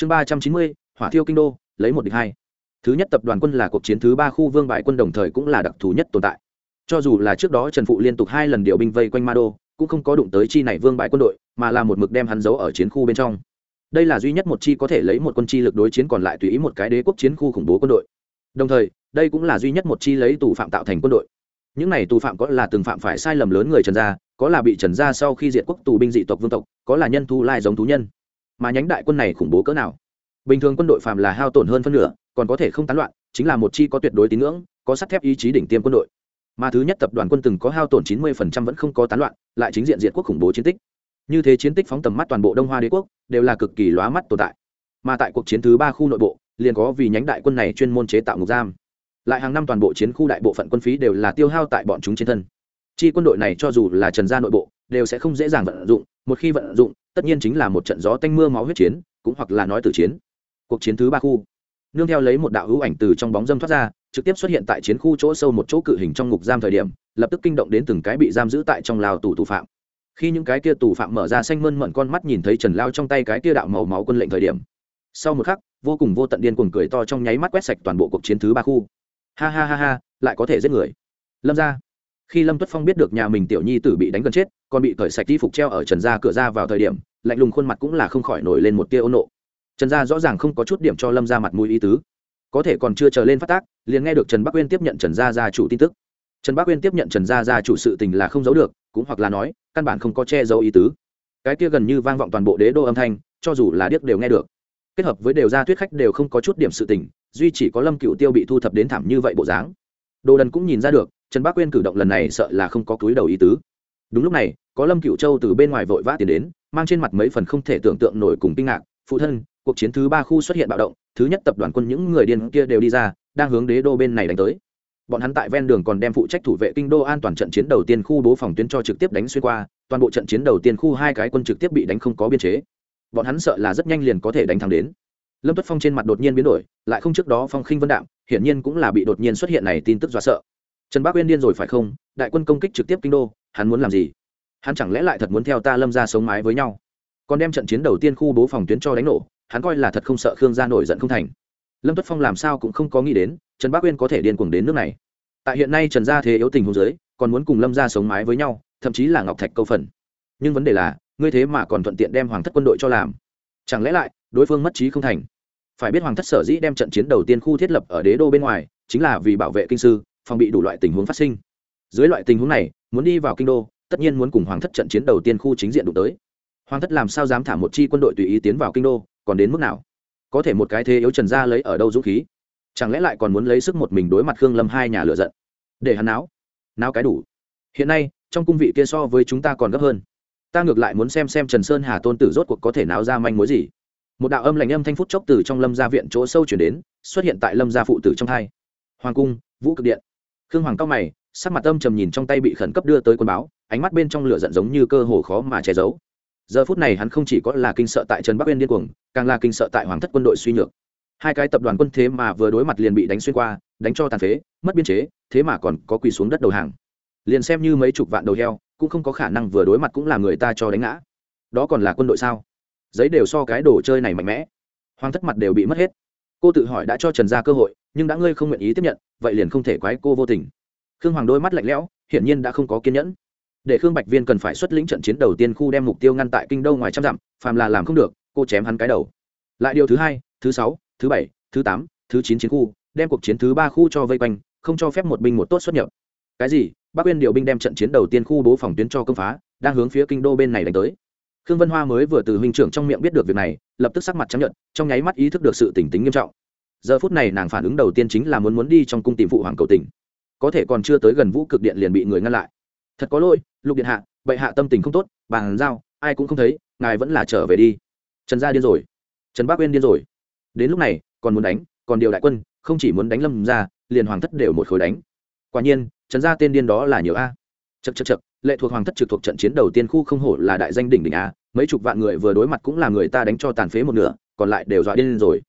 chương ba trăm chín mươi, hỏa thiêu kinh đô, lấy một địch hai. Thứ nhất tập đoàn quân là cuộc chiến thứ ba khu vương bại quân đồng thời cũng là đặc thù nhất tồn tại. Cho dù là trước đó trần phụ liên tục hai lần điều binh vây quanh ma đô, cũng không có đụng tới chi này vương bại quân đội, mà là một mực đem hắn giấu ở chiến khu bên trong. Đây là duy nhất một chi có thể lấy một quân chi lực đối chiến còn lại tùy ý một cái đế quốc chiến khu khủng bố quân đội. Đồng thời, đây cũng là duy nhất một chi lấy tù phạm tạo thành quân đội. Những này tù phạm có là từng phạm phải sai lầm lớn người trần gia, có là bị trần gia sau khi diệt quốc tù binh dị tộc vương tộc, có là nhân thu lai giống thú nhân mà nhánh đại quân này khủng bố cỡ nào. Bình thường quân đội phạm là hao tổn hơn phân nửa, còn có thể không tán loạn, chính là một chi có tuyệt đối tín ngưỡng, có sắt thép ý chí đỉnh tiêm quân đội. Mà thứ nhất tập đoàn quân từng có hao tổn 90% vẫn không có tán loạn, lại chính diện diệt quốc khủng bố chiến tích. Như thế chiến tích phóng tầm mắt toàn bộ đông hoa đế quốc, đều là cực kỳ lóa mắt tồn tại. Mà tại cuộc chiến thứ ba khu nội bộ, liền có vì nhánh đại quân này chuyên môn chế tạo ngục giam. Lại hàng năm toàn bộ chiến khu đại bộ phận quân phí đều là tiêu hao tại bọn chúng trên thân. Chi quân đội này cho dù là trần gia nội bộ, đều sẽ không dễ dàng vận dụng, một khi vận dụng tất nhiên chính là một trận gió tanh mưa máu huyết chiến, cũng hoặc là nói từ chiến. Cuộc chiến thứ ba khu. Nương theo lấy một đạo hữu ảnh từ trong bóng dâm thoát ra, trực tiếp xuất hiện tại chiến khu chỗ sâu một chỗ cự hình trong ngục giam thời điểm, lập tức kinh động đến từng cái bị giam giữ tại trong lào tù tù phạm. Khi những cái kia tù phạm mở ra xanh mơn mận con mắt nhìn thấy trần lao trong tay cái kia đạo màu máu quân lệnh thời điểm, sau một khắc, vô cùng vô tận điên cuồng cười to trong nháy mắt quét sạch toàn bộ cuộc chiến thứ ba khu. Ha ha ha ha, lại có thể giết người. Lâm ra khi lâm tuất phong biết được nhà mình tiểu nhi tử bị đánh gần chết, còn bị cởi sạch đi phục treo ở trần gia cửa ra vào thời điểm, lạnh lùng khuôn mặt cũng là không khỏi nổi lên một tia ôn nộ. Trần gia rõ ràng không có chút điểm cho lâm ra mặt mũi ý tứ. Có thể còn chưa chờ lên phát tác, liền nghe được trần bắc uyên tiếp nhận trần gia gia chủ tin tức. Trần bắc uyên tiếp nhận trần gia gia chủ sự tình là không giấu được, cũng hoặc là nói, căn bản không có che giấu ý tứ. Cái kia gần như vang vọng toàn bộ đế đô âm thanh, cho dù là điếc đều nghe được. Kết hợp với đều ra thuyết khách đều không có chút điểm sự tình, duy chỉ có lâm cựu tiêu bị thu thập đến thảm như vậy bộ dáng. Đồ đần cũng nhìn ra được trần bác quyên cử động lần này sợ là không có túi đầu ý tứ. Đúng lúc này, có lâm cựu châu từ bên ngoài vội vã tiến đến, mang trên mặt mấy phần không thể tưởng tượng nổi cùng kinh ngạc. Phụ thân, cuộc chiến thứ ba khu xuất hiện bạo động, thứ nhất tập đoàn quân những người điên kia đều đi ra, đang hướng đế đô bên này đánh tới. Bọn hắn tại ven đường còn đem phụ trách thủ vệ kinh đô an toàn trận chiến đầu tiên khu bố phòng tuyến cho trực tiếp đánh xuyên qua, toàn bộ trận chiến đầu tiên khu hai cái quân trực tiếp bị đánh không có biên chế. Bọn hắn sợ là rất nhanh liền có thể đánh thắng đến. Lâm tuất phong trên mặt đột nhiên biến đổi, lại không trước đó phong khinh vân đạm, hiển nhiên cũng là bị đột nhiên xuất hiện này tin tức dọa sợ trần bác uyên điên rồi phải không? Đại quân công kích trực tiếp kinh đô, hắn muốn làm gì? Hắn chẳng lẽ lại thật muốn theo ta lâm ra sống mái với nhau? Còn đem trận chiến đầu tiên khu bố phòng tuyến cho đánh nổ, hắn coi là thật không sợ khương gia nổi giận không thành. Lâm tuất phong làm sao cũng không có nghĩ đến, trần bác uyên có thể điên cuồng đến nước này. Tại hiện nay trần gia thế yếu tình hồ dưới, còn muốn cùng lâm gia sống mái với nhau, thậm chí là ngọc thạch câu phần. Nhưng vấn đề là, ngươi thế mà còn thuận tiện đem hoàng thất quân đội cho làm. Chẳng lẽ lại, đối phương mất trí không thành? Phải biết hoàng thất sở dĩ đem trận chiến đầu tiên khu thiết lập ở đế đô bên ngoài, chính là vì bảo vệ kinh sư phòng bị đủ loại tình huống phát sinh. Dưới loại tình huống này, muốn đi vào kinh đô, tất nhiên muốn cùng hoàng thất trận chiến đầu tiên khu chính diện đụng tới. Hoàng thất làm sao dám thả một chi quân đội tùy ý tiến vào kinh đô, còn đến mức nào? Có thể một cái thế yếu trần gia lấy ở đâu dũng khí? Chẳng lẽ lại còn muốn lấy sức một mình đối mặt khương lâm hai nhà lựa giận? Để hắn náo. Náo cái đủ. Hiện nay, trong cung vị kia so với chúng ta còn gấp hơn. Ta ngược lại muốn xem xem trần sơn hà tôn tử rốt cuộc có thể náo ra manh mối gì. Một đạo âm lạnh âm thanh phút chốc từ trong lâm gia viện chỗ sâu chuyển đến, xuất hiện tại lâm gia phụ tử trong hai. Hoàng cung, vũ cực điện khương hoàng cao mày, sắc mặt âm trầm nhìn trong tay bị khẩn cấp đưa tới quân báo, ánh mắt bên trong lửa giận giống như cơ hồ khó mà che giấu. Giờ phút này hắn không chỉ có là kinh sợ tại trần bắc uyên điên cuồng, càng là kinh sợ tại hoàng thất quân đội suy nhược. Hai cái tập đoàn quân thế mà vừa đối mặt liền bị đánh xuyên qua, đánh cho tàn phế, mất biên chế, thế mà còn có quỳ xuống đất đầu hàng. Liền xem như mấy chục vạn đầu heo, cũng không có khả năng vừa đối mặt cũng là người ta cho đánh ngã. Đó còn là quân đội sao? Giấy đều so cái đồ chơi này mạnh mẽ. Hoàng thất mặt đều bị mất hết. Cô tự hỏi đã cho trần gia cơ hội nhưng đã ngươi không nguyện ý tiếp nhận, vậy liền không thể quái cô vô tình. Khương hoàng đôi mắt lạnh lẽo, hiển nhiên đã không có kiên nhẫn. Để khương bạch viên cần phải xuất lĩnh trận chiến đầu tiên khu đem mục tiêu ngăn tại kinh đô ngoài trăm dặm, phàm là làm không được, cô chém hắn cái đầu. Lại điều thứ hai, thứ sáu, thứ bảy, thứ tám, thứ chín chiến khu, đem cuộc chiến thứ ba khu cho vây quanh, không cho phép một binh một tốt xuất nhập. Cái gì? Bác uyên điều binh đem trận chiến đầu tiên khu bố phòng tuyến cho công phá, đang hướng phía kinh đô bên này đánh tới. Khương vân hoa mới vừa từ huynh trưởng trong miệng biết được việc này, lập tức sắc mặt chấp nhận trong nháy mắt ý thức được sự tỉnh tính nghiêm trọng giờ phút này nàng phản ứng đầu tiên chính là muốn muốn đi trong cung tìm phụ hoàng cầu tình. Có thể còn chưa tới gần vũ cực điện liền bị người ngăn lại. Thật có lỗi, lục điện hạ, bệ hạ tâm tình không tốt bàn giao, ai cũng không thấy, ngài vẫn là trở về đi. Trần gia điên rồi. Trần bác uyên điên rồi. Đến lúc này, còn muốn đánh, còn điều đại quân, không chỉ muốn đánh lâm ra liền hoàng thất đều một khối đánh. Quả nhiên, trần gia tên điên đó là nhiều a. Chật chật chật lệ thuộc hoàng thất trực thuộc trận chiến đầu tiên khu không hổ là đại danh đỉnh đỉnh a, mấy chục vạn người vừa đối mặt cũng là người ta đánh cho tàn phế một nửa, còn lại đều dọa điên rồi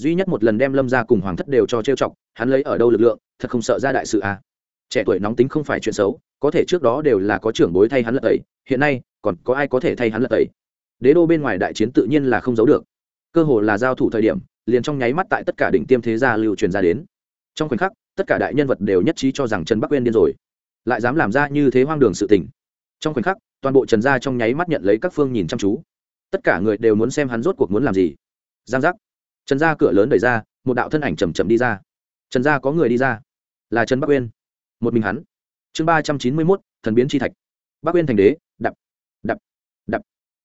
duy nhất một lần đem lâm ra cùng hoàng thất đều cho trêu chọc, hắn lấy ở đâu lực lượng, thật không sợ ra đại sự à? Trẻ tuổi nóng tính không phải chuyện xấu, có thể trước đó đều là có trưởng bối thay hắn lật tẩy, hiện nay, còn có ai có thể thay hắn lật tẩy? Đế đô bên ngoài đại chiến tự nhiên là không giấu được. Cơ hồ là giao thủ thời điểm, liền trong nháy mắt tại tất cả đỉnh tiêm thế gia lưu truyền ra đến. Trong khoảnh khắc, tất cả đại nhân vật đều nhất trí cho rằng trần bắc uyên điên rồi. Lại dám làm ra như thế hoang đường sự tình. Trong khoảnh khắc, toàn bộ trần gia trong nháy mắt nhận lấy các phương nhìn chăm chú. Tất cả người đều muốn xem hắn rốt cuộc muốn làm gì. Giang giác trần gia cửa lớn đẩy ra, một đạo thân ảnh chầm chậm đi ra. Trần gia có người đi ra. Là trần bắc uyên. Một mình hắn. Chương ba trăm chín mươi mốt, thần biến chi thạch. Bắc uyên thành đế, đập đập đập.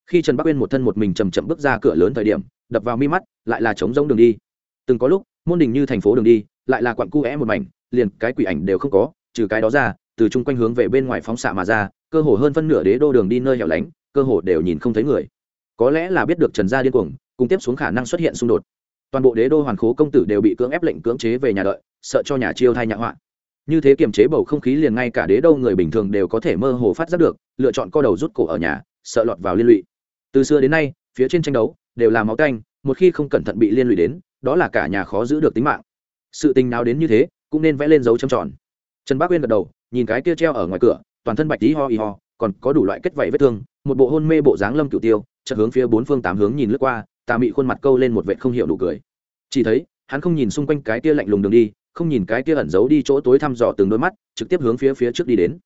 Khi trần bắc uyên một thân một mình chầm chậm bước ra cửa lớn thời điểm, đập vào mi mắt, lại là trống rông đường đi. Từng có lúc, môn đình như thành phố đường đi, lại là quặn cu é một mảnh, liền cái quỷ ảnh đều không có, trừ cái đó ra, từ chung quanh hướng về bên ngoài phóng xạ mà ra, cơ hồ hơn phân nửa đế đô đường đi nơi hẻo lánh, cơ hồ đều nhìn không thấy người. Có lẽ là biết được trần gia điên cuồng, cùng tiếp xuống khả năng xuất hiện xung đột toàn bộ đế đô hoàn khố công tử đều bị cưỡng ép lệnh cưỡng chế về nhà đợi, sợ cho nhà chiêu thai nhã họa. Như thế kiềm chế bầu không khí liền ngay cả đế đô người bình thường đều có thể mơ hồ phát giác được, lựa chọn co đầu rút cổ ở nhà, sợ lọt vào liên lụy. Từ xưa đến nay, phía trên tranh đấu đều là máu canh, một khi không cẩn thận bị liên lụy đến, đó là cả nhà khó giữ được tính mạng. Sự tình nào đến như thế, cũng nên vẽ lên dấu châm tròn. Trần bác uyên gật đầu, nhìn cái kia treo ở ngoài cửa, toàn thân bạch tí ho y ho, còn có đủ loại kết vảy vết thương, một bộ hôn mê bộ dáng lâm cửu tiêu, chợt hướng phía bốn phương tám hướng nhìn lướt qua tà mị khuôn mặt câu lên một vệ không hiểu nụ cười. Chỉ thấy, hắn không nhìn xung quanh cái kia lạnh lùng đường đi, không nhìn cái kia ẩn giấu đi chỗ tối thăm dò từng đôi mắt, trực tiếp hướng phía phía trước đi đến.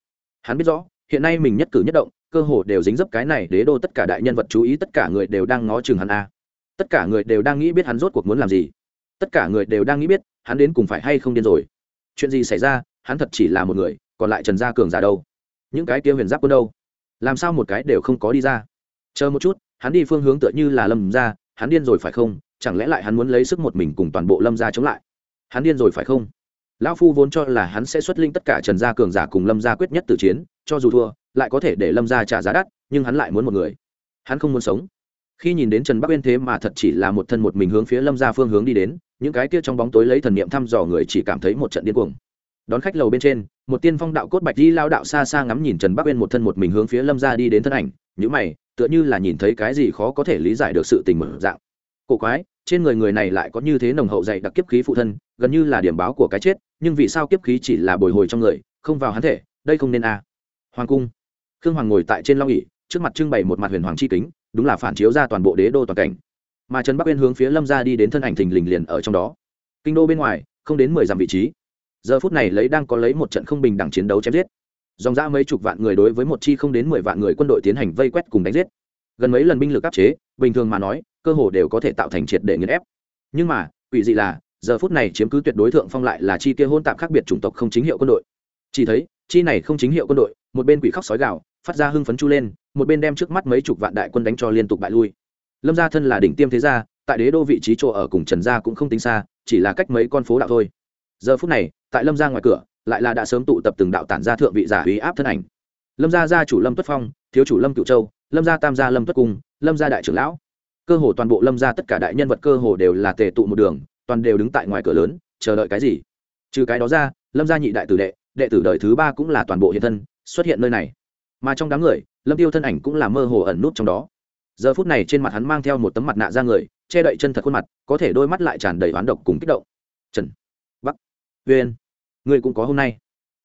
Hắn biết rõ, hiện nay mình nhất cử nhất động, cơ hồ đều dính dấp cái này đế đô tất cả đại nhân vật chú ý, tất cả người đều đang ngó chừng hắn a. Tất cả người đều đang nghĩ biết hắn rốt cuộc muốn làm gì. Tất cả người đều đang nghĩ biết, hắn đến cùng phải hay không điên rồi. Chuyện gì xảy ra, hắn thật chỉ là một người, còn lại trần gia cường giả đâu? Những cái kia huyền giáp quân đâu? Làm sao một cái đều không có đi ra? Chờ một chút, hắn đi phương hướng tựa như là lâm ra hắn điên rồi phải không? Chẳng lẽ lại hắn muốn lấy sức một mình cùng toàn bộ lâm gia chống lại? Hắn điên rồi phải không? Lão phu vốn cho là hắn sẽ xuất linh tất cả trần gia cường giả cùng lâm gia quyết nhất từ chiến, cho dù thua, lại có thể để lâm gia trả giá đắt, nhưng hắn lại muốn một người. Hắn không muốn sống. Khi nhìn đến trần bắc uyên thế mà thật chỉ là một thân một mình hướng phía lâm gia phương hướng đi đến, những cái kia trong bóng tối lấy thần niệm thăm dò người chỉ cảm thấy một trận điên cuồng đón khách lầu bên trên, một tiên phong đạo cốt bạch di lao đạo xa xa ngắm nhìn trần bắc uyên một thân một mình hướng phía lâm gia đi đến thân ảnh. Nhữ mày, tựa như là nhìn thấy cái gì khó có thể lý giải được sự tình mở dạng. Cổ quái, trên người người này lại có như thế nồng hậu dày đặc kiếp khí phụ thân, gần như là điểm báo của cái chết, nhưng vì sao kiếp khí chỉ là bồi hồi trong người, không vào hắn thể, đây không nên a. À. hoàng cung. Khương hoàng ngồi tại trên long ỉ trước mặt trưng bày một mặt huyền hoàng chi kính, đúng là phản chiếu ra toàn bộ đế đô toàn cảnh. Mà trần bắc uyên hướng phía lâm ra đi đến thân ảnh thình lình liền ở trong đó. Kinh đô bên ngoài, không đến mười dặm vị trí giờ phút này lấy đang có lấy một trận không bình đẳng chiến đấu chém giết. Dòng ra mấy chục vạn người đối với một chi không đến mười vạn người quân đội tiến hành vây quét cùng đánh giết. Gần mấy lần binh lực áp chế, bình thường mà nói, cơ hồ đều có thể tạo thành triệt để nghiền ép. Nhưng mà, quỷ dị là, giờ phút này chiếm cứ tuyệt đối thượng phong lại là chi kia hôn tạm khác biệt chủng tộc không chính hiệu quân đội. Chỉ thấy, chi này không chính hiệu quân đội, một bên quỷ khóc sói gạo phát ra hưng phấn chu lên, một bên đem trước mắt mấy chục vạn đại quân đánh cho liên tục bại lui. Lâm gia thân là đỉnh tiêm thế gia, tại đế đô vị trí chỗ ở cùng trần gia cũng không tính xa, chỉ là cách mấy con phố đạo thôi giờ phút này, tại lâm gia ngoài cửa, lại là đã sớm tụ tập từng đạo tản gia thượng vị giả uy áp thân ảnh. Lâm gia gia chủ lâm tuất phong, thiếu chủ lâm cựu châu, lâm gia tam gia lâm tuất cung, lâm gia đại trưởng lão. Cơ hồ toàn bộ lâm gia tất cả đại nhân vật cơ hồ đều là tề tụ một đường, toàn đều đứng tại ngoài cửa lớn, chờ đợi cái gì? Trừ cái đó ra, lâm gia nhị đại tử đệ đệ tử đời thứ ba cũng là toàn bộ hiện thân, xuất hiện nơi này. Mà trong đám người, lâm tiêu thân ảnh cũng là mơ hồ ẩn nút trong đó. Giờ phút này trên mặt hắn mang theo một tấm mặt nạ ra người, che đậy chân thật khuôn mặt, có thể đôi mắt lại tràn đầy oán độc cùng kích động. Trần uyên, ngươi cũng có hôm nay.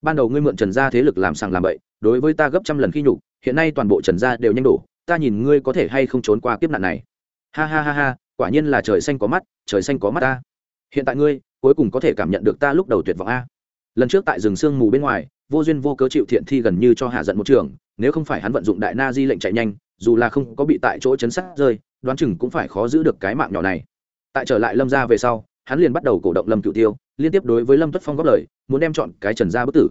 Ban đầu ngươi mượn trần gia thế lực làm sàng làm bậy, đối với ta gấp trăm lần khi nhục, hiện nay toàn bộ trần gia đều nhanh đổ, ta nhìn ngươi có thể hay không trốn qua kiếp nạn này. Ha ha ha ha, quả nhiên là trời xanh có mắt, trời xanh có mắt ta. Hiện tại ngươi, cuối cùng có thể cảm nhận được ta lúc đầu tuyệt vọng a. Lần trước tại rừng sương mù bên ngoài, vô duyên vô cớ chịu thiện thi gần như cho hạ giận một trường, nếu không phải hắn vận dụng đại na di lệnh chạy nhanh, dù là không có bị tại chỗ chấn sát rơi, đoán chừng cũng phải khó giữ được cái mạng nhỏ này. Tại trở lại lâm ra về sau, hắn liền bắt đầu cổ động lâm cựu tiêu liên tiếp đối với lâm tuất phong góp lời, muốn đem chọn cái trần gia bất tử.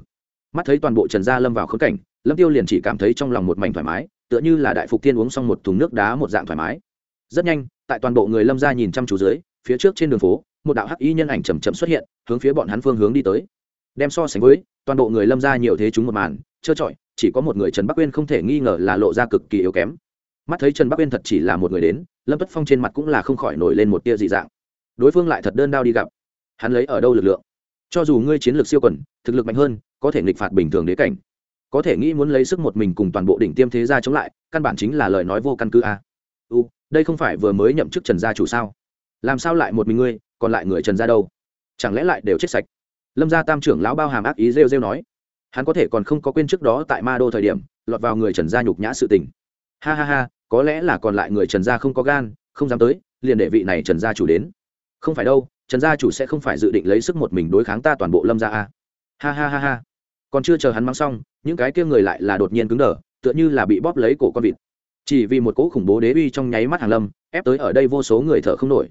Mắt thấy toàn bộ trần gia lâm vào khớp cảnh, lâm tiêu liền chỉ cảm thấy trong lòng một mảnh thoải mái, tựa như là đại phục thiên uống xong một thùng nước đá một dạng thoải mái. Rất nhanh, tại toàn bộ người lâm gia nhìn chăm chú dưới, phía trước trên đường phố, một đạo hắc y nhân ảnh chầm chậm xuất hiện, hướng phía bọn hắn phương hướng đi tới. Đem so sánh với, toàn bộ người lâm gia nhiều thế chúng một màn, trơ trọi, chỉ có một người trần bắc uyên không thể nghi ngờ là lộ ra cực kỳ yếu kém. Mắt thấy trần bắc uyên thật chỉ là một người đến, lâm tuất phong trên mặt cũng là không khỏi nổi lên một tia dị dạng. Đối phương lại thật đơn đao đi gặp hắn lấy ở đâu lực lượng? Cho dù ngươi chiến lược siêu quần, thực lực mạnh hơn, có thể nghịch phạt bình thường đế cảnh. Có thể nghĩ muốn lấy sức một mình cùng toàn bộ đỉnh tiêm thế gia chống lại, căn bản chính là lời nói vô căn cứ a. À. u, đây không phải vừa mới nhậm chức trần gia chủ sao? Làm sao lại một mình ngươi, còn lại người trần gia đâu? Chẳng lẽ lại đều chết sạch? Lâm gia tam trưởng lão bao hàm ác ý rêu rêu nói. Hắn có thể còn không có quên trước đó tại ma đô thời điểm, lọt vào người trần gia nhục nhã sự tình. Ha ha ha, có lẽ là còn lại người trần gia không có gan, không dám tới, liền để vị này trần gia chủ đến. Không phải đâu trần gia chủ sẽ không phải dự định lấy sức một mình đối kháng ta toàn bộ lâm gia a. Ha ha ha ha. Còn chưa chờ hắn mang xong, những cái kia người lại là đột nhiên cứng đờ, tựa như là bị bóp lấy cổ con vịt. Chỉ vì một cỗ khủng bố đế uy trong nháy mắt hàng lâm, ép tới ở đây vô số người thở không nổi.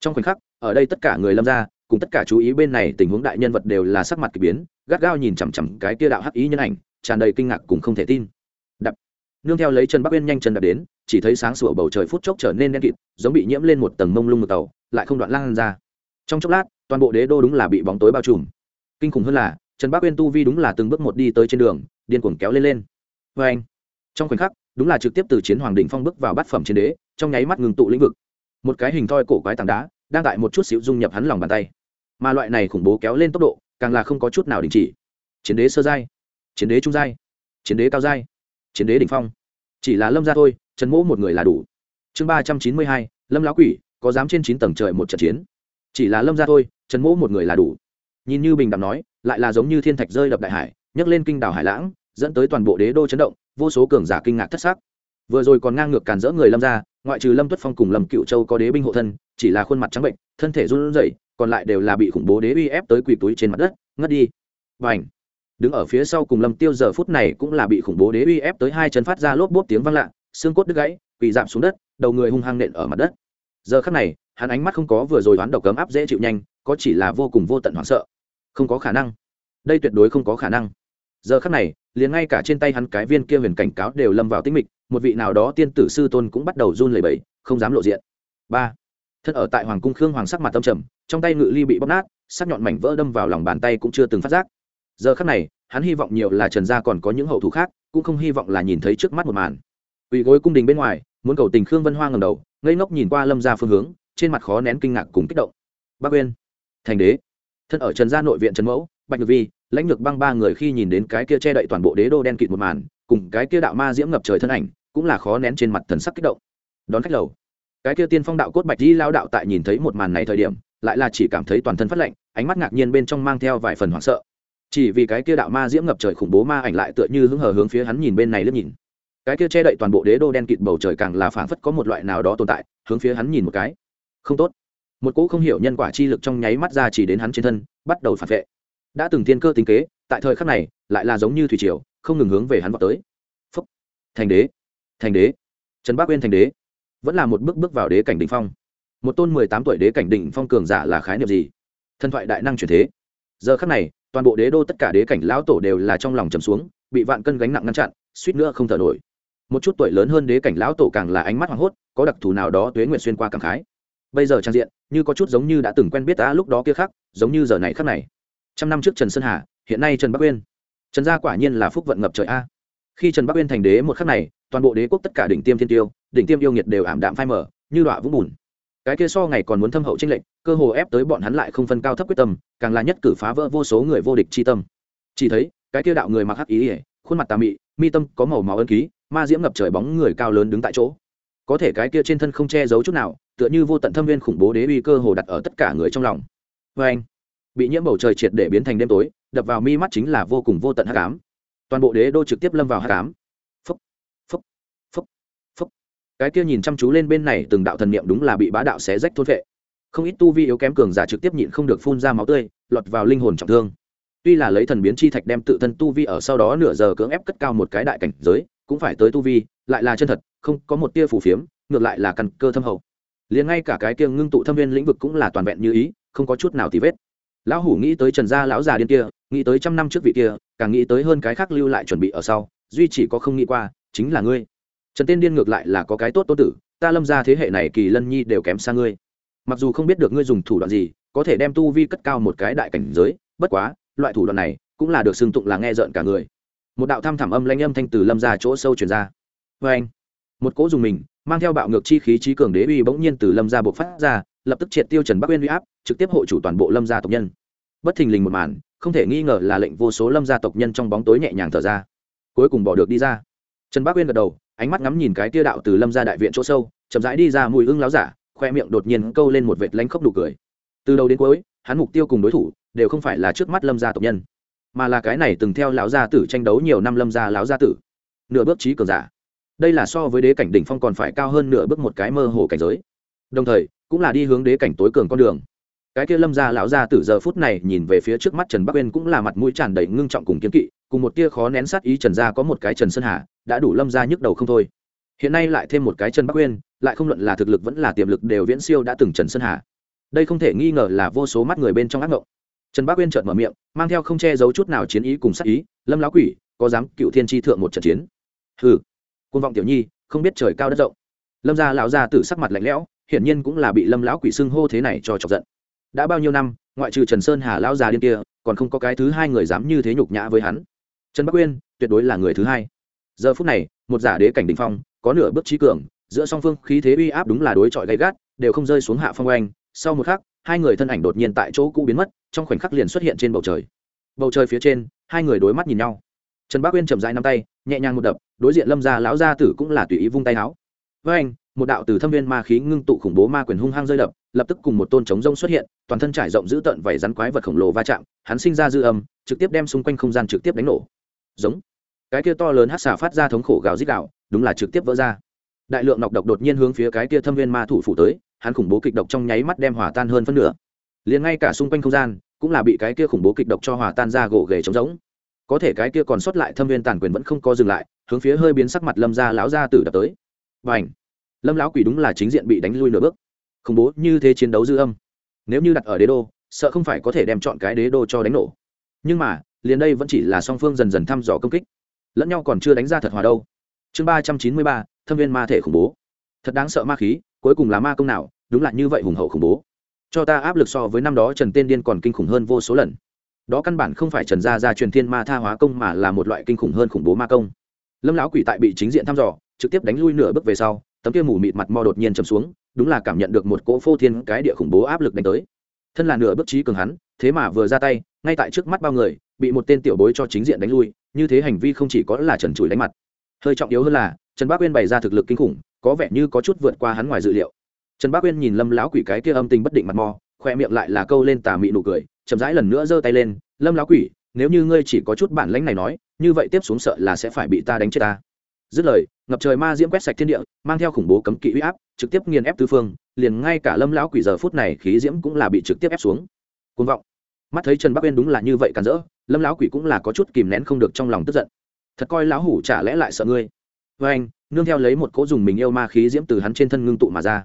Trong khoảnh khắc, ở đây tất cả người lâm gia, cùng tất cả chú ý bên này tình huống đại nhân vật đều là sắc mặt k ỳ biến, gắt gao nhìn chằm chằm cái kia đạo hắc ý nhân ảnh, tràn đầy kinh ngạc cùng không thể tin. Đập. Nương theo lấy chân bắc bên nhanh chân đập đến, chỉ thấy sáng sủa bầu trời phút chốc trở nên đen kịt, giống bị nhiễm lên một tầng mông lung một tàu, lại không đoạn lan ra trong chốc lát, toàn bộ đế đô đúng là bị bóng tối bao trùm. Kinh khủng hơn là, trần bắc uyên tu vi đúng là từng bước một đi tới trên đường, điên cuồng kéo lên lên. Vê anh, trong khoảnh khắc, đúng là trực tiếp từ chiến hoàng đỉnh phong bước vào bát phẩm chiến đế, trong nháy mắt ngừng tụ lĩnh vực. Một cái hình thoi cổ quái tảng đá, đang tại một chút xíu dung nhập hắn lòng bàn tay. Mà loại này khủng bố kéo lên tốc độ, càng là không có chút nào đình chỉ. Chiến đế sơ giai, chiến đế trung giai, chiến đế cao giai, chiến đế đỉnh phong. Chỉ là lâm ra thôi, trần mỗ một người là đủ. Chương ba trăm chín mươi hai, lâm lão quỷ, có dám trên chín tầng trời một trận chiến? Chỉ là lâm ra thôi, trần mỗ một người là đủ. Nhìn như bình đẳng nói, lại là giống như thiên thạch rơi đập đại hải, nhấc lên kinh đảo hải lãng, dẫn tới toàn bộ đế đô chấn động, vô số cường giả kinh ngạc thất sắc. vừa rồi còn ngang ngược càn rỡ người lâm ra, ngoại trừ lâm tuất phong cùng lâm cựu châu có đế binh hộ thân, chỉ là khuôn mặt trắng bệnh, thân thể run rẩy, còn lại đều là bị khủng bố đế uy ép tới quỳ túi trên mặt đất, ngất đi. Và ảnh đứng ở phía sau cùng lâm tiêu giờ phút này cũng là bị khủng bố đế uy ép tới hai chân phát ra lốp bốp tiếng vang lạ, xương cốt đứt gãy, quỳ giảm xuống đất, đầu người hung hăng nện ở mặt đất. Giờ khắc này hắn ánh mắt không có vừa rồi đoán độc cấm áp dễ chịu nhanh, có chỉ là vô cùng vô tận hoảng sợ. Không có khả năng. Đây tuyệt đối không có khả năng. Giờ khắc này, liền ngay cả trên tay hắn cái viên kia huyền cảnh cáo đều lâm vào tinh mịch, một vị nào đó tiên tử sư tôn cũng bắt đầu run lẩy bẩy, không dám lộ diện. Ba. Thân ở tại hoàng cung khương hoàng sắc mặt tâm trầm, trong tay ngự ly bị bóc nát, sắc nhọn mảnh vỡ đâm vào lòng bàn tay cũng chưa từng phát giác. Giờ khắc này, hắn hy vọng nhiều là trần gia còn có những hậu thủ khác, cũng không hy vọng là nhìn thấy trước mắt một màn. Ủy gối cung đình bên ngoài, muốn cầu tình khương vân hoa ngầm đầu, ngây ngốc nhìn qua lâm ra phương hướng trên mặt khó nén kinh ngạc cùng kích động. Bác uyên, thành đế. Thân ở trần gia nội viện trần mẫu, bạch nhược vi, lãnh lược băng ba người khi nhìn đến cái kia che đậy toàn bộ đế đô đen kịt một màn, cùng cái kia đạo ma diễm ngập trời thân ảnh, cũng là khó nén trên mặt thần sắc kích động. Đón khách lầu. Cái kia tiên phong đạo cốt bạch di lao đạo tại nhìn thấy một màn này thời điểm, lại là chỉ cảm thấy toàn thân phát lạnh, ánh mắt ngạc nhiên bên trong mang theo vài phần hoảng sợ. Chỉ vì cái kia đạo ma diễm ngập trời khủng bố ma ảnh lại tựa như hứng hờ hướng phía hắn nhìn bên này lướt nhìn. Cái kia che đậy toàn bộ đế đô đen kịt bầu trời càng là phảng phất có một loại nào đó tồn tại, hướng phía hắn nhìn một cái không tốt. Một cỗ không hiểu nhân quả chi lực trong nháy mắt ra chỉ đến hắn trên thân, bắt đầu phản vệ. Đã từng thiên cơ tính kế, tại thời khắc này, lại là giống như thủy triều, không ngừng hướng về hắn vào tới. Phúc. Thành đế. Thành đế. Trần bác uyên thành đế. Vẫn là một bước bước vào đế cảnh đỉnh phong. Một tôn mười tám tuổi đế cảnh đỉnh phong cường giả là khái niệm gì? Thần thoại đại năng truyền thế. Giờ khắc này, toàn bộ đế đô tất cả đế cảnh lão tổ đều là trong lòng trầm xuống, bị vạn cân gánh nặng ngăn chặn, suýt nữa không thở nổi. Một chút tuổi lớn hơn đế cảnh lão tổ càng là ánh mắt hoảng hốt, có đặc thù nào đó tuế nguyện xuyên qua cảm khái bây giờ trang diện như có chút giống như đã từng quen biết ta lúc đó kia khác, giống như giờ này khắc này. Trăm năm trước trần sơn hà, hiện nay trần bắc uyên. Trần gia quả nhiên là phúc vận ngập trời a. Khi trần bắc uyên thành đế một khắc này, toàn bộ đế quốc tất cả đỉnh tiêm thiên tiêu, đỉnh tiêm yêu nghiệt đều ảm đạm phai mở như đọa vũng bùn. Cái kia so ngày còn muốn thâm hậu tranh lệnh cơ hồ ép tới bọn hắn lại không phân cao thấp quyết tâm, càng là nhất cử phá vỡ vô số người vô địch chi tâm. Chỉ thấy, cái kia đạo người mặc hắc ý ỉa khuôn mặt tà mị, mi tâm có màu máu ân ký, ma diễm ngập trời bóng người cao lớn đứng tại chỗ. Có thể cái kia trên thân không che giấu chút nào tựa như vô tận thâm viên khủng bố đế uy cơ hồ đặt ở tất cả người trong lòng. Vê anh, bị nhiễm bầu trời triệt để biến thành đêm tối, đập vào mi mắt chính là vô cùng vô tận hắc ám. Toàn bộ đế đô trực tiếp lâm vào hắc ám. Phúc phúc phúc phúc. Cái kia nhìn chăm chú lên bên này từng đạo thần niệm đúng là bị bá đạo xé rách thôn vệ. Không ít tu vi yếu kém cường giả trực tiếp nhịn không được phun ra máu tươi, lọt vào linh hồn trọng thương. Tuy là lấy thần biến chi thạch đem tự thân tu vi ở sau đó nửa giờ cưỡng ép cất cao một cái đại cảnh giới, cũng phải tới tu vi, lại là chân thật, không có một tia phù phiếm, ngược lại là căn cơ thâm hậu liền ngay cả cái kia ngưng tụ thâm viên lĩnh vực cũng là toàn vẹn như ý, không có chút nào thì vết. Lão hủ nghĩ tới trần gia lão già điên kia, nghĩ tới trăm năm trước vị kia, càng nghĩ tới hơn cái khác lưu lại chuẩn bị ở sau, duy chỉ có không nghĩ qua, chính là ngươi. Trần tiên điên ngược lại là có cái tốt tốt tử, ta lâm ra thế hệ này kỳ lân nhi đều kém xa ngươi. Mặc dù không biết được ngươi dùng thủ đoạn gì, có thể đem tu vi cất cao một cái đại cảnh giới, bất quá, loại thủ đoạn này cũng là được xưng tụng là nghe rợn cả người. Một đạo tham thảm âm lanh âm thanh từ lâm ra chỗ sâu truyền ra. Vê anh một cỗ dùng mình mang theo bạo ngược chi khí trí cường đế uy bỗng nhiên từ lâm gia buộc phát ra, lập tức triệt tiêu trần bắc uyên uy áp, trực tiếp hộ chủ toàn bộ lâm gia tộc nhân. Bất thình lình một màn, không thể nghi ngờ là lệnh vô số lâm gia tộc nhân trong bóng tối nhẹ nhàng thở ra. Cuối cùng bỏ được đi ra. Trần bắc uyên gật đầu, ánh mắt ngắm nhìn cái tia đạo từ lâm gia đại viện chỗ sâu, chậm rãi đi ra mùi hưng láo giả, khoe miệng đột nhiên câu lên một vệt lanh khóc đủ cười. Từ đầu đến cuối, hắn mục tiêu cùng đối thủ đều không phải là trước mắt lâm gia tộc nhân, mà là cái này từng theo lão gia tử tranh đấu nhiều năm lâm gia lão gia tử. Nửa bước trí cường giả đây là so với đế cảnh đỉnh phong còn phải cao hơn nửa bước một cái mơ hồ cảnh giới. Đồng thời, cũng là đi hướng đế cảnh tối cường con đường. Cái kia lâm gia lão gia từ giờ phút này nhìn về phía trước mắt trần bắc uyên cũng là mặt mũi tràn đầy ngưng trọng cùng kiếm kỵ, cùng một tia khó nén sát ý trần gia có một cái trần sơn hà, đã đủ lâm gia nhức đầu không thôi. Hiện nay lại thêm một cái trần bắc uyên, lại không luận là thực lực vẫn là tiềm lực đều viễn siêu đã từng trần sơn hà. Đây không thể nghi ngờ là vô số mắt người bên trong ác mộng trần bắc uyên chợt mở miệng, mang theo không che giấu chút nào chiến ý cùng sát ý, lâm lão quỷ, có dám cựu thiên tri thượng một trận chiến? Hừ côn vọng tiểu nhi, không biết trời cao đất rộng. Lâm gia lão gia tử sắc mặt lạnh lẽo, hiển nhiên cũng là bị lâm lão quỷ xưng hô thế này cho chọc giận. Đã bao nhiêu năm, ngoại trừ trần sơn hà lão già điên kia, còn không có cái thứ hai người dám như thế nhục nhã với hắn. Trần bắc uyên, tuyệt đối là người thứ hai. Giờ phút này, một giả đế cảnh đình phong, có nửa bước trí cường, giữa song phương khí thế uy áp đúng là đối chọi gay gắt, đều không rơi xuống hạ phong oanh. Sau một khắc, hai người thân ảnh đột nhiên tại chỗ cũ biến mất, trong khoảnh khắc liền xuất hiện trên bầu trời. Bầu trời phía trên, hai người đối mắt nhìn nhau. Trần bắc uyên chậm rãi năm tay nhẹ nhàng một đập đối diện lâm gia lão gia tử cũng là tùy ý vung tay áo với anh một đạo từ thâm viên ma khí ngưng tụ khủng bố ma quyền hung hăng rơi đập lập tức cùng một tôn trống rông xuất hiện toàn thân trải rộng giữ tợn vảy rắn quái vật khổng lồ va chạm hắn sinh ra dư âm trực tiếp đem xung quanh không gian trực tiếp đánh nổ. Giống. Cái kia to lớn hát xả phát ra thống khổ gào rít gào, đúng là trực tiếp vỡ ra. Đại lượng nọc độc đột nhiên hướng phía cái kia thâm viên ma thủ phủ tới hắn khủng bố kịch độc trong nháy mắt đem hòa tan hơn phân nửa. Liền ngay cả xung quanh không gian cũng là bị cái kia khủng bố kịch độc cho hòa tan ra gỗ ghề trống rỗng có thể cái kia còn sót lại thâm viên tàn quyền vẫn không có dừng lại, hướng phía hơi biến sắc mặt lâm ra láo ra tử đập tới. Và ảnh lâm lão quỷ đúng là chính diện bị đánh lui nửa bước. Khủng bố như thế chiến đấu dư âm. Nếu như đặt ở đế đô, sợ không phải có thể đem chọn cái đế đô cho đánh nổ. Nhưng mà, liền đây vẫn chỉ là song phương dần dần thăm dò công kích. Lẫn nhau còn chưa đánh ra thật hòa đâu. Chương ba trăm chín mươi ba, thâm viên ma thể khủng bố. Thật đáng sợ ma khí, cuối cùng là ma công nào, đúng là như vậy hùng hậu khủng bố. Cho ta áp lực so với năm đó trần tiên điên còn kinh khủng hơn vô số lần đó căn bản không phải trần gia gia truyền thiên ma tha hóa công mà là một loại kinh khủng hơn khủng bố ma công. Lâm lão quỷ tại bị chính diện thăm dò, trực tiếp đánh lui nửa bước về sau, tấm kia mù mịt mặt mò đột nhiên chầm xuống, đúng là cảm nhận được một cỗ phô thiên cái địa khủng bố áp lực đánh tới. Thân là nửa bước trí cường hắn, thế mà vừa ra tay, ngay tại trước mắt bao người, bị một tên tiểu bối cho chính diện đánh lui, như thế hành vi không chỉ có là trần chùi đánh mặt. Hơi trọng yếu hơn là, trần bác uyên bày ra thực lực kinh khủng, có vẻ như có chút vượt qua hắn ngoài dự liệu. Trần bác uyên nhìn lâm lão quỷ cái kia âm tình bất định mặt mò khoe miệng lại là câu lên tà mị nụ cười chậm rãi lần nữa giơ tay lên, lâm lão quỷ, nếu như ngươi chỉ có chút bản lãnh này nói, như vậy tiếp xuống sợ là sẽ phải bị ta đánh chết ta. Dứt lời, ngập trời ma diễm quét sạch thiên địa, mang theo khủng bố cấm kỵ uy áp, trực tiếp nghiền ép tư phương, liền ngay cả lâm lão quỷ giờ phút này khí diễm cũng là bị trực tiếp ép xuống. Côn vọng. Mắt thấy trần bắc uyên đúng là như vậy cản rỡ, lâm lão quỷ cũng là có chút kìm nén không được trong lòng tức giận. Thật coi lão hủ chả lẽ lại sợ ngươi? Với anh. Nương theo lấy một cỗ dùng mình yêu ma khí diễm từ hắn trên thân ngưng tụ mà ra.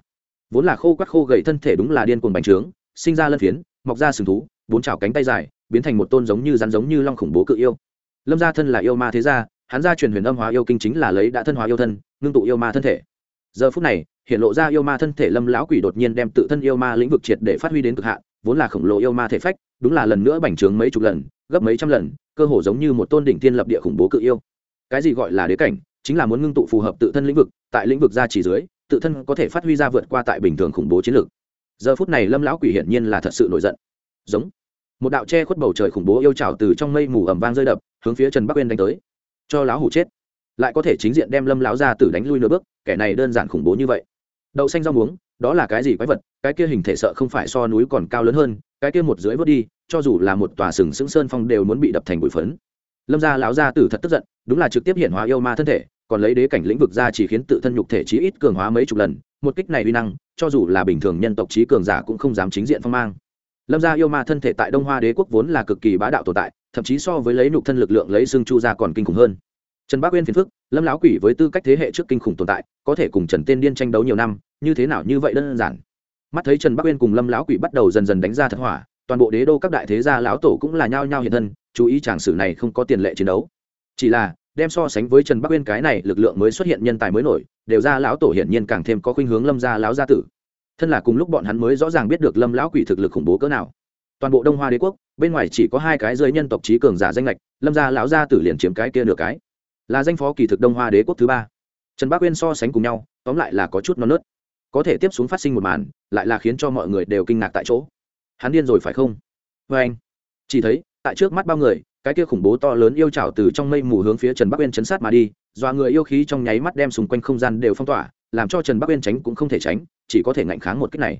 Vốn là khô quắt khô gầy thân thể đúng là điên cuồng bành trướng, sinh ra lân phiến, mọc ra sừng thú bốn chảo cánh tay dài, biến thành một tôn giống như rắn giống như long khủng bố cự yêu. Lâm gia thân là yêu ma thế gia, hắn gia truyền huyền âm hóa yêu kinh chính là lấy đã thân hóa yêu thân, ngưng tụ yêu ma thân thể. Giờ phút này, hiện lộ ra yêu ma thân thể lâm lão quỷ đột nhiên đem tự thân yêu ma lĩnh vực triệt để phát huy đến cực hạn, vốn là khổng lồ yêu ma thể phách, đúng là lần nữa bành trướng mấy chục lần, gấp mấy trăm lần, cơ hồ giống như một tôn đỉnh thiên lập địa khủng bố cự yêu. Cái gì gọi là đế cảnh, chính là muốn ngưng tụ phù hợp tự thân lĩnh vực, tại lĩnh vực gia chỉ dưới, tự thân có thể phát huy ra vượt qua tại bình thường khủng bố chiến lược. Giờ phút này lâm lão quỷ hiển nhiên là thật sự nổi giận. Giống một đạo che khuất bầu trời khủng bố yêu trào từ trong mây mù ẩm vang rơi đập, hướng phía trần bắc uyên đánh tới. Cho lão hủ chết. Lại có thể chính diện đem lâm lão ra tử đánh lui nửa bước, kẻ này đơn giản khủng bố như vậy. Đậu xanh rau muống, đó là cái gì quái vật, cái kia hình thể sợ không phải so núi còn cao lớn hơn, cái kia một dưới vớt đi, cho dù là một tòa sừng sững sơn phong đều muốn bị đập thành bụi phấn. Lâm gia lão gia tử thật tức giận, đúng là trực tiếp hiện hóa yêu ma thân thể, còn lấy đế cảnh lĩnh vực ra chỉ khiến tự thân nhục thể chí ít cường hóa mấy chục lần, một kích này uy năng, cho dù là bình thường nhân tộc trí cường giả cũng không dám chính diện phong mang lâm gia yêu ma thân thể tại đông hoa đế quốc vốn là cực kỳ bá đạo tồn tại, thậm chí so với lấy nục thân lực lượng lấy xương chu ra còn kinh khủng hơn. Trần bác uyên phiền phức, lâm lão quỷ với tư cách thế hệ trước kinh khủng tồn tại, có thể cùng trần tên điên tranh đấu nhiều năm, như thế nào như vậy đơn giản? Mắt thấy trần bắc uyên cùng lâm lão quỷ bắt đầu dần dần đánh ra thật hỏa, toàn bộ đế đô các đại thế gia lão tổ cũng là nhao nhao hiện thân, chú ý tràng sử này không có tiền lệ chiến đấu. Chỉ là, đem so sánh với trần bắc uyên cái này lực lượng mới xuất hiện nhân tài mới nổi, đều ra lão tổ hiển nhiên càng thêm có khuynh hướng lâm gia lão gia tử thân là cùng lúc bọn hắn mới rõ ràng biết được lâm lão quỷ thực lực khủng bố cỡ nào. Toàn bộ đông hoa đế quốc, bên ngoài chỉ có hai cái rơi nhân tộc trí cường giả danh lệch lâm gia lão gia tử liền chiếm cái kia nửa cái. Là danh phó kỳ thực đông hoa đế quốc thứ ba. Trần bác uyên so sánh cùng nhau, tóm lại là có chút non nớt. Có thể tiếp xuống phát sinh một màn, lại là khiến cho mọi người đều kinh ngạc tại chỗ. Hắn điên rồi phải không? Vê anh, chỉ thấy, tại trước mắt bao người, cái kia khủng bố to lớn yêu trào từ trong mây mù hướng phía trần bắc uyên chấn sát mà đi, dọa người yêu khí trong nháy mắt đem xung quanh không gian đều phong tỏa, làm cho trần bắc uyên tránh cũng không thể tránh chỉ có thể ngạnh kháng một cách này.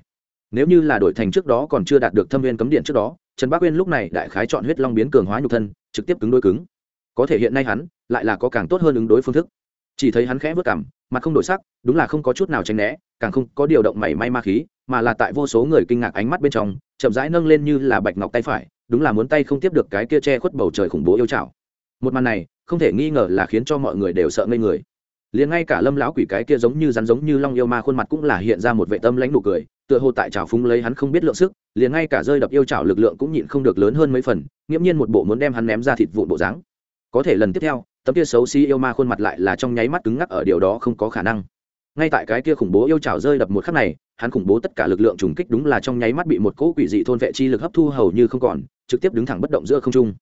Nếu như là đổi thành trước đó còn chưa đạt được thâm viên cấm điện trước đó, trần bắc uyên lúc này đại khái chọn huyết long biến cường hóa nhục thân, trực tiếp cứng đôi cứng. Có thể hiện nay hắn, lại là có càng tốt hơn ứng đối phương thức. Chỉ thấy hắn khẽ vớt cảm mặt không đổi sắc, đúng là không có chút nào tránh né, càng không có điều động mảy may ma khí, mà là tại vô số người kinh ngạc ánh mắt bên trong, chậm rãi nâng lên như là bạch ngọc tay phải, đúng là muốn tay không tiếp được cái kia che khuất bầu trời khủng bố yêu trảo. một màn này, không thể nghi ngờ là khiến cho mọi người đều sợ ngây người liền ngay cả lâm lão quỷ cái kia giống như rắn giống như long yêu ma khuôn mặt cũng là hiện ra một vệ tâm lãnh nụ cười, tựa hồ tại trào phúng lấy hắn không biết lượng sức, liền ngay cả rơi đập yêu trào lực lượng cũng nhịn không được lớn hơn mấy phần, nghiễm nhiên một bộ muốn đem hắn ném ra thịt vụn bộ dáng. Có thể lần tiếp theo, tấm kia xấu xí yêu ma khuôn mặt lại là trong nháy mắt cứng ngắc ở điều đó không có khả năng. Ngay tại cái kia khủng bố yêu trào rơi đập một khắc này, hắn khủng bố tất cả lực lượng trùng kích đúng là trong nháy mắt bị một cỗ quỷ dị thôn vệ chi lực hấp thu hầu như không còn, trực tiếp đứng thẳng bất động giữa không trung.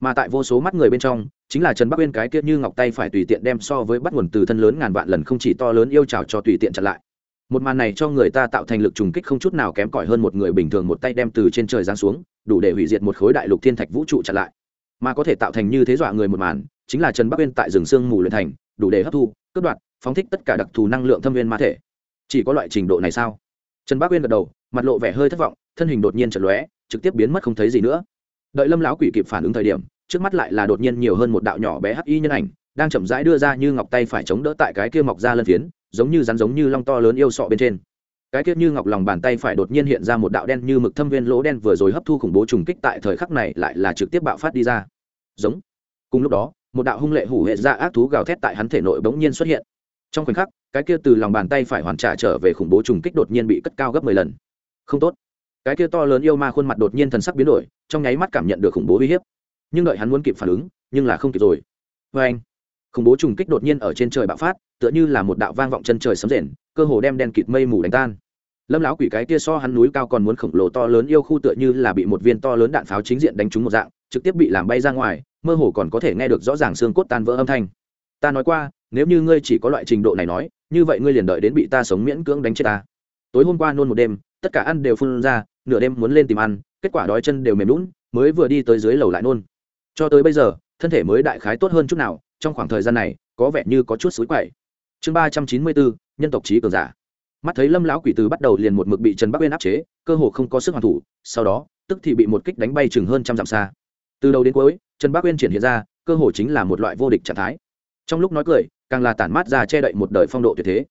Mà tại vô số mắt người bên trong chính là trần bắc uyên cái kia như ngọc tay phải tùy tiện đem so với bắt nguồn từ thân lớn ngàn vạn lần không chỉ to lớn yêu trào cho tùy tiện chặn lại. Một màn này cho người ta tạo thành lực trùng kích không chút nào kém cỏi hơn một người bình thường một tay đem từ trên trời giáng xuống, đủ để hủy diệt một khối đại lục thiên thạch vũ trụ chặn lại. Mà có thể tạo thành như thế dọa người một màn, chính là trần bắc uyên tại rừng sương mù luyện thành, đủ để hấp thu, cướp đoạt, phóng thích tất cả đặc thù năng lượng thâm viên ma thể. Chỉ có loại trình độ này sao? Trần bắc uyên gật đầu, mặt lộ vẻ hơi thất vọng, thân hình đột nhiên chật lóe, trực tiếp biến mất không thấy gì nữa. Đợi lâm lão quỷ kịp phản ứng thời điểm trước mắt lại là đột nhiên nhiều hơn một đạo nhỏ bé hắc y nhân ảnh, đang chậm rãi đưa ra như ngọc tay phải chống đỡ tại cái kia mọc ra lân phiến, giống như rắn giống như long to lớn yêu sọ bên trên. Cái kia như ngọc lòng bàn tay phải đột nhiên hiện ra một đạo đen như mực thâm viên lỗ đen vừa rồi hấp thu khủng bố trùng kích tại thời khắc này lại là trực tiếp bạo phát đi ra. Giống. Cùng lúc đó, một đạo hung lệ hủ hệ ra ác thú gào thét tại hắn thể nội bỗng nhiên xuất hiện. Trong khoảnh khắc, cái kia từ lòng bàn tay phải hoàn trả trở về khủng bố trùng kích đột nhiên bị cất cao gấp mười lần. Không tốt. Cái kia to lớn yêu ma khuôn mặt đột nhiên thần sắc biến đổi, trong nháy mắt cảm nhận được khủng bố uy hiếp nhưng đợi hắn muốn kịp phản ứng, nhưng là không kịp rồi. Vê anh, khủng bố trùng kích đột nhiên ở trên trời bạo phát, tựa như là một đạo vang vọng chân trời sấm rền, cơ hồ đem đen kịt mây mù đánh tan. Lâm lão quỷ cái kia so hắn núi cao còn muốn khổng lồ to lớn yêu khu tựa như là bị một viên to lớn đạn pháo chính diện đánh trúng một dạng, trực tiếp bị làm bay ra ngoài, mơ hồ còn có thể nghe được rõ ràng xương cốt tan vỡ âm thanh. Ta nói qua, nếu như ngươi chỉ có loại trình độ này nói, như vậy ngươi liền đợi đến bị ta sống miễn cưỡng đánh chết ta. Tối hôm qua nôn một đêm, tất cả ăn đều phun ra, nửa đêm muốn lên tìm ăn, kết quả đói chân đều mềm lún mới vừa đi tới dưới lầu lại nôn cho tới bây giờ, thân thể mới đại khái tốt hơn chút nào, trong khoảng thời gian này, có vẻ như có chút xối quậy. Chương ba trăm chín mươi bốn, nhân tộc trí cường giả. Mắt thấy lâm lão quỷ từ bắt đầu liền một mực bị trần bắc uyên áp chế, cơ hồ không có sức hoàn thủ, sau đó, tức thì bị một kích đánh bay chừng hơn trăm dặm xa. Từ đầu đến cuối, trần bắc uyên triển hiện ra, cơ hồ chính là một loại vô địch trạng thái. Trong lúc nói cười, càng là tản mát ra che đậy một đời phong độ tuyệt thế.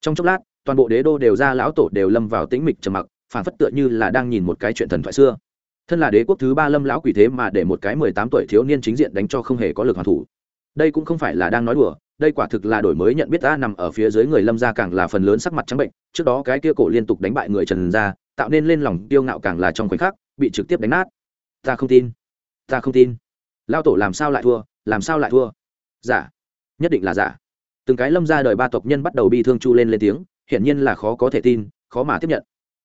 Trong chốc lát, toàn bộ đế đô đều ra lão tổ đều lâm vào tĩnh mịch trầm mặc, phản phất tựa như là đang nhìn một cái chuyện thần thoại xưa thân là đế quốc thứ ba lâm lão quỷ thế mà để một cái mười tám tuổi thiếu niên chính diện đánh cho không hề có lực hoàn thủ. Đây cũng không phải là đang nói đùa, đây quả thực là đổi mới nhận biết ta nằm ở phía dưới người lâm gia càng là phần lớn sắc mặt trắng bệnh, trước đó cái kia cổ liên tục đánh bại người trần gia, tạo nên lên lòng tiêu ngạo càng là trong khoảnh khắc, bị trực tiếp đánh nát. Ta không tin, ta không tin. Lao tổ làm sao lại thua, làm sao lại thua? Giả, nhất định là giả. Từng cái lâm gia đời ba tộc nhân bắt đầu bi thương chu lên lên tiếng, hiển nhiên là khó có thể tin, khó mà tiếp nhận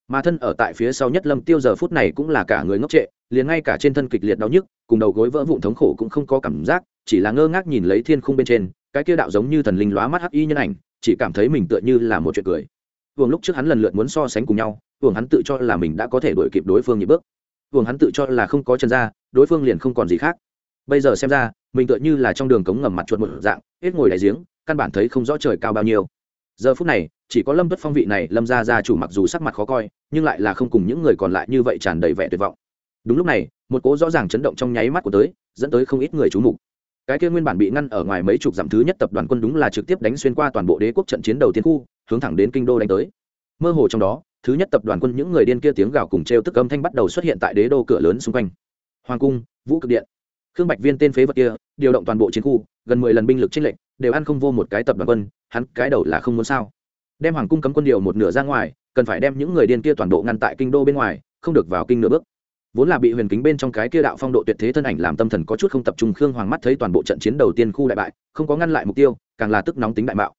mà thân ở tại phía sau nhất lâm tiêu giờ phút này cũng là cả người ngốc trệ, liền ngay cả trên thân kịch liệt đau nhức, cùng đầu gối vỡ vụn thống khổ cũng không có cảm giác, chỉ là ngơ ngác nhìn lấy thiên khung bên trên, cái kia đạo giống như thần linh lóa mắt hắc y nhân ảnh, chỉ cảm thấy mình tựa như là một chuyện cười. Vương lúc trước hắn lần lượt muốn so sánh cùng nhau, Vương hắn tự cho là mình đã có thể đuổi kịp đối phương những bước. Vương hắn tự cho là không có chân ra, đối phương liền không còn gì khác. Bây giờ xem ra, mình tựa như là trong đường cống ngầm mặt chuột một dạng, hết ngồi đại giếng, căn bản thấy không rõ trời cao bao nhiêu. Giờ phút này chỉ có lâm tuất phong vị này, lâm ra ra chủ mặc dù sắc mặt khó coi, nhưng lại là không cùng những người còn lại như vậy tràn đầy vẻ tuyệt vọng. Đúng lúc này, một cố rõ ràng chấn động trong nháy mắt của tới, dẫn tới không ít người trú mục. Cái kia nguyên bản bị ngăn ở ngoài mấy chục dặm thứ nhất tập đoàn quân đúng là trực tiếp đánh xuyên qua toàn bộ đế quốc trận chiến đầu tiên khu, hướng thẳng đến kinh đô đánh tới. Mơ hồ trong đó, thứ nhất tập đoàn quân những người điên kia tiếng gào cùng t tức âm thanh bắt đầu xuất hiện tại đế đô cửa lớn xung quanh. Hoàng cung, vũ cực điện. Khương bạch viên tên phế vật kia, điều động toàn bộ chiến khu, gần mười lần binh lực t lệnh đều ăn không vô một cái tập đoàn quân, hắn cái đầu là không muốn sao? Đem hoàng cung cấm quân điều một nửa ra ngoài, cần phải đem những người điên kia toàn bộ ngăn tại kinh đô bên ngoài, không được vào kinh nửa bước. Vốn là bị huyền kính bên trong cái kia đạo phong độ tuyệt thế thân ảnh làm tâm thần có chút không tập trung, khương hoàng mắt thấy toàn bộ trận chiến đầu tiên khu đại bại, không có ngăn lại mục tiêu, càng là tức nóng tính đại mạo.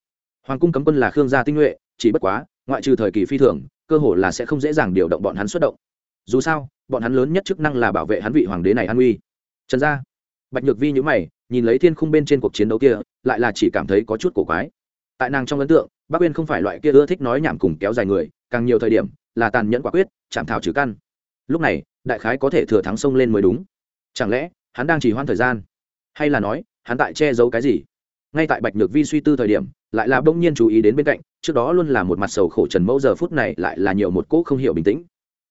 Hoàng cung cấm quân là khương gia tinh nhuệ, chỉ bất quá, ngoại trừ thời kỳ phi thường, cơ hồ là sẽ không dễ dàng điều động bọn hắn xuất động. Dù sao, bọn hắn lớn nhất chức năng là bảo vệ hắn vị hoàng đế này an uy trần gia, bạch nhược vi nhữ mày, nhìn lấy thiên khung bên trên cuộc chiến đấu kia, lại là chỉ cảm thấy có chút cổ quái. Tại nàng trong ấn tượng bác uyên không phải loại kia ưa thích nói nhảm cùng kéo dài người, càng nhiều thời điểm là tàn nhẫn quả quyết, chạm thảo trừ căn. Lúc này, đại khái có thể thừa thắng sông lên mới đúng. Chẳng lẽ, hắn đang chỉ hoãn thời gian? Hay là nói, hắn tại che giấu cái gì? Ngay tại bạch nhược vi suy tư thời điểm, lại là bỗng nhiên chú ý đến bên cạnh, trước đó luôn là một mặt sầu khổ trần mẫu giờ phút này lại là nhiều một cỗ không hiểu bình tĩnh.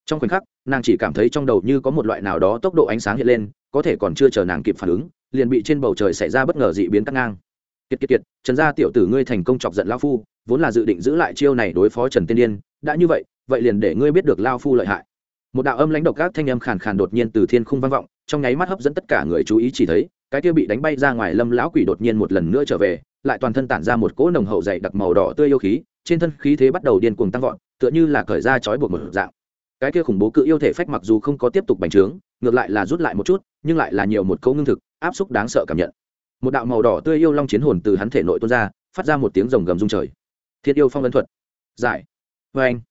Trong khoảnh khắc, nàng chỉ cảm thấy trong đầu như có một loại nào đó tốc độ ánh sáng hiện lên, có thể còn chưa chờ nàng kịp phản ứng, liền bị trên bầu trời xảy ra bất ngờ dị biến cắt ngang kiệt kiệt kiệt, trần gia tiểu tử ngươi thành công chọc giận lao phu, vốn là dự định giữ lại chiêu này đối phó trần tiên điên, đã như vậy vậy liền để ngươi biết được lao phu lợi hại. Một đạo âm lãnh độc các thanh âm khàn khàn đột nhiên từ thiên khung vang vọng, trong nháy mắt hấp dẫn tất cả người chú ý chỉ thấy, cái kia bị đánh bay ra ngoài lâm lão quỷ đột nhiên một lần nữa trở về, lại toàn thân tản ra một cỗ nồng hậu dày đặc màu đỏ tươi yêu khí, trên thân khí thế bắt đầu điên cuồng tăng vọt, tựa như là cởi ra chói buộc một dạng. Cái kia khủng bố cự yêu thể phách mặc dù không có tiếp tục bành trướng, ngược lại là rút lại một chút, nhưng lại là nhiều một câu ngưng thực, áp xúc đáng sợ cảm nhận một đạo màu đỏ tươi yêu long chiến hồn từ hắn thể nội tuôn ra, phát ra một tiếng rồng gầm rung trời. Thiên yêu phong ấn thuật. Giải. Vê anh.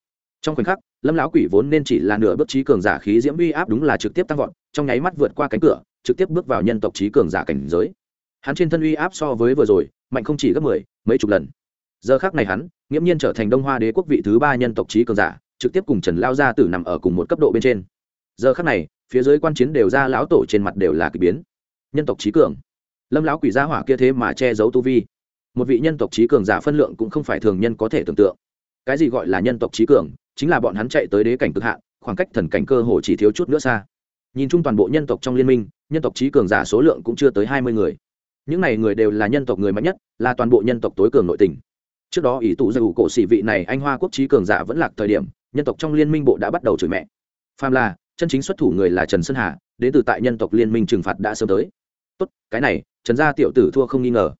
Trong khoảnh khắc, lâm lão quỷ vốn nên chỉ là nửa bước trí cường giả khí diễm uy áp đúng là trực tiếp tăng vọt, trong nháy mắt vượt qua cánh cửa, trực tiếp bước vào nhân tộc trí cường giả cảnh giới. Hắn trên thân uy áp so với vừa rồi, mạnh không chỉ gấp mười, mấy chục lần. Giờ khác này hắn, nghiễm nhiên trở thành đông hoa đế quốc vị thứ ba nhân tộc trí cường giả, trực tiếp cùng trần lao gia tử nằm ở cùng một cấp độ bên trên. Giờ khác này, phía dưới quan chiến đều ra lão tổ trên mặt đều là k ỳ biến. Nhân tộc trí cường lâm lão quỷ gia hỏa kia thế mà che giấu tu vi. Một vị nhân tộc trí cường giả phân lượng cũng không phải thường nhân có thể tưởng tượng. Cái gì gọi là nhân tộc trí cường? Chính là bọn hắn chạy tới đế cảnh cực hạn, khoảng cách thần cảnh cơ hồ chỉ thiếu chút nữa xa. Nhìn chung toàn bộ nhân tộc trong liên minh, nhân tộc trí cường giả số lượng cũng chưa tới hai mươi người. Những này người đều là nhân tộc người mạnh nhất, là toàn bộ nhân tộc tối cường nội tình. Trước đó ý tụ dầu cổ xỉ vị này anh hoa quốc trí cường giả vẫn lạc thời điểm, nhân tộc trong liên minh bộ đã bắt đầu chửi mẹ. Phàm là, chân chính xuất thủ người là trần sơn hà, đến từ tại nhân tộc liên minh trừng phạt đã sớm tới tốt, cái này, trần gia tiểu tử thua không nghi ngờ.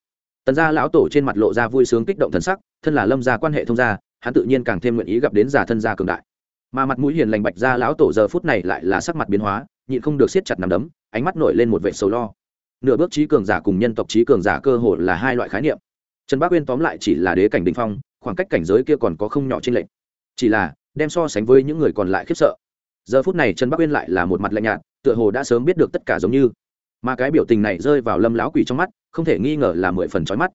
Tần gia lão tổ trên mặt lộ ra vui sướng kích động thần sắc, thân là lâm gia quan hệ thông gia, hắn tự nhiên càng thêm nguyện ý gặp đến giả thân gia cường đại. Mà mặt mũi hiền lành bạch gia lão tổ giờ phút này lại là sắc mặt biến hóa, nhịn không được siết chặt nằm đấm, ánh mắt nổi lên một vệ sầu lo. Nửa bước trí cường giả cùng nhân tộc trí cường giả cơ hồ là hai loại khái niệm. Trần bác uyên tóm lại chỉ là đế cảnh đình phong, khoảng cách cảnh giới kia còn có không nhỏ trên lệnh chỉ là, đem so sánh với những người còn lại khiếp sợ. Giờ phút này trần bắc uyên lại là một mặt lạnh nhạt, tựa hồ đã sớm biết được tất cả giống như mà cái biểu tình này rơi vào lâm lão quỷ trong mắt, không thể nghi ngờ là mười phần trói mắt.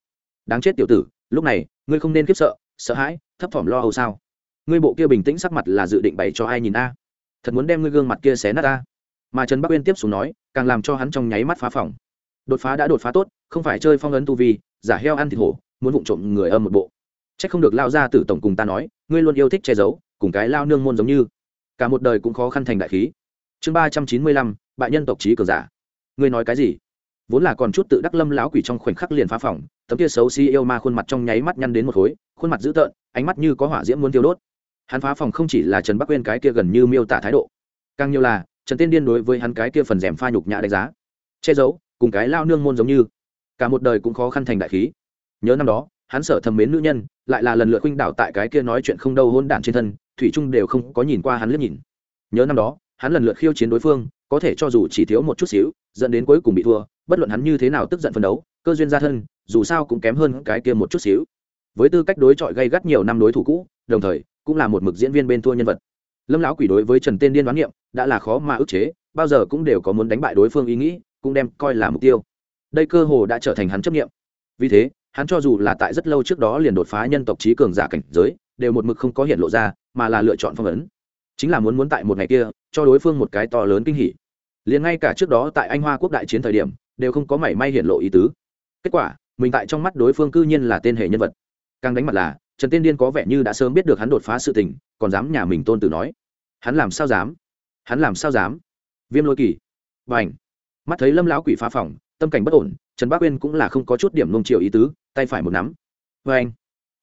Đáng chết tiểu tử, lúc này, ngươi không nên khiếp sợ sợ hãi, thấp thỏm lo âu sao? Ngươi bộ kia bình tĩnh sắc mặt là dự định bày cho ai nhìn a? Thật muốn đem ngươi gương mặt kia xé nát a? Mà trần bắc uyên tiếp xuống nói, càng làm cho hắn trong nháy mắt phá phòng. Đột phá đã đột phá tốt, không phải chơi phong ấn tu vi, giả heo ăn thịt hổ, muốn vụng trộm người âm một bộ. C h ắ c không được lao ra từ tổng cùng ta nói, ngươi luôn yêu thích che giấu, cùng cái lao nương môn giống như. Cả một đời cũng khó khăn thành đại khí. Chương ba trăm chín mươi lăm, bại nhân tộc trí cường giả ngươi nói cái gì? Vốn là còn chút tự đắc lâm lão quỷ trong khoảnh khắc liền phá phòng, tấm kia xấu xí yêu ma khuôn mặt trong nháy mắt nhăn đến một khối, khuôn mặt dữ tợn, ánh mắt như có hỏa diễm muốn tiêu đốt. Hắn phá phòng không chỉ là trần bắc quên cái kia gần như miêu tả thái độ, càng nhiều là trần tiên điên đối với hắn cái kia phần rèm pha nhục nhã đánh giá. Che giấu, cùng cái lao nương môn giống như. Cả một đời cũng khó khăn thành đại khí. Nhớ năm đó, hắn sở thầm mến nữ nhân, lại là lần lượt khuynh đảo tại cái kia nói chuyện không đâu hôn đản trên thân, thủy trung đều không có nhìn qua hắn liếc nhìn. Nhớ năm đó, hắn lần lượt khiêu chiến đối phương có thể cho dù chỉ thiếu một chút xíu, dẫn đến cuối cùng bị thua, bất luận hắn như thế nào tức giận phân đấu, cơ duyên gia thân, dù sao cũng kém hơn cái kia một chút xíu. Với tư cách đối chọi gây gắt nhiều năm đối thủ cũ, đồng thời, cũng là một mực diễn viên bên thua nhân vật. Lâm lão quỷ đối với trần tên điên đoán niệm, đã là khó mà ức chế, bao giờ cũng đều có muốn đánh bại đối phương ý nghĩ, cũng đem coi là mục tiêu. Đây cơ hồ đã trở thành hắn chấp nghiệm vì thế, hắn cho dù là tại rất lâu trước đó liền đột phá nhân tộc trí cường giả cảnh giới, đều một mực không có hiện lộ ra, mà là lựa chọn phong ấn. Chính là muốn muốn tại một ngày kia, cho đối phương một cái to lớn kinh hỉ liền ngay cả trước đó tại anh hoa quốc đại chiến thời điểm, đều không có mảy may hiện lộ ý tứ. Kết quả, mình tại trong mắt đối phương cư nhiên là tên hệ nhân vật. Càng đánh mặt là, trần tiên điên có vẻ như đã sớm biết được hắn đột phá sự tình, còn dám nhà mình tôn tử nói. Hắn làm sao dám? Hắn làm sao dám? Viêm lôi kỳ. Và ảnh mắt thấy lâm lão quỷ phá phòng, tâm cảnh bất ổn, trần bác uyên cũng là không có chút điểm nung triệu ý tứ, tay phải một nắm. Và anh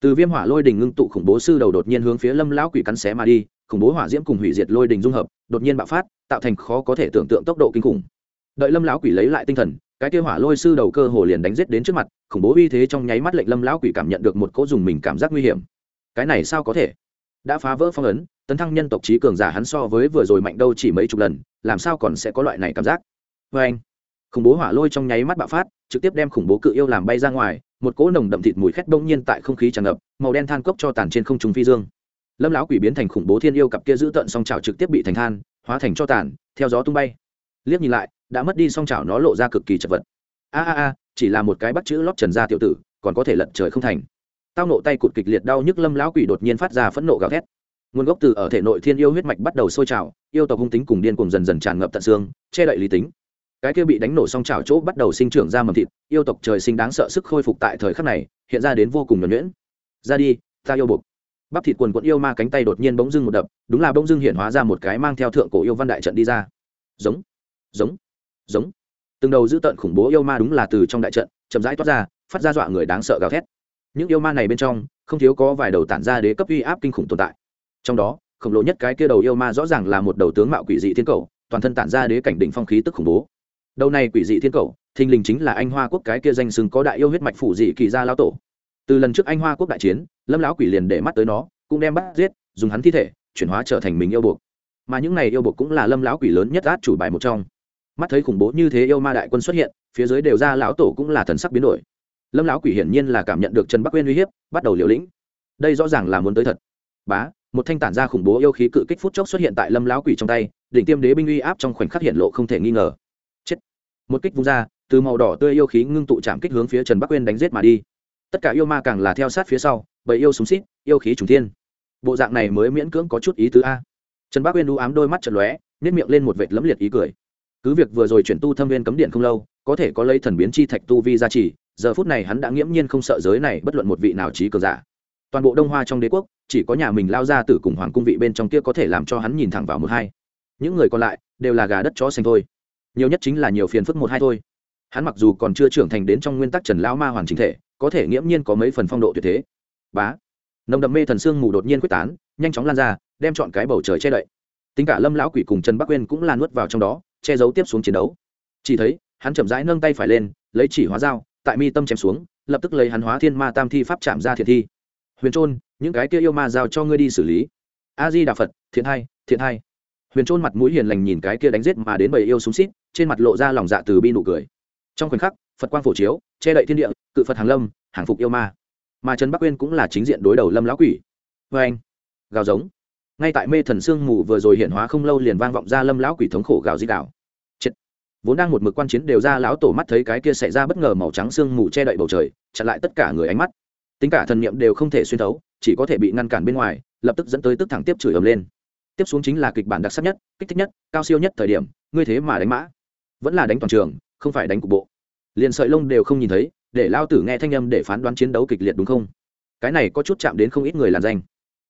từ viêm hỏa lôi đình ngưng tụ khủng bố sư đầu đột nhiên hướng phía lâm lão quỷ cắn xé mà đi khủng bố hỏa diễm cùng hủy diệt lôi đình dung hợp, đột nhiên bạo phát, tạo thành khó có thể tưởng tượng tốc độ kinh khủng. Đợi lâm lão quỷ lấy lại tinh thần, cái kia hỏa lôi sư đầu cơ hồ liền đánh giết đến trước mặt, khủng bố uy thế trong nháy mắt lệnh lâm lão quỷ cảm nhận được một cỗ dùng mình cảm giác nguy hiểm. Cái này sao có thể? Đã phá vỡ phong ấn, tấn thăng nhân tộc trí cường giả hắn so với vừa rồi mạnh đâu chỉ mấy chục lần, làm sao còn sẽ có loại này cảm giác? Vê anh, khủng bố hỏa lôi trong nháy mắt bạo phát, trực tiếp đem khủng bố cự yêu làm bay ra ngoài, một cỗ nồng đậm thịt mùi khét đông nhiên tại không khí tràn ngập, màu đen than cốc cho tàn trên không trung phi dương lâm lão quỷ biến thành khủng bố thiên yêu cặp kia giữ tận song trào trực tiếp bị thành than, hóa thành cho tàn, theo gió tung bay. Liếc nhìn lại, đã mất đi song trào nó lộ ra cực kỳ chật vật. A a a, chỉ là một cái bắt chữ lót trần ra tiểu tử, còn có thể lật trời không thành. Tao nộ tay cụt kịch liệt đau nhức lâm lão quỷ đột nhiên phát ra phẫn nộ gào thét. Nguồn gốc từ ở thể nội thiên yêu huyết mạch bắt đầu sôi trào, yêu tộc hung tính cùng điên cùng dần dần tràn ngập tận xương, che đậy lý tính. Cái kia bị đánh nổ xong trào chỗ bắt đầu sinh trưởng ra mầm thịt, yêu tộc trời sinh đáng sợ sức khôi phục tại thời khắc này, hiện ra đến vô cùng nhuẩn nhuyễn. Ra đi, ta yêu buộc bắp thịt quần quận yêu ma cánh tay đột nhiên bỗng dưng một đập, đúng là bỗng dưng hiện hóa ra một cái mang theo thượng cổ yêu văn đại trận đi ra. Giống giống giống. Từng đầu dữ tợn khủng bố yêu ma đúng là từ trong đại trận, chậm rãi toát ra, phát ra dọa người đáng sợ gào thét. Những yêu ma này bên trong, không thiếu có vài đầu tản ra đế cấp uy áp kinh khủng tồn tại. Trong đó, khổng lồ nhất cái kia đầu yêu ma rõ ràng là một đầu tướng mạo quỷ dị thiên cầu, toàn thân tản ra đế cảnh đỉnh phong khí tức khủng bố. Đầu này quỷ dị thiên cầu, thình lình chính là anh hoa quốc cái kia danh sừng có đại yêu huyết mạch phủ dị kỳ gia lao tổ từ lần trước anh hoa quốc đại chiến, lâm lão quỷ liền để mắt tới nó, cũng đem bắt giết, dùng hắn thi thể, chuyển hóa trở thành mình yêu buộc. Mà những này yêu buộc cũng là lâm lão quỷ lớn nhất át chủ bài một trong. Mắt thấy khủng bố như thế yêu ma đại quân xuất hiện, phía dưới đều ra lão tổ cũng là thần sắc biến đổi. Lâm lão quỷ hiển nhiên là cảm nhận được trần bắc uyên uy hiếp, bắt đầu liều lĩnh. Đây rõ ràng là muốn tới thật. Bá, một thanh tản ra khủng bố yêu khí cự kích phút chốc xuất hiện tại lâm lão quỷ trong tay, đỉnh tiêm đế binh uy áp trong khoảnh khắc hiện lộ không thể nghi ngờ. Chết. Một kích vung ra, từ màu đỏ tươi yêu khí ngưng tụ chạm kích hướng phía trần bắc uyên đánh giết mà đi tất cả yêu ma càng là theo sát phía sau bởi yêu súng xít, yêu khí trùng thiên. Bộ dạng này mới miễn cưỡng có chút ý tứ a. Trần bắc uyên đu ám đôi mắt trần lóe nếp miệng lên một vệt lẫm liệt ý cười. Cứ việc vừa rồi chuyển tu thâm viên cấm điện không lâu, có thể có lấy thần biến chi thạch tu vi gia trì, giờ phút này hắn đã nghiễm nhiên không sợ giới này bất luận một vị nào trí cường giả. Toàn bộ đông hoa trong đế quốc, chỉ có nhà mình lao ra từ cùng hoàng cung vị bên trong kia có thể làm cho hắn nhìn thẳng vào một hai. Những người còn lại, đều là gà đất chó xanh thôi. Nhiều nhất chính là nhiều phiền phức một hai thôi. Hắn mặc dù còn chưa trưởng thành đến trong nguyên tắc trần lao ma hoàn chính thể có thể nghiễm nhiên có mấy phần phong độ tuyệt thế. Bá. Nồng đậm mê thần sương mù đột nhiên quyết tán, nhanh chóng lan ra, đem chọn cái bầu trời che đậy. Tính cả lâm lão quỷ cùng trần bắc quên cũng lan nuốt vào trong đó, che giấu tiếp xuống chiến đấu. Chỉ thấy, hắn chậm rãi nâng tay phải lên, lấy chỉ hóa dao, tại mi tâm chém xuống, lập tức lấy hắn hóa thiên ma tam thi pháp chạm ra thiệt thi. Huyền trôn, những cái kia yêu ma giao cho ngươi đi xử lý. A di đà phật, thiện hai thiện hai. Huyền trôn mặt mũi hiền lành nhìn cái kia đánh giết mà đến bầy yêu súng xít, trên mặt lộ ra lòng dạ từ bi nụ cười. Trong khoảnh khắc phật quang phổ chiếu, che đậy thiên địa, cự phật hàng lâm, hàng phục yêu ma. Mà trần bắc uyên cũng là chính diện đối đầu lâm lão quỷ. Vê anh, gào giống. Ngay tại mê thần sương mù vừa rồi hiện hóa không lâu liền vang vọng ra lâm lão quỷ thống khổ gào di đảo chết. Vốn đang một mực quan chiến đều ra lão tổ mắt thấy cái kia xảy ra bất ngờ màu trắng sương mù che đậy bầu trời, chặn lại tất cả người ánh mắt. Tính cả thần niệm đều không thể xuyên thấu, chỉ có thể bị ngăn cản bên ngoài, lập tức dẫn tới tức thẳng tiếp chửi ầm lên. Tiếp xuống chính là kịch bản đặc sắc nhất, kích thích nhất, cao siêu nhất thời điểm, ngươi thế mà đánh mã. Vẫn là đánh toàn trường, không phải đánh cục bộ liền sợi lông đều không nhìn thấy, để lao tử nghe thanh âm để phán đoán chiến đấu kịch liệt đúng không? Cái này có chút chạm đến không ít người làn danh.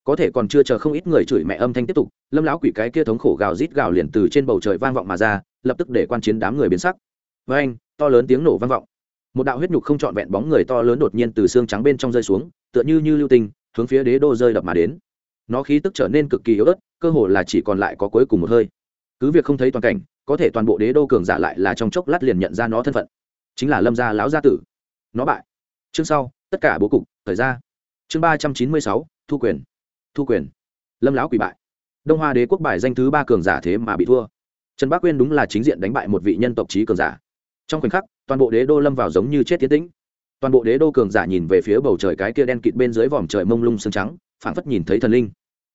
Có thể còn chưa chờ không ít người chửi mẹ âm thanh tiếp tục, lâm lão quỷ cái kia thống khổ gào rít gào liền từ trên bầu trời vang vọng mà ra, lập tức để quan chiến đám người biến sắc. Với anh, to lớn tiếng nổ vang vọng. Một đạo huyết nhục không trọn vẹn bóng người to lớn đột nhiên từ xương trắng bên trong rơi xuống, tựa như như lưu tinh, hướng phía đế đô rơi đập mà đến. Nó khí tức trở nên cực kỳ yếu ớt, cơ hồ là chỉ còn lại có cuối cùng một hơi. Cứ việc không thấy toàn cảnh, có thể toàn bộ đế đô cường giả lại là trong chốc lát liền nhận ra nó thân phận chính là lâm gia lão gia tử. Nó bại. Chương sau, tất cả bố cục, thời ra. Chương ba trăm chín mươi sáu, thu quyền. Thu quyền. Lâm lão quỷ bại. Đông hoa đế quốc bài danh thứ ba cường giả thế mà bị thua. Trần bác quyên đúng là chính diện đánh bại một vị nhân tộc trí cường giả. Trong khoảnh khắc, toàn bộ đế đô lâm vào giống như chết tiến tĩnh. Toàn bộ đế đô cường giả nhìn về phía bầu trời cái kia đen kịt bên dưới vòm trời mông lung sương trắng, phảng phất nhìn thấy thần linh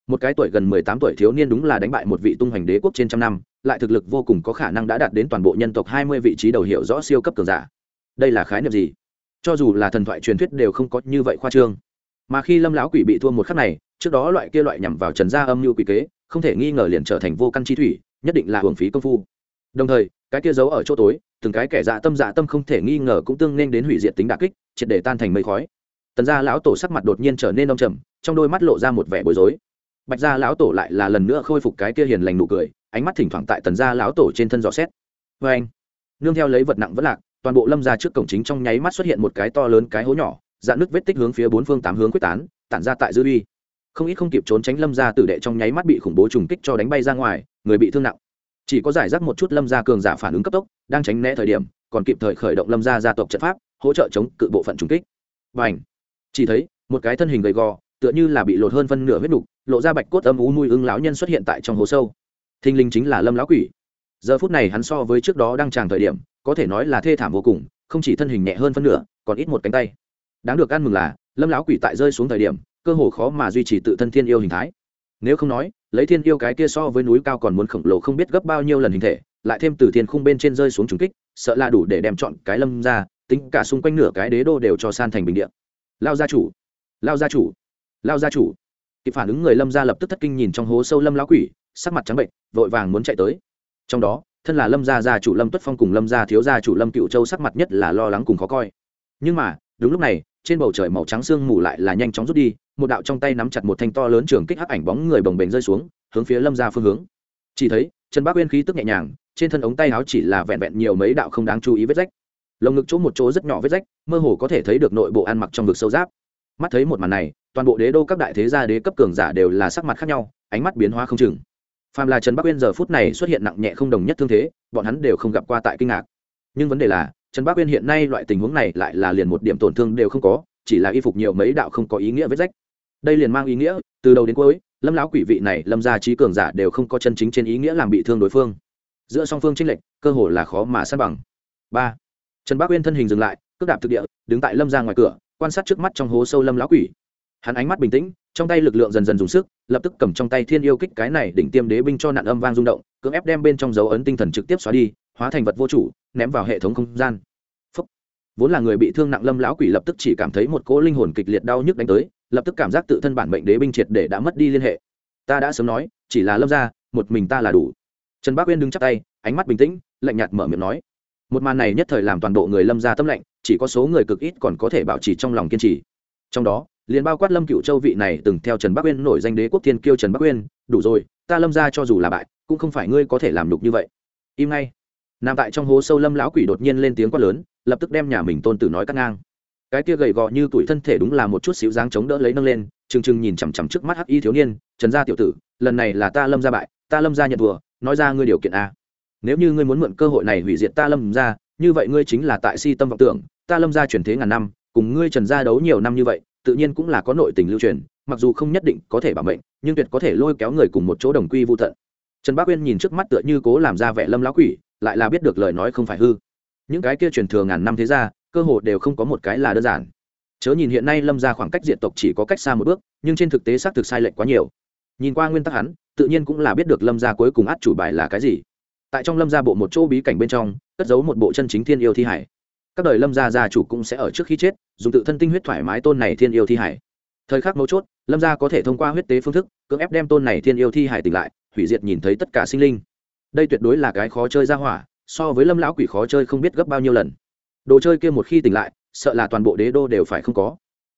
một cái tuổi gần mười tám tuổi thiếu niên đúng là đánh bại một vị tung hoành đế quốc trên trăm năm, lại thực lực vô cùng có khả năng đã đạt đến toàn bộ nhân tộc hai mươi vị trí đầu hiệu rõ siêu cấp cường giả. Đây là khái niệm gì? Cho dù là thần thoại truyền thuyết đều không có như vậy khoa trương. Mà khi lâm lão quỷ bị thua một khắc này, trước đó loại kia loại nhằm vào trần gia âm mưu quỷ kế, không thể nghi ngờ liền trở thành vô căn chi thủy, nhất định là hưởng phí công phu. Đồng thời, cái kia giấu ở chỗ tối, từng cái kẻ dạ tâm dạ tâm không thể nghi ngờ cũng tương nên đến hủy diệt tính đà kích, triệt để tan thành mây khói. Tần gia lão tổ sắc mặt đột nhiên trở nên đông trầm, trong đôi mắt lộ ra một vẻ bối rối bạch gia lão tổ lại là lần nữa khôi phục cái kia hiền lành nụ cười, ánh mắt thỉnh thoảng tại tần gia lão tổ trên thân dò xét. Vê anh, nương theo lấy vật nặng vẫn lạc, toàn bộ lâm ra trước cổng chính trong nháy mắt xuất hiện một cái to lớn cái hố nhỏ, dạn nước vết tích hướng phía bốn phương tám hướng quyết tán, tản ra tại dư uy không ít không kịp trốn tránh lâm ra tử đệ trong nháy mắt bị khủng bố trùng kích cho đánh bay ra ngoài, người bị thương nặng. Chỉ có giải rác một chút lâm ra cường giả phản ứng cấp tốc, đang tránh né thời điểm, còn kịp thời khởi động lâm ra gia tộc trận pháp, hỗ trợ chống cự bộ phận trùng kích. Và ảnh chỉ thấy, một cái thân hình gầy gò tựa như là bị lột hơn phân nửa huyết đục lộ ra bạch cốt âm ú nuôi ưng lão nhân xuất hiện tại trong hố sâu. Thinh linh chính là lâm lão quỷ. Giờ phút này hắn so với trước đó đang tràng thời điểm, có thể nói là thê thảm vô cùng, không chỉ thân hình nhẹ hơn phân nửa, còn ít một cánh tay. Đáng được ăn mừng là, lâm lão quỷ tại rơi xuống thời điểm, cơ hồ khó mà duy trì tự thân thiên yêu hình thái. Nếu không nói, lấy thiên yêu cái kia so với núi cao còn muốn khổng lồ không biết gấp bao nhiêu lần hình thể, lại thêm từ thiên khung bên trên rơi xuống trùng kích, sợ là đủ để đem chọn cái lâm ra, tính cả xung quanh nửa cái đế đô đều cho san thành bình địa. Lao gia chủ! Lao gia chủ! Lao gia chủ. Kịp phản ứng người lâm gia lập tức thất kinh nhìn trong hố sâu lâm lão quỷ, sắc mặt trắng bệnh, vội vàng muốn chạy tới. Trong đó, thân là lâm gia gia chủ lâm tuất phong cùng lâm gia thiếu gia chủ lâm cựu châu sắc mặt nhất là lo lắng cùng khó coi. Nhưng mà, đúng lúc này, trên bầu trời màu trắng sương mù lại là nhanh chóng rút đi, một đạo trong tay nắm chặt một thanh to lớn trường kích hắc ảnh bóng người bồng bềnh rơi xuống, hướng phía lâm gia phương hướng. Chỉ thấy, trần bác uyên khí tức nhẹ nhàng, trên thân ống tay áo chỉ là vẹn vẹn nhiều mấy đạo không đáng chú ý vết rách. Lồng ngực chỗ một chỗ rất nhỏ vết rách, mơ hồ có thể thấy được nội bộ ăn mặc trong vực sâu giáp. Mắt thấy một màn này toàn bộ đế đô các đại thế gia đế cấp cường giả đều là sắc mặt khác nhau, ánh mắt biến hóa không chừng. Phàm là trần bắc uyên giờ phút này xuất hiện nặng nhẹ không đồng nhất thương thế, bọn hắn đều không gặp qua tại kinh ngạc. Nhưng vấn đề là, trần bắc uyên hiện nay loại tình huống này lại là liền một điểm tổn thương đều không có, chỉ là y phục nhiều mấy đạo không có ý nghĩa vết rách. Đây liền mang ý nghĩa, từ đầu đến cuối, lâm lão quỷ vị này, lâm gia trí cường giả đều không có chân chính trên ý nghĩa làm bị thương đối phương. Giữa song phương tranh lệch, cơ hồ là khó mà sát bằng. Ba, trần Bắc uyên thân hình dừng lại, cước đạp thực địa, đứng tại lâm ra ngoài cửa, quan sát trước mắt trong hố sâu lâm lão quỷ hắn ánh mắt bình tĩnh, trong tay lực lượng dần dần dùng sức, lập tức cầm trong tay thiên yêu kích cái này đỉnh tiêm đế binh cho nạn âm vang rung động, cưỡng ép đem bên trong dấu ấn tinh thần trực tiếp xóa đi, hóa thành vật vô chủ, ném vào hệ thống không gian. Phúc. vốn là người bị thương nặng lâm lão quỷ lập tức chỉ cảm thấy một cỗ linh hồn kịch liệt đau nhức đánh tới, lập tức cảm giác tự thân bản mệnh đế binh triệt để đã mất đi liên hệ. Ta đã sớm nói, chỉ là lâm ra một mình ta là đủ. Trần bác uyên đứng chắp tay, ánh mắt bình tĩnh, lạnh nhạt mở miệng nói. Một màn này nhất thời làm toàn bộ người lâm ra tâm lạnh, chỉ có số người cực ít còn có thể bảo trì trong lòng kiên trì. Trong đó liền bao quát lâm cựu châu vị này từng theo trần bắc uyên nổi danh đế quốc thiên kiêu trần bắc uyên đủ rồi, ta lâm ra cho dù là bại, cũng không phải ngươi có thể làm đục như vậy. Im ngay. Nằm tại trong hố sâu lâm lão quỷ đột nhiên lên tiếng quát lớn, lập tức đem nhà mình tôn tử nói cắt ngang. Cái kia gầy gò như tuổi thân thể đúng là một chút xíu dáng chống đỡ lấy nâng lên chừng chừng nhìn chằm chằm trước mắt hắc y thiếu niên, trần gia tiểu tử, lần này là ta lâm ra bại, ta lâm ra nhận vừa nói ra ngươi điều kiện a. Nếu như ngươi muốn mượn cơ hội này hủy diệt ta lâm ra như vậy ngươi chính là tại si tâm vọng tưởng, ta lâm ra chuyển thế ngàn năm, cùng ngươi trần gia đấu nhiều năm như vậy tự nhiên cũng là có nội tình lưu truyền, mặc dù không nhất định có thể bảo mệnh, nhưng tuyệt có thể lôi kéo người cùng một chỗ đồng quy vô tận. Trần bác uyên nhìn trước mắt tựa như cố làm ra vẻ lâm lão quỷ, lại là biết được lời nói không phải hư. Những cái kia truyền thừa ngàn năm thế ra cơ hội đều không có một cái là đơn giản. Chớ nhìn hiện nay lâm ra khoảng cách diện tộc chỉ có cách xa một bước, nhưng trên thực tế xác thực sai lệch quá nhiều. Nhìn qua nguyên tắc hắn, tự nhiên cũng là biết được lâm gia cuối cùng át chủ bài là cái gì. Tại trong lâm gia bộ một chỗ bí cảnh bên trong, cất giấu một bộ chân chính thiên yêu thi hải các đời lâm gia gia chủ cũng sẽ ở trước khi chết, dùng tự thân tinh huyết thoải mái tôn này thiên yêu thi hải. Thời khắc mấu chốt, lâm gia có thể thông qua huyết tế phương thức, cưỡng ép đem tôn này thiên yêu thi hải tỉnh lại, hủy diệt nhìn thấy tất cả sinh linh. Đây tuyệt đối là cái khó chơi ra hỏa, so với lâm lão quỷ khó chơi không biết gấp bao nhiêu lần. Đồ chơi kia một khi tỉnh lại, sợ là toàn bộ đế đô đều phải không có.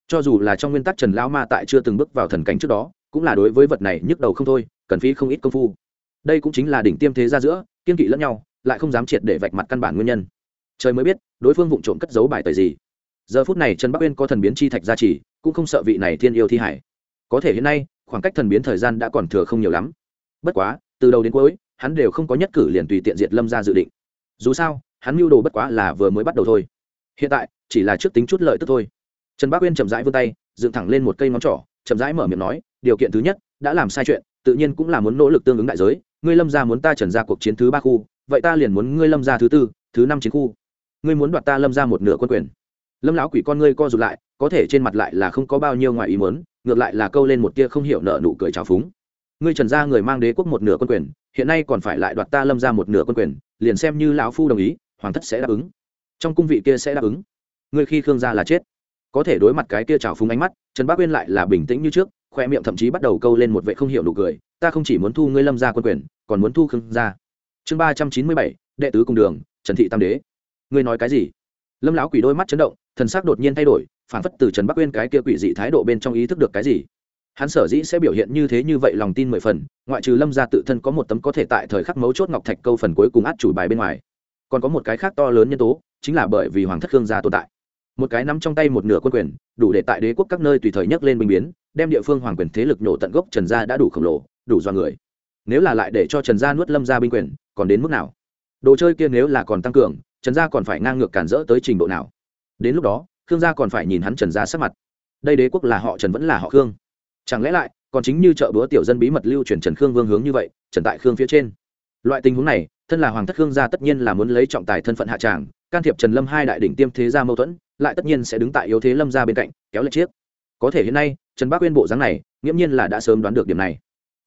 Cho dù là trong nguyên tắc trần lão ma tại chưa từng bước vào thần cảnh trước đó, cũng là đối với vật này nhức đầu không thôi, cần phí không ít công phu. Đây cũng chính là đỉnh tiêm thế ra giữa, kiên kỵ lẫn nhau, lại không dám triệt để vạch mặt căn bản nguyên nhân trời mới biết, đối phương vụng trộm cất giấu bài tời gì. Giờ phút này trần bắc uyên có thần biến chi thạch gia trì, cũng không sợ vị này thiên yêu thi hải. Có thể hiện nay, khoảng cách thần biến thời gian đã còn thừa không nhiều lắm. Bất quá, từ đầu đến cuối, hắn đều không có nhất cử liền tùy tiện diệt lâm ra dự định. Dù sao, hắn mưu đồ bất quá là vừa mới bắt đầu thôi. Hiện tại, chỉ là trước tính chút lợi tức thôi. Trần bác uyên chậm rãi vươn tay, dựng thẳng lên một cây ngón trỏ, chậm rãi mở miệng nói, điều kiện thứ nhất, đã làm sai chuyện, tự nhiên cũng là muốn nỗ lực tương ứng đại giới. Ngươi lâm ra muốn ta trần ra cuộc chiến thứ ba khu, vậy ta liền muốn ngươi lâm ra thứ tư, thứ năm chiến khu ngươi muốn đoạt ta lâm ra một nửa quân quyền. Lâm lão quỷ con ngươi co rụt lại, có thể trên mặt lại là không có bao nhiêu ngoài ý muốn, ngược lại là câu lên một tia không hiểu nợ nụ cười trào phúng. Ngươi trần gia người mang đế quốc một nửa quân quyền, hiện nay còn phải lại đoạt ta lâm ra một nửa quân quyền, liền xem như lão phu đồng ý, hoàng thất sẽ đáp ứng. Trong cung vị kia sẽ đáp ứng. Ngươi khi khương gia là chết. Có thể đối mặt cái kia trào phúng ánh mắt, trần bác uyên lại là bình tĩnh như trước, khoe miệng thậm chí bắt đầu câu lên một vệ không hiểu nụ cười, ta không chỉ muốn thu ngươi lâm gia quân quyền, còn muốn thu khương gia. Chương ba trăm chín mươi bảy, đệ tứ cùng đường, trần thị tam đế ngươi nói cái gì? Lâm lão quỷ đôi mắt chấn động, thần sắc đột nhiên thay đổi phản phất từ trần bắc uyên cái kia quỷ dị thái độ bên trong ý thức được cái gì. Hắn sở dĩ sẽ biểu hiện như thế như vậy lòng tin mười phần, ngoại trừ lâm gia tự thân có một tấm có thể tại thời khắc mấu chốt ngọc thạch câu phần cuối cùng át chủ bài bên ngoài. Còn có một cái khác to lớn nhân tố, chính là bởi vì hoàng thất khương gia tồn tại. Một cái nắm trong tay một nửa quân quyền, đủ để tại đế quốc các nơi tùy thời nhấc lên bình biến, đem địa phương hoàng quyền thế lực nhổ tận gốc trần gia đã đủ khổng lồ, đủ do người. Nếu là lại để cho trần gia nuốt lâm gia binh quyền, còn đến mức nào? Đồ chơi kia nếu là còn tăng cường trần gia còn phải ngang ngược cản rỡ tới trình độ nào? Đến lúc đó, khương gia còn phải nhìn hắn trần gia sắc mặt. Đây đế quốc là họ trần vẫn là họ khương. Chẳng lẽ lại, còn chính như chợ búa tiểu dân bí mật lưu truyền trần khương vương hướng như vậy, trần tại khương phía trên? Loại tình huống này, thân là hoàng thất khương gia tất nhiên là muốn lấy trọng tài thân phận hạ tràng, can thiệp trần lâm hai đại đỉnh tiêm thế gia mâu thuẫn, lại tất nhiên sẽ đứng tại yếu thế lâm gia bên cạnh, kéo lệch chiếc. Có thể hiện nay, trần bác uyên bộ dáng này, nghiễm nhiên là đã sớm đoán được điểm này.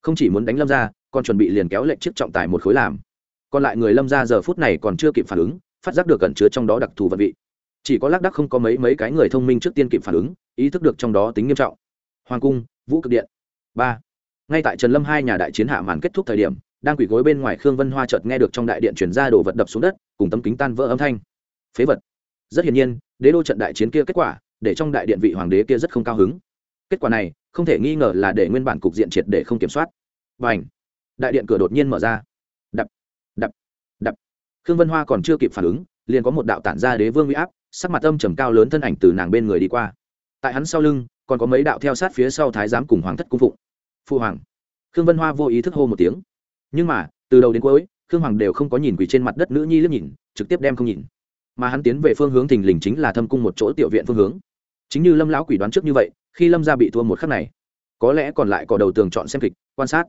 Không chỉ muốn đánh lâm gia, còn chuẩn bị liền kéo lệch chiếc trọng tài một khối làm. Còn lại người lâm gia giờ phút này còn chưa kịp phản ứng phát giác được cẩn chứa trong đó đặc thù vận vị. Chỉ có lác đắc không có mấy mấy cái người thông minh trước tiên kịp phản ứng, ý thức được trong đó tính nghiêm trọng. Hoàng cung, vũ cực điện. Ba. Ngay tại trần lâm hai nhà đại chiến hạ màn kết thúc thời điểm, đang quỳ gối bên ngoài khương vân hoa chợt nghe được trong đại điện chuyển ra đồ vật đập xuống đất, cùng tấm kính tan vỡ âm thanh. Phế vật. Rất hiển nhiên, đế đô trận đại chiến kia kết quả, để trong đại điện vị hoàng đế kia rất không cao hứng. Kết quả này, không thể nghi ngờ là để nguyên bản cục diện triệt để không kiểm soát. Và ảnh đại điện cửa đột nhiên mở ra khương vân hoa còn chưa kịp phản ứng, liền có một đạo tản ra đế vương uy áp, sắc mặt âm trầm cao lớn thân ảnh từ nàng bên người đi qua. Tại hắn sau lưng, còn có mấy đạo theo sát phía sau thái giám cùng hoàng thất cung phụng. Phu hoàng. Khương vân hoa vô ý thức hô một tiếng. Nhưng mà, từ đầu đến cuối, khương hoàng đều không có nhìn quỳ trên mặt đất nữ nhi liếc nhìn, trực tiếp đem không nhìn. Mà hắn tiến về phương hướng thình lình chính là thâm cung một chỗ tiểu viện phương hướng. Chính như lâm lão quỷ đoán trước như vậy, khi lâm gia bị thua một khắc này, có lẽ còn lại có đầu tường chọn xem kịch, quan sát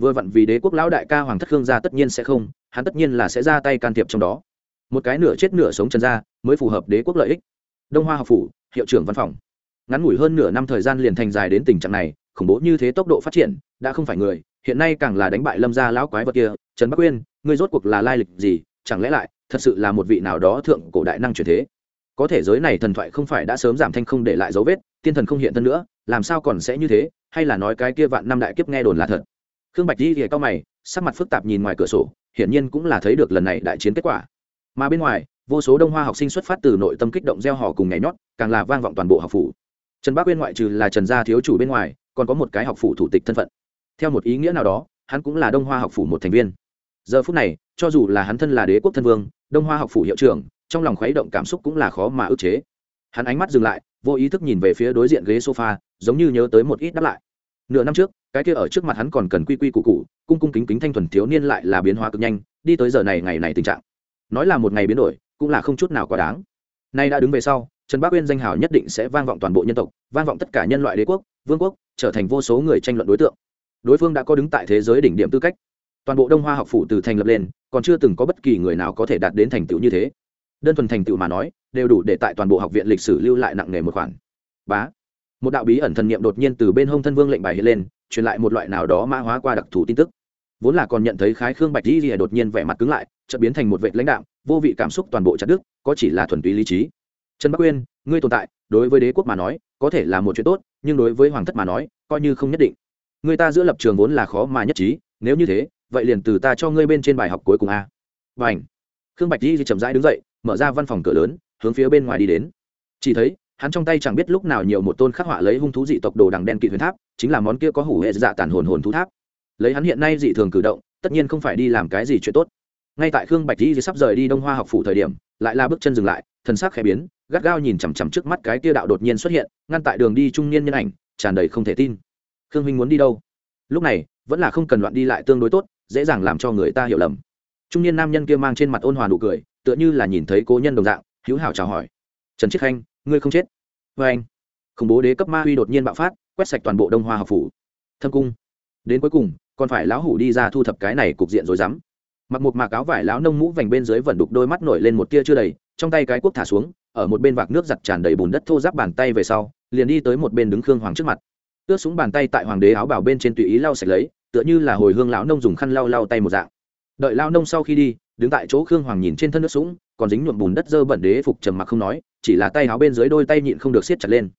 vừa vặn vì đế quốc lão đại ca hoàng thất khương gia tất nhiên sẽ không, hắn tất nhiên là sẽ ra tay can thiệp trong đó. Một cái nửa chết nửa sống trần gia mới phù hợp đế quốc lợi ích. Đông hoa học phủ, hiệu trưởng văn phòng. Ngắn ngủi hơn nửa năm thời gian liền thành dài đến tình trạng này, khủng bố như thế tốc độ phát triển, đã không phải người, hiện nay càng là đánh bại lâm gia lão quái vật kia, trần bắc uyên ngươi rốt cuộc là lai lịch gì, chẳng lẽ lại, thật sự là một vị nào đó thượng cổ đại năng truyền thế? Có thể giới này thần thoại không phải đã sớm giảm thanh không để lại dấu vết, tiên thần không hiện thân nữa, làm sao còn sẽ như thế, hay là nói cái kia vạn năm đại kiếp nghe đồn là thật? Khương bạch di thì cao mày, sắc mặt phức tạp nhìn ngoài cửa sổ, hiển nhiên cũng là thấy được lần này đại chiến kết quả. Mà bên ngoài, vô số đông hoa học sinh xuất phát từ nội tâm kích động gieo họ cùng nhảy nhót, càng là vang vọng toàn bộ học phủ. Trần bác uyên ngoại trừ là trần gia thiếu chủ bên ngoài, còn có một cái học phủ thủ tịch thân phận. Theo một ý nghĩa nào đó, hắn cũng là đông hoa học phủ một thành viên. Giờ phút này, cho dù là hắn thân là đế quốc thân vương, đông hoa học phủ hiệu trưởng, trong lòng khuấy động cảm xúc cũng là khó mà ức chế. Hắn ánh mắt dừng lại, vô ý thức nhìn về phía đối diện ghế sofa, giống như nhớ tới một ít đáp lại nửa năm trước, cái kia ở trước mặt hắn còn cần quy quy củ cụ cung cung kính kính thanh thuần thiếu niên lại là biến hóa cực nhanh, đi tới giờ này, ngày này tình trạng. Nói là một ngày biến đổi, cũng là không chút nào quá đáng. Nay đã đứng về sau, trần bác uyên danh hào nhất định sẽ vang vọng toàn bộ nhân tộc, vang vọng tất cả nhân loại đế quốc, vương quốc, trở thành vô số người tranh luận đối tượng. Đối phương đã có đứng tại thế giới đỉnh điểm tư cách. Toàn bộ đông hoa học phủ từ thành lập lên, còn chưa từng có bất kỳ người nào có thể đạt đến thành tựu như thế. Đơn thuần thành tựu mà nói, đều đủ để tại toàn bộ học viện lịch sử lưu lại nặng nề một khoản. Bá một đạo bí ẩn thần niệm đột nhiên từ bên hông thân vương lệnh bài hiện lên, truyền lại một loại nào đó mã hóa qua đặc thù tin tức. Vốn là còn nhận thấy khái khương bạch di rìa đột nhiên vẻ mặt cứng lại, chợt biến thành một vệ lãnh đạo vô vị cảm xúc toàn bộ chặt đức có chỉ là thuần túy lý trí. Trần bắc uyên, ngươi tồn tại, đối với đế quốc mà nói, có thể là một chuyện tốt, nhưng đối với hoàng thất mà nói, coi như không nhất định. Người ta giữa lập trường vốn là khó mà nhất trí, nếu như thế, vậy liền từ ta cho ngươi bên trên bài học cuối cùng a. Và ảnh khương bạch di chậm rãi đứng dậy, mở ra văn phòng cửa lớn, hướng phía bên ngoài đi đến. Chỉ thấy hắn trong tay chẳng biết lúc nào nhiều một tôn khắc họa lấy hung thú dị tộc đồ đằng đen kỵ huyền tháp, chính là món kia có hủ hệ dạ tản hồn hồn thú tháp. Lấy hắn hiện nay dị thường cử động, tất nhiên không phải đi làm cái gì chuyện tốt. Ngay tại khương bạch di sắp rời đi đông hoa học phủ thời điểm, lại la bước chân dừng lại, thần sắc khẽ biến, gắt gao nhìn chằm chằm trước mắt cái kia đạo đột nhiên xuất hiện, ngăn tại đường đi trung niên nhân ảnh, tràn đầy không thể tin. Khương huynh muốn đi đâu? Lúc này, vẫn là không cần loạn đi lại tương đối tốt, dễ dàng làm cho người ta hiểu lầm. Trung niên nam nhân kia mang trên mặt ôn hòa nụ cười, tựa như là nhìn thấy cố nhân đồng dạng hữu hảo chào hỏi. Trần chiết khanh ngươi không chết. Vê anh, khủng bố đế cấp ma huy đột nhiên bạo phát, quét sạch toàn bộ đông hoa học phủ. Thâm cung. Đến cuối cùng, còn phải lão hủ đi ra thu thập cái này cục diện rồi dám mặc một mạc áo vải lão nông mũ vành bên dưới vẫn đục đôi mắt nổi lên một tia chưa đầy, trong tay cái cuốc thả xuống, ở một bên vạc nước giặt tràn đầy bùn đất thô giáp bàn tay về sau, liền đi tới một bên đứng khương hoàng trước mặt. Ướt súng bàn tay tại hoàng đế áo bảo bên trên tùy ý lau sạch lấy, tựa như là hồi hương lão nông dùng khăn lau lau tay một dạng. Đợi lao nông sau khi đi, đứng tại chỗ khương hoàng nhìn trên thân nước sũng còn dính nhuộm bùn đất dơ bẩn đế phục trầm mặc không nói chỉ là tay áo bên dưới đôi tay nhịn không được siết chặt lên.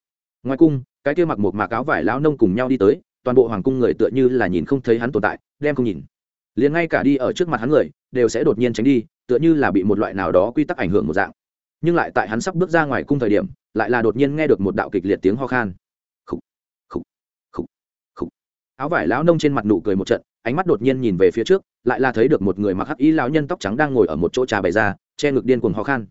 Ngoài cung cái kia mặc một mạc áo vải lão nông cùng nhau đi tới toàn bộ hoàng cung người tựa như là nhìn không thấy hắn tồn tại đem không nhìn. Liền ngay cả đi ở trước mặt hắn người đều sẽ đột nhiên tránh đi tựa như là bị một loại nào đó quy tắc ảnh hưởng một dạng. Nhưng lại tại hắn sắp bước ra ngoài cung thời điểm lại là đột nhiên nghe được một đạo kịch liệt tiếng ho khan. Khủ, khủ, khủ, khủ. áo vải lão nông trên mặt nụ cười một trận ánh mắt đột nhiên nhìn về phía trước lại là thấy được một người mặc hắc y lão nhân tóc trắng đang ngồi ở một chỗ trà bày ra che ngực điên cuồng ho khan.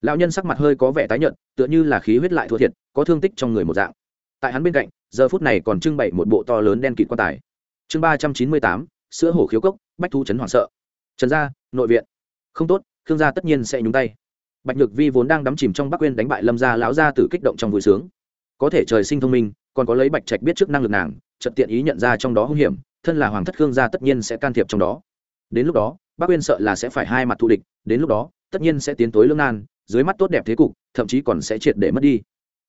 Lão nhân sắc mặt hơi có vẻ tái nhợt, tựa như là khí huyết lại thua thiệt, có thương tích trong người một dạng. Tại hắn bên cạnh, giờ phút này còn trưng bày một bộ to lớn đen kịt quan tài. Chương ba trăm chín mươi tám, sữa hổ khiếu cốc, bách thu chấn hoảng sợ. Trần gia, nội viện. Không tốt, khương gia tất nhiên sẽ nhúng tay. Bạch nhược vi vốn đang đắm chìm trong bắc quên đánh bại lâm gia lão gia tử kích động trong vui sướng. Có thể trời sinh thông minh, còn có lấy bạch trạch biết trước năng lực nàng, chợt tiện ý nhận ra trong đó hung hiểm, thân là hoàng thất khương gia tất nhiên sẽ can thiệp trong đó. Đến lúc đó, bắc quên sợ là sẽ phải hai mặt thù địch, đến lúc đó tất nhiên sẽ tiến tối lương nan, dưới mắt tốt đẹp thế cục, thậm chí còn sẽ triệt để mất đi.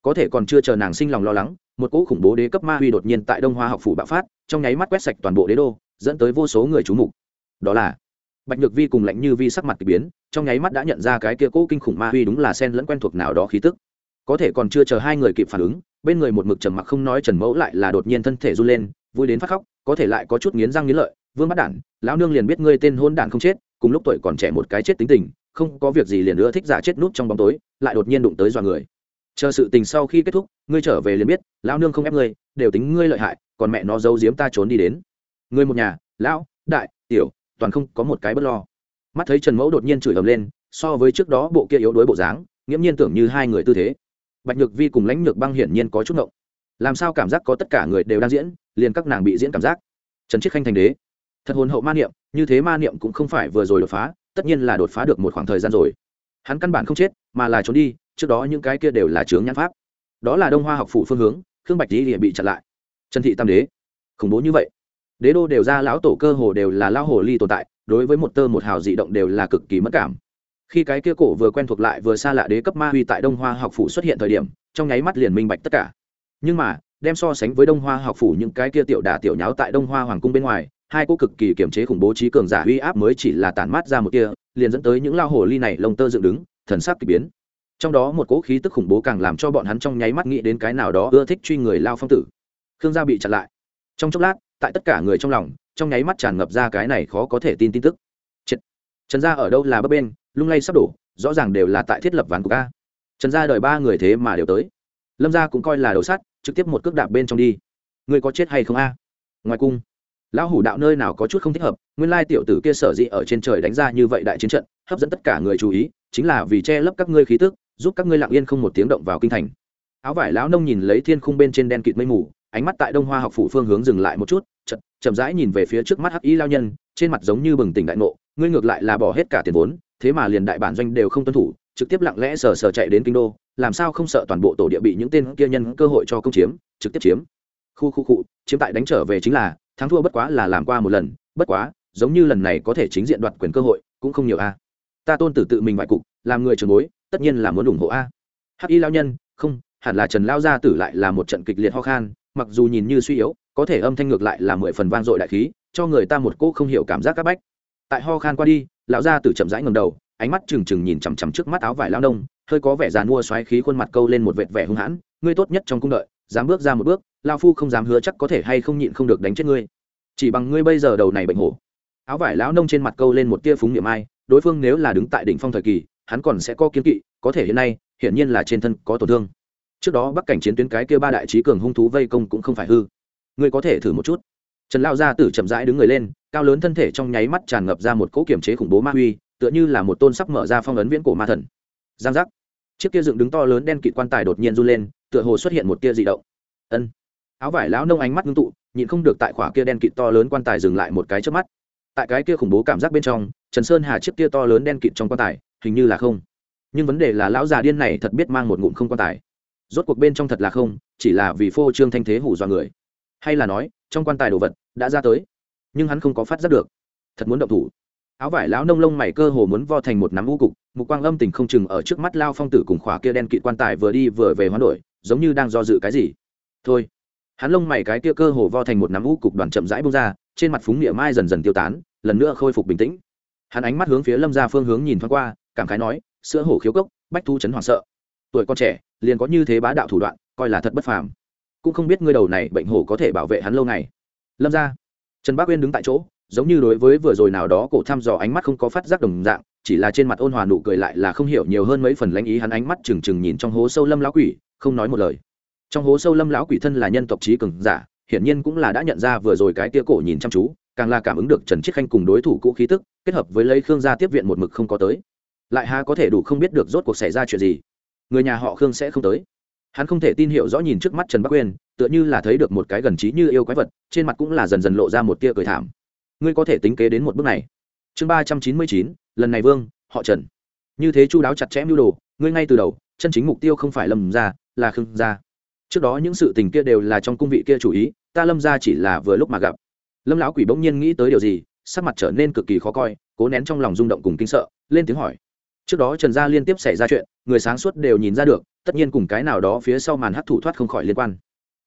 Có thể còn chưa chờ nàng sinh lòng lo lắng, một cỗ khủng bố đế cấp ma huy đột nhiên tại đông hoa học phủ bạo phát, trong nháy mắt quét sạch toàn bộ đế đô, dẫn tới vô số người trú mục. Đó là bạch nhược vi cùng lạnh như vi sắc mặt k ỳ biến, trong nháy mắt đã nhận ra cái kia cỗ kinh khủng ma huy đúng là sen lẫn quen thuộc nào đó khí tức. Có thể còn chưa chờ hai người kịp phản ứng, bên người một mực trầm mặc không nói trần mẫu lại là đột nhiên thân thể run lên, vui đến phát khóc, có thể lại có chút nghiến răng nghiến lợi, vương bắt đản, lão nương liền biết ngươi tên hôn đản không chết, cùng lúc tuổi còn trẻ một cái chết tính tình không có việc gì liền nữa thích giả chết nút trong bóng tối, lại đột nhiên đụng tới dọa người. Chờ sự tình sau khi kết thúc, ngươi trở về liền biết, lão nương không ép ngươi, đều tính ngươi lợi hại, còn mẹ nó giấu giếm ta trốn đi đến. Ngươi một nhà, lão, đại, tiểu, toàn không có một cái bất lo. Mắt thấy trần mẫu đột nhiên chửi ầm lên, so với trước đó bộ kia yếu đuối bộ dáng, nghiễm nhiên tưởng như hai người tư thế. Bạch nhược vi cùng lãnh nhược băng hiển nhiên có chút ngộng. Làm sao cảm giác có tất cả người đều đang diễn, liền các nàng bị diễn cảm giác. Trần chiết khanh thành đế. Thật hồn hậu ma niệm, như thế ma niệm cũng không phải vừa rồi đột phá tất nhiên là đột phá được một khoảng thời gian rồi. Hắn căn bản không chết, mà là trốn đi, trước đó những cái kia đều là chướng nhãn pháp. Đó là đông hoa học phủ phương hướng, khương bạch tý bị chặn lại. Trần thị tam đế. Khủng bố như vậy. Đế đô đều ra, lão tổ cơ hồ đều là lão hồ ly tồn tại, đối với một tơ một hào dị động đều là cực kỳ mất cảm. Khi cái kia cổ vừa quen thuộc lại vừa xa lạ đế cấp ma huy tại đông hoa học phủ xuất hiện thời điểm, trong nháy mắt liền minh bạch tất cả. Nhưng mà, đem so sánh với đông hoa học phủ những cái kia tiểu đà tiểu nháo tại đông hoa hoàng cung bên ngoài hai cô cực kỳ kiểm chế khủng bố trí cường giả uy áp mới chỉ là tản mát ra một kia liền dẫn tới những lao hồ ly này lông tơ dựng đứng thần sắc kỳ biến. Trong đó một cỗ khí tức khủng bố càng làm cho bọn hắn trong nháy mắt nghĩ đến cái nào đó ưa thích truy người lao phong tử. Khương gia bị chặn lại. Trong chốc lát tại tất cả người trong lòng trong nháy mắt tràn ngập ra cái này khó có thể tin tin tức. Trần, trần gia ở đâu là bấp bên lung lay sắp đổ rõ ràng đều là tại thiết lập ván của ca trần gia đợi ba người thế mà đều tới. Lâm gia cũng coi là đầu sắt trực tiếp một cước đạp bên trong đi. Người có chết hay không a? Ngoài cung lão hủ đạo nơi nào có chút không thích hợp, nguyên lai tiểu tử kia sở dĩ ở trên trời đánh ra như vậy đại chiến trận, hấp dẫn tất cả người chú ý, chính là vì che lấp các ngươi khí tức, giúp các ngươi lặng yên không một tiếng động vào kinh thành. Áo vải lão nông nhìn lấy thiên khung bên trên đen kịt mây mù, ánh mắt tại đông hoa học phủ phương hướng dừng lại một chút, chậm chậm rãi nhìn về phía trước mắt hắc y lao nhân, trên mặt giống như bừng tỉnh đại ngộ, ngươi ngược lại là bỏ hết cả tiền vốn, thế mà liền đại bản doanh đều không tuân thủ, trực tiếp lặng lẽ sờ sờ chạy đến kinh đô, làm sao không sợ toàn bộ tổ địa bị những tên kia nhân cơ hội cho công chiếm, trực tiếp chiếm. Khu khu cụ chiếm tại đánh trở về chính là thắng thua bất quá là làm qua một lần, bất quá, giống như lần này có thể chính diện đoạt quyền cơ hội, cũng không nhiều a. Ta tôn tử tự mình ngoại cục, làm người trường bối, tất nhiên là muốn ủng hộ a. Hắc y lao nhân, không, hẳn là trần lao gia tử lại là một trận kịch liệt ho khan, mặc dù nhìn như suy yếu, có thể âm thanh ngược lại là mười phần vang dội đại khí, cho người ta một cỗ không hiểu cảm giác c áp bách. Tại ho khan qua đi, lão gia tử chậm rãi ngầm đầu, ánh mắt trừng trừng nhìn chằm chằm trước mắt áo vải lao nông, hơi có vẻ dàn mua xoáy khí khuôn mặt câu lên một vệt vẻ hung hãn, ngươi tốt nhất trong cung đợi, dám bước ra một bước lao phu không dám hứa chắc có thể hay không nhịn không được đánh chết ngươi. Chỉ bằng ngươi bây giờ đầu này bệnh hổ. Áo vải lão nông trên mặt câu lên một tia phúng niệm ai, đối phương nếu là đứng tại đỉnh phong thời kỳ, hắn còn sẽ có kiến kỵ, có thể hiện nay, hiển nhiên là trên thân có tổn thương. Trước đó bắc cảnh chiến tuyến cái kia ba đại trí cường hung thú vây công cũng không phải hư. Ngươi có thể thử một chút. Trần lao gia tử chậm rãi đứng người lên, cao lớn thân thể trong nháy mắt tràn ngập ra một cỗ kiểm chế khủng bố ma huy, tựa như là một tôn sắp mở ra phong ấn viễn cổ ma thần. Giang giác. Chiếc kia dựng đứng to lớn đen kịt quan tài đột nhiên run lên, tựa hồ xuất hiện một tia dị động. Ân áo vải lão nông ánh mắt ngưng tụ, nhịn không được tại khỏa kia đen kịt to lớn quan tài dừng lại một cái trước mắt. Tại cái kia khủng bố cảm giác bên trong, trần sơn hà chiếc kia to lớn đen kịt trong quan tài, hình như là không. Nhưng vấn đề là lão già điên này thật biết mang một ngụm không quan tài. Rốt cuộc bên trong thật là không, chỉ là vì phô trương thanh thế hủ dọa người. Hay là nói, trong quan tài đồ vật đã ra tới, nhưng hắn không có phát giác được. Thật muốn động thủ. Áo vải lão nông lông mày cơ hồ muốn vo thành một nắm u cục, mục quang âm tình không chừng ở trước mắt lao phong tử cùng khỏa kia đen kịt quan tài vừa đi vừa về hoán đổi, giống như đang do dự cái gì. Thôi hắn lông mày cái kia cơ hồ vo thành một nắm u cục đoàn chậm rãi bung ra, trên mặt phúng địa mai dần dần tiêu tán, lần nữa khôi phục bình tĩnh. Hắn ánh mắt hướng phía lâm ra phương hướng nhìn thoáng qua, cảm khái nói, sữa hổ khiếu cốc, bách thu chấn hoảng sợ. Tuổi con trẻ, liền có như thế bá đạo thủ đoạn, coi là thật bất phàm. Cũng không biết ngươi đầu này bệnh hổ có thể bảo vệ hắn lâu ngày. Lâm ra trần bác uyên đứng tại chỗ, giống như đối với vừa rồi nào đó cổ thăm dò ánh mắt không có phát giác đồng dạng, chỉ là trên mặt ôn hòa nụ cười lại là không hiểu nhiều hơn mấy phần lãnh ý hắn ánh mắt trừng trừng nhìn trong hố sâu lâm lão quỷ, không nói một lời trong hố sâu lâm lão quỷ thân là nhân tộc trí cường giả, hiển nhiên cũng là đã nhận ra vừa rồi cái tia cổ nhìn chăm chú, càng là cảm ứng được trần chiết khanh cùng đối thủ cũ khí tức, kết hợp với lấy khương gia tiếp viện một mực không có tới. Lại há có thể đủ không biết được rốt cuộc xảy ra chuyện gì. Người nhà họ khương sẽ không tới. Hắn không thể tin hiểu rõ nhìn trước mắt trần bắc uyên, tựa như là thấy được một cái gần trí như yêu quái vật, trên mặt cũng là dần dần lộ ra một tia cười thảm. Ngươi có thể tính kế đến một bước này. Chương ba trăm chín mươi chín, lần này vương, họ trần. Như thế chu đáo chặt chẽ mưu đồ, ngươi ngay từ đầu, chân chính mục tiêu không phải lâm ra là khương gia trước đó những sự tình kia đều là trong cung vị kia chủ ý, ta lâm ra chỉ là vừa lúc mà gặp. Lâm lão quỷ bỗng nhiên nghĩ tới điều gì, sắc mặt trở nên cực kỳ khó coi, cố nén trong lòng rung động cùng kinh sợ, lên tiếng hỏi. Trước đó trần gia liên tiếp xảy ra chuyện, người sáng suốt đều nhìn ra được, tất nhiên cùng cái nào đó phía sau màn hấp thủ thoát không khỏi liên quan.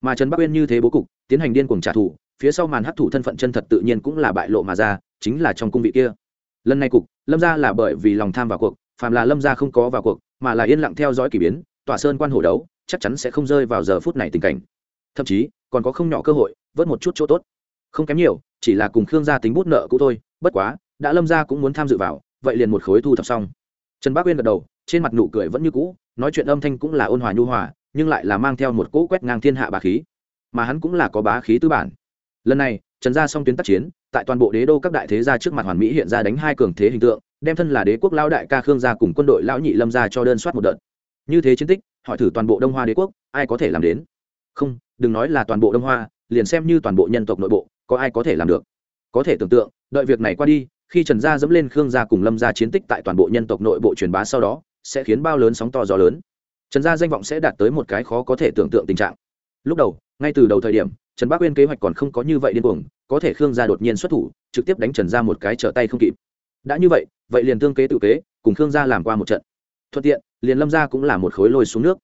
Mà trần bắc uyên như thế bố cục, tiến hành điên cuồng trả thù, phía sau màn hấp thủ thân phận chân thật tự nhiên cũng là bại lộ mà ra, chính là trong cung vị kia. Lần này cục, lâm gia là bởi vì lòng tham vào cuộc, phàm là lâm gia không có vào cuộc, mà là yên lặng theo dõi k ỳ biến, tỏa sơn quan hổ đấu chắc chắn sẽ không rơi vào giờ phút này tình cảnh. Thậm chí, còn có không nhỏ cơ hội, vớt một chút chỗ tốt. Không kém nhiều, chỉ là cùng khương gia tính bút nợ cũ thôi, bất quá, đã lâm gia cũng muốn tham dự vào, vậy liền một khối thu thập xong. Trần bác uyên gật đầu, trên mặt nụ cười vẫn như cũ, nói chuyện âm thanh cũng là ôn hòa nhu hòa, nhưng lại là mang theo một cỗ quét ngang thiên hạ bá khí. Mà hắn cũng là có bá khí tư bản. Lần này, trần gia xong tuyến tác chiến, tại toàn bộ đế đô các đại thế gia trước mặt hoàn mỹ hiện ra đánh hai cường thế hình tượng, đem thân là đế quốc lão đại ca khương gia cùng quân đội lão nhị lâm gia cho đơn soát một đợt. Như thế chiến tích hỏi thử toàn bộ đông hoa đế quốc, ai có thể làm đến? Không, đừng nói là toàn bộ đông hoa, liền xem như toàn bộ nhân tộc nội bộ, có ai có thể làm được? Có thể tưởng tượng, đợi việc này qua đi, khi trần gia dẫm lên khương gia cùng lâm gia chiến tích tại toàn bộ nhân tộc nội bộ truyền bá sau đó, sẽ khiến bao lớn sóng to gió lớn. Trần gia danh vọng sẽ đạt tới một cái khó có thể tưởng tượng tình trạng. Lúc đầu, ngay từ đầu thời điểm, trần bác uyên kế hoạch còn không có như vậy điên cuồng, có thể khương gia đột nhiên xuất thủ, trực tiếp đánh trần gia một cái trở tay không kịp. Đã như vậy vậy liền tương kế tự kế, cùng khương gia làm qua một trận. Thuận tiện liền lâm gia cũng là một khối lôi xuống nước.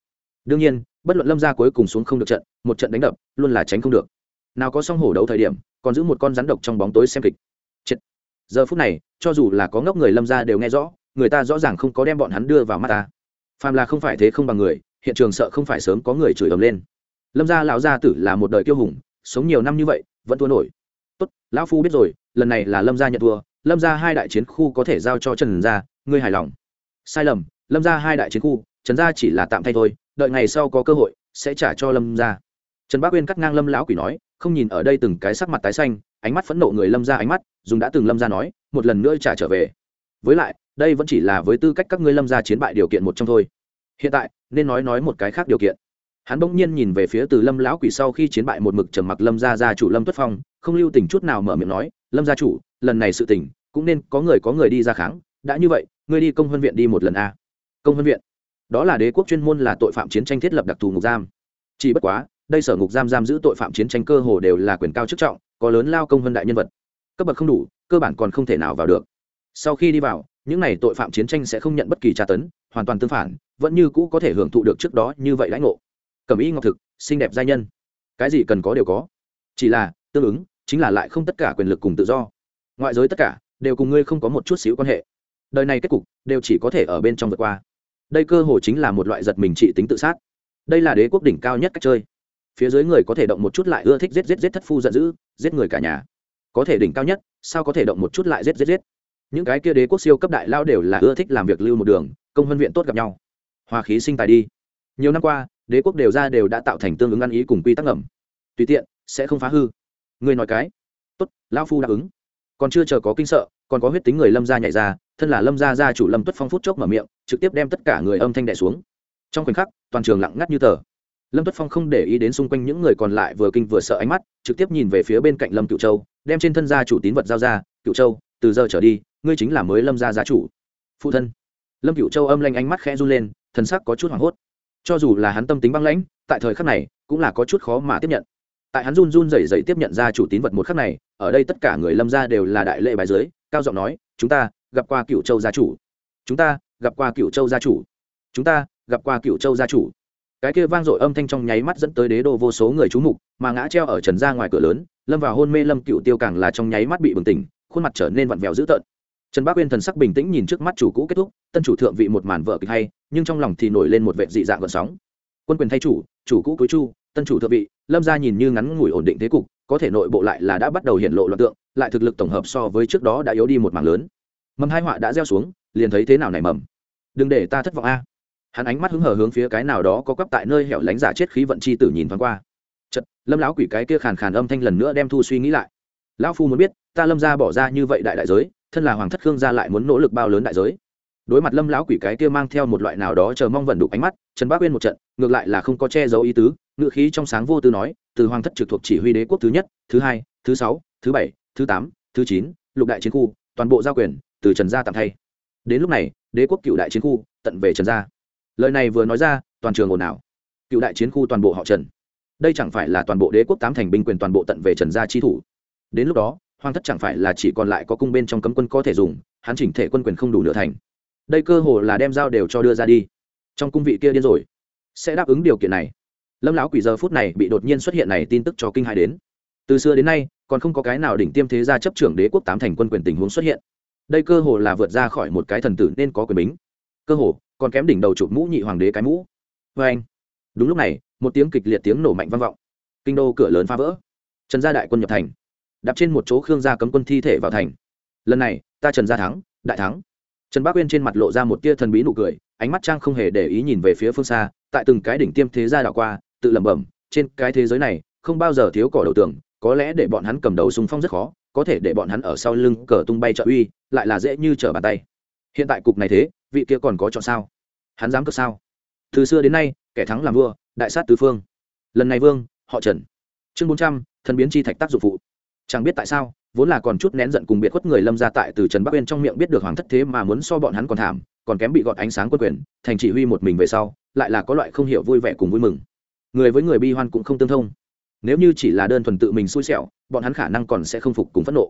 Đương nhiên, bất luận lâm gia cuối cùng xuống không được trận, một trận đánh đập, luôn là tránh không được. Nào có song hổ đấu thời điểm, còn giữ một con rắn độc trong bóng tối xem kịch. Chết. giờ phút này, cho dù là có ngốc người lâm gia đều nghe rõ, người ta rõ ràng không có đem bọn hắn đưa vào mắt ta. Phàm là không phải thế không bằng người, hiện trường sợ không phải sớm có người chửi ầm lên. Lâm gia lão gia tử là một đời kiêu hùng, sống nhiều năm như vậy, vẫn thua nổi. Tốt, lão phu biết rồi, lần này là lâm gia nhận thua, lâm gia hai đại chiến khu có thể giao cho trần gia, ngươi hài lòng. Sai lầm lâm gia hai đại chiến khu, trần gia chỉ là tạm thay thôi, đợi ngày sau có cơ hội, sẽ trả cho lâm gia. Trần bác uyên cắt ngang lâm lão quỷ nói, không nhìn ở đây từng cái sắc mặt tái xanh, ánh mắt phẫn nộ người lâm gia ánh mắt, dùng đã từng lâm gia nói, một lần nữa trả trở về. Với lại, đây vẫn chỉ là với tư cách các ngươi lâm gia chiến bại điều kiện một trong thôi. Hiện tại, nên nói nói một cái khác điều kiện. Hắn bỗng nhiên nhìn về phía từ lâm lão quỷ sau khi chiến bại một mực trầm mặc lâm gia gia chủ lâm tuất phong, không lưu tình chút nào mở miệng nói, lâm gia chủ, lần này sự tình, cũng nên có người có người đi ra kháng, đã như vậy, ngươi đi công huân viện đi một lần a công văn viện. Đó là đế quốc chuyên môn là tội phạm chiến tranh thiết lập đặc thù ngục giam. Chỉ bất quá, đây sở ngục giam giam giữ tội phạm chiến tranh cơ hồ đều là quyền cao chức trọng, có lớn lao công hơn đại nhân vật. Cấp bậc không đủ, cơ bản còn không thể nào vào được. Sau khi đi vào, những n à y tội phạm chiến tranh sẽ không nhận bất kỳ tra tấn, hoàn toàn tương phản, vẫn như cũ có thể hưởng thụ được trước đó như vậy lãnh ngộ. Cẩm ý ngọc thực, xinh đẹp giai nhân. Cái gì cần có đều có. Chỉ là, tương ứng, chính là lại không tất cả quyền lực cùng tự do. Ngoại giới tất cả đều cùng ngươi không có một chút xíu quan hệ. Đời này kết cục, đều chỉ có thể ở bên trong vượt qua đây cơ hồ chính là một loại giật mình trị tính tự sát. Đây là đế quốc đỉnh cao nhất cách chơi. Phía dưới người có thể động một chút lại ưa thích giết giết giết thất phu giận dữ, giết người cả nhà. Có thể đỉnh cao nhất, sao có thể động một chút lại giết giết giết? Những cái kia đế quốc siêu cấp đại lao đều là ưa thích làm việc lưu một đường, công văn viện tốt gặp nhau. Hòa khí sinh tài đi. Nhiều năm qua, đế quốc đều ra đều đã tạo thành tương ứng ăn ý cùng quy tắc ngầm. Tùy tiện, sẽ không phá hư. Ngươi nói cái. Tốt lao phu đáp ứng. Còn chưa chờ có kinh sợ còn có huyết tính người lâm gia nhảy ra, thân là lâm gia gia chủ lâm tuất phong phút chốc mở miệng, trực tiếp đem tất cả người âm thanh đẻ xuống. Trong khoảnh khắc, toàn trường lặng ngắt như tờ. Lâm tuất phong không để ý đến xung quanh những người còn lại vừa kinh vừa sợ ánh mắt, trực tiếp nhìn về phía bên cạnh lâm cựu châu, đem trên thân gia chủ tín vật giao ra cựu châu, từ giờ trở đi, ngươi chính là mới lâm gia gia chủ. Phụ thân. Lâm cựu châu âm lanh ánh mắt khẽ run lên, thần sắc có chút hoảng hốt. Cho dù là hắn tâm tính băng lãnh, tại thời khắc này, cũng là có chút khó mà tiếp nhận. Tại hắn run run rẩy rẩy tiếp nhận ra chủ tín vật một khắc này, ở đây tất cả người lâm gia đều là đại lệ bài dưới cao giọng nói, chúng ta gặp qua cựu châu gia chủ. Chúng ta gặp qua cựu châu gia chủ. Chúng ta gặp qua cựu châu gia chủ. Cái kia vang dội âm thanh trong nháy mắt dẫn tới đế đô vô số người chú mục, mà ngã treo ở trần ra ngoài cửa lớn, lâm vào hôn mê lâm cựu tiêu càng là trong nháy mắt bị bừng tỉnh, khuôn mặt trở nên vặn vẹo dữ tợn. Trần bác uyên thần sắc bình tĩnh nhìn trước mắt chủ cũ kết thúc, tân chủ thượng vị một màn vợ kịch hay, nhưng trong lòng thì nổi lên một vệ dị dạng gợn sóng. Quân quyền thay chủ chủ cũ cuối chu, tân chủ thượng vị, lâm gia nhìn như ngắn ngủi ổn định thế cục, có thể nội bộ lại là đã bắt đầu hiện lộ loạn tượng lại thực lực tổng hợp so với trước đó đã yếu đi một mảng lớn. Mầm hai họa đã gieo xuống, liền thấy thế nào này mầm? Đừng để ta thất vọng a. Hắn ánh mắt hứng hờ hướng phía cái nào đó có quắp tại nơi hẻo lánh giả chết khí vận chi tử nhìn thoáng qua. Chật lâm lão quỷ cái kia khàn khàn âm thanh lần nữa đem thu suy nghĩ lại. Lão phu muốn biết, ta lâm gia bỏ ra như vậy đại đại giới, thân là hoàng thất khương gia lại muốn nỗ lực bao lớn đại giới. Đối mặt lâm lão quỷ cái kia mang theo một loại nào đó chờ mong vẩn đục ánh mắt, trần bác uyên một trận, ngược lại là không có che giấu ý tứ ngựa khí trong sáng vô tư nói, từ hoàng thất trực thuộc chỉ huy đế quốc thứ nhất, thứ hai, thứ sáu, thứ bảy thứ tám, thứ chín, lục đại chiến khu, toàn bộ giao quyền từ trần gia tạm thay. Đến lúc này, đế quốc cựu đại chiến khu tận về trần gia. Lời này vừa nói ra, toàn trường ồn ào. Cựu đại chiến khu toàn bộ họ trần. Đây chẳng phải là toàn bộ đế quốc tám thành binh quyền toàn bộ tận về trần gia chi thủ. Đến lúc đó, hoàng thất chẳng phải là chỉ còn lại có cung bên trong cấm quân có thể dùng, hắn chỉnh thể quân quyền không đủ nửa thành. Đây cơ hồ là đem giao đều cho đưa ra đi. Trong cung vị kia điên rồi. Sẽ đáp ứng điều kiện này. Lâm lão quỷ giờ phút này bị đột nhiên xuất hiện này tin tức cho kinh hai đến. Từ xưa đến nay còn không có cái nào đỉnh tiêm thế gia chấp trưởng đế quốc tám thành quân quyền tình huống xuất hiện. Đây cơ hồ là vượt ra khỏi một cái thần tử nên có quyền bính. Cơ hồ, còn kém đỉnh đầu chụp mũ nhị hoàng đế cái mũ. Vê anh, đúng lúc này, một tiếng kịch liệt tiếng nổ mạnh vang vọng. Kinh đô cửa lớn phá vỡ. Trần gia đại quân nhập thành. Đạp trên một chỗ khương gia cấm quân thi thể vào thành. Lần này, ta trần gia thắng, đại thắng. Trần bác uyên trên mặt lộ ra một tia thần bí nụ cười, ánh mắt trang không hề để ý nhìn về phía phương xa, tại từng cái đỉnh tiêm thế gia đảo qua, tự lẩm bẩm, trên cái thế giới này, không bao giờ thiếu cỏ đầu tường có lẽ để bọn hắn cầm đầu xung phong rất khó, có thể để bọn hắn ở sau lưng cờ tung bay trợ uy, lại là dễ như trở bàn tay. Hiện tại cục này thế, vị kia còn có chọn sao? Hắn dám cực sao? Từ xưa đến nay, kẻ thắng làm vua, đại sát tứ phương. Lần này vương, họ trần. Chương bốn trăm, thần biến chi thạch tác dụng phụ. Chẳng biết tại sao, vốn là còn chút nén giận cùng biệt khuất người lâm ra tại từ trần bắc uyên trong miệng biết được hoàng thất thế mà muốn so bọn hắn còn thảm, còn kém bị gọt ánh sáng quân quyền, thành chỉ huy một mình về sau, lại là có loại không hiểu vui vẻ cùng vui mừng. Người với người bi hoan cũng không tương thông nếu như chỉ là đơn thuần tự mình xui xẻo, bọn hắn khả năng còn sẽ không phục cùng phẫn nộ.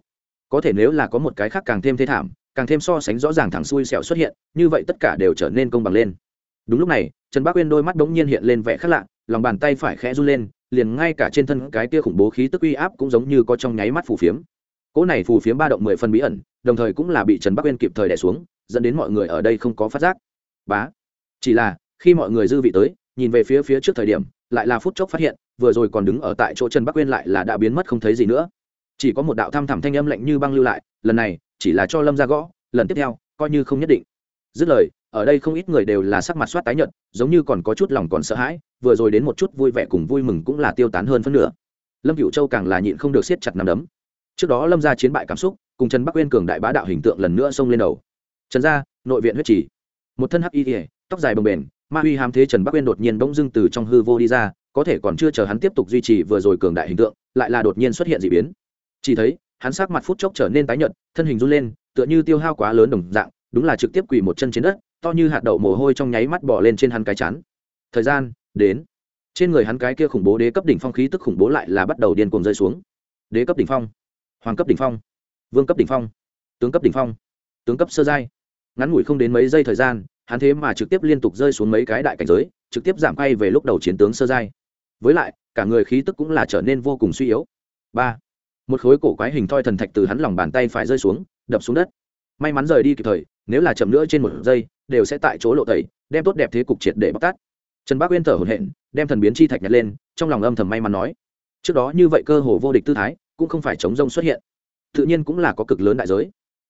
Có thể nếu là có một cái khác càng thêm thê thảm, càng thêm so sánh rõ ràng thẳng xui xẻo xuất hiện, như vậy tất cả đều trở nên công bằng lên. Đúng lúc này, trần bác uyên đôi mắt bỗng nhiên hiện lên vẻ khác lạ, lòng bàn tay phải khẽ run lên, liền ngay cả trên thân cái kia khủng bố khí tức uy áp cũng giống như có trong nháy mắt phù phiếm. Cỗ này phù phiếm ba động mười phần bí ẩn, đồng thời cũng là bị trần bắc uyên kịp thời đẻ xuống, dẫn đến mọi người ở đây không có phát giác. Bá, chỉ là, khi mọi người dư vị tới, nhìn về phía phía trước thời điểm, lại là phút chốc phát hiện vừa rồi còn đứng ở tại chỗ trần bắc uyên lại là đã biến mất không thấy gì nữa. Chỉ có một đạo thăm thẳm thanh âm lạnh như băng lưu lại, lần này, chỉ là cho lâm ra gõ, lần tiếp theo, coi như không nhất định. Dứt lời, ở đây không ít người đều là sắc mặt soát tái nhợt, giống như còn có chút lòng còn sợ hãi, vừa rồi đến một chút vui vẻ cùng vui mừng cũng là tiêu tán hơn phân nửa. Lâm cựu châu càng là nhịn không được siết chặt nằm đấm. Trước đó lâm ra chiến bại cảm xúc, cùng trần bắc uyên cường đại bá đạo hình tượng lần nữa xông lên đầu. Trần gia, nội viện huyết trì. Một thân hắc y tóc dài bồng bềnh, ma huy hàm thế trần bắc uyên đột nhiên bỗng dưng từ trong hư vô đi ra có thể còn chưa chờ hắn tiếp tục duy trì vừa rồi cường đại hình tượng, lại là đột nhiên xuất hiện d ị biến. Chỉ thấy, hắn sắc mặt phút chốc trở nên tái nhợt, thân hình run lên, tựa như tiêu hao quá lớn đồng dạng, đúng là trực tiếp quỳ một chân trên đất, to như hạt đậu mồ hôi trong nháy mắt bỏ lên trên hắn cái chán. Thời gian, đến. Trên người hắn cái kia khủng bố đế cấp đỉnh phong khí tức khủng bố lại là bắt đầu điên cuồng rơi xuống. Đế cấp đỉnh phong, hoàng cấp đỉnh phong, vương cấp đỉnh phong, tướng cấp đỉnh phong, tướng cấp sơ giai. Ngắn ngủi không đến mấy giây thời gian, hắn thế mà trực tiếp liên tục rơi xuống mấy cái đại cảnh giới, trực tiếp giảm quay về lúc đầu chiến tướng sơ giai với lại, cả người khí tức cũng là trở nên vô cùng suy yếu. Ba, một khối cổ quái hình thoi thần thạch từ hắn lòng bàn tay phải rơi xuống, đập xuống đất. May mắn rời đi kịp thời, nếu là chậm nữa trên một giây, đều sẽ tại chỗ lộ tẩy, đem tốt đẹp thế cục triệt để bóc tát. Trần bác uyên thở hổn hển, đem thần biến chi thạch nhặt lên, trong lòng âm thầm may mắn nói. Trước đó như vậy cơ hồ vô địch tư thái, cũng không phải chống rông xuất hiện. Tự nhiên cũng là có cực lớn đại giới.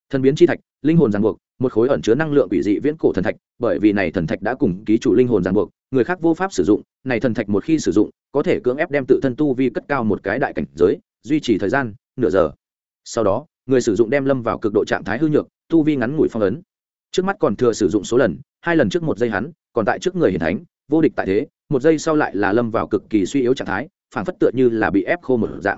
Thần biến chi thạch, linh hồn ràng buộc, một khối ẩn chứa năng lượng quỷ dị viễn cổ thần thạch, bởi vì này thần thạch đã cùng ký chủ linh hồn ràng buộc, người khác vô pháp sử dụng này thần thạch một khi sử dụng, có thể cưỡng ép đem tự thân tu vi cất cao một cái đại cảnh giới, duy trì thời gian nửa giờ. Sau đó, người sử dụng đem lâm vào cực độ trạng thái hư nhược, tu vi ngắn ngủi phong ấn. Trước mắt còn thừa sử dụng số lần, hai lần trước một giây hắn, còn tại trước người hiền thánh, vô địch tại thế, một giây sau lại là lâm vào cực kỳ suy yếu trạng thái phản phất tựa như là bị ép khô một dạng.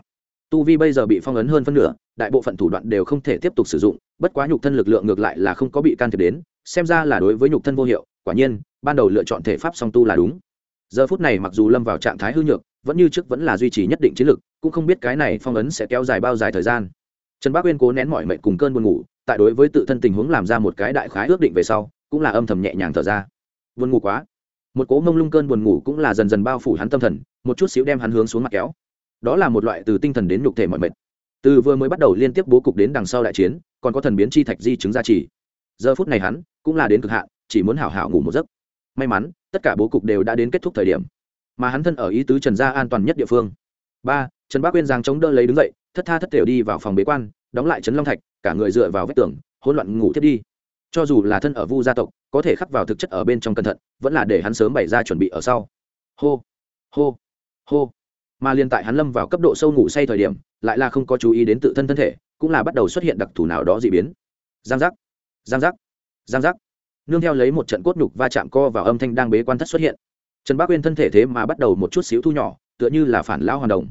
Tu vi bây giờ bị phong ấn hơn phân nửa, đại bộ phận thủ đoạn đều không thể tiếp tục sử dụng, bất quá nhục thân lực lượng ngược lại là không có bị can thiệp đến, xem ra là đối với nhục thân vô hiệu, quả nhiên, ban đầu lựa chọn thể pháp song tu là đúng giờ phút này mặc dù lâm vào trạng thái hư nhược, vẫn như trước vẫn là duy trì nhất định chiến lực, cũng không biết cái này phong ấn sẽ kéo dài bao dài thời gian. Trần bác uyên cố nén mọi mệnh cùng cơn buồn ngủ, tại đối với tự thân tình huống làm ra một cái đại khái ước định về sau, cũng là âm thầm nhẹ nhàng thở ra. Buồn ngủ quá. Một cố mông lung cơn buồn ngủ cũng là dần dần bao phủ hắn tâm thần, một chút xíu đem hắn hướng xuống mặt kéo. Đó là một loại từ tinh thần đến nhục thể mọi mệt từ vừa mới bắt đầu liên tiếp bố cục đến đằng sau đại chiến, còn có thần biến chi thạch di chứng gia trì giờ phút này hắn cũng là đến cực hạn, chỉ muốn hảo hảo ngủ một giấc. May mắn tất cả bố cục đều đã đến kết thúc thời điểm, mà hắn thân ở ý tứ trần gia an toàn nhất địa phương. Ba, trần bác quyên giang chống đỡ lấy đứng dậy, thất tha thất tiểu đi vào phòng bế quan, đóng lại trấn long thạch, cả người dựa vào vách tường, hỗn loạn ngủ thiết đi. Cho dù là thân ở vu gia tộc, có thể khắc vào thực chất ở bên trong cẩn thận, vẫn là để hắn sớm bày ra chuẩn bị ở sau. Hô hô hô. Mà liên tại hắn lâm vào cấp độ sâu ngủ say thời điểm, lại là không có chú ý đến tự thân thân thể, cũng là bắt đầu xuất hiện đặc thù nào đó dị biến. Giang giác giang giác giang giác nương theo lấy một trận cốt nhục va chạm co vào âm thanh đang bế quan thất xuất hiện. Trần bác uyên thân thể thế mà bắt đầu một chút xíu thu nhỏ, tựa như là phản lão hoàn đồng.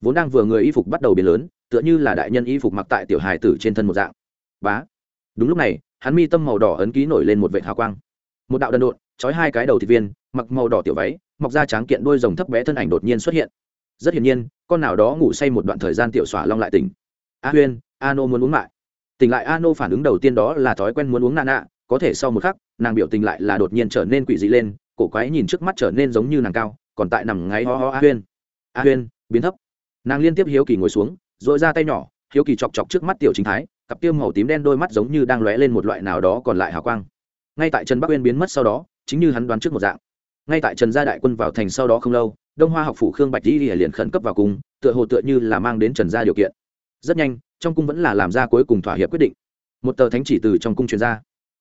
Vốn đang vừa người y phục bắt đầu biến lớn, tựa như là đại nhân y phục mặc tại tiểu hài tử trên thân một dạng. Bá. Đúng lúc này, hắn mi tâm màu đỏ ấn ký nổi lên một vệ hào quang. Một đạo đần độn trói hai cái đầu thịt viên, mặc màu đỏ tiểu váy, mọc ra tráng kiện đôi rồng thấp bé thân ảnh đột nhiên xuất hiện. Rất hiển nhiên, con nào đó ngủ say một đoạn thời gian tiểu xỏa long lại tỉnh. A huyên, a nô muốn uống lại. Tỉnh lại a nô phản ứng đầu tiên đó là thói quen muốn uống nạ nạ có thể sau một khắc, nàng biểu tình lại là đột nhiên trở nên quỷ dị lên, cổ quái nhìn trước mắt trở nên giống như nàng cao, còn tại nằm ngáy ho ho a huyên. A huyên, biến thấp. Nàng liên tiếp hiếu kỳ ngồi xuống dội ra tay nhỏ, hiếu kỳ chọc chọc trước mắt tiểu chính thái, cặp tiêm màu tím đen đôi mắt giống như đang lóe lên một loại nào đó còn lại hào quang. Ngay tại trần bắc uyên biến mất sau đó, chính như hắn đoán trước một dạng. Ngay tại trần gia đại quân vào thành sau đó không lâu, đông hoa học phủ khương bạch di liền khẩn cấp vào cung, tựa hồ tựa như là mang đến trần gia điều kiện. Rất nhanh, trong cung vẫn là làm ra cuối cùng thỏa hiệp quyết định. Một tờ thánh chỉ từ trong cung truyền ra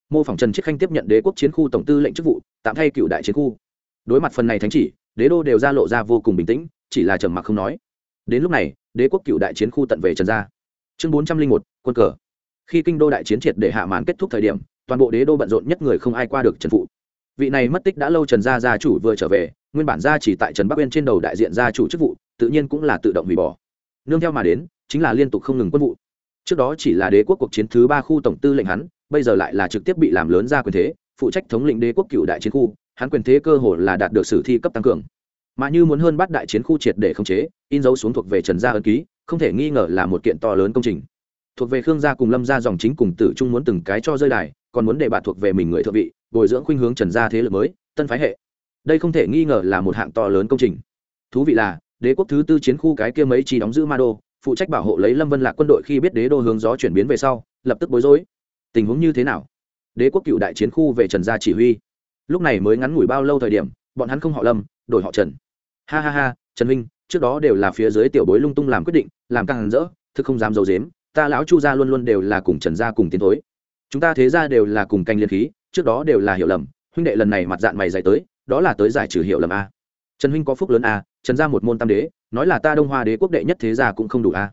mô phỏng trần chiết khanh tiếp nhận đế quốc chiến khu tổng tư lệnh chức vụ, tạm thay cựu đại chiến khu. Đối mặt phần này thánh chỉ, đế đô đều ra lộ ra vô cùng bình tĩnh, chỉ là trầm mặc không nói. Đến lúc này, đế quốc cựu đại chiến khu tận về trần gia. Chương bốn trăm linh một, quân cờ. Khi kinh đô đại chiến triệt để hạ màn kết thúc thời điểm, toàn bộ đế đô bận rộn nhất người không ai qua được trần phụ. Vị này mất tích đã lâu trần gia gia chủ vừa trở về, nguyên bản gia chỉ tại trần bắc uyên trên đầu đại diện gia chủ chức vụ, tự nhiên cũng là tự động hủy bỏ. Nương theo mà đến, chính là liên tục không ngừng quân vụ. Trước đó chỉ là đế quốc cuộc chiến thứ ba khu tổng tư lệnh hắn bây giờ lại là trực tiếp bị làm lớn ra quyền thế, phụ trách thống lĩnh đế quốc cựu đại chiến khu, hắn quyền thế cơ hồ là đạt được sử thi cấp tăng cường. Mà như muốn hơn bắt đại chiến khu triệt để khống chế, in dấu xuống thuộc về trần gia ân ký, không thể nghi ngờ là một kiện to lớn công trình. Thuộc về khương gia cùng lâm gia dòng chính cùng tử trung muốn từng cái cho rơi đài, còn muốn để bạt thuộc về mình người thượng vị, bồi dưỡng khuynh hướng trần gia thế lực mới, tân phái hệ. Đây không thể nghi ngờ là một hạng to lớn công trình. Thú vị là, đế quốc thứ tư chiến khu cái kia mấy chỉ đóng giữ ma đô, phụ trách bảo hộ lấy lâm vân lạc quân đội khi biết đế đô hướng gió chuyển biến về sau, lập tức bối rối tình huống như thế nào? Đế quốc cựu đại chiến khu về trần gia chỉ huy. Lúc này mới ngắn ngủi bao lâu thời điểm, bọn hắn không họ lâm, đổi họ trần. Ha ha ha, trần huynh, trước đó đều là phía dưới tiểu bối lung tung làm quyết định, làm càng hẳn rỡ, thực không dám d i ấ u dếm ta lão chu gia luôn luôn đều là cùng trần gia cùng tiến thối. Chúng ta thế ra đều là cùng canh liên khí, trước đó đều là hiểu lầm, huynh đệ lần này mặt dạng mày dạy tới, đó là tới giải trừ hiểu lầm a. Trần huynh có phúc lớn a, trần gia một môn tam đế, nói là ta đông hoa đế quốc đệ nhất thế gia cũng không đủ a.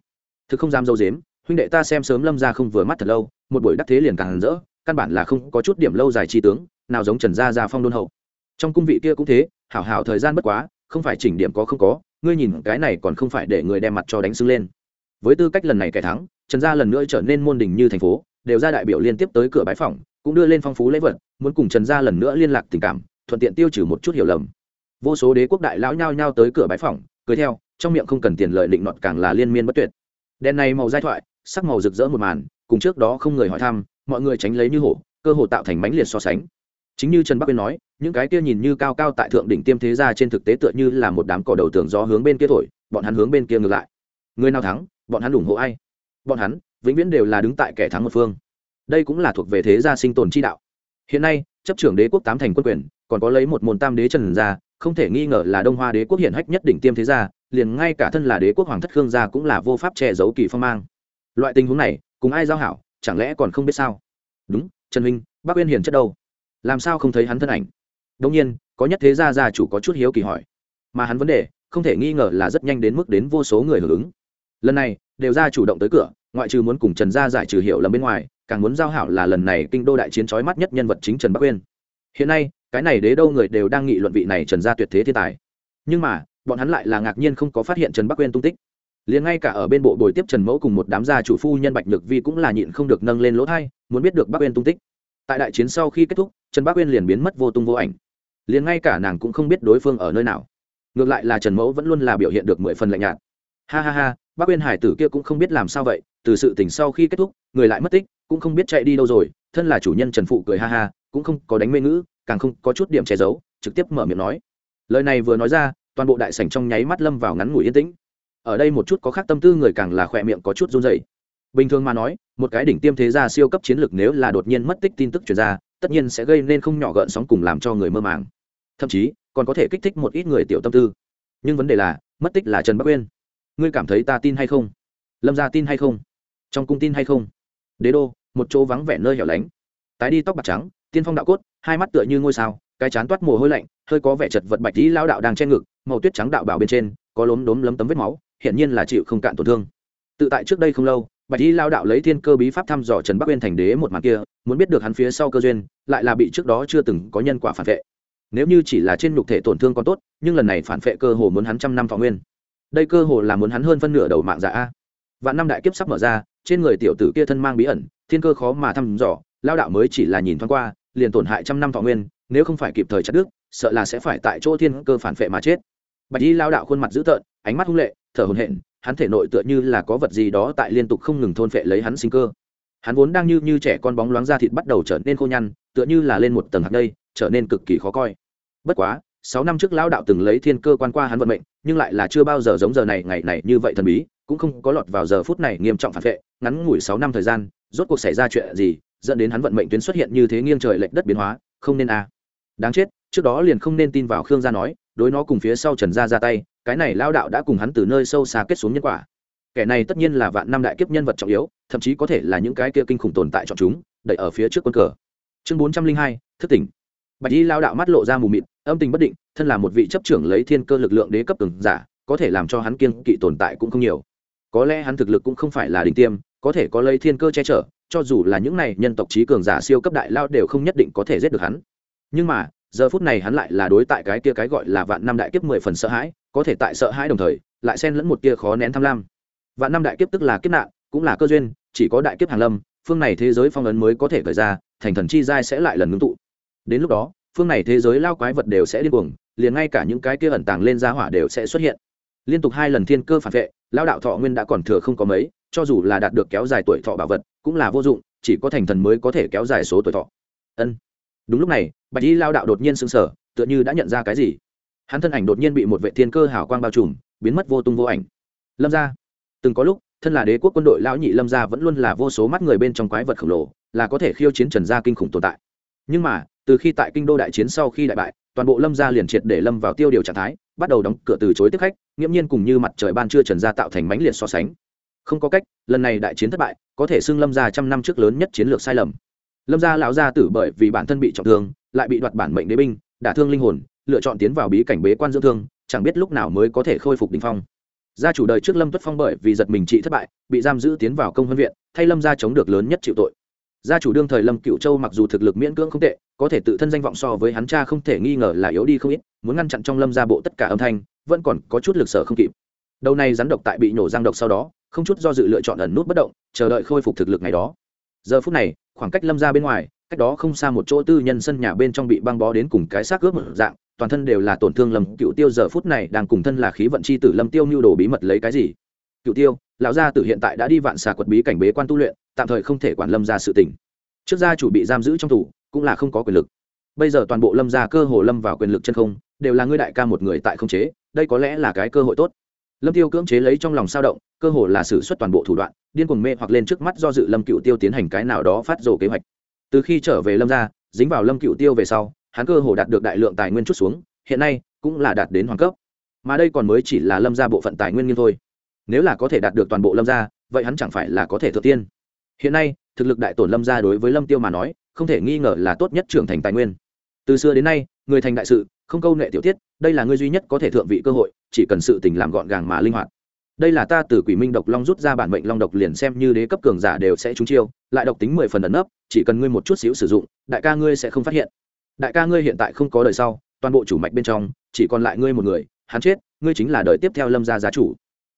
Thực không dám dâu dếm huynh đệ ta xem sớm lâm ra không vừa mắt thật lâu, một buổi đắc thế liền càng hẳn rỡ, căn bản là không có chút điểm lâu dài chi tướng, nào giống trần gia gia phong đôn hậu. Trong cung vị kia cũng thế, hảo hảo thời gian bất quá, không phải chỉnh điểm có không có, ngươi nhìn cái này còn không phải để người đem mặt cho đánh sưng lên. Với tư cách lần này kẻ thắng, trần gia lần nữa trở nên môn đình như thành phố, đều ra đại biểu liên tiếp tới cửa bái phòng cũng đưa lên phong phú lễ vật, muốn cùng trần gia lần nữa liên lạc tình cảm, thuận tiện tiêu trừ một chút hiểu lầm. Vô số đế quốc đại lão nhao nhao tới cửa bái phòng cười theo, trong miệng không cần tiền lợi định nọt càng là liên miên bất tuyệt. Đèn này màu giai thoại sắc màu rực rỡ một màn, cùng trước đó không người hỏi thăm, mọi người tránh lấy như hổ, cơ hồ tạo thành mánh liệt so sánh. Chính như trần bắc uyên nói, những cái kia nhìn như cao cao tại thượng đỉnh tiêm thế gia trên thực tế tựa như là một đám cỏ đầu tường gió hướng bên kia thổi, bọn hắn hướng bên kia ngược lại. Người nào thắng, bọn hắn ủng hộ ai? Bọn hắn vĩnh viễn đều là đứng tại kẻ thắng một phương. Đây cũng là thuộc về thế gia sinh tồn chi đạo. Hiện nay, chấp trưởng đế quốc tám thành quân quyền, còn có lấy một môn tam đế trần gia, không thể nghi ngờ là đông hoa đế quốc hiển hách nhất đỉnh tiêm thế gia, liền ngay cả thân là đế quốc hoàng thất khương gia cũng là vô pháp che giấu kỳ phong mang loại tình huống này, cùng ai giao hảo, chẳng lẽ còn không biết sao? Đúng, trần huynh, bác uyên hiền chất đâu? Làm sao không thấy hắn thân ảnh? Đông nhiên, có nhất thế gia gia chủ có chút hiếu kỳ hỏi. Mà hắn vấn đề, không thể nghi ngờ là rất nhanh đến mức đến vô số người hưởng ứng. Lần này, đều ra chủ động tới cửa, ngoại trừ muốn cùng trần gia giải trừ hiệu lầm bên ngoài, càng muốn giao hảo là lần này kinh đô đại chiến trói mắt nhất nhân vật chính trần bắc uyên. Hiện nay, cái này đế đâu người đều đang nghị luận vị này trần gia tuyệt thế thiên tài. Nhưng mà, bọn hắn lại là ngạc nhiên không có phát hiện trần bắc uyên tung tích liền ngay cả ở bên bộ bồi tiếp trần mẫu cùng một đám gia chủ phu nhân bạch nhược vi cũng là nhịn không được nâng lên lỗ thai, muốn biết được bắc uyên tung tích. Tại đại chiến sau khi kết thúc, trần bắc uyên liền biến mất vô tung vô ảnh. Liền ngay cả nàng cũng không biết đối phương ở nơi nào. Ngược lại là trần mẫu vẫn luôn là biểu hiện được mười phần lạnh nhạt. Ha ha ha bác uyên hải tử kia cũng không biết làm sao vậy, từ sự tình sau khi kết thúc, người lại mất tích, cũng không biết chạy đi đâu rồi, thân là chủ nhân trần phụ cười ha ha, cũng không có đánh mê ngữ, càng không có chút điểm che giấu, trực tiếp mở miệng nói. Lời này vừa nói ra, toàn bộ đại sảnh trong nháy mắt lâm vào ngắn ngủi yên tĩnh ở đây một chút có khác tâm tư người càng là khỏe miệng có chút run dày bình thường mà nói, một cái đỉnh tiêm thế gia siêu cấp chiến lược nếu là đột nhiên mất tích tin tức truyền ra, tất nhiên sẽ gây nên không nhỏ gợn sóng cùng làm cho người mơ màng. Thậm chí, còn có thể kích thích một ít người tiểu tâm tư. Nhưng vấn đề là, mất tích là trần bắc uyên. Ngươi cảm thấy ta tin hay không? Lâm gia tin hay không? Trong cung tin hay không? Đế đô, một chỗ vắng vẻ nơi hẻo lánh. Tái đi tóc bạc trắng, tiên phong đạo cốt, hai mắt tựa như ngôi sao, cái chán toát mồ hôi lạnh, hơi có vẻ chật vật bạch tí lao đạo đang che ngực, màu tuyết trắng đạo bảo bên trên, có lốm đốm lấm tấm vết máu hiển nhiên là chịu không cạn tổn thương. Tự tại trước đây không lâu, bạch y lao đạo lấy thiên cơ bí pháp thăm dò trần bắc uyên thành đế một màn kia, muốn biết được hắn phía sau cơ duyên, lại là bị trước đó chưa từng có nhân quả phản vệ. Nếu như chỉ là trên nhục thể tổn thương còn tốt, nhưng lần này phản vệ cơ hồ muốn hắn trăm năm thọ nguyên. Đây cơ hồ là muốn hắn hơn phân nửa đầu mạng giả a. Vạn năm đại kiếp sắp mở ra, trên người tiểu tử kia thân mang bí ẩn, thiên cơ khó mà thăm dò, lao đạo mới chỉ là nhìn thoáng qua, liền tổn hại trăm năm thọ nguyên, nếu không phải kịp thời chặt đứt, sợ là sẽ phải tại chỗ thiên cơ phản vệ mà chết. Bạch y lao đạo khuôn mặt dữ tợn, ánh mắt hung lệ thở hổn hển, hắn thể nội tựa như là có vật gì đó tại liên tục không ngừng thôn phệ lấy hắn sinh cơ hắn vốn đang như như trẻ con bóng loáng da thịt bắt đầu trở nên khô nhăn, tựa như là lên một tầng hạt đây trở nên cực kỳ khó coi bất quá, sáu năm trước lão đạo từng lấy thiên cơ quan qua hắn vận mệnh, nhưng lại là chưa bao giờ giống giờ này, ngày này như vậy thần bí, cũng không có lọt vào giờ phút này nghiêm trọng phản vệ, ngắn ngủi sáu năm thời gian, rốt cuộc xảy ra chuyện gì, dẫn đến hắn vận mệnh tuyến xuất hiện như thế nghiêng trời lệch đất biến hóa, không nên a à. đáng chết, trước đó liền không nên tin vào khương gia nói, đối nó cùng phía sau trần gia ra tay cái này lao đạo đã cùng hắn từ nơi sâu xa kết xuống nhân quả. Kẻ này tất nhiên là vạn năm đại kiếp nhân vật trọng yếu, thậm chí có thể là những cái kia kinh khủng tồn tại chọn chúng, đẩy ở phía trước quân cờ. Chương bốn trăm linh hai, thức tỉnh. Bạch y lao đạo mắt lộ ra mù mịt, âm tình bất định, thân là một vị chấp trưởng lấy thiên cơ lực lượng đế cấp từng giả, có thể làm cho hắn kiên kỵ tồn tại cũng không nhiều. Có lẽ hắn thực lực cũng không phải là đỉnh tiêm, có thể có lấy thiên cơ che chở, cho dù là những này nhân tộc trí cường giả siêu cấp đại lao đều không nhất định có thể giết được hắn. Nhưng mà, giờ phút này hắn lại là đối tại cái kia cái gọi là vạn năm đại kiếp mười phần sợ hãi có thể tại sợ hãi đồng thời, lại xen lẫn một tia khó nén tham lam. Vạn năm đại kiếp tức là kiếp nạn, cũng là cơ duyên, chỉ có đại kiếp hàng lâm, phương này thế giới phong ấn mới có thể khởi ra, thành thần chi giai sẽ lại lần ngưng tụ. Đến lúc đó, phương này thế giới lao quái vật đều sẽ điên cuồng, liền ngay cả những cái kia ẩn tàng lên ra hỏa đều sẽ xuất hiện. Liên tục hai lần thiên cơ phản vệ lao đạo thọ nguyên đã còn thừa không có mấy, cho dù là đạt được kéo dài tuổi thọ bảo vật, cũng là vô dụng, chỉ có thành thần mới có thể kéo dài số tuổi thọ. Ân. Đúng lúc này, bạch y lao đạo đột nhiên sững sờ, tựa như đã nhận ra cái gì hắn thân ảnh đột nhiên bị một vệ thiên cơ hào quang bao trùm, biến mất vô tung vô ảnh. Lâm gia, từng có lúc, thân là đế quốc quân đội lão nhị lâm gia vẫn luôn là vô số mắt người bên trong quái vật khổng lồ, là có thể khiêu chiến trần gia kinh khủng tồn tại. Nhưng mà, từ khi tại kinh đô đại chiến sau khi đại bại, toàn bộ lâm gia liền triệt để lâm vào tiêu điều trạng thái, bắt đầu đóng cửa từ chối tiếp khách, nghiễm nhiên cùng như mặt trời ban trưa trần gia tạo thành mãnh liệt so sánh. Không có cách, lần này đại chiến thất bại, có thể xưng lâm gia trăm năm trước lớn nhất chiến lược sai lầm. Lâm gia lão gia tử bởi vì bản thân bị trọng thương, lại bị đoạt bản mệnh đế binh, đả thương linh hồn lựa chọn tiến vào bí cảnh bế quan dưỡng thương, chẳng biết lúc nào mới có thể khôi phục đình phong. Gia chủ đời trước lâm tuất phong bởi vì giật mình trị thất bại, bị giam giữ tiến vào công huân viện, thay lâm gia chống được lớn nhất chịu tội. Gia chủ đương thời lâm cựu châu mặc dù thực lực miễn cưỡng không tệ, có thể tự thân danh vọng so với hắn cha không thể nghi ngờ là yếu đi không ít, muốn ngăn chặn trong lâm gia bộ tất cả âm thanh, vẫn còn có chút lực sở không kịp. Đầu này rắn độc tại bị nổ giang độc sau đó, không chút do dự lựa chọn ẩn nút bất động, chờ đợi khôi phục thực lực ngày đó. Giờ phút này, khoảng cách lâm ra bên ngoài, cách đó không xa một chỗ tư nhân sân nhà bên trong bị băng bó đến cùng cái xác ướp một dạng toàn thân đều là tổn thương lâm cựu tiêu, giờ phút này đang cùng thân là khí vận c h i tử lâm tiêu mưu đồ bí mật lấy cái gì? Cựu tiêu, lão gia tử hiện tại đã đi vạn xà quật bí cảnh bế quan tu luyện, tạm thời không thể quản lâm ra sự tỉnh trước gia chủ bị giam giữ trong tủ cũng là không có quyền lực. Bây giờ toàn bộ lâm gia cơ hồ lâm vào quyền lực chân không, đều là ngươi đại ca một người tại không chế, đây có lẽ là cái cơ hội tốt. Lâm tiêu cưỡng chế lấy trong lòng sao động, cơ hồ là xử suất toàn bộ thủ đoạn, điên cuồng mê hoặc lên trước mắt do dự lâm cựu tiêu tiến hành cái nào đó phát rồ kế hoạch. Từ khi trở về lâm gia, dính vào lâm cựu tiêu về sau hắn cơ hồ đạt được đại lượng tài nguyên chút xuống, hiện nay cũng là đạt đến hoàng cấp. Mà đây còn mới chỉ là lâm gia bộ phận tài nguyên nghiêng thôi. Nếu là có thể đạt được toàn bộ lâm gia, vậy hắn chẳng phải là có thể thừa tiên. Hiện nay, thực lực đại tổn lâm gia đối với lâm tiêu mà nói, không thể nghi ngờ là tốt nhất trưởng thành tài nguyên. Từ xưa đến nay, người thành đại sự, không câu nệ tiểu tiết, đây là người duy nhất có thể thượng vị cơ hội, chỉ cần sự tình làm gọn gàng mà linh hoạt. Đây là ta từ quỷ minh độc long rút ra bản mệnh long độc liền xem như đế cấp cường giả đều sẽ trúng chiêu, lại độc tính mười phần ẩn nấp, chỉ cần ngươi một chút xíu sử dụng, đại ca ngươi sẽ không phát hiện đại ca ngươi hiện tại không có đời sau, toàn bộ chủ mạch bên trong, chỉ còn lại ngươi một người, hắn chết, ngươi chính là đời tiếp theo lâm gia giá chủ.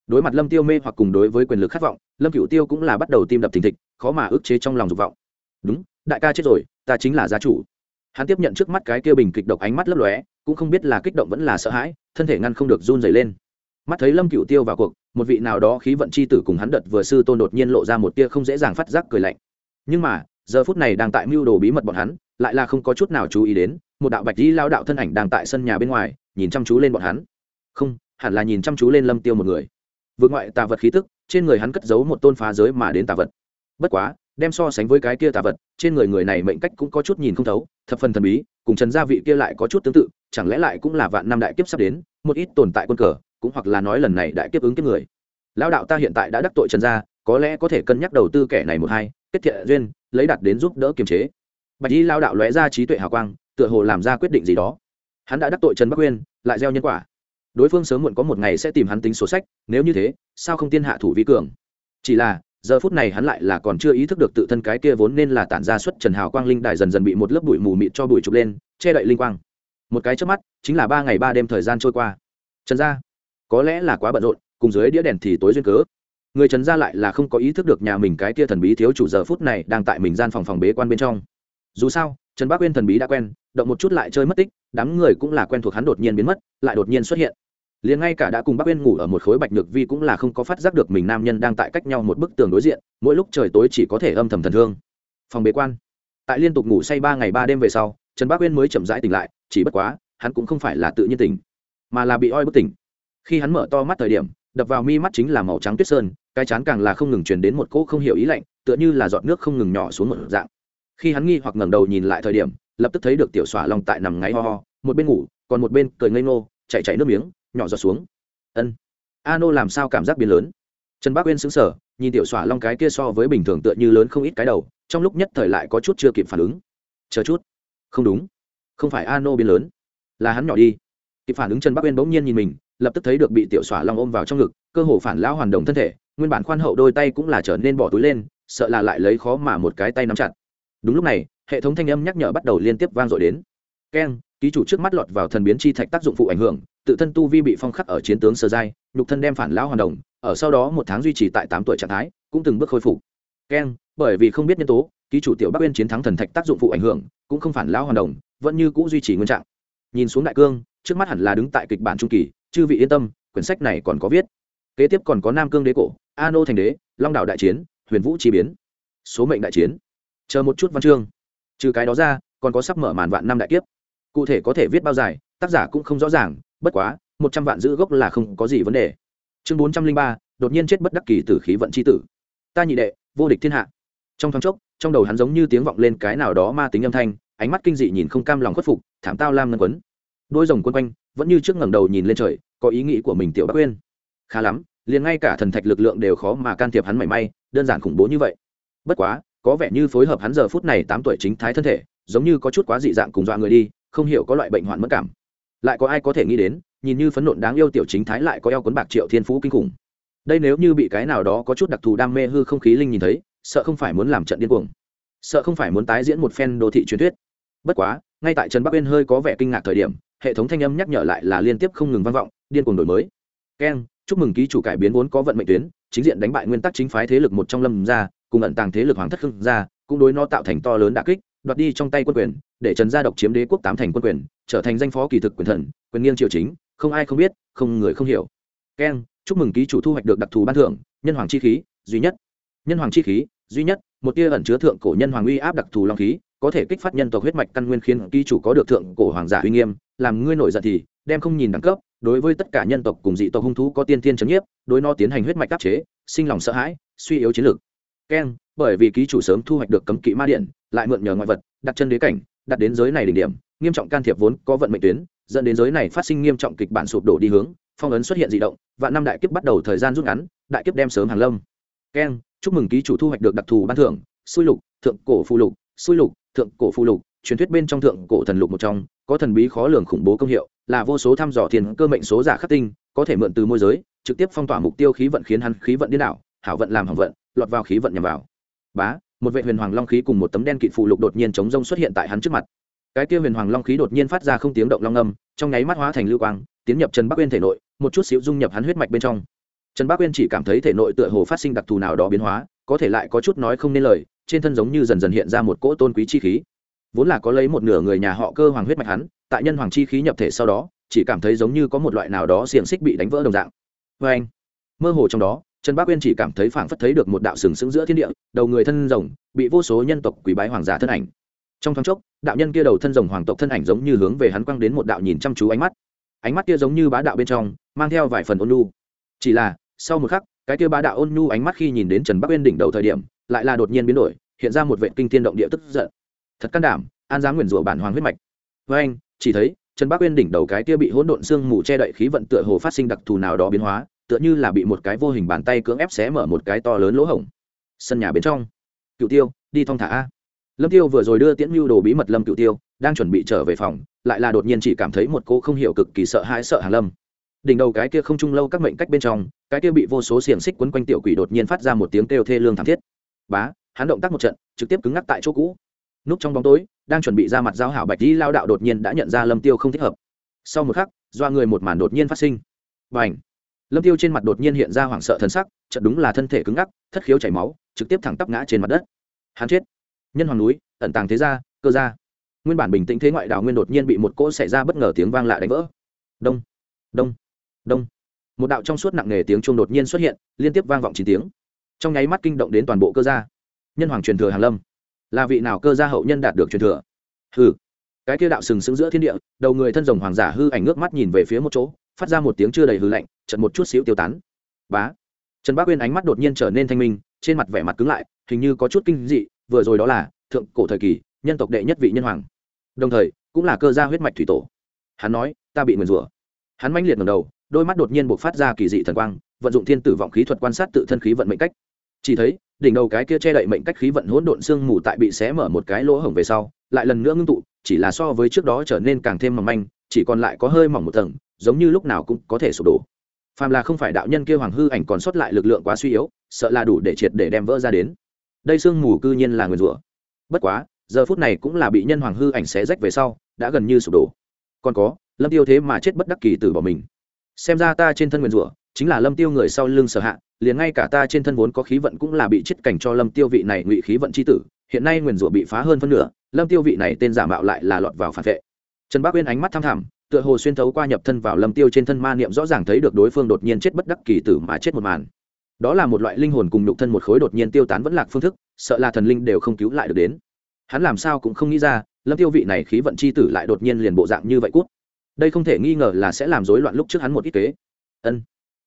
Đối mặt lâm tiêu mê hoặc cùng đối với quyền lực khát vọng, lâm cựu tiêu cũng là bắt đầu tim đập thình thịch, khó mà ức chế trong lòng dục vọng. Đúng, đại ca chết rồi, ta chính là gia chủ. Hắn tiếp nhận trước mắt cái kia bình kịch độc ánh mắt lấp lóe, cũng không biết là kích động vẫn là sợ hãi, thân thể ngăn không được run dày lên. Mắt thấy lâm cựu tiêu vào cuộc, một vị nào đó khí vận c h i tử cùng hắn đợt vừa sư tôn đột nhiên lộ ra một tia không dễ dàng phát giác cười lạnh. Nhưng mà, giờ phút này đang tại mưu đồ bí mật bọn hắn lại là không có chút nào chú ý đến, một đạo bạch dĩ lao đạo thân ảnh đang tại sân nhà bên ngoài, nhìn chăm chú lên bọn hắn. Không, hẳn là nhìn chăm chú lên lâm tiêu một người. Vượt ngoại tà vật khí tức, trên người hắn cất giấu một tôn phá giới mà đến tà vật. Bất quá, đem so sánh với cái kia tà vật, trên người người này mệnh cách cũng có chút nhìn không thấu, thập phần thần bí, cùng trần gia vị kia lại có chút tương tự, chẳng lẽ lại cũng là vạn năm đại kiếp sắp đến, một ít tồn tại quân cờ, cũng hoặc là nói lần này đại kiếp ứng kiếp người. Lão đạo ta hiện tại đã đắc tội trần gia, có lẽ có thể cân nhắc đầu tư kẻ này một hai, kết thiện duyên, lấy đặt đến giúp đỡ kiềm chế bạch y lao đạo lóe ra trí tuệ hào quang, tựa hồ làm ra quyết định gì đó. Hắn đã đắc tội trần bắc uyên lại gieo nhân quả. Đối phương sớm muộn có một ngày sẽ tìm hắn tính sổ sách, nếu như thế, sao không tiên hạ thủ vi cường? Chỉ là, giờ phút này hắn lại là còn chưa ý thức được tự thân cái kia vốn nên là tản ra xuất trần hào quang linh đài dần dần bị một lớp bụi mù mịt cho bụi trục lên, che đậy linh quang. Một cái trước mắt, chính là ba ngày ba đêm thời gian trôi qua. Trần gia, có lẽ là quá bận rộn, cùng dưới đĩa đèn thì tối duyên cớ. Người trần gia lại là không có ý thức được nhà mình cái kia thần bí thiếu chủ giờ phút này đang tại mình gian phòng phòng bế quan bên trong dù sao, trần bác uyên thần bí đã quen, động một chút lại chơi mất tích, đám người cũng là quen thuộc hắn đột nhiên biến mất, lại đột nhiên xuất hiện. Liền ngay cả đã cùng bác uyên ngủ ở một khối bạch nhược vi cũng là không có phát giác được mình nam nhân đang tại cách nhau một bức tường đối diện, mỗi lúc trời tối chỉ có thể âm thầm thần thương. Phòng bế quan. Tại liên tục ngủ say ba ngày ba đêm về sau, trần bác uyên mới chậm rãi tỉnh lại, chỉ bất quá, hắn cũng không phải là tự nhiên tỉnh, mà là bị oi bất tỉnh. Khi hắn mở to mắt thời điểm, đập vào mi mắt chính là màu trắng tuyết sơn, cái chán càng là không ngừng truyền đến một cỗ không hiểu ý lạnh, tựa như là giọt nước không ngừng nhỏ xuống một dạng khi hắn nghi hoặc ngẩng đầu nhìn lại thời điểm lập tức thấy được tiểu xỏa long tại nằm ngáy ho ho một bên ngủ còn một bên cười ngây ngô chạy chạy nước miếng nhỏ giọt xuống. Ân. A nô làm sao cảm giác biến lớn? Trần bác uyên sững sờ, nhìn tiểu xỏa long cái kia so với bình thường tựa như lớn không ít cái đầu trong lúc nhất thời lại có chút chưa kịp phản ứng. Chờ chút. Không đúng. Không phải a nô biến lớn. Là hắn nhỏ đi. Kịp phản ứng trần bác uyên bỗng nhiên nhìn mình lập tức thấy được bị tiểu xỏa long ôm vào trong ngực cơ hồ phản lão hoàn đồng thân thể nguyên bản khoan hậu đôi tay cũng là trở nên bỏ túi lên sợ là lại lấy khó mà một cái tay nắm chặt đúng lúc này, hệ thống thanh âm nhắc nhở bắt đầu liên tiếp vang dội đến. Keng ký chủ trước mắt lọt vào thần biến chi thạch tác dụng phụ ảnh hưởng, tự thân tu vi bị phong khắc ở chiến tướng sơ giai, nhục thân đem phản lão hoàn đồng, ở sau đó một tháng duy trì tại tám tuổi trạng thái, cũng từng bước khôi phục. Keng bởi vì không biết nhân tố, ký chủ tiểu bắc uyên chiến thắng thần thạch tác dụng phụ ảnh hưởng, cũng không phản lão hoàn đồng, vẫn như cũ duy trì nguyên trạng. Nhìn xuống đại cương, trước mắt hẳn là đứng tại kịch bản trung kỳ, chư vị yên tâm, quyển sách này còn có viết. Kế tiếp còn có nam cương đế cổ a nô thành đế, long đạo đại chiến, huyền vũ chi biến. Số mệnh đại chiến chờ một chút văn chương. Trừ cái đó ra, còn có sắp mở màn vạn năm đại kiếp. Cụ thể có thể viết bao dài, tác giả cũng không rõ ràng, bất quá, một trăm vạn giữ gốc là không có gì vấn đề. Chương bốn trăm linh ba, đột nhiên chết bất đắc kỳ tử khí vận c h i tử. Ta nhị đệ, vô địch thiên hạ. Trong thoáng chốc, trong đầu hắn giống như tiếng vọng lên cái nào đó ma tính âm thanh, ánh mắt kinh dị nhìn không cam lòng khuất phục, thảm tao lam ngân quấn. Đôi rồng quân quanh, vẫn như trước ngẩng đầu nhìn lên trời, có ý nghĩ của mình tiểu bắc quên khá lắm, liền ngay cả thần thạch lực lượng đều khó mà can thiệp hắn mảy may, đơn giản khủng bố như vậy. Bất quá có vẻ như phối hợp hắn giờ phút này tám tuổi chính thái thân thể, giống như có chút quá dị dạng cùng dọa người đi, không hiểu có loại bệnh hoạn mất cảm. Lại có ai có thể nghĩ đến, nhìn như phấn nộn đáng yêu tiểu chính thái lại có eo cuốn bạc triệu thiên phú kinh khủng. Đây nếu như bị cái nào đó có chút đặc thù đam mê hư không khí linh nhìn thấy, sợ không phải muốn làm trận điên cuồng. Sợ không phải muốn tái diễn một phen đô thị truyền thuyết. Bất quá, ngay tại trần bắc uyên hơi có vẻ kinh ngạc thời điểm, hệ thống thanh âm nhắc nhở lại là liên tiếp không ngừng vang vọng, điên cuồng đổi mới. Keng, chúc mừng ký chủ cải biến vốn có vận mệnh tuyến chính diện đánh bại nguyên tắc chính phái thế lực một trong lâm gia, cùng ẩn tàng thế lực hoàng thất khương gia, cũng đối nó tạo thành to lớn đả kích, đoạt đi trong tay quân quyền, để trần gia độc chiếm đế quốc tám thành quân quyền, trở thành danh phó kỳ thực quyền thần, quyền nghiêng triều chính, không ai không biết, không người không hiểu. Keng, chúc mừng ký chủ thu hoạch được đặc thù ban thưởng, nhân hoàng chi khí, duy nhất. Nhân hoàng chi khí, duy nhất, một tia ẩn chứa thượng cổ nhân hoàng uy áp đặc thù long khí, có thể kích phát nhân tộc huyết mạch căn nguyên khiến ký chủ có được thượng cổ hoàng giả uy nghiêm, làm ngươi nổi giận thì, đem không nhìn đẳng cấp đối với tất cả nhân tộc cùng dị tộc hung thú có tiên tiên chấn nhiếp, đối nó tiến hành huyết mạch áp chế, sinh lòng sợ hãi, suy yếu chiến lược. Keng, bởi vì ký chủ sớm thu hoạch được cấm kỵ ma điện, lại mượn nhờ ngoại vật, đặt chân đế cảnh, đặt đến giới này đỉnh điểm, nghiêm trọng can thiệp vốn có vận mệnh tuyến, dẫn đến giới này phát sinh nghiêm trọng kịch bản sụp đổ đi hướng, phong ấn xuất hiện dị động, và năm đại kiếp bắt đầu thời gian rút ngắn, đại kiếp đem sớm hàng lâm. Keng, chúc mừng ký chủ thu hoạch được đặc thù ban thưởng, xui lục, thượng cổ phù lục, xui lục, thượng cổ phù lục, truyền thuyết bên trong thượng cổ thần lục một trong, có thần bí khó lường khủng bố công hiệu là vô số thăm dò tiền cơ mệnh số giả khắc tinh, có thể mượn từ môi giới, trực tiếp phong tỏa mục tiêu khí vận khiến hắn khí vận điên đảo, hảo vận làm hỏng vận, lọt vào khí vận nhằm vào. Bá, một vệ huyền hoàng long khí cùng một tấm đen kịt phụ lục đột nhiên chống rông xuất hiện tại hắn trước mặt. Cái kia huyền hoàng long khí đột nhiên phát ra không tiếng động long âm, trong nháy mắt hóa thành lưu quang, tiến nhập trần bắc uyên thể nội, một chút xíu dung nhập hắn huyết mạch bên trong. Trần bắc uyên chỉ cảm thấy thể nội tựa hồ phát sinh đặc thù nào đó biến hóa, có thể lại có chút nói không nên lời, trên thân giống như dần dần hiện ra một cỗ tôn quý chi khí vốn là có lấy một nửa người nhà họ cơ hoàng huyết mạch hắn, tại nhân hoàng chi khí nhập thể sau đó, chỉ cảm thấy giống như có một loại nào đó xiềng xích bị đánh vỡ đồng dạng. Vê anh, mơ hồ trong đó, trần bác uyên chỉ cảm thấy phảng phất thấy được một đạo sừng sững giữa thiên địa, đầu người thân rồng, bị vô số nhân tộc quý bái hoàng giả thân ảnh. Trong thoáng chốc, đạo nhân kia đầu thân rồng hoàng tộc thân ảnh giống như hướng về hắn quăng đến một đạo nhìn chăm chú ánh mắt. Ánh mắt kia giống như bá đạo bên trong, mang theo vài phần ôn nhu. Chỉ là, sau một khắc, cái kia bá đạo ôn nhu ánh mắt khi nhìn đến trần bắc uyên đỉnh đầu thời điểm, lại là đột nhiên biến đổi, hiện ra một vệ kinh thiên động địa tức giận thật can đảm, an dám nguyền rủa bản hoàng huyết mạch. Với anh, chỉ thấy, trần bắc uyên đỉnh đầu cái kia bị hỗn độn xương mù che đậy khí vận tựa hồ phát sinh đặc thù nào đó biến hóa, tựa như là bị một cái vô hình bàn tay cưỡng ép xé mở một cái to lớn lỗ hổng. Sân nhà bên trong. Cựu tiêu, đi thong thả a. Lâm tiêu vừa rồi đưa tiễn mưu đồ bí mật lâm cựu tiêu, đang chuẩn bị trở về phòng, lại là đột nhiên chỉ cảm thấy một cô không hiểu cực kỳ sợ hãi sợ hàn lâm. Đỉnh đầu cái kia không trung lâu các mệnh cách bên trong, cái kia bị vô số xiềng xích quấn quanh tiểu quỷ đột nhiên phát ra một tiếng kêu thê lương thảm thiết. Bá, hắn động tác một trận, trực tiếp cứng ngắc tại chỗ cũ núp trong bóng tối, đang chuẩn bị ra mặt giao hảo bạch đi lao đạo đột nhiên đã nhận ra lâm tiêu không thích hợp. Sau một khắc, do người một màn đột nhiên phát sinh. Và ảnh lâm tiêu trên mặt đột nhiên hiện ra hoảng sợ thần sắc, chợt đúng là thân thể cứng ngắc, thất khiếu chảy máu, trực tiếp thẳng tắp ngã trên mặt đất. Hắn chết. Nhân hoàng núi, ẩn tàng thế gia, cơ gia. Nguyên bản bình tĩnh thế ngoại đảo nguyên đột nhiên bị một cỗ xảy ra bất ngờ tiếng vang lạ đánh vỡ. Đông! Đông! Đông! Một đạo trong suốt nặng nề tiếng chuông đột nhiên xuất hiện, liên tiếp vang vọng chín tiếng. Trong nháy mắt kinh động đến toàn bộ cơ gia. Nhân hoàng truyền thừa hàn lâm là vị nào cơ gia hậu nhân đạt được truyền thừa? Hừ. Cái kia đạo sừng sững giữa thiên địa, đầu người thân rồng hoàng giả hư ảnh ngước mắt nhìn về phía một chỗ, phát ra một tiếng chưa đầy hư lạnh chật một chút xíu tiêu tán. Bá. Trần bác uyên ánh mắt đột nhiên trở nên thanh minh, trên mặt vẻ mặt cứng lại, hình như có chút kinh dị, vừa rồi đó là thượng cổ thời kỳ, nhân tộc đệ nhất vị nhân hoàng. Đồng thời, cũng là cơ gia huyết mạch thủy tổ. Hắn nói, ta bị nguyền rủa. Hắn mãnh liệt ngầm đầu, đôi mắt đột nhiên buộc phát ra kỳ dị thần quang, vận dụng thiên tử vọng khí thuật quan sát tự thân khí vận mệnh cách. Chỉ thấy đỉnh đầu cái kia che đậy mệnh cách khí vận hỗn độn xương mù tại bị xé mở một cái lỗ hổng về sau, lại lần nữa ngưng tụ, chỉ là so với trước đó trở nên càng thêm mỏng manh, chỉ còn lại có hơi mỏng một tầng, giống như lúc nào cũng có thể sụp đổ. Phàm là không phải đạo nhân kia hoàng hư ảnh còn sót lại lực lượng quá suy yếu, sợ là đủ để triệt để đem vỡ ra đến. Đây xương mù cư nhiên là nguyên rủa. Bất quá, giờ phút này cũng là bị nhân hoàng hư ảnh xé rách về sau, đã gần như sụp đổ. Còn có, lâm tiêu thế mà chết bất đắc kỳ tử bỏ mình. Xem ra ta trên thân nguyên rủa, chính là lâm tiêu người sau lưng sở hạ liền ngay cả ta trên thân vốn có khí vận cũng là bị chết cảnh cho lâm tiêu vị này ngụy khí vận c h i tử, hiện nay nguyền rủa bị phá hơn phân nửa, lâm tiêu vị này tên giả mạo lại là lọt vào phản vệ. Trần bác uyên ánh mắt tham thẳm, tựa hồ xuyên thấu qua nhập thân vào lâm tiêu trên thân ma niệm rõ ràng thấy được đối phương đột nhiên chết bất đắc kỳ tử mà chết một màn. Đó là một loại linh hồn cùng nhục thân một khối đột nhiên tiêu tán vẫn lạc phương thức, sợ là thần linh đều không cứu lại được đến. Hắn làm sao cũng không nghĩ ra, lâm tiêu vị này khí vận c h i tử lại đột nhiên liền bộ dạng như vậy cút. Đây không thể nghi ngờ là sẽ làm rối loạn lúc trước hắn một ít kế. Ân.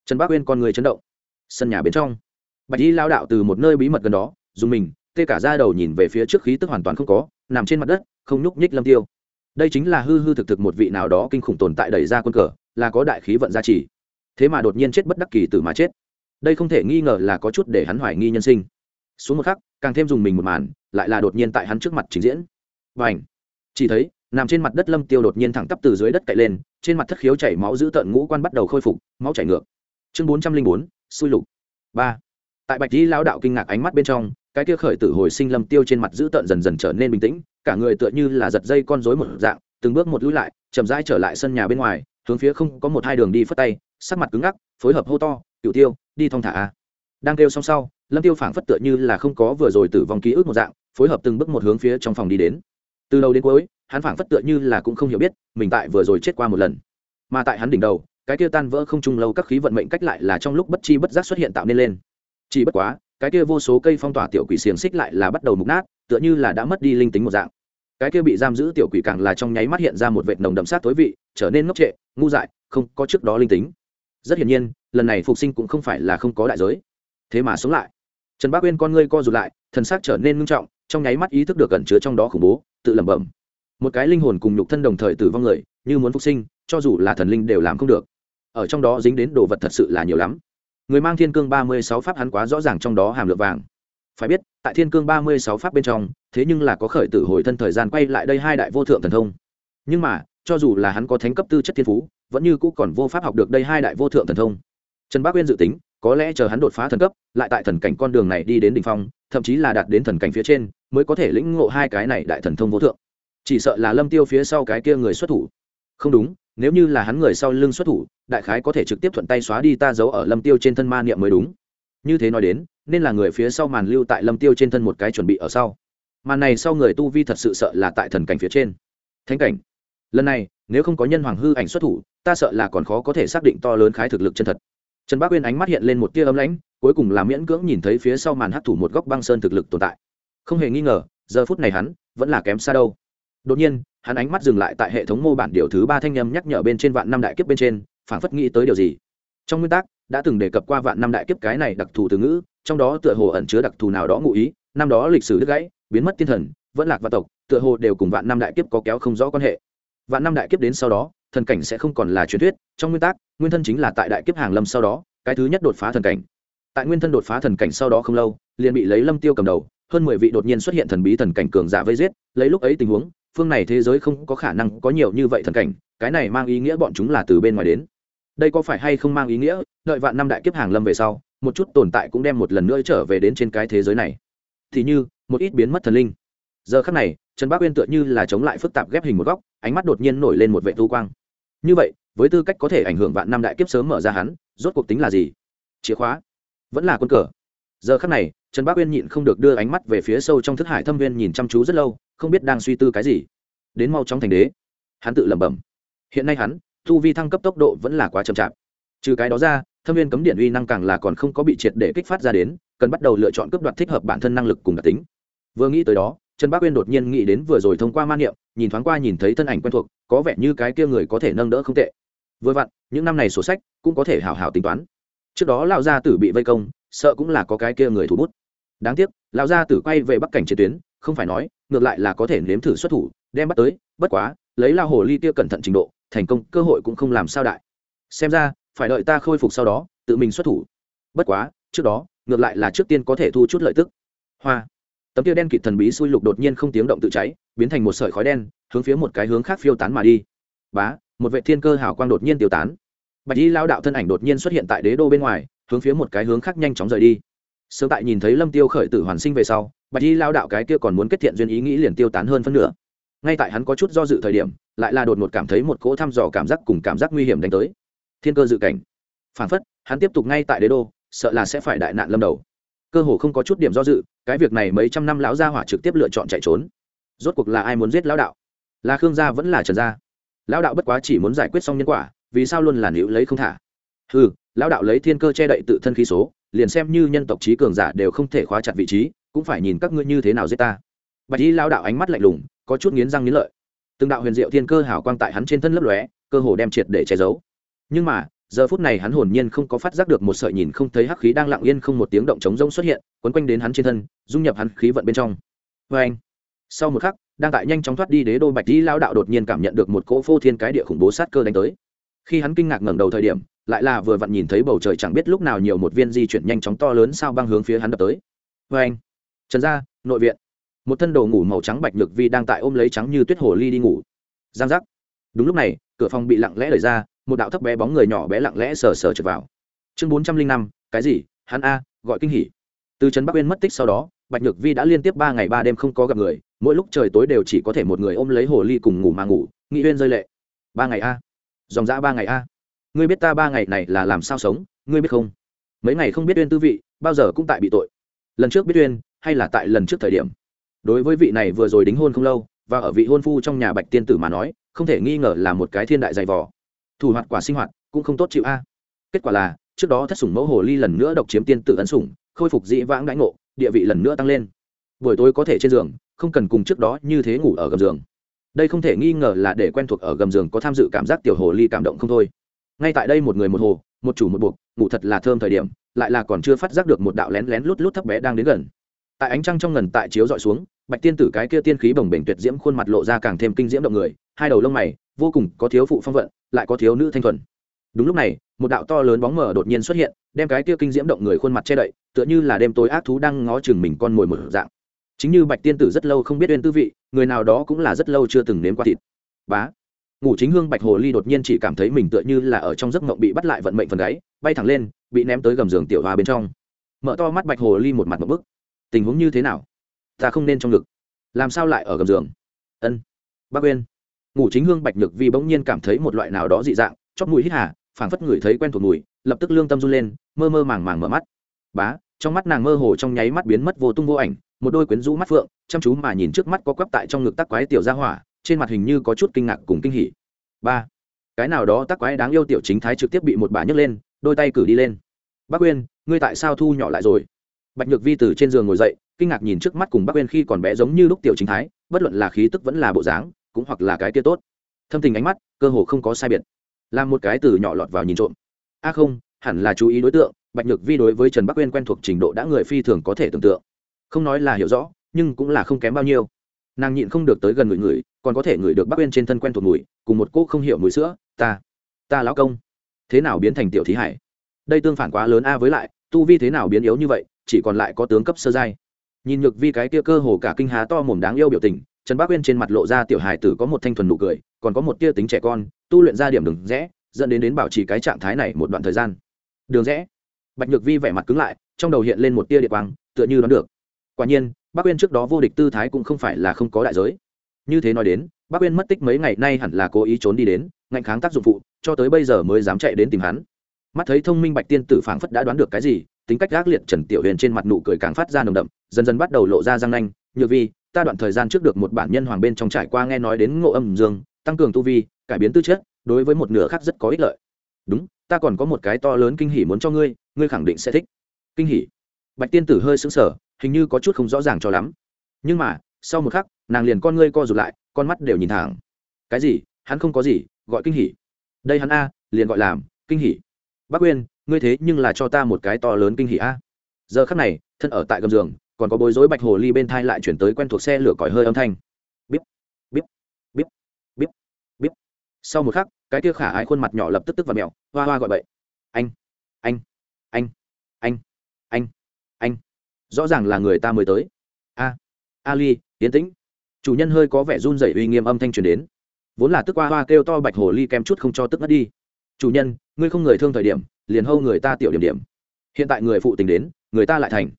Trần bác uyên con người chấn động sân nhà bên trong. Bạch y lao đạo từ một nơi bí mật gần đó, dùng mình, tê cả ra đầu nhìn về phía trước khí tức hoàn toàn không có, nằm trên mặt đất, không nhúc nhích lâm tiêu. Đây chính là hư hư thực thực một vị nào đó kinh khủng tồn tại đẩy ra quân cờ, là có đại khí vận gia trì. Thế mà đột nhiên chết bất đắc kỳ từ mà chết. Đây không thể nghi ngờ là có chút để hắn hoài nghi nhân sinh. Xuống một khắc, càng thêm dùng mình một màn, lại là đột nhiên tại hắn trước mặt trình diễn. Và ảnh chỉ thấy, nằm trên mặt đất lâm tiêu đột nhiên thẳng tắp từ dưới đất cậy lên, trên mặt thất khiếu chảy máu giữ tận ngũ quan bắt đầu khôi phục, máu chảy ngược. Chương bốn trăm linh bốn xui lục. Ba. Tại bạch di lão đạo kinh ngạc ánh mắt bên trong, cái kia khởi tử hồi sinh lâm tiêu trên mặt giữ tợn dần dần trở nên bình tĩnh, cả người tựa như là giật dây con rối một dạng, từng bước một lũi lại, chậm rãi trở lại sân nhà bên ngoài, hướng phía không có một hai đường đi phất tay, sắc mặt cứng ngắc, phối hợp hô to cựu tiêu, đi thong thả a. Đang kêu xong sau, lâm tiêu phảng phất tựa như là không có vừa rồi tử vong ký ức một dạng, phối hợp từng bước một hướng phía trong phòng đi đến. Từ đầu đến cuối, hắn phảng phất tựa như là cũng không hiểu biết, mình tại vừa rồi chết qua một lần. Mà tại hắn đỉnh đầu cái kia tan vỡ không trung lâu các khí vận mệnh cách lại là trong lúc bất chi bất giác xuất hiện tạo nên lên. Chỉ bất quá, cái kia vô số cây phong tỏa tiểu quỷ xiềng xích lại là bắt đầu mục nát, tựa như là đã mất đi linh tính một dạng. Cái kia bị giam giữ tiểu quỷ càng là trong nháy mắt hiện ra một vệt nồng đậm sát tối vị, trở nên ngốc trệ, ngu dại, không có trước đó linh tính. Rất hiển nhiên, lần này phục sinh cũng không phải là không có đại giới. Thế mà sống lại. Trần bác uyên con ngươi co rụt lại, thần xác trở nên ngưng trọng, trong nháy mắt ý thức được cẩn chứa trong đó khủng bố, tự lẩm bẩm. Một cái linh hồn cùng nhục thân đồng thời tử vong người, như muốn phục sinh, cho dù là thần linh đều làm không được ở trong đó dính đến đồ vật thật sự là nhiều lắm. Người mang thiên cương ba mươi sáu pháp hắn quá rõ ràng trong đó hàm lượng vàng. Phải biết, tại thiên cương ba mươi sáu pháp bên trong, thế nhưng là có khởi tử hồi thân thời gian quay lại đây hai đại vô thượng thần thông. Nhưng mà, cho dù là hắn có thánh cấp tư chất thiên phú, vẫn như cũng còn vô pháp học được đây hai đại vô thượng thần thông. Trần bác uyên dự tính, có lẽ chờ hắn đột phá thần cấp, lại tại thần cảnh con đường này đi đến đ ỉ n h phong, thậm chí là đạt đến thần cảnh phía trên, mới có thể lĩnh ngộ hai cái này đại thần thông vô thượng. Chỉ sợ là lâm tiêu phía sau cái kia người xuất thủ. Không đúng nếu như là hắn người sau lưng xuất thủ, đại khái có thể trực tiếp thuận tay xóa đi ta giấu ở lâm tiêu trên thân ma niệm mới đúng. Như thế nói đến, nên là người phía sau màn lưu tại lâm tiêu trên thân một cái chuẩn bị ở sau. Màn này sau người tu vi thật sự sợ là tại thần cảnh phía trên. Thánh cảnh. Lần này, nếu không có nhân hoàng hư ảnh xuất thủ, ta sợ là còn khó có thể xác định to lớn khái thực lực chân thật. Trần bác uyên ánh mắt hiện lên một tia ấm lãnh, cuối cùng là miễn cưỡng nhìn thấy phía sau màn hắc thủ một góc băng sơn thực lực tồn tại. Không hề nghi ngờ, giờ phút này hắn vẫn là kém xa đâu. Đột nhiên hắn ánh mắt dừng lại tại hệ thống mô bản điều thứ ba thanh â nhắc nhở bên trên vạn năm đại kiếp bên trên, phảng phất nghĩ tới điều gì. Trong nguyên tắc, đã từng đề cập qua vạn năm đại kiếp cái này đặc thù từ ngữ, trong đó tựa hồ ẩn chứa đặc thù nào đó ngụ ý, năm đó lịch sử đứt gãy, biến mất tiên thần, vẫn lạc và tộc, tựa hồ đều cùng vạn năm đại kiếp có kéo không rõ quan hệ. Vạn năm đại kiếp đến sau đó, thần cảnh sẽ không còn là truyền thuyết, trong nguyên tắc, nguyên thân chính là tại đại kiếp hàng lâm sau đó, cái thứ nhất đột phá thần cảnh. Tại nguyên thân đột phá thần cảnh sau đó không lâu, liền bị lấy lâm tiêu cầm đầu, hơn mười vị đột nhiên xuất hiện thần bí thần cảnh cường giả vây giết, lấy lúc ấy tình huống phương này thế giới không có khả năng có nhiều như vậy thần cảnh, cái này mang ý nghĩa bọn chúng là từ bên ngoài đến. Đây có phải hay không mang ý nghĩa, đợi vạn năm đại kiếp hàng lâm về sau, một chút tồn tại cũng đem một lần nữa trở về đến trên cái thế giới này. Thì như, một ít biến mất thần linh. Giờ khắc này, trần bác uyên tựa như là chống lại phức tạp ghép hình một góc, ánh mắt đột nhiên nổi lên một vệ thu quang. Như vậy, với tư cách có thể ảnh hưởng vạn năm đại kiếp sớm mở ra hắn, rốt cuộc tính là gì? Chìa khóa. Vẫn là quân cờ giờ khắc này, trần bác uyên nhịn không được đưa ánh mắt về phía sâu trong thức hải thâm viên nhìn chăm chú rất lâu, không biết đang suy tư cái gì. Đến mau chóng thành đế. Hắn tự lẩm bẩm. Hiện nay hắn thu vi thăng cấp tốc độ vẫn là quá chậm chạp. Trừ cái đó ra, thâm viên cấm điện uy năng càng là còn không có bị triệt để kích phát ra đến, cần bắt đầu lựa chọn cấp đoạt thích hợp bản thân năng lực cùng đặc tính. Vừa nghĩ tới đó, trần bác uyên đột nhiên nghĩ đến vừa rồi thông qua man niệm, nhìn thoáng qua nhìn thấy thân ảnh quen thuộc, có vẻ như cái kia người có thể nâng đỡ không tệ. Vừa vặn, những năm này sổ sách cũng có thể hào hào tính toán. Trước đó lão gia tử bị vây công sợ cũng là có cái kia người thủ bút. Đáng tiếc, lão gia tử quay về bắc cảnh chiến tuyến, không phải nói, ngược lại là có thể nếm thử xuất thủ, đem bắt tới, bất quá, lấy lao hồ ly kia cẩn thận trình độ, thành công, cơ hội cũng không làm sao đại. Xem ra, phải đợi ta khôi phục sau đó, tự mình xuất thủ. Bất quá, trước đó, ngược lại là trước tiên có thể thu chút lợi tức. Hoa. Tấm kia đen kịt thần bí xui lục đột nhiên không tiếng động tự cháy, biến thành một sợi khói đen, hướng phía một cái hướng khác phiêu tán mà đi. Bá, một vệ thiên cơ hào quang đột nhiên tiêu tán. Bạch y lao đạo thân ảnh đột nhiên xuất hiện tại đế đô bên ngoài hướng phía một cái hướng khác nhanh chóng rời đi. Sớm tại nhìn thấy lâm tiêu khởi tử hoàn sinh về sau, bạch y lao đạo cái kia còn muốn kết thiện duyên ý nghĩ liền tiêu tán hơn phân nửa. Ngay tại hắn có chút do dự thời điểm, lại là đột ngột cảm thấy một cỗ thăm dò cảm giác cùng cảm giác nguy hiểm đánh tới. Thiên cơ dự cảnh. Phản phất, hắn tiếp tục ngay tại đế đô, sợ là sẽ phải đại nạn lâm đầu. Cơ hồ không có chút điểm do dự, cái việc này mấy trăm năm lão gia hỏa trực tiếp lựa chọn chạy trốn. Rốt cuộc là ai muốn giết lão đạo? Là khương gia vẫn là trần gia. Lão đạo bất quá chỉ muốn giải quyết xong nhân quả, vì sao luôn là nữ lấy không thả? Ừ lão đạo lấy thiên cơ che đậy tự thân khí số, liền xem như nhân tộc trí cường giả đều không thể khóa chặt vị trí, cũng phải nhìn các ngươi như thế nào giết ta. Bạch y lão đạo ánh mắt lạnh lùng, có chút nghiến răng nghiến lợi. Từng đạo huyền diệu thiên cơ hảo quang tại hắn trên thân lấp lóe, cơ hồ đem triệt để che giấu. Nhưng mà, giờ phút này hắn hồn nhiên không có phát giác được một sợi nhìn không thấy hắc khí đang lặng yên không một tiếng động trống rông xuất hiện, quấn quanh đến hắn trên thân, dung nhập hắn khí vận bên trong. Vê anh, sau một khắc, đang tại nhanh chóng thoát đi đế đô bạch y lão đạo đột nhiên cảm nhận được một cỗ phô thiên cái địa khủng bố sát cơ đánh tới. Khi hắn kinh ngạc ngẩng đầu thời điểm lại là vừa vặn nhìn thấy bầu trời chẳng biết lúc nào nhiều một viên di chuyển nhanh chóng to lớn sao băng hướng phía hắn đập tới. Vê anh, trần gia, nội viện. Một thân đồ ngủ màu trắng bạch nhược vi đang tại ôm lấy trắng như tuyết hồ ly đi ngủ. Giang giác. Đúng lúc này, cửa phòng bị lặng lẽ đẩy ra, một đạo thấp bé bóng người nhỏ bé lặng lẽ sờ sờ trượt vào. Chương bốn trăm linh năm, cái gì? Hắn a, gọi kinh hỉ. Từ trấn bắc uyên mất tích sau đó, bạch nhược vi đã liên tiếp ba ngày ba đêm không có gặp người, mỗi lúc trời tối đều chỉ có thể một người ôm lấy hồ ly cùng ngủ mà ngủ nghị uyên rơi lệ. Ba ngày a. Dòng dã ba ngày a ngươi biết ta ba ngày này là làm sao sống, ngươi biết không? Mấy ngày không biết uyên tư vị, bao giờ cũng tại bị tội. Lần trước biết uyên, hay là tại lần trước thời điểm? Đối với vị này vừa rồi đính hôn không lâu, và ở vị hôn phu trong nhà bạch tiên tử mà nói, không thể nghi ngờ là một cái thiên đại dày vò. Thủ hoạt quả sinh hoạt cũng không tốt chịu a. Kết quả là, trước đó thất sủng mẫu hồ ly lần nữa độc chiếm tiên tử ấn sủng, khôi phục dĩ vãng đãi ngộ, địa vị lần nữa tăng lên. Buổi tối có thể trên giường, không cần cùng trước đó như thế ngủ ở gầm giường. Đây không thể nghi ngờ là để quen thuộc ở gầm giường có tham dự cảm giác tiểu hồ ly cảm động không thôi ngay tại đây một người một hồ, một chủ một buộc, ngủ thật là thơm thời điểm, lại là còn chưa phát giác được một đạo lén lén lút lút thấp bé đang đến gần. Tại ánh trăng trong ngần tại chiếu dọi xuống, bạch tiên tử cái kia tiên khí bồng bềnh tuyệt diễm khuôn mặt lộ ra càng thêm kinh diễm động người, hai đầu lông mày, vô cùng có thiếu phụ phong vận, lại có thiếu nữ thanh thuần. Đúng lúc này, một đạo to lớn bóng mờ đột nhiên xuất hiện, đem cái kia kinh diễm động người khuôn mặt che đậy, tựa như là đêm tối ác thú đang ngó chừng mình con mồi một dạng. Chính như bạch tiên tử rất lâu không biết uyên tư vị, người nào đó cũng là rất lâu chưa từng nếm qua thịt. Bá ngủ chính hương bạch hồ ly đột nhiên chỉ cảm thấy mình tựa như là ở trong giấc mộng bị bắt lại vận mệnh phần gáy, bay thẳng lên, bị ném tới gầm giường tiểu hoa bên trong. Mở to mắt bạch hồ ly một mặt một bức. Tình huống như thế nào? Ta không nên trong ngực. Làm sao lại ở gầm giường? Ân, bác uyên. Ngủ chính hương bạch nhược vì bỗng nhiên cảm thấy một loại nào đó dị dạng chót mũi hít hà, phảng phất ngửi thấy quen thuộc mùi, lập tức lương tâm run lên, mơ mơ màng màng mở mắt. Bá, trong mắt nàng mơ hồ trong nháy mắt biến mất vô tung vô ảnh, một đôi quyến rũ mắt phượng, chăm chú mà nhìn trước mắt có quắp tại trong ngực tắc quái tiểu gia hỏa trên mặt hình như có chút kinh ngạc cùng kinh hỉ. Ba, cái nào đó tắc quái đáng yêu tiểu chính thái trực tiếp bị một bà nhấc lên, đôi tay cử đi lên. Bác uyên ngươi tại sao thu nhỏ lại rồi? Bạch nhược vi từ trên giường ngồi dậy, kinh ngạc nhìn trước mắt cùng bác uyên khi còn bé giống như lúc tiểu chính thái, bất luận là khí tức vẫn là bộ dáng, cũng hoặc là cái kia tốt. Thâm tình ánh mắt, cơ hồ không có sai biệt. Làm một cái từ nhỏ lọt vào nhìn trộm. A không, hẳn là chú ý đối tượng, bạch nhược vi đối với trần bắc uyên quen thuộc trình độ đã người phi thường có thể tưởng tượng. Không nói là hiểu rõ, nhưng cũng là không kém bao nhiêu nàng nhịn không được tới gần người người, còn có thể ngửi được bắc uyên trên thân quen thuộc mùi, cùng một cô không hiểu mùi sữa, ta ta lão công. Thế nào biến thành tiểu thí hải? Đây tương phản quá lớn a với lại, tu vi thế nào biến yếu như vậy, chỉ còn lại có tướng cấp sơ giai. Nhìn nhược vi cái kia cơ hồ cả kinh há to mồm đáng yêu biểu tình, trần bác uyên trên mặt lộ ra tiểu hài tử có một thanh thuần nụ cười, còn có một tia tính trẻ con, tu luyện ra điểm đường rẽ, dẫn đến đến bảo trì cái trạng thái này một đoạn thời gian. Đường rẽ. Bạch nhược vi vẻ mặt cứng lại, trong đầu hiện lên một tia địa quang, tựa như đoán được. Quả nhiên bác uyên trước đó vô địch tư thái cũng không phải là không có đại giới. Như thế nói đến bác uyên mất tích mấy ngày nay hẳn là cố ý trốn đi đến, ngạnh kháng tác dụng phụ, cho tới bây giờ mới dám chạy đến tìm hắn. Mắt thấy thông minh bạch tiên tử phảng phất đã đoán được cái gì, tính cách gác liệt trần tiểu huyền trên mặt nụ cười càng phát ra nồng đậm, dần dần bắt đầu lộ ra răng nanh. Nhược vi, ta đoạn thời gian trước được một bản nhân hoàng bên trong trải qua nghe nói đến ngộ âm dương, tăng cường tu vi, cải biến tư chất, đối với một nửa khác rất có ích lợi. Đúng, ta còn có một cái to lớn kinh hỉ muốn cho ngươi ngươi khẳng định sẽ thích. Kinh hỉ? Bạch tiên tử hơi sững sờ hình như có chút không rõ ràng cho lắm. Nhưng mà, sau một khắc, nàng liền con ngươi co rụt lại, con mắt đều nhìn thẳng. Cái gì? Hắn không có gì, gọi kinh hỉ. Đây hắn a, liền gọi làm, kinh hỉ. Bác uyên, ngươi thế nhưng là cho ta một cái to lớn kinh hỉ a. Giờ khắc này, thân ở tại gầm giường, còn có bối rối bạch hồ ly bên thai lại chuyển tới quen thuộc xe lửa còi hơi âm thanh. Bíp bíp bíp bíp bíp. Sau một khắc, cái kia khả ái khuôn mặt nhỏ lập tức tức và mẹo, hoa hoa gọi bậy. Anh anh anh anh anh anh rõ ràng là người ta mới tới. A, ali tiến tĩnh. Chủ nhân hơi có vẻ run rẩy uy nghiêm âm thanh truyền đến. Vốn là tức qua hoa kêu to bạch hồ ly kem chút không cho tức ngất đi. Chủ nhân, ngươi không người thương thời điểm, liền hâu người ta tiểu điểm điểm. Hiện tại người phụ tình đến, người ta lại thành.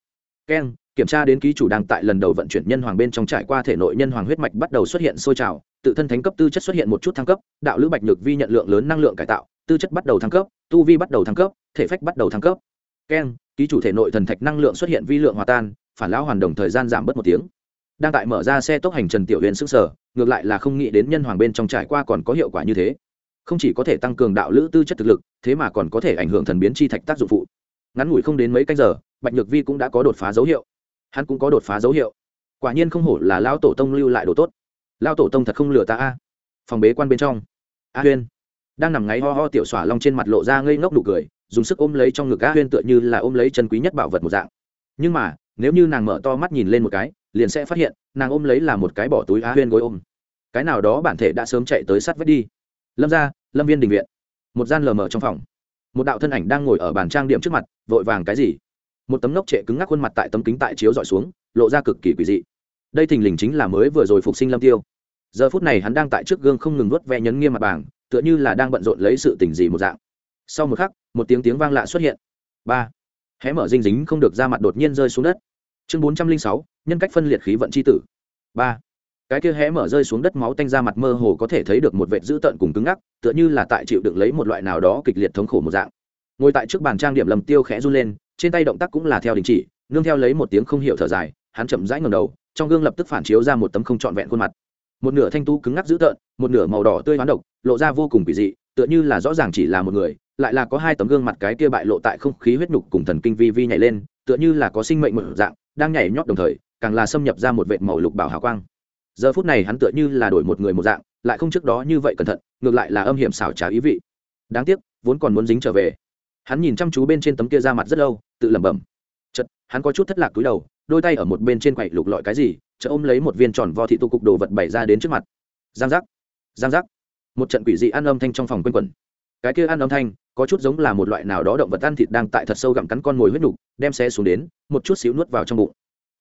Keng, kiểm tra đến ký chủ đang tại lần đầu vận chuyển nhân hoàng bên trong trải qua thể nội nhân hoàng huyết mạch bắt đầu xuất hiện sôi trào, tự thân thánh cấp tư chất xuất hiện một chút thăng cấp, đạo lữ bạch nhược vi nhận lượng lớn năng lượng cải tạo, tư chất bắt đầu thăng cấp, tu vi bắt đầu thăng cấp, thể phách bắt đầu thăng cấp. Keng ký chủ thể nội thần thạch năng lượng xuất hiện vi lượng hòa tan, phản lão hoàn đồng thời gian giảm bớt một tiếng. Đang tại mở ra xe tốc hành trần tiểu huyền sức sở ngược lại là không nghĩ đến nhân hoàng bên trong trải qua còn có hiệu quả như thế. Không chỉ có thể tăng cường đạo lữ tư chất thực lực, thế mà còn có thể ảnh hưởng thần biến chi thạch tác dụng phụ. Ngắn ngủi không đến mấy canh giờ, bạch nhược vi cũng đã có đột phá dấu hiệu. Hắn cũng có đột phá dấu hiệu. Quả nhiên không hổ là lao tổ tông lưu lại đồ tốt. Lao tổ tông thật không lừa ta a. Phòng bế quan bên trong. A huyên. Đang nằm ngáy ho ho tiểu xỏa long trên mặt lộ ra ngây ngốc nụ cười dùng sức ôm lấy trong ngực a huyên tựa như là ôm lấy chân quý nhất bảo vật một dạng. Nhưng mà, nếu như nàng mở to mắt nhìn lên một cái, liền sẽ phát hiện, nàng ôm lấy là một cái bỏ túi a huyên gối ôm. Cái nào đó bản thể đã sớm chạy tới sát vết đi. Lâm ra, lâm viên đình viện. Một gian lờ mờ trong phòng. Một đạo thân ảnh đang ngồi ở bàn trang điểm trước mặt, vội vàng cái gì? Một tấm nóc trệ cứng ngắc khuôn mặt tại tấm kính tại chiếu dọi xuống, lộ ra cực kỳ quỷ dị. Đây thình lình chính là mới vừa rồi phục sinh lâm tiêu. Giờ phút này hắn đang tại trước gương không ngừng nuốt ve nhấn nghiêm mặt bảng, tựa như là đang bận rộn lấy sự tình gì một dạng. Sau một khắc một tiếng tiếng vang lạ xuất hiện. Ba. Hé mở dinh dính không được ra mặt đột nhiên rơi xuống đất. Chương bốn trăm linh sáu, nhân cách phân liệt khí vận c h i tử. Ba. Cái kia hé mở rơi xuống đất máu tanh ra mặt mơ hồ có thể thấy được một vệ dữ tợn cùng cứng ngắc, tựa như là tại chịu được lấy một loại nào đó kịch liệt thống khổ một dạng. Ngồi tại trước bàn trang điểm lầm tiêu khẽ run lên, trên tay động tác cũng là theo đình chỉ, nương theo lấy một tiếng không hiểu thở dài, hắn chậm rãi ngầm đầu, trong gương lập tức phản chiếu ra một tấm không trọn vẹn khuôn mặt. Một nửa thanh tu cứng ngắc dữ tợn, một nửa màu đỏ tươi hoán độc, lộ ra vô cùng kỳ dị tựa như là rõ ràng chỉ là một người, lại là có hai tấm gương mặt cái kia bại lộ tại không khí huyết nhục cùng thần kinh vi vi nhảy lên, tựa như là có sinh mệnh một dạng, đang nhảy nhót đồng thời, càng là xâm nhập ra một vệt màu lục bảo hào quang. Giờ phút này hắn tựa như là đổi một người một dạng, lại không trước đó như vậy cẩn thận, ngược lại là âm hiểm xảo trá ý vị. Đáng tiếc, vốn còn muốn dính trở về. Hắn nhìn chăm chú bên trên tấm kia ra mặt rất lâu, tự lẩm bẩm. Chật hắn có chút thất lạc túi đầu, đôi tay ở một bên trên quậy lục lọi cái gì chợ ôm lấy một viên tròn vo thị tu cục đồ vật bày ra đến trước mặt. Giang giác giang giác một trận quỷ dị ăn âm thanh trong phòng quanh quẩn. Cái kia ăn âm thanh, có chút giống là một loại nào đó động vật ăn thịt đang tại thật sâu gặm cắn con mồi huyết nục đem xe xuống đến, một chút xíu nuốt vào trong bụng.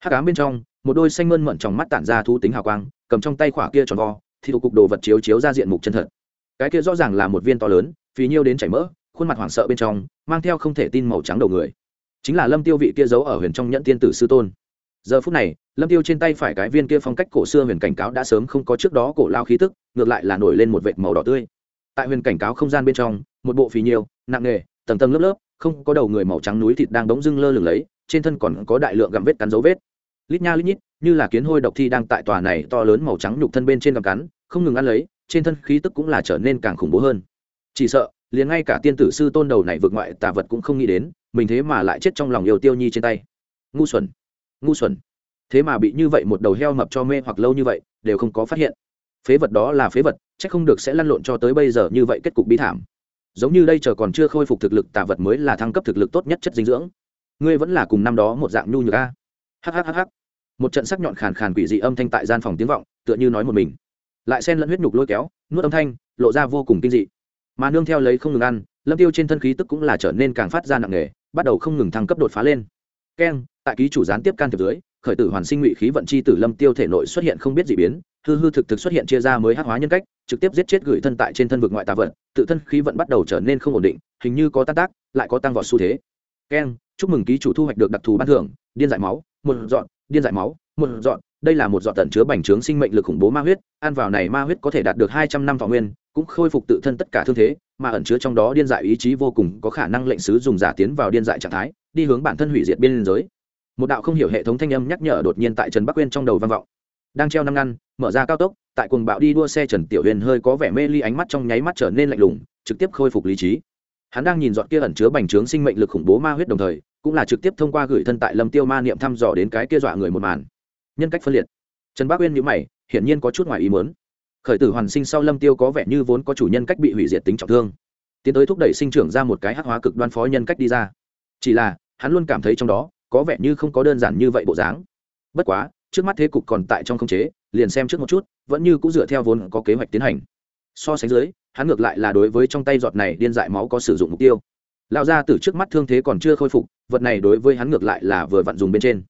Hắc ám bên trong, một đôi xanh mơn mận trong mắt tản ra thu tính hào quang, cầm trong tay khỏa kia tròn vo, thì thủ cục đồ vật chiếu chiếu ra diện mục chân thật. Cái kia rõ ràng là một viên to lớn phí nhiêu đến chảy mỡ, khuôn mặt hoảng sợ bên trong, mang theo không thể tin màu trắng đầu người. Chính là lâm tiêu vị kia giấu ở huyền trong nhẫn tiên tử sư tôn giờ phút này, lâm tiêu trên tay phải cái viên kia phong cách cổ xưa huyền cảnh cáo đã sớm không có trước đó cổ lao khí tức, ngược lại là nổi lên một vệt màu đỏ tươi. Tại huyền cảnh cáo không gian bên trong, một bộ phì nhiều, nặng nghề tầng tầng lớp lớp, không có đầu người màu trắng núi thịt đang đống dưng lơ lửng lấy, trên thân còn có đại lượng gặm vết cắn dấu vết. Lít nha lít nhít, như là kiến hôi độc thi đang tại tòa này to lớn màu trắng nhục thân bên trên gặm cắn, không ngừng ăn lấy, trên thân khí tức cũng là trở nên càng khủng bố hơn. Chỉ sợ, liền ngay cả tiên tử sư tôn đầu này vượt ngoại tà vật cũng không nghĩ đến, mình thế mà lại chết trong lòng yêu tiêu nhi trên tay. Ngu xuẩn ngu xuẩn. Thế mà bị như vậy một đầu heo mập cho mê hoặc lâu như vậy, đều không có phát hiện. Phế vật đó là phế vật c h ắ c không được sẽ lăn lộn cho tới bây giờ như vậy kết cục bi thảm. Giống như đây chờ còn chưa khôi phục thực lực tạ vật mới là thăng cấp thực lực tốt nhất chất dinh dưỡng. Ngươi vẫn là cùng năm đó một dạng nhu nhược a. Hhhh một trận sắc nhọn khàn khàn quỷ dị âm thanh tại gian phòng tiếng vọng, tựa như nói một mình. Lại xen lẫn huyết nhục lôi kéo, nuốt âm thanh, lộ ra vô cùng kinh dị. Mà nương theo lấy không ngừng ăn, lâm tiêu trên thân khí tức cũng là trở nên càng phát ra nặng nề, bắt đầu không ngừng thăng cấp đột phá lên. Keng tại ký chủ gián tiếp can thiệp dưới, khởi tử hoàn sinh ngụy khí vận chi tử lâm tiêu thể nội xuất hiện không biết dị biến, hư hư thực thực xuất hiện chia ra mới hắc hóa nhân cách, trực tiếp giết chết gửi thân tại trên thân vực ngoại tà vận tự thân khí vận bắt đầu trở nên không ổn định, hình như có tan tác, lại có tăng vọt xu thế. Keng chúc mừng ký chủ thu hoạch được đặc thù ban thưởng, điên dại máu, một dọn điên dại máu, một dọn đây là một dọn tận chứa bành trướng sinh mệnh lực khủng bố ma huyết, ăn vào này ma huyết có thể đạt được hai trăm năm thọ nguyên, cũng khôi phục tự thân tất cả thương thế, mà ẩn chứa trong đó điên dại ý chí vô cùng có khả năng lệnh sứ dùng giả tiến vào điên dại trạng thái, đi hướng bản thân hủy diệt biên giới một đạo không hiểu hệ thống thanh âm nhắc nhở đột nhiên tại trần bắc uyên trong đầu vang vọng đang treo năm ngăn mở ra cao tốc tại cuồng bạo đi đua xe trần tiểu huyền hơi có vẻ mê ly ánh mắt trong nháy mắt trở nên lạnh lùng trực tiếp khôi phục lý trí hắn đang nhìn dọn kia ẩn chứa bành trướng sinh mệnh lực khủng bố ma huyết đồng thời cũng là trực tiếp thông qua gửi thân tại lâm tiêu ma niệm thăm dò đến cái kia dọa người một màn nhân cách phân liệt trần bắc uyên nhíu mày hiển nhiên có chút ngoài ý muốn. khởi tử hoàn sinh sau lâm tiêu có vẻ như vốn có chủ nhân cách bị hủy diệt tính trọng thương tiến tới thúc đẩy sinh trưởng ra một cái hắc hóa cực đoan phó nhân cách đi ra chỉ là hắn luôn cảm thấy trong đó có vẻ như không có đơn giản như vậy bộ dáng. Bất quá, trước mắt thế cục còn tại trong không chế, liền xem trước một chút, vẫn như cũng dựa theo vốn có kế hoạch tiến hành. So sánh dưới, hắn ngược lại là đối với trong tay giọt này điên dại máu có sử dụng mục tiêu. Lão gia tử trước mắt thương thế còn chưa khôi phục, vật này đối với hắn ngược lại là vừa vặn dùng bên trên.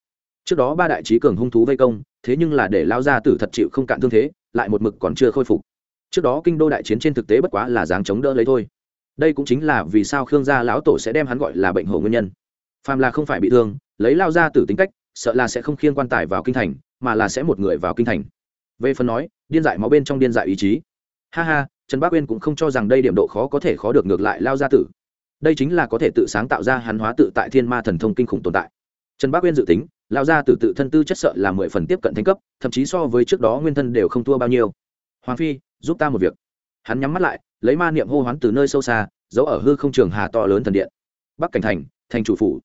Trước đó ba đại trí cường hung thú vây công, thế nhưng là để lão gia tử thật chịu không cạn thương thế, lại một mực còn chưa khôi phục. Trước đó kinh đô đại chiến trên thực tế bất quá là dáng chống đỡ lấy thôi. Đây cũng chính là vì sao khương gia lão tổ sẽ đem hắn gọi là bệnh hổ nguyên nhân. Phàm là không phải bị thương lấy lao ra tử tính cách, sợ là sẽ không khiêng quan tài vào kinh thành, mà là sẽ một người vào kinh thành. Về phần nói, điên dại máu bên trong điên dại ý chí. Ha ha, trần bác uyên cũng không cho rằng đây điểm độ khó có thể khó được ngược lại lao ra tử. Đây chính là có thể tự sáng tạo ra hắn hóa tự tại thiên ma thần thông kinh khủng tồn tại. Trần bác uyên dự tính, lao ra tử tự thân tư chất sợ là mười phần tiếp cận thành cấp, thậm chí so với trước đó nguyên thân đều không thua bao nhiêu. Hoàng phi, giúp ta một việc. Hắn nhắm mắt lại, lấy ma niệm hô hoán từ nơi sâu xa, giấu ở hư không trường hà to lớn thần điện. Bắc cảnh thành thành chủ phủ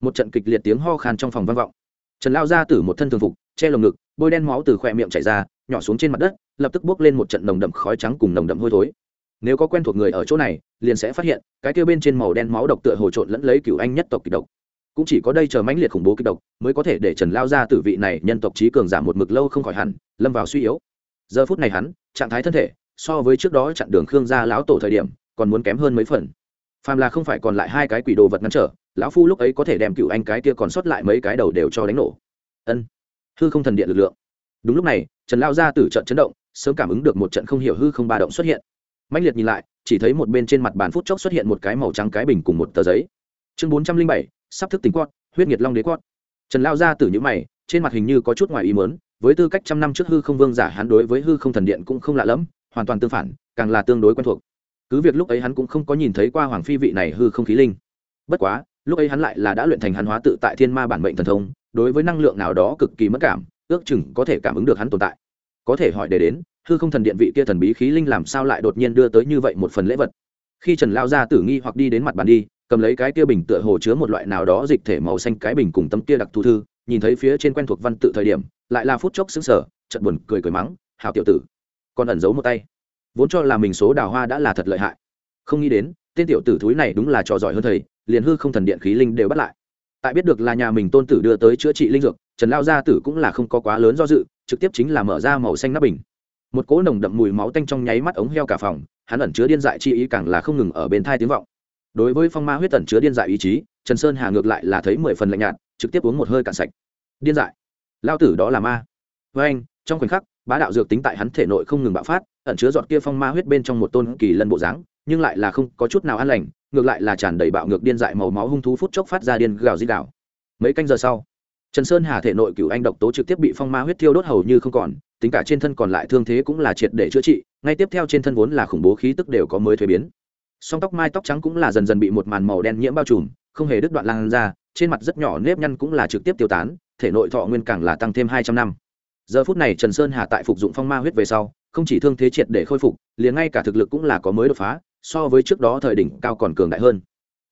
một trận kịch liệt tiếng ho khan trong phòng vang vọng. Trần lao ra từ một thân thường phục, che lồng ngực, bôi đen máu từ khỏe miệng chảy ra, nhỏ xuống trên mặt đất, lập tức bốc lên một trận nồng đậm khói trắng cùng nồng đậm hôi thối. Nếu có quen thuộc người ở chỗ này, liền sẽ phát hiện, cái kia bên trên màu đen máu độc tựa hồ trộn lẫn lấy cựu anh nhất tộc kịch độc. Cũng chỉ có đây chờ mãnh liệt khủng bố kịch độc, mới có thể để trần lao ra tử vị này nhân tộc trí cường giảm một mực lâu không khỏi hẳn, lâm vào suy yếu. Giờ phút này hắn, trạng thái thân thể, so với trước đó chặn đường khương gia lão tổ thời điểm, còn muốn kém hơn mấy phần. Phàm là không phải còn lại hai cái quỷ đồ vật ngăn trở lão phu lúc ấy có thể đem cựu anh cái kia còn sót lại mấy cái đầu đều cho đánh nổ. Ân, hư không thần điện lực lượng. Đúng lúc này, trần lao ra từ trận chấn động, sớm cảm ứng được một trận không hiểu hư không ba động xuất hiện. Mạnh liệt nhìn lại, chỉ thấy một bên trên mặt bàn phút chốc xuất hiện một cái màu trắng cái bình cùng một tờ giấy. Chương bốn trăm linh bảy, sắp thức tính quát, huyết nhiệt long đế quát. Trần lao ra từ những mày, trên mặt hình như có chút ngoài ý mớn với tư cách trăm năm trước hư không vương giả hắn đối với hư không thần điện cũng không lạ lẫm, hoàn toàn tương phản, càng là tương đối quen thuộc. Cứ việc lúc ấy hắn cũng không có nhìn thấy qua hoàng phi vị này hư không khí linh. Bất quá lúc ấy hắn lại là đã luyện thành hắn hóa tự tại thiên ma bản mệnh thần thông, đối với năng lượng nào đó cực kỳ mất cảm, ước chừng có thể cảm ứng được hắn tồn tại. Có thể hỏi để đến, hư không thần điện vị kia thần bí khí linh làm sao lại đột nhiên đưa tới như vậy một phần lễ vật? Khi trần lao ra tử nghi hoặc đi đến mặt bàn đi, cầm lấy cái kia bình tựa hồ chứa một loại nào đó dịch thể màu xanh cái bình cùng tấm kia đặc thù thư, nhìn thấy phía trên quen thuộc văn tự thời điểm, lại là phút chốc xứng sở chật buồn cười cười mắng hào tiểu tử, còn ẩn giấu một tay. Vốn cho là mình số đào hoa đã là thật lợi hại. Không nghĩ đến, tên tiểu tử thúi này đúng là trò giỏi hơn thầy liền hư không thần điện khí linh đều bắt lại. Tại biết được là nhà mình tôn tử đưa tới chữa trị linh dược, trần lao gia tử cũng là không có quá lớn do dự, trực tiếp chính là mở ra màu xanh nắp bình. Một cỗ nồng đậm mùi máu tanh trong nháy mắt ống heo cả phòng, hắn ẩn chứa điên dại chi ý càng là không ngừng ở bên thai tiếng vọng. Đối với phong ma huyết ẩn chứa điên dại ý chí, trần sơn hà ngược lại là thấy mười phần lạnh nhạt, trực tiếp uống một hơi cạn sạch. Điên dại. Lao tử đó là ma. Với anh, trong khoảnh khắc, bá đạo dược tính tại hắn thể nội không ngừng bạo phát, ẩn chứa giọt kia phong ma huyết bên trong một tôn kỳ lân bộ dáng, nhưng lại là không có chút nào an lành ngược lại là tràn đầy bạo ngược điên dại màu máu hung thú phút chốc phát ra điên gào di đảo mấy canh giờ sau, trần sơn hà thể nội cựu anh độc tố trực tiếp bị phong ma huyết thiêu đốt hầu như không còn, tính cả trên thân còn lại thương thế cũng là triệt để chữa trị, ngay tiếp theo trên thân vốn là khủng bố khí tức đều có mới thuế biến. Song tóc mai tóc trắng cũng là dần dần bị một màn màu đen nhiễm bao trùm, không hề đứt đoạn lan ra, trên mặt rất nhỏ nếp nhăn cũng là trực tiếp tiêu tán, thể nội thọ nguyên càng là tăng thêm hai trăm năm. Giờ phút này trần sơn hà tại phục dụng phong ma huyết về sau, không chỉ thương thế triệt để khôi phục, liền ngay cả thực lực cũng là có mới đột phá so với trước đó thời đỉnh cao còn cường đại hơn.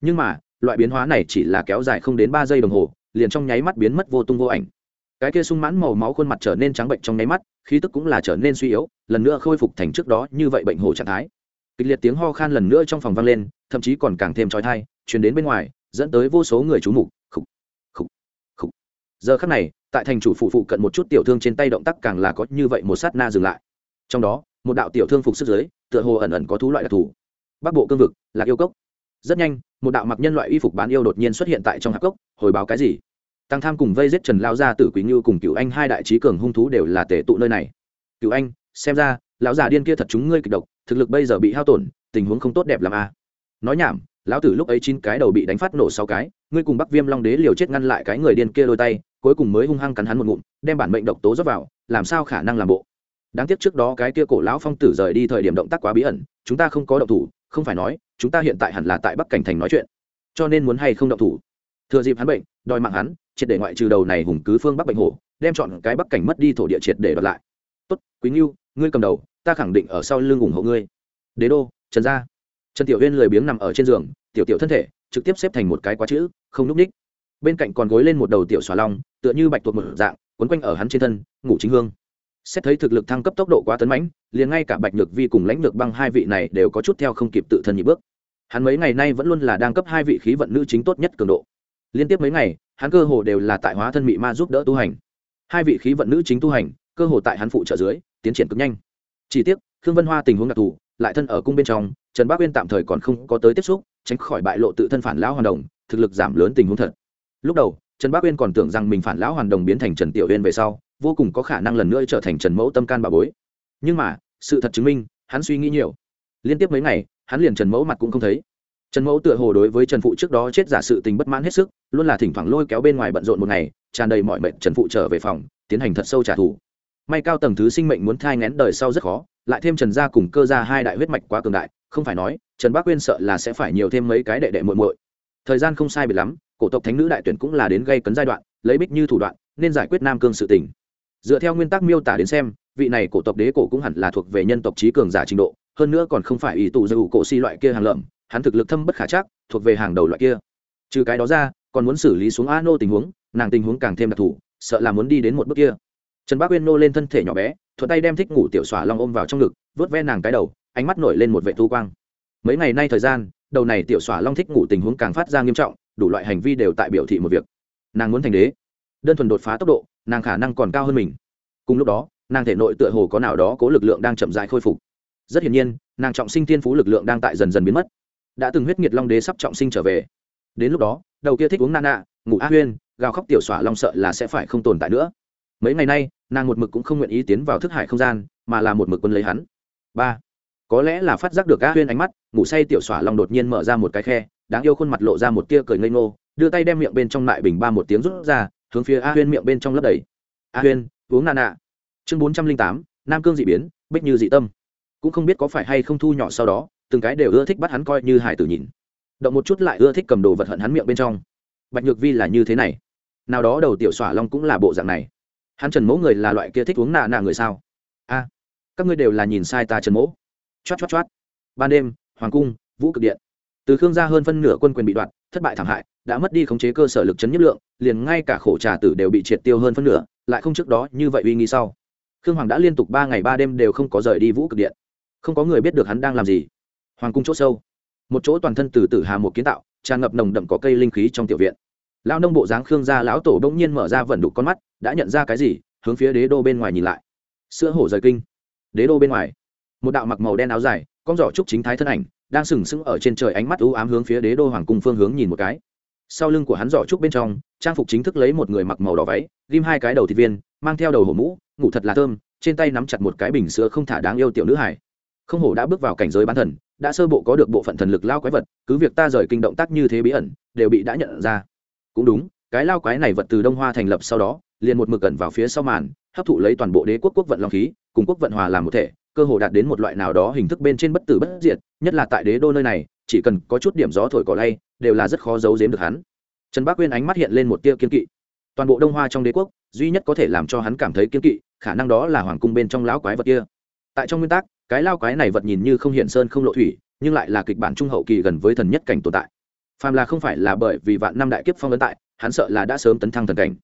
Nhưng mà, loại biến hóa này chỉ là kéo dài không đến ba giây đồng hồ, liền trong nháy mắt biến mất vô tung vô ảnh. Cái kia sung mãn màu máu khuôn mặt trở nên trắng bệnh trong nháy mắt, khí tức cũng là trở nên suy yếu, lần nữa khôi phục thành trước đó như vậy bệnh hồ trạng thái. Kịch liệt tiếng ho khan lần nữa trong phòng vang lên, thậm chí còn càng thêm trói thai chuyển đến bên ngoài, dẫn tới vô số người trú mục, khục khục khục. Giờ khắc này, tại thành chủ phụ phụ cận một chút tiểu thương trên tay động tác càng là có như vậy một sát na dừng lại. Trong đó, một đạo tiểu thương phục sức giới tựa hồ ẩn ẩn có thú loại đặc thù bắc bộ cương vực, là yêu cốc. Rất nhanh, một đạo mặc nhân loại y phục bán yêu đột nhiên xuất hiện tại trong hạp cốc, hồi báo cái gì? Tăng tham cùng vây giết trần lao gia tử quý như cùng cựu anh hai đại trí cường hung thú đều là tể tụ nơi này. Cựu anh, xem ra, lão già điên kia thật chúng ngươi kịch độc, thực lực bây giờ bị hao tổn, tình huống không tốt đẹp làm a à. nói nhảm, lão tử lúc ấy chín cái đầu bị đánh phát nổ sáu cái, ngươi cùng bắc viêm long đế liều chết ngăn lại cái người điên kia đôi tay, cuối cùng mới hung hăng cắn hắn một ngụm, đem bản mệnh độc tố rót vào, làm sao khả năng làm bộ? Đáng tiếc trước đó cái kia cổ lão phong tử rời đi thời điểm động tác quá bí ẩn, chúng ta không có động thủ, không phải nói, chúng ta hiện tại hẳn là tại bắc cảnh thành nói chuyện. Cho nên muốn hay không động thủ? Thừa dịp hắn bệnh, đòi mạng hắn, triệt để ngoại trừ đầu này hùng cứ phương bắc bệnh hổ, đem chọn cái bắc cảnh mất đi thổ địa triệt để đoạt lại. Tốt, quý ngưu, ngươi cầm đầu, ta khẳng định ở sau lưng ủng hộ ngươi. Đế đô, trần gia. Trần tiểu huyên lười biếng nằm ở trên giường, tiểu tiểu thân thể, trực tiếp xếp thành một cái quá chữ, không núp ních. Bên cạnh còn gối lên một đầu tiểu xòa long, tựa như bạch tuộc một dạng, quấn quanh ở hắn trên thân, ngủ chính hương xét thấy thực lực thăng cấp tốc độ quá tấn mãnh, liền ngay cả bạch nhược vi cùng lãnh lược băng hai vị này đều có chút theo không kịp tự thân nhị bước. Hắn mấy ngày nay vẫn luôn là đang cấp hai vị khí vận nữ chính tốt nhất cường độ. Liên tiếp mấy ngày, hắn cơ hồ đều là tại hóa thân mị ma giúp đỡ tu hành. Hai vị khí vận nữ chính tu hành, cơ hồ tại hắn phụ trợ dưới, tiến triển cực nhanh. Chỉ tiếc, khương vân hoa tình huống đặc thù, lại thân ở cung bên trong, trần bác uyên tạm thời còn không có tới tiếp xúc, tránh khỏi bại lộ tự thân phản lão hoàn đồng, thực lực giảm lớn tình huống thật. Lúc đầu, trần bác uyên còn tưởng rằng mình phản lão hoàn đồng biến thành trần tiểu uyên về sau vô cùng có khả năng lần nữa trở thành trần mẫu tâm can bà bối. Nhưng mà, sự thật chứng minh, hắn suy nghĩ nhiều. Liên tiếp mấy ngày, hắn liền trần mẫu mặt cũng không thấy. Trần mẫu tựa hồ đối với trần phụ trước đó chết giả sự tình bất mãn hết sức, luôn là thỉnh thoảng lôi kéo bên ngoài bận rộn một ngày, tràn đầy mọi mệnh trần phụ trở về phòng, tiến hành thật sâu trả thù. May cao tầng thứ sinh mệnh muốn thai ngén đời sau rất khó, lại thêm trần gia cùng cơ gia hai đại huyết mạch quá cường đại, không phải nói, trần bác quyên sợ là sẽ phải nhiều thêm mấy cái đệ đệ muội muội. Thời gian không sai biệt lắm, cổ tộc thánh nữ đại tuyển cũng là đến gây cấn giai đoạn, lấy bích như thủ đoạn, nên giải quyết nam cương sự tình dựa theo nguyên tắc miêu tả đến xem, vị này cổ tộc đế cổ cũng hẳn là thuộc về nhân tộc trí cường giả trình độ, hơn nữa còn không phải ý tụ dầu cổ si loại kia hàng lợm, hắn thực lực thâm bất khả chắc, thuộc về hàng đầu loại kia. Trừ cái đó ra, còn muốn xử lý xuống a nô tình huống, nàng tình huống càng thêm đặc thù, sợ là muốn đi đến một bước kia. Trần bác uyên nô lên thân thể nhỏ bé, thuận tay đem thích ngủ tiểu xỏa long ôm vào trong ngực vớt ve nàng cái đầu, ánh mắt nổi lên một vệ thu quang. Mấy ngày nay thời gian, đầu này tiểu xỏa long thích ngủ tình huống càng phát ra nghiêm trọng, đủ loại hành vi đều tại biểu thị một việc. Nàng muốn thành đế đơn thuần đột phá tốc độ, nàng khả năng còn cao hơn mình. Cùng lúc đó, nàng thể nội tựa hồ có nào đó cố lực lượng đang chậm dại khôi phục. Rất hiển nhiên, nàng trọng sinh thiên phú lực lượng đang tại dần dần biến mất. Đã từng huyết nhiệt long đế sắp trọng sinh trở về. Đến lúc đó, đầu kia thích uống nana nạ ngủ a huyên, gào khóc tiểu xỏa long sợ là sẽ phải không tồn tại nữa. Mấy ngày nay, nàng một mực cũng không nguyện ý tiến vào thức hải không gian, mà là một mực quân lấy hắn. Ba, có lẽ là phát giác được a huyên ánh mắt, ngủ say tiểu xỏa long đột nhiên mở ra một cái khe, đáng yêu khuôn mặt lộ ra một tia cười ngây ngô, đưa tay đem miệng bên trong lại bình ba một tiếng rút ra hướng phía a huyên miệng bên trong lấp đầy. A huyên, uống nà nạ chương bốn trăm linh tám, nam cương dị biến, bích như dị tâm. Cũng không biết có phải hay không thu nhỏ sau đó, từng cái đều ưa thích bắt hắn coi như hải tử nhìn. Động một chút lại ưa thích cầm đồ vật hận hắn miệng bên trong. Bạch nhược vi là như thế này. Nào đó đầu tiểu xỏa long cũng là bộ dạng này. Hắn trần mẫu người là loại kia thích uống nà nà người sao? A, các ngươi đều là nhìn sai ta trần mẫu choát choát choát. Ban đêm, hoàng cung, vũ cực điện từ khương gia hơn phân nửa quân quyền bị đoạn thất bại thảm hại, đã mất đi khống chế cơ sở lực chấn nhất lượng, liền ngay cả khổ trà tử đều bị triệt tiêu hơn phân nửa, lại không trước đó như vậy uy nghi sau. Khương hoàng đã liên tục ba ngày ba đêm đều không có rời đi vũ cực điện. Không có người biết được hắn đang làm gì. Hoàng cung c h ỗ sâu, một chỗ toàn thân từ tử hà một kiến tạo, tràn ngập nồng đậm có cây linh khí trong tiểu viện. Lao nông bộ dáng khương gia lão tổ bỗng nhiên mở ra vận đục con mắt, đã nhận ra cái gì, hướng phía đế đô bên ngoài nhìn lại. Sữa hổ rời kinh. Đế đô bên ngoài, một đạo mặc màu đen áo dài, con giỏ trúc chính thái thân ảnh đang sừng sững ở trên trời ánh mắt u ám hướng phía đế đô hoàng cung phương hướng nhìn một cái. Sau lưng của hắn giỏ trúc bên trong, trang phục chính thức lấy một người mặc màu đỏ váy, ghim hai cái đầu thịt viên, mang theo đầu hổ mũ, ngủ thật là thơm, trên tay nắm chặt một cái bình sữa không thả đáng yêu tiểu nữ hải không hổ đã bước vào cảnh giới bán thần, đã sơ bộ có được bộ phận thần lực lao quái vật, cứ việc ta rời kinh động tác như thế bí ẩn, đều bị đã nhận ra. Cũng đúng, cái lao quái này vật từ đông hoa thành lập sau đó, liền một mực cẩn vào phía sau màn, hấp thụ lấy toàn bộ đế quốc quốc vận long khí, cùng quốc vận hòa làm một thể cơ hồ đạt đến một loại nào đó hình thức bên trên bất tử bất diệt, nhất là tại đế đô nơi này, chỉ cần có chút điểm gió thổi cỏ lay, đều là rất khó giấu giếm được hắn. Trần bác Uyên ánh mắt hiện lên một tia kiên kỵ. Toàn bộ đông hoa trong đế quốc, duy nhất có thể làm cho hắn cảm thấy kiên kỵ, khả năng đó là hoàng cung bên trong lão quái vật kia. Tại trong nguyên tắc, cái lao quái này vật nhìn như không hiện sơn không lộ thủy, nhưng lại là kịch bản trung hậu kỳ gần với thần nhất cảnh tồn tại. Phàm là không phải là bởi vì vạn năm đại kiếp phong ấn tại, hắn sợ là đã sớm tấn thăng thần cảnh.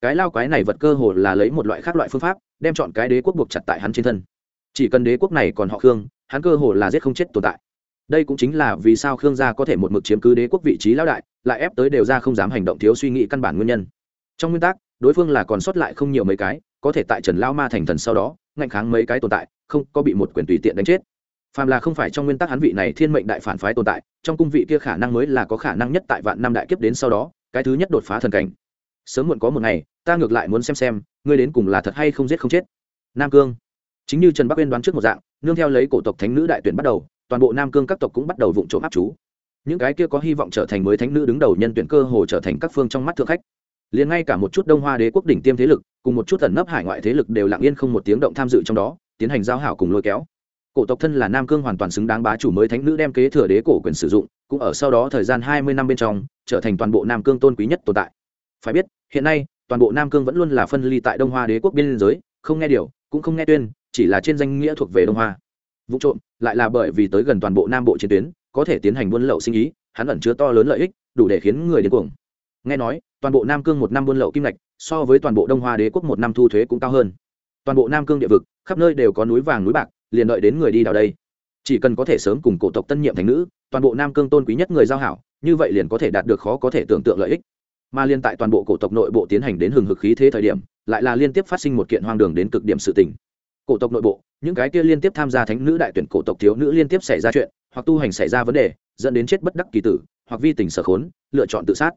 Cái lao quái này vật cơ hồ là lấy một loại khác loại phương pháp, đem chọn cái đế quốc buộc chặt tại hắn trên thân chỉ cần đế quốc này còn họ khương, hắn cơ hồ là giết không chết tồn tại. Đây cũng chính là vì sao khương gia có thể một mực chiếm cứ đế quốc vị trí lão đại, lại ép tới đều ra không dám hành động thiếu suy nghĩ căn bản nguyên nhân. Trong nguyên tắc, đối phương là còn sót lại không nhiều mấy cái, có thể tại trần lao ma thành thần sau đó, ngạnh kháng mấy cái tồn tại, không có bị một quyền tùy tiện đánh chết. Phàm là không phải trong nguyên tắc hắn vị này thiên mệnh đại phản phái tồn tại, trong cung vị kia khả năng mới là có khả năng nhất tại vạn năm đại kiếp đến sau đó, cái thứ nhất đột phá thần cảnh. Sớm muộn có một ngày, ta ngược lại muốn xem xem, ngươi đến cùng là thật hay không giết không chết. Nam cương chính như trần bắc uyên đoán trước một dạng, nương theo lấy cổ tộc thánh nữ đại tuyển bắt đầu, toàn bộ nam cương các tộc cũng bắt đầu vụ trộm áp chú. Những cái kia có hy vọng trở thành mới thánh nữ đứng đầu nhân tuyển cơ hồ trở thành các phương trong mắt thượng khách. Liền ngay cả một chút đông hoa đế quốc đỉnh tiêm thế lực, cùng một chút ẩn nấp hải ngoại thế lực đều lặng yên không một tiếng động tham dự trong đó, tiến hành giao hảo cùng lôi kéo. Cổ tộc thân là nam cương hoàn toàn xứng đáng bá chủ mới thánh nữ đem kế thừa đế cổ quyền sử dụng, cũng ở sau đó thời gian hai mươi năm bên trong, trở thành toàn bộ nam cương tôn quý nhất tồn tại. Phải biết, hiện nay, toàn bộ nam cương vẫn luôn là phân ly tại đông hoa đế quốc biên giới, không nghe điều cũng không nghe tuyên, chỉ là trên danh nghĩa thuộc về đông hoa. Vụ trộm lại là bởi vì tới gần toàn bộ nam bộ chiến tuyến, có thể tiến hành buôn lậu sinh ý, hắn ẩn chứa to lớn lợi ích, đủ để khiến người đến cuồng. Nghe nói, toàn bộ nam cương một năm buôn lậu kim ngạch, so với toàn bộ đông hoa đế quốc một năm thu thuế cũng cao hơn. Toàn bộ nam cương địa vực, khắp nơi đều có núi vàng núi bạc, liền đợi đến người đi đào đây. Chỉ cần có thể sớm cùng cổ tộc tân nhiệm thành nữ, toàn bộ nam cương tôn quý nhất người giao hảo, như vậy liền có thể đạt được khó có thể tưởng tượng lợi ích. Mà liên tại toàn bộ cổ tộc nội bộ tiến hành đến hừng hực khí thế thời điểm lại là liên tiếp phát sinh một kiện hoang đường đến cực điểm sự tình. Cổ tộc nội bộ, những cái kia liên tiếp tham gia thánh nữ đại tuyển cổ tộc thiếu nữ liên tiếp xảy ra chuyện, hoặc tu hành xảy ra vấn đề, dẫn đến chết bất đắc kỳ tử, hoặc vi tình sở khốn, lựa chọn tự sát.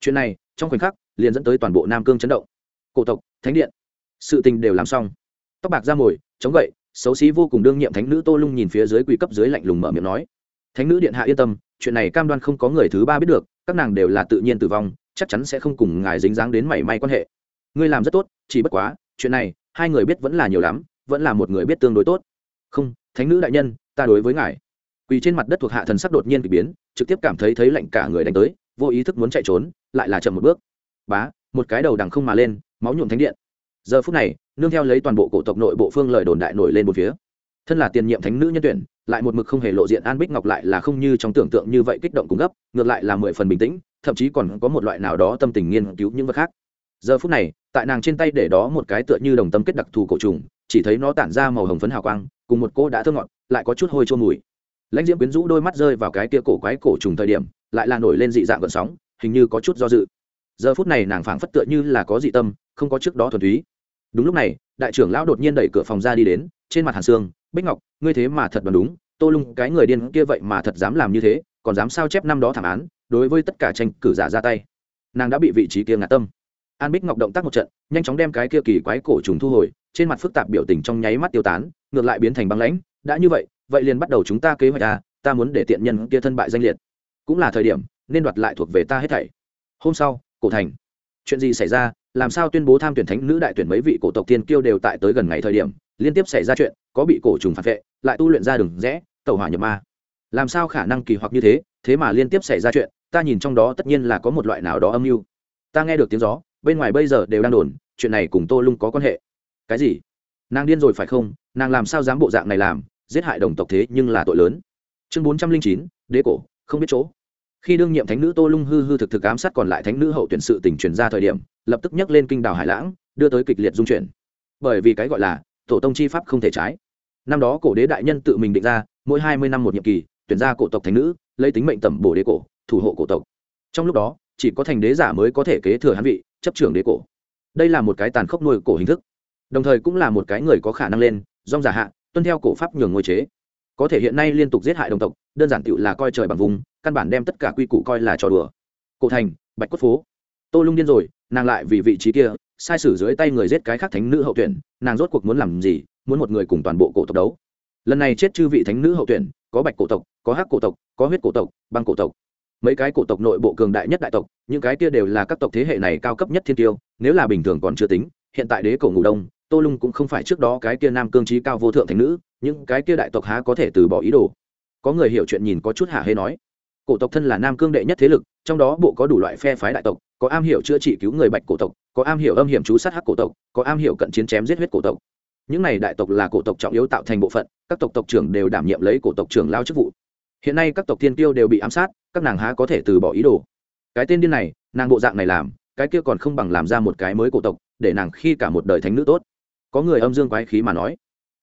Chuyện này, trong khoảnh khắc, liền dẫn tới toàn bộ nam cương chấn động. Cổ tộc, thánh điện. Sự tình đều làm xong. Tóc bạc ra mồi, chống gậy, xấu xí vô cùng đương nhiệm thánh nữ tô lung nhìn phía dưới quỷ cấp dưới lạnh lùng mở miệng nói. Thánh nữ điện hạ yên tâm, chuyện này cam đoan không có người thứ ba biết được, các nàng đều là tự nhiên tử vong, chắc chắn sẽ không cùng ngài dính dáng đến mảy may quan hệ ngươi làm rất tốt, chỉ bất quá, chuyện này, hai người biết vẫn là nhiều lắm, vẫn là một người biết tương đối tốt. Không, thánh nữ đại nhân, ta đối với ngài. Quỳ trên mặt đất thuộc hạ thần sắc đột nhiên bị biến, trực tiếp cảm thấy thấy lạnh cả người đánh tới, vô ý thức muốn chạy trốn, lại là chậm một bước. Bá, một cái đầu đằng không mà lên, máu nhuộm thánh điện. Giờ phút này, nương theo lấy toàn bộ cổ tộc nội bộ phương lời đồn đại nổi lên một phía. Thân là tiền nhiệm thánh nữ nhân tuyển, lại một mực không hề lộ diện an bích ngọc lại là không như trong tưởng tượng như vậy kích động cung gấp, ngược lại là mười phần bình tĩnh, thậm chí còn có một loại nào đó tâm tình nghiên cứu những vật khác giờ phút này, tại nàng trên tay để đó một cái tựa như đồng tâm kết đặc thù cổ trùng, chỉ thấy nó tản ra màu hồng phấn hào quang, cùng một cô đã thơ ngọt, lại có chút hôi chua mùi. Lãnh diễm quyến rũ đôi mắt rơi vào cái kia cổ quái cổ trùng thời điểm, lại là nổi lên dị dạng gợn sóng, hình như có chút do dự. Giờ phút này nàng phảng phất tựa như là có dị tâm, không có trước đó thuần túy. Đúng lúc này, đại trưởng lão đột nhiên đẩy cửa phòng ra đi đến, trên mặt hàn xương bích ngọc, ngươi thế mà thật đoán đúng, tô lung, cái người điên kia vậy mà thật dám làm như thế, còn dám sao chép năm đó thảm án, đối với tất cả tranh cử giả ra tay. Nàng đã bị vị trí kia ngạt tâm an bích ngọc động tác một trận, nhanh chóng đem cái kia kỳ quái cổ trùng thu hồi, trên mặt phức tạp biểu tình trong nháy mắt tiêu tán, ngược lại biến thành băng lãnh, đã như vậy vậy liền bắt đầu chúng ta kế hoạch ta ta muốn để tiện nhân kia thân bại danh liệt. Cũng là thời điểm, nên đoạt lại thuộc về ta hết thảy. Hôm sau, cổ thành. Chuyện gì xảy ra, làm sao tuyên bố tham tuyển thánh nữ đại tuyển mấy vị cổ tộc tiên kiêu đều tại tới gần ngày thời điểm, liên tiếp xảy ra chuyện, có bị cổ trùng phản vệ, lại tu luyện ra đường rẽ, tẩu hỏa nhập ma. Làm sao khả năng kỳ hoặc như thế thế mà liên tiếp xảy ra chuyện, ta nhìn trong đó tất nhiên là có một loại nào đó âm mưu. Ta nghe được tiếng gió bên ngoài bây giờ đều đang đồn, chuyện này cùng tô lung có quan hệ. Cái gì? Nàng điên rồi phải không? Nàng làm sao dám bộ dạng này làm? Giết hại đồng tộc thế nhưng là tội lớn. Chương bốn trăm linh chín, đế cổ, không biết chỗ. Khi đương nhiệm thánh nữ tô lung hư hư thực thực ám sát còn lại thánh nữ hậu tuyển sự tỉnh truyền ra thời điểm, lập tức nhắc lên kinh đào hải lãng, đưa tới kịch liệt dung chuyển. Bởi vì cái gọi là, tổ tông chi pháp không thể trái. Năm đó cổ đế đại nhân tự mình định ra, mỗi hai mươi năm một nhiệm kỳ, tuyển ra cổ tộc thánh nữ, lấy tính mệnh tẩm bổ đế cổ, thủ hộ cổ tộc. Trong lúc đó, chỉ có thành đế giả mới có thể kế thừa hán vị chấp trưởng đế cổ. Đây là một cái tàn khốc nuôi cổ hình thức. Đồng thời cũng là một cái người có khả năng lên dong giả hạ, tuân theo cổ pháp nhường ngôi chế. Có thể hiện nay liên tục giết hại đồng tộc, đơn giản tựu là coi trời bằng vùng, căn bản đem tất cả quy củ coi là trò đùa. Cổ thành, bạch cốt phố. Tô lung điên rồi, nàng lại vì vị trí kia, sai sử dưới tay người giết cái khác thánh nữ hậu tuyển, nàng rốt cuộc muốn làm gì, muốn một người cùng toàn bộ cổ tộc đấu. Lần này chết chư vị thánh nữ hậu tuyển, có bạch cổ tộc, có hắc cổ tộc, có huyết cổ tộc, băng cổ tộc mấy cái cổ tộc nội bộ cường đại nhất đại tộc, những cái kia đều là các tộc thế hệ này cao cấp nhất thiên tiêu, nếu là bình thường còn chưa tính, hiện tại đế cổ ngủ đông, tô lung cũng không phải trước đó cái kia nam cương trí cao vô thượng thành nữ, những cái kia đại tộc há có thể từ bỏ ý đồ. Có người hiểu chuyện nhìn có chút hả hê nói, cổ tộc thân là nam cương đệ nhất thế lực, trong đó bộ có đủ loại phe phái đại tộc, có am hiểu chữa trị cứu người bạch cổ tộc, có am hiểu âm hiểm chú sát hắc cổ tộc, có am hiểu cận chiến chém giết huyết cổ tộc. Những này đại tộc là cổ tộc trọng yếu tạo thành bộ phận, các tộc tộc trưởng đều đảm nhiệm lấy cổ tộc trưởng lao chức vụ. Hiện nay các tộc thiên tiêu đều bị ám sát các nàng há có thể từ bỏ ý đồ. Cái tên điên này, nàng bộ dạng này làm, cái kia còn không bằng làm ra một cái mới cổ tộc, để nàng khi cả một đời thánh nữ tốt. Có người âm dương quái khí mà nói,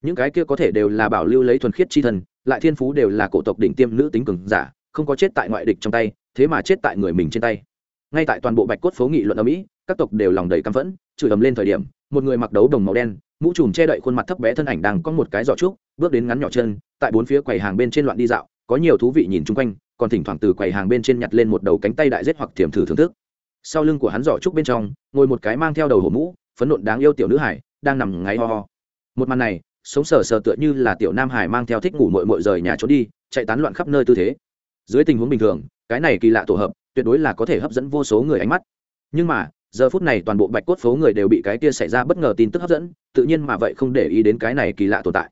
những cái kia có thể đều là bảo lưu lấy thuần khiết chi thân lại thiên phú đều là cổ tộc đỉnh tiêm nữ tính cường giả, không có chết tại ngoại địch trong tay, thế mà chết tại người mình trên tay. Ngay tại toàn bộ bạch cốt phố nghị luận ở mỹ, các tộc đều lòng đầy căm phẫn, chửi ầm lên thời điểm, một người mặc đấu đồng màu đen, mũ trùm che đậy khuôn mặt thấp bé thân ảnh đang có một cái giỏ trúc, bước đến ngắn nhỏ chân, tại bốn phía quầy hàng bên trên loạn đi dạo, có nhiều thú vị nhìn chung quanh còn thỉnh thoảng từ quầy hàng bên trên nhặt lên một đầu cánh tay đại rết hoặc tiềm thử thưởng thức. Sau lưng của hắn giỏ trúc bên trong, ngồi một cái mang theo đầu hổ mũ, phấn nộn đáng yêu tiểu nữ hải, đang nằm ngáy ho ho. Một màn này, sống sờ sờ tựa như là tiểu nam hải mang theo thích ngủ mội mội rời nhà trốn đi, chạy tán loạn khắp nơi tư thế. Dưới tình huống bình thường, cái này kỳ lạ tổ hợp, tuyệt đối là có thể hấp dẫn vô số người ánh mắt. Nhưng mà, giờ phút này toàn bộ bạch cốt phố người đều bị cái kia xảy ra bất ngờ tin tức hấp dẫn, tự nhiên mà vậy không để ý đến cái này kỳ lạ tồn tại.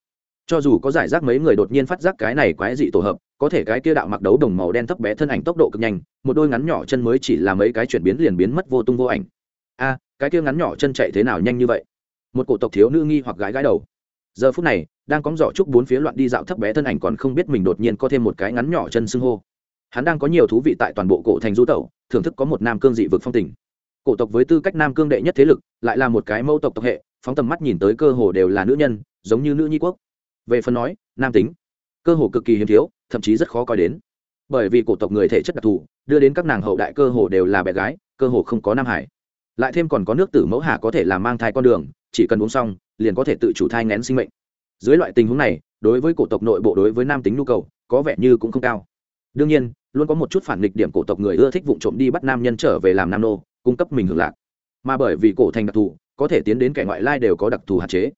Cho dù có giải rác mấy người đột nhiên phát giác cái này quái dị tổ hợp có thể cái kia đạo mặc đấu đồng màu đen thấp bé thân ảnh tốc độ cực nhanh, một đôi ngắn nhỏ chân mới chỉ là mấy cái chuyển biến liền biến mất vô tung vô ảnh. A, cái kia ngắn nhỏ chân chạy thế nào nhanh như vậy? Một cổ tộc thiếu nữ nghi hoặc gái gái đầu. Giờ phút này, đang cóng giỏ trúc bốn phía loạn đi dạo thấp bé thân ảnh còn không biết mình đột nhiên có thêm một cái ngắn nhỏ chân xưng hô. Hắn đang có nhiều thú vị tại toàn bộ cổ thành du tẩu, thưởng thức có một nam cương dị vực phong tình. Cổ tộc với tư cách nam cương đệ nhất thế lực, lại là một cái mẫu tộc tộc hệ, phóng tầm mắt nhìn tới cơ hồ đều là nữ nhân, giống như nữ nhi quốc. Về phần nói, nam tính, cơ hồ cực kỳ hiếm thiếu thậm chí rất khó coi đến. Bởi vì cổ tộc người thể chất đặc thù, đưa đến các nàng hậu đại cơ hồ đều là bé gái, cơ hồ không có nam hải. Lại thêm còn có nước tử mẫu hà có thể làm mang thai con đường, chỉ cần uống xong, liền có thể tự chủ thai ngén sinh mệnh. Dưới loại tình huống này, đối với cổ tộc nội bộ đối với nam tính nhu cầu, có vẻ như cũng không cao. Đương nhiên, luôn có một chút phản nghịch điểm cổ tộc người ưa thích vụ trộm đi bắt nam nhân trở về làm nam nô, cung cấp mình hưởng lạc. Mà bởi vì cổ thành đặc thù, có thể tiến đến kẻ ngoại lai đều có đặc thù hạn chế.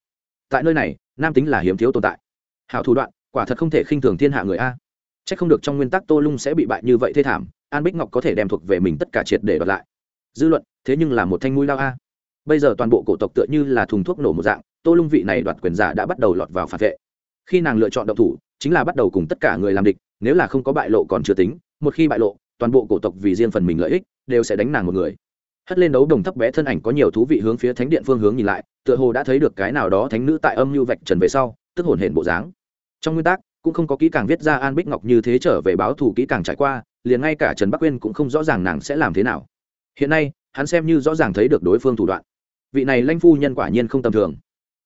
Tại nơi này, nam tính là hiếm thiếu tồn tại. Hảo thủ đoạn, quả thật không thể khinh thường thiên hạ người a c h ắ c không được trong nguyên tắc tô lung sẽ bị bại như vậy thê thảm, an bích ngọc có thể đem thuộc về mình tất cả triệt để đoạt lại. Dư luận, thế nhưng là một thanh mũi lao a. Bây giờ toàn bộ cổ tộc tựa như là thùng thuốc nổ một dạng, tô lung vị này đoạt quyền giả đã bắt đầu lọt vào phản vệ. Khi nàng lựa chọn độc thủ, chính là bắt đầu cùng tất cả người làm địch, nếu là không có bại lộ còn chưa tính, một khi bại lộ, toàn bộ cổ tộc vì riêng phần mình lợi ích, đều sẽ đánh nàng một người. Hất lên đấu đồng thấp bé thân ảnh có nhiều thú vị hướng phía thánh điện phương hướng nhìn lại, tựa hồ đã thấy được cái nào đó thánh nữ tại âm mưu vạch trần về sau, tức hồn hển bộ dáng. Trong nguyên tắc cũng không có kỹ càng viết ra an bích ngọc như thế trở về báo thù kỹ càng trải qua, liền ngay cả trần bắc uyên cũng không rõ ràng nàng sẽ làm thế nào. Hiện nay, hắn xem như rõ ràng thấy được đối phương thủ đoạn. Vị này lanh phu nhân quả nhiên không tầm thường.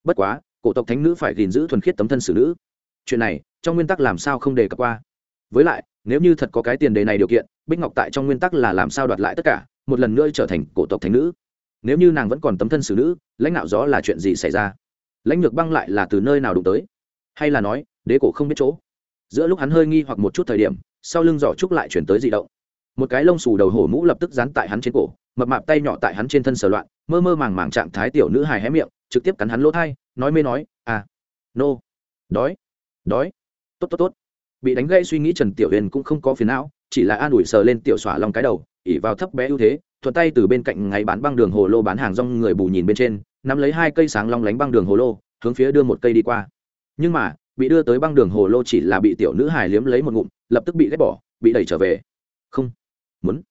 Bất quá, cổ tộc thánh nữ phải gìn giữ thuần khiết tấm thân xử nữ. Chuyện này, trong nguyên tắc làm sao không đề cập qua? Với lại, nếu như thật có cái tiền đề này điều kiện, bích ngọc tại trong nguyên tắc là làm sao đoạt lại tất cả, một lần nữa trở thành cổ tộc thánh nữ. Nếu như nàng vẫn còn tấm thân xử nữ, lãnh đạo gió là chuyện gì xảy ra? Lãnh lược băng lại là từ nơi nào đụng tới? Hay là nói, đế cổ không biết chỗ. Giữa lúc hắn hơi nghi hoặc một chút thời điểm, sau lưng giỏ trúc lại chuyển tới dị động. Một cái lông xù đầu hổ mũ lập tức dán tại hắn trên cổ, mập mạp tay nhỏ tại hắn trên thân sờ loạn, mơ mơ màng màng trạng thái tiểu nữ hài hé miệng, trực tiếp cắn hắn lỗ thai, nói mê nói à nô, đói đói, tốt tốt tốt. Bị đánh gây suy nghĩ trần tiểu huyền cũng không có phiền não, chỉ là an ủi sờ lên tiểu xỏa lòng cái đầu ỉ vào thấp bé ưu thế, thuận tay từ bên cạnh ngày bán băng đường hồ lô bán hàng rong người bù nhìn bên trên, nắm lấy hai cây sáng long lánh băng đường hồ lô, hướng phía đưa một cây đi qua nhưng mà, bị đưa tới băng đường hồ lô chỉ là bị tiểu nữ hài liếm lấy một ngụm, lập tức bị ghét bỏ, bị đẩy trở về. Không. Muốn.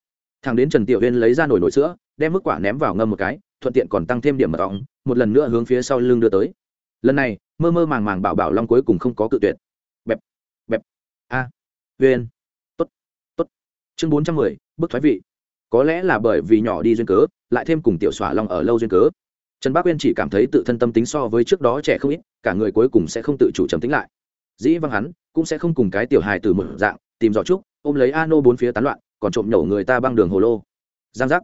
Thằng đến trần tiểu huyên lấy ra nồi nồi sữa, đem mức quả ném vào ngâm một cái, thuận tiện còn tăng thêm điểm mật ong, một lần nữa hướng phía sau lưng đưa tới. Lần này, mơ mơ màng màng bảo bảo long cuối cùng không có cự tuyệt. Bẹp bẹp. A. À. huyên tốt tốt. Chương bốn trăm mười, bức thoái vị. Có lẽ là bởi vì nhỏ đi duyên cớ, lại thêm cùng tiểu xỏa long ở lâu duyên cớ. Trần bác uyên chỉ cảm thấy tự thân tâm tính so với trước đó trẻ không ít cả người cuối cùng sẽ không tự chủ trầm tính lại. Dĩ văng hắn cũng sẽ không cùng cái tiểu hài từ một dạng, tìm giỏ trúc, ôm lấy a nô bốn phía tán loạn, còn trộm nhổ người ta băng đường hồ lô. Giang giác.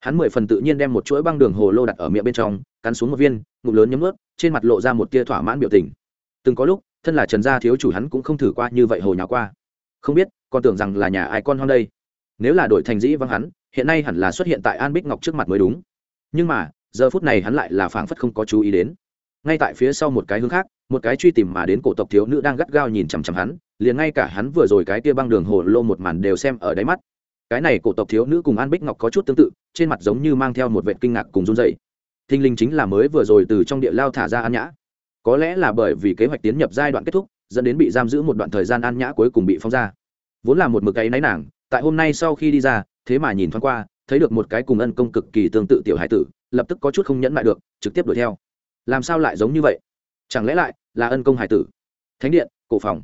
Hắn mười phần tự nhiên đem một chuỗi băng đường hồ lô đặt ở miệng bên trong, cắn xuống một viên, ngụm lớn nhấm ướt, trên mặt lộ ra một tia thỏa mãn biểu tình. Từng có lúc, thân là trần gia thiếu chủ hắn cũng không thử qua như vậy hồ nháo qua. Không biết, còn tưởng rằng là nhà ai con hoang đây. Nếu là đổi thành dĩ văng hắn, hiện nay hẳn là xuất hiện tại an bích ngọc trước mặt mới đúng. Nhưng mà, giờ phút này hắn lại là phảng phất không có chú ý đến ngay tại phía sau một cái hướng khác, một cái truy tìm mà đến cổ tộc thiếu nữ đang gắt gao nhìn chằm chằm hắn, liền ngay cả hắn vừa rồi cái kia băng đường hồ lô một màn đều xem ở đáy mắt. Cái này cổ tộc thiếu nữ cùng an bích ngọc có chút tương tự, trên mặt giống như mang theo một vệ kinh ngạc cùng run dày thinh linh chính là mới vừa rồi từ trong địa lao thả ra an nhã. Có lẽ là bởi vì kế hoạch tiến nhập giai đoạn kết thúc, dẫn đến bị giam giữ một đoạn thời gian an nhã cuối cùng bị phong ra. Vốn là một mực ấy náy nàng, tại hôm nay sau khi đi ra, thế mà nhìn thoáng qua, thấy được một cái cùng ân công cực kỳ tương tự tiểu hải tử, lập tức có chút không nhẫn lại được, trực tiếp đuổi theo làm sao lại giống như vậy? Chẳng lẽ lại là ân công hải tử? Thánh điện, cổ phòng.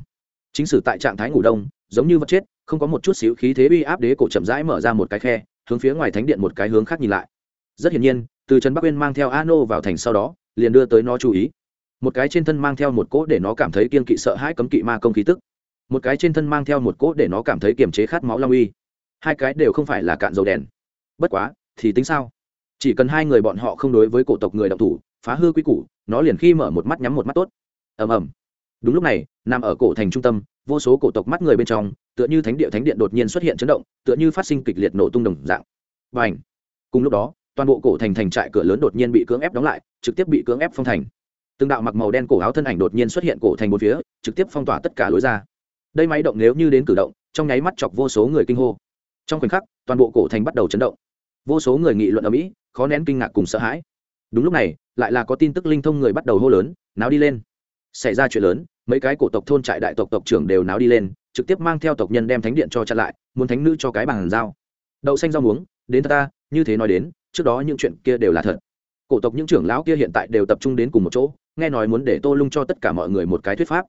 Chính sử tại trạng thái ngủ đông, giống như vật chết, không có một chút xíu khí thế uy áp đế cổ chậm rãi mở ra một cái khe, hướng phía ngoài thánh điện một cái hướng khác nhìn lại. Rất hiển nhiên, từ trần bắc uyên mang theo a nô vào thành sau đó, liền đưa tới nó chú ý. Một cái trên thân mang theo một cỗ để nó cảm thấy kiên kỵ sợ hãi cấm kỵ ma công khí tức. Một cái trên thân mang theo một cỗ để nó cảm thấy kiềm chế khát máu long uy. Hai cái đều không phải là cạn dầu đèn. Bất quá, thì tính sao? Chỉ cần hai người bọn họ không đối với cổ tộc người đ thủ phá hư quy củ, nó liền khi mở một mắt nhắm một mắt tốt. Ầm ầm. Đúng lúc này, nằm ở cổ thành trung tâm, vô số cổ tộc mắt người bên trong, tựa như thánh địa thánh điện đột nhiên xuất hiện chấn động, tựa như phát sinh kịch liệt nổ tung đồng dạng. Và ảnh cùng lúc đó, toàn bộ cổ thành thành trại cửa lớn đột nhiên bị cưỡng ép đóng lại, trực tiếp bị cưỡng ép phong thành. Từng đạo mặc màu đen cổ áo thân ảnh đột nhiên xuất hiện cổ thành một phía, trực tiếp phong tỏa tất cả lối ra. Đây máy động nếu như đến cử động, trong nháy mắt chọc vô số người kinh hô. Trong khoảnh khắc, toàn bộ cổ thành bắt đầu chấn động. Vô số người nghị luận ở mỹ, khó nén kinh ngạc cùng sợ hãi đúng lúc này, lại là có tin tức linh thông người bắt đầu hô lớn, náo đi lên. Xảy ra chuyện lớn, mấy cái cổ tộc thôn trại đại tộc tộc trưởng đều náo đi lên, trực tiếp mang theo tộc nhân đem thánh điện cho chặn lại, muốn thánh nữ cho cái bàn giao. Đậu xanh rau muống, đến ta, như thế nói đến, trước đó những chuyện kia đều là thật. Cổ tộc những trưởng lão kia hiện tại đều tập trung đến cùng một chỗ, nghe nói muốn để tô lung cho tất cả mọi người một cái thuyết pháp.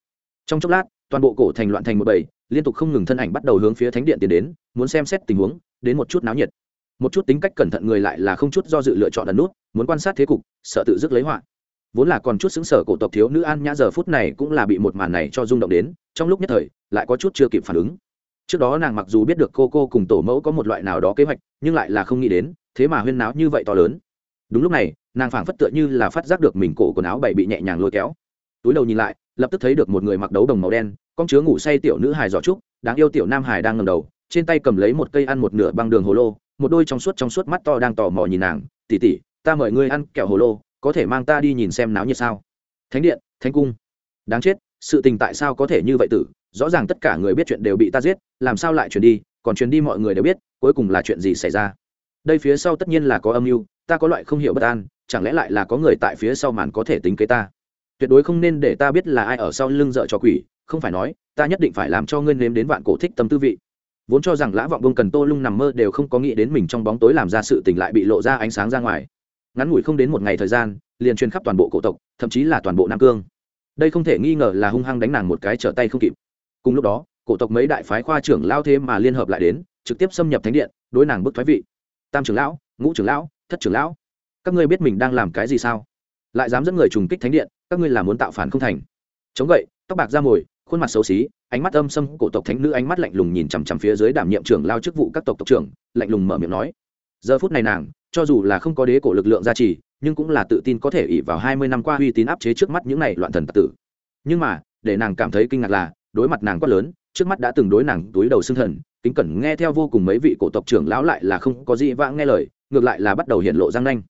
Trong chốc lát, toàn bộ cổ thành loạn thành một bầy, liên tục không ngừng thân ảnh bắt đầu hướng phía thánh điện tiến đến, muốn xem xét tình huống, đến một chút náo nhiệt một chút tính cách cẩn thận người lại là không chút do dự lựa chọn ẩn nút, muốn quan sát thế cục, sợ tự dứt lấy họa. Vốn là còn chút xứng sở cổ tộc thiếu nữ an nhã giờ phút này cũng là bị một màn này cho rung động đến, trong lúc nhất thời, lại có chút chưa kịp phản ứng. Trước đó nàng mặc dù biết được cô cô cùng tổ mẫu có một loại nào đó kế hoạch, nhưng lại là không nghĩ đến, thế mà huyên náo như vậy to lớn. Đúng lúc này, nàng phảng phất tựa như là phát giác được mình cổ quần áo bày bị nhẹ nhàng lôi kéo. Túi đầu nhìn lại, lập tức thấy được một người mặc đấu đồng màu đen, con chứa ngủ say tiểu nữ hài giỏ trúc, đáng yêu tiểu nam hài đang ngầm đầu, trên tay cầm lấy một cây ăn một nửa băng đường hồ lô một đôi trong suốt trong suốt mắt to đang tò mò nhìn nàng tỉ tỉ ta mời ngươi ăn kẹo hồ lô, có thể mang ta đi nhìn xem náo nhiệt sao? Thánh điện, thánh cung. Đáng chết, sự tình tại sao có thể như vậy tử? Rõ ràng tất cả người biết chuyện đều bị ta giết, làm sao lại chuyển đi? Còn chuyển đi mọi người đều biết, cuối cùng là chuyện gì xảy ra? Đây phía sau tất nhiên là có âm mưu, ta có loại không hiểu bất an, chẳng lẽ lại là có người tại phía sau màn có thể tính kế ta? Tuyệt đối không nên để ta biết là ai ở sau lưng dợ cho quỷ, không phải nói, ta nhất định phải làm cho ngươi nếm đến vạn cổ thích tâm tư vị vốn cho rằng lã vọng bông cần tô lung nằm mơ đều không có nghĩ đến mình trong bóng tối làm ra sự tình lại bị lộ ra ánh sáng ra ngoài. Ngắn ngủi không đến một ngày thời gian, liền truyền khắp toàn bộ cổ tộc, thậm chí là toàn bộ nam cương. Đây không thể nghi ngờ là hung hăng đánh nàng một cái trở tay không kịp. Cùng lúc đó, cổ tộc mấy đại phái khoa trưởng lao thế mà liên hợp lại đến, trực tiếp xâm nhập thánh điện, đối nàng bức thoái vị. Tam trưởng lão, ngũ trưởng lão, thất trưởng lão, các ngươi biết mình đang làm cái gì sao? Lại dám dẫn người trùng kích thánh điện, các ngươi là muốn tạo phản không thành. Chống gậy, tóc bạc ra mồi, khuôn mặt xấu xí ánh mắt âm xâm cổ tộc thánh nữ ánh mắt lạnh lùng nhìn chằm chằm phía dưới đảm nhiệm trưởng lao chức vụ các tộc tộc trưởng, lạnh lùng mở miệng nói, giờ phút này nàng, cho dù là không có đế cổ lực lượng gia trì, nhưng cũng là tự tin có thể ỉ vào hai mươi năm qua uy tín áp chế trước mắt những này loạn thần tặc tử. Nhưng mà, để nàng cảm thấy kinh ngạc là, đối mặt nàng quá lớn, trước mắt đã từng đối nàng túi đầu xương thần, kính cẩn nghe theo vô cùng mấy vị cổ tộc trưởng lão lại là không có gì vãng nghe lời, ngược lại là bắt đầu hiện lộ giang nanh.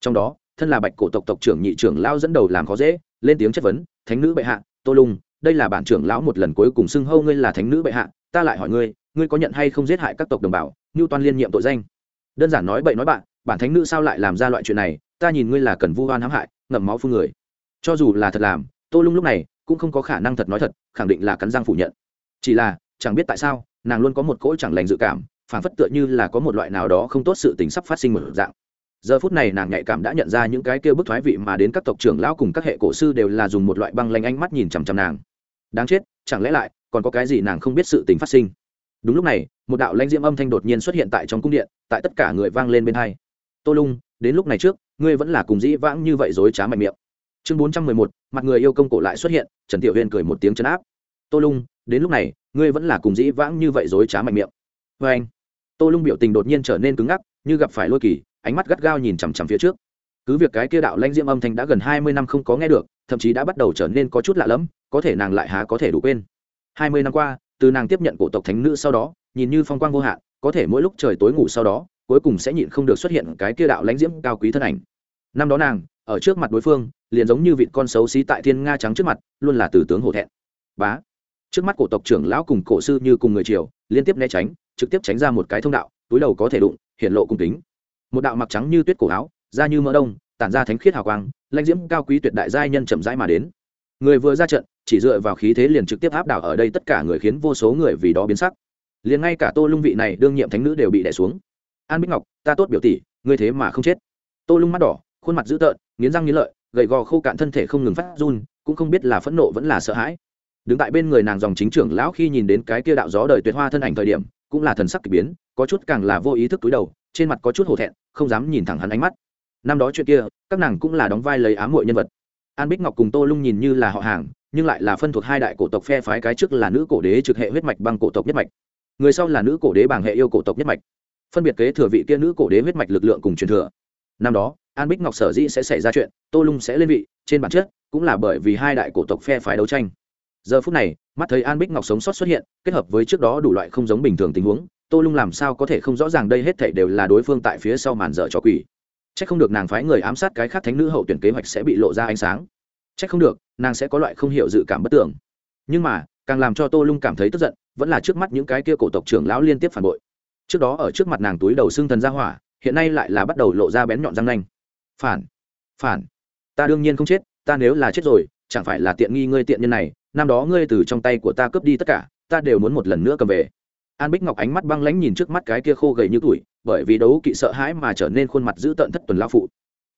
Trong đó, thân là bạch cổ tộc tộc trưởng nhị trưởng lão dẫn đầu làm khó dễ, lên tiếng chất vấn, thánh nữ bệ hạ, tô lung đây là bản trưởng lão một lần cuối cùng xưng hâu ngươi là thánh nữ bệ hạ, ta lại hỏi ngươi ngươi có nhận hay không giết hại các tộc đồng bào như toàn liên nhiệm tội danh? Đơn giản nói bậy nói bạn, bản thánh nữ sao lại làm ra loại chuyện này, ta nhìn ngươi là cần vu oan hãm hại, ngậm máu phương người. Cho dù là thật làm, tô lung lúc này cũng không có khả năng thật nói thật, khẳng định là cắn răng phủ nhận. Chỉ là, chẳng biết tại sao, nàng luôn có một cỗ chẳng lành dự cảm phản phất tựa như là có một loại nào đó không tốt sự tình sắp phát sinh một dạng. Giờ phút này nàng nhạy cảm đã nhận ra những cái kia bức thoái vị mà đến các tộc trưởng lão cùng các hệ cổ sư đều là dùng một loại băng lanh ánh mắt nhìn chằm chằm nàng đáng chết, chẳng lẽ lại còn có cái gì nàng không biết sự tình phát sinh? Đúng lúc này, một đạo lãnh diễm âm thanh đột nhiên xuất hiện tại trong cung điện, tại tất cả người vang lên bên hai. Tô lung, đến lúc này trước, ngươi vẫn là cùng dĩ vãng như vậy dối trá mạnh miệng. Chương bốn trăm mười một, mặt người yêu công cổ lại xuất hiện, trần tiểu huyên cười một tiếng chấn áp. Tô lung, đến lúc này, ngươi vẫn là cùng dĩ vãng như vậy dối trá mạnh miệng. Vê anh. Tô lung biểu tình đột nhiên trở nên cứng ngắc, như gặp phải lôi kỳ, ánh mắt gắt gao nhìn chằm chằm phía trước. Cứ việc cái kia đạo lãnh diễm âm thanh đã gần hai mươi năm không có nghe được thậm chí đã bắt đầu trở nên có chút lạ lẫm, có thể nàng lại há có thể đủ quên. Hai mươi năm qua, từ nàng tiếp nhận cổ tộc thánh nữ sau đó, nhìn như phong quang vô hạn, có thể mỗi lúc trời tối ngủ sau đó, cuối cùng sẽ nhịn không được xuất hiện cái kia đạo lãnh diễm cao quý thân ảnh. Năm đó nàng, ở trước mặt đối phương, liền giống như vịt con xấu xí tại thiên nga trắng trước mặt, luôn là tử tướng hổ thẹn. Bá. Trước mắt cổ tộc trưởng lão cùng cổ sư như cùng người triều, liên tiếp né tránh, trực tiếp tránh ra một cái thông đạo, túi đầu có thể đụng hiện lộ cung kính. Một đạo mặc trắng như tuyết cổ áo, da như mỡ đông tản ra thánh khiết hào quang, lãnh diễm cao quý tuyệt đại giai nhân chậm rãi mà đến. Người vừa ra trận, chỉ dựa vào khí thế liền trực tiếp áp đảo ở đây tất cả người khiến vô số người vì đó biến sắc. Liền ngay cả tô lung vị này đương nhiệm thánh nữ đều bị đẻ xuống. An bích ngọc, ta tốt biểu tỷ, ngươi thế mà không chết. Tô lung mắt đỏ, khuôn mặt dữ tợn, nghiến răng nghiến lợi, gầy gò khô cạn thân thể không ngừng phát run, cũng không biết là phẫn nộ vẫn là sợ hãi. Đứng tại bên người nàng dòng chính trưởng lão khi nhìn đến cái kia đạo gió đời tuyệt hoa thân ảnh thời điểm, cũng là thần sắc kỳ biến, có chút càng là vô ý thức túi đầu, trên mặt có chút hổ thẹn, không dám nhìn thẳng hắn ánh mắt năm đó chuyện kia, các nàng cũng là đóng vai lấy ám muội nhân vật. An bích ngọc cùng tô lung nhìn như là họ hàng, nhưng lại là phân thuộc hai đại cổ tộc phe phái cái trước là nữ cổ đế trực hệ huyết mạch băng cổ tộc nhất mạch. Người sau là nữ cổ đế bảng hệ yêu cổ tộc nhất mạch. Phân biệt kế thừa vị kia nữ cổ đế huyết mạch lực lượng cùng truyền thừa. Năm đó, an bích ngọc sở dĩ sẽ xảy ra chuyện, tô lung sẽ lên vị, trên bản chất, cũng là bởi vì hai đại cổ tộc phe phái đấu tranh. Giờ phút này, mắt thấy an bích ngọc sống sót xuất hiện, kết hợp với trước đó đủ loại không giống bình thường tình huống, tô lung làm sao có thể không rõ ràng đây hết thảy đều là đối phương tại phía sau màn dở trò quỷ c h ắ c không được nàng phái người ám sát cái khác thánh nữ hậu tuyển kế hoạch sẽ bị lộ ra ánh sáng. C h ắ c không được, nàng sẽ có loại không hiểu dự cảm bất tưởng nhưng mà, càng làm cho tô lung cảm thấy tức giận, vẫn là trước mắt những cái kia cổ tộc trưởng lão liên tiếp phản bội. Trước đó ở trước mặt nàng túi đầu xương thần ra hỏa, hiện nay lại là bắt đầu lộ ra bén nhọn răng nanh. Phản phản, ta đương nhiên không chết, ta nếu là chết rồi, chẳng phải là tiện nghi ngươi tiện nhân này, năm đó ngươi từ trong tay của ta cướp đi tất cả, ta đều muốn một lần nữa cầm về an bích ngọc ánh mắt băng lãnh nhìn trước mắt cái kia khô gầy như tuổi, bởi vì đấu kỵ sợ hãi mà trở nên khuôn mặt dữ tợn thất tuần lao phụ.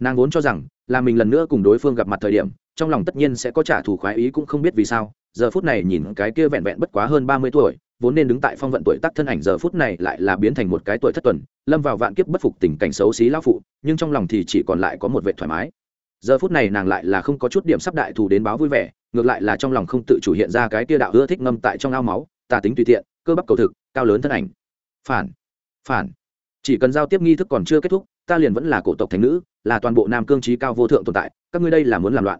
Nàng vốn cho rằng là mình lần nữa cùng đối phương gặp mặt thời điểm, trong lòng tất nhiên sẽ có trả thù khoái ý cũng không biết vì sao, giờ phút này nhìn cái kia vẹn vẹn bất quá hơn ba mươi tuổi, vốn nên đứng tại phong vận tuổi tác thân ảnh giờ phút này lại là biến thành một cái tuổi thất tuần, lâm vào vạn kiếp bất phục tình cảnh xấu xí lao phụ, nhưng trong lòng thì chỉ còn lại có một vệ thoải mái. Giờ phút này nàng lại là không có chút điểm sắp đại thù đến báo vui vẻ, ngược lại là trong lòng không tự chủ hiện ra cái kia đạo ưa thích ngâm tại trong ao máu, tà tính tùy tiện, cơ bắp cầu thực cao lớn thân ảnh. Phản phản. Chỉ cần giao tiếp nghi thức còn chưa kết thúc, ta liền vẫn là cổ tộc thành nữ, là toàn bộ nam cương trí cao vô thượng tồn tại, các ngươi đây là muốn làm loạn.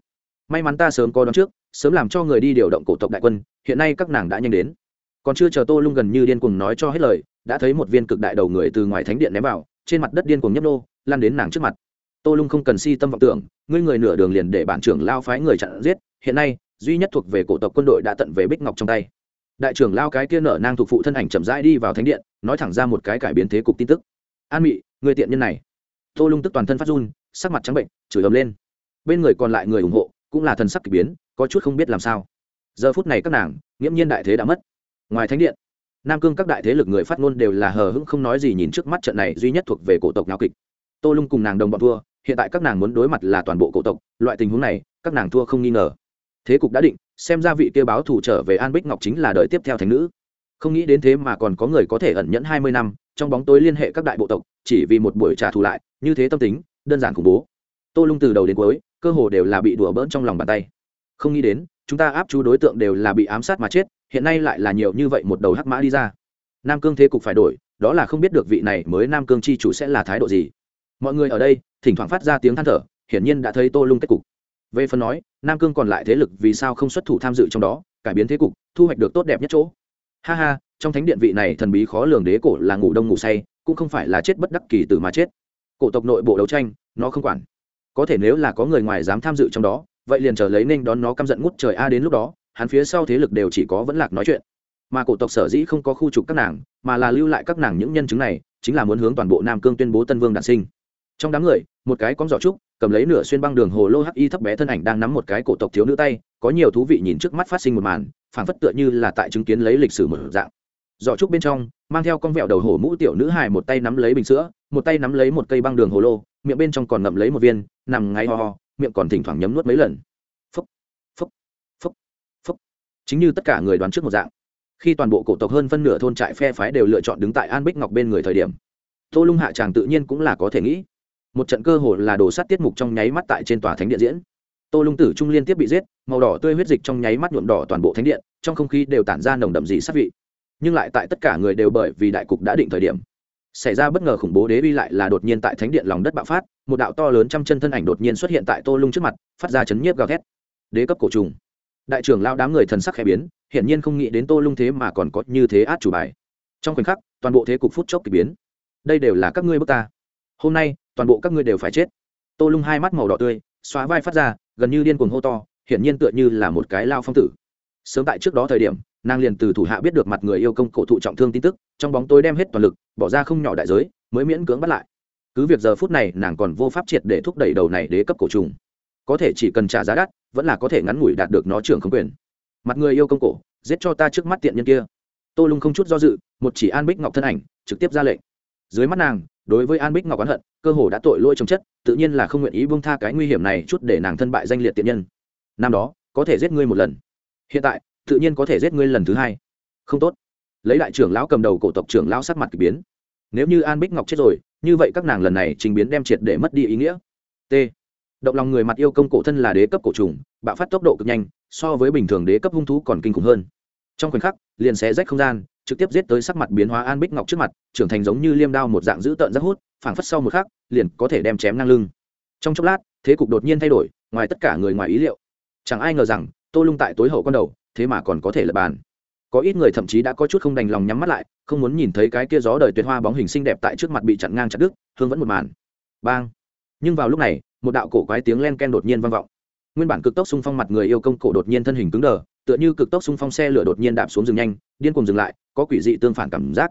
May mắn ta sớm có đón trước, sớm làm cho người đi điều động cổ tộc đại quân, hiện nay các nàng đã nhanh đến. Còn chưa chờ tô lung gần như điên cuồng nói cho hết lời, đã thấy một viên cực đại đầu người từ ngoài thánh điện ném vào, trên mặt đất điên cuồng nhấp nô lan đến nàng trước mặt. Tô lung không cần si tâm vọng tưởng, ngươi người nửa đường liền để bản trưởng lao phái người chặn giết, hiện nay, duy nhất thuộc về cổ tộc quân đội đã tận về bích ngọc trong tay đại trưởng lao cái kia nở nang thuộc phụ thân ảnh chậm rãi đi vào thánh điện, nói thẳng ra một cái cải biến thế cục tin tức. An mị, người tiện nhân này. Tô lung tức toàn thân phát run, sắc mặt trắng bệnh, chửi ấm lên. Bên người còn lại người ủng hộ, cũng là thần sắc k ỳ biến, có chút không biết làm sao. Giờ phút này các nàng, nghiễm nhiên đại thế đã mất. Ngoài thánh điện, nam cương các đại thế lực người phát ngôn đều là hờ hững không nói gì nhìn trước mắt trận này duy nhất thuộc về cổ tộc nào kịch. Tô lung cùng nàng đồng bọn thua, hiện tại các nàng muốn đối mặt là toàn bộ cổ tộc, loại tình huống này, các nàng thua không nghi ngờ. Thế cục đã định xem ra vị kia báo thủ trở về an bích ngọc chính là đời tiếp theo thành nữ. Không nghĩ đến thế mà còn có người có thể ẩn nhẫn hai mươi năm, trong bóng tối liên hệ các đại bộ tộc, chỉ vì một buổi trả thù lại, như thế tâm tính, đơn giản khủng bố. Tô lung từ đầu đến cuối, cơ hồ đều là bị đùa bỡn trong lòng bàn tay. Không nghĩ đến, chúng ta áp chú đối tượng đều là bị ám sát mà chết, hiện nay lại là nhiều như vậy một đầu hắc mã đi ra. Nam cương thế cục phải đổi, đó là không biết được vị này mới nam cương chi chủ sẽ là thái độ gì. Mọi người ở đây, thỉnh thoảng phát ra tiếng than thở, hiển nhiên đã thấy tô lung kết cục về phần nói, nam cương còn lại thế lực vì sao không xuất thủ tham dự trong đó, cải biến thế cục, thu hoạch được tốt đẹp nhất chỗ. Ha ha, trong thánh điện vị này thần bí khó lường đế cổ là ngủ đông ngủ say, cũng không phải là chết bất đắc kỳ từ mà chết. Cổ tộc nội bộ đấu tranh, nó không quản. Có thể nếu là có người ngoài dám tham dự trong đó, vậy liền chờ lấy nên đón nó căm giận ngút trời a đến lúc đó, hắn phía sau thế lực đều chỉ có vẫn lạc nói chuyện. Mà cổ tộc sở dĩ không có khu trục các nàng, mà là lưu lại các nàng những nhân chứng này, chính là muốn hướng toàn bộ nam cương tuyên bố tân vương đản sinh. Trong đám người, một cái con giỏ trúc cầm lấy nửa xuyên băng đường hồ lô hắc y thấp bé thân ảnh đang nắm một cái cổ tộc thiếu nữ tay, có nhiều thú vị nhìn trước mắt phát sinh một màn, phảng phất tựa như là tại chứng kiến lấy lịch sử một dạng. Giỏ trúc bên trong, mang theo con vẹo đầu hổ mũ tiểu nữ hài một tay nắm lấy bình sữa, một tay nắm lấy một cây băng đường hồ lô, miệng bên trong còn ngậm lấy một viên, nằm ngáy ho ho, miệng còn thỉnh thoảng nhấm nuốt mấy lần. Phúc phúc phúc phúc. Chính như tất cả người đoán trước một dạng. Khi toàn bộ cổ tộc hơn phân nửa thôn trại phe phái đều lựa chọn đứng tại an bích ngọc bên người thời điểm, tô lung hạ tràng tự nhiên cũng là có thể nghĩ một trận cơ hồ là đồ sát tiết mục trong nháy mắt tại trên tòa thánh điện diễn. Tô lung tử trung liên tiếp bị giết, màu đỏ tươi huyết dịch trong nháy mắt nhuộm đỏ toàn bộ thánh điện, trong không khí đều tản ra nồng đậm dị sát vị. Nhưng lại tại tất cả người đều bởi vì đại cục đã định thời điểm, xảy ra bất ngờ khủng bố đế bi lại là đột nhiên tại thánh điện lòng đất bạo phát, một đạo to lớn trăm chân thân ảnh đột nhiên xuất hiện tại tô lung trước mặt, phát ra chấn nhiếp gào thét. Đế cấp cổ trùng. Đại trưởng lao đám người thần sắc khẽ biến, hiển nhiên không nghĩ đến tô lung thế mà còn có như thế át chủ bài. Trong khoảnh khắc, toàn bộ thế cục phút chốc k ỳ biến. Đây đều là các ngươi bước ta hôm nay, toàn bộ các ngươi đều phải chết. Tô lung hai mắt màu đỏ tươi, xóa vai phát ra, gần như điên cuồng hô to, hiển nhiên tựa như là một cái lao phong tử. Sớm tại trước đó thời điểm, nàng liền từ thủ hạ biết được mặt người yêu công cổ thụ trọng thương tin tức, trong bóng tối đem hết toàn lực, bỏ ra không nhỏ đại giới, mới miễn cưỡng bắt lại. Cứ việc giờ phút này nàng còn vô pháp triệt để thúc đẩy đầu này đế cấp cổ trùng. Có thể chỉ cần trả giá đắt, vẫn là có thể ngắn ngủi đạt được nó trưởng không quyền. Mặt người yêu công cổ, giết cho ta trước mắt tiện nhân kia. Tô lung không chút do dự, một chỉ an bích ngọc thân ảnh, trực tiếp ra lệnh. Dưới mắt nàng đối với an bích ngọc oán hận, cơ hồ đã tội lỗi trồng chất, tự nhiên là không nguyện ý buông tha cái nguy hiểm này chút để nàng thân bại danh liệt tiện nhân. Năm đó, có thể giết ngươi một lần. Hiện tại, tự nhiên có thể giết ngươi lần thứ hai. Không tốt. Lấy đại trưởng lão cầm đầu cổ tộc trưởng lão sắc mặt k ỳ biến. Nếu như an bích ngọc chết rồi, như vậy các nàng lần này trình biến đem triệt để mất đi ý nghĩa. T. Động lòng người mặt yêu công cổ thân là đế cấp cổ trùng, bạo phát tốc độ cực nhanh, so với bình thường đế cấp hung thú còn kinh khủng hơn. Trong khoảnh khắc, liền xé rách không gian trực tiếp giết tới sắc mặt biến hóa an bích ngọc trước mặt, trưởng thành giống như liêm đao một dạng dữ tợn rất hút, phảng phất sau một khắc, liền có thể đem chém ngang lưng. Trong chốc lát, thế cục đột nhiên thay đổi, ngoài tất cả người ngoài ý liệu. Chẳng ai ngờ rằng, tô lung tại tối hậu con đầu, thế mà còn có thể lật bàn. Có ít người thậm chí đã có chút không đành lòng nhắm mắt lại, không muốn nhìn thấy cái kia gió đời tuyệt hoa bóng hình xinh đẹp tại trước mặt bị chặn ngang chặt đứt hương vẫn một màn. Bang! Nhưng vào lúc này, một đạo cổ quái tiếng len ken đột nhiên vang vọng. Nguyên bản cực tốc xung phong mặt người yêu công cổ đột nhiên thân hình cứng đờ, tựa như cực tốc xung phong xe lửa đột nhiên đạp xuống rừng nhanh, điên cùng dừng lại có quỷ dị tương phản cảm giác.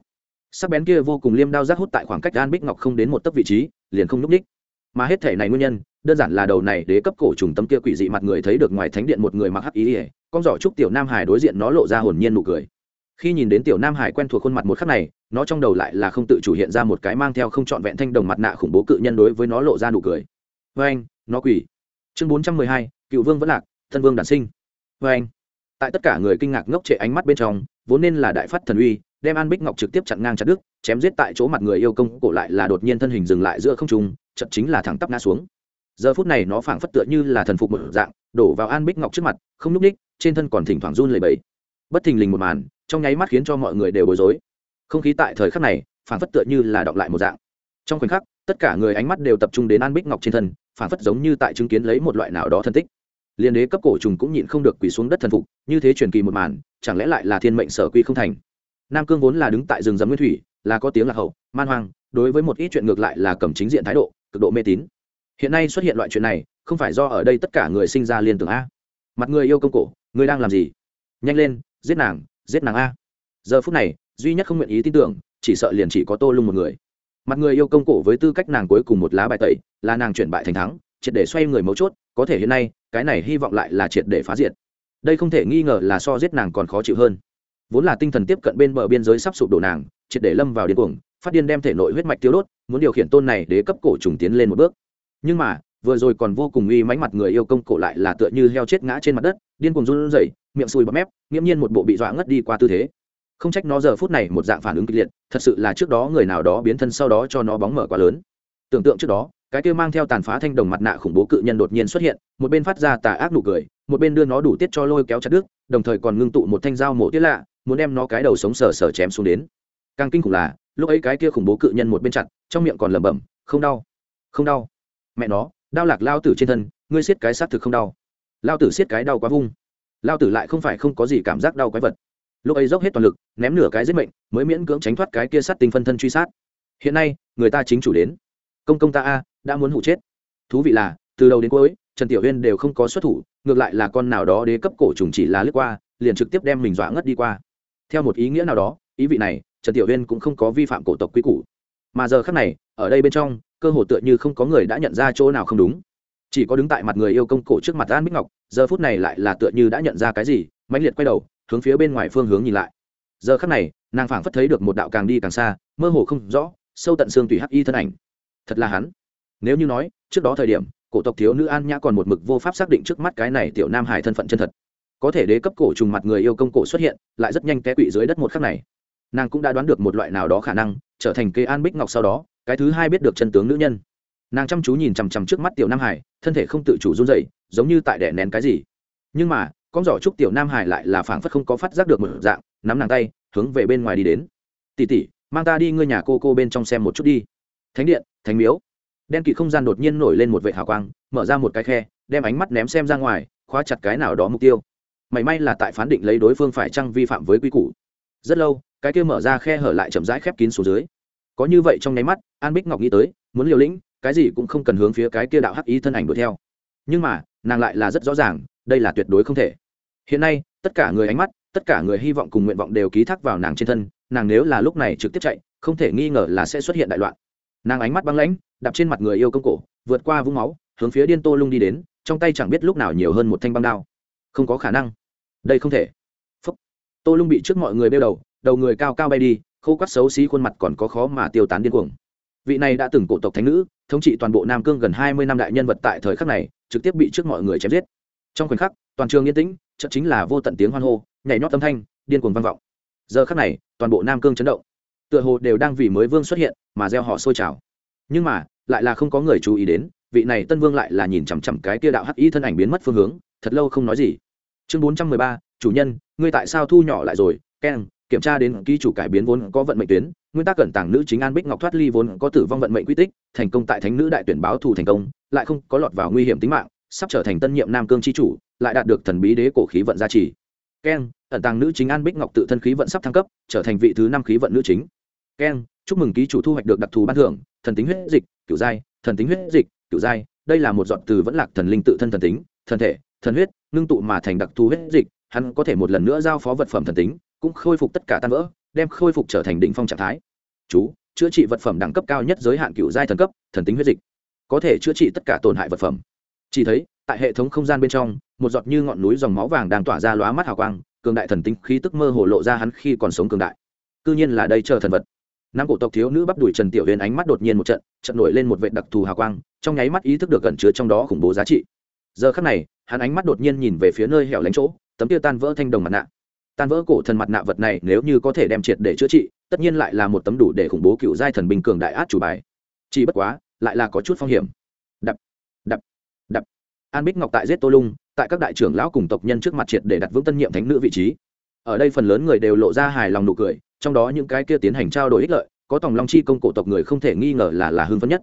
Sắc bén kia vô cùng liêm đao rác hút tại khoảng cách an bích ngọc không đến một tấc vị trí, liền không núp ních mà hết thể này nguyên nhân, đơn giản là đầu này đế cấp cổ trùng tâm kia quỷ dị mặt người thấy được ngoài thánh điện một người mặc hắc ý ỉa con giỏ trúc tiểu nam hải đối diện nó lộ ra hồn nhiên nụ cười. Khi nhìn đến tiểu nam hải quen thuộc khuôn mặt một khắc này, nó trong đầu lại là không tự chủ hiện ra một cái mang theo không trọn vẹn thanh đồng mặt nạ khủng bố cự nhân đối với nó lộ ra nụ cười. Vê anh, nó quỷ. Chương bốn trăm mười hai, cựu vương vẫn lạc, thân vương đản sinh. Vê anh. Tại tất cả người kinh ngạc ngốc trệ ánh mắt bên trong vốn nên là đại phát thần uy, đem an bích ngọc trực tiếp chặn ngang chặt đứt, chém giết tại chỗ mặt người yêu công, cổ lại là đột nhiên thân hình dừng lại giữa không trung chật chính là thẳng tắp ngã xuống. Giờ phút này nó phảng phất tựa như là thần phục một dạng, đổ vào an bích ngọc trước mặt, không núp ních, trên thân còn thỉnh thoảng run lẩy bẩy. Bất thình lình một màn, trong nháy mắt khiến cho mọi người đều bối rối. Không khí tại thời khắc này, phảng phất tựa như là đọng lại một dạng. Trong khoảnh khắc, tất cả người ánh mắt đều tập trung đến an bích ngọc trên thân, phảng phất giống như tại chứng kiến lấy một loại nào đó thân tích liên đế cấp cổ trùng cũng nhịn không được quỳ xuống đất thần phục, như thế truyền kỳ một màn, chẳng lẽ lại là thiên mệnh sở quy không thành? Nam cương vốn là đứng tại rừng rậm nguyên thủy, là có tiếng lạc hậu, man hoang, đối với một ít chuyện ngược lại là cầm chính diện thái độ, cực độ mê tín. Hiện nay xuất hiện loại chuyện này, không phải do ở đây tất cả người sinh ra liên tưởng a. Mặt người yêu công cổ, người đang làm gì? Nhanh lên, giết nàng giết nàng a. Giờ phút này, duy nhất không nguyện ý tin tưởng, chỉ sợ liền chỉ có tô lung một người. Mặt người yêu công cổ với tư cách nàng cuối cùng một lá bài tẩy, là nàng chuyển bại thành thắng triệt để xoay người mấu chốt, có thể hiện nay, cái này hy vọng lại là triệt để phá diệt. Đây không thể nghi ngờ là so giết nàng còn khó chịu hơn. Vốn là tinh thần tiếp cận bên bờ biên giới sắp sụp đổ nàng, triệt để lâm vào điên cuồng, phát điên đem thể nội huyết mạch tiêu đốt, muốn điều khiển tôn này để cấp cổ trùng tiến lên một bước. Nhưng mà, vừa rồi còn vô cùng uy mánh mặt người yêu công cổ lại là tựa như heo chết ngã trên mặt đất, điên cuồng run rẩy, miệng sùi bọt mép, nghiễm nhiên một bộ bị dọa ngất đi qua tư thế. Không trách nó giờ phút này một dạng phản ứng kịch liệt, thật sự là trước đó người nào đó biến thân sau đó cho nó bóng mở quá lớn. Tưởng tượng trước đó cái kia mang theo tàn phá thanh đồng mặt nạ khủng bố cự nhân đột nhiên xuất hiện, một bên phát ra tà ác nụ cười, một bên đưa nó đủ tiết cho lôi kéo chặt đứt, đồng thời còn ngưng tụ một thanh dao mổ tiết lạ, muốn đem nó cái đầu sống sờ sờ chém xuống đến. Càng kinh khủng là, lúc ấy cái kia khủng bố cự nhân một bên chặt, trong miệng còn lẩm bẩm, không đau không đau. Mẹ nó đau lạc lao tử trên thân, ngươi siết cái xác thực không đau. Lao tử siết cái đau quá vung. Lao tử lại không phải không có gì cảm giác đau quái vật. Lúc ấy dốc hết toàn lực, ném nửa cái giết mệnh, mới miễn cưỡng tránh thoát cái kia sát tinh phân thân truy sát. Hiện nay, người ta chính chủ đến. Công công ta a đã muốn hụ chết. Thú vị là, từ đầu đến cuối, trần tiểu huyên đều không có xuất thủ, ngược lại là con nào đó đế cấp cổ trùng chỉ là lướt qua, liền trực tiếp đem mình dọa ngất đi qua. Theo một ý nghĩa nào đó, ý vị này, trần tiểu huyên cũng không có vi phạm cổ tộc quy củ. Mà giờ khác này, ở đây bên trong, cơ hồ tựa như không có người đã nhận ra chỗ nào không đúng. Chỉ có đứng tại mặt người yêu công cổ trước mặt an bích ngọc, giờ phút này lại là tựa như đã nhận ra cái gì, mãnh liệt quay đầu, hướng phía bên ngoài phương hướng nhìn lại. Giờ khắc này, nàng phảng phất thấy được một đạo càng đi càng xa, mơ hồ không rõ, sâu tận xương tùy hắc y thân ảnh. Thật là hắn nếu như nói, trước đó thời điểm, cổ tộc thiếu nữ an nhã còn một mực vô pháp xác định trước mắt cái này tiểu nam hải thân phận chân thật. Có thể đế cấp cổ trùng mặt người yêu công cổ xuất hiện, lại rất nhanh té quỵ dưới đất một khắc này. Nàng cũng đã đoán được một loại nào đó khả năng, trở thành cây an bích ngọc sau đó, cái thứ hai biết được chân tướng nữ nhân. Nàng chăm chú nhìn chằm chằm trước mắt tiểu nam hải, thân thể không tự chủ run dậy giống như tại đẻ nén cái gì. Nhưng mà, con giỏ trúc tiểu nam hải lại là phảng phất không có phát giác được một dạng, nắm nàng tay, hướng về bên ngoài đi đến. Tỉ tỉ mang ta đi ngôi nhà cô cô bên trong xem một chút đi. Thánh điện, thánh miếu đen kỵ không gian đột nhiên nổi lên một vệ hào quang, mở ra một cái khe, đem ánh mắt ném xem ra ngoài, khóa chặt cái nào đó mục tiêu. Mảy may là tại phán định lấy đối phương phải chăng vi phạm với quy củ. Rất lâu, cái kia mở ra khe hở lại chậm rãi khép kín xuống dưới. Có như vậy trong nháy mắt, an bích ngọc nghĩ tới, muốn liều lĩnh, cái gì cũng không cần hướng phía cái kia đạo hắc ý thân ảnh đuổi theo. Nhưng mà, nàng lại là rất rõ ràng, đây là tuyệt đối không thể. Hiện nay, tất cả người ánh mắt, tất cả người hy vọng cùng nguyện vọng đều ký thác vào nàng trên thân, nàng nếu là lúc này trực tiếp chạy, không thể nghi ngờ là sẽ xuất hiện đại loạn. Nàng ánh mắt băng lãnh đạp trên mặt người yêu công cổ, vượt qua vũng máu, hướng phía điên tô lung đi đến, trong tay chẳng biết lúc nào nhiều hơn một thanh băng đao. Không có khả năng. Đây không thể. Phúc. tô lung bị trước mọi người bêu đầu đầu người cao cao bay đi, khô quắt xấu xí khuôn mặt còn có khó mà tiêu tán điên cuồng. Vị này đã từng cổ tộc thánh nữ, thống trị toàn bộ nam cương gần hai mươi năm đại nhân vật tại thời khắc này, trực tiếp bị trước mọi người chém giết. Trong khoảnh khắc, toàn trường yên tĩnh, chợt chính là vô tận tiếng hoan hô, nhảy nhót âm thanh, điên cuồng vang vọng. Giờ khắc này, toàn bộ nam cương chấn động. Tựa hồ đều đang vì mới vương xuất hiện mà gieo họ sôi trào nhưng mà, lại là không có người chú ý đến, vị này tân vương lại là nhìn chằm chằm cái kia đạo hắc y thân ảnh biến mất phương hướng, thật lâu không nói gì. Chương bốn trăm mười ba, chủ nhân, ngươi tại sao thu nhỏ lại rồi? Keng kiểm tra đến ký chủ cải biến vốn có vận mệnh tuyến, nguyên tắc cẩn tàng nữ chính an bích ngọc thoát ly vốn có tử vong vận mệnh quy tích, thành công tại thánh nữ đại tuyển báo thù thành công, lại không có lọt vào nguy hiểm tính mạng, sắp trở thành tân nhiệm nam cương tri chủ, lại đạt được thần bí đế cổ khí vận gia trì. Keng ẩn tàng nữ chính an bích ngọc tự thân khí vận sắp thăng cấp, trở thành vị thứ năm khí vận nữ chính keng chúc mừng ký chủ thu hoạch được đặc thù ban thưởng, thần tính huyết dịch, kiểu giai thần tính huyết dịch, kiểu giai đây là một dọn từ vẫn lạc thần linh tự thân thần tính, thần thể, thần huyết, ngưng tụ mà thành đặc thù huyết dịch, hắn có thể một lần nữa giao phó vật phẩm thần tính, cũng khôi phục tất cả tan vỡ, đem khôi phục trở thành đỉnh phong trạng thái. Chú, chữa trị vật phẩm đẳng cấp cao nhất giới hạn cựu giai thần cấp, thần tính huyết dịch. Có thể chữa trị tất cả tổn hại vật phẩm. Chỉ thấy, tại hệ thống không gian bên trong, một giọt như ngọn núi dòng máu vàng đang tỏa ra lóa mắt hào quang, cường đại thần tính khí tức mơ hồ lộ ra hắn khi còn sống cường đại. Cư nhiên là đây chờ thần vật nam cổ tộc thiếu nữ bắp đùi trần tiểu huyền ánh mắt đột nhiên một trận trận nổi lên một vệ đặc thù hào quang, trong nháy mắt ý thức được gần chứa trong đó khủng bố giá trị. Giờ khắc này, hắn ánh mắt đột nhiên nhìn về phía nơi hẻo lánh chỗ, tấm tiêu tan vỡ thanh đồng mặt nạ. Tan vỡ cổ thần mặt nạ vật này nếu như có thể đem triệt để chữa trị, tất nhiên lại là một tấm đủ để khủng bố cựu giai thần bình cường đại át chủ bài. Chỉ bất quá, lại là có chút phong hiểm. Đập đập đập. An bích ngọc tại giết tô lung, tại các đại trưởng lão cùng tộc nhân trước mặt triệt để đặt vững tân nhiệm thánh nữ vị trí. Ở đây phần lớn người đều lộ ra hài lòng nụ cười trong đó những cái kia tiến hành trao đổi ích lợi, có tòng long chi công cổ tộc người không thể nghi ngờ là là hưng phấn nhất.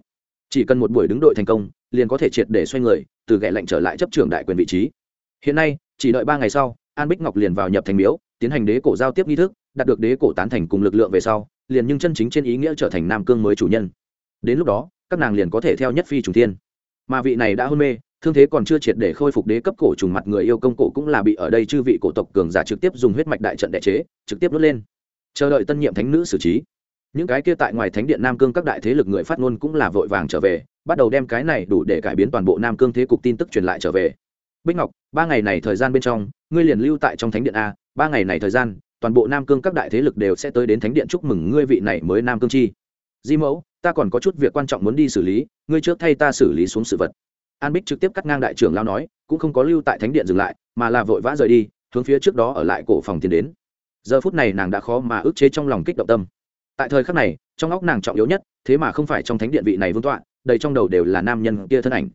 Chỉ cần một buổi đứng đội thành công, liền có thể triệt để xoay người, từ ghẻ lạnh trở lại chấp trưởng đại quyền vị trí. Hiện nay, chỉ đợi ba ngày sau, an bích ngọc liền vào nhập thành miếu, tiến hành đế cổ giao tiếp nghi thức, đạt được đế cổ tán thành cùng lực lượng về sau, liền nhưng chân chính trên ý nghĩa trở thành nam cương mới chủ nhân. Đến lúc đó, các nàng liền có thể theo nhất phi trùng thiên. Mà vị này đã hôn mê, thương thế còn chưa triệt để khôi phục đế cấp cổ trùng mặt người yêu công cổ cũng là bị ở đây chư vị cổ tộc cường giả trực tiếp dùng huyết mạch đại trận đệ chế, trực tiếp đốt lên chờ đợi tân nhiệm thánh nữ xử trí. Những cái kia tại ngoài thánh điện nam cương các đại thế lực người phát ngôn cũng là vội vàng trở về, bắt đầu đem cái này đủ để cải biến toàn bộ nam cương thế cục tin tức truyền lại trở về. Bích ngọc, ba ngày này thời gian bên trong, ngươi liền lưu tại trong thánh điện a, ba ngày này thời gian, toàn bộ nam cương các đại thế lực đều sẽ tới đến thánh điện chúc mừng ngươi vị này mới nam cương chi. Di mẫu, ta còn có chút việc quan trọng muốn đi xử lý, ngươi trước thay ta xử lý xuống sự vật. An bích trực tiếp cắt ngang đại trưởng lao nói, cũng không có lưu tại thánh điện dừng lại, mà là vội vã rời đi, hướng phía trước đó ở lại cổ phòng tiến đến giờ phút này nàng đã khó mà ức chế trong lòng kích động tâm. Tại thời khắc này, trong óc nàng trọng yếu nhất, thế mà không phải trong thánh điện vị này vương tọa, đầy trong đầu đều là nam nhân kia thân ảnh.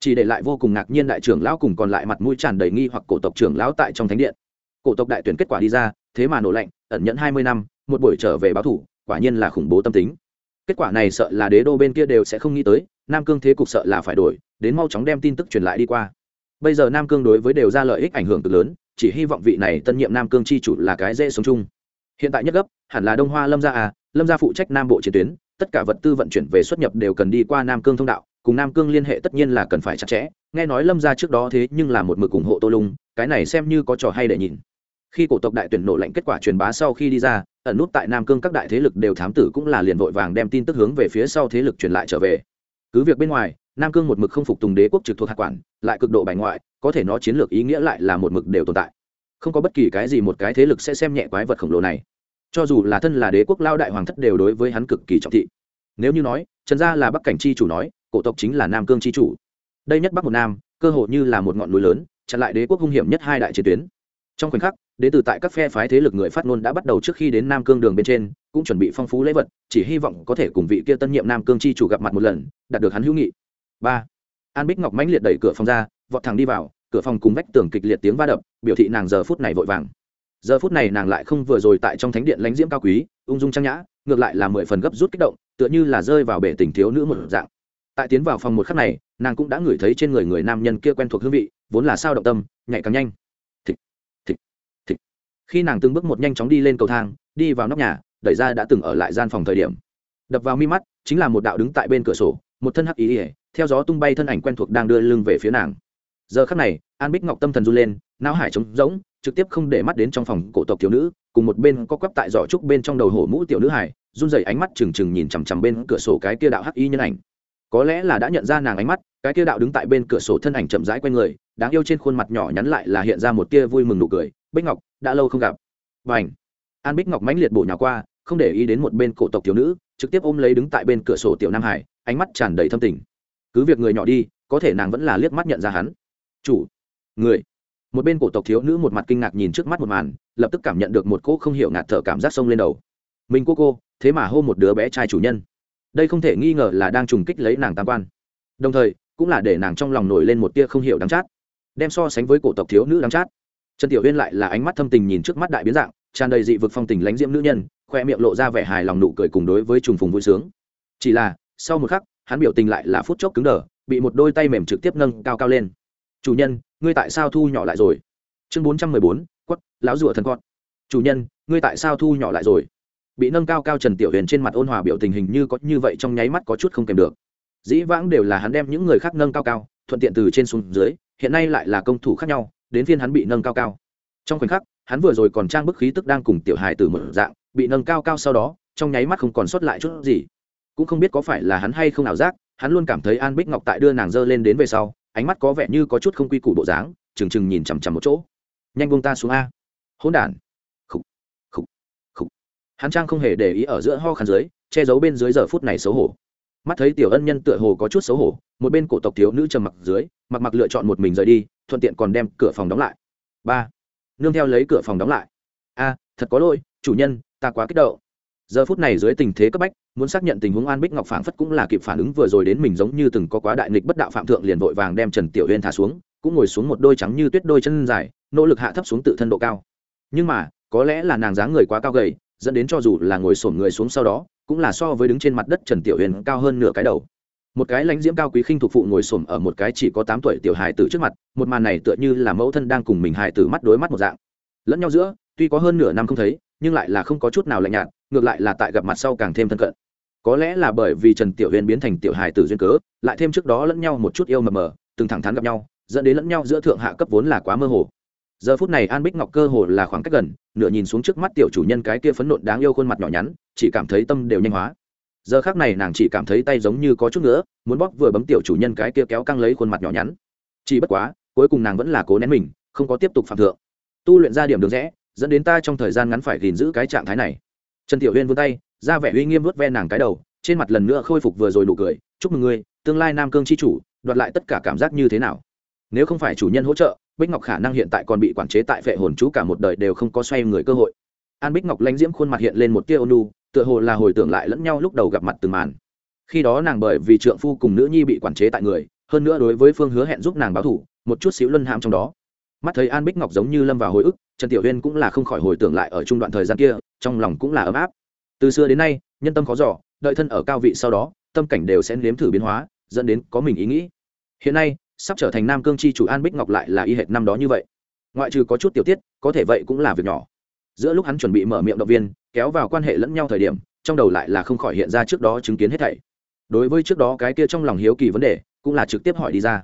Chỉ để lại vô cùng ngạc nhiên đại trưởng lão cùng còn lại mặt mũi tràn đầy nghi hoặc cổ tộc trưởng lão tại trong thánh điện. Cổ tộc đại tuyển kết quả đi ra, thế mà nổ lạnh, ẩn nhẫn hai mươi năm, một buổi trở về báo thủ, quả nhiên là khủng bố tâm tính. Kết quả này sợ là đế đô bên kia đều sẽ không nghĩ tới, nam cương thế cục sợ là phải đổi, đến mau chóng đem tin tức truyền lại đi qua. Bây giờ nam cương đối với đều ra lợi ích ảnh hưởng cực lớn chỉ hy vọng vị này tân nhiệm nam cương chi chủ là cái dễ sống chung. Hiện tại nhất gấp, hẳn là đông hoa lâm gia à lâm gia phụ trách nam bộ chiến tuyến, tất cả vật tư vận chuyển về xuất nhập đều cần đi qua nam cương thông đạo, cùng nam cương liên hệ tất nhiên là cần phải chặt chẽ. Nghe nói lâm gia trước đó thế nhưng là một mực ủng hộ tô lung, cái này xem như có trò hay để nhìn. Khi cổ tộc đại tuyển nổ lệnh kết quả truyền bá sau khi đi ra, ẩn nút tại nam cương các đại thế lực đều thám tử cũng là liền vội vàng đem tin tức hướng về phía sau thế lực truyền lại trở về. Cứ việc bên ngoài nam cương một mực không phục tùng đế quốc trực thuộc hạt quản, lại cực độ bài ngoại, có thể nó chiến lược ý nghĩa lại là một mực đều tồn tại. Không có bất kỳ cái gì một cái thế lực sẽ xem nhẹ quái vật khổng lồ này. Cho dù là thân là đế quốc, lao đại hoàng thất đều đối với hắn cực kỳ trọng thị. Nếu như nói, trần gia là bắc cảnh chi chủ nói, cổ tộc chính là nam cương chi chủ. Đây nhất bắc một nam, cơ hội như là một ngọn núi lớn, chặn lại đế quốc hung hiểm nhất hai đại chiến tuyến. Trong khoảnh khắc đến từ tại các phe phái thế lực người phát ngôn đã bắt đầu trước khi đến nam cương đường bên trên, cũng chuẩn bị phong phú lễ vật, chỉ hy vọng có thể cùng vị kia tân nhiệm nam cương chi chủ gặp mặt một lần, đạt được hắn hữu nghị ba. An bích ngọc mãnh liệt đẩy cửa phòng ra, vọt thẳng đi vào, cửa phòng cùng vách tường kịch liệt tiếng va đập, biểu thị nàng giờ phút này vội vàng. Giờ phút này nàng lại không vừa rồi tại trong thánh điện lãnh diễm cao quý, ung dung trang nhã, ngược lại là mười phần gấp rút kích động, tựa như là rơi vào bể tình thiếu nữ một dạng. Tại tiến vào phòng một khắc này, nàng cũng đã ngửi thấy trên người người nam nhân kia quen thuộc hương vị, vốn là sao động tâm, nhạy càng nhanh. Thịt thịt thịt khi nàng từng bước một nhanh chóng đi lên cầu thang, đi vào nóc nhà, đẩy ra đã từng ở lại gian phòng thời điểm. Đập vào mi mắt, chính là một đạo đứng tại bên cửa sổ, một thân hắc ý ỉa theo gió tung bay thân ảnh quen thuộc đang đưa lưng về phía nàng. Giờ khắc này, an bích ngọc tâm thần run lên, não hải trống rỗng, trực tiếp không để mắt đến trong phòng cổ tộc thiếu nữ, cùng một bên có quắp tại giỏ trúc bên trong đầu hổ mũ tiểu nữ hải, run rẩy ánh mắt trừng trừng nhìn chằm chằm bên cửa sổ cái kia đạo hắc y nhân ảnh. Có lẽ là đã nhận ra nàng ánh mắt, cái kia đạo đứng tại bên cửa sổ thân ảnh chậm rãi q u a n người, đáng yêu trên khuôn mặt nhỏ nhắn lại là hiện ra một tia vui mừng nụ cười, bích ngọc, đã lâu không gặp. Và ảnh an bích ngọc mãnh liệt bổ nhỏ qua, không để ý đến một bên cổ tộc thiếu nữ, trực tiếp ôm lấy đứng tại bên cửa sổ tiểu nam hải, ánh mắt tràn đầy thâm tình cứ việc người nhỏ đi, có thể nàng vẫn là liếc mắt nhận ra hắn. Chủ, người. Một bên cổ tộc thiếu nữ một mặt kinh ngạc nhìn trước mắt một màn, lập tức cảm nhận được một cô không hiểu ngạt thở cảm giác sông lên đầu. Mình cô cô, thế mà hô một đứa bé trai chủ nhân. Đây không thể nghi ngờ là đang trùng kích lấy nàng tam quan. Đồng thời, cũng là để nàng trong lòng nổi lên một tia không hiểu đắng chát. Đem so sánh với cổ tộc thiếu nữ đắng chát. Trần tiểu huyên lại là ánh mắt thâm tình nhìn trước mắt đại biến dạng, tràn đầy dị vực phong tình lánh diễm nữ nhân, khoe miệng lộ ra vẻ hài lòng nụ cười cùng đối với trùng phùng vui sướng. Chỉ là, sau một khắc hắn biểu tình lại là phút chốc cứng đờ, bị một đôi tay mềm trực tiếp nâng cao cao lên. Chủ nhân, ngươi tại sao thu nhỏ lại rồi? Chương bốn trăm mười bốn, quất, lão rùa thần con. Chủ nhân, ngươi tại sao thu nhỏ lại rồi? Bị nâng cao cao trần tiểu huyền trên mặt ôn hòa biểu tình hình như có như vậy trong nháy mắt có chút không kèm được. Dĩ vãng đều là hắn đem những người khác nâng cao cao, thuận tiện từ trên xuống dưới, hiện nay lại là công thủ khác nhau, đến phiên hắn bị nâng cao cao. Trong khoảnh khắc, hắn vừa rồi còn trang bức khí tức đang cùng tiểu hài từ một dạng, bị nâng cao cao sau đó, trong nháy mắt không còn sót lại chút gì cũng không biết có phải là hắn hay không ảo giác, hắn luôn cảm thấy an bích ngọc tại đưa nàng dơ lên đến về sau, ánh mắt có vẻ như có chút không quy củ bộ dáng trừng trừng nhìn chằm chằm một chỗ. Nhanh bông ta xuống a. Hỗn đản. Khục khục khục. Hắn trang không hề để ý ở giữa ho khăn dưới, che giấu bên dưới giờ phút này xấu hổ. Mắt thấy tiểu ân nhân tựa hồ có chút xấu hổ, một bên cổ tộc thiếu nữ trầm mặc dưới, mặc mặc lựa chọn một mình rời đi, thuận tiện còn đem cửa phòng đóng lại. Ba, nương theo lấy cửa phòng đóng lại. A, thật có lỗi, chủ nhân, ta quá kích động. Giờ phút này dưới tình thế cấp bách muốn xác nhận tình huống an bích ngọc phảng phất cũng là kịp phản ứng vừa rồi đến mình giống như từng có quá đại nghịch bất đạo phạm thượng liền vội vàng đem trần tiểu huyên thả xuống, cũng ngồi xuống một đôi trắng như tuyết đôi chân dài, nỗ lực hạ thấp xuống tự thân độ cao. Nhưng mà, có lẽ là nàng dáng người quá cao gầy, dẫn đến cho dù là ngồi sổm người xuống sau đó, cũng là so với đứng trên mặt đất trần tiểu huyền cao hơn nửa cái đầu. Một cái lãnh diễm cao quý khinh thuộc phụ ngồi sổm ở một cái chỉ có tám tuổi tiểu hài tử trước mặt, một màn này tựa như là mẫu thân đang cùng mình hài tử mắt đối mắt một dạng. Lẫn nhau giữa, tuy có hơn nửa năm không thấy, nhưng lại là không có chút nào lạnh nhạt, ngược lại là tại gặp mặt sau càng thêm thân cận có lẽ là bởi vì trần tiểu huyền biến thành tiểu hài tử duyên cớ, lại thêm trước đó lẫn nhau một chút yêu mờ mờ, từng thẳng thắn gặp nhau, dẫn đến lẫn nhau giữa thượng hạ cấp vốn là quá mơ hồ. Giờ phút này an bích ngọc cơ hồ là khoảng cách gần, nửa nhìn xuống trước mắt tiểu chủ nhân cái kia phấn nộn đáng yêu khuôn mặt nhỏ nhắn, chỉ cảm thấy tâm đều nhanh hóa. Giờ khác này nàng chỉ cảm thấy tay giống như có chút nữa muốn bóp vừa bấm tiểu chủ nhân cái kia kéo căng lấy khuôn mặt nhỏ nhắn. Chỉ bất quá, cuối cùng nàng vẫn là cố nén mình, không có tiếp tục phạm thượng. Tu luyện ra điểm đường rẽ, dẫn đến ta trong thời gian ngắn phải gìn giữ cái trạng thái này. Trần tiểu huyên vươn tay ra vẻ uy nghiêm vớt ve nàng cái đầu, trên mặt lần nữa khôi phục vừa rồi nụ cười, chúc mừng ngươi, tương lai nam cương c h i chủ, đoạt lại tất cả cảm giác như thế nào? Nếu không phải chủ nhân hỗ trợ, bích ngọc khả năng hiện tại còn bị quản chế tại vệ hồn chú cả một đời đều không có xoay người cơ hội. An bích ngọc lãnh diễm khuôn mặt hiện lên một tia ônu tựa hồ là hồi tưởng lại lẫn nhau lúc đầu gặp mặt từng màn. Khi đó nàng bởi vì trượng phu cùng nữ nhi bị quản chế tại người, hơn nữa đối với phương hứa hẹn giúp nàng báo thủ, một chút xíu luân hãm trong đó. Mắt thấy an bích ngọc giống như lâm vào hồi ức, trần tiểu huyên cũng là không khỏi hồi tưởng lại ở trung đoạn thời gian kia, trong lòng cũng là ấm áp từ xưa đến nay, nhân tâm khó giỏ đợi thân ở cao vị sau đó, tâm cảnh đều sẽ nếm thử biến hóa, dẫn đến có mình ý nghĩ. Hiện nay, sắp trở thành nam cương chi chủ an bích ngọc lại là y hệt năm đó như vậy. Ngoại trừ có chút tiểu tiết, có thể vậy cũng là việc nhỏ. Giữa lúc hắn chuẩn bị mở miệng động viên, kéo vào quan hệ lẫn nhau thời điểm, trong đầu lại là không khỏi hiện ra trước đó chứng kiến hết thảy. Đối với trước đó cái kia trong lòng hiếu kỳ vấn đề, cũng là trực tiếp hỏi đi ra.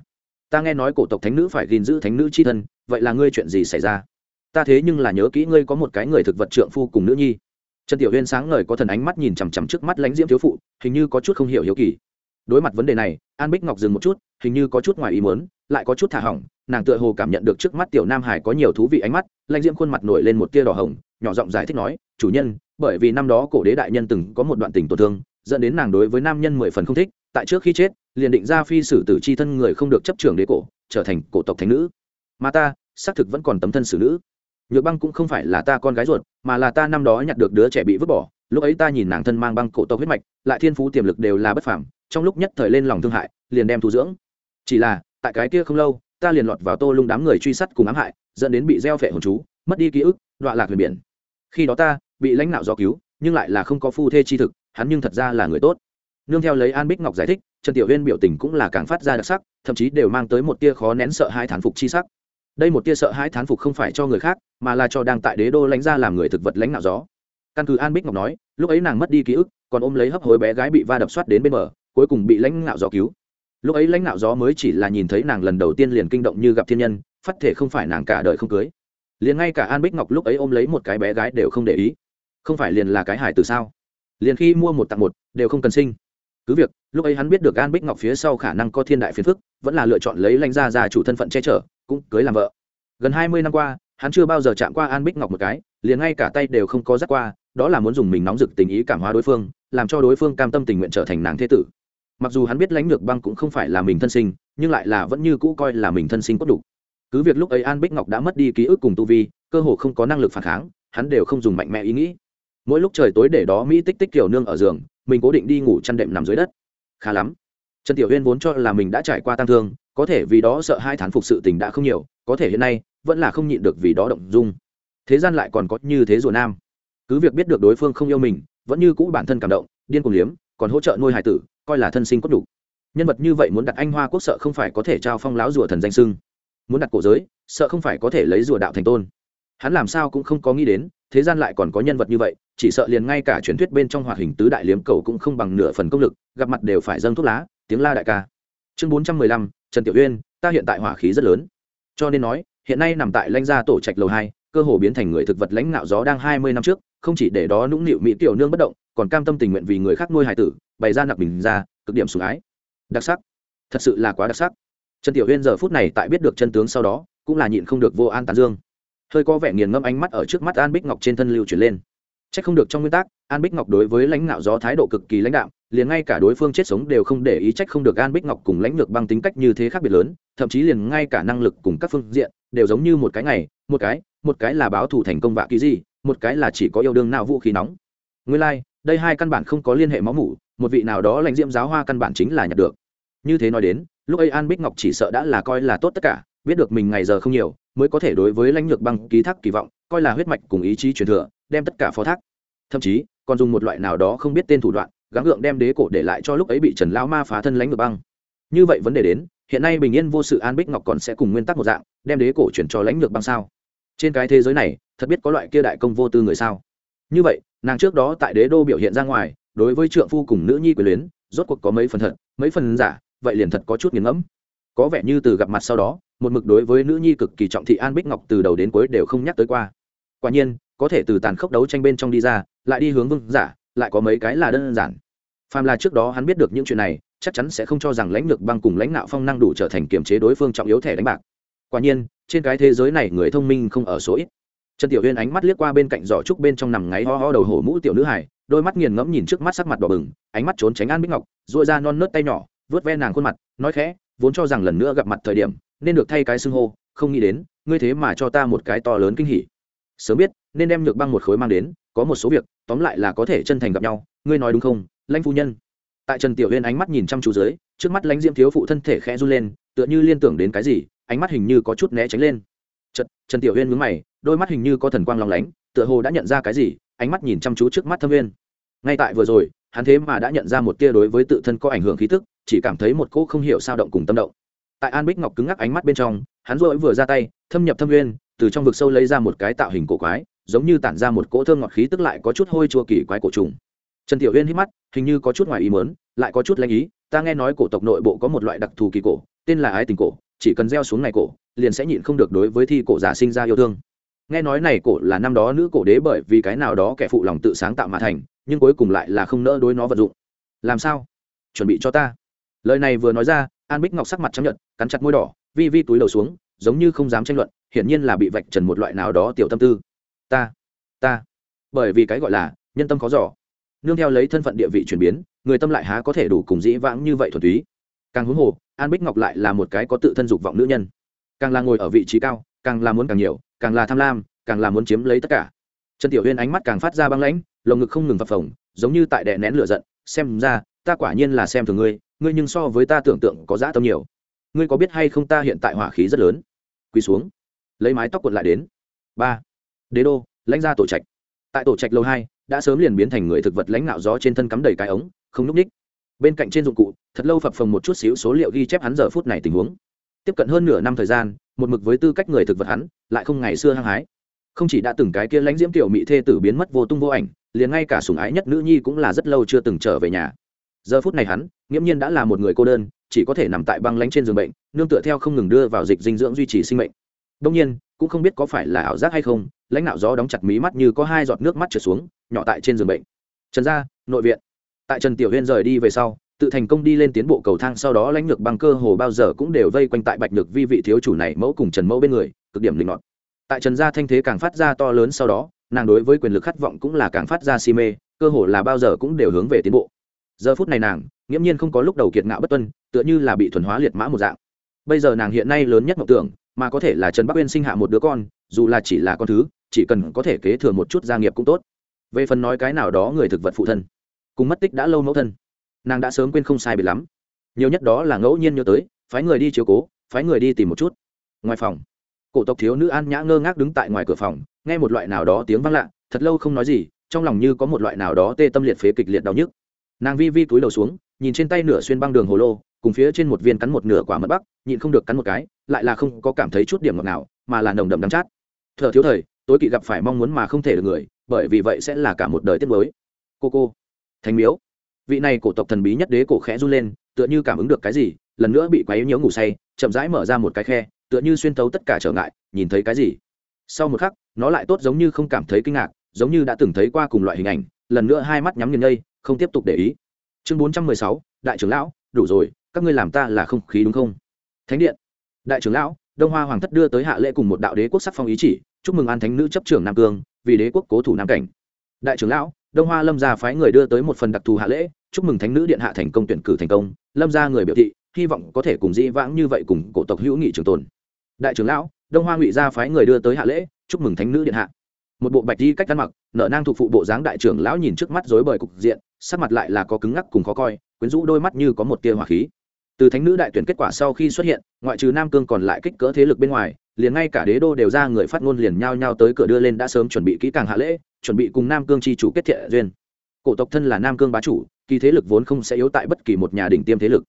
Ta nghe nói cổ tộc thánh nữ phải gìn giữ thánh nữ c h i thân, vậy là ngươi chuyện gì xảy ra? Ta thế nhưng là nhớ kỹ ngươi có một cái người thực vật trượng phu cùng nữ nhi trần tiểu huyên sáng ngời có thần ánh mắt nhìn chằm chằm trước mắt lãnh diễm thiếu phụ, hình như có chút không hiểu hiếu kỳ. Đối mặt vấn đề này, an bích ngọc dừng một chút, hình như có chút ngoài ý muốn, lại có chút thả hỏng, nàng tựa hồ cảm nhận được trước mắt tiểu nam hải có nhiều thú vị ánh mắt, lãnh diễm khuôn mặt nổi lên một tia đỏ hồng, nhỏ giọng giải thích nói, chủ nhân, bởi vì năm đó cổ đế đại nhân từng có một đoạn tình tổn thương, dẫn đến nàng đối với nam nhân mười phần không thích, tại trước khi chết, liền định ra phi sử tử c h i thân người không được chấp trường đế cổ, trở thành cổ tộc thánh nữ. Mà ta, xác thực vẫn còn tấm thân xử nữ nhược băng cũng không phải là ta con gái ruột, mà là ta năm đó nhặt được đứa trẻ bị vứt bỏ. Lúc ấy ta nhìn nàng thân mang băng cổ tộc huyết mạch, lại thiên phú tiềm lực đều là bất phảm trong lúc nhất thời lên lòng thương hại, liền đem thu dưỡng. Chỉ là, tại cái kia không lâu, ta liền lọt vào tô lung đám người truy sát cùng ám hại, dẫn đến bị gieo phệ hồn chú, mất đi ký ức, đọa lạc huyền biển. Khi đó ta, bị lãnh đạo do cứu, nhưng lại là không có phu thê chi thực, hắn nhưng thật ra là người tốt. Nương theo lấy an bích ngọc giải thích, trần tiểu huyên biểu tình cũng là càng phát ra đặc sắc, thậm chí đều mang tới một tia khó nén sợ hai thản phục chi sắc đây một tia sợ hãi thán phục không phải cho người khác, mà là cho đang tại đế đô lãnh ra làm người thực vật lãnh nạo gió. Căn cứ an bích ngọc nói, lúc ấy nàng mất đi ký ức, còn ôm lấy hấp hối bé gái bị va đập soát đến bên bờ, cuối cùng bị lãnh nạo gió cứu. Lúc ấy lãnh nạo gió mới chỉ là nhìn thấy nàng lần đầu tiên liền kinh động như gặp thiên nhân, phát thể không phải nàng cả đời không cưới. Liền ngay cả an bích ngọc lúc ấy ôm lấy một cái bé gái đều không để ý. Không phải liền là cái hải từ sao? Liền khi mua một tặng một, đều không cần sinh cứ việc, lúc ấy hắn biết được an bích ngọc phía sau khả năng có thiên đại phiền phức, vẫn là lựa chọn lấy lãnh gia già chủ thân phận che chở, cũng cưới làm vợ. Gần hai mươi năm qua, hắn chưa bao giờ chạm qua an bích ngọc một cái, liền ngay cả tay đều không có dắt qua, đó là muốn dùng mình nóng rực tình ý cảm hóa đối phương, làm cho đối phương cam tâm tình nguyện trở thành nàng thế tử. Mặc dù hắn biết lãnh lược băng cũng không phải là mình thân sinh, nhưng lại là vẫn như cũ coi là mình thân sinh cốt đủ. Cứ việc lúc ấy an bích ngọc đã mất đi ký ức cùng tu vi, cơ hồ không có năng lực phản kháng, hắn đều không dùng mạnh mẽ ý nghĩ. Mỗi lúc trời tối để đó mỹ tích tích kiểu nương ở giường mình cố định đi ngủ chăn đệm nằm dưới đất. Khá lắm. Trần tiểu huyên vốn cho là mình đã trải qua tăng thương, có thể vì đó sợ hai thán phục sự tình đã không nhiều, có thể hiện nay, vẫn là không nhịn được vì đó động dung. Thế gian lại còn có như thế rùa nam. Cứ việc biết được đối phương không yêu mình, vẫn như cũ bản thân cảm động, điên cùng liếm, còn hỗ trợ nuôi hải tử, coi là thân sinh cốt đủ. Nhân vật như vậy muốn đặt anh hoa quốc sợ không phải có thể trao phong láo rùa thần danh sưng. Muốn đặt cổ giới, sợ không phải có thể lấy rùa đạo thành tôn. Hắn làm sao cũng không có nghĩ đến thế gian lại còn có nhân vật như vậy, chỉ sợ liền ngay cả truyền thuyết bên trong hoạt hình tứ đại liếm cầu cũng không bằng nửa phần công lực, gặp mặt đều phải dâng thuốc lá, tiếng la đại ca. Chương bốn trăm mười lăm, trần tiểu uyên, ta hiện tại hỏa khí rất lớn. Cho nên nói, hiện nay nằm tại lãnh gia tổ trạch lầu hai, cơ hồ biến thành người thực vật lãnh nạo gió đang hai mươi năm trước, không chỉ để đó nũng nịu mỹ tiểu nương bất động, còn cam tâm tình nguyện vì người khác nuôi hải tử, bày ra nặc bình ra, cực điểm sủng ái. Đặc sắc. Thật sự là quá đặc sắc. Trần tiểu huyên giờ phút này tại biết được chân tướng sau đó, cũng là nhịn không được vô an tán dương hơi có vẻ nghiền ngâm ánh mắt ở trước mắt an bích ngọc trên thân lưu chuyển lên. C h ắ c không được trong nguyên tắc an bích ngọc đối với lãnh đạo gió thái độ cực kỳ lãnh đạo liền ngay cả đối phương chết sống đều không để ý trách không được an bích ngọc cùng lãnh lược băng tính cách như thế khác biệt lớn thậm chí liền ngay cả năng lực cùng các phương diện đều giống như một cái ngày một cái một cái là báo thù thành công vạ ký gì một cái là chỉ có yêu đương nào vũ khí nóng. Nguyên lai、like, đây hai căn bản không có liên hệ máu mủ một vị nào đó lãnh diễm giáo hoa căn bản chính là nhặt được. Như thế nói đến lúc ấy an bích ngọc chỉ sợ đã là coi là tốt tất cả biết được mình ngày giờ không nhiều mới có thể đối với lãnh lược băng ký thác kỳ vọng, coi là huyết mạch cùng ý chí truyền thừa, đem tất cả phó thác. Thậm chí, còn dùng một loại nào đó không biết tên thủ đoạn, gắng gượng đem đế cổ để lại cho lúc ấy bị trần lão ma phá thân lãnh ngược băng. Như vậy vấn đề đến, hiện nay bình yên vô sự an bích ngọc còn sẽ cùng nguyên tắc một dạng, đem đế cổ chuyển cho lãnh ngược băng sao? Trên cái thế giới này, thật biết có loại kia đại công vô tư người sao? Như vậy, nàng trước đó tại đế đô biểu hiện ra ngoài, đối với trượng phu cùng nữ nhi quyền luyến, rốt cuộc có mấy phần thật, mấy phần giả, vậy liền thật có chút nghiền ngẫm. Có vẻ như từ gặp mặt sau đó một mực đối với nữ nhi cực kỳ trọng thị an bích ngọc từ đầu đến cuối đều không nhắc tới qua. Quả nhiên, có thể từ tàn khốc đấu tranh bên trong đi ra, lại đi hướng vương giả, lại có mấy cái là đơn giản. Phàm là trước đó hắn biết được những chuyện này, chắc chắn sẽ không cho rằng lãnh lược băng cùng lãnh đạo phong năng đủ trở thành kiềm chế đối phương trọng yếu thẻ đánh bạc. Quả nhiên, trên cái thế giới này người thông minh không ở số ít. Trần tiểu huyên ánh mắt liếc qua bên cạnh giỏ trúc bên trong nằm ngáy ho ho đầu hổ mũ tiểu nữ hải đôi mắt nghiền ngẫm nhìn trước mắt sắc mặt đỏ bừng, ánh mắt trốn tránh an bích ngọc dội ra non nớt tay nhỏ vớt ve nàng khuôn mặt, nói khẽ, vốn cho rằng lần nữa gặp mặt thời điểm nên được thay cái xưng hô không nghĩ đến ngươi thế mà cho ta một cái to lớn kinh hỉ. Sớm biết nên đem nhược băng một khối mang đến có một số việc tóm lại là có thể chân thành gặp nhau ngươi nói đúng không lãnh phu nhân? Tại trần tiểu huyên ánh mắt nhìn chăm chú dưới trước mắt lãnh diễm thiếu phụ thân thể khẽ run lên tựa như liên tưởng đến cái gì ánh mắt hình như có chút né tránh lên. Trần, trần tiểu huyên mướn mày đôi mắt hình như có thần quang lòng lánh tựa hồ đã nhận ra cái gì ánh mắt nhìn chăm chú trước mắt thâm viên ngay tại vừa rồi hắn thế mà đã nhận ra một tia đối với tự thân có ảnh hưởng khí tức chỉ cảm thấy một cỗ không hiểu sao động cùng tâm động tại an bích ngọc cứng ngắc ánh mắt bên trong, hắn rỗi vừa ra tay, thâm nhập thâm nguyên, từ trong vực sâu lấy ra một cái tạo hình cổ quái, giống như tản ra một cỗ thơm ngọt khí tức lại có chút hôi chua kỳ quái cổ trùng. Trần tiểu huyên hít mắt, hình như có chút ngoài ý mớn lại có chút lanh ý, ta nghe nói cổ tộc nội bộ có một loại đặc thù kỳ cổ, tên là ái tình cổ, chỉ cần gieo xuống này cổ, liền sẽ nhịn không được đối với thi cổ giả sinh ra yêu thương. Nghe nói này cổ là năm đó nữ cổ đế bởi vì cái nào đó kẻ phụ lòng tự sáng tạo mà thành, nhưng cuối cùng lại là không nỡ đối nó vận dụng. Làm sao? Chuẩn bị cho ta. Lời này vừa nói ra, an bích ngọc sắc mặt chấp nhận cắn chặt môi đỏ, vi vi túi đầu xuống, giống như không dám tranh luận, hiển nhiên là bị vạch trần một loại nào đó tiểu tâm tư. Ta ta. Bởi vì cái gọi là nhân tâm khó giỏ nương theo lấy thân phận địa vị chuyển biến, người tâm lại há có thể đủ cùng dĩ vãng như vậy thuần túy. Càng huống hồ, an bích ngọc lại là một cái có tự thân dục vọng nữ nhân. Càng là ngồi ở vị trí cao, càng là muốn càng nhiều, càng là tham lam, càng là muốn chiếm lấy tất cả. Trần tiểu huyên ánh mắt càng phát ra băng lãnh, lồng ngực không ngừng phập phồng, giống như tại đè nén lửa giận, xem ra, ta quả nhiên là xem thường ngươi ngươi nhưng so với ta tưởng tượng có dã tâm nhiều ngươi có biết hay không ta hiện tại hỏa khí rất lớn. Quỳ xuống. Lấy mái tóc quật lại đến. Ba. Đế đô, lãnh ra tổ trạch. Tại tổ trạch lâu hai, đã sớm liền biến thành người thực vật lãnh nạo gió trên thân cắm đầy cái ống, không núp ních. Bên cạnh trên dụng cụ, thật lâu phập phồng một chút xíu số liệu ghi chép hắn giờ phút này tình huống. Tiếp cận hơn nửa năm thời gian, một mực với tư cách người thực vật hắn, lại không ngày xưa hăng hái. Không chỉ đã từng cái kia lãnh diễm tiểu mỹ thê tử biến mất vô tung vô ảnh, liền ngay cả sủng ái nhất nữ nhi cũng là rất lâu chưa từng trở về nhà. Giờ phút này hắn, nghiễm nhiên đã là một người cô đơn chỉ có thể nằm tại băng lánh trên giường bệnh, nương tựa theo không ngừng đưa vào dịch dinh dưỡng duy trì sinh mệnh. Đông nhiên, cũng không biết có phải là ảo giác hay không, lãnh đạo gió đóng chặt mí mắt như có hai giọt nước mắt trượt xuống, nhỏ tại trên giường bệnh. Trần gia, nội viện. Tại trần tiểu huyên rời đi về sau, tự thành công đi lên tiến bộ cầu thang, sau đó lãnh lược bằng cơ hồ bao giờ cũng đều vây quanh tại bạch lược vi vị thiếu chủ này mẫu cùng trần mẫu bên người, cực điểm linh ngọt tại trần gia thanh thế càng phát ra to lớn sau đó, nàng đối với quyền lực khát vọng cũng là càng phát ra si mê, cơ hồ là bao giờ cũng đều hướng về tiến bộ. Giờ phút này nàng nghiễm nhiên không có lúc đầu kiệt ngạo bất tuân, tựa như là bị thuần hóa liệt mã một dạng. Bây giờ nàng hiện nay lớn nhất mộng tưởng, mà có thể là trần bắc uyên sinh hạ một đứa con, dù là chỉ là con thứ, chỉ cần có thể kế thừa một chút gia nghiệp cũng tốt. Về phần nói cái nào đó người thực vật phụ thân, cùng mất tích đã lâu mẫu thân, nàng đã sớm quên không sai biệt lắm. Nhiều nhất đó là ngẫu nhiên nhớ tới, phái người đi chiếu cố, phái người đi tìm một chút. Ngoài phòng, cổ tộc thiếu nữ an nhã ngơ ngác đứng tại ngoài cửa phòng, nghe một loại nào đó tiếng vang lạ, thật lâu không nói gì, trong lòng như có một loại nào đó tê tâm liệt phế kịch liệt đau nhức. Nàng vi vi túi đầu xuống nhìn trên tay nửa xuyên băng đường hồ lô, cùng phía trên một viên cắn một nửa quả mật bắc, nhịn không được cắn một cái, lại là không có cảm thấy chút điểm ngọt nào, mà là nồng đậm đắm chát. Thợ thiếu thời, tối kỵ gặp phải mong muốn mà không thể được người, bởi vì vậy sẽ là cả một đời tiết mới cô cô, thánh miếu. Vị này cổ tộc thần bí nhất đế cổ khẽ run lên, tựa như cảm ứng được cái gì, lần nữa bị quấy nhiễu ngủ say, chậm rãi mở ra một cái khe, tựa như xuyên tấu tất cả trở ngại, nhìn thấy cái gì. Sau một khắc, nó lại tốt giống như không cảm thấy kinh ngạc, giống như đã từng thấy qua cùng loại hình ảnh, lần nữa hai mắt nhắm nghiền ngây, không tiếp tục để ý chương bốn trăm mười sáu, đại trưởng lão, đủ rồi, các ngươi làm ta là không khí đúng không? Thánh điện. Đại trưởng lão, đông hoa hoàng thất đưa tới hạ lễ cùng một đạo đế quốc sắc phong ý chỉ, chúc mừng an thánh nữ chấp trưởng nam cương, vì đế quốc cố thủ nam cảnh. Đại trưởng lão, đông hoa lâm gia phái người đưa tới một phần đặc thù hạ lễ, chúc mừng thánh nữ điện hạ thành công tuyển cử thành công, lâm gia người biểu thị, hy vọng có thể cùng dĩ vãng như vậy cùng cổ tộc hữu nghị trường tồn. Đại trưởng lão, đông hoa ngụy gia phái người đưa tới hạ lễ, chúc mừng thánh nữ điện hạ. Một bộ bạch di cách ăn mặc, nở nang thuộc phụ bộ dáng đại trưởng lão nhìn trước mắt rối bời cục diện sắc mặt lại là có cứng ngắc cùng khó coi, quyến rũ đôi mắt như có một tia hỏa khí. Từ thánh nữ đại tuyển kết quả sau khi xuất hiện, ngoại trừ nam cương còn lại kích cỡ thế lực bên ngoài, liền ngay cả đế đô đều ra người phát ngôn liền nhao nhao tới cửa đưa lên đã sớm chuẩn bị kỹ càng hạ lễ, chuẩn bị cùng nam cương chi chủ kết thiện duyên. Cổ tộc thân là nam cương bá chủ, kỳ thế lực vốn không sẽ yếu tại bất kỳ một nhà đỉnh tiêm thế lực.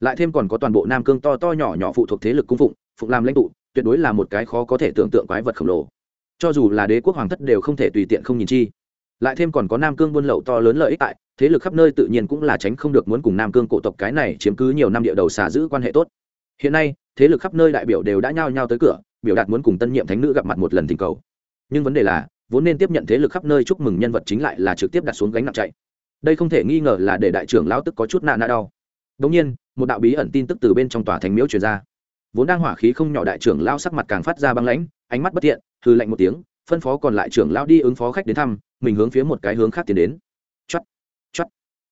Lại thêm còn có toàn bộ nam cương to to nhỏ nhỏ phụ thuộc thế lực cung phụng phụng làm lãnh tụ, tuyệt đối là một cái khó có thể tưởng tượng quái vật khổng lồ. Cho dù là đế quốc hoàng thất đều không thể tùy tiện không nhìn chi lại thêm còn có nam cương buôn lậu to lớn lợi ích tại, thế lực khắp nơi tự nhiên cũng là tránh không được muốn cùng nam cương cổ tộc cái này chiếm cứ nhiều năm địa đầu xả giữ quan hệ tốt. Hiện nay, thế lực khắp nơi đại biểu đều đã nhao nhao tới cửa, biểu đạt muốn cùng tân nhiệm thánh nữ gặp mặt một lần tình cầu. Nhưng vấn đề là, vốn nên tiếp nhận thế lực khắp nơi chúc mừng nhân vật chính lại là trực tiếp đặt xuống gánh nặng chạy. Đây không thể nghi ngờ là để đại trưởng lão tức có chút nạ nạ đau. Đống nhiên, một đạo bí ẩn tin tức từ bên trong tòa thánh miếu truyền ra. Vốn đang hỏa khí không nhỏ đại trưởng lão sắc mặt càng phát ra băng lãnh, ánh mắt bất thiện hư lạnh một tiếng phân phó còn lại trưởng lão đi ứng phó khách đến thăm, mình hướng phía một cái hướng khác tiến đến. Chắt chắt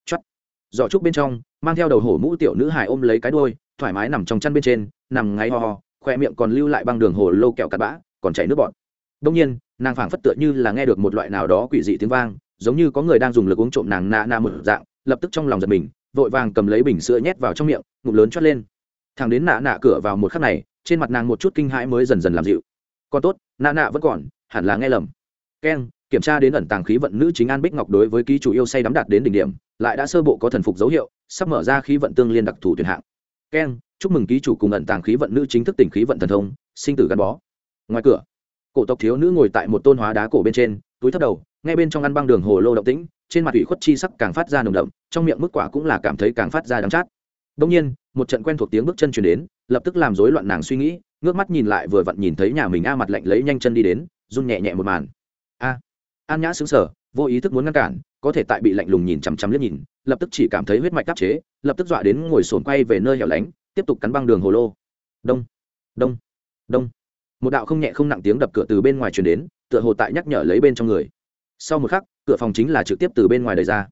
chắt giỏ trúc bên trong, mang theo đầu hổ mũ tiểu nữ hài ôm lấy cái đôi thoải mái nằm trong chăn bên trên, nằm ngáy ho ho, khoe miệng còn lưu lại băng đường hồ lô kẹo cắt bã, còn chảy nước bọt. Đông nhiên, nàng phảng phất tựa như là nghe được một loại nào đó quỷ dị tiếng vang, giống như có người đang dùng lực uống trộm nàng na na một dạng, lập tức trong lòng giật mình, vội vàng cầm lấy bình sữa nhét vào trong miệng, ngụm lớn chót lên. Thằng đến nạ nạ cửa vào một khắc này, trên mặt nàng một chút kinh hãi mới dần dần làm dịu còn tốt nạ nạ vẫn còn, hẳn là nghe lầm. Keng kiểm tra đến ẩn tàng khí vận nữ chính an bích ngọc đối với ký chủ yêu say đắm đạt đến đỉnh điểm, lại đã sơ bộ có thần phục dấu hiệu, sắp mở ra khí vận tương liên đặc thù tuyển hạng. Keng chúc mừng ký chủ cùng ẩn tàng khí vận nữ chính thức tỉnh khí vận thần thông, sinh tử gắn bó. Ngoài cửa, cổ tộc thiếu nữ ngồi tại một tôn hóa đá cổ bên trên, túi thấp đầu, ngay bên trong ăn băng đường hồ lô động tĩnh, trên mặt ủy khuất chi sắc càng phát ra nồng đậm, trong miệng mức quả cũng là cảm thấy càng phát ra đắng chát. Đông nhiên, một trận quen thuộc tiếng bước chân chuyển đến, lập tức làm rối loạn nàng suy nghĩ ngước mắt nhìn lại vừa vặn nhìn thấy nhà mình a mặt lạnh lấy nhanh chân đi đến, run nhẹ nhẹ một màn. A, an nhã xứng sở vô ý thức muốn ngăn cản, có thể tại bị lạnh lùng nhìn chằm chằm liếc nhìn, lập tức chỉ cảm thấy huyết mạch đắc chế, lập tức dọa đến ngồi sồn quay về nơi hẻo lánh, tiếp tục cắn băng đường hồ lô. Đông đông đông. Một đạo không nhẹ không nặng tiếng đập cửa từ bên ngoài truyền đến, tựa hồ tại nhắc nhở lấy bên trong người. Sau một khắc, cửa phòng chính là trực tiếp từ bên ngoài đời ra.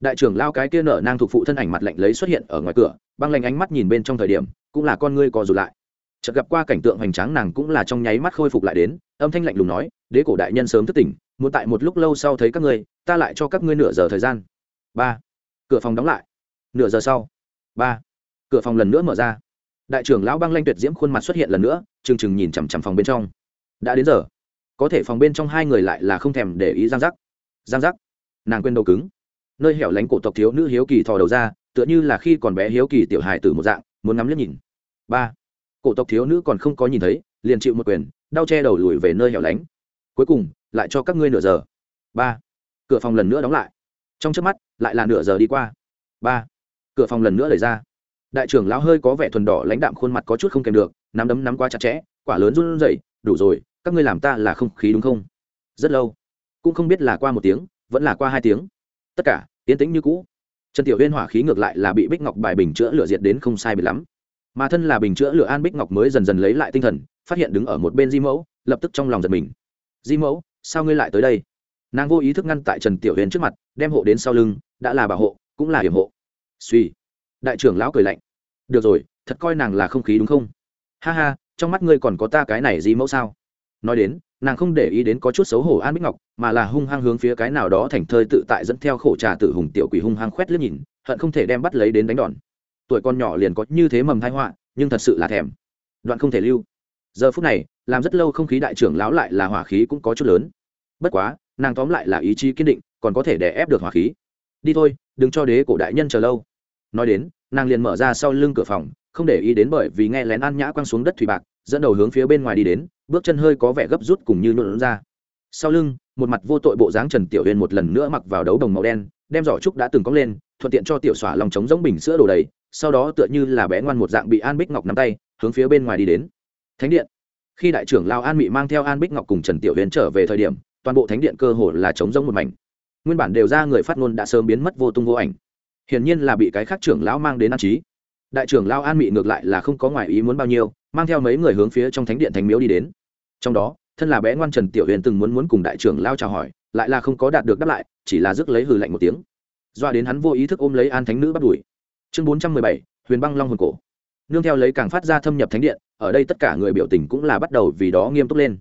Đại trưởng lao cái kia nở nang thuộc phụ thân ảnh mặt lạnh lấy xuất hiện ở ngoài cửa, băng lạnh ánh mắt nhìn bên trong thời điểm, cũng là con ngươi co rụt lại chợt gặp qua cảnh tượng hoành tráng nàng cũng là trong nháy mắt khôi phục lại đến, âm thanh lạnh lùng nói, đế cổ đại nhân sớm thức tỉnh, muốn tại một lúc lâu sau thấy các ngươi, ta lại cho các ngươi nửa giờ thời gian. Ba. Cửa phòng đóng lại. Nửa giờ sau. Ba. Cửa phòng lần nữa mở ra. Đại trưởng lão băng lanh tuyệt diễm khuôn mặt xuất hiện lần nữa, trừng trừng nhìn chằm chằm phòng bên trong. Đã đến giờ. Có thể phòng bên trong hai người lại là không thèm để ý giang giác. Giang giác. Nàng quên đầu cứng. Nơi hẻo lánh cổ tộc thiếu nữ hiếu kỳ thò đầu ra, tựa như là khi còn bé hiếu kỳ tiểu hài từ một dạng, muốn ngắm liếc nhìn. Ba cổ tộc thiếu nữ còn không có nhìn thấy, liền chịu một quyền, đau che đầu lùi về nơi hẻo lánh. Cuối cùng, lại cho các ngươi nửa giờ. Ba. Cửa phòng lần nữa đóng lại. Trong trước mắt, lại là nửa giờ đi qua. Ba. Cửa phòng lần nữa đẩy ra. Đại trưởng lão hơi có vẻ thuần đỏ lãnh đạm khuôn mặt có chút không kèm được, nắm đấm nắm quá chặt chẽ, quả lớn run rẩy, đủ rồi, các ngươi làm ta là không khí đúng không? Rất lâu. Cũng không biết là qua một tiếng, vẫn là qua hai tiếng. Tất cả tiến tĩnh như cũ. Trần tiểu huyên hỏa khí ngược lại là bị bích ngọc bài bình chữa lửa diệt đến không sai biệt lắm mà thân là bình chữa lửa an bích ngọc mới dần dần lấy lại tinh thần, phát hiện đứng ở một bên di mẫu, lập tức trong lòng giật mình. Di mẫu, sao ngươi lại tới đây? Nàng vô ý thức ngăn tại trần tiểu huyền trước mặt, đem hộ đến sau lưng, đã là bảo hộ, cũng là hiểm hộ. Suy đại trưởng lão cười lạnh. Được rồi, thật coi nàng là không khí đúng không? Ha ha, trong mắt ngươi còn có ta cái này di mẫu sao? Nói đến, nàng không để ý đến có chút xấu hổ an bích ngọc, mà là hung hăng hướng phía cái nào đó thành thơi tự tại dẫn theo khổ trà tử hùng tiểu quỷ hung hăng khoét liếc nhìn, hận không thể đem bắt lấy đến đánh đòn tuổi con nhỏ liền có như thế mầm thai họa, nhưng thật sự là thèm. Đoạn không thể lưu. Giờ phút này, làm rất lâu không khí đại trưởng lão lại là hỏa khí cũng có chút lớn. Bất quá, nàng tóm lại là ý chí kiên định, còn có thể đè ép được hỏa khí. Đi thôi, đừng cho đế cổ đại nhân chờ lâu. Nói đến, nàng liền mở ra sau lưng cửa phòng, không để ý đến bởi vì nghe lén ăn nhã quăng xuống đất thủy bạc, dẫn đầu hướng phía bên ngoài đi đến, bước chân hơi có vẻ gấp rút cùng như nhuộn ra. Sau lưng, một mặt vô tội bộ dáng trần tiểu huyền một lần nữa mặc vào đấu đồng màu đen, đem giỏ trúc đã từng cóng lên, thuận tiện cho tiểu xỏa lòng trống giống bình sữa đổ đầy sau đó tựa như là bé ngoan một dạng bị an bích ngọc nắm tay, hướng phía bên ngoài đi đến. Thánh điện. Khi đại trưởng lao an mị mang theo an bích ngọc cùng trần tiểu huyền trở về thời điểm, toàn bộ thánh điện cơ hồ là trống rỗng một mảnh. Nguyên bản đều ra người phát ngôn đã sớm biến mất vô tung vô ảnh. Hiển nhiên là bị cái khác trưởng lão mang đến an trí. Đại trưởng lao an mị ngược lại là không có ngoài ý muốn bao nhiêu, mang theo mấy người hướng phía trong thánh điện thánh miếu đi đến. Trong đó, thân là bé ngoan trần tiểu huyền từng muốn muốn cùng đại trưởng lao chào hỏi, lại là không có đạt được đáp lại, chỉ là rước lấy hừ lạnh một tiếng. Doa đến hắn vô ý thức ôm lấy an thánh nữ bắt đuổi chương bốn trăm mười bảy, huyền băng long hồn cổ. Nương theo lấy càng phát ra thâm nhập thánh điện, ở đây tất cả người biểu tình cũng là bắt đầu vì đó nghiêm túc lên.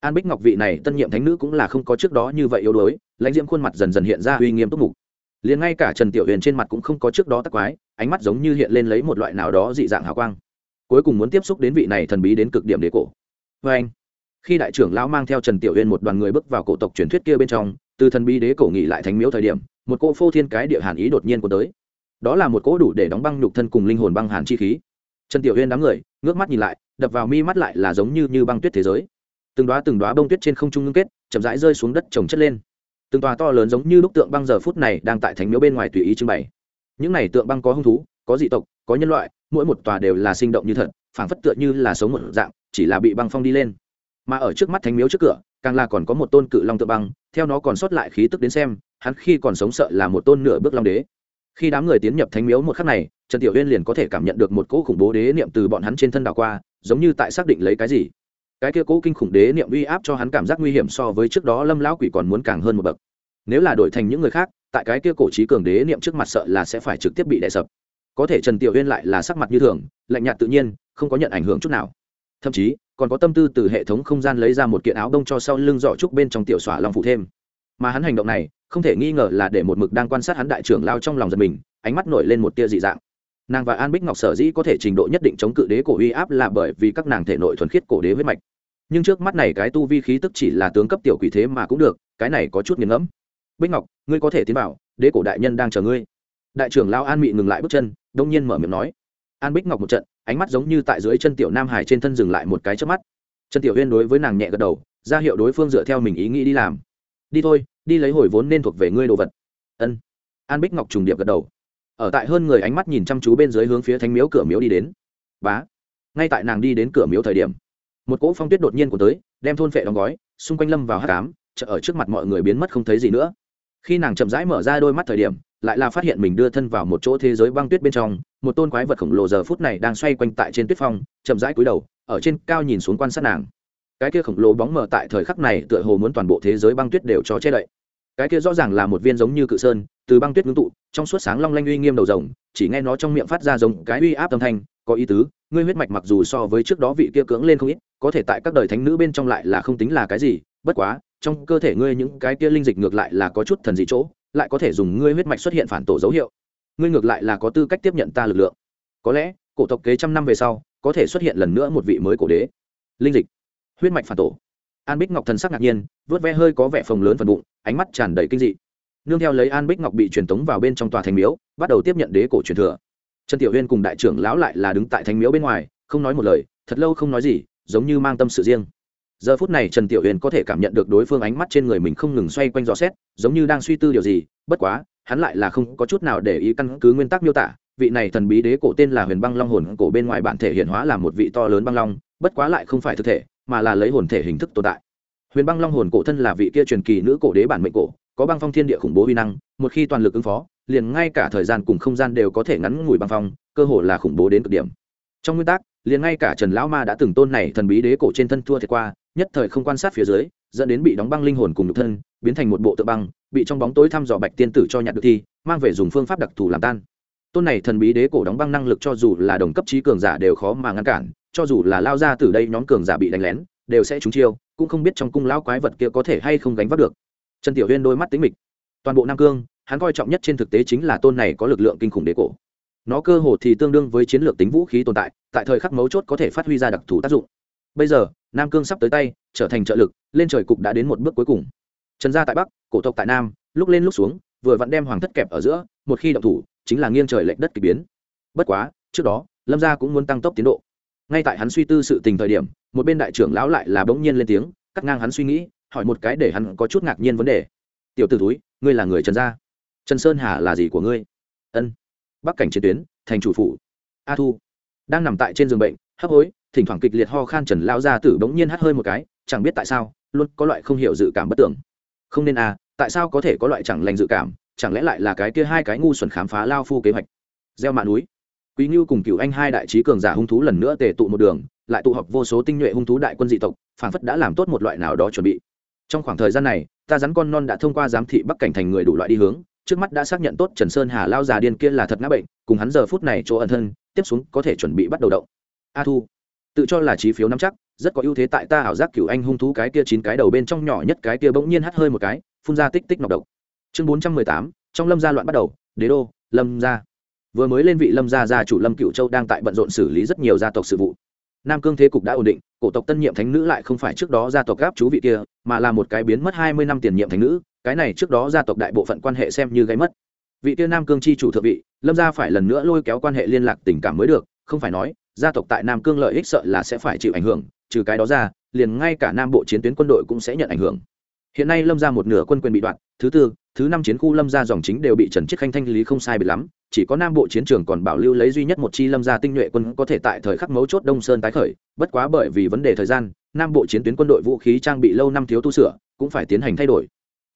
An bích ngọc vị này tân nhiệm thánh nữ cũng là không có trước đó như vậy yếu đuối, lãnh diễm khuôn mặt dần dần hiện ra uy nghiêm túc mục. Liền ngay cả trần tiểu huyền trên mặt cũng không có trước đó tắc quái, ánh mắt giống như hiện lên lấy một loại nào đó dị dạng hào quang. Cuối cùng muốn tiếp xúc đến vị này thần bí đến cực điểm đế cổ. Vê anh, khi đại trưởng lão mang theo trần tiểu huyền một đoàn người bước vào cổ tộc truyền thuyết kia bên trong, từ thần bí đế cổ nghỉ lại thánh miếu thời điểm, một cỗ phô thiên cái địa hàn ý đột nhiên của tới đó là một cỗ đủ để đóng băng nhục thân cùng linh hồn băng hàn chi khí. Trần tiểu huyên đám người, ngước mắt nhìn lại, đập vào mi mắt lại là giống như như băng tuyết thế giới. Từng đoá từng đoá bông tuyết trên không trung ngưng kết, chậm rãi rơi xuống đất trồng chất lên. Từng tòa to lớn giống như lúc tượng băng giờ phút này đang tại thánh miếu bên ngoài tùy ý trưng bày. Những này tượng băng có hung thú, có dị tộc, có nhân loại, mỗi một tòa đều là sinh động như thật, phảng phất tựa như là sống một dạng, chỉ là bị băng phong đi lên. Mà ở trước mắt thánh miếu trước cửa, càng là còn có một tôn cự long tượng băng, theo nó còn sót lại khí tức đến xem, hắn khi còn sống sợ là một tôn nửa bước long đế khi đám người tiến nhập thánh miếu một khắc này, trần tiểu uyên liền có thể cảm nhận được một cỗ khủng bố đế niệm từ bọn hắn trên thân đảo qua, giống như tại xác định lấy cái gì. Cái kia cỗ kinh khủng đế niệm uy áp cho hắn cảm giác nguy hiểm so với trước đó lâm lão quỷ còn muốn càng hơn một bậc. Nếu là đổi thành những người khác, tại cái kia cổ trí cường đế niệm trước mặt sợ là sẽ phải trực tiếp bị đè sập. Có thể trần tiểu uyên lại là sắc mặt như thường, lạnh nhạt tự nhiên, không có nhận ảnh hưởng chút nào. Thậm chí, còn có tâm tư từ hệ thống không gian lấy ra một kiện áo đông cho sau lưng giỏ trúc bên trong tiểu xỏa long phụ thêm. Mà hắn hành động này không thể nghi ngờ là để một mực đang quan sát hắn đại trưởng lao trong lòng giật mình, ánh mắt nổi lên một tia dị dạng. Nàng và an bích ngọc sở dĩ có thể trình độ nhất định chống cự đế cổ uy áp là bởi vì các nàng thể nội thuần khiết cổ đế huyết mạch. Nhưng trước mắt này cái tu vi khí tức chỉ là tướng cấp tiểu quỷ thế mà cũng được, cái này có chút nghiền ngẫm. Bích ngọc, ngươi có thể tiến vào, đế cổ đại nhân đang chờ ngươi. Đại trưởng lao an mị ngừng lại bước chân, đông nhiên mở miệng nói. An bích ngọc một trận, ánh mắt giống như tại dưới chân tiểu nam hải trên thân dừng lại một cái trước mắt. Trần tiểu huyên đối với nàng nhẹ gật đầu, ra hiệu đối phương dựa theo mình ý nghĩ đi làm. Đi thôi đi lấy hồi vốn nên thuộc về ngươi đồ vật. Ân. An bích ngọc trùng điệp gật đầu. Ở tại hơn người ánh mắt nhìn chăm chú bên dưới hướng phía thánh miếu cửa miếu đi đến. Bá. Ngay tại nàng đi đến cửa miếu thời điểm, một cỗ phong tuyết đột nhiên của tới, đem thôn phệ đóng gói, xung quanh lâm vào hát cám chợ ở trước mặt mọi người biến mất không thấy gì nữa. Khi nàng chậm rãi mở ra đôi mắt thời điểm, lại là phát hiện mình đưa thân vào một chỗ thế giới băng tuyết bên trong, một tôn quái vật khổng lồ giờ phút này đang xoay quanh tại trên tuyết phong, chậm rãi cúi đầu, ở trên cao nhìn xuống quan sát nàng cái kia khổng lồ bóng mờ tại thời khắc này tựa hồ muốn toàn bộ thế giới băng tuyết đều cho che đậy. Cái kia rõ ràng là một viên giống như cự sơn, từ băng tuyết ngưng tụ, trong suốt sáng long lanh uy nghiêm đầu rồng, chỉ nghe nó trong miệng phát ra giống cái uy áp âm thanh, có ý tứ, ngươi huyết mạch mặc dù so với trước đó vị kia cưỡng lên không ít, có thể tại các đời thánh nữ bên trong lại là không tính là cái gì, bất quá, trong cơ thể ngươi những cái kia linh dịch ngược lại là có chút thần dị chỗ, lại có thể dùng ngươi huyết mạch xuất hiện phản tổ dấu hiệu. Ngươi ngược lại là có tư cách tiếp nhận ta lực lượng. Có lẽ, cổ tộc kế trăm năm về sau, có thể xuất hiện lần nữa một vị mới cổ đế. Linh dịch huyết mạch phản tổ. An bích ngọc thần sắc ngạc nhiên, vớt ve hơi có vẻ phồng lớn phần bụng, ánh mắt tràn đầy kinh dị. Nương theo lấy an bích ngọc bị truyền tống vào bên trong tòa thành miếu, bắt đầu tiếp nhận đế cổ truyền thừa. Trần tiểu huyên cùng đại trưởng lão lại là đứng tại thành miếu bên ngoài, không nói một lời, thật lâu không nói gì, giống như mang tâm sự riêng. Giờ phút này trần tiểu huyền có thể cảm nhận được đối phương ánh mắt trên người mình không ngừng xoay quanh dò xét, giống như đang suy tư điều gì, bất quá, hắn lại là không có chút nào để ý căn cứ nguyên tắc miêu tả, vị này thần bí đế cổ tên là huyền băng long hồn cổ bên ngoài bản thể hiện hóa là một vị to lớn băng long, bất quá lại không phải thực thể mà là lấy hồn thể hình thức tồn tại. Huyền băng long hồn cổ thân là vị kia truyền kỳ nữ cổ đế bản mệnh cổ, có băng phong thiên địa khủng bố huy năng, một khi toàn lực ứng phó, liền ngay cả thời gian cùng không gian đều có thể ngắn ngủi băng phong, cơ hồ là khủng bố đến cực điểm. Trong nguyên tắc, liền ngay cả trần lão ma đã từng tôn này thần bí đế cổ trên thân thua thiệt qua, nhất thời không quan sát phía dưới, dẫn đến bị đóng băng linh hồn cùng nhục thân, biến thành một bộ tượng băng, bị trong bóng tối thăm dò bạch tiên tử cho nhặt được thi, mang về dùng phương pháp đặc thù làm tan. Tôn này thần bí đế cổ đóng băng năng lực cho dù là đồng cấp trí cường giả đều khó mà ngăn cản cho dù là lao ra từ đây nhóm cường giả bị đánh lén, đều sẽ trúng chiêu, cũng không biết trong cung lão quái vật kia có thể hay không gánh vác được. Trần tiểu huyên đôi mắt tính mịch. Toàn bộ nam cương, hắn coi trọng nhất trên thực tế chính là tôn này có lực lượng kinh khủng đế cổ. Nó cơ hồ thì tương đương với chiến lược tính vũ khí tồn tại tại thời khắc mấu chốt có thể phát huy ra đặc thù tác dụng. Bây giờ, nam cương sắp tới tay, trở thành trợ lực, lên trời cục đã đến một bước cuối cùng. Trần gia tại bắc, cổ tộc tại nam, lúc lên lúc xuống, vừa vặn đem hoàng thất kẹp ở giữa, một khi động thủ, chính là nghiêng trời lệch đất k ỳ biến. Bất quá, trước đó, lâm gia cũng muốn tăng tốc tiến độ ngay tại hắn suy tư sự tình thời điểm, một bên đại trưởng lão lại là bỗng nhiên lên tiếng, cắt ngang hắn suy nghĩ, hỏi một cái để hắn có chút ngạc nhiên vấn đề. Tiểu t ử túi ngươi là người trần gia? Trần sơn hà là gì của ngươi? Ân, bắc cảnh chiến tuyến, thành chủ phụ a thu, đang nằm tại trên giường bệnh, hấp hối, thỉnh thoảng kịch liệt ho khan trần lao ra tử bỗng nhiên hắt hơi một cái, chẳng biết tại sao, luôn có loại không hiểu dự cảm bất tưởng. Không nên à tại sao có thể có loại chẳng lành dự cảm, chẳng lẽ lại là cái kia hai cái ngu xuẩn khám phá lao phu kế hoạch? Gieo mạ núi quý ngưu cùng cựu anh hai đại trí cường giả hung thú lần nữa tề tụ một đường, lại tụ họp vô số tinh nhuệ hung thú đại quân dị tộc, phản phất đã làm tốt một loại nào đó chuẩn bị. Trong khoảng thời gian này, ta rắn con non đã thông qua giám thị bắc cảnh thành người đủ loại đi hướng, trước mắt đã xác nhận tốt trần sơn hà lao già điên kia là thật ngã bệnh, cùng hắn giờ phút này chỗ ẩn thân, tiếp xuống có thể chuẩn bị bắt đầu động. A thu, tự cho là trí phiếu nắm chắc, rất có ưu thế tại ta ảo giác cửu anh hung thú cái kia chín cái đầu bên trong nhỏ nhất cái kia bỗng nhiên hắt hơi một cái, phun ra tích tích nọc độc. Chương bốn trăm mười tám, trong lâm gia loạn bắt đầu, đế đô, lâm gia vừa mới lên vị lâm gia gia chủ lâm cựu châu đang tại bận rộn xử lý rất nhiều gia tộc sự vụ. Nam cương thế cục đã ổn định, cổ tộc tân nhiệm thánh nữ lại không phải trước đó gia tộc gáp chú vị kia, mà là một cái biến mất hai mươi năm tiền nhiệm thánh nữ, cái này trước đó gia tộc đại bộ phận quan hệ xem như gây mất. Vị kia nam cương chi chủ thượng vị, lâm gia phải lần nữa lôi kéo quan hệ liên lạc tình cảm mới được, không phải nói, gia tộc tại nam cương lợi ích sợ là sẽ phải chịu ảnh hưởng, trừ cái đó ra, liền ngay cả nam bộ chiến tuyến quân đội cũng sẽ nhận ảnh hưởng. Hiện nay lâm ra một nửa quân quyền bị đoạn, thứ tư thứ năm chiến khu lâm gia dòng chính đều bị trần chiết khanh thanh lý không sai biệt lắm, chỉ có nam bộ chiến trường còn bảo lưu lấy duy nhất một chi lâm gia tinh nhuệ quân có thể tại thời khắc mấu chốt đông sơn tái khởi, bất quá bởi vì vấn đề thời gian, nam bộ chiến tuyến quân đội vũ khí trang bị lâu năm thiếu tu sửa, cũng phải tiến hành thay đổi.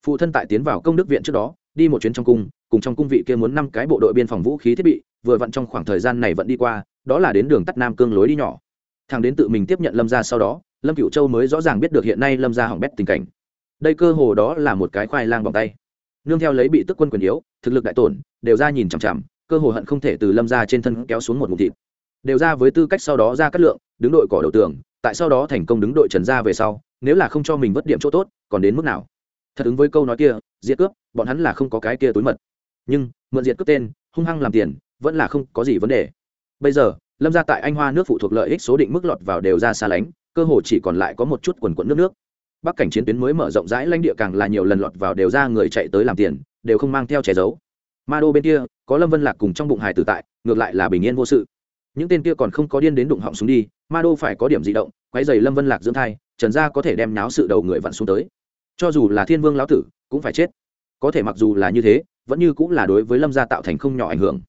Phụ thân tại tiến vào công đức viện trước đó, đi một chuyến trong cung, cùng trong cung vị kia muốn năm cái bộ đội biên phòng vũ khí thiết bị, vừa vặn trong khoảng thời gian này vẫn đi qua, đó là đến đường tắt nam cương lối đi nhỏ. Thằng đến tự mình tiếp nhận lâm gia sau đó, lâm cựu châu mới rõ ràng biết được hiện nay lâm gia hỏng bét tình cảnh. Đây cơ hồ đó là một cái khoai lang bằng tay nương theo lấy bị tức quân quyền yếu, thực lực đại tổn, đều ra nhìn chằm chằm, cơ hồ hận không thể từ lâm ra trên thân kéo xuống một mục thịt. Đều ra với tư cách sau đó ra cắt lượng, đứng đội cỏ đầu tường, tại sau đó thành công đứng đội trần ra về sau, nếu là không cho mình vất điểm chỗ tốt, còn đến mức nào? Thật ứng với câu nói kia, diệt cướp, bọn hắn là không có cái kia túi mật. Nhưng, mượn diệt cướp tên, hung hăng làm tiền, vẫn là không có gì vấn đề. Bây giờ, lâm ra tại anh hoa nước phụ thuộc lợi ích số định mức lọt vào đều ra xa lánh, cơ hồ chỉ còn lại có một chút quần quẫn nước nước bắc cảnh chiến tuyến mới mở rộng rãi lãnh địa càng là nhiều lần lọt vào đều ra người chạy tới làm tiền, đều không mang theo che giấu. Ma đô bên kia, có lâm vân lạc cùng trong bụng hải tử tại, ngược lại là bình yên vô sự. Những tên kia còn không có điên đến đụng họng xuống đi, ma đô phải có điểm di động quái dày lâm vân lạc dưỡng thai, trần gia có thể đem náo sự đầu người vặn xuống tới. Cho dù là thiên vương lão tử, cũng phải chết. Có thể mặc dù là như thế, vẫn như cũng là đối với lâm gia tạo thành không nhỏ ảnh hưởng.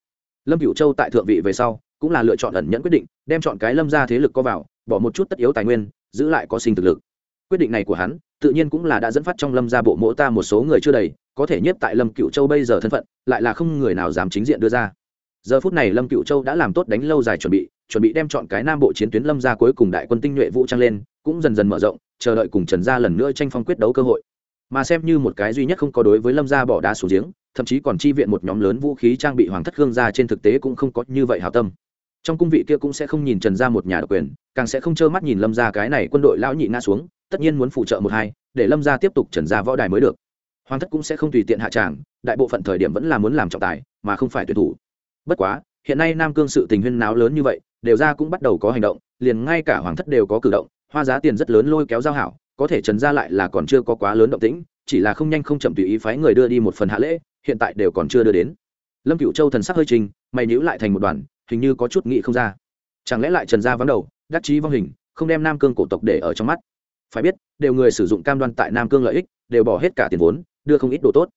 Lâm cửu châu tại thượng vị về sau, cũng là lựa chọn ẩn nhẫn quyết định, đem chọn cái lâm gia thế lực có vào, bỏ một chút tất yếu tài nguyên, giữ lại có sinh thực lực quyết định này của hắn, tự nhiên cũng là đã dẫn phát trong lâm gia bộ mỗ ta một số người chưa đầy, có thể nhất tại lâm cựu châu bây giờ thân phận, lại là không người nào dám chính diện đưa ra. Giờ phút này lâm cựu châu đã làm tốt đánh lâu dài chuẩn bị chuẩn bị đem chọn cái nam bộ chiến tuyến lâm ra cuối cùng đại quân tinh nhuệ vũ trang lên, cũng dần dần mở rộng, chờ đợi cùng trần gia lần nữa tranh phong quyết đấu cơ hội. Mà xem như một cái duy nhất không có đối với lâm gia bỏ đá xuống giếng, thậm chí còn chi viện một nhóm lớn vũ khí trang bị hoàng thất gương gia trên thực tế cũng không có như vậy hào tâm. Trong cung vị kia cũng sẽ không nhìn trần gia một nhà độc quyền, càng sẽ không trơ mắt nhìn lâm gia cái này quân đội lão nhị ngã xuống tất nhiên muốn phụ trợ một hai, để lâm gia tiếp tục trần gia võ đài mới được. Hoàng thất cũng sẽ không tùy tiện hạ tràng, đại bộ phận thời điểm vẫn là muốn làm trọng tài, mà không phải tuyển thủ. Bất quá, hiện nay nam cương sự tình huyên náo lớn như vậy, đều ra cũng bắt đầu có hành động, liền ngay cả hoàng thất đều có cử động, hoa giá tiền rất lớn lôi kéo giao hảo, có thể trần gia lại là còn chưa có quá lớn động tĩnh, chỉ là không nhanh không chậm tùy ý phái người đưa đi một phần hạ lễ, hiện tại đều còn chưa đưa đến. Lâm cựu châu thần sắc hơi trình mày nhữ lại thành một đoàn, hình như có chút nghị không ra. Chẳng lẽ lại trần gia vắng đầu, đắc chí vong hình, không đem nam cương cổ tộc để ở trong mắt? Phải biết, đều người sử dụng cam đoan tại nam cương lợi ích, đều bỏ hết cả tiền vốn, đưa không ít đồ tốt.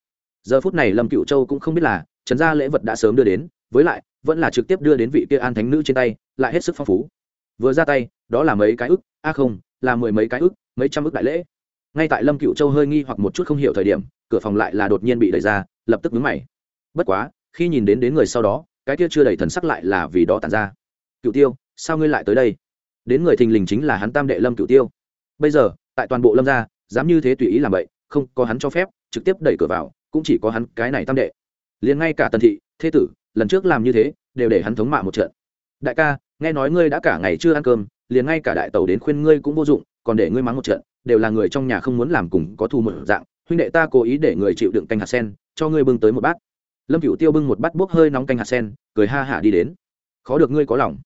Giờ phút này lâm cựu châu cũng không biết là, trần gia lễ vật đã sớm đưa đến, với lại, vẫn là trực tiếp đưa đến vị kia an thánh nữ trên tay, lại hết sức phong phú. Vừa ra tay, đó là mấy cái ức, a không, là mười mấy cái ức, mấy trăm ức đại lễ. Ngay tại lâm cựu châu hơi nghi hoặc một chút không hiểu thời điểm, cửa phòng lại là đột nhiên bị đẩy ra, lập tức ngứng mày. Bất quá, khi nhìn đến đến người sau đó, cái kia chưa đầy thần sắc lại là vì đó tàn ra. Cựu tiêu, sao ngươi lại tới đây? Đến người thình lình chính là hắn tam đệ lâm cựu tiêu bây giờ, tại toàn bộ lâm gia, dám như thế tùy ý làm vậy, không có hắn cho phép, trực tiếp đẩy cửa vào, cũng chỉ có hắn cái này tam đệ. Liền ngay cả tần thị, thế tử, lần trước làm như thế, đều để hắn thống mạ một trận. Đại ca, nghe nói ngươi đã cả ngày chưa ăn cơm, liền ngay cả đại tàu đến khuyên ngươi cũng vô dụng, còn để ngươi mắng một trận, đều là người trong nhà không muốn làm cùng có thù một dạng. Huynh đệ ta cố ý để người chịu đựng canh hạt sen, cho ngươi bưng tới một bát. Lâm cựu tiêu bưng một bát bốc hơi nóng canh hạt sen, cười ha hả đi đến. Khó được ngươi có lòng.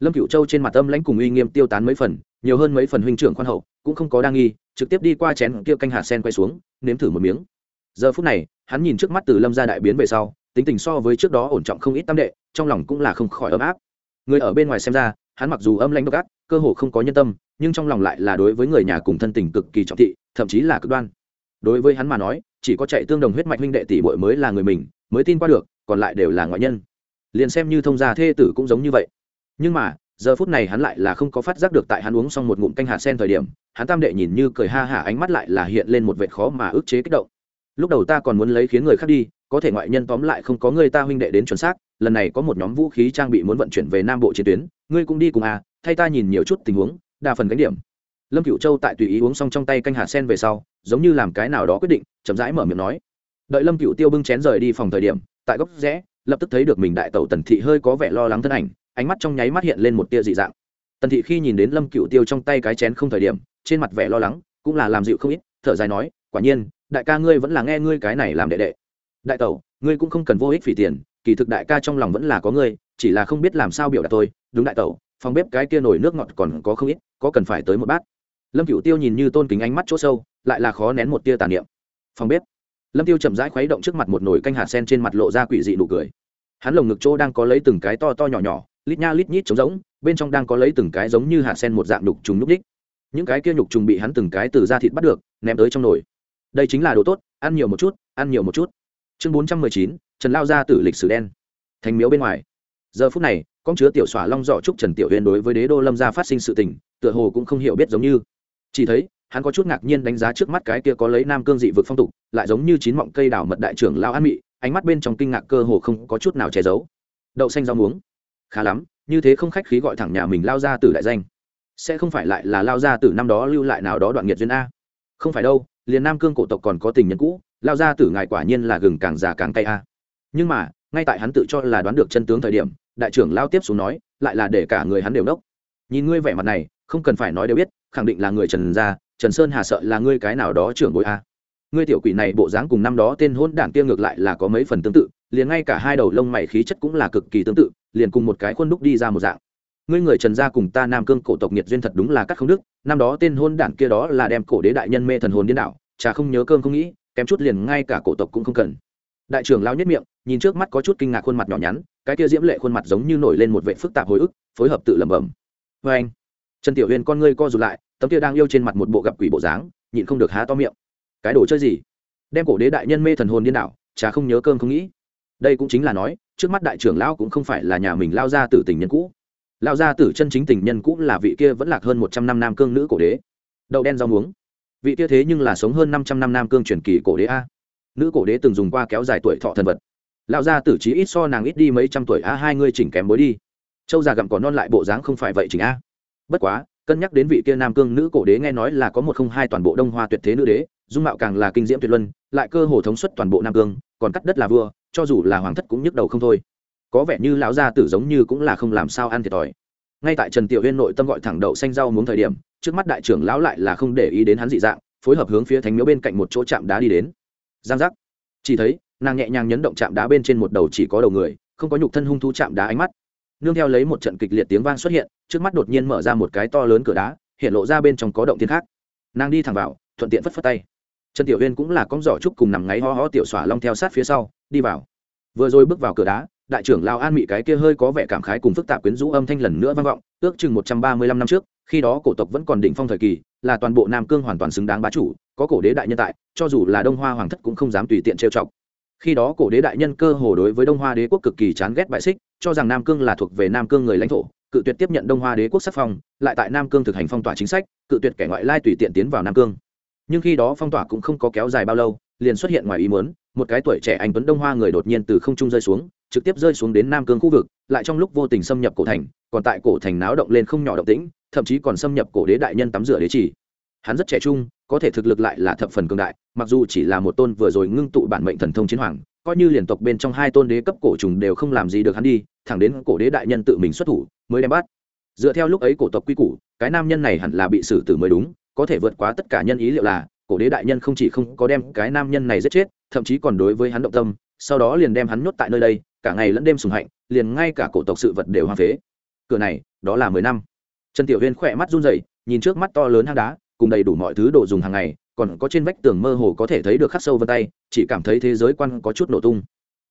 Lâm cựu châu trên mặt âm lãnh cùng uy nghiêm tiêu tán mấy phần nhiều hơn mấy phần huynh trưởng khoan hậu, cũng không có đa nghi, trực tiếp đi qua chén kia canh hạt sen quay xuống, nếm thử một miếng. Giờ phút này, hắn nhìn trước mắt từ lâm ra đại biến về sau, tính tình so với trước đó ổn trọng không ít tam đệ, trong lòng cũng là không khỏi ấm áp. Người ở bên ngoài xem ra, hắn mặc dù âm lãnh độc ác, cơ hồ không có nhân tâm, nhưng trong lòng lại là đối với người nhà cùng thân tình cực kỳ trọng thị, thậm chí là cực đoan. Đối với hắn mà nói, chỉ có chạy tương đồng huyết mạch huynh đệ tỷ bội mới là người mình, mới tin qua được, còn lại đều là ngoại nhân. Liền xem như thông gia thê tử cũng giống như vậy. Nhưng mà giờ phút này hắn lại là không có phát giác được tại hắn uống xong một ngụm canh hạt sen thời điểm, hắn tam đệ nhìn như cười ha hả ánh mắt lại là hiện lên một vệ khó mà ức chế kích động. Lúc đầu ta còn muốn lấy khiến người khác đi, có thể ngoại nhân tóm lại không có người ta huynh đệ đến chuẩn xác, lần này có một nhóm vũ khí trang bị muốn vận chuyển về nam bộ chiến tuyến, ngươi cũng đi cùng à thay ta nhìn nhiều chút tình huống, đa phần gánh điểm. Lâm cựu châu tại tùy ý uống xong trong tay canh hạt sen về sau, giống như làm cái nào đó quyết định, chậm rãi mở miệng nói. Đợi lâm cựu tiêu bưng chén rời đi phòng thời điểm, tại góc rẽ, lập tức thấy được mình đại tẩu tần thị hơi có vẻ lo lắng thân ảnh ánh mắt trong nháy mắt hiện lên một tia dị dạng. Tần thị khi nhìn đến lâm cựu tiêu trong tay cái chén không thời điểm, trên mặt vẻ lo lắng, cũng là làm dịu không ít, thở dài nói, quả nhiên, đại ca ngươi vẫn là nghe ngươi cái này làm đệ đệ. Đại tẩu, ngươi cũng không cần vô ích phỉ tiền, kỳ thực đại ca trong lòng vẫn là có ngươi, chỉ là không biết làm sao biểu đạt tôi đúng đại tẩu, phòng bếp cái kia nổi nước ngọt còn có không ít, có cần phải tới một bát. Lâm cựu tiêu nhìn như tôn kính ánh mắt chỗ sâu, lại là khó nén một tia tàn niệm. Phòng bếp. Lâm tiêu chậm rãi khuấy động trước mặt một nồi canh hạt sen trên mặt lộ ra quỷ dị nụ cười. Hắn lồng ngực chỗ đang có lấy từng cái to to nhỏ nhỏ lít nha lít nhít trống rỗng, bên trong đang có lấy từng cái giống như hạt sen một dạng nhục trùng nhúc đích những cái kia nhục trùng bị hắn từng cái từ da thịt bắt được, ném tới trong nồi. Đây chính là đồ tốt, ăn nhiều một chút, ăn nhiều một chút. Chương bốn trăm mười chín, trần lao ra từ lịch sử đen. Thành miếu bên ngoài. Giờ phút này, con chứa tiểu xỏa long dọ trúc trần tiểu huyền đối với đế đô lâm gia phát sinh sự tình, tựa hồ cũng không hiểu biết giống như. Chỉ thấy, hắn có chút ngạc nhiên đánh giá trước mắt cái kia có lấy nam cương dị vực phong tục, lại giống như chín mọng cây đào mật đại trưởng lao an mị, ánh mắt bên trong kinh ngạc cơ hồ không có chút nào che giấu. Đậu xanh rau muống khá lắm, như thế không khách khí gọi thẳng nhà mình lao ra từ đại danh. Sẽ không phải lại là lao ra từ năm đó lưu lại nào đó đoạn nghiệt duyên a. Không phải đâu, liền nam cương cổ tộc còn có tình nhân cũ, lao ra từ ngài quả nhiên là gừng càng già càng cay a. Nhưng mà, ngay tại hắn tự cho là đoán được chân tướng thời điểm, đại trưởng lao tiếp xuống nói, lại là để cả người hắn đều đốc. Nhìn ngươi vẻ mặt này, không cần phải nói đều biết, khẳng định là người trần gia, trần sơn hà sợ là ngươi cái nào đó trưởng bối a. Ngươi tiểu quỷ này bộ dáng cùng năm đó tên hôn đảng kia ngược lại là có mấy phần tương tự, liền ngay cả hai đầu lông mày khí chất cũng là cực kỳ tương tự liền cùng một cái khuôn đúc đi ra một dạng. Ngươi người trần gia cùng ta nam cương cổ tộc nhiệt duyên thật đúng là cắt không đức, năm đó tên hôn đảng kia đó là đem cổ đế đại nhân mê thần hồn điên đảo, chả không nhớ cơm không nghĩ, kém chút liền ngay cả cổ tộc cũng không cần. Đại trưởng lao nhất miệng, nhìn trước mắt có chút kinh ngạc khuôn mặt nhỏ nhắn, cái kia diễm lệ khuôn mặt giống như nổi lên một vệ phức tạp hồi ức, phối hợp tự lẩm bẩm. Vê anh, trần tiểu huyền con ngươi co rụt lại, tấm kia đang yêu trên mặt một bộ gặp quỷ bộ dáng, nhịn không được há to miệng. Cái đồ chơi gì? Đem cổ đế đại nhân mê thần hồn điên đảo, chả không nhớ cơm không nghĩ. Đây cũng chính là nói trước mắt đại trưởng lão cũng không phải là nhà mình lao ra tử tình nhân cũ. Lao ra tử chân chính tình nhân cũ là vị kia vẫn lạc hơn một trăm năm nam cương nữ cổ đế. Đậu đen rau muống. Vị kia thế nhưng là sống hơn năm trăm năm nam cương truyền kỳ cổ đế a. Nữ cổ đế từng dùng qua kéo dài tuổi thọ thần vật. Lao ra tử trí ít so nàng ít đi mấy trăm tuổi a, hai ngươi chỉnh kém bối đi. Châu già gặm còn non lại bộ dáng không phải vậy chỉnh a. Bất quá, cân nhắc đến vị kia nam cương nữ cổ đế nghe nói là có một không hai toàn bộ đông hoa tuyệt thế nữ đế, dung mạo càng là kinh diễm tuyệt luân, lại cơ hồ thống suất toàn bộ nam cương, còn cắt đất là vua cho dù là hoàng thất cũng nhức đầu không thôi. Có vẻ như lão gia tử giống như cũng là không làm sao ăn thiệt thòi. Ngay tại trần tiểu huyên nội tâm gọi thẳng đậu xanh rau muốn thời điểm, trước mắt đại trưởng lão lại là không để ý đến hắn dị dạng, phối hợp hướng phía thánh miếu bên cạnh một chỗ chạm đá đi đến. Giang giác. Chỉ thấy, nàng nhẹ nhàng nhấn động chạm đá bên trên một đầu chỉ có đầu người, không có nhục thân hung thu chạm đá ánh mắt. Nương theo lấy một trận kịch liệt tiếng vang xuất hiện, trước mắt đột nhiên mở ra một cái to lớn cửa đá, hiện lộ ra bên trong có động thiên khác. Nàng đi thẳng vào, thuận tiện phất phất tay trần tiểu huyên cũng là con giỏ trúc cùng nằm ngáy ho ho tiểu xỏa long theo sát phía sau, đi vào. Vừa rồi bước vào cửa đá, đại trưởng lao an mị cái kia hơi có vẻ cảm khái cùng phức tạp quyến rũ âm thanh lần nữa vang vọng, ước chừng một trăm ba mươi lăm năm trước, khi đó cổ tộc vẫn còn đỉnh phong thời kỳ, là toàn bộ nam cương hoàn toàn xứng đáng bá chủ, có cổ đế đại nhân tại, cho dù là đông hoa hoàng thất cũng không dám tùy tiện trêu chọc. Khi đó cổ đế đại nhân cơ hồ đối với đông hoa đế quốc cực kỳ chán ghét bại xích, cho rằng nam cương là thuộc về nam cương người lãnh thổ, cự tuyệt tiếp nhận đông hoa đế quốc sắc phong, lại tại nam cương thực hành phong tỏa chính sách, cự tuyệt kẻ ngoại lai tùy tiện tiến vào nam cương nhưng khi đó phong tỏa cũng không có kéo dài bao lâu, liền xuất hiện ngoài ý muốn, một cái tuổi trẻ anh tuấn đông hoa người đột nhiên từ không trung rơi xuống, trực tiếp rơi xuống đến nam cương khu vực, lại trong lúc vô tình xâm nhập cổ thành, còn tại cổ thành náo động lên không nhỏ động tĩnh, thậm chí còn xâm nhập cổ đế đại nhân tắm rửa đế chỉ. Hắn rất trẻ trung, có thể thực lực lại là thập phần cường đại, mặc dù chỉ là một tôn vừa rồi ngưng tụ bản mệnh thần thông chiến hoàng, coi như liền tộc bên trong hai tôn đế cấp cổ trùng đều không làm gì được hắn đi, thẳng đến cổ đế đại nhân tự mình xuất thủ, mới đem bắt. Dựa theo lúc ấy cổ tộc quy củ, cái nam nhân này hẳn là bị xử tử mới đúng có thể vượt quá tất cả nhân ý liệu là, cổ đế đại nhân không chỉ không có đem cái nam nhân này giết chết, thậm chí còn đối với hắn động tâm, sau đó liền đem hắn nhốt tại nơi đây, cả ngày lẫn đêm sùng hạnh, liền ngay cả cổ tộc sự vật đều hoang phế. Cửa này, đó là mười năm. Trần tiểu huyên khỏe mắt run rẩy, nhìn trước mắt to lớn hang đá, cùng đầy đủ mọi thứ đồ dùng hàng ngày, còn có trên vách tường mơ hồ có thể thấy được khắc sâu vân tay, chỉ cảm thấy thế giới quan có chút nổ tung.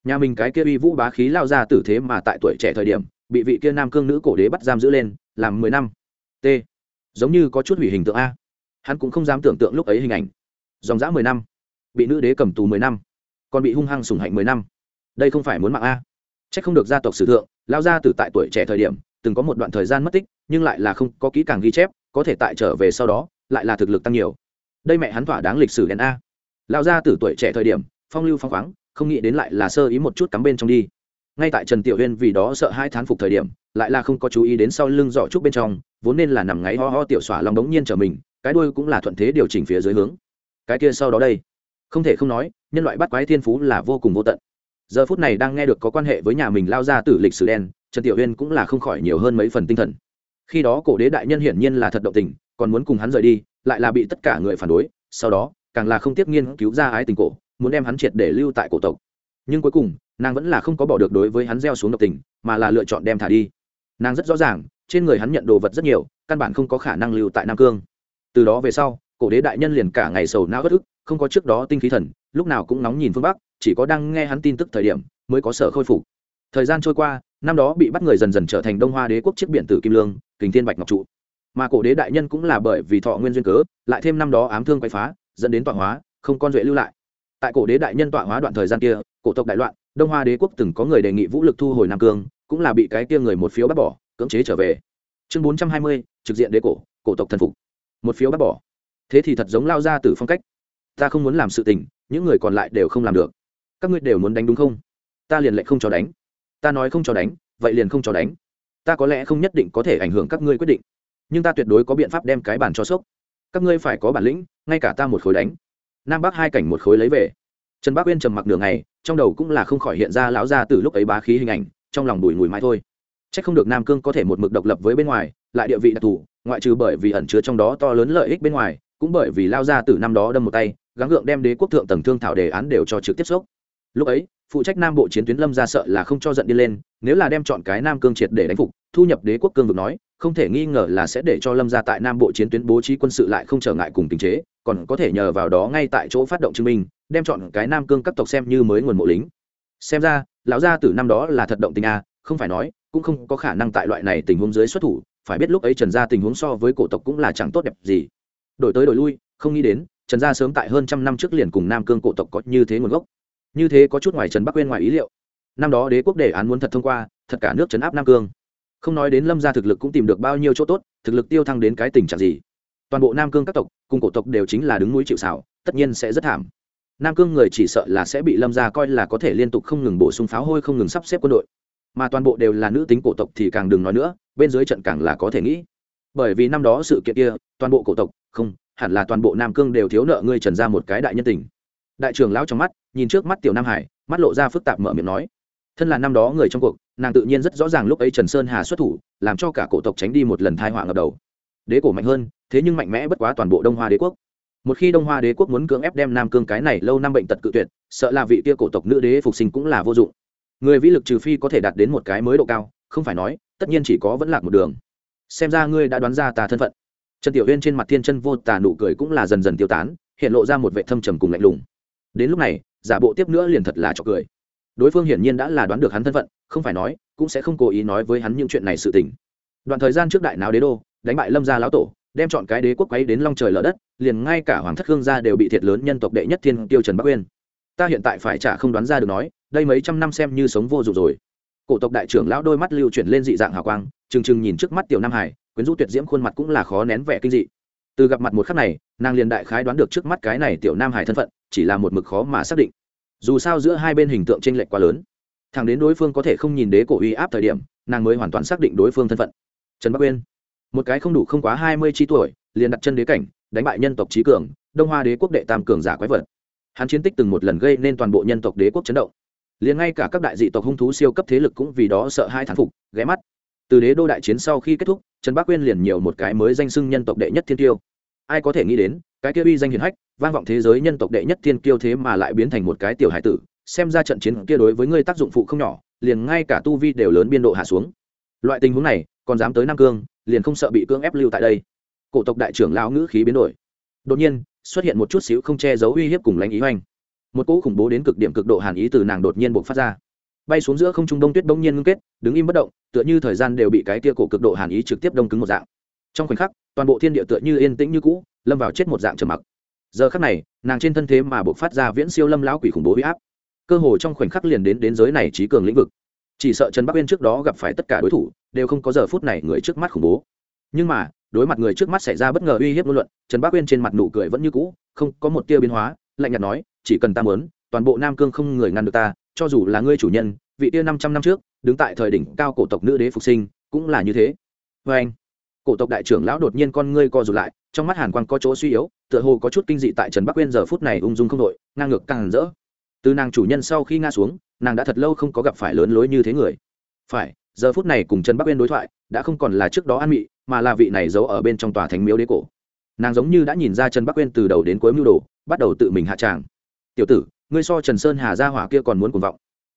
Nhà mình cái kia uy vũ bá khí lao ra tử thế mà tại tuổi trẻ thời điểm, bị vị kia nam cương nữ cổ đế bắt giam giữ lên, làm mười năm. T. Giống như có chút hủy hình tượng a hắn cũng không dám tưởng tượng lúc ấy hình ảnh. Dòng dã mười năm, bị nữ đế cầm tù mười năm, còn bị hung hăng sủng hạnh mười năm. Đây không phải muốn mạng a. C h ắ c không được gia tộc sử thượng lao ra từ tại tuổi trẻ thời điểm, từng có một đoạn thời gian mất tích, nhưng lại là không có kỹ càng ghi chép, có thể tại trở về sau đó, lại là thực lực tăng nhiều. Đây mẹ hắn thỏa đáng lịch sử đèn a. Lao ra từ tuổi trẻ thời điểm, phong lưu phong khoáng, không nghĩ đến lại là sơ ý một chút cắm bên trong đi. Ngay tại trần tiểu huyên vì đó sợ hai thán phục thời điểm, lại là không có chú ý đến sau lưng giỏ trúc bên trong, vốn nên là nằm ngáy ho ho tiểu xỏa lòng đống nhiên trở mình cái đuôi cũng là thuận thế điều chỉnh phía dưới hướng. Cái kia sau đó đây. Không thể không nói, nhân loại bắt quái thiên phú là vô cùng vô tận. Giờ phút này đang nghe được có quan hệ với nhà mình lao ra từ lịch sử đen, trần tiểu huyên cũng là không khỏi nhiều hơn mấy phần tinh thần. Khi đó cổ đế đại nhân hiển nhiên là thật động tình, còn muốn cùng hắn rời đi, lại là bị tất cả người phản đối, sau đó, càng là không tiếc nghiên cứu ra ái tình cổ, muốn đem hắn triệt để lưu tại cổ tộc. Nhưng cuối cùng, nàng vẫn là không có bỏ được đối với hắn gieo xuống độc tình, mà là lựa chọn đem thả đi. Nàng rất rõ ràng, trên người hắn nhận đồ vật rất nhiều, căn bản không có khả năng lưu tại nam cương từ đó về sau, cổ đế đại nhân liền cả ngày sầu não bất ức, không có trước đó tinh khí thần, lúc nào cũng nóng nhìn phương bắc, chỉ có đang nghe hắn tin tức thời điểm mới có sở khôi phục. Thời gian trôi qua, năm đó bị bắt người dần dần trở thành đông hoa đế quốc chiếc biển tử kim lương, kình thiên bạch ngọc trụ. Mà cổ đế đại nhân cũng là bởi vì thọ nguyên duyên cớ, lại thêm năm đó ám thương quay phá, dẫn đến tọa hóa, không con duệ lưu lại. Tại cổ đế đại nhân tọa hóa đoạn thời gian kia, cổ tộc đại loạn, đông hoa đế quốc từng có người đề nghị vũ lực thu hồi nam cương, cũng là bị cái kia người một phiếu bắt bỏ, cưỡng chế trở về. Chương bốn trăm hai mươi, trực diện đế cổ cổ tộc thần phục một phiếu bác bỏ. Thế thì thật giống lao ra từ phong cách. Ta không muốn làm sự tình, những người còn lại đều không làm được. Các ngươi đều muốn đánh đúng không? Ta liền lệnh không cho đánh. Ta nói không cho đánh, vậy liền không cho đánh. Ta có lẽ không nhất định có thể ảnh hưởng các ngươi quyết định. Nhưng ta tuyệt đối có biện pháp đem cái bàn cho sốc. Các ngươi phải có bản lĩnh, ngay cả ta một khối đánh. Nam bắc hai cảnh một khối lấy về. Trần bác uyên trầm mặc đường này trong đầu cũng là không khỏi hiện ra lão ra từ lúc ấy bá khí hình ảnh, trong lòng bùi ngùi mãi thôi. C h ắ c không được nam cương có thể một mực độc lập với bên ngoài lại địa vị đặc thù, ngoại trừ bởi vì ẩn chứa trong đó to lớn lợi ích bên ngoài, cũng bởi vì lao ra từ năm đó đâm một tay, gắng gượng đem đế quốc thượng tầng thương thảo đề án đều cho trực tiếp xúc lúc ấy, phụ trách nam bộ chiến tuyến lâm ra sợ là không cho giận đi lên, nếu là đem chọn cái nam cương triệt để đánh phục, thu nhập đế quốc cương vực nói, không thể nghi ngờ là sẽ để cho lâm ra tại nam bộ chiến tuyến bố trí quân sự lại không trở ngại cùng tình chế, còn có thể nhờ vào đó ngay tại chỗ phát động chứng minh, đem chọn cái nam cương các tộc xem như mới nguồn mộ lính. Xem ra, lão gia từ năm đó là thật động tình a không phải nói, cũng không có khả năng tại loại này tình huống dưới xuất thủ phải biết lúc ấy trần gia tình huống so với cổ tộc cũng là chẳng tốt đẹp gì. Đổi tới đổi lui, không nghĩ đến, trần gia sớm tại hơn trăm năm trước liền cùng nam cương cổ tộc có như thế nguồn gốc. Như thế có chút ngoài trần bắc quên ngoài ý liệu. Năm đó đế quốc đề án muốn thật thông qua, thật cả nước trấn áp nam cương. Không nói đến lâm gia thực lực cũng tìm được bao nhiêu chỗ tốt, thực lực tiêu thăng đến cái tình trạng gì. Toàn bộ nam cương các tộc, cùng cổ tộc đều chính là đứng núi chịu xảo tất nhiên sẽ rất thảm. Nam cương người chỉ sợ là sẽ bị lâm gia coi là có thể liên tục không ngừng bổ sung pháo hôi không ngừng sắp xếp quân đội mà toàn bộ đều là nữ tính cổ tộc thì càng đừng nói nữa, bên dưới trận càng là có thể nghĩ. Bởi vì năm đó sự kiện kia, toàn bộ cổ tộc, không, hẳn là toàn bộ nam cương đều thiếu nợ ngươi trần ra một cái đại nhân tình. Đại trưởng lão trong mắt, nhìn trước mắt tiểu nam hải, mắt lộ ra phức tạp mở miệng nói, thân là năm đó người trong cuộc, nàng tự nhiên rất rõ ràng lúc ấy trần sơn hà xuất thủ, làm cho cả cổ tộc tránh đi một lần thai họa ngập đầu. Đế cổ mạnh hơn, thế nhưng mạnh mẽ bất quá toàn bộ đông hoa đế quốc. Một khi đông hoa đế quốc muốn cưỡng ép đem nam cương cái này lâu năm bệnh tật cự tuyệt, sợ là vị kia cổ tộc nữ đế phục sinh cũng là vô dụng người vĩ lực trừ phi có thể đạt đến một cái mới độ cao, không phải nói, tất nhiên chỉ có vẫn lạc một đường. Xem ra ngươi đã đoán ra tà thân phận. Trần tiểu huyên trên mặt thiên chân vô tà nụ cười cũng là dần dần tiêu tán, hiện lộ ra một vệ thâm trầm cùng lạnh lùng. Đến lúc này, giả bộ tiếp nữa liền thật là trọc cười. Đối phương hiển nhiên đã là đoán được hắn thân phận, không phải nói, cũng sẽ không cố ý nói với hắn những chuyện này sự tình. Đoạn thời gian trước đại nào đế đô, đánh bại lâm gia lão tổ, đem chọn cái đế quốc quấy đến long trời lở đất, liền ngay cả hoàng thất hương gia đều bị thiệt lớn nhân tộc đệ nhất thiên tiêu trần bắc uyên. Ta hiện tại phải trả không đoán ra được nói đây mấy trăm năm xem như sống vô dụng rồi. Cổ tộc đại trưởng lão đôi mắt lưu chuyển lên dị dạng hào quang, trừng trừng nhìn trước mắt tiểu nam hải, quyến rũ tuyệt diễm khuôn mặt cũng là khó nén vẻ kinh dị. Từ gặp mặt một khắc này, nàng liền đại khái đoán được trước mắt cái này tiểu nam hải thân phận, chỉ là một mực khó mà xác định. Dù sao giữa hai bên hình tượng tranh lệch quá lớn thằng đến đối phương có thể không nhìn đế cổ uy áp thời điểm, nàng mới hoàn toàn xác định đối phương thân phận. Trần bắc uyên, một cái không đủ không quá hai mươi chi tuổi, liền đặt chân đế cảnh, đánh bại nhân tộc trí cường, đông hoa đế quốc đệ tam cường giả quái vật. Hắn chiến tích từng một lần gây nên toàn bộ nhân tộc đế quốc chấn động liền ngay cả các đại dị tộc hung thú siêu cấp thế lực cũng vì đó sợ hai thán phục, ghé mắt. Từ đế đô đại chiến sau khi kết thúc, trần bác quyên liền nhiều một cái mới danh xưng nhân tộc đệ nhất thiên tiêu ai có thể nghĩ đến, cái kia uy danh hiển hách, vang vọng thế giới nhân tộc đệ nhất thiên kiêu thế mà lại biến thành một cái tiểu hải tử, xem ra trận chiến kia đối với ngươi tác dụng phụ không nhỏ, liền ngay cả tu vi đều lớn biên độ hạ xuống. Loại tình huống này, còn dám tới nam cương, liền không sợ bị cưỡng ép lưu tại đây. Cổ tộc đại trưởng lão ngữ khí biến đổi. Đột nhiên, xuất hiện một chút xíu không che giấu uy hiếp cùng lãnh ý hoành một cỗ khủng bố đến cực điểm cực độ hàn ý từ nàng đột nhiên buộc phát ra. Bay xuống giữa không trung đông tuyết đông nhiên ngưng kết, đứng im bất động, tựa như thời gian đều bị cái tia cổ cực độ hàn ý trực tiếp đông cứng một dạng. Trong khoảnh khắc, toàn bộ thiên địa tựa như yên tĩnh như cũ, lâm vào chết một dạng trầm mặc. Giờ khắc này, nàng trên thân thế mà buộc phát ra viễn siêu lâm lão quỷ khủng bố huy áp. Cơ hồ trong khoảnh khắc liền đến đến giới này trí cường lĩnh vực. Chỉ sợ trần bắc uyên trước đó gặp phải tất cả đối thủ, đều không có giờ phút này người trước mắt khủng bố. Nhưng mà, đối mặt người trước mắt xảy ra bất ngờ uy hiếp ngôn luận, trần bắc uyên trên mặt nụ cười vẫn như cũ, không có một tia biến hóa, lạnh nhạt nói chỉ cần ta muốn, toàn bộ nam cương không người ngăn được ta, cho dù là ngươi chủ nhân, vị tia năm trăm năm trước, đứng tại thời đỉnh cao cổ tộc nữ đế phục sinh, cũng là như thế. Vê anh, cổ tộc đại trưởng lão đột nhiên con ngươi co rụt lại, trong mắt hàn quang có chỗ suy yếu, tựa hồ có chút kinh dị tại trần bắc uyên giờ phút này ung dung không đội ngang ngược càng rỡ. Từ nàng chủ nhân sau khi ngã xuống, nàng đã thật lâu không có gặp phải lớn lối như thế người. Phải, giờ phút này cùng trần bắc uyên đối thoại, đã không còn là trước đó an mị, mà là vị này giấu ở bên trong tòa thánh miếu đế cổ. Nàng giống như đã nhìn ra trần bắc uyên từ đầu đến cuối mưu đồ, bắt đầu tự mình hạ tràng tiểu tử, ngươi so trần sơn hà Ra hỏa kia còn muốn cuồng vọng.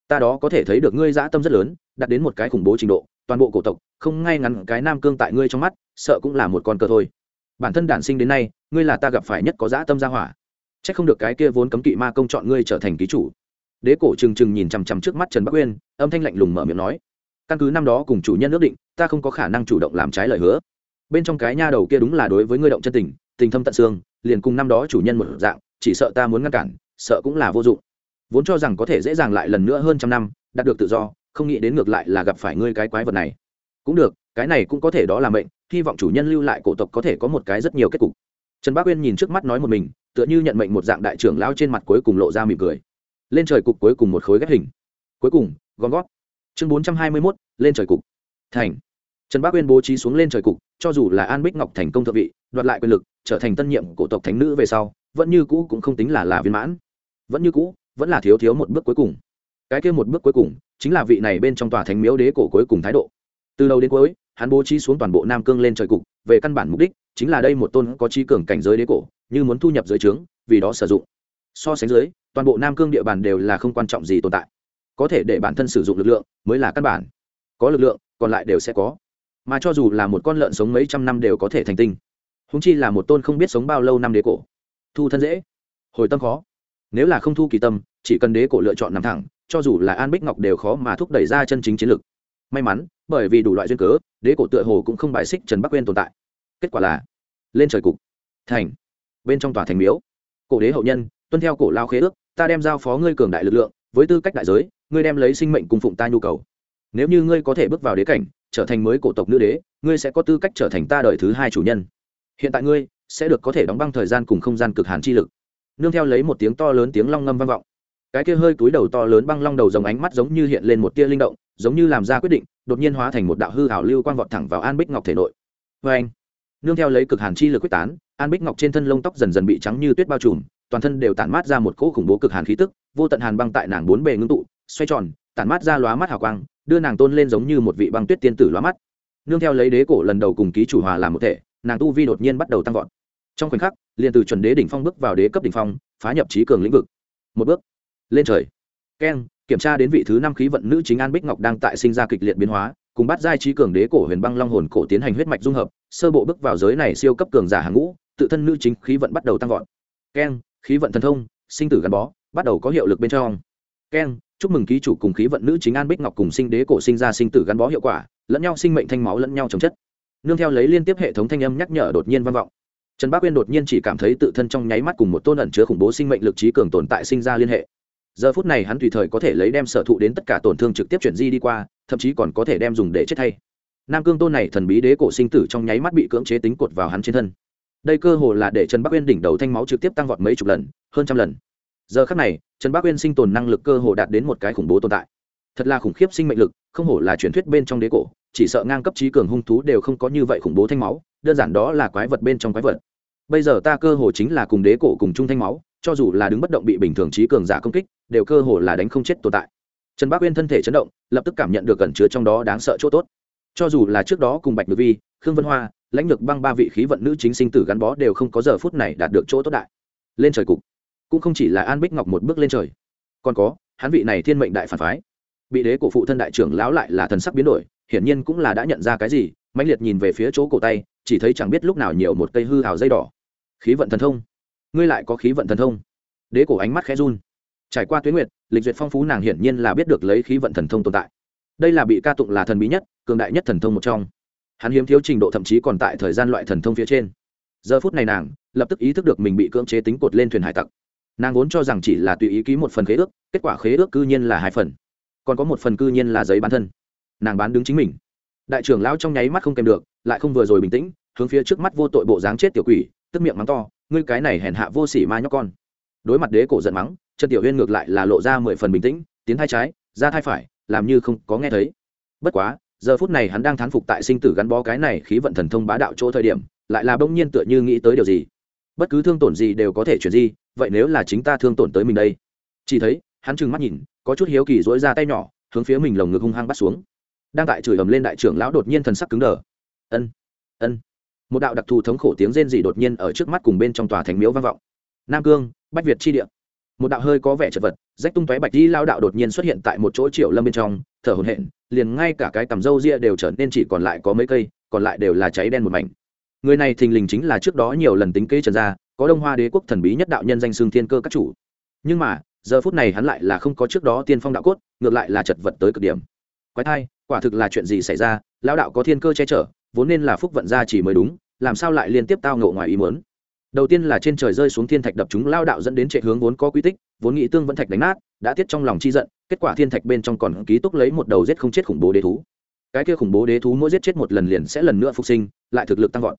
Ta đó có thể thấy được ngươi dã tâm rất lớn, đạt đến một cái khủng bố trình độ, toàn bộ cổ tộc, không ngay ngắn cái nam cương tại ngươi trong mắt, sợ cũng là một con cờ thôi. Bản thân đản sinh đến nay, ngươi là ta gặp phải nhất có dã tâm gia hỏa. C h ắ c không được cái kia vốn cấm kỵ ma công chọn ngươi trở thành ký chủ. Đế cổ trừng trừng nhìn chằm chằm trước mắt trần bắc uyên, âm thanh lạnh lùng mở miệng nói, căn cứ năm đó cùng chủ nhân ước định, ta không có khả năng chủ động làm trái lời hứa. Bên trong cái nha đầu kia đúng là đối với ngươi động chân tình tình thâm tận xương, liền cùng năm đó chủ nhân một dạng, chỉ sợ ta muốn ngăn cản sợ cũng là vô dụng. Vốn cho rằng có thể dễ dàng lại lần nữa hơn trăm năm, đạt được tự do, không nghĩ đến ngược lại là gặp phải ngươi cái quái vật này. Cũng được, cái này cũng có thể đó là mệnh, hy vọng chủ nhân lưu lại cổ tộc có thể có một cái rất nhiều kết cục. Trần bác uyên nhìn trước mắt nói một mình, tựa như nhận mệnh một dạng đại trưởng lão trên mặt cuối cùng lộ ra mỉm cười. Lên trời cục cuối cùng một khối ghép hình. Cuối cùng, gom gót chương bốn trăm hai mươi mốt, lên trời cục. Thành. Trần bác uyên bố trí xuống lên trời cục, cho dù là an bích ngọc thành công thượng vị, đoạt lại quyền lực, trở thành tân nhiệm cổ tộc thánh nữ về sau vẫn như cũ cũng không tính là là viên mãn. Vẫn như cũ, vẫn là thiếu thiếu một bước cuối cùng. Cái kia một bước cuối cùng, chính là vị này bên trong tòa thánh miếu đế cổ cuối cùng thái độ. Từ đầu đến cuối, hắn bố trí xuống toàn bộ nam cương lên trời cục, về căn bản mục đích chính là đây một tôn có trí cường cảnh giới đế cổ, như muốn thu nhập giới trướng, vì đó sử dụng. So sánh dưới, toàn bộ nam cương địa bàn đều là không quan trọng gì tồn tại. Có thể để bản thân sử dụng lực lượng mới là căn bản. Có lực lượng, còn lại đều sẽ có. Mà cho dù là một con lợn sống mấy trăm năm đều có thể thành tinh. Húng chi là một tôn không biết sống bao lâu năm đế cổ thu thân dễ. Hồi tâm khó. Nếu là không thu kỳ tâm, chỉ cần đế cổ lựa chọn nằm thẳng, cho dù là an bích ngọc đều khó mà thúc đẩy ra chân chính chiến lực. May mắn, bởi vì đủ loại duyên cớ, đế cổ tựa hồ cũng không bài xích trần bắc quên tồn tại. Kết quả là, lên trời cục. Thành. Bên trong tòa thành miếu. Cổ đế hậu nhân, tuân theo cổ lao khế ước, ta đem giao phó ngươi cường đại lực lượng, với tư cách đại giới, ngươi đem lấy sinh mệnh cùng phụng ta nhu cầu. Nếu như ngươi có thể bước vào đế cảnh, trở thành mới cổ tộc nữ đế, ngươi sẽ có tư cách trở thành ta đời thứ hai chủ nhân. Hiện tại ngươi sẽ được có thể đóng băng thời gian cùng không gian cực hàn chi lực. Nương theo lấy một tiếng to lớn tiếng long ngâm vang vọng. Cái kia hơi túi đầu to lớn băng long đầu dòng ánh mắt giống như hiện lên một tia linh động, giống như làm ra quyết định, đột nhiên hóa thành một đạo hư hảo lưu quang vọt thẳng vào an bích ngọc thể nội. Vê anh nương theo lấy cực hàn chi lực quyết tán, an bích ngọc trên thân lông tóc dần dần bị trắng như tuyết bao trùm, toàn thân đều tản mát ra một cỗ khủng bố cực hàn khí tức, vô tận hàn băng tại nàng bốn bề ngưng tụ, xoay tròn, tản mát ra lóa mắt hào quang, đưa nàng tôn lên giống như một vị băng tuyết tiên tử lóa mắt. Nương theo lấy đế cổ lần đầu cùng ký chủ hòa làm một thể, nàng tu vi đột nhiên bắt đầu tăng vọt trong khoảnh khắc, liền từ chuẩn đế đỉnh phong bước vào đế cấp đỉnh phong, phá nhập trí cường lĩnh vực. Một bước lên trời. Keng, kiểm tra đến vị thứ năm khí vận nữ chính an bích ngọc đang tại sinh ra kịch liệt biến hóa, cùng bắt giai trí cường đế cổ huyền băng long hồn cổ tiến hành huyết mạch dung hợp, sơ bộ bước vào giới này siêu cấp cường giả hàng ngũ, tự thân nữ chính khí vận bắt đầu tăng vọt. Keng, khí vận thần thông, sinh tử gắn bó, bắt đầu có hiệu lực bên trong. Keng, chúc mừng ký chủ cùng khí vận nữ chính an bích ngọc cùng sinh đế cổ sinh ra sinh tử gắn bó hiệu quả, lẫn nhau sinh mệnh thanh máu lẫn nhau chống chất. Nương theo lấy liên tiếp hệ thống thanh âm nhắc nhở đột nhiên vang vọng trần bác uyên đột nhiên chỉ cảm thấy tự thân trong nháy mắt cùng một tôn ẩn chứa khủng bố sinh mệnh lực trí cường tồn tại sinh ra liên hệ. Giờ phút này hắn tùy thời có thể lấy đem sở thụ đến tất cả tổn thương trực tiếp chuyển di đi qua, thậm chí còn có thể đem dùng để chết thay. Nam cương tôn này thần bí đế cổ sinh tử trong nháy mắt bị cưỡng chế tính cột vào hắn trên thân. Đây cơ hồ là để trần bắc uyên đỉnh đầu thanh máu trực tiếp tăng vọt mấy chục lần, hơn trăm lần. Giờ khắc này, trần bắc uyên sinh tồn năng lực cơ hồ đạt đến một cái khủng bố tồn tại. Thật là khủng khiếp sinh mệnh lực, không hổ là truyền thuyết bên trong đế cổ, chỉ sợ ngang cấp trí cường hung thú đều không có như vậy khủng bố thanh máu, đơn giản đó là quái vật bên trong quái vật bây giờ ta cơ hồ chính là cùng đế cổ cùng chung thanh máu, cho dù là đứng bất động bị bình thường trí cường giả công kích, đều cơ hồ là đánh không chết tồn tại. Trần bác uyên thân thể chấn động, lập tức cảm nhận được cẩn chứa trong đó đáng sợ chỗ tốt. Cho dù là trước đó cùng bạch ngự vi, khương vân hoa, lãnh lược băng ba vị khí vận nữ chính sinh tử gắn bó đều không có giờ phút này đạt được chỗ tốt đại. Lên trời cục. Cũng không chỉ là an bích ngọc một bước lên trời. Còn có, hắn vị này thiên mệnh đại phản phái. Bị đế cổ phụ thân đại trưởng lão lại là thần sắc biến đổi, hiển nhiên cũng là đã nhận ra cái gì, mãnh liệt nhìn về phía chỗ cổ tay, chỉ thấy chẳng biết lúc nào nhiều một cây hư hào dây đỏ khí vận thần thông. Ngươi lại có khí vận thần thông. Đế cổ ánh mắt khẽ run. Trải qua tuyến nguyệt, lịch duyệt phong phú nàng hiển nhiên là biết được lấy khí vận thần thông tồn tại. Đây là bị ca tụng là thần bí nhất, cường đại nhất thần thông một trong. Hắn hiếm thiếu trình độ thậm chí còn tại thời gian loại thần thông phía trên. Giờ phút này nàng, lập tức ý thức được mình bị cưỡng chế tính cột lên thuyền hải tặc. Nàng vốn cho rằng chỉ là tùy ý ký một phần khế ước, kết quả khế ước cư nhiên là hai phần. Còn có một phần cư nhiên là giấy bán thân. Nàng bán đứng chính mình. Đại trưởng lão trong nháy mắt không kèm được, lại không vừa rồi bình tĩnh, hướng phía trước mắt vô tội bộ dáng chết tiểu quỷ tức miệng mắng to, ngươi cái này hèn hạ vô sỉ ma nhóc con. Đối mặt đế cổ giận mắng, trần tiểu huyên ngược lại là lộ ra mười phần bình tĩnh, tiến thai trái, ra thai phải, làm như không có nghe thấy. Bất quá, giờ phút này hắn đang thán phục tại sinh tử gắn bó cái này khí vận thần thông bá đạo chỗ thời điểm, lại là bỗng nhiên tựa như nghĩ tới điều gì. Bất cứ thương tổn gì đều có thể chuyển di, vậy nếu là chính ta thương tổn tới mình đây? Chỉ thấy, hắn trừng mắt nhìn, có chút hiếu kỳ dỗi ra tay nhỏ, hướng phía mình lồng ngực hung hăng bắt xuống. Đang tại chửi ầm lên đại trưởng lão đột nhiên thần sắc cứng đờ. Ân ân một đạo đặc thù thống khổ tiếng rên rỉ đột nhiên ở trước mắt cùng bên trong tòa thành miếu vang vọng. Nam cương, bách việt chi địa. Một đạo hơi có vẻ chật vật, rách tung tóe bạch di lao đạo đột nhiên xuất hiện tại một chỗ triệu lâm bên trong, thở hồn hển, liền ngay cả cái cằm râu ria đều trở nên chỉ còn lại có mấy cây, còn lại đều là cháy đen một mảnh. Người này thình lình chính là trước đó nhiều lần tính kế trần gia, có đông hoa đế quốc thần bí nhất đạo nhân danh xương thiên cơ các chủ. Nhưng mà, giờ phút này hắn lại là không có trước đó tiên phong đạo cốt, ngược lại là chật vật tới cực điểm. Quái thai, quả thực là chuyện gì xảy ra lao đạo có thiên cơ che chở vốn nên là phúc vận gia chỉ mới đúng, làm sao lại liên tiếp tao ngộ ngoài ý muốn? Đầu tiên là trên trời rơi xuống thiên thạch đập chúng lao đạo dẫn đến trệ hướng vốn có quy tích, vốn nghĩ tương vẫn thạch đánh nát, đã tiết trong lòng chi giận, kết quả thiên thạch bên trong còn ký túc lấy một đầu giết không chết khủng bố đế thú. Cái kia khủng bố đế thú mỗi giết chết một lần liền sẽ lần nữa phục sinh, lại thực lực tăng vọt.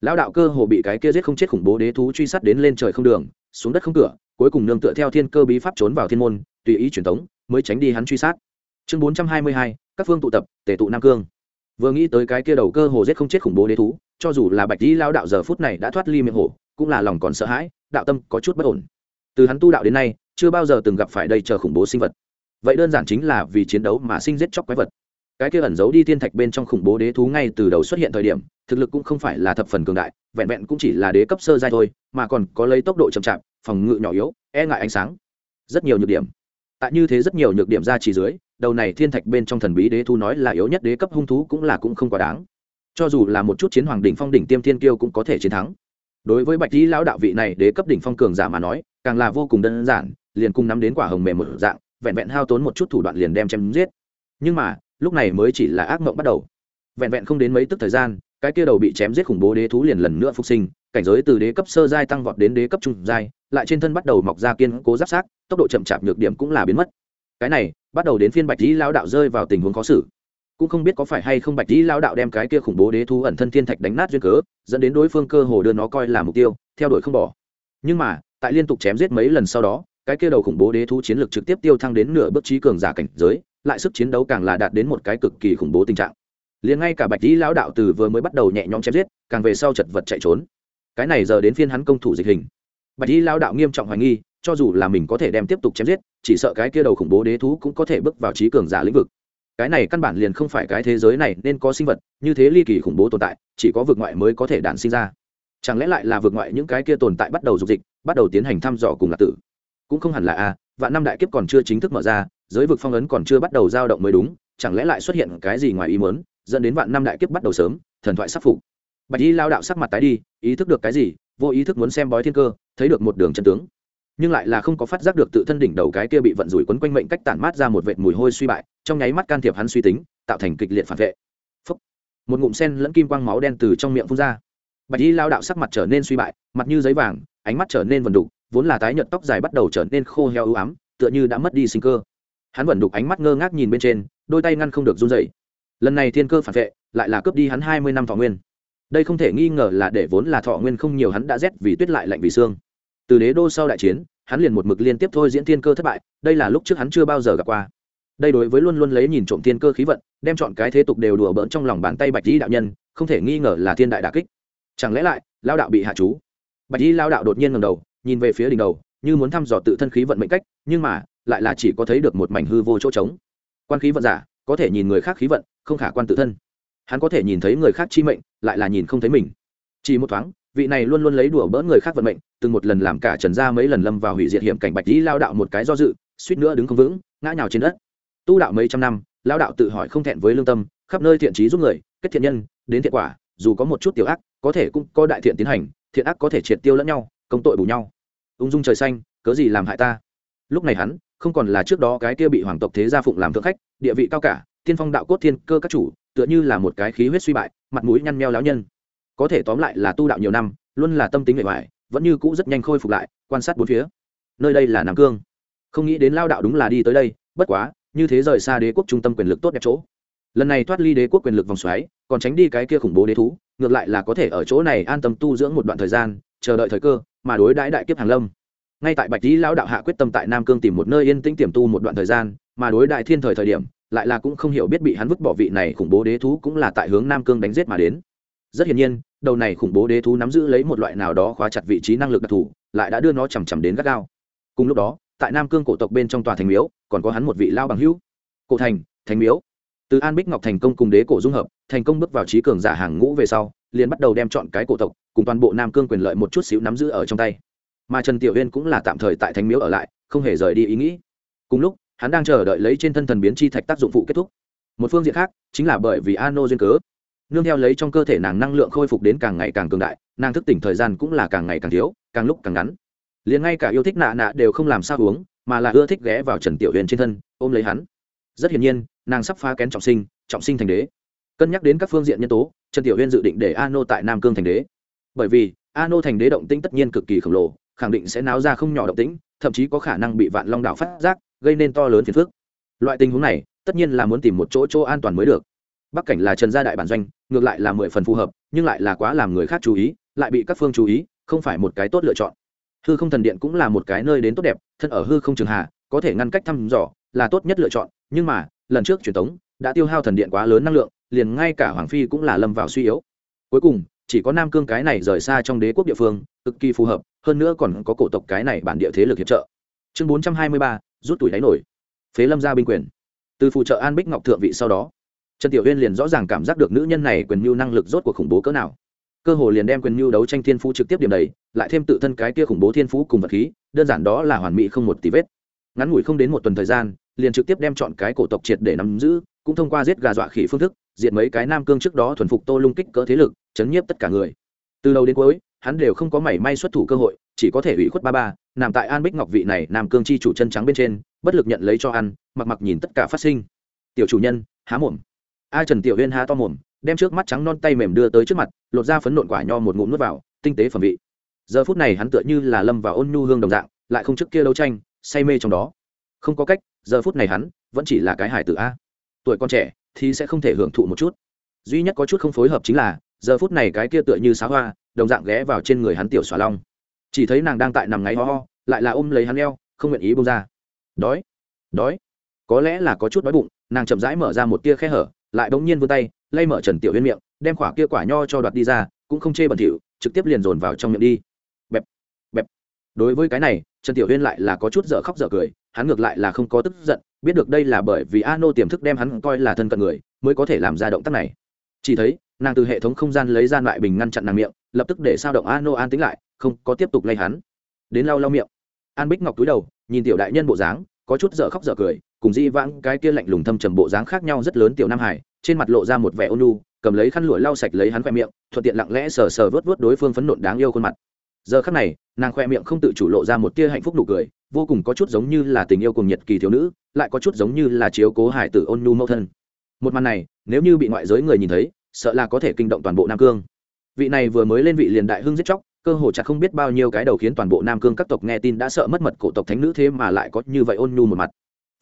Lao đạo cơ hồ bị cái kia giết không chết khủng bố đế thú truy sát đến lên trời không đường, xuống đất không cửa, cuối cùng nương tựa theo thiên cơ bí pháp trốn vào thiên môn, tùy ý truyền tống, mới tránh đi hắn truy sát. Chương bốn trăm hai mươi hai, các phương tụ tập tể tụ nam cương vừa nghĩ tới cái kia đầu cơ hồ giết không chết khủng bố đế thú, cho dù là bạch lý lao đạo giờ phút này đã thoát ly miệng hổ, cũng là lòng còn sợ hãi, đạo tâm có chút bất ổn. Từ hắn tu đạo đến nay, chưa bao giờ từng gặp phải đây chờ khủng bố sinh vật. Vậy đơn giản chính là vì chiến đấu mà sinh giết chóc quái vật. Cái kia ẩn giấu đi thiên thạch bên trong khủng bố đế thú ngay từ đầu xuất hiện thời điểm, thực lực cũng không phải là thập phần cường đại, vẹn vẹn cũng chỉ là đế cấp sơ giai thôi, mà còn có lấy tốc độ chậm chạp, phòng ngự nhỏ yếu e ngại ánh sáng. Rất nhiều nhược điểm. Tại như thế rất nhiều nhược điểm ra chỉ dưới đầu này thiên thạch bên trong thần bí đế thú nói là yếu nhất đế cấp hung thú cũng là cũng không quá đáng. Cho dù là một chút chiến hoàng đỉnh phong đỉnh tiêm thiên kiêu cũng có thể chiến thắng. Đối với bạch lý lão đạo vị này đế cấp đỉnh phong cường giả mà nói, càng là vô cùng đơn giản, liền cùng nắm đến quả hồng mềm một dạng, vẹn vẹn hao tốn một chút thủ đoạn liền đem chém giết. Nhưng mà, lúc này mới chỉ là ác mộng bắt đầu. Vẹn vẹn không đến mấy tức thời gian, cái kia đầu bị chém giết khủng bố đế thú liền lần nữa phục sinh, cảnh giới từ đế cấp sơ giai tăng vọt đến đế cấp trung giai, lại trên thân bắt đầu mọc ra kiên cố giáp sát, tốc độ chậm chạp nhược điểm cũng là biến mất. Cái này bắt đầu đến phiên bạch lý lão đạo rơi vào tình huống khó xử. Cũng không biết có phải hay không bạch lý lão đạo đem cái kia khủng bố đế thú ẩn thân thiên thạch đánh nát duyên cớ, dẫn đến đối phương cơ hồ đưa nó coi là mục tiêu, theo đuổi không bỏ. Nhưng mà, tại liên tục chém giết mấy lần sau đó, cái kia đầu khủng bố đế thú chiến lược trực tiếp tiêu thăng đến nửa bước trí cường giả cảnh giới, lại sức chiến đấu càng là đạt đến một cái cực kỳ khủng bố tình trạng. Liền ngay cả bạch lý lão đạo từ vừa mới bắt đầu nhẹ nhõm chém giết, càng về sau chật vật chạy trốn. Cái này giờ đến phiên hắn công thủ dịch hình. Bạch lý lão đạo nghiêm trọng hoài nghi cho dù là mình có thể đem tiếp tục chém giết, chỉ sợ cái kia đầu khủng bố đế thú cũng có thể bước vào trí cường giả lĩnh vực. Cái này căn bản liền không phải cái thế giới này nên có sinh vật, như thế ly kỳ khủng bố tồn tại, chỉ có vực ngoại mới có thể đản sinh ra. Chẳng lẽ lại là vực ngoại những cái kia tồn tại bắt đầu dục dịch, bắt đầu tiến hành thăm dò cùng lạc tử? Cũng không hẳn là a, vạn năm đại kiếp còn chưa chính thức mở ra, giới vực phong ấn còn chưa bắt đầu dao động mới đúng, chẳng lẽ lại xuất hiện cái gì ngoài ý muốn, dẫn đến vạn năm đại kiếp bắt đầu sớm, thần thoại sắp phục. Bạch y lao đạo sắc mặt tái đi, ý thức được cái gì, vô ý thức muốn xem bói thiên cơ, thấy được một đường chân tướng nhưng lại là không có phát giác được tự thân đỉnh đầu cái kia bị vận rủi quấn quanh mệnh cách tản mát ra một vệt mùi hôi suy bại, trong nháy mắt can thiệp hắn suy tính, tạo thành kịch liệt phản vệ. Phúc. một ngụm sen lẫn kim quang máu đen từ trong miệng phun ra. Bạch y lao đạo sắc mặt trở nên suy bại, mặt như giấy vàng, ánh mắt trở nên vần đục, vốn là tái nhợt tóc dài bắt đầu trở nên khô heo ưu ám, tựa như đã mất đi sinh cơ. Hắn vần đục ánh mắt ngơ ngác nhìn bên trên, đôi tay ngăn không được run dậy lần này thiên cơ phản vệ, lại là cướp đi hắn hai mươi năm thọ nguyên. Đây không thể nghi ngờ là để vốn là thọ nguyên không nhiều hắn đã rét vì tuyết lại lạnh vì xương từ đế đô sau đại chiến, hắn liền một mực liên tiếp thôi diễn thiên cơ thất bại, đây là lúc trước hắn chưa bao giờ gặp qua. Đây đối với luôn luôn lấy nhìn trộm thiên cơ khí vận, đem chọn cái thế tục đều đùa bỡn trong lòng bàn tay bạch di đạo nhân, không thể nghi ngờ là thiên đại đà kích. Chẳng lẽ lại, lao đạo bị hạ chú? Bạch di lao đạo đột nhiên ngầm đầu, nhìn về phía đỉnh đầu, như muốn thăm dò tự thân khí vận mệnh cách, nhưng mà, lại là chỉ có thấy được một mảnh hư vô chỗ trống. Quan khí vận giả, có thể nhìn người khác khí vận, không khả quan tự thân. Hắn có thể nhìn thấy người khác chi mệnh, lại là nhìn không thấy mình. Chỉ một thoáng vị này luôn luôn lấy đùa bỡn người khác vận mệnh, từng một lần làm cả trần gia mấy lần lâm vào hủy diệt hiểm cảnh bạch lý lao đạo một cái do dự, suýt nữa đứng không vững, ngã nhào trên đất. Tu đạo mấy trăm năm, lao đạo tự hỏi không thẹn với lương tâm, khắp nơi thiện trí giúp người, kết thiện nhân, đến thiện quả, dù có một chút tiểu ác, có thể cũng có đại thiện tiến hành, thiện ác có thể triệt tiêu lẫn nhau, công tội bù nhau. Ung dung trời xanh, cớ gì làm hại ta? Lúc này hắn, không còn là trước đó cái kia bị hoàng tộc thế gia phụng làm thượng khách, địa vị cao cả, tiên phong đạo cốt thiên cơ các chủ, tựa như là một cái khí huyết suy bại, mặt mũi nhăn meo láo nhân có thể tóm lại là tu đạo nhiều năm, luôn là tâm tính bề ngoài vẫn như cũ rất nhanh khôi phục lại, quan sát bốn phía. Nơi đây là nam cương. Không nghĩ đến lao đạo đúng là đi tới đây, bất quá, như thế rời xa đế quốc trung tâm quyền lực tốt đẹp chỗ. Lần này thoát ly đế quốc quyền lực vòng xoáy, còn tránh đi cái kia khủng bố đế thú, ngược lại là có thể ở chỗ này an tâm tu dưỡng một đoạn thời gian, chờ đợi thời cơ, mà đối đãi đại kiếp hàng lâm. Ngay tại bạch lý lão đạo hạ quyết tâm tại nam cương tìm một nơi yên tĩnh tiềm tu một đoạn thời gian, mà đối đại thiên thời thời điểm, lại là cũng không hiểu biết bị hắn vứt bỏ vị này khủng bố đế thú cũng là tại hướng nam cương đánh giết mà đến rất hiển nhiên, đầu này khủng bố đế thú nắm giữ lấy một loại nào đó khóa chặt vị trí năng lực đặc thù, lại đã đưa nó chằm chằm đến gắt gao. Cùng lúc đó, tại nam cương cổ tộc bên trong tòa thành miếu, còn có hắn một vị lao bằng hữu. Cổ thành thành miếu. Từ an bích ngọc thành công cùng đế cổ dung hợp, thành công bước vào trí cường giả hàng ngũ về sau, liền bắt đầu đem chọn cái cổ tộc, cùng toàn bộ nam cương quyền lợi một chút xíu nắm giữ ở trong tay. Mà trần tiểu huyên cũng là tạm thời tại thánh miếu ở lại, không hề rời đi ý nghĩ. Cùng lúc, hắn đang chờ đợi lấy trên thân thần biến chi thạch tác dụng phụ kết thúc. Một phương diện khác, chính là bởi vì ano duyên cớ nương theo lấy trong cơ thể nàng năng lượng khôi phục đến càng ngày càng cường đại, nàng thức tỉnh thời gian cũng là càng ngày càng thiếu, càng lúc càng ngắn. Liền ngay cả yêu thích nạ nạ đều không làm sao uống, mà là ưa thích ghé vào trần tiểu huyền trên thân, ôm lấy hắn. Rất hiển nhiên, nàng sắp phá kén trọng sinh trọng sinh thành đế. Cân nhắc đến các phương diện nhân tố, trần tiểu huyền dự định để a nô tại nam cương thành đế. Bởi vì a nô thành đế động tĩnh tất nhiên cực kỳ khổng lồ, khẳng định sẽ náo ra không nhỏ động tĩnh, thậm chí có khả năng bị vạn long đảo phát giác, gây nên to lớn phiền phức. Loại tình huống này, tất nhiên là muốn tìm một chỗ chỗ an toàn mới được bắc cảnh là trần gia đại bản doanh, ngược lại là mười phần phù hợp, nhưng lại là quá làm người khác chú ý, lại bị các phương chú ý, không phải một cái tốt lựa chọn. Hư không thần điện cũng là một cái nơi đến tốt đẹp, thân ở hư không trường hà, có thể ngăn cách thăm dò, là tốt nhất lựa chọn, nhưng mà, lần trước truyền thống đã tiêu hao thần điện quá lớn năng lượng, liền ngay cả hoàng phi cũng là lâm vào suy yếu. Cuối cùng, chỉ có nam cương cái này rời xa trong đế quốc địa phương, cực kỳ phù hợp, hơn nữa còn có cổ tộc cái này bản địa thế lực hiệp trợ. Chương bốn trăm hai mươi ba, rút tuổi đáy nổi. Phế lâm ra binh quyền. Từ phụ trợ an bích ngọc thượng vị sau đó trần tiểu huyên liền rõ ràng cảm giác được nữ nhân này quyền mưu năng lực rốt cuộc khủng bố cỡ nào. Cơ hồ liền đem quyền mưu đấu tranh thiên phú trực tiếp điểm đầy, lại thêm tự thân cái kia khủng bố thiên phú cùng vật khí, đơn giản đó là hoàn mỹ không một tí vết. Ngắn ngủi không đến một tuần thời gian, liền trực tiếp đem chọn cái cổ tộc triệt để nắm giữ, cũng thông qua giết gà dọa khỉ phương thức, diệt mấy cái nam cương trước đó thuần phục tô lung kích cỡ thế lực, chấn nhiếp tất cả người. Từ đầu đến cuối, hắn đều không có mảy may xuất thủ cơ hội, chỉ có thể ủy khuất ba ba, nằm tại an bích ngọc vị này nam cương chi chủ chân trắng bên trên, bất lực nhận lấy cho ăn, mặc mặc nhìn tất cả phát sinh. Tiểu chủ nhân, há mồm a trần tiểu huyên há to mồm, đem trước mắt trắng non tay mềm đưa tới trước mặt, lột ra phấn nộn quả nho một ngụm nuốt vào, tinh tế phẩm vị. Giờ phút này hắn tựa như là lâm vào ôn nhu hương đồng dạng, lại không trước kia đấu tranh, say mê trong đó. Không có cách, giờ phút này hắn vẫn chỉ là cái hải tử a. Tuổi con trẻ thì sẽ không thể hưởng thụ một chút. Duy nhất có chút không phối hợp chính là, giờ phút này cái kia tựa như xá hoa, đồng dạng ghé vào trên người hắn tiểu xòa long. Chỉ thấy nàng đang tại nằm ngáy ho ho, lại là ôm lấy hắn eo, không nguyện ý bông ra. Đói đói. Có lẽ là có chút đói bụng, nàng chậm rãi mở ra một tia khe hở lại bỗng nhiên vươn tay, lay mở trần tiểu huyên miệng, đem quả kia quả nho cho đoạt đi ra, cũng không chê bẩn thỉu, trực tiếp liền dồn vào trong miệng đi. Bẹp bẹp. Đối với cái này, trần tiểu huyên lại là có chút dở khóc dở cười, hắn ngược lại là không có tức giận, biết được đây là bởi vì a nô tiềm thức đem hắn coi là thân cận người, mới có thể làm ra động tác này. Chỉ thấy, nàng từ hệ thống không gian lấy ra loại bình ngăn chặn nàng miệng, lập tức để sao động a nô an tính lại, không có tiếp tục lay hắn. Đến lau lau miệng. An bích ngọc túi đầu, nhìn tiểu đại nhân bộ dáng có chút dở khóc dở cười cùng di vãng cái kia lạnh lùng thâm trầm bộ dáng khác nhau rất lớn tiểu nam hải trên mặt lộ ra một vẻ ôn nhu, cầm lấy khăn lụa lau sạch lấy hắn khoe miệng thuận tiện lặng lẽ sờ sờ vớt vớt đối phương phấn nộn đáng yêu khuôn mặt. Giờ khắc này nàng khoe miệng không tự chủ lộ ra một tia hạnh phúc nụ cười vô cùng có chút giống như là tình yêu cùng nhiệt kỳ thiếu nữ lại có chút giống như là chiếu cố hải tử ôn nhu mẫu thân. Một màn này nếu như bị ngoại giới người nhìn thấy sợ là có thể kinh động toàn bộ nam cương. Vị này vừa mới lên vị liền đại hưng giết chóc cơ hồ chặt không biết bao nhiêu cái đầu khiến toàn bộ nam cương các tộc nghe tin đã sợ mất mật cổ tộc thánh nữ thế mà lại có như vậy ôn nhu một mặt.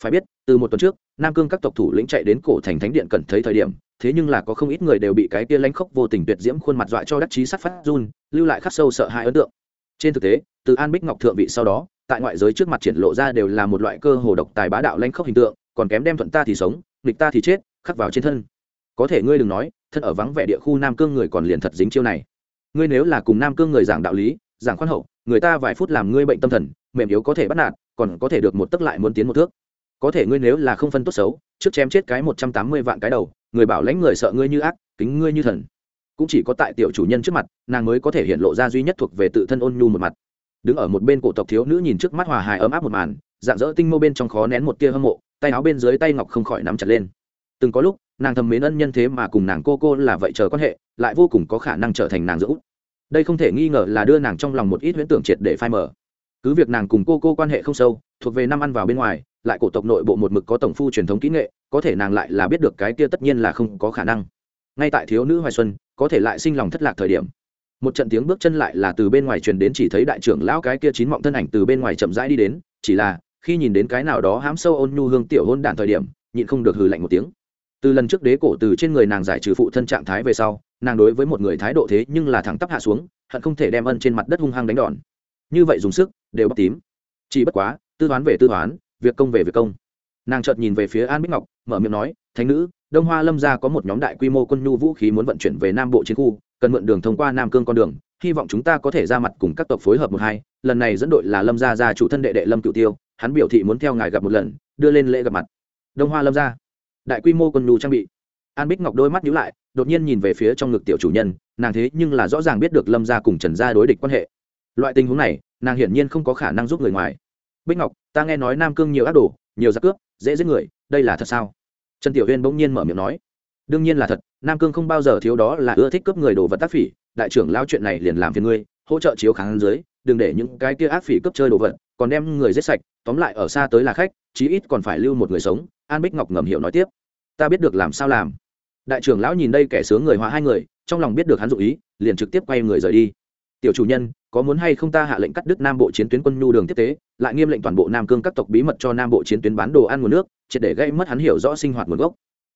Phải biết, từ một tuần trước, nam cương các tộc thủ lĩnh chạy đến cổ thành thánh điện cần thấy thời điểm, thế nhưng là có không ít người đều bị cái kia lánh khốc vô tình tuyệt diễm khuôn mặt dọa cho đắc chí sắc phát run, lưu lại khắc sâu sợ hãi ấn tượng. Trên thực tế, từ an bích ngọc thượng vị sau đó, tại ngoại giới trước mặt triển lộ ra đều là một loại cơ hồ độc tài bá đạo lanh khốc hình tượng, còn kém đem thuận ta thì sống, nghịch ta thì chết, khắc vào trên thân. Có thể ngươi đừng nói, thân ở vắng vẻ địa khu nam cương người còn liền thật dính chiêu này ngươi nếu là cùng nam cương người giảng đạo lý, giảng khoan hậu, người ta vài phút làm ngươi bệnh tâm thần, mềm yếu có thể bắt nạt, còn có thể được một tấc lại muốn tiến một thước. Có thể ngươi nếu là không phân tốt xấu, trước chém chết cái một trăm tám mươi vạn cái đầu, người bảo lãnh người sợ ngươi như ác, kính ngươi như thần. Cũng chỉ có tại tiểu chủ nhân trước mặt, nàng mới có thể hiện lộ ra duy nhất thuộc về tự thân ôn nhu một mặt. Đứng ở một bên cổ tộc thiếu nữ nhìn trước mắt hòa hài ấm áp một màn, dạng dỡ tinh mô bên trong khó nén một tia hâm mộ, tay áo bên dưới tay ngọc không khỏi nắm chặt lên. Từng có lúc nàng thầm mến ân nhân thế mà cùng nàng cô cô là vậy chờ quan hệ, lại vô cùng có khả năng trở thành nàng dỗ đây không thể nghi ngờ là đưa nàng trong lòng một ít huyễn tưởng triệt để phai mở cứ việc nàng cùng cô cô quan hệ không sâu, thuộc về năm ăn vào bên ngoài, lại cổ tộc nội bộ một mực có tổng phu truyền thống kỹ nghệ, có thể nàng lại là biết được cái kia tất nhiên là không có khả năng. Ngay tại thiếu nữ hoài xuân, có thể lại sinh lòng thất lạc thời điểm. Một trận tiếng bước chân lại là từ bên ngoài truyền đến chỉ thấy đại trưởng lão cái kia chín mọng thân ảnh từ bên ngoài chậm rãi đi đến, chỉ là khi nhìn đến cái nào đó hám sâu ôn nhu hương tiểu hôn đản thời điểm, nhịn không được hừ lạnh một tiếng từ lần trước đế cổ từ trên người nàng giải trừ phụ thân trạng thái về sau, nàng đối với một người thái độ thế nhưng là thẳng tắp hạ xuống, hận không thể đem ân trên mặt đất hung hăng đánh đòn. Như vậy dùng sức, đều bắt tím. Chỉ bất quá, tư toán về tư toán, việc công về việc công. Nàng chợt nhìn về phía an bích ngọc, mở miệng nói, thánh nữ, đông hoa lâm gia có một nhóm đại quy mô quân nhu vũ khí muốn vận chuyển về nam bộ chiến khu, cần mượn đường thông qua nam cương con đường, hy vọng chúng ta có thể ra mặt cùng các tộc phối hợp một hai. Lần này dẫn đội là lâm gia gia chủ thân đệ đệ lâm cựu tiêu, hắn biểu thị muốn theo ngài gặp một lần, đưa lên lễ gặp mặt. Đông hoa lâm gia đại quy mô quân nhu trang bị. An bích ngọc đôi mắt nhíu lại, đột nhiên nhìn về phía trong ngực tiểu chủ nhân, nàng thế nhưng là rõ ràng biết được lâm gia cùng trần gia đối địch quan hệ. Loại tình huống này, nàng hiển nhiên không có khả năng giúp người ngoài. Bích ngọc, ta nghe nói nam cương nhiều ác đồ, nhiều giặc cướp, dễ giết người, đây là thật sao? Trần tiểu huyên bỗng nhiên mở miệng nói. Đương nhiên là thật, nam cương không bao giờ thiếu đó là ưa thích cướp người đồ vật tác phỉ, đại trưởng lao chuyện này liền làm phiền ngươi, hỗ trợ chiếu kháng dưới đừng để những cái kia ác phỉ cướp chơi đồ vật, còn đem người giết sạch, tóm lại ở xa tới là khách, chí ít còn phải lưu một người sống an bích ngọc ngầm hiểu nói tiếp ta biết được làm sao làm đại trưởng lão nhìn đây kẻ sướng người hóa hai người trong lòng biết được hắn dụ ý liền trực tiếp quay người rời đi tiểu chủ nhân có muốn hay không ta hạ lệnh cắt đứt nam bộ chiến tuyến quân nhu đường tiếp tế lại nghiêm lệnh toàn bộ nam cương các tộc bí mật cho nam bộ chiến tuyến bán đồ ăn nguồn nước triệt để gây mất hắn hiểu rõ sinh hoạt nguồn gốc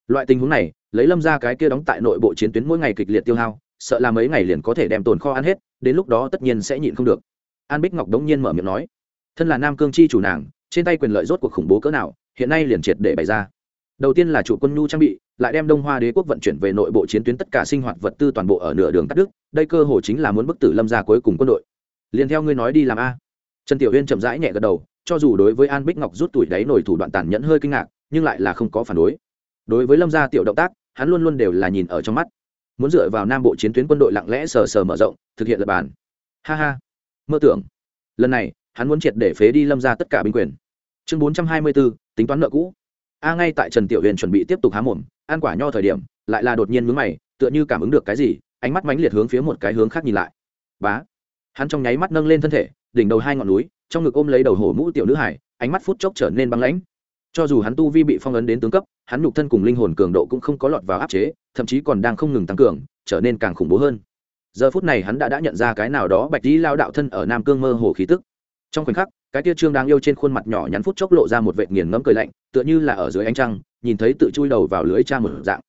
loại tình huống này lấy lâm ra cái kia đóng tại nội bộ chiến tuyến mỗi ngày kịch liệt tiêu hao sợ là mấy ngày liền có thể đem tồn kho ăn hết đến lúc đó tất nhiên sẽ nhịn không được an bích ngọc đống nhiên mở miệng nói thân là nam cương chi chủ nàng trên tay quyền lợi rốt cuộc khủng bố cỡ nào hiện nay liền triệt để bày ra. Đầu tiên là chủ quân nhu trang bị, lại đem đông hoa đế quốc vận chuyển về nội bộ chiến tuyến tất cả sinh hoạt vật tư toàn bộ ở nửa đường cắt đức đây cơ hồ chính là muốn bức tử lâm ra cuối cùng quân đội. Liền theo ngươi nói đi làm a. Trần tiểu huyên chậm rãi nhẹ gật đầu, cho dù đối với an bích ngọc rút tuổi đáy nổi thủ đoạn tàn nhẫn hơi kinh ngạc, nhưng lại là không có phản đối. Đối với lâm gia tiểu động tác, hắn luôn luôn đều là nhìn ở trong mắt. Muốn dựa vào nam bộ chiến tuyến quân đội lặng lẽ sờ sờ mở rộng, thực hiện lập bản ha ha. Mơ tưởng. Lần này, hắn muốn triệt để phế đi lâm ra tất cả binh quyền. Chương bốn trăm hai mươi bốn tính toán nợ cũ. A ngay tại trần tiểu huyền chuẩn bị tiếp tục há mồm, ăn quả nho thời điểm, lại là đột nhiên mướn mày, tựa như cảm ứng được cái gì, ánh mắt mãnh liệt hướng phía một cái hướng khác nhìn lại. Bá! Hắn trong nháy mắt nâng lên thân thể, đỉnh đầu hai ngọn núi, trong ngực ôm lấy đầu hổ mũ tiểu nữ hải, ánh mắt phút chốc trở nên băng lãnh. Cho dù hắn tu vi bị phong ấn đến tướng cấp, hắn nhục thân cùng linh hồn cường độ cũng không có lọt vào áp chế, thậm chí còn đang không ngừng tăng cường, trở nên càng khủng bố hơn. Giờ phút này hắn đã đã nhận ra cái nào đó bạch lý lao đạo thân ở nam cương mơ hồ khí tức trong khoảnh khắc, cái tia trương đáng yêu trên khuôn mặt nhỏ nhắn phút chốc lộ ra một vệ nghiền ngẫm cười lạnh, tựa như là ở dưới ánh trăng, nhìn thấy tự chui đầu vào lưới cha một dạng.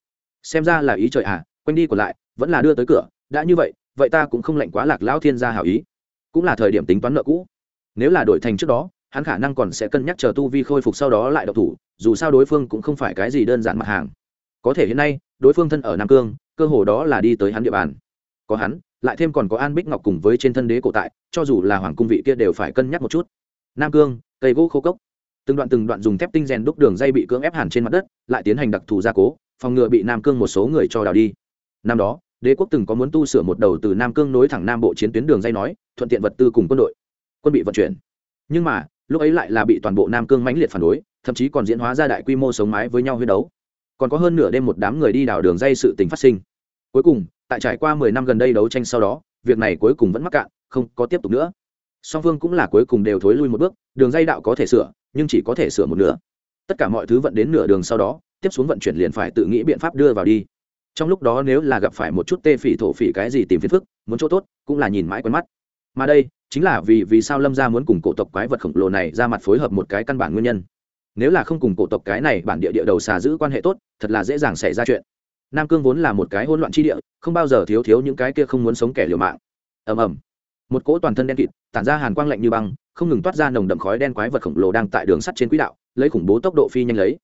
Xem ra là ý trời à quanh đi còn lại, vẫn là đưa tới cửa, đã như vậy vậy ta cũng không lạnh quá lạc lão thiên gia hảo ý. Cũng là thời điểm tính toán nợ cũ. Nếu là đổi thành trước đó, hắn khả năng còn sẽ cân nhắc chờ tu vi khôi phục sau đó lại độc thủ, dù sao đối phương cũng không phải cái gì đơn giản mặt hàng. Có thể hiện nay, đối phương thân ở nam cương, cơ hồ đó là đi tới hắn địa bàn. Có hắn lại thêm còn có an bích ngọc cùng với trên thân đế cổ tại, cho dù là hoàng cung vị kia đều phải cân nhắc một chút. Nam cương, cây gỗ khô cốc. Từng đoạn từng đoạn dùng thép tinh rèn đúc đường dây bị cưỡng ép hẳn trên mặt đất, lại tiến hành đặc thù gia cố, phòng ngừa bị nam cương một số người cho đào đi. Năm đó, đế quốc từng có muốn tu sửa một đầu từ nam cương nối thẳng nam bộ chiến tuyến đường dây nói, thuận tiện vật tư cùng quân đội, quân bị vận chuyển. Nhưng mà, lúc ấy lại là bị toàn bộ nam cương mãnh liệt phản đối, thậm chí còn diễn hóa ra đại quy mô sống mái với nhau huyết đấu. Còn có hơn nửa đêm một đám người đi đào đường dây sự tình phát sinh. Cuối cùng tại trải qua mười năm gần đây đấu tranh sau đó, việc này cuối cùng vẫn mắc cạn, không có tiếp tục nữa. Song phương cũng là cuối cùng đều thối lui một bước, đường dây đạo có thể sửa, nhưng chỉ có thể sửa một nửa. Tất cả mọi thứ vận đến nửa đường sau đó, tiếp xuống vận chuyển liền phải tự nghĩ biện pháp đưa vào đi. Trong lúc đó nếu là gặp phải một chút tê phỉ thổ phỉ cái gì tìm phiền phức, muốn chỗ tốt, cũng là nhìn mãi quen mắt. Mà đây, chính là vì vì sao lâm gia muốn cùng cổ tộc quái vật khổng lồ này ra mặt phối hợp một cái căn bản nguyên nhân. Nếu là không cùng cổ tộc cái này bản địa địa đầu xà giữ quan hệ tốt, thật là dễ dàng xảy ra chuyện nam cương vốn là một cái hỗn loạn chi địa, không bao giờ thiếu thiếu những cái kia không muốn sống kẻ liều mạng. Ầm ầm. Một cỗ toàn thân đen kịt, tản ra hàn quang lạnh như băng, không ngừng toát ra nồng đậm khói đen quái vật khổng lồ đang tại đường sắt trên quỹ đạo, lấy khủng bố tốc độ phi nhanh lấy.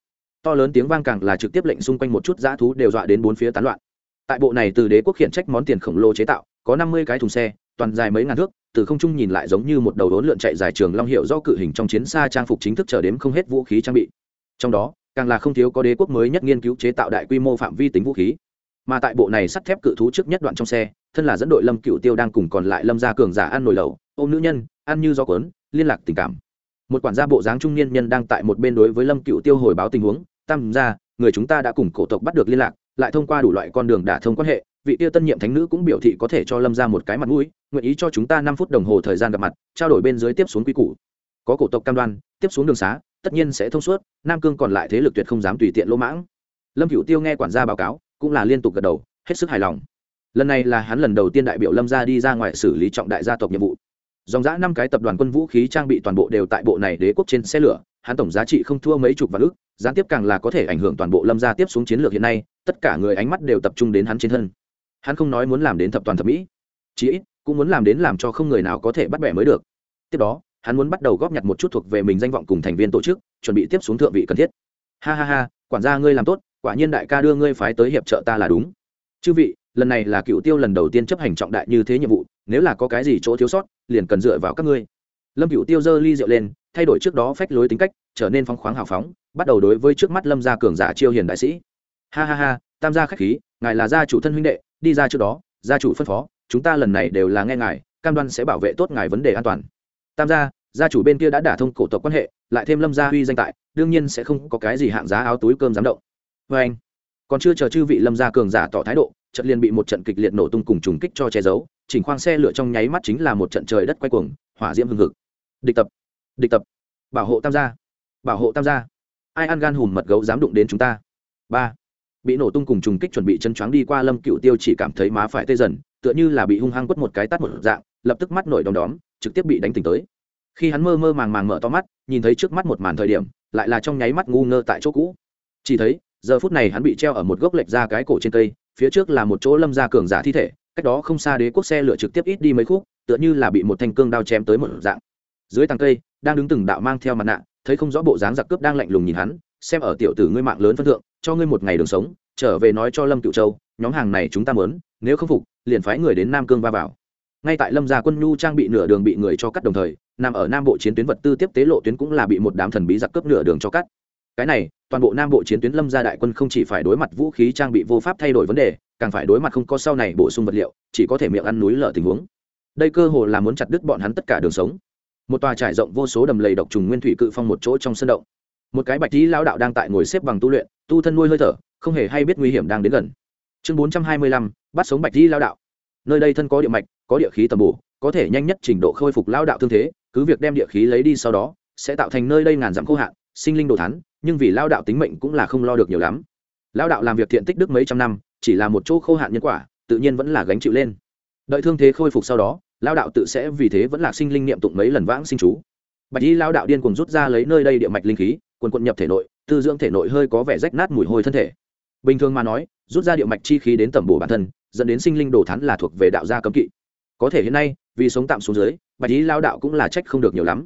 To lớn tiếng vang càng là trực tiếp lệnh xung quanh một chút dã thú đều dọa đến bốn phía tán loạn. Tại bộ này từ đế quốc hiện trách món tiền khổng lồ chế tạo, có năm mươi cái thùng xe, toàn dài mấy ngàn thước, từ không trung nhìn lại giống như một đầu đốn lượn chạy dài trường long hiệu do cự hình trong chiến xa trang phục chính thức trở đếm không hết vũ khí trang bị. Trong đó càng là không thiếu có đế quốc mới nhất nghiên cứu chế tạo đại quy mô phạm vi tính vũ khí. Mà tại bộ này sắt thép cự thú trước nhất đoạn trong xe, thân là dẫn đội lâm cựu tiêu đang cùng còn lại lâm gia cường giả ăn nổi lầu ôm nữ nhân, ăn như gió cuốn, liên lạc tình cảm. Một quản gia bộ dáng trung niên nhân đang tại một bên đối với lâm cựu tiêu hồi báo tình huống, tam gia, người chúng ta đã cùng cổ tộc bắt được liên lạc, lại thông qua đủ loại con đường đả thông quan hệ, vị tiêu tân nhiệm thánh nữ cũng biểu thị có thể cho lâm ra một cái mặt mũi, nguyện ý cho chúng ta năm phút đồng hồ thời gian gặp mặt, trao đổi bên dưới tiếp xuống quy củ có cổ tộc cam đoan, tiếp xuống đường xá, tất nhiên sẽ thông suốt, nam cương còn lại thế lực tuyệt không dám tùy tiện lỗ mãng. Lâm cựu tiêu nghe quản gia báo cáo, cũng là liên tục gật đầu, hết sức hài lòng. Lần này là hắn lần đầu tiên đại biểu lâm gia đi ra ngoài xử lý trọng đại gia tộc nhiệm vụ. Dòng giã năm cái tập đoàn quân vũ khí trang bị toàn bộ đều tại bộ này đế quốc trên xe lửa, hắn tổng giá trị không thua mấy chục vạn ước gián tiếp càng là có thể ảnh hưởng toàn bộ lâm gia tiếp xuống chiến lược hiện nay, tất cả người ánh mắt đều tập trung đến hắn trên thân. Hắn không nói muốn làm đến thập toàn thập mỹ, chí ít cũng muốn làm đến làm cho không người nào có thể bắt bẻ mới được. Tiếp đó hắn muốn bắt đầu góp nhặt một chút thuộc về mình danh vọng cùng thành viên tổ chức, chuẩn bị tiếp xuống thượng vị cần thiết. Ha ha ha, quản gia ngươi làm tốt, quả nhiên đại ca đưa ngươi phái tới hiệp trợ ta là đúng. Chư vị, lần này là cựu tiêu lần đầu tiên chấp hành trọng đại như thế nhiệm vụ, nếu là có cái gì chỗ thiếu sót, liền cần dựa vào các ngươi. Lâm cựu tiêu giơ ly rượu lên, thay đổi trước đó phách lối tính cách, trở nên phóng khoáng hào phóng, bắt đầu đối với trước mắt lâm gia cường giả chiêu hiền đại sĩ. Ha ha ha, tam gia khách khí, ngài là gia chủ thân huynh đệ, đi ra trước đó, gia chủ phân phó, chúng ta lần này đều là nghe ngài, cam đoan sẽ bảo vệ tốt ngài vấn đề an toàn tam gia gia chủ bên kia đã đả thông cổ tộc quan hệ, lại thêm lâm gia huy danh tại, đương nhiên sẽ không có cái gì hạng giá áo túi cơm dám động. Vê anh, còn chưa chờ chư vị lâm gia cường giả tỏ thái độ trận liền bị một trận kịch liệt nổ tung cùng trùng kích cho che giấu, chỉnh khoang xe lửa trong nháy mắt chính là một trận trời đất quay cuồng, hỏa diễm hưng hực. Địch tập địch tập. Bảo hộ tam gia, bảo hộ tam gia. Ai ăn gan hùm mật gấu dám đụng đến chúng ta? Ba, bị nổ tung cùng trùng kích chuẩn bị chân choáng đi qua lâm cựu tiêu chỉ cảm thấy má phải tê dần, tựa như là bị hung hăng quất một cái tắt một dạng lập tức mắt nổi đom đóm, trực tiếp bị đánh tỉnh tới. Khi hắn mơ mơ màng màng mở to mắt, nhìn thấy trước mắt một màn thời điểm, lại là trong nháy mắt ngu ngơ tại chỗ cũ. Chỉ thấy, giờ phút này hắn bị treo ở một gốc lệch ra cái cổ trên cây, phía trước là một chỗ lâm gia cường giả thi thể, cách đó không xa đế quốc xe lửa trực tiếp ít đi mấy khúc, tựa như là bị một thanh cương đao chém tới một dạng. Dưới tàng cây, đang đứng từng đạo mang theo mặt nạ, thấy không rõ bộ dáng giặc cướp đang lạnh lùng nhìn hắn, xem ở tiểu tử ngươi mạng lớn phân thượng, cho ngươi một ngày đường sống, trở về nói cho lâm cựu châu, nhóm hàng này chúng ta mớn nếu không phục, liền phái người đến nam cương va vào ngay tại lâm gia quân nhu trang bị nửa đường bị người cho cắt đồng thời, nằm ở nam bộ chiến tuyến vật tư tiếp tế lộ tuyến cũng là bị một đám thần bí giặc cướp nửa đường cho cắt. Cái này, toàn bộ nam bộ chiến tuyến lâm gia đại quân không chỉ phải đối mặt vũ khí trang bị vô pháp thay đổi vấn đề, càng phải đối mặt không có sau này bổ sung vật liệu, chỉ có thể miệng ăn núi lở tình huống. Đây cơ hồ là muốn chặt đứt bọn hắn tất cả đường sống. Một tòa trải rộng vô số đầm lầy độc trùng nguyên thủy cự phong một chỗ trong sân động. Một cái bạch tí lao đạo đang tại ngồi xếp bằng tu luyện, tu thân nuôi hơi thở, không hề hay biết nguy hiểm đang đến gần. Chương bốn trăm hai mươi lăm, bắt sống bạch tí lao đạo nơi đây thân có địa mạch, có địa khí tầm bổ, có thể nhanh nhất trình độ khôi phục lao đạo thương thế, cứ việc đem địa khí lấy đi sau đó, sẽ tạo thành nơi đây ngàn dặm khô hạn, sinh linh đồ thán. nhưng vì lao đạo tính mệnh cũng là không lo được nhiều lắm. Lao đạo làm việc thiện tích đức mấy trăm năm, chỉ là một chỗ khô hạn nhân quả, tự nhiên vẫn là gánh chịu lên. Đợi thương thế khôi phục sau đó lao đạo tự sẽ vì thế vẫn là sinh linh niệm tụng mấy lần vãng sinh chú. Bạch y lao đạo điên cùng rút ra lấy nơi đây địa mạch linh khí quần quận nhập thể nội, tư dưỡng thể nội hơi có vẻ rách nát mùi hôi thân thể. Bình thường mà nói, rút ra địa mạch chi khí đến tẩm bổ bản thân dẫn đến sinh linh đồ thán là thuộc về đạo gia cấm kỵ. Có thể hiện nay, vì sống tạm xuống dưới, bạch y lao đạo cũng là trách không được nhiều lắm.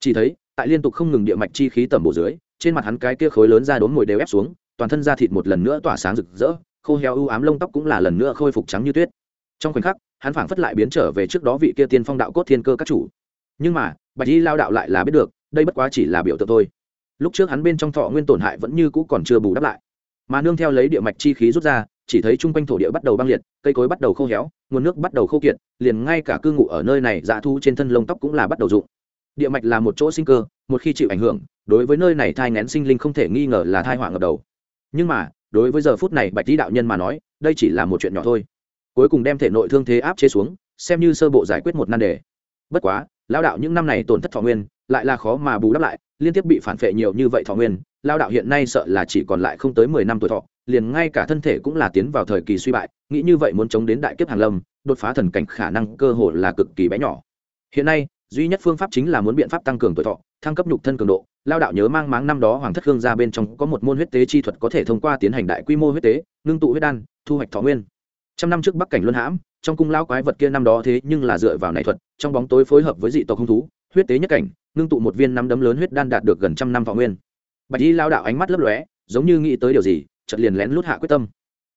Chỉ thấy, tại liên tục không ngừng địa mạch chi khí tẩm bổ dưới, trên mặt hắn cái kia khối lớn ra đốn mồi đều ép xuống, toàn thân da thịt một lần nữa tỏa sáng rực rỡ, khô heo ưu ám lông tóc cũng là lần nữa khôi phục trắng như tuyết. Trong khoảnh khắc, hắn phảng phất lại biến trở về trước đó vị kia tiên phong đạo cốt thiên cơ các chủ. Nhưng mà, bạch y lao đạo lại là biết được, đây bất quá chỉ là biểu tượng thôi. Lúc trước hắn bên trong thọ nguyên tổn hại vẫn như cũ còn chưa bù đắp lại. Mà nương theo lấy địa mạch chi khí rút ra chỉ thấy chung quanh thổ địa bắt đầu băng liệt, cây cối bắt đầu khô héo, nguồn nước bắt đầu khô kiệt, liền ngay cả cư ngụ ở nơi này dạ thu trên thân lông tóc cũng là bắt đầu rụng. Địa mạch là một chỗ sinh cơ, một khi chịu ảnh hưởng, đối với nơi này thai ngén sinh linh không thể nghi ngờ là thai họa ngập đầu. Nhưng mà, đối với giờ phút này bạch lý đạo nhân mà nói, đây chỉ là một chuyện nhỏ thôi. Cuối cùng đem thể nội thương thế áp chế xuống, xem như sơ bộ giải quyết một nan đề. Bất quá, lão đạo những năm này tổn thất thọ nguyên, lại là khó mà bù đắp lại liên tiếp bị phản phệ nhiều như vậy thọ nguyên, lao đạo hiện nay sợ là chỉ còn lại không tới mười năm tuổi thọ, liền ngay cả thân thể cũng là tiến vào thời kỳ suy bại, nghĩ như vậy muốn chống đến đại kiếp hàng lâm, đột phá thần cảnh khả năng cơ hội là cực kỳ bé nhỏ. Hiện nay, duy nhất phương pháp chính là muốn biện pháp tăng cường tuổi thọ, thăng cấp nhục thân cường độ. Lao đạo nhớ mang máng năm đó hoàng thất hương ra bên trong có một môn huyết tế chi thuật có thể thông qua tiến hành đại quy mô huyết tế, ngưng tụ huyết đan, thu hoạch thọ nguyên. Trăm năm trước bắc cảnh luân hãm, trong cung lao quái vật kia năm đó thế nhưng là dựa vào này thuật, trong bóng tối phối hợp với dị tộc hung thú, huyết tế nhất cảnh ngưng tụ một viên năm đấm lớn huyết đan đạt được gần trăm năm võ nguyên. Bạch y lao đạo ánh mắt lấp lóe, giống như nghĩ tới điều gì, chợt liền lén lút hạ quyết tâm.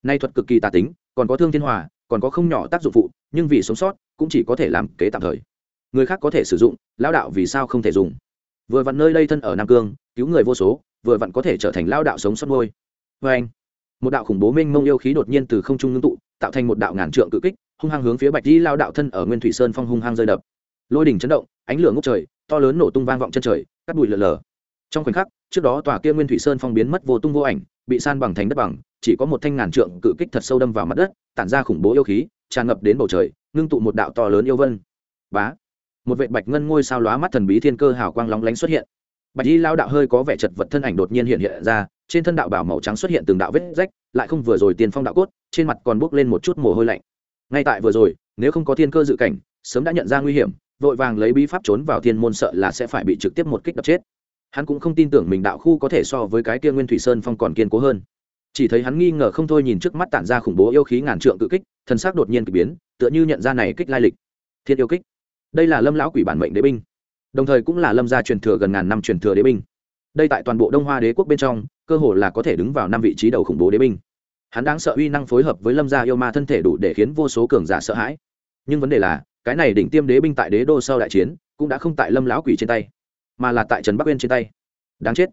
Nay thuật cực kỳ tà tính, còn có thương thiên hòa, còn có không nhỏ tác dụng phụ, nhưng vì sống sót, cũng chỉ có thể làm kế tạm thời. Người khác có thể sử dụng, lao đạo vì sao không thể dùng? Vừa vặn nơi đây thân ở nam cương, cứu người vô số, vừa vặn có thể trở thành lao đạo sống sót ngôi. Vê anh, một đạo khủng bố minh mông yêu khí đột nhiên từ không trung ngưng tụ, tạo thành một đạo ngàn trượng cự kích, hung hăng hướng phía bạch di lao đạo thân ở nguyên thủy sơn phong hung hăng rơi đập. Lôi đỉnh chấn động, ánh lửa ngốc trời to lớn nổ tung vang vọng chân trời cắt bụi lở lở. Trong khoảnh khắc, trước đó tòa kia nguyên thủy sơn phong biến mất vô tung vô ảnh, bị san bằng thành đất bằng, chỉ có một thanh ngàn trượng cự kích thật sâu đâm vào mặt đất, tản ra khủng bố yêu khí, tràn ngập đến bầu trời, ngưng tụ một đạo to lớn yêu vân. Bá! Một vệ bạch ngân ngôi sao lóa mắt thần bí thiên cơ hào quang lóng lánh xuất hiện. Bạch y lao đạo hơi có vẻ chật vật thân ảnh đột nhiên hiện hiện ra, trên thân đạo bảo màu trắng xuất hiện từng đạo vết rách, lại không vừa rồi tiền phong đạo cốt, trên mặt còn bốc lên một chút mồ hôi lạnh. Ngay tại vừa rồi, nếu không có thiên cơ dự cảnh, sớm đã nhận ra nguy hiểm vội vàng lấy bí pháp trốn vào thiên môn sợ là sẽ phải bị trực tiếp một kích đập chết. Hắn cũng không tin tưởng mình đạo khu có thể so với cái kia nguyên thủy sơn phong còn kiên cố hơn. Chỉ thấy hắn nghi ngờ không thôi nhìn trước mắt tản ra khủng bố yêu khí ngàn trượng cự kích, thần sắc đột nhiên k ỳ biến, tựa như nhận ra này kích lai lịch. Thiên yêu kích. Đây là lâm lão quỷ bản mệnh đế binh. Đồng thời cũng là lâm gia truyền thừa gần ngàn năm truyền thừa đế binh. Đây tại toàn bộ đông hoa đế quốc bên trong, cơ hồ là có thể đứng vào năm vị trí đầu khủng bố đế binh. Hắn đáng sợ uy năng phối hợp với lâm gia yêu ma thân thể đủ để khiến vô số cường giả sợ hãi. Nhưng vấn đề là cái này đỉnh tiêm đế binh tại đế đô sau đại chiến, cũng đã không tại lâm lão quỷ trên tay, mà là tại trần bắc uyên trên tay. Đáng chết.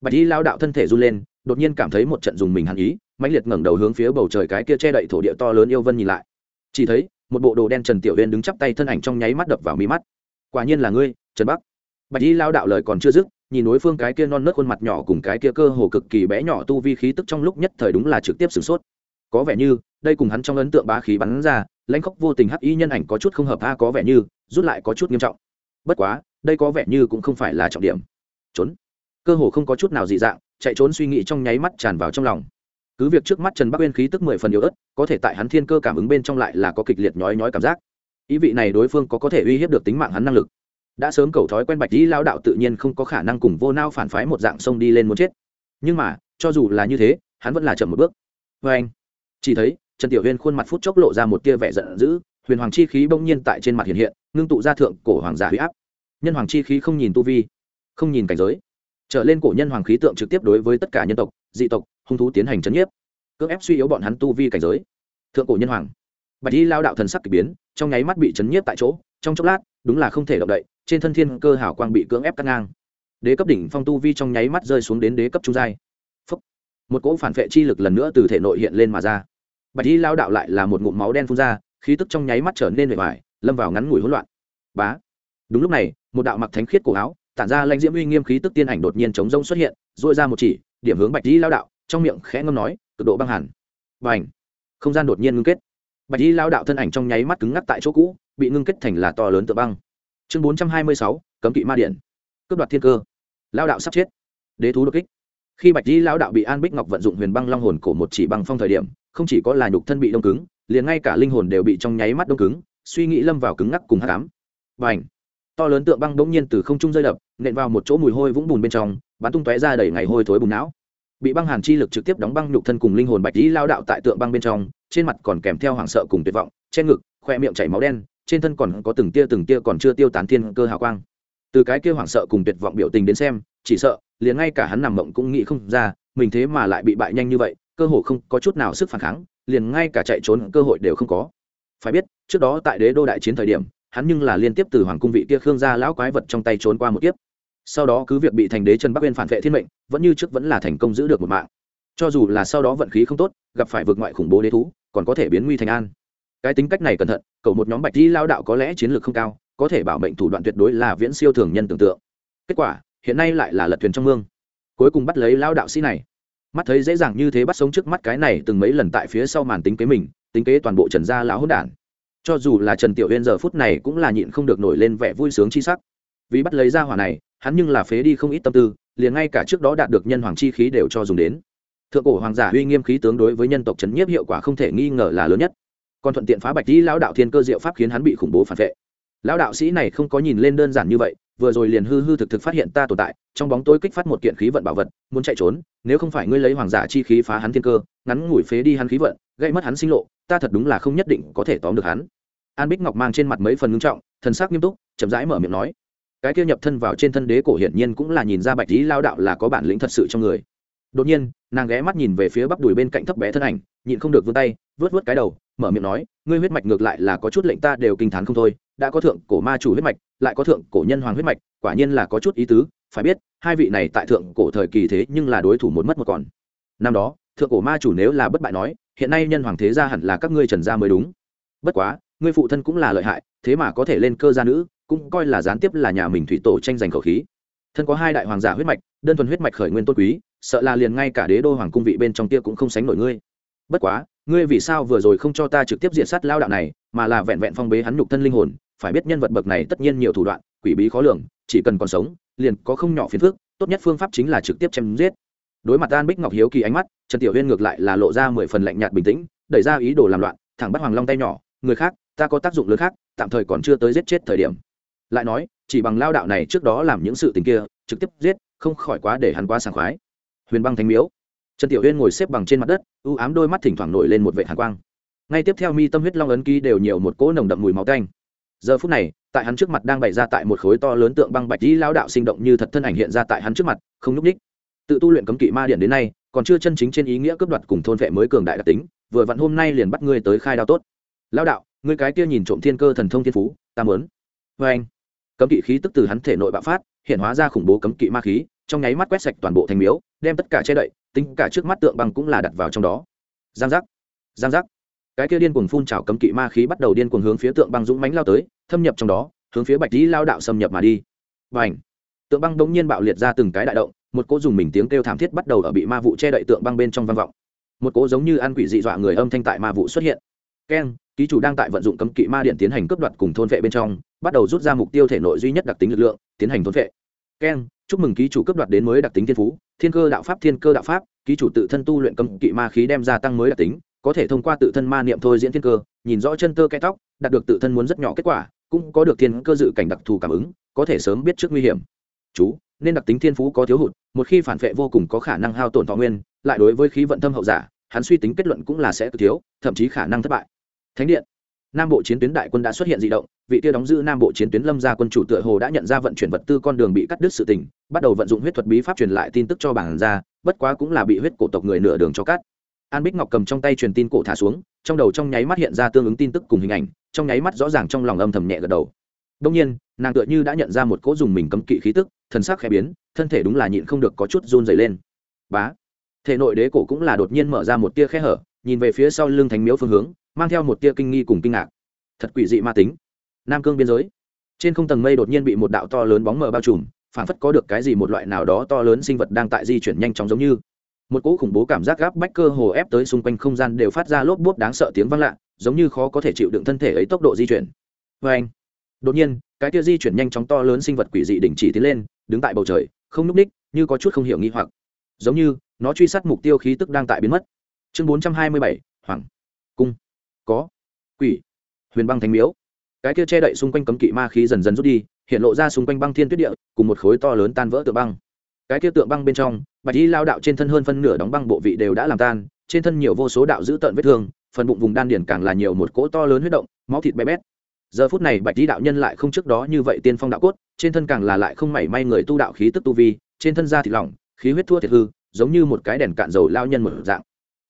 Bạch y lao đạo thân thể run lên, đột nhiên cảm thấy một trận dùng mình hàn ý, mãnh liệt ngẩng đầu hướng phía bầu trời cái kia che đậy thổ địa to lớn yêu vân nhìn lại. Chỉ thấy, một bộ đồ đen trần tiểu uyên đứng chắp tay thân ảnh trong nháy mắt đập vào mi mắt. Quả nhiên là ngươi, trần bắc. Bạch y lao đạo lời còn chưa dứt, nhìn đối phương cái kia non nớt khuôn mặt nhỏ cùng cái kia cơ hồ cực kỳ bé nhỏ tu vi khí tức trong lúc nhất thời đúng là trực tiếp sửng sốt. Có vẻ như, đây cùng hắn trong ấn tượng bá khí bắn ra lãnh khóc vô tình hắc y nhân ảnh có chút không hợp tha có vẻ như, rút lại có chút nghiêm trọng. Bất quá, đây có vẻ như cũng không phải là trọng điểm. Trốn. Cơ hồ không có chút nào dị dạng, chạy trốn suy nghĩ trong nháy mắt tràn vào trong lòng. Cứ việc trước mắt trần bắc uyên khí tức mười phần yếu ớt, có thể tại hắn thiên cơ cảm ứng bên trong lại là có kịch liệt nhói nhói cảm giác. Ý vị này đối phương có có thể uy hiếp được tính mạng hắn năng lực. Đã sớm cầu thói quen bạch dĩ lao đạo tự nhiên không có khả năng cùng vô nao phản phái một dạng sông đi lên muốn chết. Nhưng mà, cho dù là như thế, hắn vẫn là chậm một bước. Vê anh chỉ thấy trần tiểu huyên khuôn mặt phút chốc lộ ra một tia vẻ giận dữ, huyền hoàng chi khí bỗng nhiên tại trên mặt hiện hiện, ngưng tụ ra thượng cổ hoàng giả huy áp. Nhân hoàng chi khí không nhìn tu vi, không nhìn cảnh giới, trở lên cổ nhân hoàng khí tượng trực tiếp đối với tất cả nhân tộc, dị tộc, hung thú tiến hành chấn nhiếp, cưỡng ép suy yếu bọn hắn tu vi cảnh giới. Thượng cổ nhân hoàng, bạch y lao đạo thần sắc k ỳ biến, trong nháy mắt bị chấn nhiếp tại chỗ, trong chốc lát, đúng là không thể động đậy, trên thân thiên cơ hảo quang bị cưỡng ép cắt ngang. Đế cấp đỉnh phong tu vi trong nháy mắt rơi xuống đến đế cấp trung giai. Một cỗ phản vệ chi lực lần nữa từ thể nội hiện lên mà ra bạch y lao đạo lại là một ngụm máu đen phun ra, khí tức trong nháy mắt trở nên bề bài lâm vào ngắn ngủi hỗn loạn. Bá! Đúng lúc này, một đạo mặc thánh khiết cổ áo, tản ra lãnh diễm uy nghiêm khí tức tiên ảnh đột nhiên chống rông xuất hiện dội ra một chỉ, điểm hướng bạch y lao đạo, trong miệng khẽ ngâm nói, cực độ băng hẳn và ảnh không gian đột nhiên ngưng kết. Bạch y lao đạo thân ảnh trong nháy mắt cứng ngắc tại chỗ cũ, bị ngưng kết thành là to lớn tự băng. Chương bốn trăm hai mươi sáu, cấm kỵ ma điện. Cướp đoạt thiên cơ. Lao đạo sắp chết. Đế thú đột kích. Khi bạch di lao đạo bị an bích ngọc vận dụng huyền băng long hồn cổ một chỉ băng phong thời điểm không chỉ có là nhục thân bị đông cứng, liền ngay cả linh hồn đều bị trong nháy mắt đông cứng, suy nghĩ lâm vào cứng ngắc cùng hát cám và ảnh to lớn tượng băng bỗng nhiên từ không trung rơi đập, nện vào một chỗ mùi hôi vũng bùn bên trong, bắn tung tóe ra đầy ngày hôi thối bùn não. Bị băng hàn chi lực trực tiếp đóng băng nhục thân cùng linh hồn bạch dĩ lao đạo tại tượng băng bên trong, trên mặt còn kèm theo hoảng sợ cùng tuyệt vọng, che ngực, khoe miệng chảy máu đen, trên thân còn có từng tia từng tia còn chưa tiêu tán thiên cơ hào quang. Từ cái kia hoảng sợ cùng tuyệt vọng biểu tình đến xem, chỉ sợ, liền ngay cả hắn nằm mộng cũng nghĩ không ra, mình thế mà lại bị bại nhanh như vậy cơ hồ không có chút nào sức phản kháng, liền ngay cả chạy trốn cơ hội đều không có. Phải biết, trước đó tại đế đô đại chiến thời điểm, hắn nhưng là liên tiếp từ hoàng cung vị kia khương gia lão quái vật trong tay trốn qua một kiếp. Sau đó cứ việc bị thành đế trần bắc uyên phản vệ thiên mệnh, vẫn như trước vẫn là thành công giữ được một mạng. Cho dù là sau đó vận khí không tốt, gặp phải vượt ngoại khủng bố đế thú, còn có thể biến nguy thành an. Cái tính cách này cẩn thận cầu một nhóm bạch di lao đạo có lẽ chiến lược không cao, có thể bảo mệnh thủ đoạn tuyệt đối là viễn siêu thường nhân tưởng tượng. Kết quả, hiện nay lại là lật thuyền trong mương. Cuối cùng bắt lấy lao đạo sĩ này mắt thấy dễ dàng như thế bắt sống trước mắt cái này từng mấy lần tại phía sau màn tính kế mình, tính kế toàn bộ trần gia lão hỗn đản. Cho dù là trần tiểu huyên giờ phút này cũng là nhịn không được nổi lên vẻ vui sướng chi sắc. Vì bắt lấy ra hỏa này, hắn nhưng là phế đi không ít tâm tư, liền ngay cả trước đó đạt được nhân hoàng chi khí đều cho dùng đến. Thượng cổ hoàng giả uy nghiêm khí tướng đối với nhân tộc trấn nhiếp hiệu quả không thể nghi ngờ là lớn nhất. Còn thuận tiện phá bạch đi lão đạo thiên cơ diệu pháp khiến hắn bị khủng bố phản vệ lão đạo sĩ này không có nhìn lên đơn giản như vậy, vừa rồi liền hư hư thực thực phát hiện ta tồn tại, trong bóng tối kích phát một kiện khí vận bảo vật, muốn chạy trốn, nếu không phải ngươi lấy hoàng giả chi khí phá hắn thiên cơ, ngắn ngủi phế đi hắn khí vận, gây mất hắn sinh lộ, ta thật đúng là không nhất định có thể tóm được hắn. An bích ngọc mang trên mặt mấy phần ngưng trọng, thần sắc nghiêm túc, chậm rãi mở miệng nói, cái kia nhập thân vào trên thân đế cổ hiển nhiên cũng là nhìn ra bạch lý lao đạo là có bản lĩnh thật sự trong người đột nhiên, nàng ghé mắt nhìn về phía bắp đùi bên cạnh thấp bé thân ảnh, nhịn không được vươn tay, vớt vớt cái đầu, mở miệng nói, ngươi huyết mạch ngược lại là có chút lệnh ta đều kinh t h á n không thôi, đã có thượng cổ ma chủ huyết mạch, lại có thượng cổ nhân hoàng huyết mạch, quả nhiên là có chút ý tứ, phải biết, hai vị này tại thượng cổ thời kỳ thế nhưng là đối thủ một mất một còn. Năm đó, thượng cổ ma chủ nếu là bất bại nói, hiện nay nhân hoàng thế gia hẳn là các ngươi trần gia mới đúng. Bất quá, ngươi phụ thân cũng là lợi hại, thế mà có thể lên cơ gia nữ, cũng coi là gián tiếp là nhà mình thủy tổ tranh giành khẩu khí. Thân có hai đại hoàng giả huyết mạch, đơn thuần huyết mạch khởi nguyên tôn quý sợ là liền ngay cả đế đô hoàng cung vị bên trong kia cũng không sánh nổi ngươi. Bất quá, ngươi vì sao vừa rồi không cho ta trực tiếp diện sát lao đạo này, mà là vẹn vẹn phong bế hắn nhục thân linh hồn, phải biết nhân vật bậc này tất nhiên nhiều thủ đoạn, quỷ bí khó lường, chỉ cần còn sống, liền có không nhỏ phiền phức, tốt nhất phương pháp chính là trực tiếp chém giết. Đối mặt an bích ngọc hiếu kỳ ánh mắt, trần tiểu huyên ngược lại là lộ ra mười phần lạnh nhạt bình tĩnh, đẩy ra ý đồ làm loạn, thẳng bắt hoàng long tay nhỏ, người khác, ta có tác dụng lớn khác, tạm thời còn chưa tới giết chết thời điểm. Lại nói, chỉ bằng lao đạo này trước đó làm những sự tình kia, trực tiếp giết, không khỏi quá để hắn quá sảng khoái huyền băng thánh miếu. Trần tiểu huyên ngồi xếp bằng trên mặt đất, u ám đôi mắt thỉnh thoảng nổi lên một vệ hàn quang. Ngay tiếp theo mi tâm huyết long ấn ký đều nhiều một cỗ nồng đậm mùi máu tanh. Giờ phút này, tại hắn trước mặt đang bày ra tại một khối to lớn tượng băng bạch dĩ lao đạo sinh động như thật thân ảnh hiện ra tại hắn trước mặt, không nhúc ních tự tu luyện cấm kỵ ma điện đến nay, còn chưa chân chính trên ý nghĩa cướp đoạt cùng thôn vệ mới cường đại đặc tính, vừa vặn hôm nay liền bắt ngươi tới khai đao tốt. Lao đạo, ngươi cái kia nhìn trộm thiên cơ thần thông thiên phú, ta mớn vê anh cấm kỵ khí tức từ hắn thể nội bạo phát, hiện hóa ra khủng bố cấm kỵ ma khí trong nháy mắt quét sạch toàn bộ thành miếu, đem tất cả che đậy, tính cả trước mắt tượng băng cũng là đặt vào trong đó. Giang giác giang giác. Cái kia điên cuồng phun trào cấm kỵ ma khí bắt đầu điên cuồng hướng phía tượng băng dũng mánh lao tới, thâm nhập trong đó, hướng phía bạch lý lao đạo xâm nhập mà đi. Và ảnh tượng băng đống nhiên bạo liệt ra từng cái đại động, một cỗ dùng mình tiếng kêu thảm thiết bắt đầu ở bị ma vụ che đậy tượng băng bên trong vang vọng. Một cỗ giống như ăn quỷ dị dọa người âm thanh tại ma vụ xuất hiện. Keng, ký chủ đang tại vận dụng cấm kỵ ma điện tiến hành cướp đoạt cùng thôn vệ bên trong, bắt đầu rút ra mục tiêu thể nội duy nhất đặc tính lực lượng, tiến hành thôn vệ. Keng chúc mừng ký chủ cướp đoạt đến mới đặc tính thiên phú, thiên cơ đạo pháp, thiên cơ đạo pháp, ký chủ tự thân tu luyện cấm kỵ ma khí đem ra tăng mới đặc tính, có thể thông qua tự thân ma niệm thôi diễn thiên cơ, nhìn rõ chân tơ cái tóc, đạt được tự thân muốn rất nhỏ kết quả, cũng có được thiên cơ dự cảnh đặc thù cảm ứng, có thể sớm biết trước nguy hiểm. Chú, nên đặc tính thiên phú có thiếu hụt, một khi phản vệ vô cùng có khả năng hao tổn thọ nguyên, lại đối với khí vận thâm hậu giả, hắn suy tính kết luận cũng là sẽ thiếu, thậm chí khả năng thất bại. Thánh điện nam bộ chiến tuyến đại quân đã xuất hiện di động, vị tiêu đóng giữ nam bộ chiến tuyến lâm gia quân chủ tựa hồ đã nhận ra vận chuyển vật tư con đường bị cắt đứt sự tình, bắt đầu vận dụng huyết thuật bí pháp truyền lại tin tức cho bản ra bất quá cũng là bị huyết cổ tộc người nửa đường cho cắt. An bích ngọc cầm trong tay truyền tin cổ thả xuống, trong đầu trong nháy mắt hiện ra tương ứng tin tức cùng hình ảnh, trong nháy mắt rõ ràng trong lòng âm thầm nhẹ gật đầu. Đông nhiên, nàng tựa như đã nhận ra một cỗ dùng mình cấm kỵ khí tức, thần sắc khẽ biến, thân thể đúng là nhịn không được có chút run dày lên. Bá! Thể nội đế cổ cũng là đột nhiên mở ra một tia khe hở nhìn về phía sau lưng thánh miếu phương hướng, mang theo một tia kinh nghi cùng kinh ngạc. Thật quỷ dị ma tính. Nam cương biên giới. Trên không tầng mây đột nhiên bị một đạo to lớn bóng mờ bao trùm, phản phất có được cái gì một loại nào đó to lớn sinh vật đang tại di chuyển nhanh chóng giống như. Một cỗ khủng bố cảm giác gáp bách cơ hồ ép tới xung quanh không gian đều phát ra lốp bốp đáng sợ tiếng vang lạ, giống như khó có thể chịu đựng thân thể ấy tốc độ di chuyển. Vê anh, đột nhiên, cái kia di chuyển nhanh chóng to lớn sinh vật quỷ dị đình chỉ tiến lên, đứng tại bầu trời, không núp ních, như có chút không hiểu nghi hoặc. Giống như, nó truy sát mục tiêu khí tức đang tại biến mất chương bốn trăm hai mươi bảy, hoàng. Cung. Có. Quỷ. Huyền băng thánh miếu. Cái kia che đậy xung quanh cấm kỵ ma khí dần dần rút đi, hiện lộ ra xung quanh băng thiên tuyết địa, cùng một khối to lớn tan vỡ tượng băng. Cái kia tượng băng bên trong, bạch y lao đạo trên thân hơn phân nửa đóng băng bộ vị đều đã làm tan, trên thân nhiều vô số đạo giữ tợn vết thương, phần bụng vùng đan điển càng là nhiều một cỗ to lớn huyết động, máu thịt bé bét. Giờ phút này bạch y đạo nhân lại không trước đó như vậy tiên phong đạo cốt, trên thân càng là lại không mảy may người tu đạo khí tức tu vi, trên thân da thịt lỏng, khí huyết thua thiệt hư, giống như một cái đèn cạn dầu lao nhân một dạng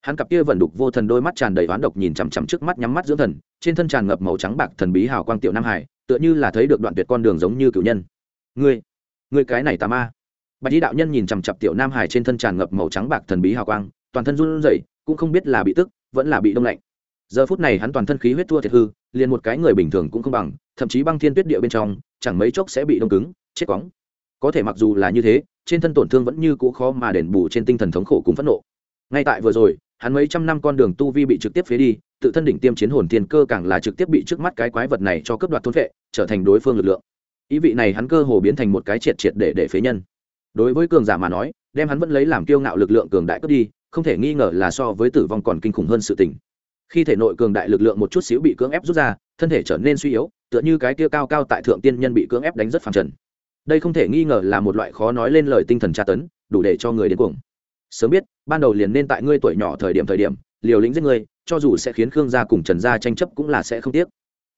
hắn cặp kia vẩn đục vô thần đôi mắt tràn đầy oán độc nhìn chằm chằm trước mắt nhắm mắt dưỡng thần, trên thân tràn ngập màu trắng bạc thần bí hào quang tiểu nam hải, tựa như là thấy được đoạn tuyệt con đường giống như cựu nhân. Ngươi ngươi cái này tà ma. Bạch y đạo nhân nhìn chằm chặp tiểu nam hải trên thân tràn ngập màu trắng bạc thần bí hào quang, toàn thân run rẩy, cũng không biết là bị tức, vẫn là bị đông lạnh. Giờ phút này hắn toàn thân khí huyết thua thiệt hư, liền một cái người bình thường cũng không bằng, thậm chí băng thiên tuyết địa bên trong, chẳng mấy chốc sẽ bị đông cứng, chết quóng. Có thể mặc dù là như thế, trên thân tổn thương vẫn như cũ khó mà đền bù trên tinh thần thống khổ cùng phẫn nộ. Ngay tại vừa rồi hắn mấy trăm năm con đường tu vi bị trực tiếp phế đi, tự thân đỉnh tiêm chiến hồn thiên cơ càng là trực tiếp bị trước mắt cái quái vật này cho cướp đoạt thôn vệ, trở thành đối phương lực lượng. Ý vị này hắn cơ hồ biến thành một cái triệt triệt để để phế nhân. Đối với cường giả mà nói, đem hắn vẫn lấy làm kiêu ngạo lực lượng cường đại cướp đi, không thể nghi ngờ là so với tử vong còn kinh khủng hơn sự tình. Khi thể nội cường đại lực lượng một chút xíu bị cưỡng ép rút ra, thân thể trở nên suy yếu, tựa như cái kia cao cao tại thượng tiên nhân bị cưỡng ép đánh rất phẳng trần. Đây không thể nghi ngờ là một loại khó nói lên lời tinh thần tra tấn, đủ để cho người đến cuồng. Sớm biết ban đầu liền nên tại ngươi tuổi nhỏ thời điểm thời điểm, liều lĩnh giết ngươi, cho dù sẽ khiến khương gia cùng trần gia tranh chấp cũng là sẽ không tiếc.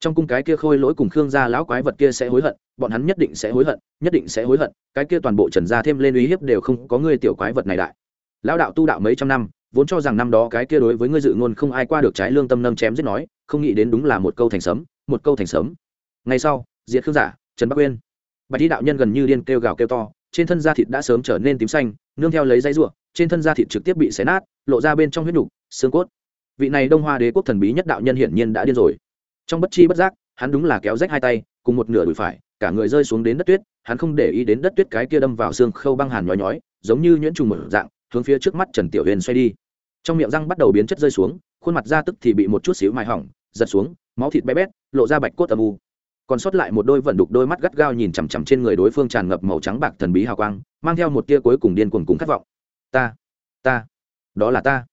Trong cung cái kia khôi lỗi cùng khương gia lão quái vật kia sẽ hối hận, bọn hắn nhất định sẽ hối hận, nhất định sẽ hối hận, cái kia toàn bộ trần gia thêm lên uy hiếp đều không có ngươi tiểu quái vật này đại. Lão đạo tu đạo mấy trăm năm, vốn cho rằng năm đó cái kia đối với ngươi dự ngôn không ai qua được trái lương tâm nâng chém giết nói, không nghĩ đến đúng là một câu thành sấm, một câu thành sấm. Ngay sau, diệt khương giả, trần bắc uyên. Bạch y đạo nhân gần như điên kêu gào kêu to, trên thân da thịt đã sớm trở nên tím xanh, nương theo lấy dây ruộng trên thân da thịt trực tiếp bị xé nát, lộ ra bên trong huyết nhục, xương cốt. Vị này đông hoa đế quốc thần bí nhất đạo nhân hiển nhiên đã điên rồi. Trong bất chi bất giác, hắn đúng là kéo rách hai tay, cùng một nửa đùi phải, cả người rơi xuống đến đất tuyết, hắn không để ý đến đất tuyết cái kia đâm vào xương khâu băng hàn nhói nhói, giống như nhuyễn trùng mở dạng, hướng phía trước mắt trần tiểu huyền xoay đi. Trong miệng răng bắt đầu biến chất rơi xuống, khuôn mặt da tức thì bị một chút xíu mài hỏng, giật xuống, máu thịt bé bét, lộ ra bạch cốt âm u. Còn sót lại một đôi vận đục đôi mắt gắt gao nhìn chằm chằm trên người đối phương tràn ngập màu trắng bạc thần bí hào quang, mang theo một tia cuối cùng điên cuồng cùng khát vọng ta ta, đó là ta.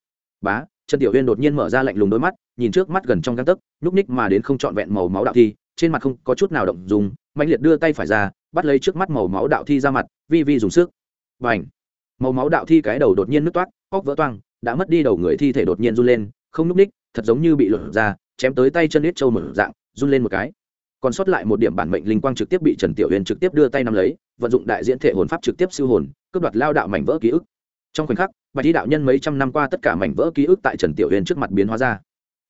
Bá, trần tiểu huyên đột nhiên mở ra lạnh lùng đôi mắt, nhìn trước mắt gần trong găng tấc, nhúc ních mà đến không trọn vẹn màu máu đạo thi, trên mặt không có chút nào động dùng mạnh liệt đưa tay phải ra, bắt lấy trước mắt màu máu đạo thi ra mặt, vi vi dùng sức. Và ảnh màu máu đạo thi cái đầu đột nhiên nứt toát óc vỡ toang, đã mất đi đầu người thi thể đột nhiên run lên, không nhúc ních thật giống như bị lột ra, chém tới tay chân nít trâu mở dạng, run lên một cái. Còn sót lại một điểm bản mệnh linh quang trực tiếp bị trần tiểu huyền trực tiếp đưa tay nắm lấy, vận dụng đại diễn thể hồn pháp trực tiếp siêu hồn, cướp đoạt lao đạo mảnh vỡ ký ức trong khoảnh khắc, bạch y đạo nhân mấy trăm năm qua tất cả mảnh vỡ ký ức tại trần tiểu huyền trước mặt biến hóa ra.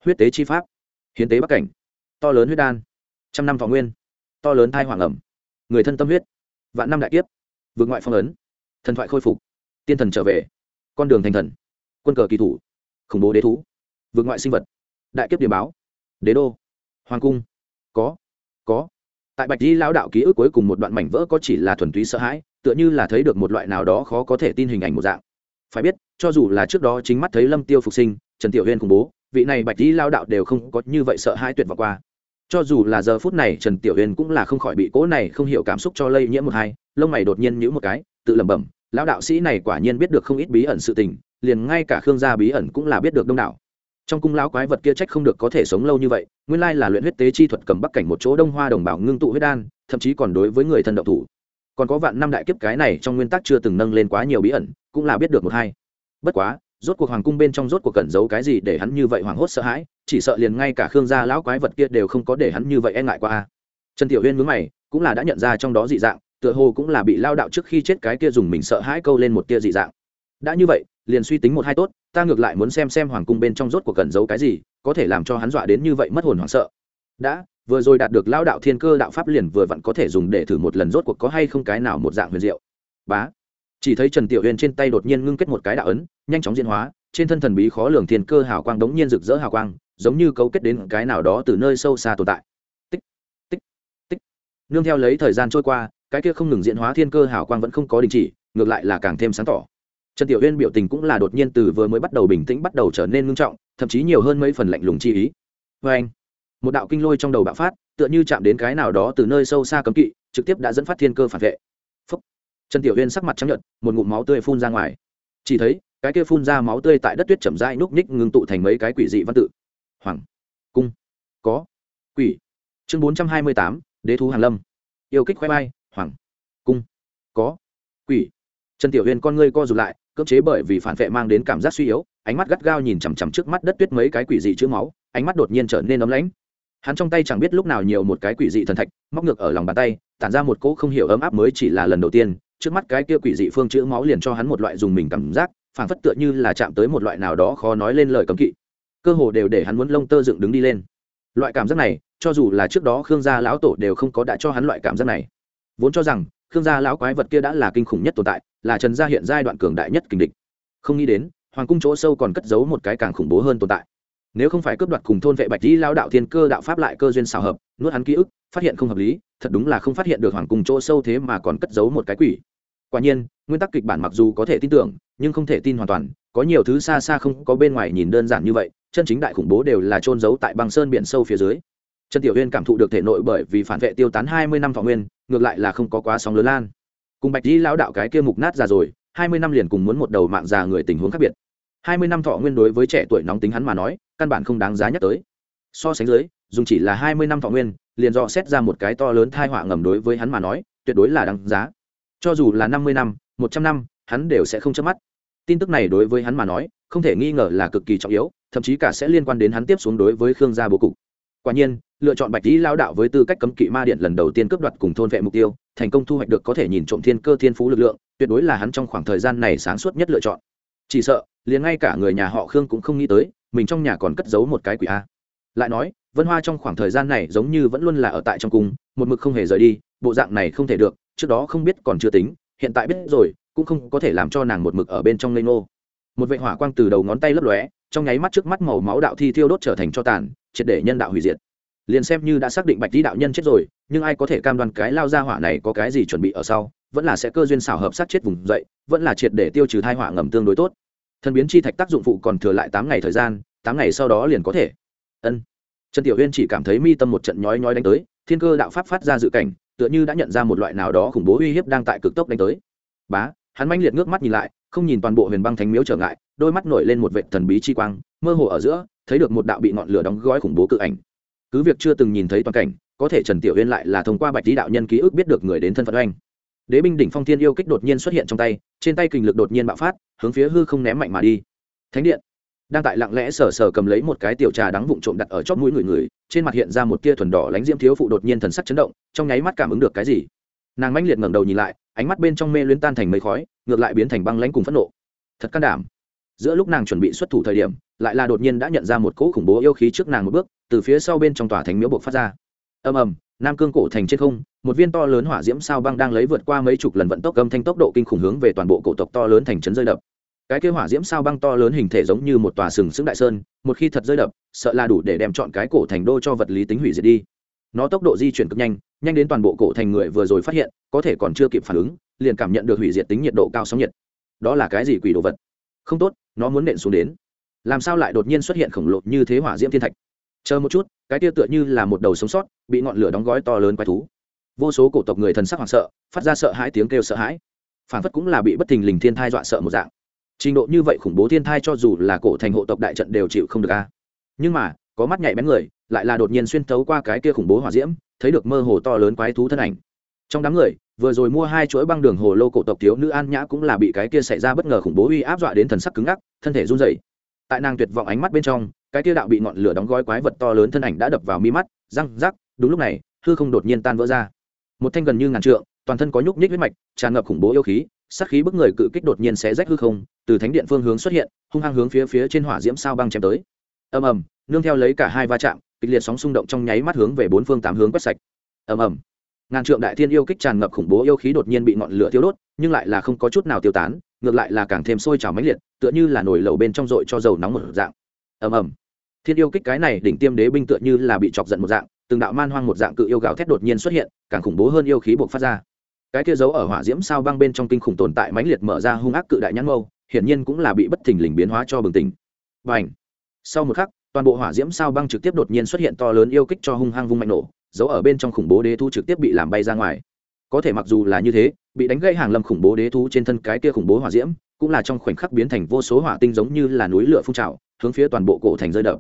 Huyết tế chi pháp, hiến tế bắc cảnh, to lớn huyết đan, trăm năm thọ nguyên, to lớn thai hoàng ẩm, người thân tâm huyết, vạn năm đại kiếp, vượt ngoại phong ấn, thần thoại khôi phục, tiên thần trở về, con đường thành thần, quân cờ kỳ thủ, khủng bố đế thú, vượt ngoại sinh vật, đại kiếp điểm báo, đế đô, hoàng cung, có có. Tại bạch di lao đạo ký ức cuối cùng một đoạn mảnh vỡ có chỉ là thuần túy sợ hãi, tựa như là thấy được một loại nào đó khó có thể tin hình ảnh một dạng phải biết, cho dù là trước đó chính mắt thấy lâm tiêu phục sinh, trần tiểu huyên khủng bố, vị này bạch lý lao đạo đều không có như vậy sợ hãi tuyệt vọng qua. Cho dù là giờ phút này trần tiểu huyên cũng là không khỏi bị cố này không hiểu cảm xúc cho lây nhiễm một hai, lông mày đột nhiên nhữ một cái, tự lẩm bẩm, lão đạo sĩ này quả nhiên biết được không ít bí ẩn sự tình, liền ngay cả khương gia bí ẩn cũng là biết được đông đảo. Trong cung lão quái vật kia trách không được có thể sống lâu như vậy, nguyên lai là luyện huyết tế chi thuật cầm bắc cảnh một chỗ đông hoa đồng bào ngưng tụ huyết đan, thậm chí còn đối với người thân độc thủ. Còn có vạn năm đại kiếp cái này trong nguyên tắc chưa từng nâng lên quá nhiều bí ẩn cũng là biết được một hai. Bất quá, rốt cuộc hoàng cung bên trong rốt cuộc cẩn giấu cái gì để hắn như vậy hoảng hốt sợ hãi, chỉ sợ liền ngay cả khương gia lão quái vật kia đều không có để hắn như vậy e ngại qua trần tiểu huyên mướn mày, cũng là đã nhận ra trong đó dị dạng, tựa hồ cũng là bị lao đạo trước khi chết cái kia dùng mình sợ hãi câu lên một tia dị dạng. Đã như vậy, liền suy tính một hai tốt, ta ngược lại muốn xem xem hoàng cung bên trong rốt cuộc cẩn giấu cái gì, có thể làm cho hắn dọa đến như vậy mất hồn hoảng sợ. Đã, vừa rồi đạt được lao đạo thiên cơ đạo pháp liền vừa vặn có thể dùng để thử một lần rốt cuộc có hay không cái nào một dạng huyền diệu. Bá chỉ thấy trần tiểu huyền trên tay đột nhiên ngưng kết một cái đạo ấn, nhanh chóng diễn hóa, trên thân thần bí khó lường thiên cơ hào quang đống nhiên rực rỡ hào quang, giống như cấu kết đến cái nào đó từ nơi sâu xa tồn tại. Tích tích tích. Nương theo lấy thời gian trôi qua, cái kia không ngừng diễn hóa thiên cơ hào quang vẫn không có đình chỉ, ngược lại là càng thêm sáng tỏ. Trần tiểu huyên biểu tình cũng là đột nhiên từ vừa mới bắt đầu bình tĩnh bắt đầu trở nên ngưng trọng, thậm chí nhiều hơn mấy phần lạnh lùng chi ý. Vê anh, một đạo kinh lôi trong đầu bạo phát, tựa như chạm đến cái nào đó từ nơi sâu xa cấm kỵ, trực tiếp đã dẫn phát thiên cơ phản vệ trần tiểu huyên sắc mặt trắng nhợt, một ngụm máu tươi phun ra ngoài. Chỉ thấy, cái kia phun ra máu tươi tại đất tuyết chậm rãi núc ních ngưng tụ thành mấy cái quỷ dị văn tự. Hoàng, cung, có, quỷ. Chương bốn trăm hai mươi tám, đế thú hàn lâm. Yêu kích khoe bay hoàng, cung, có, quỷ. Trần tiểu Huyên con ngươi co rụt lại, cưỡng chế bởi vì phản vệ mang đến cảm giác suy yếu, ánh mắt gắt gao nhìn chằm chằm trước mắt đất tuyết mấy cái quỷ dị chữ máu, ánh mắt đột nhiên trở nên ấm lãnh. Hắn trong tay chẳng biết lúc nào nhiều một cái quỷ dị thần thạch, móc ngược ở lòng bàn tay, tản ra một cỗ không hiểu ấm áp mới chỉ là lần đầu tiên trước mắt cái kia quỷ dị phương chữ máu liền cho hắn một loại dùng mình cảm giác phản phất tựa như là chạm tới một loại nào đó khó nói lên lời cấm kỵ. Cơ hồ đều để hắn muốn lông tơ dựng đứng đi lên. Loại cảm giác này, cho dù là trước đó khương gia lão tổ đều không có đã cho hắn loại cảm giác này. Vốn cho rằng, khương gia lão quái vật kia đã là kinh khủng nhất tồn tại, là trần gia hiện giai đoạn cường đại nhất kình địch. Không nghĩ đến, hoàng cung chỗ sâu còn cất giấu một cái càng khủng bố hơn tồn tại. Nếu không phải cướp đoạt cùng thôn vệ bạch di lao đạo thiên cơ đạo pháp lại cơ duyên xào hợp, nuốt hắn ký ức, phát hiện không hợp lý thật đúng là không phát hiện được hoàng cung chỗ sâu thế mà còn cất giấu một cái quỷ. Quả nhiên, nguyên tắc kịch bản mặc dù có thể tin tưởng, nhưng không thể tin hoàn toàn, có nhiều thứ xa xa không có bên ngoài nhìn đơn giản như vậy, chân chính đại khủng bố đều là trôn giấu tại băng sơn biển sâu phía dưới. Trần tiểu huyên cảm thụ được thể nội bởi vì phản vệ tiêu tán hai mươi năm thọ nguyên, ngược lại là không có quá sóng lớn lan. Cùng bạch di lão đạo cái kia mục nát già rồi, hai mươi năm liền cùng muốn một đầu mạng già người tình huống khác biệt. Hai mươi năm thọ nguyên đối với trẻ tuổi nóng tính hắn mà nói, căn bản không đáng giá nhắc tới. So sánh dưới dùng chỉ là hai mươi năm thọ nguyên, liền dò xét ra một cái to lớn thai họa ngầm đối với hắn mà nói, tuyệt đối là đáng giá. Cho dù là năm mươi năm, một trăm năm, hắn đều sẽ không chớp mắt. Tin tức này đối với hắn mà nói, không thể nghi ngờ là cực kỳ trọng yếu, thậm chí cả sẽ liên quan đến hắn tiếp xuống đối với khương gia bố cục. Quả nhiên, lựa chọn bạch lý lao đạo với tư cách cấm kỵ ma điện lần đầu tiên cướp đoạt cùng thôn vệ mục tiêu, thành công thu hoạch được có thể nhìn trộm thiên cơ thiên phú lực lượng, tuyệt đối là hắn trong khoảng thời gian này sáng suốt nhất lựa chọn. Chỉ sợ, liền ngay cả người nhà họ khương cũng không nghĩ tới, mình trong nhà còn cất giấu một cái quỷ a. Lại nói vân hoa trong khoảng thời gian này giống như vẫn luôn là ở tại trong cung, một mực không hề rời đi, bộ dạng này không thể được, trước đó không biết còn chưa tính, hiện tại biết rồi, cũng không có thể làm cho nàng một mực ở bên trong lê ngô. Một vệ hỏa quang từ đầu ngón tay lấp lóe, trong nháy mắt trước mắt màu máu đạo thi thiêu đốt trở thành cho tàn, triệt để nhân đạo hủy diệt. Liền xem như đã xác định bạch lý đạo nhân chết rồi, nhưng ai có thể cam đoan cái lao ra hỏa này có cái gì chuẩn bị ở sau, vẫn là sẽ cơ duyên xảo hợp sát chết vùng dậy, vẫn là triệt để tiêu trừ thai hỏa ngầm tương đối tốt. Thần biến chi thạch tác dụng phụ còn thừa lại tám ngày thời gian, tám ngày sau đó liền có thể. Ân trần tiểu huyên chỉ cảm thấy mi tâm một trận nhói nhói đánh tới, thiên cơ đạo pháp phát ra dự cảnh, tựa như đã nhận ra một loại nào đó khủng bố uy hiếp đang tại cực tốc đánh tới. Bá, hắn manh liệt ngước mắt nhìn lại, không nhìn toàn bộ huyền băng thánh miếu trở ngại, đôi mắt nổi lên một vệ thần bí chi quang, mơ hồ ở giữa, thấy được một đạo bị ngọn lửa đóng gói khủng bố cự ảnh. Cứ việc chưa từng nhìn thấy toàn cảnh, có thể trần tiểu Huyên lại là thông qua bạch lý đạo nhân ký ức biết được người đến thân phận oanh. Đế binh đỉnh phong thiên yêu kích đột nhiên xuất hiện trong tay, trên tay kình lực đột nhiên bạo phát, hướng phía hư không ném mạnh mà đi. Thánh điện đang tại lặng lẽ sờ sờ cầm lấy một cái tiểu trà đắng vụn trộm đặt ở chóp mũi người người, trên mặt hiện ra một tia thuần đỏ lánh diễm thiếu phụ đột nhiên thần sắc chấn động, trong nháy mắt cảm ứng được cái gì. Nàng mãnh liệt ngẩng đầu nhìn lại, ánh mắt bên trong mê luyến tan thành mây khói, ngược lại biến thành băng lánh cùng phẫn nộ. Thật can đảm. Giữa lúc nàng chuẩn bị xuất thủ thời điểm, lại là đột nhiên đã nhận ra một cỗ khủng bố yêu khí trước nàng một bước, từ phía sau bên trong tòa thánh miếu buộc phát ra. Ầm ầm, nam cương cổ thành trên không, một viên to lớn hỏa diễm sao băng đang lấy vượt qua mấy chục lần vận tốc âm thanh tốc độ kinh khủng hướng về toàn bộ cổ tộc to lớn thành trấn rơi đập cái kêu hỏa diễm sao băng to lớn hình thể giống như một tòa sừng sững đại sơn, một khi thật rơi đập, sợ là đủ để đem chọn cái cổ thành đô cho vật lý tính hủy diệt đi. Nó tốc độ di chuyển cực nhanh nhanh đến toàn bộ cổ thành người vừa rồi phát hiện, có thể còn chưa kịp phản ứng, liền cảm nhận được hủy diệt tính nhiệt độ cao sóng nhiệt. Đó là cái gì quỷ đồ vật? Không tốt, nó muốn nện xuống đến. Làm sao lại đột nhiên xuất hiện khổng lồ như thế hỏa diễm thiên thạch? Chờ một chút, cái tia tựa như là một đầu sống sót, bị ngọn lửa đóng gói to lớn quái thú. Vô số cổ tộc người thần sắc hoảng sợ, phát ra sợ hãi tiếng kêu sợ hãi. Phản phất cũng là bị bất thình lình thiên thai dọa sợ một dạng trình độ như vậy khủng bố thiên thai cho dù là cổ thành hộ tộc đại trận đều chịu không được a. Nhưng mà, có mắt nhạy bén người, lại là đột nhiên xuyên tấu qua cái kia khủng bố hỏa diễm, thấy được mơ hồ to lớn quái thú thân ảnh. Trong đám người, vừa rồi mua hai chuỗi băng đường hồ lô cổ tộc thiếu nữ an nhã cũng là bị cái kia xảy ra bất ngờ khủng bố uy áp dọa đến thần sắc cứng ngắc, thân thể run rẩy. Tại nàng tuyệt vọng ánh mắt bên trong, cái kia đạo bị ngọn lửa đóng gói quái vật to lớn thân ảnh đã đập vào mi mắt, răng rắc, đúng lúc này, hư không đột nhiên tan vỡ ra. Một thanh gần như ngàn trượng, toàn thân có nhúc nhích huyết mạch, tràn ngập khủng bố yêu khí, sát khí bức người cự kích đột nhiên sẽ rách hư không từ thánh điện phương hướng xuất hiện, hung hăng hướng phía phía trên hỏa diễm sao băng chém tới. Ầm ầm, nương theo lấy cả hai va chạm, kịch liệt sóng xung động trong nháy mắt hướng về bốn phương tám hướng quét sạch. Ầm ầm, ngàn trượng đại thiên yêu kích tràn ngập khủng bố yêu khí đột nhiên bị ngọn lửa tiêu đốt, nhưng lại là không có chút nào tiêu tán, ngược lại là càng thêm sôi trào mãnh liệt, tựa như là nồi lẩu bên trong dội cho dầu nóng một dạng. Ầm ầm, thiên yêu kích cái này đỉnh tiêm đế binh tựa như là bị chọc giận một dạng, từng đạo man hoang một dạng cự yêu gào thét đột nhiên xuất hiện, càng khủng bố hơn yêu khí buộc phát ra. Cái kia giấu ở hỏa diễm sao băng bên trong kinh khủng tồn tại mãnh liệt mở ra hung ác cự đại nhãn mâu hiển nhiên cũng là bị bất thình lình biến hóa cho bừng tỉnh. Và ảnh sau một khắc, toàn bộ hỏa diễm sao băng trực tiếp đột nhiên xuất hiện to lớn yêu kích cho hung hăng vung mạnh nổ, giấu ở bên trong khủng bố đế thu trực tiếp bị làm bay ra ngoài. Có thể mặc dù là như thế, bị đánh gây hàng lâm khủng bố đế thú trên thân cái kia khủng bố hỏa diễm, cũng là trong khoảnh khắc biến thành vô số hỏa tinh giống như là núi lửa phun trào, hướng phía toàn bộ cổ thành rơi đập.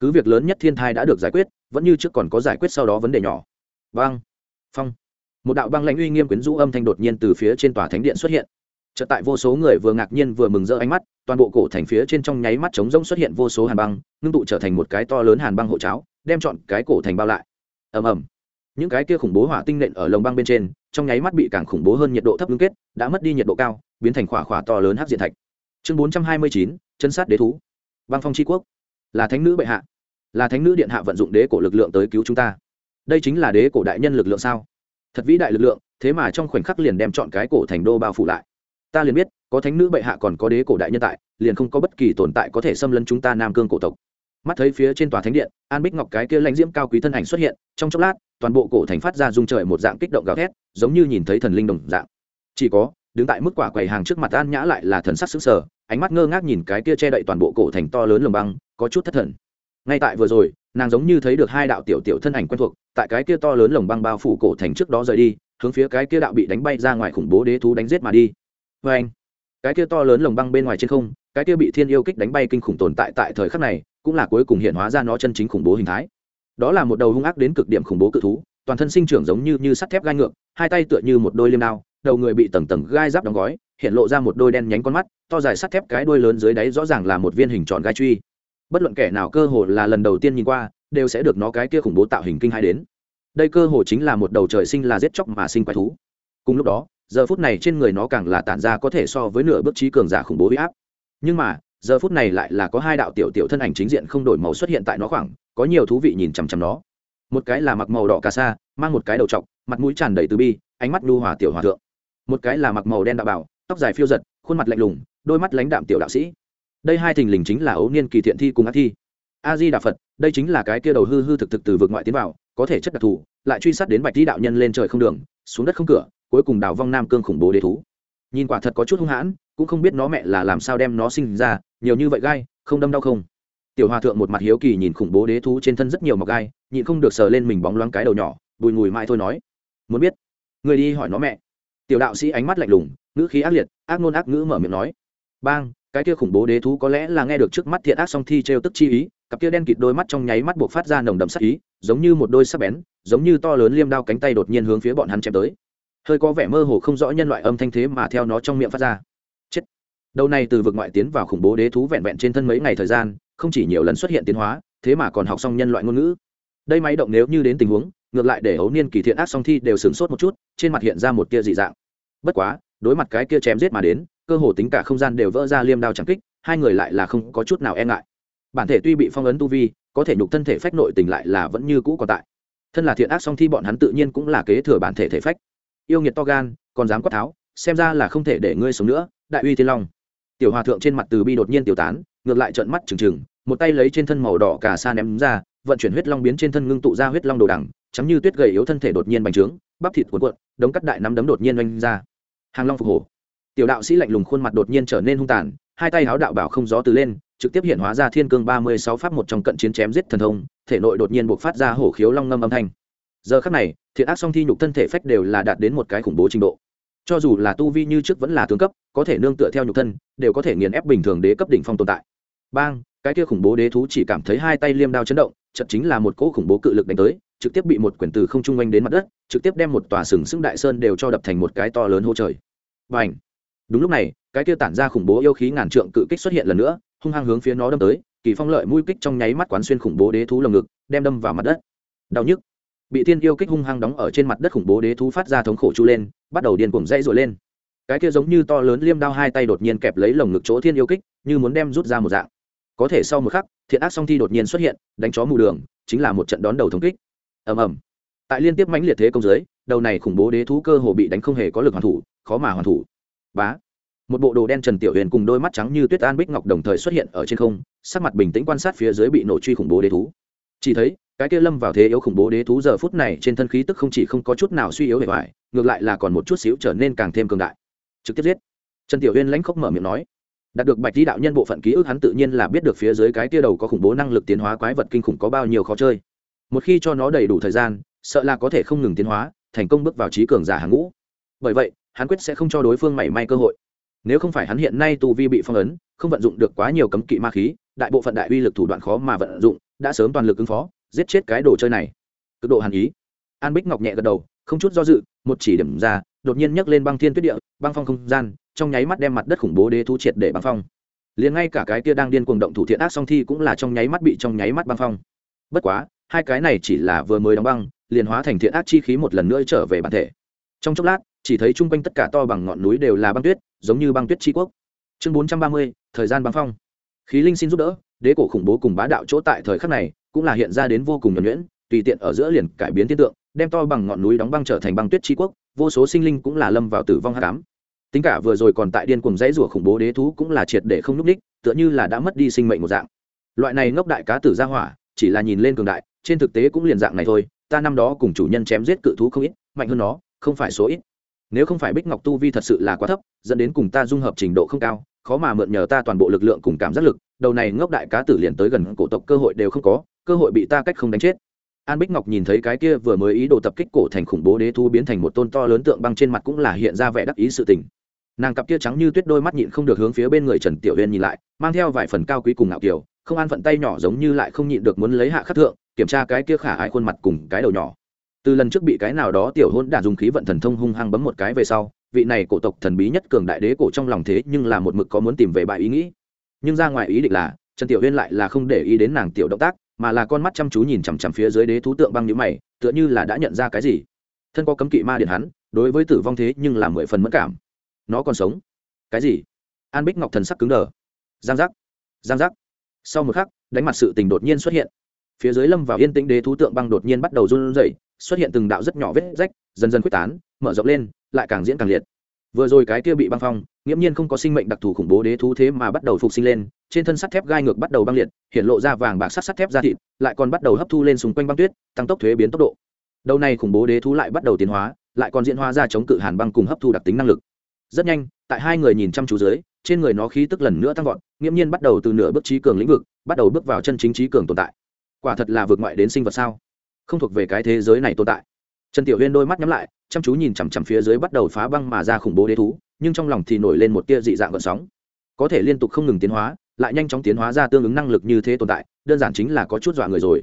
Cứ việc lớn nhất thiên thai đã được giải quyết, vẫn như trước còn có giải quyết sau đó vấn đề nhỏ. Băng! Phong! Một đạo băng lãnh uy nghiêm quyến rũ âm thanh đột nhiên từ phía trên tòa thánh điện xuất hiện chợt tại vô số người vừa ngạc nhiên vừa mừng rỡ ánh mắt, toàn bộ cổ thành phía trên trong nháy mắt trống rỗng xuất hiện vô số hàn băng, ngưng tụ trở thành một cái to lớn hàn băng hộ cháo, đem trọn cái cổ thành bao lại. Ầm ầm. Những cái kia khủng bố hỏa tinh nện ở lồng băng bên trên, trong nháy mắt bị càng khủng bố hơn nhiệt độ thấp ngưng kết, đã mất đi nhiệt độ cao, biến thành khỏa khỏa to lớn hắc diện thạch. Chương bốn trăm hai mươi chín, chân sát đế thú. Băng phong tri quốc. Là thánh nữ bệ hạ. Là thánh nữ điện hạ vận dụng đế cổ lực lượng tới cứu chúng ta. Đây chính là đế cổ đại nhân lực lượng sao? Thật vĩ đại lực lượng, thế mà trong khoảnh khắc liền đem chọn cái cổ thành đô bao phủ lại ta liền biết, có thánh nữ bệ hạ còn có đế cổ đại nhân tại, liền không có bất kỳ tồn tại có thể xâm lấn chúng ta nam cương cổ tộc. Mắt thấy phía trên tòa thánh điện, an bích ngọc cái kia lãnh diễm cao quý thân ảnh xuất hiện, trong chốc lát, toàn bộ cổ thành phát ra dung trời một dạng kích động gào thét, giống như nhìn thấy thần linh đồng dạng. Chỉ có, đứng tại mức quả quầy hàng trước mặt an nhã lại là thần sắc xứng sở ánh mắt ngơ ngác nhìn cái kia che đậy toàn bộ cổ thành to lớn lồng băng, có chút thất thần. Ngay tại vừa rồi, nàng giống như thấy được hai đạo tiểu tiểu thân ảnh quen thuộc, tại cái kia to lớn lồng băng bao phủ cổ thành trước đó rời đi, hướng phía cái kia đạo bị đánh bay ra ngoài khủng bố đế thú đánh giết mà đi vê anh, cái kia to lớn lồng băng bên ngoài trên không, cái kia bị thiên yêu kích đánh bay kinh khủng tồn tại tại thời khắc này, cũng là cuối cùng hiện hóa ra nó chân chính khủng bố hình thái. Đó là một đầu hung ác đến cực điểm khủng bố cự thú, toàn thân sinh trưởng giống như như sắt thép gai ngược, hai tay tựa như một đôi liêm đao, đầu người bị tầng tầng gai giáp đóng gói, hiện lộ ra một đôi đen nhánh con mắt, to dài sắt thép cái đuôi lớn dưới đáy rõ ràng là một viên hình tròn gai truy. Bất luận kẻ nào cơ hồ là lần đầu tiên nhìn qua, đều sẽ được nó cái kia khủng bố tạo hình kinh hai đến. Đây cơ hồ chính là một đầu trời sinh là giết chóc mà sinh quái thú. Cùng lúc đó giờ phút này trên người nó càng là tản ra có thể so với nửa bước trí cường giả khủng bố huy áp. Nhưng mà, giờ phút này lại là có hai đạo tiểu tiểu thân ảnh chính diện không đổi màu xuất hiện tại nó khoảng, có nhiều thú vị nhìn chằm chằm nó. Một cái là mặc màu đỏ cà sa, mang một cái đầu trọc, mặt mũi tràn đầy từ bi, ánh mắt nhu hòa tiểu hòa thượng. Một cái là mặc màu đen đạo bảo, tóc dài phiêu giật, khuôn mặt lạnh lùng, đôi mắt lãnh đạm tiểu đạo sĩ. Đây hai thình lình chính là ấu niên kỳ thiện thi cùng ác thi. A di đà phật, đây chính là cái kia đầu hư hư thực thực từ vực ngoại tiến vào, có thể chất đặc thù, lại truy sát đến bạch di đạo nhân lên trời không đường, xuống đất không cửa cuối cùng đào vong nam cương khủng bố đế thú. Nhìn quả thật có chút hung hãn, cũng không biết nó mẹ là làm sao đem nó sinh ra, nhiều như vậy gai, không đâm đau không. Tiểu hòa thượng một mặt hiếu kỳ nhìn khủng bố đế thú trên thân rất nhiều mọc gai, nhịn không được sờ lên mình bóng loáng cái đầu nhỏ, bùi ngùi mãi thôi nói, muốn biết, người đi hỏi nó mẹ. Tiểu đạo sĩ ánh mắt lạnh lùng, ngữ khí ác liệt, ác nôn ác ngữ mở miệng nói, bang, cái kia khủng bố đế thú có lẽ là nghe được trước mắt thiện ác song thi trêu tức chi ý, cặp kia đen kịt đôi mắt trong nháy mắt buộc phát ra nồng đậm sắc ý, giống như một đôi sắc bén, giống như to lớn liêm đao cánh tay đột nhiên hướng phía bọn hắn chém tới hơi có vẻ mơ hồ không rõ nhân loại âm thanh thế mà theo nó trong miệng phát ra. Chết. Đầu này từ vực ngoại tiến vào khủng bố đế thú vẹn vẹn trên thân mấy ngày thời gian, không chỉ nhiều lần xuất hiện tiến hóa, thế mà còn học xong nhân loại ngôn ngữ. Đây máy động nếu như đến tình huống, ngược lại để hấu niên kỳ thiện ác song thi đều sửng sốt một chút, trên mặt hiện ra một tia dị dạng. Bất quá, đối mặt cái kia chém giết mà đến, cơ hồ tính cả không gian đều vỡ ra liêm đao chẳng kích, hai người lại là không có chút nào e ngại. Bản thể tuy bị phong ấn tu vi, có thể nhục thân thể phách nội tình lại là vẫn như cũ còn tại. Thân là thiện ác song thi bọn hắn tự nhiên cũng là kế thừa bản thể thể phách yêu nghiệt to gan, còn dám quát tháo, xem ra là không thể để ngươi sống nữa, đại uy thiên long. Tiểu hòa thượng trên mặt từ bi đột nhiên tiêu tán, ngược lại trợn mắt trừng trừng, một tay lấy trên thân màu đỏ cả sa ném ra, vận chuyển huyết long biến trên thân ngưng tụ ra huyết long đồ đằng, chấm như tuyết gầy yếu thân thể đột nhiên bành trướng, bắp thịt cuộn cuộn, đống cắt đại nắm đấm đột nhiên oanh ra. Hàng long phục hổ. Tiểu đạo sĩ lạnh lùng khuôn mặt đột nhiên trở nên hung tàn, hai tay háo đạo bảo không gió từ lên, trực tiếp hiện hóa ra thiên cương ba mươi sáu pháp một trong cận chiến chém giết thần thông, thể nội đột nhiên buộc phát ra hổ khiếu long ngâm âm thanh. Giờ khắc này thiện ác song thi nhục thân thể phách đều là đạt đến một cái khủng bố trình độ. Cho dù là tu vi như trước vẫn là tướng cấp, có thể nương tựa theo nhục thân, đều có thể nghiền ép bình thường đế cấp đỉnh phong tồn tại. Bang, cái kia khủng bố đế thú chỉ cảm thấy hai tay liêm đao chấn động chật chính là một cỗ khủng bố cự lực đánh tới, trực tiếp bị một quyển từ không trung quanh đến mặt đất, trực tiếp đem một tòa sừng sững đại sơn đều cho đập thành một cái to lớn hô trời. Và ảnh đúng lúc này, cái kia tản ra khủng bố yêu khí ngàn trượng cự kích xuất hiện lần nữa, hung hăng hướng phía nó đâm tới, kỳ phong lợi mũi kích trong nháy mắt quán xuyên khủng bố đế thú lồng ngực, đem đâm vào mặt đất. Đau nhức! Bị thiên yêu kích hung hăng đóng ở trên mặt đất khủng bố đế thú phát ra thống khổ chu lên, bắt đầu điên cuồng dãy rồi lên. Cái kia giống như to lớn liêm đao hai tay đột nhiên kẹp lấy lồng ngực chỗ thiên yêu kích, như muốn đem rút ra một dạng. Có thể sau một khắc, thiện ác song thi đột nhiên xuất hiện, đánh chó mù đường, chính là một trận đón đầu thống kích. Ầm ầm. Tại liên tiếp mãnh liệt thế công giới đầu này khủng bố đế thú cơ hồ bị đánh không hề có lực hoàn thủ, khó mà hoàn thủ. Bá. Một bộ đồ đen trần tiểu huyền cùng đôi mắt trắng như tuyết an bích ngọc đồng thời xuất hiện ở trên không, sắc mặt bình tĩnh quan sát phía dưới bị nổ truy khủng bố đế thú chỉ thấy, cái kia lâm vào thế yếu khủng bố đế thú giờ phút này trên thân khí tức không chỉ không có chút nào suy yếu hề hoài ngược lại là còn một chút xíu trở nên càng thêm cường đại. Trực tiếp giết. Trần tiểu huyên lãnh khốc mở miệng nói. Đạt được bạch di đạo nhân bộ phận ký ức, hắn tự nhiên là biết được phía dưới cái kia đầu có khủng bố năng lực tiến hóa quái vật kinh khủng có bao nhiêu khó chơi. Một khi cho nó đầy đủ thời gian, sợ là có thể không ngừng tiến hóa, thành công bước vào trí cường giả hàng ngũ. Bởi vậy, hắn quyết sẽ không cho đối phương mảy may cơ hội. Nếu không phải hắn hiện nay tu vi bị phong ấn, không vận dụng được quá nhiều cấm kỵ ma khí đại bộ phận đại uy lực thủ đoạn khó mà vận dụng, đã sớm toàn lực ứng phó, giết chết cái đồ chơi này. Cực độ hàn ý. An bích ngọc nhẹ gật đầu, không chút do dự, một chỉ điểm ra, đột nhiên nhấc lên băng thiên tuyết địa, băng phong không gian, trong nháy mắt đem mặt đất khủng bố đế thú triệt để băng phong. Liền ngay cả cái kia đang điên cuồng động thủ thiện ác song thi cũng là trong nháy mắt bị trong nháy mắt băng phong. Bất quá, hai cái này chỉ là vừa mới đóng băng, liền hóa thành thiện ác chi khí một lần nữa trở về bản thể. Trong chốc lát, chỉ thấy chung quanh tất cả to bằng ngọn núi đều là băng tuyết, giống như băng tuyết tri quốc. Chương bốn trăm ba mươi, thời gian băng phong khí linh xin giúp đỡ, đế cổ khủng bố cùng bá đạo chỗ tại thời khắc này cũng là hiện ra đến vô cùng nhuẩn nhuyễn, tùy tiện ở giữa liền cải biến thiên tượng, đem to bằng ngọn núi đóng băng trở thành băng tuyết tri quốc, vô số sinh linh cũng là lâm vào tử vong hát cám tính cả vừa rồi còn tại điên cùng dãy rủa khủng bố đế thú cũng là triệt để không núp đích tựa như là đã mất đi sinh mệnh một dạng. Loại này ngốc đại cá tử ra hỏa, chỉ là nhìn lên cường đại, trên thực tế cũng liền dạng này thôi, ta năm đó cùng chủ nhân chém giết cự thú không ít, mạnh hơn nó, không phải số ít. Nếu không phải bích ngọc tu vi thật sự là quá thấp, dẫn đến cùng ta dung hợp trình độ không cao khó mà mượn nhờ ta toàn bộ lực lượng cùng cảm giác lực, đầu này ngốc đại cá tử liền tới gần cổ tộc cơ hội đều không có, cơ hội bị ta cách không đánh chết. An bích ngọc nhìn thấy cái kia vừa mới ý đồ tập kích cổ thành khủng bố đế thu biến thành một tôn to lớn tượng băng trên mặt cũng là hiện ra vẻ đắc ý sự tình. Nàng cặp kia trắng như tuyết đôi mắt nhịn không được hướng phía bên người trần tiểu huyên nhìn lại, mang theo vài phần cao quý cùng ngạo kiều, không an phận tay nhỏ giống như lại không nhịn được muốn lấy hạ khắc thượng, kiểm tra cái kia khả ái khuôn mặt cùng cái đầu nhỏ. Từ lần trước bị cái nào đó tiểu hôn đản dùng khí vận thần thông hung hăng bấm một cái về sau vị này cổ tộc thần bí nhất cường đại đế cổ trong lòng thế nhưng là một mực có muốn tìm về bài ý nghĩ. Nhưng ra ngoài ý định là, trần tiểu huyên lại là không để ý đến nàng tiểu động tác, mà là con mắt chăm chú nhìn chằm chằm phía dưới đế thú tượng băng nhũ mày, tựa như là đã nhận ra cái gì. Thân có cấm kỵ ma điện hắn, đối với tử vong thế nhưng là mười phần mất cảm. Nó còn sống. Cái gì? An bích ngọc thần sắc cứng đờ. Giang giác. Giang giác. Sau một khắc, đánh mặt sự tình đột nhiên xuất hiện. Phía dưới lâm vào yên tĩnh đế thú tượng băng đột nhiên bắt đầu run rẩy xuất hiện từng đạo rất nhỏ vết rách, dần dần quyết tán, mở rộng lên, lại càng diễn càng liệt. Vừa rồi cái kia bị băng phong, nghiễm nhiên không có sinh mệnh đặc thù khủng bố đế thú thế mà bắt đầu phục sinh lên, trên thân sắt thép gai ngược bắt đầu băng liệt, hiện lộ ra vàng bạc sắt sắt thép ra thịt, lại còn bắt đầu hấp thu lên xung quanh băng tuyết, tăng tốc thuế biến tốc độ. Đầu này khủng bố đế thú lại bắt đầu tiến hóa, lại còn diễn hóa ra chống cự hàn băng cùng hấp thu đặc tính năng lực. Rất nhanh, tại hai người nhìn chăm chú dưới, trên người nó khí tức lần nữa tăng vọt, nghiễm nhiên bắt đầu từ nửa bước trí cường lĩnh vực, bắt đầu bước vào chân chính trí cường tồn tại. Quả thật là vượt ngoại đến sinh vật sao? Không thuộc về cái thế giới này tồn tại. Trần tiểu huyên đôi mắt nhắm lại, chăm chú nhìn chằm chằm phía dưới bắt đầu phá băng mà ra khủng bố đế thú, nhưng trong lòng thì nổi lên một tia dị dạng gợn sóng. Có thể liên tục không ngừng tiến hóa, lại nhanh chóng tiến hóa ra tương ứng năng lực như thế tồn tại, đơn giản chính là có chút dọa người rồi.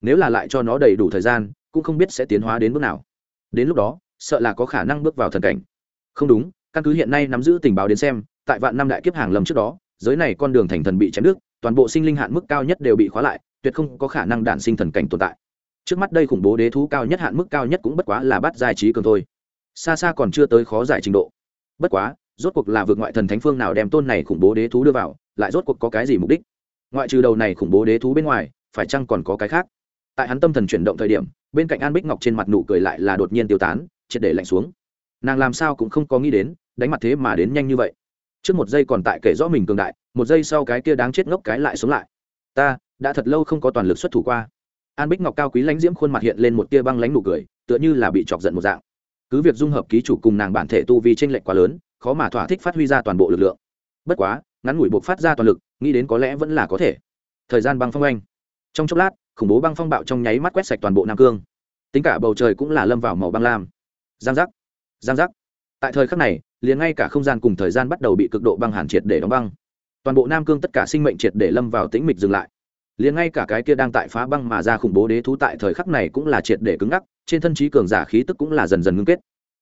Nếu là lại cho nó đầy đủ thời gian, cũng không biết sẽ tiến hóa đến bước nào. Đến lúc đó, sợ là có khả năng bước vào thần cảnh. Không đúng, căn cứ hiện nay nắm giữ tình báo đến xem, tại vạn năm đại kiếp hàng lầm trước đó, giới này con đường thành thần bị chém nước toàn bộ sinh linh hạn mức cao nhất đều bị khóa lại, tuyệt không có khả năng đản sinh thần cảnh tồn tại trước mắt đây khủng bố đế thú cao nhất hạn mức cao nhất cũng bất quá là bắt giải trí cường thôi. Xa xa còn chưa tới khó giải trình độ. Bất quá, rốt cuộc là vượt ngoại thần thánh phương nào đem tôn này khủng bố đế thú đưa vào, lại rốt cuộc có cái gì mục đích? Ngoại trừ đầu này khủng bố đế thú bên ngoài, phải chăng còn có cái khác? Tại hắn tâm thần chuyển động thời điểm, bên cạnh an bích ngọc trên mặt nụ cười lại là đột nhiên tiêu tán, triệt để lạnh xuống. Nàng làm sao cũng không có nghĩ đến, đánh mặt thế mà đến nhanh như vậy. Trước một giây còn tại kể rõ mình cường đại, một giây sau cái kia đáng chết ngốc cái lại sống lại. Ta, đã thật lâu không có toàn lực xuất thủ qua an bích ngọc cao quý lãnh diễm khuôn mặt hiện lên một tia băng lãnh nụ cười, tựa như là bị chọc giận một dạng. Cứ việc dung hợp ký chủ cùng nàng bản thể tu vi tranh lệch quá lớn, khó mà thỏa thích phát huy ra toàn bộ lực lượng. Bất quá, ngắn ngủi buộc phát ra toàn lực, nghĩ đến có lẽ vẫn là có thể. Thời gian băng phong anh. Trong chốc lát, khủng bố băng phong bạo trong nháy mắt quét sạch toàn bộ nam cương. Tính cả bầu trời cũng là lâm vào màu băng lam. Giang giác. Giang giác. Tại thời khắc này, liền ngay cả không gian cùng thời gian bắt đầu bị cực độ băng hàn triệt để đóng băng. Toàn bộ nam cương tất cả sinh mệnh triệt để lâm vào tĩnh mịch dừng lại liền ngay cả cái kia đang tại phá băng mà ra khủng bố đế thú tại thời khắc này cũng là triệt để cứng ngắc, trên thân trí cường giả khí tức cũng là dần dần ngưng kết.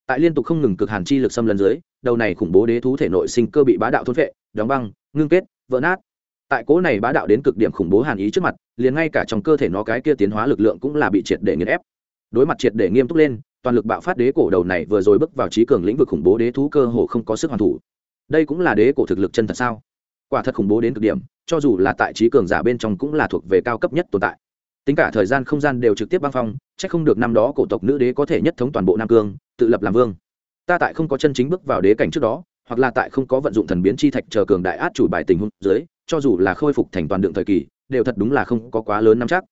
Tại liên tục không ngừng cực hàn chi lực xâm lấn dưới, đầu này khủng bố đế thú thể nội sinh cơ bị bá đạo thôn vệ đóng băng, ngưng kết, vỡ nát. Tại cố này bá đạo đến cực điểm khủng bố hàn ý trước mặt, liền ngay cả trong cơ thể nó cái kia tiến hóa lực lượng cũng là bị triệt để nghiền ép. Đối mặt triệt để nghiêm túc lên, toàn lực bạo phát đế cổ đầu này vừa rồi bước vào trí cường lĩnh vực khủng bố đế thú cơ hồ không có sức hoàn thủ. Đây cũng là đế cổ thực lực chân thật sao? Quả thật khủng bố đến cực điểm cho dù là tại trí cường giả bên trong cũng là thuộc về cao cấp nhất tồn tại. Tính cả thời gian không gian đều trực tiếp băng phong c h ắ c không được năm đó cổ tộc nữ đế có thể nhất thống toàn bộ nam cương, tự lập làm vương. Ta tại không có chân chính bước vào đế cảnh trước đó, hoặc là tại không có vận dụng thần biến chi thạch chờ cường đại át chủ bài tình huống dưới, cho dù là khôi phục thành toàn đường thời kỳ, đều thật đúng là không có quá lớn nắm chắc.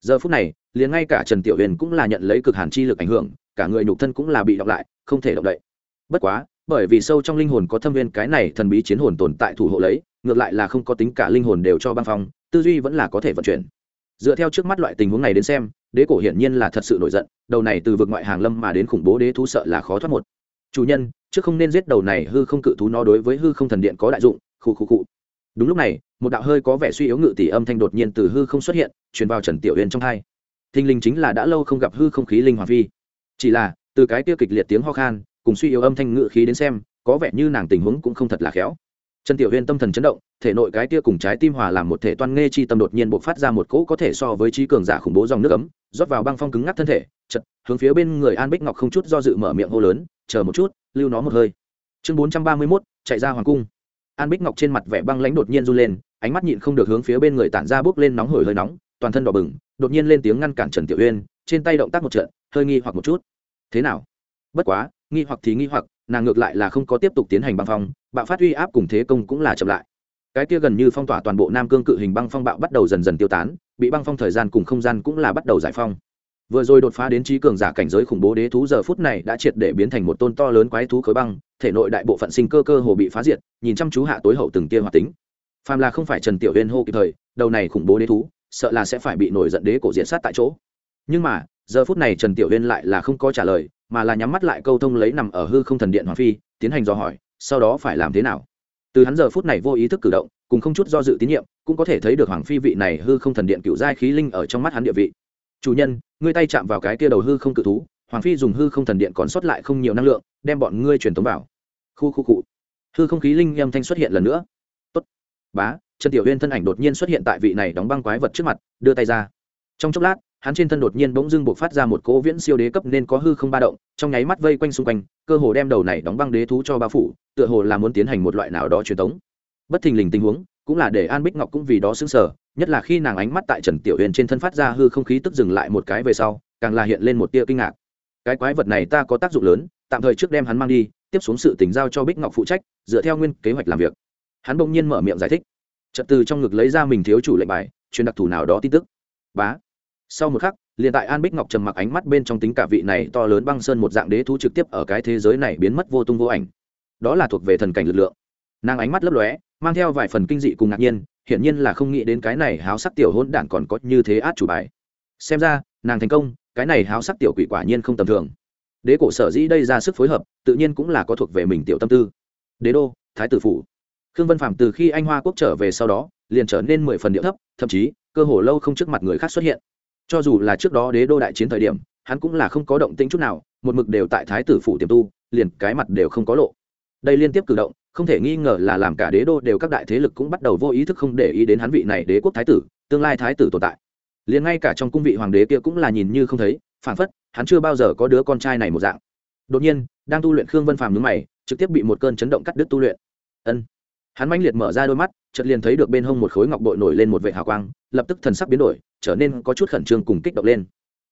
Giờ phút này, liền ngay cả trần tiểu huyền cũng là nhận lấy cực hàn chi lực ảnh hưởng, cả người nhục thân cũng là bị động lại, không thể động đậy. Bất quá, bởi vì sâu trong linh hồn có thâm viên cái này thần bí chiến hồn tồn tại thủ hộ lấy ngược lại là không có tính cả linh hồn đều cho băng phong, tư duy vẫn là có thể vận chuyển. Dựa theo trước mắt loại tình huống này đến xem, đế cổ hiển nhiên là thật sự nổi giận, đầu này từ vực ngoại hàng lâm mà đến khủng bố đế thú sợ là khó thoát một. Chủ nhân, trước không nên giết đầu này hư không cự thú nó đối với hư không thần điện có đại dụng khu khu cụ đúng lúc này, một đạo hơi có vẻ suy yếu ngự tỷ âm thanh đột nhiên từ hư không xuất hiện, truyền vào trần tiểu huyền trong hai. Thinh linh chính là đã lâu không gặp hư không khí linh hoàng phi. Chỉ là, từ cái kia kịch liệt tiếng ho khan, cùng suy yếu âm thanh ngự khí đến xem, có vẻ như nàng tình huống cũng không thật là khéo trần tiểu huyên tâm thần chấn động, thể nội cái tia cùng trái tim hòa làm một thể toan nghe chi tâm đột nhiên bộc phát ra một cỗ có thể so với trí cường giả khủng bố dòng nước ấm, rót vào băng phong cứng ngắc thân thể, chật, hướng phía bên người an bích ngọc không chút do dự mở miệng hô lớn, chờ một chút, lưu nó một hơi. Chương bốn trăm ba mươi mốt, chạy ra hoàng cung. An bích ngọc trên mặt vẻ băng lãnh đột nhiên run lên, ánh mắt nhịn không được hướng phía bên người tản ra bốc lên nóng hổi hơi nóng, toàn thân đỏ bừng, đột nhiên lên tiếng ngăn cản trần tiểu uyên trên tay động tác một trận, hơi nghi hoặc một chút. Thế nào? Bất quá, nghi hoặc thì nghi hoặc nàng ngược lại là không có tiếp tục tiến hành băng phong, bạo phát uy áp cùng thế công cũng là chậm lại. Cái kia gần như phong tỏa toàn bộ nam cương cự hình băng phong bạo bắt đầu dần dần tiêu tán, bị băng phong thời gian cùng không gian cũng là bắt đầu giải phong. Vừa rồi đột phá đến trí cường giả cảnh giới khủng bố đế thú giờ phút này đã triệt để biến thành một tôn to lớn quái thú khối băng, thể nội đại bộ phận sinh cơ cơ hồ bị phá diệt, nhìn chăm chú hạ tối hậu từng tia hoạt tính. Phàm là không phải trần tiểu huyên hô kịp thời, đầu này khủng bố đế thú, sợ là sẽ phải bị nổi giận đế cổ diện sát tại chỗ. Nhưng mà giờ phút này trần tiểu huyên lại là không có trả lời, mà là nhắm mắt lại câu thông lấy nằm ở hư không thần điện hoàng phi, tiến hành dò hỏi, sau đó phải làm thế nào? Từ hắn giờ phút này vô ý thức cử động, cùng không chút do dự tín nhiệm, cũng có thể thấy được hoàng phi vị này hư không thần điện cựu giai khí linh ở trong mắt hắn địa vị. Chủ nhân, ngươi tay chạm vào cái kia đầu hư không cự thú, hoàng phi dùng hư không thần điện còn sót lại không nhiều năng lượng, đem bọn ngươi truyền tống vào. Khu khu cụ hư không khí linh âm thanh xuất hiện lần nữa. Tốt. Bá. Trần tiểu huyên thân ảnh đột nhiên xuất hiện tại vị này đóng băng quái vật trước mặt, đưa tay ra. Trong chốc lát hắn trên thân đột nhiên bỗng dưng buộc phát ra một cỗ viễn siêu đế cấp nên có hư không ba động, trong nháy mắt vây quanh xung quanh, cơ hồ đem đầu này đóng băng đế thú cho bao phủ, tựa hồ là muốn tiến hành một loại nào đó truyền thống bất thình lình tình huống, cũng là để an bích ngọc cũng vì đó xứng sở nhất là khi nàng ánh mắt tại trần tiểu huyền trên thân phát ra hư không khí tức dừng lại một cái về sau, càng là hiện lên một tia kinh ngạc. Cái quái vật này ta có tác dụng lớn, tạm thời trước đem hắn mang đi, tiếp xuống sự tình giao cho bích ngọc phụ trách, dựa theo nguyên kế hoạch làm việc. Hắn bỗng nhiên mở miệng giải thích. Trật từ trong ngực lấy ra mình thiếu chủ lệnh bài, truyền đặc thù nào đó tin tức. Bá sau một khắc, liền tại an bích ngọc trầm mặc ánh mắt bên trong tính cả vị này to lớn băng sơn một dạng đế thú trực tiếp ở cái thế giới này biến mất vô tung vô ảnh. Đó là thuộc về thần cảnh lực lượng. Nàng ánh mắt lấp lóe, mang theo vài phần kinh dị cùng ngạc nhiên, hiển nhiên là không nghĩ đến cái này háo sắc tiểu hôn đản còn có như thế át chủ bài. Xem ra, nàng thành công, cái này háo sắc tiểu quỷ quả nhiên không tầm thường. Đế cổ sở dĩ đây ra sức phối hợp, tự nhiên cũng là có thuộc về mình tiểu tâm tư. Đế đô, thái tử phủ. Khương vân phạm từ khi anh hoa quốc trở về sau đó, liền trở nên mười phần điệu thấp, thậm chí, cơ hồ lâu không trước mặt người khác xuất hiện cho dù là trước đó đế đô đại chiến thời điểm, hắn cũng là không có động tĩnh chút nào, một mực đều tại thái tử phủ tiềm tu, liền cái mặt đều không có lộ. Đây liên tiếp cử động, không thể nghi ngờ là làm cả đế đô đều các đại thế lực cũng bắt đầu vô ý thức không để ý đến hắn vị này đế quốc thái tử, tương lai thái tử tồn tại. Liền ngay cả trong cung vị hoàng đế kia cũng là nhìn như không thấy phản phất, hắn chưa bao giờ có đứa con trai này một dạng. Đột nhiên, đang tu luyện khương vân phàm nhúng mày, trực tiếp bị một cơn chấn động cắt đứt tu luyện. Ân hắn manh liệt mở ra đôi mắt, chợt liền thấy được bên hông một khối ngọc bội nổi lên một vệ hào quang, lập tức thần sắc biến đổi, trở nên có chút khẩn trương cùng kích động lên.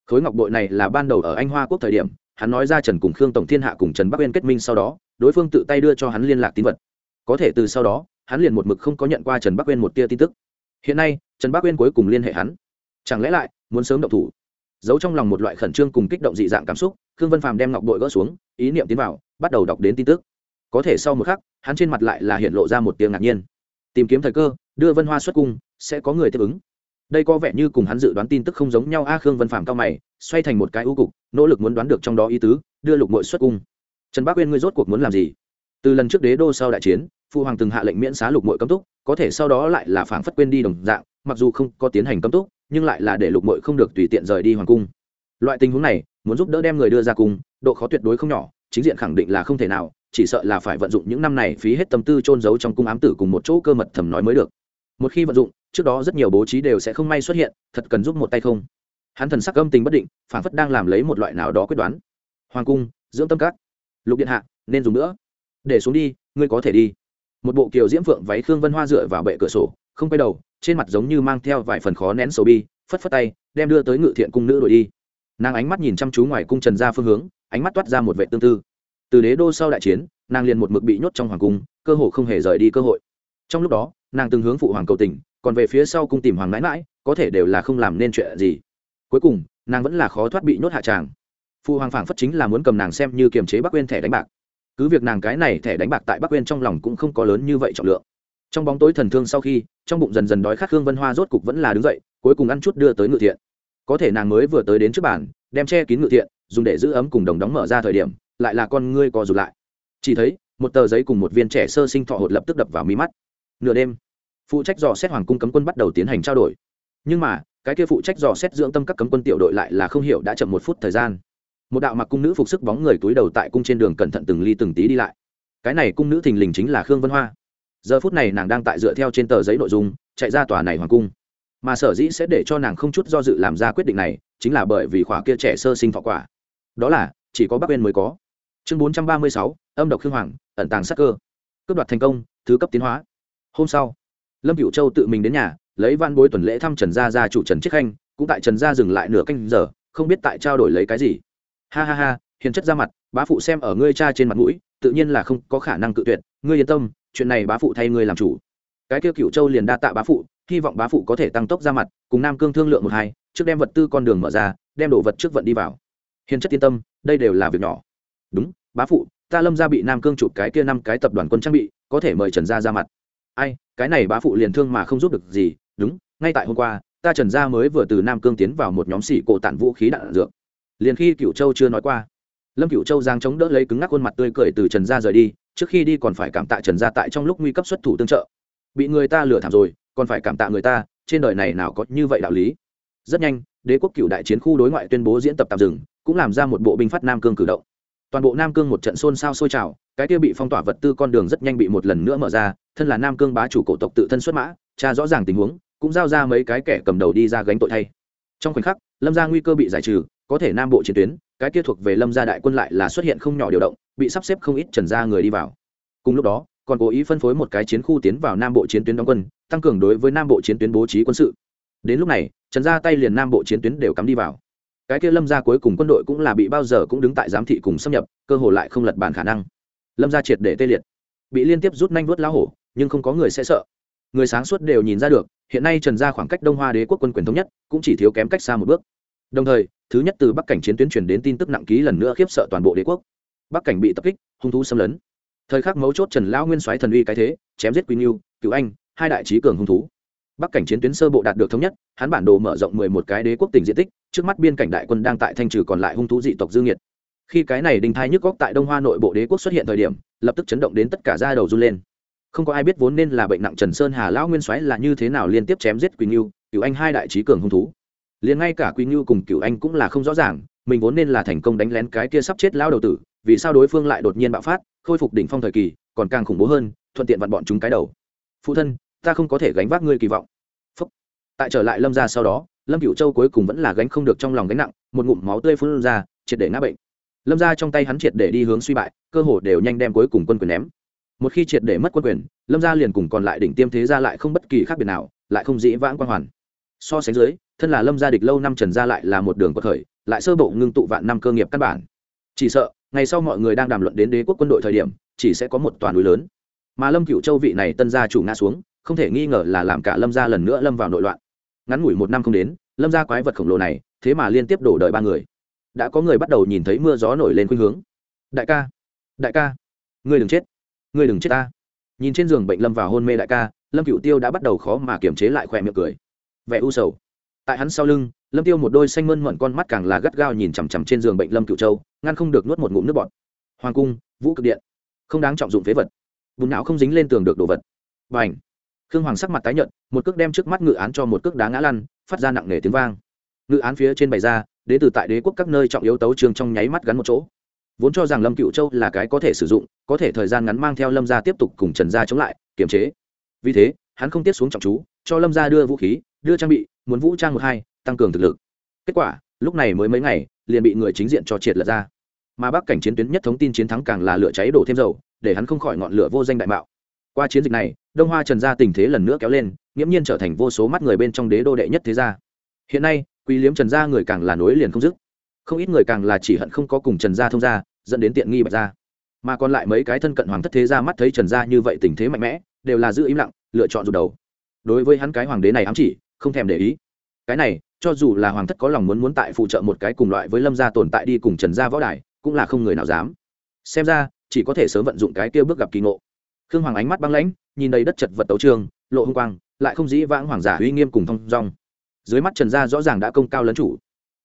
Khối ngọc bội này là ban đầu ở anh hoa quốc thời điểm, hắn nói ra trần cùng khương tổng thiên hạ cùng trần bắc uyên kết minh sau đó, đối phương tự tay đưa cho hắn liên lạc tín vật. Có thể từ sau đó, hắn liền một mực không có nhận qua trần bắc uyên một tia tin tức. Hiện nay, trần bắc uyên cuối cùng liên hệ hắn. Chẳng lẽ lại, muốn sớm động thủ? Giấu trong lòng một loại khẩn trương cùng kích động dị dạng cảm xúc, khương vân phàm đem ngọc bội gỡ xuống, ý niệm tiến vào, bắt đầu đọc đến tin tức. Có thể sau một khắc hắn trên mặt lại là hiện lộ ra một tiếng ngạc nhiên. Tìm kiếm thời cơ, đưa vân hoa xuất cung, sẽ có người tiếp ứng. Đây có vẻ như cùng hắn dự đoán tin tức không giống nhau. A khương vân phạm cao mày, xoay thành một cái ưu cục, nỗ lực muốn đoán được trong đó ý tứ, đưa lục mội xuất cung. Trần bác uyên, ngươi rốt cuộc muốn làm gì? Từ lần trước đế đô sau đại chiến phụ hoàng từng hạ lệnh miễn xá lục mội cấm túc, có thể sau đó lại là phảng phất quên đi đồng dạng, mặc dù không có tiến hành cấm túc, nhưng lại là để lục mội không được tùy tiện rời đi hoàng cung. Loại tình huống này, muốn giúp đỡ đem người đưa ra cung, độ khó tuyệt đối không nhỏ, chính diện khẳng định là không thể nào chỉ sợ là phải vận dụng những năm này phí hết tâm tư trôn giấu trong cung ám tử cùng một chỗ cơ mật thầm nói mới được. Một khi vận dụng, trước đó rất nhiều bố trí đều sẽ không may xuất hiện, thật cần giúp một tay không? Hắn thần sắc âm tình bất định phản phất đang làm lấy một loại nào đó quyết đoán. Hoàng cung, dưỡng tâm các. Lục điện hạ, nên dùng nữa. Để xuống đi, ngươi có thể đi. Một bộ kiều diễm phượng váy khương vân hoa dựa vào bệ cửa sổ, không quay đầu, trên mặt giống như mang theo vài phần khó nén sầu bi, phất phất tay, đem đưa tới ngự thiện cung nữ đổi đi. Nàng ánh mắt nhìn chăm chú ngoài cung trần ra phương hướng, ánh mắt toát ra một vệ tương tư từ đế đô sau đại chiến, nàng liền một mực bị nhốt trong hoàng cung, cơ hồ không hề rời đi cơ hội. Trong lúc đó, nàng từng hướng phụ hoàng cầu tình, còn về phía sau cung tìm hoàng mãi mãi, có thể đều là không làm nên chuyện gì. Cuối cùng, nàng vẫn là khó thoát bị nhốt hạ tràng. Phụ hoàng phảng phất chính là muốn cầm nàng xem như kiềm chế bắc quên thẻ đánh bạc. Cứ việc nàng cái này thẻ đánh bạc tại bắc quên trong lòng cũng không có lớn như vậy trọng lượng. Trong bóng tối thần thương sau khi, trong bụng dần dần đói khát hương vân hoa rốt cục vẫn là đứng dậy, cuối cùng ăn chút đưa tới ngự thiện. Có thể nàng mới vừa tới đến trước bàn, đem che kín ngự thiện, dùng để giữ ấm cùng đồng đóng mở ra thời điểm lại là con ngươi co rụt lại. Chỉ thấy, một tờ giấy cùng một viên trẻ sơ sinh thọ hột lập tức đập vào mí mắt. Nửa đêm, phụ trách dò xét hoàng cung cấm quân bắt đầu tiến hành trao đổi. Nhưng mà, cái kia phụ trách dò xét dưỡng tâm các cấm quân tiểu đội lại là không hiểu đã chậm một phút thời gian. Một đạo mặc cung nữ phục sức bóng người túi đầu tại cung trên đường cẩn thận từng ly từng tí đi lại. Cái này cung nữ thình lình chính là khương vân hoa. Giờ phút này nàng đang tại dựa theo trên tờ giấy nội dung, chạy ra tòa này hoàng cung. Mà sở dĩ sẽ để cho nàng không chút do dự làm ra quyết định này, chính là bởi vì khỏa kia trẻ sơ sinh thọ quả. Đó là, chỉ có bắc bên mới có chương bốn trăm ba mươi sáu, âm độc khương hoàng, ẩn tàng sắc cơ. Cướp đoạt thành công, thứ cấp tiến hóa. Hôm sau, lâm cựu châu tự mình đến nhà, lấy văn bối tuần lễ thăm trần gia gia chủ trần chiết khanh, cũng tại trần gia dừng lại nửa canh giờ, không biết tại trao đổi lấy cái gì. Ha ha ha, hiền chất ra mặt, bá phụ xem ở ngươi cha trên mặt mũi, tự nhiên là không có khả năng cự tuyệt, ngươi yên tâm, chuyện này bá phụ thay ngươi làm chủ. Cái kia cựu châu liền đa tạ bá phụ, hy vọng bá phụ có thể tăng tốc ra mặt, cùng nam cương thương lượng một hai, trước đem vật tư con đường mở ra, đem đồ vật trước vận đi vào. Hiền chất yên tâm, đây đều là việc nhỏ đúng, bá phụ, ta lâm ra bị nam cương chụp cái kia năm cái tập đoàn quân trang bị, có thể mời trần gia ra mặt. Ai, cái này bá phụ liền thương mà không giúp được gì. Đúng, ngay tại hôm qua, ta trần gia mới vừa từ nam cương tiến vào một nhóm xỉ cổ tản vũ khí đạn dược. Liền khi Cửu châu chưa nói qua, lâm Cửu châu giang chống đỡ lấy cứng ngắc khuôn mặt tươi cười từ trần gia rời đi, trước khi đi còn phải cảm tạ trần gia tại trong lúc nguy cấp xuất thủ tương trợ. Bị người ta lừa thảm rồi, còn phải cảm tạ người ta, trên đời này nào có như vậy đạo lý. Rất nhanh, đế quốc cựu đại chiến khu đối ngoại tuyên bố diễn tập tạm dừng, cũng làm ra một bộ binh phát nam cương cử động toàn bộ nam cương một trận xôn xao sôi trào, cái kia bị phong tỏa vật tư con đường rất nhanh bị một lần nữa mở ra, thân là nam cương bá chủ cổ tộc tự thân xuất mã cha rõ ràng tình huống, cũng giao ra mấy cái kẻ cầm đầu đi ra gánh tội thay. Trong khoảnh khắc, lâm gia nguy cơ bị giải trừ, có thể nam bộ chiến tuyến, cái kia thuộc về lâm gia đại quân lại là xuất hiện không nhỏ điều động, bị sắp xếp không ít trần gia người đi vào. Cùng lúc đó, còn cố ý phân phối một cái chiến khu tiến vào nam bộ chiến tuyến đóng quân, tăng cường đối với nam bộ chiến tuyến bố trí quân sự. Đến lúc này, trần gia tay liền nam bộ chiến tuyến đều cắm đi vào cái kia lâm gia cuối cùng quân đội cũng là bị bao giờ cũng đứng tại giám thị cùng xâm nhập, cơ hồ lại không lật bàn khả năng. Lâm gia triệt để tê liệt. Bị liên tiếp rút nhanh vuốt lá hổ, nhưng không có người sẽ sợ. Người sáng suốt đều nhìn ra được, hiện nay trần gia khoảng cách đông hoa đế quốc quân quyền thống nhất, cũng chỉ thiếu kém cách xa một bước. Đồng thời, thứ nhất từ bắc cảnh chiến tuyến truyền đến tin tức nặng ký lần nữa khiếp sợ toàn bộ đế quốc. Bắc cảnh bị tập kích, hung thú xâm lấn. Thời khắc mấu chốt trần lão nguyên soái thần uy cái thế, chém giết quy nghiêu cựu anh, hai đại trí cường hung thú bắc cảnh chiến tuyến sơ bộ đạt được thống nhất, hắn bản đồ mở rộng mười một cái đế quốc tỉnh diện tích, trước mắt biên cảnh đại quân đang tại thanh trừ còn lại hung thú dị tộc dương nhiệt. Khi cái này đình thai nhức góc tại đông hoa nội bộ đế quốc xuất hiện thời điểm, lập tức chấn động đến tất cả da đầu run lên. Không có ai biết vốn nên là bệnh nặng trần sơn hà lão nguyên soái là như thế nào liên tiếp chém giết quỳnh ngưu cựu anh hai đại trí cường hung thú. Liền ngay cả quỳnh ngưu cùng cựu anh cũng là không rõ ràng, mình vốn nên là thành công đánh lén cái kia sắp chết lão đầu tử, vì sao đối phương lại đột nhiên bạo phát, khôi phục đỉnh phong thời kỳ, còn càng khủng bố hơn, thuận tiện vặn bọn chúng cái đầu. Phụ thân ta không có thể gánh vác ngươi kỳ vọng. Phúc. tại trở lại lâm ra sau đó, lâm cựu châu cuối cùng vẫn là gánh không được trong lòng gánh nặng, một ngụm máu tươi phun ra, triệt để ngã bệnh. Lâm ra trong tay hắn triệt để đi hướng suy bại, cơ hồ đều nhanh đem cuối cùng quân quyền ném. Một khi triệt để mất quân quyền, lâm gia liền cùng còn lại đỉnh tiêm thế gia lại không bất kỳ khác biệt nào, lại không dĩ vãng quan hoàn. So sánh dưới, thân là lâm gia địch lâu năm trần gia lại là một đường có khởi, lại sơ bộ ngưng tụ vạn năm cơ nghiệp căn bản. Chỉ sợ, ngày sau mọi người đang đàm luận đến đế quốc quân đội thời điểm, chỉ sẽ có một toàn núi lớn. Mà lâm cựu châu vị này tân gia chủ ngã xuống không thể nghi ngờ là làm cả lâm gia lần nữa lâm vào nội loạn. Ngắn ngủi một năm không đến, lâm gia quái vật khổng lồ này, thế mà liên tiếp đổ đời ba người. Đã có người bắt đầu nhìn thấy mưa gió nổi lên khuynh hướng. Đại ca đại ca, ngươi đừng chết, ngươi đừng chết ta. Nhìn trên giường bệnh lâm vào hôn mê đại ca, lâm cựu tiêu đã bắt đầu khó mà kiềm chế lại khỏe miệng cười. Vẻ u sầu. Tại hắn sau lưng, lâm tiêu một đôi xanh mơn mận con mắt càng là gắt gao nhìn chằm chằm trên giường bệnh lâm cựu châu, ngăn không được nuốt một ngụm nước bọt. Hoàng cung, vũ cực điện. Không đáng trọng dụng phế vật. Bùn não không dính lên tường được đồ vật. Và ảnh khương hoàng sắc mặt tái nhợt, một cước đem trước mắt ngự án cho một cước đá ngã lăn, phát ra nặng nề tiếng vang. Ngự án phía trên bày ra đến từ tại đế quốc các nơi trọng yếu tấu trường trong nháy mắt gắn một chỗ. Vốn cho rằng lâm cựu châu là cái có thể sử dụng, có thể thời gian ngắn mang theo lâm gia tiếp tục cùng trần gia chống lại, kiềm chế. Vì thế, hắn không tiếp xuống trọng chú, cho lâm gia đưa vũ khí, đưa trang bị, muốn vũ trang một hai, tăng cường thực lực. Kết quả, lúc này mới mấy ngày, liền bị người chính diện cho triệt lật ra. Mà bắc cảnh chiến tuyến nhất thống tin chiến thắng càng là lửa cháy đổ thêm dầu, để hắn không khỏi ngọn lửa vô danh đại mạo qua chiến dịch này, đông hoa trần gia tình thế lần nữa kéo lên, nghiễm nhiên trở thành vô số mắt người bên trong đế đô đệ nhất thế gia. Hiện nay, quý liếm trần gia người càng là nối liền không dứt. Không ít người càng là chỉ hận không có cùng trần gia thông gia, dẫn đến tiện nghi bạch gia. Mà còn lại mấy cái thân cận hoàng thất thế gia mắt thấy trần gia như vậy tình thế mạnh mẽ, đều là giữ im lặng, lựa chọn rụt đầu. Đối với hắn cái hoàng đế này ám chỉ, không thèm để ý. Cái này, cho dù là hoàng thất có lòng muốn muốn tại phụ trợ một cái cùng loại với lâm gia tồn tại đi cùng trần gia võ đài, cũng là không người nào dám. Xem ra, chỉ có thể sớm vận dụng cái kia bước gặp kỳ ngộ khương hoàng ánh mắt băng lãnh, nhìn đầy đất chật vật tấu trường, lộ hung quang, lại không dĩ vãng hoàng giả uy nghiêm cùng thong dong. Dưới mắt trần gia rõ ràng đã công cao lấn chủ.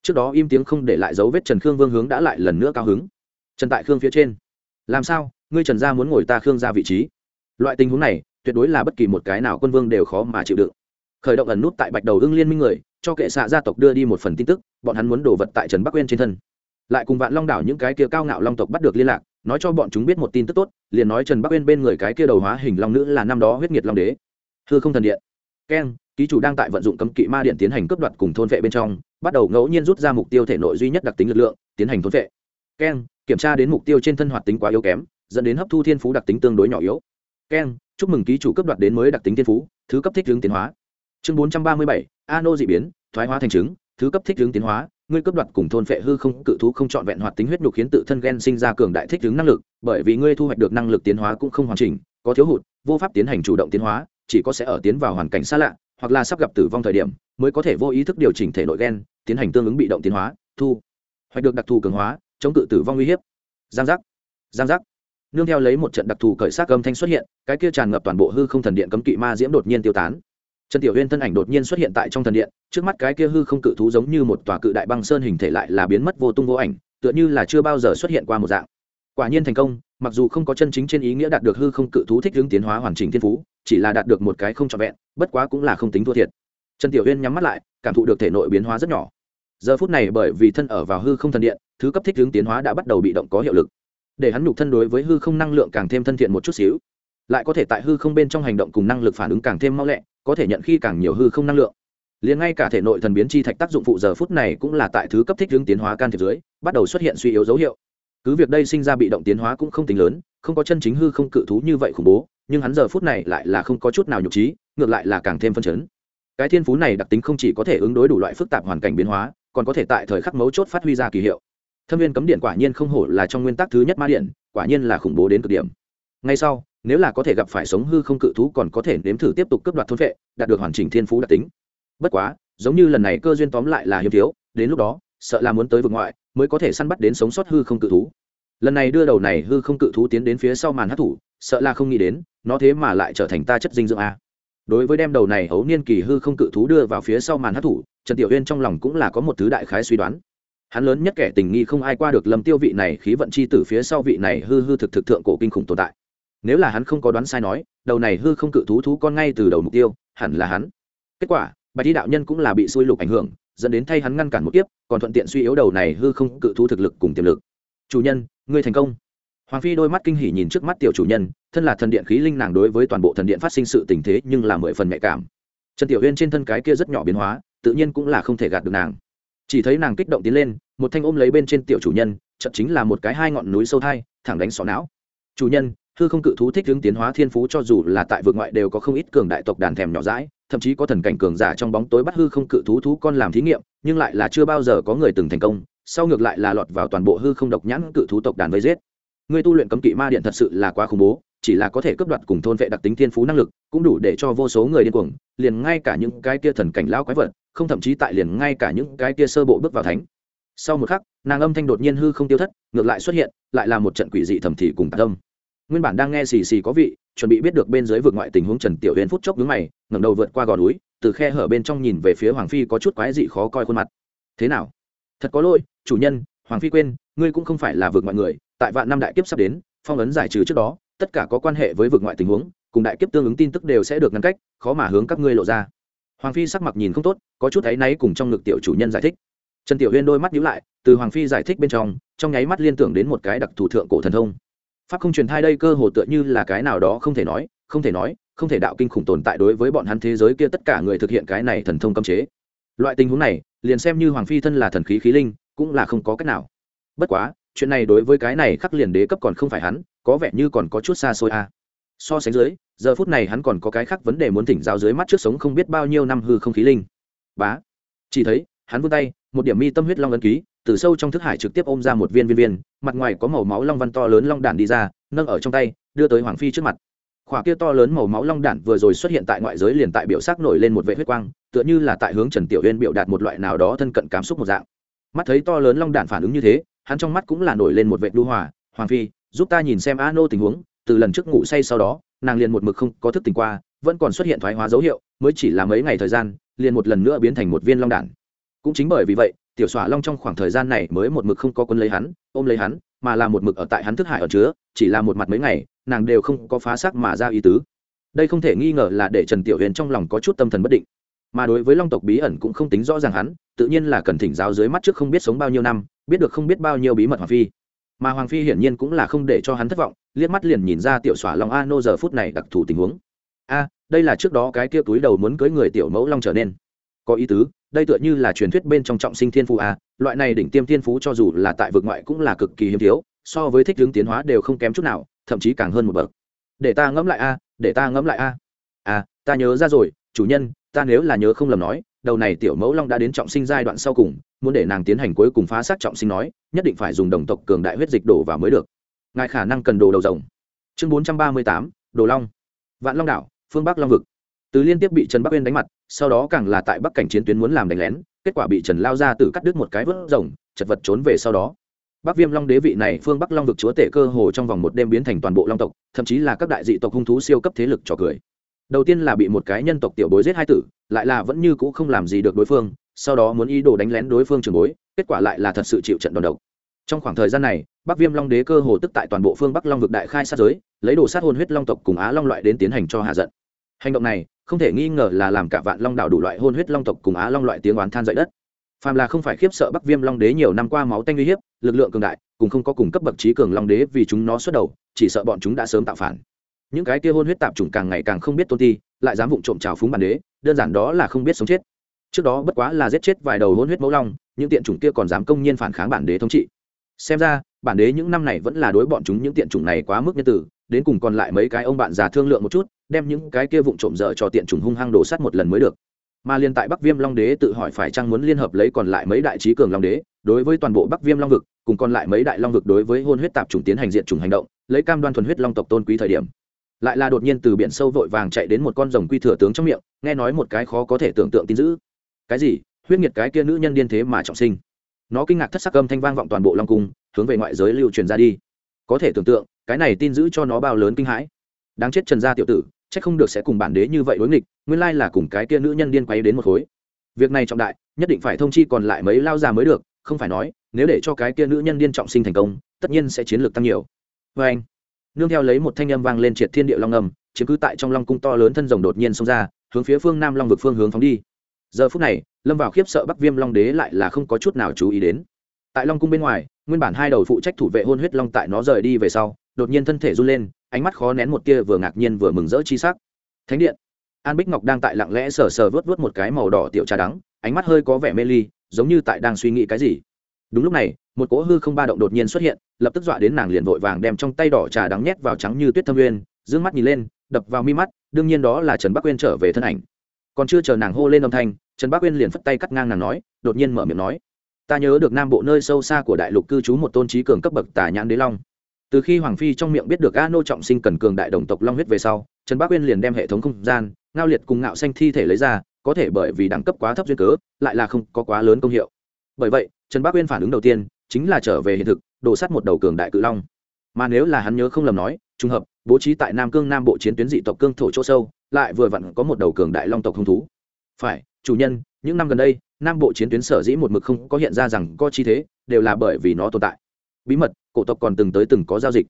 Trước đó im tiếng không để lại dấu vết trần khương vương hướng đã lại lần nữa cao hứng. Trần tại khương phía trên. Làm sao? Ngươi trần gia muốn ngồi ta khương ra vị trí? Loại tình huống này, tuyệt đối là bất kỳ một cái nào quân vương đều khó mà chịu đựng. Khởi động ẩn nút tại bạch đầu hưng liên minh người, cho kệ xạ gia tộc đưa đi một phần tin tức, bọn hắn muốn đổ vật tại trần bắc uyên trên thân. Lại cùng vạn long đảo những cái kia cao ngạo long tộc bắt được liên lạc nói cho bọn chúng biết một tin tức tốt, liền nói trần bắc uyên bên người cái kia đầu hóa hình long nữ là năm đó huyết nhiệt long đế. Hư không thần điện. Keng ký chủ đang tại vận dụng cấm kỵ ma điện tiến hành cướp đoạt cùng thôn vệ bên trong, bắt đầu ngẫu nhiên rút ra mục tiêu thể nội duy nhất đặc tính lực lượng, tiến hành thôn vệ. Keng kiểm tra đến mục tiêu trên thân hoạt tính quá yếu kém, dẫn đến hấp thu thiên phú đặc tính tương đối nhỏ yếu. Keng chúc mừng ký chủ cấp đoạt đến mới đặc tính thiên phú, thứ cấp thích hướng tiến hóa. Chương bốn trăm ba mươi bảy a nô biến, thoái hóa thành chứng thứ cấp thích hướng tiến hóa ngươi cướp đoạt cùng thôn phệ hư không, cự thú không trọn vẹn hoạt tính huyết nhục khiến tự thân gen sinh ra cường đại thích ứng năng lực, bởi vì ngươi thu hoạch được năng lực tiến hóa cũng không hoàn chỉnh, có thiếu hụt, vô pháp tiến hành chủ động tiến hóa, chỉ có sẽ ở tiến vào hoàn cảnh xa lạ, hoặc là sắp gặp tử vong thời điểm, mới có thể vô ý thức điều chỉnh thể nội gen, tiến hành tương ứng bị động tiến hóa, thu hoạch được đặc thù cường hóa, chống cự tử vong nguy hiểm. giang giác giang giác nương theo lấy một trận đặc thù cởi xác âm thanh xuất hiện, cái kia tràn ngập toàn bộ hư không thần điện cấm kỵ ma diễm đột nhiên tiêu tán trần tiểu huyên thân ảnh đột nhiên xuất hiện tại trong thần điện, trước mắt cái kia hư không cự thú giống như một tòa cự đại băng sơn hình thể lại là biến mất vô tung vô ảnh, tựa như là chưa bao giờ xuất hiện qua một dạng. Quả nhiên thành công, mặc dù không có chân chính trên ý nghĩa đạt được hư không cự thú thích hướng tiến hóa hoàn chỉnh thiên phú, chỉ là đạt được một cái không trọn vẹn, bất quá cũng là không tính thua thiệt. Trần tiểu huyên nhắm mắt lại, cảm thụ được thể nội biến hóa rất nhỏ. Giờ phút này bởi vì thân ở vào hư không thần điện, thứ cấp thích hướng tiến hóa đã bắt đầu bị động có hiệu lực. Để hắn nhục thân đối với hư không năng lượng càng thêm thân thiện một chút xíu lại có thể tại hư không bên trong hành động cùng năng lực phản ứng càng thêm mau lẹ, có thể nhận khi càng nhiều hư không năng lượng. Liền ngay cả thể nội thần biến chi thạch tác dụng phụ giờ phút này cũng là tại thứ cấp thích hướng tiến hóa can thiệp dưới, bắt đầu xuất hiện suy yếu dấu hiệu. Cứ việc đây sinh ra bị động tiến hóa cũng không tính lớn, không có chân chính hư không cự thú như vậy khủng bố, nhưng hắn giờ phút này lại là không có chút nào nhục trí, ngược lại là càng thêm phân chấn. Cái thiên phú này đặc tính không chỉ có thể ứng đối đủ loại phức tạp hoàn cảnh biến hóa, còn có thể tại thời khắc mấu chốt phát huy ra kỳ hiệu. Thâm viên cấm điện quả nhiên không hổ là trong nguyên tắc thứ nhất ma điện, quả nhiên là khủng bố đến cực điểm. Ngay sau nếu là có thể gặp phải sống hư không cự thú còn có thể nếm thử tiếp tục cướp đoạt thôn vệ, đạt được hoàn chỉnh thiên phú đặc tính. Bất quá, giống như lần này cơ duyên tóm lại là hiếm thiếu, đến lúc đó, sợ là muốn tới vực ngoại mới có thể săn bắt đến sống sót hư không cự thú. Lần này đưa đầu này hư không cự thú tiến đến phía sau màn hát thủ sợ là không nghĩ đến, nó thế mà lại trở thành ta chất dinh dưỡng a. Đối với đem đầu này hấu niên kỳ hư không cự thú đưa vào phía sau màn hát thủ trần tiểu huyên trong lòng cũng là có một thứ đại khái suy đoán. Hắn lớn nhất kẻ tình nghi không ai qua được lâm tiêu vị này khí vận chi từ phía sau vị này hư hư thực thực thượng cổ kinh khủng tồn tại nếu là hắn không có đoán sai nói, đầu này hư không cự thú thú con ngay từ đầu mục tiêu, hẳn là hắn. Kết quả, bạch thi đạo nhân cũng là bị xui lục ảnh hưởng, dẫn đến thay hắn ngăn cản một tiếp còn thuận tiện suy yếu đầu này hư không cự thú thực lực cùng tiềm lực. Chủ nhân, ngươi thành công. Hoàng phi đôi mắt kinh hỉ nhìn trước mắt tiểu chủ nhân, thân là thần điện khí linh nàng đối với toàn bộ thần điện phát sinh sự tình thế nhưng là mười phần nhạy cảm. Trần tiểu huyên trên thân cái kia rất nhỏ biến hóa, tự nhiên cũng là không thể gạt được nàng. Chỉ thấy nàng kích động tiến lên, một thanh ôm lấy bên trên tiểu chủ nhân chậm chính là một cái hai ngọn núi sâu thai, thẳng đánh xỏ não. Chủ nhân hư không cự thú thích hướng tiến hóa thiên phú cho dù là tại vực ngoại đều có không ít cường đại tộc đàn thèm nhỏ rãi thậm chí có thần cảnh cường giả trong bóng tối bắt hư không cự thú thú con làm thí nghiệm, nhưng lại là chưa bao giờ có người từng thành công, sau ngược lại là lọt vào toàn bộ hư không độc nhãn cự thú tộc đàn vây giết. Người tu luyện cấm kỵ ma điện thật sự là quá khủng bố, chỉ là có thể cướp đoạt cùng thôn vệ đặc tính thiên phú năng lực, cũng đủ để cho vô số người điên cuồng, liền ngay cả những cái kia thần cảnh lão quái vật, không thậm chí tại liền ngay cả những cái kia sơ bộ bước vào thánh. Sau một khắc, nàng âm thanh đột nhiên hư không tiêu thất, ngược lại xuất hiện, lại là một trận quỷ dị thầm thì cùng tạc tâm nguyên bản đang nghe xì xì có vị, chuẩn bị biết được bên dưới vượt ngoại tình huống trần tiểu huyền phút chốc đứng mày, ngẩng đầu vượt qua gò núi, từ khe hở bên trong nhìn về phía hoàng phi có chút quái dị khó coi khuôn mặt. Thế nào? Thật có lỗi, chủ nhân, hoàng phi quên, ngươi cũng không phải là vượt ngoại người, tại vạn năm đại kiếp sắp đến, phong ấn giải trừ trước đó, tất cả có quan hệ với vực ngoại tình huống, cùng đại kiếp tương ứng tin tức đều sẽ được ngăn cách, khó mà hướng các ngươi lộ ra. Hoàng phi sắc mặt nhìn không tốt, có chút áy náy cùng trong ngực tiểu chủ nhân giải thích. Trần tiểu huyên đôi mắt nhíu lại, từ hoàng phi giải thích bên trong trong nháy mắt liên tưởng đến một cái đặc thù thượng cổ thần thông pháp không truyền thai đây cơ hồ tựa như là cái nào đó không thể nói, không thể nói, không thể đạo kinh khủng tồn tại đối với bọn hắn thế giới kia tất cả người thực hiện cái này thần thông cấm chế. Loại tình huống này, liền xem như hoàng phi thân là thần khí khí linh, cũng là không có cách nào. Bất quá, chuyện này đối với cái này khắc liền đế cấp còn không phải hắn, có vẻ như còn có chút xa xôi a à. so sánh dưới, giờ phút này hắn còn có cái khác vấn đề muốn thỉnh giáo dưới mắt trước sống không biết bao nhiêu năm hư không khí linh. Bá, chỉ thấy, hắn vươn tay, một điểm mi tâm huyết long ấn ký từ sâu trong thức hải trực tiếp ôm ra một viên viên viên, mặt ngoài có màu máu long văn to lớn long đản đi ra, nâng ở trong tay, đưa tới hoàng phi trước mặt. Khỏa kia to lớn màu máu long đản vừa rồi xuất hiện tại ngoại giới liền tại biểu sắc nổi lên một vệ huyết quang, tựa như là tại hướng trần tiểu huyên biểu đạt một loại nào đó thân cận cảm xúc một dạng. Mắt thấy to lớn long đản phản ứng như thế, hắn trong mắt cũng là nổi lên một vệ đu hòa. Hoàng phi, giúp ta nhìn xem a nô tình huống, từ lần trước ngủ say sau đó, nàng liền một mực không có thức tỉnh qua, vẫn còn xuất hiện thoái hóa dấu hiệu, mới chỉ là mấy ngày thời gian, liền một lần nữa biến thành một viên long đản. Cũng chính bởi vì vậy tiểu xỏa long trong khoảng thời gian này mới một mực không có quân lấy hắn, ôm lấy hắn, mà là một mực ở tại hắn thức hải ở chứa, chỉ là một mặt mấy ngày, nàng đều không có phá xác mà ra ý tứ. Đây không thể nghi ngờ là để trần tiểu huyền trong lòng có chút tâm thần bất định. Mà đối với long tộc bí ẩn cũng không tính rõ ràng hắn, tự nhiên là cần thỉnh giáo dưới mắt trước không biết sống bao nhiêu năm, biết được không biết bao nhiêu bí mật hoàng phi. Mà hoàng phi hiển nhiên cũng là không để cho hắn thất vọng, liếc mắt liền nhìn ra tiểu xỏa long a nô giờ phút này đặc thù tình huống. A, đây là trước đó cái kia túi đầu muốn cưới người tiểu mẫu long trở nên. Có ý tứ đây tựa như là truyền thuyết bên trong trọng sinh thiên phú a, loại này đỉnh tiêm thiên phú cho dù là tại vực ngoại cũng là cực kỳ hiếm thiếu, so với thích hướng tiến hóa đều không kém chút nào, thậm chí càng hơn một bậc. Để ta ngẫm lại a, để ta ngẫm lại a. À ta nhớ ra rồi, chủ nhân, ta nếu là nhớ không lầm nói, đầu này tiểu mẫu long đã đến trọng sinh giai đoạn sau cùng, muốn để nàng tiến hành cuối cùng phá xác trọng sinh nói, nhất định phải dùng đồng tộc cường đại huyết dịch đổ vào mới được. Ngài khả năng cần đồ đầu rồng. Chương bốn trăm ba mươi tám, đồ long. Vạn long đảo, phương bắc long vực từ liên tiếp bị trần bắc uyên đánh mặt, sau đó càng là tại bắc cảnh chiến tuyến muốn làm đánh lén, kết quả bị trần lao ra từ cắt đứt một cái vớt rồng, chật vật trốn về sau đó. Bắc viêm long đế vị này phương bắc long vực chúa tể cơ hồ trong vòng một đêm biến thành toàn bộ long tộc, thậm chí là các đại dị tộc hung thú siêu cấp thế lực trò cười. Đầu tiên là bị một cái nhân tộc tiểu bối giết hai tử, lại là vẫn như cũ không làm gì được đối phương, sau đó muốn ý đồ đánh lén đối phương trường bối, kết quả lại là thật sự chịu trận đòn độc. Trong khoảng thời gian này, bắc viêm long đế cơ hồ tức tại toàn bộ phương bắc long vực đại khai sát giới, lấy đồ sát hồn huyết long tộc cùng á long loại đến tiến hành cho hạ giận hành động này, không thể nghi ngờ là làm cả vạn long đảo đủ loại hôn huyết long tộc cùng á long loại tiếng oán than dậy đất. Phàm là không phải khiếp sợ bắc viêm long đế nhiều năm qua máu tanh uy hiếp, lực lượng cường đại cùng không có cùng cấp bậc trí cường long đế vì chúng nó xuất đầu, chỉ sợ bọn chúng đã sớm tạo phản. Những cái kia hôn huyết tạp chủng càng ngày càng không biết tôn ti, lại dám vụng trộm trào phúng bản đế, đơn giản đó là không biết sống chết. Trước đó bất quá là giết chết vài đầu hôn huyết mẫu long, những tiện chủng kia còn dám công nhiên phản kháng bản đế thống trị. Xem ra, bản đế những năm này vẫn là đối bọn chúng những tiện chủng này quá mức nhân tử đến cùng còn lại mấy cái ông bạn già thương lượng một chút, đem những cái kia vụng trộm dở cho tiện trùng hung hăng đổ sắt một lần mới được. Mà liên tại bắc viêm long đế tự hỏi phải chăng muốn liên hợp lấy còn lại mấy đại trí cường long đế, đối với toàn bộ bắc viêm long vực, cùng còn lại mấy đại long vực đối với hôn huyết tạp trùng tiến hành diện trùng hành động, lấy cam đoan thuần huyết long tộc tôn quý thời điểm. Lại là đột nhiên từ biển sâu vội vàng chạy đến một con rồng quy thừa tướng trong miệng, nghe nói một cái khó có thể tưởng tượng tin dữ. Cái gì? Huyết nhiệt cái kia nữ nhân điên thế mà trọng sinh. Nó kinh ngạc thất sắc âm thanh vang vọng toàn bộ long cung, hướng về ngoại giới lưu truyền ra đi có thể tưởng tượng, cái này tin giữ cho nó bao lớn kinh hãi. Đáng chết trần gia tiểu tử c h ắ c không được sẽ cùng bản đế như vậy đối nghịch, nguyên lai là cùng cái kia nữ nhân điên quay đến một khối. Việc này trọng đại, nhất định phải thông chi còn lại mấy lao già mới được, không phải nói, nếu để cho cái kia nữ nhân điên trọng sinh thành công, tất nhiên sẽ chiến lược tăng nhiều. Vê anh, nương theo lấy một thanh âm vang lên triệt thiên địa long ngầm chiếm cứ tại trong long cung to lớn thân rồng đột nhiên xông ra, hướng phía phương nam long vực phương hướng phóng đi. Giờ phút này, lâm vào khiếp sợ bắc viêm long đế lại là không có chút nào chú ý đến. Tại long cung bên ngoài nguyên bản hai đầu phụ trách thủ vệ hôn huyết long tại nó rời đi về sau, đột nhiên thân thể run lên, ánh mắt khó nén một tia vừa ngạc nhiên vừa mừng rỡ chi sắc. Thánh điện. An bích ngọc đang tại lặng lẽ sờ sờ vớt vớt một cái màu đỏ tiểu trà đắng, ánh mắt hơi có vẻ mê ly, giống như tại đang suy nghĩ cái gì. Đúng lúc này, một cỗ hư không ba động đột nhiên xuất hiện, lập tức dọa đến nàng liền vội vàng đem trong tay đỏ trà đắng nhét vào trắng như tuyết thâm uyên d mắt nhìn lên, đập vào mi mắt, đương nhiên đó là trần bắc uyên trở về thân ảnh. Còn chưa chờ nàng hô lên âm thanh, trần bắc uyên liền phất tay cắt ngang nàng nói, đột nhiên mở miệng nói ta nhớ được nam bộ nơi sâu xa của đại lục cư trú một tôn trí cường cấp bậc tả nhãn đế long. Từ khi hoàng phi trong miệng biết được a nô trọng sinh cần cường đại đồng tộc long huyết về sau, trần bắc uyên liền đem hệ thống không gian, ngao liệt cùng ngạo xanh thi thể lấy ra, có thể bởi vì đẳng cấp quá thấp duyên cớ, lại là không có quá lớn công hiệu. Bởi vậy, trần bắc uyên phản ứng đầu tiên chính là trở về hiện thực, đổ sắt một đầu cường đại cự long. Mà nếu là hắn nhớ không lầm nói, trùng hợp, bố trí tại nam cương nam bộ chiến tuyến dị tộc cương thổ chỗ sâu, lại vừa vặn có một đầu cường đại long tộc hung thú. Phải, chủ nhân, những năm gần đây nam bộ chiến tuyến sở dĩ một mực không có hiện ra rằng có chi thế, đều là bởi vì nó tồn tại. Bí mật, cổ tộc còn từng tới từng có giao dịch.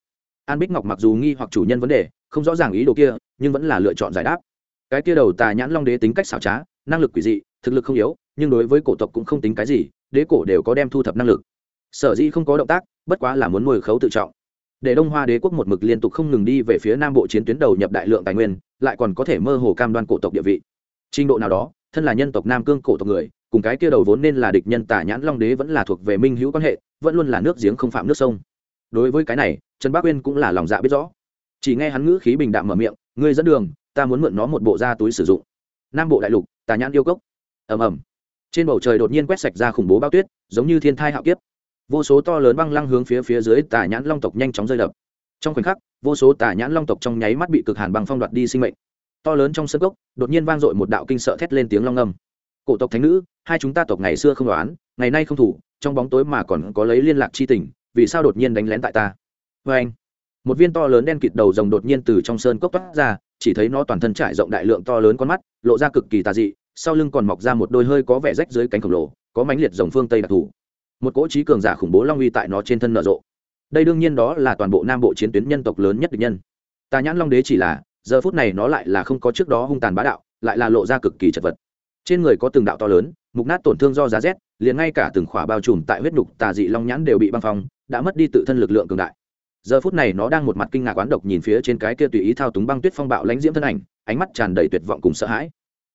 An bích ngọc mặc dù nghi hoặc chủ nhân vấn đề, không rõ ràng ý đồ kia, nhưng vẫn là lựa chọn giải đáp. Cái kia đầu tà nhãn long đế tính cách xảo trá, năng lực quỷ dị, thực lực không yếu, nhưng đối với cổ tộc cũng không tính cái gì, đế cổ đều có đem thu thập năng lực. Sở dĩ không có động tác, bất quá là muốn nuôi khấu tự trọng. Để đông hoa đế quốc một mực liên tục không ngừng đi về phía nam bộ chiến tuyến đầu nhập đại lượng tài nguyên, lại còn có thể mơ hồ cam đoan cổ tộc địa vị. Trình độ nào đó, thân là nhân tộc nam cương cổ tộc người cùng cái kia đầu vốn nên là địch nhân tả nhãn long đế vẫn là thuộc về minh hữu quan hệ, vẫn luôn là nước giếng không phạm nước sông. Đối với cái này, trần bác uyên cũng là lòng dạ biết rõ. Chỉ nghe hắn ngữ khí bình đạm mở miệng, ngươi dẫn đường, ta muốn mượn nó một bộ da túi sử dụng. Nam bộ đại lục, tà nhãn yêu cốc. Ầm ầm. Trên bầu trời đột nhiên quét sạch ra khủng bố bao tuyết, giống như thiên thai hạo kiếp. Vô số to lớn băng lăng hướng phía phía dưới tà nhãn long tộc nhanh chóng rơi đập. Trong khoảnh khắc, vô số tà nhãn long tộc trong nháy mắt bị cực hàn băng phong đoạt đi sinh mệnh. To lớn trong sân gốc đột nhiên vang dội một đạo kinh sợ thét lên tiếng long ngâm cổ tộc thánh nữ, hai chúng ta tộc ngày xưa không đoán, ngày nay không thủ, trong bóng tối mà còn có lấy liên lạc chi tình, vì sao đột nhiên đánh lén tại ta? Vê anh, một viên to lớn đen kịt đầu rồng đột nhiên từ trong sơn cốc toát ra, chỉ thấy nó toàn thân trải rộng đại lượng to lớn con mắt, lộ ra cực kỳ tà dị, sau lưng còn mọc ra một đôi hơi có vẻ rách dưới cánh khổng lồ, có mánh liệt rồng phương tây đặc thù. Một cỗ trí cường giả khủng bố long uy tại nó trên thân nở rộ. Đây đương nhiên đó là toàn bộ nam bộ chiến tuyến nhân tộc lớn nhất địch nhân. Tà nhãn long đế chỉ là, giờ phút này nó lại là không có trước đó hung tàn bá đạo, lại là lộ ra cực kỳ chật vật trên người có từng đạo to lớn, mục nát tổn thương do giá rét, liền ngay cả từng khỏa bao trùm tại huyết nhục tà dị long nhãn đều bị băng phong, đã mất đi tự thân lực lượng cường đại. Giờ phút này nó đang một mặt kinh ngạc oán độc nhìn phía trên cái kia tùy ý thao túng băng tuyết phong bạo lãnh diễm thân ảnh, ánh mắt tràn đầy tuyệt vọng cùng sợ hãi.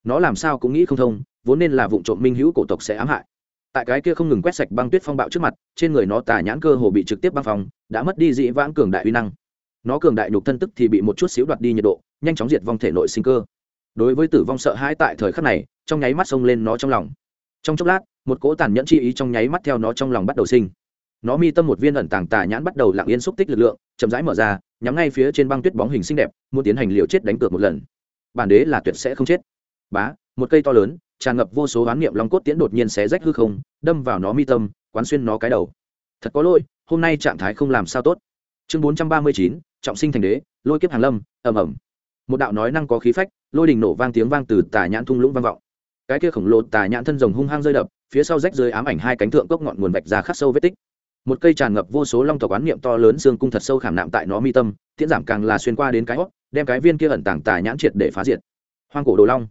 Nó làm sao cũng nghĩ không thông, vốn nên là vụ trộm minh hữu cổ tộc sẽ ám hại. Tại cái kia không ngừng quét sạch băng tuyết phong bạo trước mặt, trên người nó tà nhãn cơ hồ bị trực tiếp băng phong, đã mất đi dị vãng cường đại uy năng. Nó cường đại nhục thân tức thì bị một chút xíu đoạt đi nhiệt độ, nhanh chóng diệt vong thể nội sinh cơ đối với tử vong sợ hãi tại thời khắc này, trong nháy mắt xông lên nó trong lòng. Trong chốc lát, một cỗ tàn nhẫn chi ý trong nháy mắt theo nó trong lòng bắt đầu sinh. Nó mi tâm một viên ẩn tàng tà nhãn bắt đầu lặng yên xúc tích lực lượng, chậm rãi mở ra, nhắm ngay phía trên băng tuyết bóng hình xinh đẹp, muốn tiến hành liều chết đánh cược một lần. Bản đế là tuyệt sẽ không chết. Bá, một cây to lớn, tràn ngập vô số oán niệm long cốt tiễn đột nhiên xé rách hư không, đâm vào nó mi tâm, quán xuyên nó cái đầu. Thật có lỗi, hôm nay trạng thái không làm sao tốt. Chương bốn trăm ba mươi chín, trọng sinh thành đế, lôi kiếp hàng lâm, ầm ầm một đạo nói năng có khí phách, lôi đình nổ vang tiếng vang từ tà nhãn thung lũng vang vọng. Cái kia khổng lồ tà nhãn thân rồng hung hăng rơi đập, phía sau rách rơi ám ảnh hai cánh thượng cốc ngọn nguồn vạch ra khắc sâu vết tích. Một cây tràn ngập vô số long tộc quán niệm to lớn xương cung thật sâu khảm nạm tại nó mi tâm, tiễn giảm càng là xuyên qua đến cái hót đem cái viên kia ẩn tàng tà nhãn triệt để phá diệt. Hoang cổ đồ long.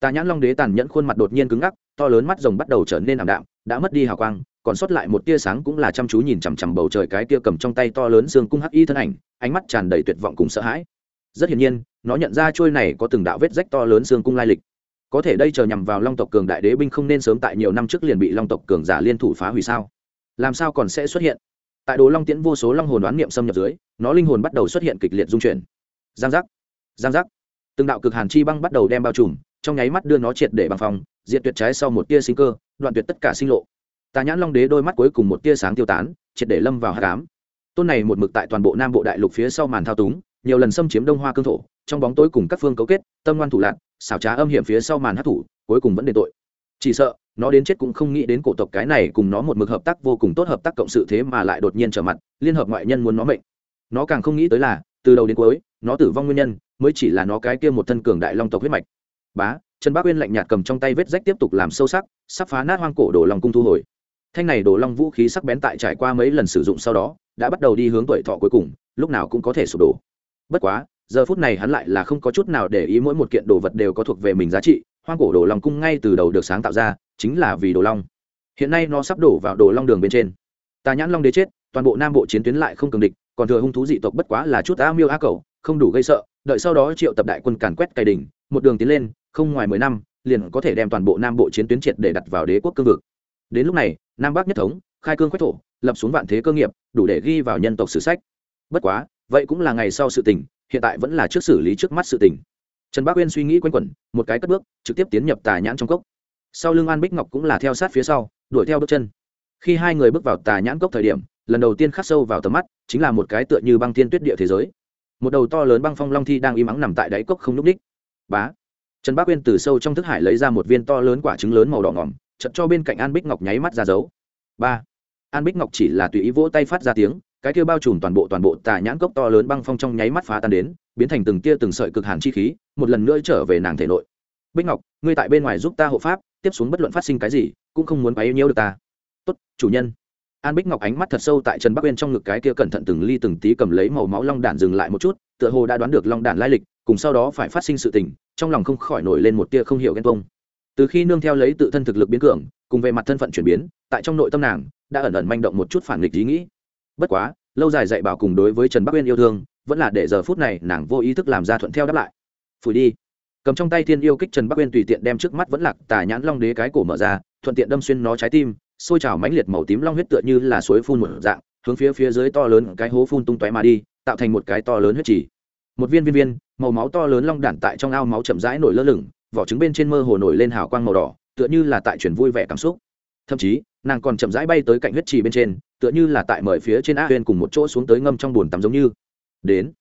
Tà nhãn long đế tàn nhẫn khuôn mặt đột nhiên cứng ngắc, to lớn mắt rồng bắt đầu trở nên ảm đạm, đã mất đi hào quang, còn sót lại một tia sáng cũng là chăm chú nhìn chằm chằm bầu trời cái tia cầm trong tay to lớn xương cung hắc y thân ảnh, ánh mắt tràn đầy tuyệt vọng cùng sợ hãi. Rất hiển nhiên nó nhận ra trôi này có từng đạo vết rách to lớn xương cung lai lịch. Có thể đây chờ nhằm vào long tộc cường đại đế binh không nên sớm tại nhiều năm trước liền bị long tộc cường giả liên thủ phá hủy sao? Làm sao còn sẽ xuất hiện? Tại đồ long tiễn vô số long hồn đoán niệm xâm nhập dưới, nó linh hồn bắt đầu xuất hiện kịch liệt dung chuyển. Giang giác giang giác. Từng đạo cực hàn chi băng bắt đầu đem bao trùm, trong nháy mắt đưa nó triệt để bằng phòng diệt tuyệt trái sau một tia sinh cơ, đoạn tuyệt tất cả sinh lộ. Tà nhãn long đế đôi mắt cuối cùng một tia sáng tiêu tán, triệt để lâm vào hạ cám tôn này một mực tại toàn bộ nam bộ đại lục phía sau màn thao túng, nhiều lần xâm chiếm đông hoa cương thổ trong bóng tối cùng các phương cấu kết, tâm ngoan thủ lạc, xảo trá âm hiểm phía sau màn hát thủ, cuối cùng vẫn đền tội. Chỉ sợ, nó đến chết cũng không nghĩ đến cổ tộc cái này cùng nó một mực hợp tác vô cùng tốt hợp tác cộng sự thế mà lại đột nhiên trở mặt, liên hợp ngoại nhân muốn nó mệnh. Nó càng không nghĩ tới là, từ đầu đến cuối, nó tử vong nguyên nhân, mới chỉ là nó cái kia một thân cường đại long tộc huyết mạch. Bá, trần bác uyên lạnh nhạt cầm trong tay vết rách tiếp tục làm sâu sắc, sắp phá nát hoang cổ đồ long cung thu hồi. Thanh này đồ long vũ khí sắc bén tại trải qua mấy lần sử dụng sau đó, đã bắt đầu đi hướng tuổi thọ cuối cùng, lúc nào cũng có thể sụp đổ. Bất quá giờ phút này hắn lại là không có chút nào để ý mỗi một kiện đồ vật đều có thuộc về mình giá trị, hoang cổ đồ long cung ngay từ đầu được sáng tạo ra, chính là vì đồ long. Hiện nay nó sắp đổ vào đồ long đường bên trên. Tà nhãn long đế chết, toàn bộ nam bộ chiến tuyến lại không cường địch, còn thừa hung thú dị tộc bất quá là chút a miêu a cầu không đủ gây sợ, đợi sau đó triệu tập đại quân càn quét cày đỉnh, một đường tiến lên, không ngoài mười năm, liền có thể đem toàn bộ nam bộ chiến tuyến triệt để đặt vào đế quốc cương vực. Đến lúc này, nam bắc nhất thống, khai cương quách thổ, lập xuống vạn thế cơ nghiệp, đủ để ghi vào nhân tộc sử sách. Bất quá, vậy cũng là ngày sau sự tình hiện tại vẫn là trước xử lý trước mắt sự tình. Trần bác uyên suy nghĩ quanh quẩn, một cái cất bước, trực tiếp tiến nhập tà nhãn trong cốc. Sau lưng an bích ngọc cũng là theo sát phía sau, đuổi theo bước chân. Khi hai người bước vào tà nhãn cốc thời điểm, lần đầu tiên khắc sâu vào tầm mắt, chính là một cái tựa như băng thiên tuyết địa thế giới. Một đầu to lớn băng phong long thi đang im ắng nằm tại đáy cốc không n ú c ních. Bá! Trần bác uyên từ sâu trong thức hải lấy ra một viên to lớn quả trứng lớn màu đỏ ngỏm chật cho bên cạnh an bích ngọc nháy mắt ra dấu. Ba! An bích ngọc chỉ là tùy ý vỗ tay phát ra tiếng cái kia bao trùm toàn bộ toàn bộ tà nhãn cốc to lớn băng phong trong nháy mắt phá tan đến, biến thành từng tia từng sợi cực hàn chi khí, một lần nữa trở về nàng thể nội. Bích ngọc, ngươi tại bên ngoài giúp ta hộ pháp, tiếp xuống bất luận phát sinh cái gì, cũng không muốn quấy nhiễu được ta. Tốt, chủ nhân. An bích ngọc ánh mắt thật sâu tại trần bắc uyên trong ngực cái kia cẩn thận từng ly từng tí cầm lấy màu máu long đản dừng lại một chút, tựa hồ đã đoán được long đản lai lịch, cùng sau đó phải phát sinh sự tình, trong lòng không khỏi nổi lên một tia không hiểu ghen tuông. Từ khi nương theo lấy tự thân thực lực biến cường, cùng về mặt thân phận chuyển biến, tại trong nội tâm nàng, đã ẩn ẩn manh động một chút phản nghịch ý nghĩ bất quá, lâu dài dạy bảo cùng đối với trần bắc uyên yêu thương, vẫn là để giờ phút này nàng vô ý thức làm ra thuận theo đáp lại. Phủi đi. Cầm trong tay thiên yêu kích trần bắc uyên tùy tiện đem trước mắt vẫn lạc tà nhãn long đế cái cổ mở ra, thuận tiện đâm xuyên nó trái tim xôi trào mãnh liệt màu tím long huyết tựa như là suối phun một dạng, hướng phía phía dưới to lớn cái hố phun tung tóe mà đi, tạo thành một cái to lớn huyết chỉ một viên viên viên, màu máu to lớn long đản tại trong ao máu chậm rãi nổi lơ lửng, vỏ trứng bên trên mơ hồ nổi lên hào quang màu đỏ, tựa như là tại chuyển vui vẻ cảm xúc thậm chí, nàng còn chậm rãi bay tới cạnh huyết trì bên trên, tựa như là tại mời phía trên a huyên cùng một chỗ xuống tới ngâm trong bùn tắm giống như. Đến.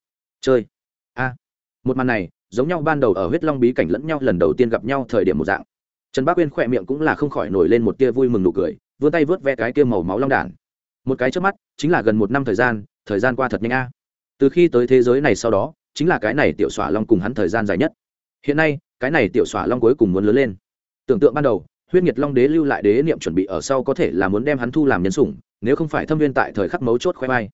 Chơi. A. Một màn này, giống nhau ban đầu ở huyết long bí cảnh lẫn nhau lần đầu tiên gặp nhau thời điểm một dạng. Trần bác uyên khỏe miệng cũng là không khỏi nổi lên một tia vui mừng nụ cười, vươn tay vớt ve cái tia màu máu long đản. Một cái trước mắt, chính là gần một năm thời gian thời gian qua thật nhanh a. Từ khi tới thế giới này sau đó, chính là cái này tiểu xỏa long cùng hắn thời gian dài nhất. Hiện nay, cái này tiểu xỏa long cuối cùng muốn lớn lên. Tưởng tượng ban đầu huyết nhiệt long đế lưu lại đế niệm chuẩn bị ở sau có thể là muốn đem hắn thu làm nhân sủng, nếu không phải thâm viên tại thời khắc mấu chốt khoe mai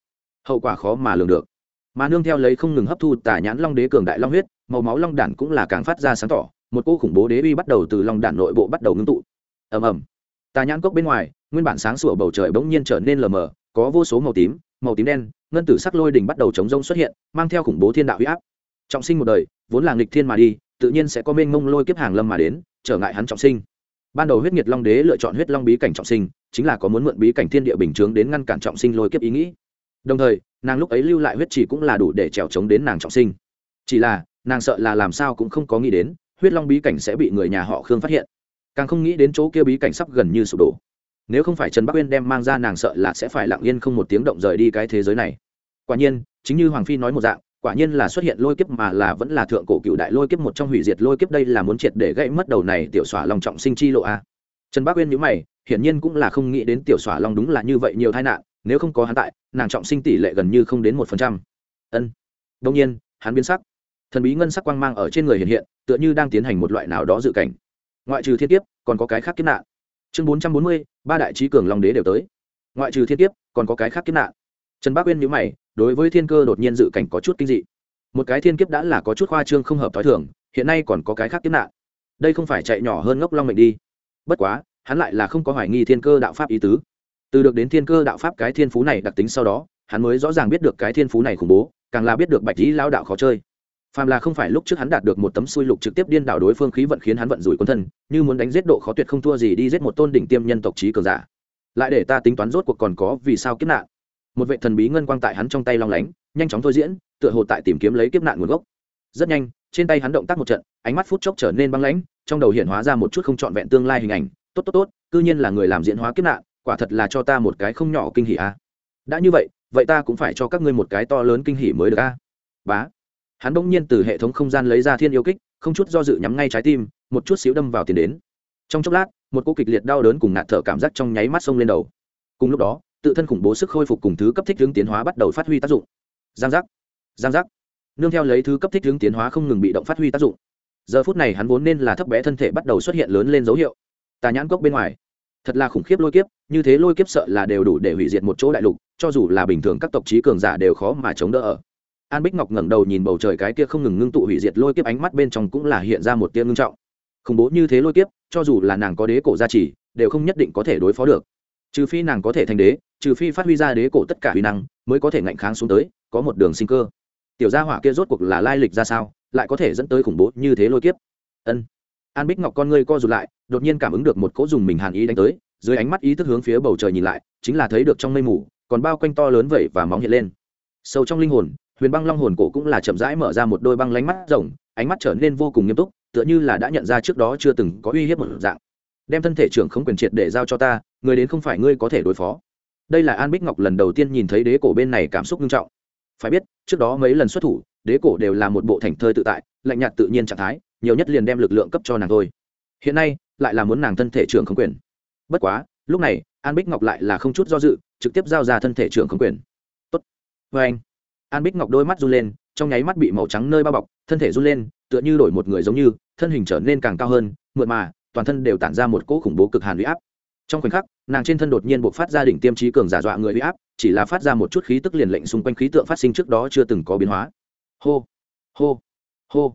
hậu quả khó mà lường được. Mà nương theo lấy không ngừng hấp thu tà nhãn long đế cường đại long huyết, màu máu long đản cũng là càng phát ra sáng tỏ, một cô khủng bố đế uy bắt đầu từ long đản nội bộ bắt đầu ngưng tụ. Ầm ầm. Tà nhãn cốc bên ngoài, nguyên bản sáng sủa bầu trời bỗng nhiên trở nên lờ mờ, có vô số màu tím màu tím đen, ngân tử sắc lôi đỉnh bắt đầu chống rông xuất hiện, mang theo khủng bố thiên đạo huy áp. Trọng sinh một đời, vốn là nghịch thiên mà đi, tự nhiên sẽ có mênh mông lôi kiếp hàng lâm mà đến, trở ngại hắn trọng sinh ban đầu huyết nhiệt long đế lựa chọn huyết long bí cảnh trọng sinh, chính là có muốn mượn bí cảnh thiên địa bình chướng đến ngăn cản trọng sinh lôi kiếp ý nghĩ. Đồng thời, nàng lúc ấy lưu lại huyết chỉ cũng là đủ để trèo chống đến nàng trọng sinh. Chỉ là, nàng sợ là làm sao cũng không có nghĩ đến, huyết long bí cảnh sẽ bị người nhà họ khương phát hiện. Càng không nghĩ đến chỗ kia bí cảnh sắp gần như sụp đổ. Nếu không phải trần bắc uyên đem mang ra nàng sợ là sẽ phải lặng yên không một tiếng động rời đi cái thế giới này. Quả nhiên, chính như hoàng phi nói một dạng quả nhiên là xuất hiện lôi kiếp mà là vẫn là thượng cổ cựu đại lôi kiếp một trong hủy diệt lôi kiếp đây là muốn triệt để gãy mất đầu này tiểu xỏa long trọng sinh chi lộ a. Trần Bác uyên nhữ mày, hiển nhiên cũng là không nghĩ đến tiểu xỏa long đúng là như vậy nhiều tai nạn, nếu không có hắn tại, nàng trọng sinh tỷ lệ gần như không đến một phần trăm. Ân. Đông nhiên, hắn biến sắc. Thần bí ngân sắc quang mang ở trên người hiện hiện, tựa như đang tiến hành một loại nào đó dự cảnh. Ngoại trừ thiên kiếp, còn có cái khác kiếp nạn. Chương bốn trăm bốn mươi, ba đại trí cường long đế đều tới. Ngoại trừ thiên kiếp, còn có cái khác kiếp nạn trần bác uyên nhíu mày, đối với thiên cơ đột nhiên dự cảnh có chút kinh dị. Một cái thiên kiếp đã là có chút khoa trương không hợp t h ó i thường, hiện nay còn có cái khác kiếp nạn. Đây không phải chạy nhỏ hơn ngốc long mệnh đi. Bất quá, hắn lại là không có hoài nghi thiên cơ đạo pháp ý tứ. Từ được đến thiên cơ đạo pháp cái thiên phú này đặc tính sau đó, hắn mới rõ ràng biết được cái thiên phú này khủng bố, càng là biết được bạch lý lao đạo khó chơi. Phàm là không phải lúc trước hắn đạt được một tấm xui lục trực tiếp điên đảo đối phương khí vận khiến hắn vận rủi quân thân, như muốn đánh giết độ khó tuyệt không thua gì đi giết một tôn đỉnh tiêm nhân tộc trí cường giả. Lại để ta tính toán rốt cuộc còn có vì sao kiếp nạn một vệ thần bí ngân quang tại hắn trong tay long lánh, nhanh chóng thôi diễn, tựa hồ tại tìm kiếm lấy kiếp nạn nguồn gốc. Rất nhanh, trên tay hắn động tác một trận, ánh mắt phút chốc trở nên băng lãnh, trong đầu hiện hóa ra một chút không trọn vẹn tương lai hình ảnh. Tốt tốt tốt, cư nhiên là người làm diễn hóa kiếp nạn, quả thật là cho ta một cái không nhỏ kinh hỉ a. Đã như vậy vậy ta cũng phải cho các ngươi một cái to lớn kinh hỉ mới được a. Bá. Hắn bỗng nhiên từ hệ thống không gian lấy ra thiên yêu kích, không chút do dự nhắm ngay trái tim, một chút xíu đâm vào tiền đến. Trong chốc lát, một cô kịch liệt đau đớn cùng nạt thở cảm giác trong nháy mắt sông lên đầu. Cùng lúc đó tự thân khủng bố sức khôi phục cùng thứ cấp thích hướng tiến hóa bắt đầu phát huy tác dụng. Giang giác. Giang giác. Nương theo lấy thứ cấp thích hướng tiến hóa không ngừng bị động phát huy tác dụng. Giờ phút này hắn vốn nên là thấp bé thân thể bắt đầu xuất hiện lớn lên dấu hiệu. Tà nhãn cốc bên ngoài. Thật là khủng khiếp lôi kiếp, như thế lôi kiếp sợ là đều đủ để hủy diệt một chỗ đại lục, cho dù là bình thường các tộc trí cường giả đều khó mà chống đỡ ở. An bích ngọc ngẩng đầu nhìn bầu trời cái kia không ngừng ngưng tụ hủy diệt lôi kiếp ánh mắt bên trong cũng là hiện ra một tia ngưng trọng. Khủng bố như thế lôi kiếp, cho dù là nàng có đế cổ gia trì, đều không nhất định có thể đối phó được. Trừ phi nàng có thể thành đế trừ phi phát huy ra đế cổ tất cả huy năng, mới có thể ngạnh kháng xuống tới, có một đường sinh cơ. Tiểu gia hỏa kia rốt cuộc là lai lịch ra sao, lại có thể dẫn tới khủng bố như thế lôi kiếp. Ân. An bích ngọc con ngươi co rụt lại, đột nhiên cảm ứng được một cỗ dùng mình hàn ý đánh tới, dưới ánh mắt ý thức hướng phía bầu trời nhìn lại, chính là thấy được trong mây mù, còn bao quanh to lớn vậy và móng hiện lên. Sâu trong linh hồn, huyền băng long hồn cổ cũng là chậm rãi mở ra một đôi băng lánh mắt rồng ánh mắt trở nên vô cùng nghiêm túc, tựa như là đã nhận ra trước đó chưa từng có uy hiếp một dạng. Đem thân thể trưởng không quyền triệt để giao cho ta, người đến không phải ngươi có thể đối phó đây là an bích ngọc lần đầu tiên nhìn thấy đế cổ bên này cảm xúc nghiêm trọng. Phải biết, trước đó mấy lần xuất thủ, đế cổ đều là một bộ thành thơi tự tại, lạnh nhạt tự nhiên trạng thái, nhiều nhất liền đem lực lượng cấp cho nàng thôi. Hiện nay, lại là muốn nàng thân thể trưởng không quyền. Bất quá, lúc này, an bích ngọc lại là không chút do dự, trực tiếp giao ra thân thể trưởng không quyền. Tốt. Vê anh, an bích ngọc đôi mắt run lên, trong nháy mắt bị màu trắng nơi bao bọc, thân thể run lên, tựa như đổi một người giống như, thân hình trở nên càng cao hơn, mượt mà, toàn thân đều tản ra một cỗ khủng bố cực hàn huy áp trong khoảnh khắc, nàng trên thân đột nhiên buộc phát ra đỉnh tiêm trí cường giả dọa người bị áp, chỉ là phát ra một chút khí tức liền lệnh xung quanh khí tượng phát sinh trước đó chưa từng có biến hóa. Hô hô hô.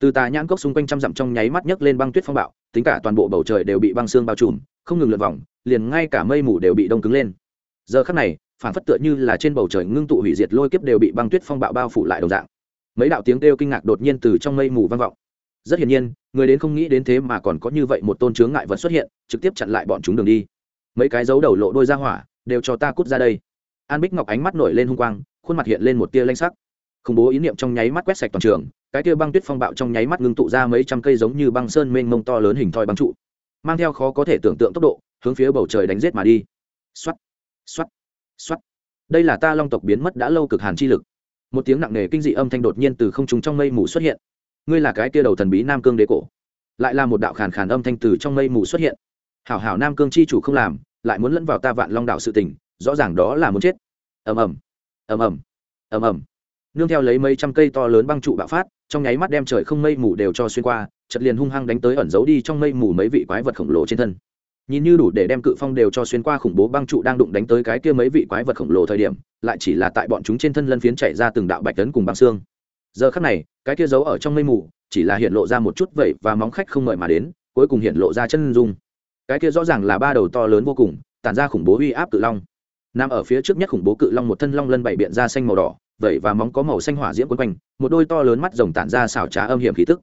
Từ tà nhãn cốc xung quanh trăm dặm trong nháy mắt nhấc lên băng tuyết phong bạo, tính cả toàn bộ bầu trời đều bị băng xương bao trùm, không ngừng lượn vòng, liền ngay cả mây mù đều bị đông cứng lên. Giờ khắc này, phản phất tựa như là trên bầu trời ngưng tụ hủy diệt lôi kiếp đều bị băng tuyết phong bạo bao phủ lại đồng dạng. Mấy đạo tiếng kêu kinh ngạc đột nhiên từ trong mây mù vang vọng rất hiển nhiên, người đến không nghĩ đến thế mà còn có như vậy một tôn chướng ngại vật xuất hiện, trực tiếp chặn lại bọn chúng đường đi. Mấy cái dấu đầu lộ đôi ra hỏa, đều cho ta cút ra đây. An bích ngọc ánh mắt nổi lên hung quang, khuôn mặt hiện lên một tia lanh sắc. Khủng bố ý niệm trong nháy mắt quét sạch toàn trường, cái tia băng tuyết phong bạo trong nháy mắt ngưng tụ ra mấy trăm cây giống như băng sơn mênh mông to lớn hình thoi băng trụ, mang theo khó có thể tưởng tượng tốc độ, hướng phía bầu trời đánh g i ế t mà đi. X o á t x o á t x o á t đây là ta long tộc biến mất đã lâu cực hàn chi lực. Một tiếng nặng nề kinh dị âm thanh đột nhiên từ không t trong mây mù xuất hiện ngươi là cái kia đầu thần bí nam cương đế cổ. Lại là một đạo khàn khàn âm thanh từ trong mây mù xuất hiện. Hảo hảo nam cương chi chủ không làm, lại muốn lẫn vào ta vạn long đạo sự tình, rõ ràng đó là muốn chết. Ầm ầm ầm ầm ầm ầm. Nương theo lấy mấy trăm cây to lớn băng trụ bạo phát, trong nháy mắt đem trời không mây mù đều cho xuyên qua chật liền hung hăng đánh tới ẩn giấu đi trong mây mù mấy vị quái vật khổng lồ trên thân. Nhìn như đủ để đem cự phong đều cho xuyên qua khủng bố băng trụ đang đụng đánh tới cái kia mấy vị quái vật khổng lồ thời điểm, lại chỉ là tại bọn chúng trên thân lân phiến chạy ra từng đạo bạch tấn cùng băng xương giờ khắc này, cái kia giấu ở trong mây mù, chỉ là hiện lộ ra một chút vậy và móng khách không mời mà đến, cuối cùng hiện lộ ra chân dung. Cái kia rõ ràng là ba đầu to lớn vô cùng, tản ra khủng bố uy áp cự long. Nằm ở phía trước nhất khủng bố cự long một thân long lân bảy biện ra xanh màu đỏ vậy và móng có màu xanh hỏa diễm quấn quanh, một đôi to lớn mắt rồng tản ra xảo trá âm hiểm khí tức.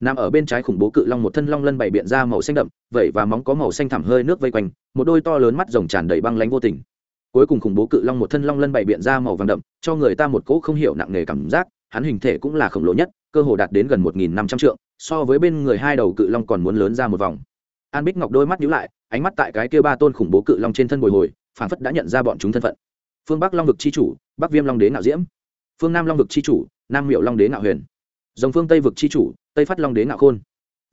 Nằm ở bên trái khủng bố cự long một thân long lân bảy biện ra màu xanh đậm vậy và móng có màu xanh thẳm hơi nước vây quanh, một đôi to lớn mắt rồng tràn đầy băng lánh vô tình. Cuối cùng khủng bố cự long một thân long lân bảy biện ra màu vàng đậm, cho người ta một cỗ không hiểu nặng nề cảm giác hắn hình thể cũng là khổng lồ nhất, cơ hồ đạt đến gần một nghìn năm trăm trượng, so với bên người hai đầu cự long còn muốn lớn ra một vòng. An bích ngọc đôi mắt nhíu lại, ánh mắt tại cái kia ba tôn khủng bố cự long trên thân bồi hồi phản phất đã nhận ra bọn chúng thân phận. Phương bắc long vực chi chủ, bắc viêm long đế ngạo diễm. Phương nam long vực chi chủ, nam miệu long đế ngạo huyền. Dòng phương tây vực chi chủ, tây phát long đế ngạo khôn.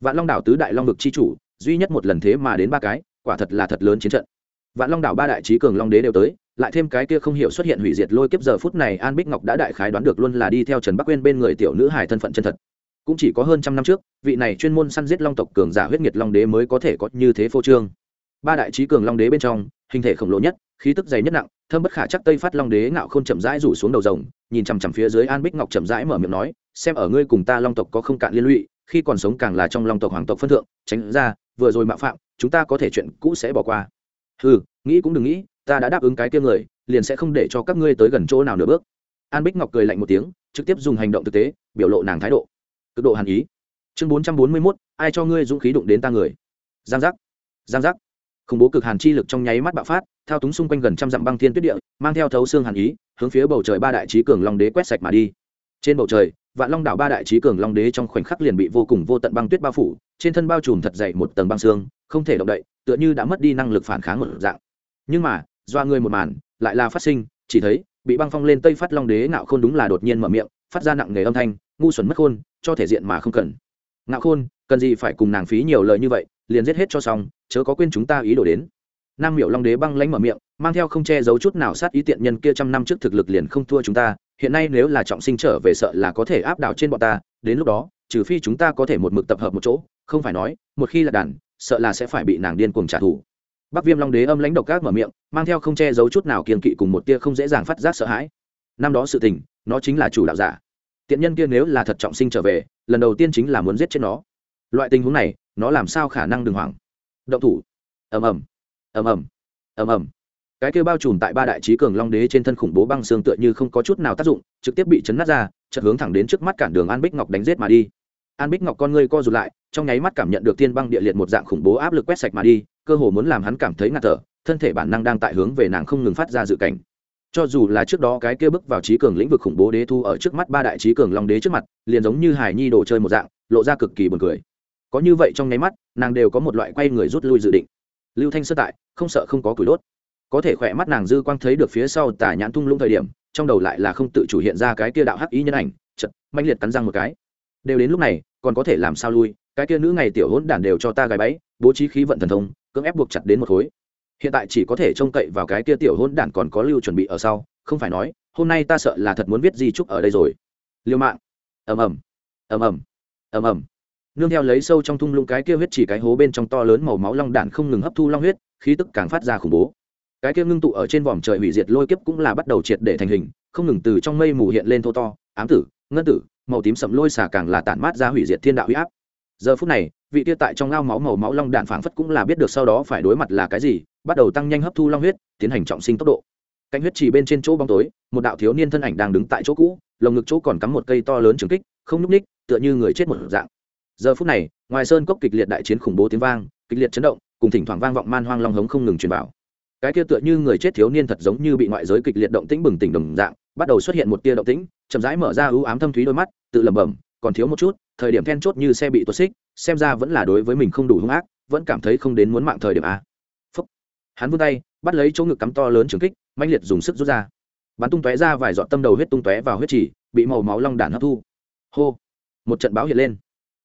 Vạn long đảo tứ đại long vực chi chủ, duy nhất một lần thế mà đến ba cái, quả thật là thật lớn chiến trận. Vạn long đảo ba đại trí cường long đế đều tới lại thêm cái kia không hiểu xuất hiện hủy diệt lôi kiếp giờ phút này, an bích ngọc đã đại khái đoán được luôn là đi theo trần bắc quên bên người tiểu nữ hải thân phận chân thật. Cũng chỉ có hơn trăm năm trước, vị này chuyên môn săn giết long tộc cường giả huyết nhiệt long đế mới có thể có như thế phô trương. Ba đại trí cường long đế bên trong, hình thể khổng lồ nhất, khí tức dày nhất nặng, thâm bất khả chắc tây phát long đế ngạo k h ô n chậm rãi rủ xuống đầu rồng, nhìn chằm chằm phía dưới an bích ngọc chậm rãi mở miệng nói, xem ở ngươi cùng ta long tộc có không cạn liên lụy, khi còn sống càng là trong long tộc hoàng tộc phân thượng, tránh ra, vừa rồi mạo phạm, chúng ta có thể chuyện cũ sẽ bỏ qua. Ừ nghĩ cũng đừng nghĩ ta đã đáp ứng cái kia người, liền sẽ không để cho các ngươi tới gần chỗ nào nửa bước. An bích ngọc cười lạnh một tiếng, trực tiếp dùng hành động thực tế, biểu lộ nàng thái độ. Cực độ hàn ý. Chương bốn trăm bốn mươi mốt, ai cho ngươi dũng khí đụng đến ta người? Giang giác. Giang giác. Khủng bố cực hàn chi lực trong nháy mắt bạo phát, thao túng xung quanh gần trăm dặm băng thiên tuyết địa, mang theo thấu xương hàn ý, hướng phía bầu trời ba đại trí cường long đế quét sạch mà đi. Trên bầu trời, vạn long đảo ba đại trí cường long đế trong khoảnh khắc liền bị vô cùng vô tận băng tuyết bao phủ, trên thân bao trùm thật dày một tầng băng xương, không thể động đậy, tựa như đã mất đi năng lực phản kháng một dạng. Nhưng mà Doa người một màn, lại là phát sinh, chỉ thấy, bị băng phong lên tây phát long đế ngạo khôn đúng là đột nhiên mở miệng, phát ra nặng nề âm thanh, ngu xuẩn mất khôn, cho thể diện mà không cần. Ngạo khôn, cần gì phải cùng nàng phí nhiều lời như vậy, liền giết hết cho xong, chớ có quên chúng ta ý đồ đến. Nam miểu long đế băng lánh mở miệng, mang theo không che giấu chút nào sát ý tiện nhân kia trăm năm trước thực lực liền không thua chúng ta, hiện nay nếu là trọng sinh trở về sợ là có thể áp đảo trên bọn ta, đến lúc đó, trừ phi chúng ta có thể một mực tập hợp một chỗ, không phải nói, một khi là đàn, sợ là sẽ phải bị nàng điên cuồng trả thù bắc viêm long đế âm lãnh độc các mở miệng, mang theo không che giấu chút nào kiên kỵ cùng một tia không dễ dàng phát giác sợ hãi. Năm đó sự tình, nó chính là chủ đạo giả. Tiện nhân kia nếu là thật trọng sinh trở về, lần đầu tiên chính là muốn giết chết nó. Loại tình huống này, nó làm sao khả năng đừng hoảng? Động thủ. Ầm ầm. Ầm ầm. Ầm ầm. Cái kia bao trùm tại ba đại trí cường long đế trên thân khủng bố băng xương tựa như không có chút nào tác dụng, trực tiếp bị chấn nát ra, chợt hướng thẳng đến trước mắt cản đường an bích ngọc đánh giết mà đi. An bích ngọc con ngươi co rụt lại, trong nháy mắt cảm nhận được tiên băng địa liệt một dạng khủng bố áp lực quét sạch mà đi cơ hồ muốn làm hắn cảm thấy ngạt thở, thân thể bản năng đang tại hướng về nàng không ngừng phát ra dự cảnh. Cho dù là trước đó cái kia bước vào trí cường lĩnh vực khủng bố đế thu ở trước mắt ba đại trí cường long đế trước mặt, liền giống như hải nhi đồ chơi một dạng, lộ ra cực kỳ buồn cười. Có như vậy trong nháy mắt, nàng đều có một loại quay người rút lui dự định. Lưu thanh sơ tại, không sợ không có củi đốt. Có thể khỏe mắt nàng dư quang thấy được phía sau tả nhãn tung lũng thời điểm, trong đầu lại là không tự chủ hiện ra cái kia đạo hắc ý nhân ảnh chật manh liệt cắn răng một cái. Đều đến lúc này, còn có thể làm sao lui, cái kia nữ ngày tiểu hỗn đản đều cho ta gài bẫy, bố trí khí vận thần thông cưỡng ép buộc chặt đến một khối. Hiện tại chỉ có thể trông cậy vào cái kia tiểu hỗn đản còn có lưu chuẩn bị ở sau, không phải nói, hôm nay ta sợ là thật muốn viết di trúc ở đây rồi. Liêu mạng. Ầm ầm. Ầm ầm. Ầm ầm. Nương theo lấy sâu trong thung lũng cái kia huyết chỉ cái hố bên trong to lớn màu máu long đản không ngừng hấp thu long huyết, khí tức càng phát ra khủng bố. Cái kia ngưng tụ ở trên vòm trời hủy diệt lôi kiếp cũng là bắt đầu triệt để thành hình, không ngừng từ trong mây mù hiện lên thô to, ám tử, ngân tử, màu tím sậm lôi xà càng là tản mát ra hủy diệt thiên đạo huy áp giờ phút này, vị tia tại trong ao máu màu máu long đạn phảng phất cũng là biết được sau đó phải đối mặt là cái gì, bắt đầu tăng nhanh hấp thu long huyết, tiến hành trọng sinh tốc độ. Cánh huyết chỉ bên trên chỗ bóng tối, một đạo thiếu niên thân ảnh đang đứng tại chỗ cũ, lồng ngực chỗ còn cắm một cây to lớn trường kích, không núp ních, tựa như người chết một dạng. Giờ phút này, ngoài sơn cốc kịch liệt đại chiến khủng bố tiếng vang, kịch liệt chấn động, cùng thỉnh thoảng vang vọng man hoang long hống không ngừng truyền vào. Cái kia tựa như người chết thiếu niên thật giống như bị ngoại giới kịch liệt động tĩnh bừng tỉnh đồng dạng, bắt đầu xuất hiện một tia động tĩnh, chậm rãi mở ra ưu ám thâm thúy đôi mắt, tự lẩm bẩm còn thiếu một chút, thời điểm then chốt như xe bị tuột xích, xem ra vẫn là đối với mình không đủ hung ác, vẫn cảm thấy không đến muốn mạng thời điểm a. Phúc. hắn vươn tay, bắt lấy chỗ ngực cắm to lớn trường kích mạnh liệt dùng sức rút ra. Bắn tung tóe ra vài giọt tâm đầu huyết tung tóe vào huyết chỉ, bị màu máu long đản hấp thu. Hô. Một trận báo hiện lên.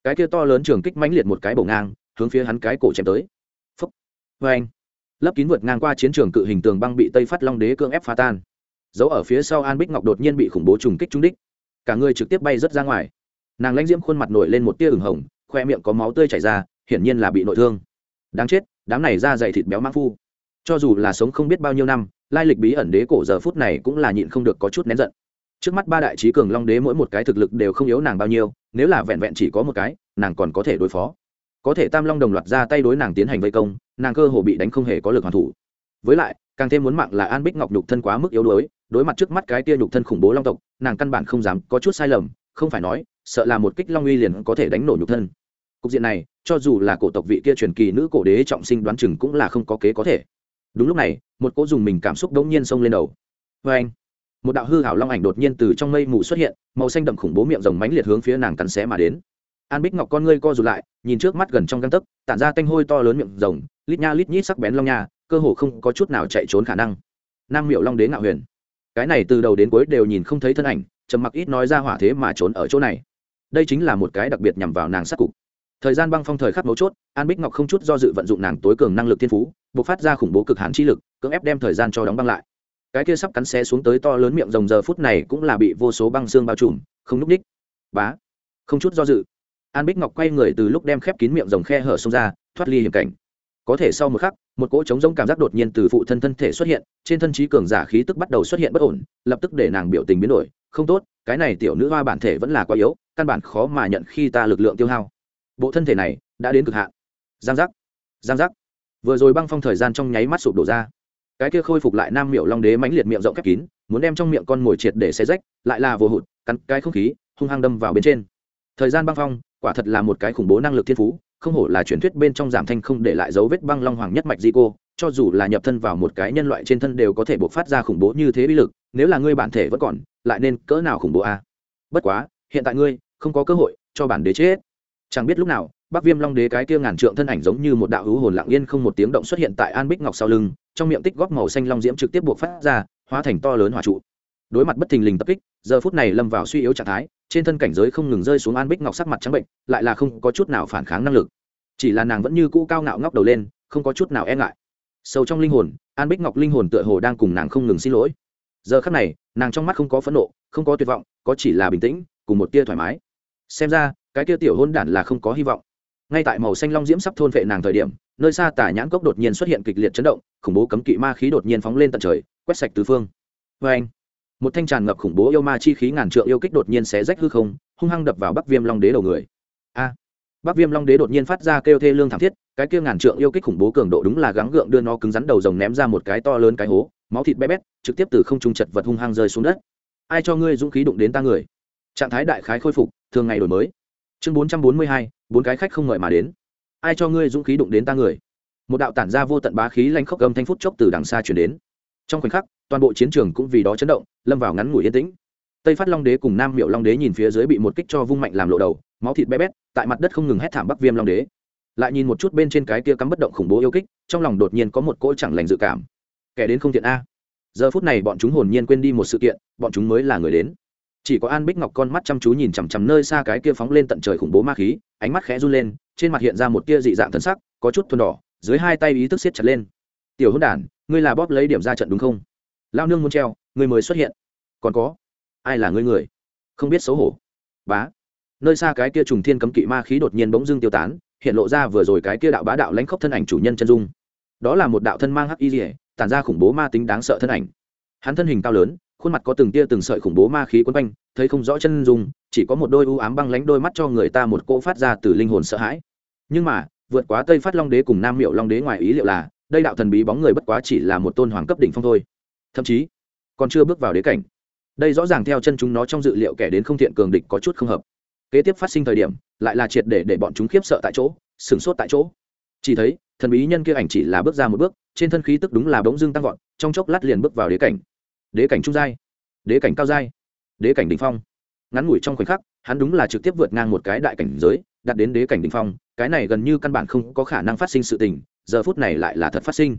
Cái kia to lớn trường kích mãnh liệt một cái bổ ngang, hướng phía hắn cái cổ chém tới. Phúc. Vê anh lấp kín vượt ngang qua chiến trường cự hình tường băng bị tây phát long đế cương ép phá tan. Giấu ở phía sau an bích ngọc đột nhiên bị khủng bố trùng kích trúng đích. Cả người trực tiếp bay rớt ra ngoài nàng lãnh diễm khuôn mặt nổi lên một tia ửng hồng, khoe miệng có máu tươi chảy ra, hiển nhiên là bị nội thương. Đáng chết, đám này ra dày thịt béo mã phu. Cho dù là sống không biết bao nhiêu năm, lai lịch bí ẩn đế cổ giờ phút này cũng là nhịn không được có chút nén giận. Trước mắt ba đại trí cường long đế mỗi một cái thực lực đều không yếu nàng bao nhiêu, nếu là vẹn vẹn chỉ có một cái, nàng còn có thể đối phó. Có thể tam long đồng loạt ra tay đối nàng tiến hành vây công, nàng cơ hồ bị đánh không hề có lực hoàn thủ. Với lại, càng thêm muốn mạng là an bích ngọc nhục thân quá mức yếu đuối, đối mặt trước mắt cái tia nhục thân khủng bố long tộc, nàng căn bản không dám, có chút sai lầm, không phải nói sợ là một kích long uy liền có thể đánh nổ nhục thân. Cục diện này, cho dù là cổ tộc vị kia truyền kỳ nữ cổ đế trọng sinh đoán chừng cũng là không có kế có thể. Đúng lúc này, một cỗ dùng mình cảm xúc đống nhiên xông lên đầu. Vê anh, một đạo hư hảo long ảnh đột nhiên từ trong mây mù xuất hiện, màu xanh đậm khủng bố miệng rồng mánh liệt hướng phía nàng cắn xé mà đến. An bích ngọc con ngươi co rụt lại, nhìn trước mắt gần trong găng tấc, tản ra tanh hôi to lớn miệng rồng, lít nha lít nhít sắc bén long nha, cơ hồ không có chút nào chạy trốn khả năng. Nam miệu long đế ngạo huyền. Cái này từ đầu đến cuối đều nhìn không thấy thân ảnh, trầm mặc ít nói ra hỏa thế mà trốn ở chỗ này đây chính là một cái đặc biệt nhằm vào nàng sát cục. Thời gian băng phong thời khắc mấu chốt, an bích ngọc không chút do dự vận dụng nàng tối cường năng lực thiên phú, buộc phát ra khủng bố cực hàn chi lực, cưỡng ép đem thời gian cho đóng băng lại. Cái kia sắp cắn xé xuống tới to lớn miệng rồng giờ phút này cũng là bị vô số băng xương bao trùm, không núp ních. Bá, không chút do dự. An bích ngọc quay người từ lúc đem khép kín miệng rồng khe hở xông ra, thoát ly hiểm cảnh. Có thể sau một khắc, một cỗ trống rỗng cảm giác đột nhiên từ phụ thân thân thể xuất hiện, trên thân trí cường giả khí tức bắt đầu xuất hiện bất ổn, lập tức để nàng biểu tình biến đổi, không tốt cái này tiểu nữ hoa bản thể vẫn là quá yếu, căn bản khó mà nhận khi ta lực lượng tiêu hao. Bộ thân thể này đã đến cực hạn. Giang giác. Giang giác. Vừa rồi băng phong thời gian trong nháy mắt sụp đổ ra. Cái kia khôi phục lại nam miệu long đế mãnh liệt miệng rộng khép kín, muốn đem trong miệng con mồi triệt để xe rách, lại là vô hụt, cắn cái không khí, hung hăng đâm vào bên trên. Thời gian băng phong, quả thật là một cái khủng bố năng lực thiên phú, không hổ là truyền thuyết bên trong giảm thanh không để lại dấu vết băng long hoàng nhất mạch di cô, cho dù là nhập thân vào một cái nhân loại trên thân đều có thể buộc phát ra khủng bố như thế bi lực, nếu là ngươi bản thể vẫn còn lại nên cỡ nào khủng bố a bất quá, hiện tại ngươi không có cơ hội cho bản đế chết. Chẳng biết lúc nào, bắc viêm long đế cái kia ngàn trượng thân ảnh giống như một đạo hữu hồn lặng yên không một tiếng động xuất hiện tại an bích ngọc sau lưng, trong miệng tích góp màu xanh long diễm trực tiếp buộc phát ra, hóa thành to lớn hỏa trụ. Đối mặt bất thình lình tập kích, giờ phút này lâm vào suy yếu trạng thái, trên thân cảnh giới không ngừng rơi xuống an bích ngọc sắc mặt trắng bệnh, lại là không có chút nào phản kháng năng lực. Chỉ là nàng vẫn như cũ cao ngạo ngóc đầu lên, không có chút nào e ngại. Sâu trong linh hồn, an bích ngọc linh hồn tựa hồ đang cùng nàng không ngừng xin lỗi giờ khắc này, nàng trong mắt không có phẫn nộ, không có tuyệt vọng, có chỉ là bình tĩnh, cùng một tia thoải mái. Xem ra, cái tia tiểu hôn đản là không có hy vọng. Ngay tại màu xanh long diễm sắp thôn vệ nàng thời điểm, nơi xa tả nhãn cốc đột nhiên xuất hiện kịch liệt chấn động, khủng bố cấm kỵ ma khí đột nhiên phóng lên tận trời, quét sạch tứ phương. Vê anh, một thanh tràn ngập khủng bố yêu ma chi khí ngàn trượng yêu kích đột nhiên xé rách hư không, hung hăng đập vào bắc viêm long đế đầu người. A! Bắc viêm long đế đột nhiên phát ra kêu thê lương thảm thiết, cái kia ngàn trượng yêu kích khủng bố cường độ đúng là gắng gượng đưa nó cứng rắn đầu rồng ném ra một cái to lớn cái hố máu thịt bé bét, trực tiếp từ không trung chật vật hung hăng rơi xuống đất. Ai cho ngươi dũng khí đụng đến ta người? Trạng thái đại khái khôi phục, thường ngày đổi mới. Chương bốn trăm bốn mươi hai, bốn cái khách không ngợi mà đến. Ai cho ngươi dũng khí đụng đến ta người? Một đạo tản ra vô tận bá khí lanh khốc gầm thanh phút chốc từ đằng xa chuyển đến. Trong khoảnh khắc, toàn bộ chiến trường cũng vì đó chấn động, lâm vào ngắn ngủi yên tĩnh. Tây phát long đế cùng nam miệu long đế nhìn phía dưới bị một kích cho vung mạnh làm lộ đầu, máu thịt bé bét, tại mặt đất không ngừng hét thảm bắc viêm long đế. Lại nhìn một chút bên trên cái kia cắm bất động khủng bố yêu kích, trong lòng đột nhiên có một cỗ chẳng lành dự cảm kẻ đến không thiện a. Giờ phút này bọn chúng hồn nhiên quên đi một sự kiện, bọn chúng mới là người đến. Chỉ có an bích ngọc con mắt chăm chú nhìn chằm chằm nơi xa cái kia phóng lên tận trời khủng bố ma khí, ánh mắt khẽ run lên, trên mặt hiện ra một tia dị dạng thân sắc, có chút thuần đỏ, dưới hai tay ý thức siết chặt lên. Tiểu hôn đản, ngươi là bóp lấy điểm ra trận đúng không? Lao nương muốn treo người mới xuất hiện. Còn có, ai là ngươi người? Không biết xấu hổ. Bá. Nơi xa cái kia trùng thiên cấm kỵ ma khí đột nhiên bỗng dưng tiêu tán, hiện lộ ra vừa rồi cái kia đạo bá đạo lãnh khốc thân ảnh chủ nhân chân dung. Đó là một đạo thân mang hắc y rỉa tản ra khủng bố ma tính đáng sợ thân ảnh. Hắn thân hình cao lớn, khuôn mặt có từng tia từng sợi khủng bố ma khí quấn quanh, thấy không rõ chân dung, chỉ có một đôi u ám băng lánh đôi mắt cho người ta một cỗ phát ra từ linh hồn sợ hãi. Nhưng mà, vượt quá tây phát long đế cùng nam miệu long đế ngoài ý liệu là, đây đạo thần bí bóng người bất quá chỉ là một tôn hoàng cấp đỉnh phong thôi. Thậm chí, còn chưa bước vào đế cảnh. Đây rõ ràng theo chân chúng nó trong dự liệu kẻ đến không thiện cường địch có chút không hợp. Kế tiếp phát sinh thời điểm, lại là triệt để để bọn chúng khiếp sợ tại chỗ, sửng sốt tại chỗ. Chỉ thấy thần bí nhân kia ảnh chỉ là bước ra một bước, trên thân khí tức đúng là bỗng dưng tăng vọt, trong chốc lát liền bước vào đế cảnh. Đế cảnh trung giai, đế cảnh cao giai, đế cảnh đ ỉ n h phong. Ngắn ngủi trong khoảnh khắc, hắn đúng là trực tiếp vượt ngang một cái đại cảnh giới đặt đến đế cảnh đ ỉ n h phong, cái này gần như căn bản không có khả năng phát sinh sự tình, giờ phút này lại là thật phát sinh.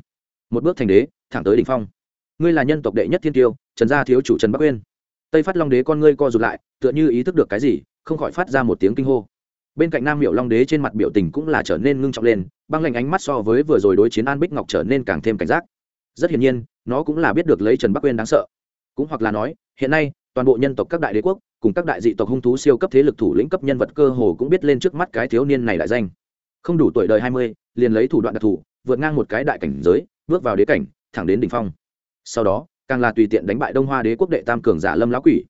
Một bước thành đế, thẳng tới đ ỉ n h phong. Ngươi là nhân tộc đệ nhất thiên tiêu, trần gia thiếu chủ trần bắc uyên. Tây phát long đế con ngươi co rụt lại, tựa như ý thức được cái gì, không khỏi phát ra một tiếng kinh hô bên cạnh nam miệu long đế trên mặt biểu tình cũng là trở nên ngưng trọng lên, băng lạnh ánh mắt so với vừa rồi đối chiến an bích ngọc trở nên càng thêm cảnh giác. Rất hiển nhiên, nó cũng là biết được lấy trần bắc uyên đáng sợ. Cũng hoặc là nói, hiện nay, toàn bộ nhân tộc các đại đế quốc, cùng các đại dị tộc hung thú siêu cấp thế lực thủ lĩnh cấp nhân vật cơ hồ cũng biết lên trước mắt cái thiếu niên này đại danh. Không đủ tuổi đời hai mươi, liền lấy thủ đoạn đặc thù, vượt ngang một cái đại cảnh giới, bước vào đế cảnh, thẳng đến đỉnh phong. Sau đó, càng là tùy tiện đánh bại đông hoa đế quốc đệ tam cường giả lâm lão quỷ.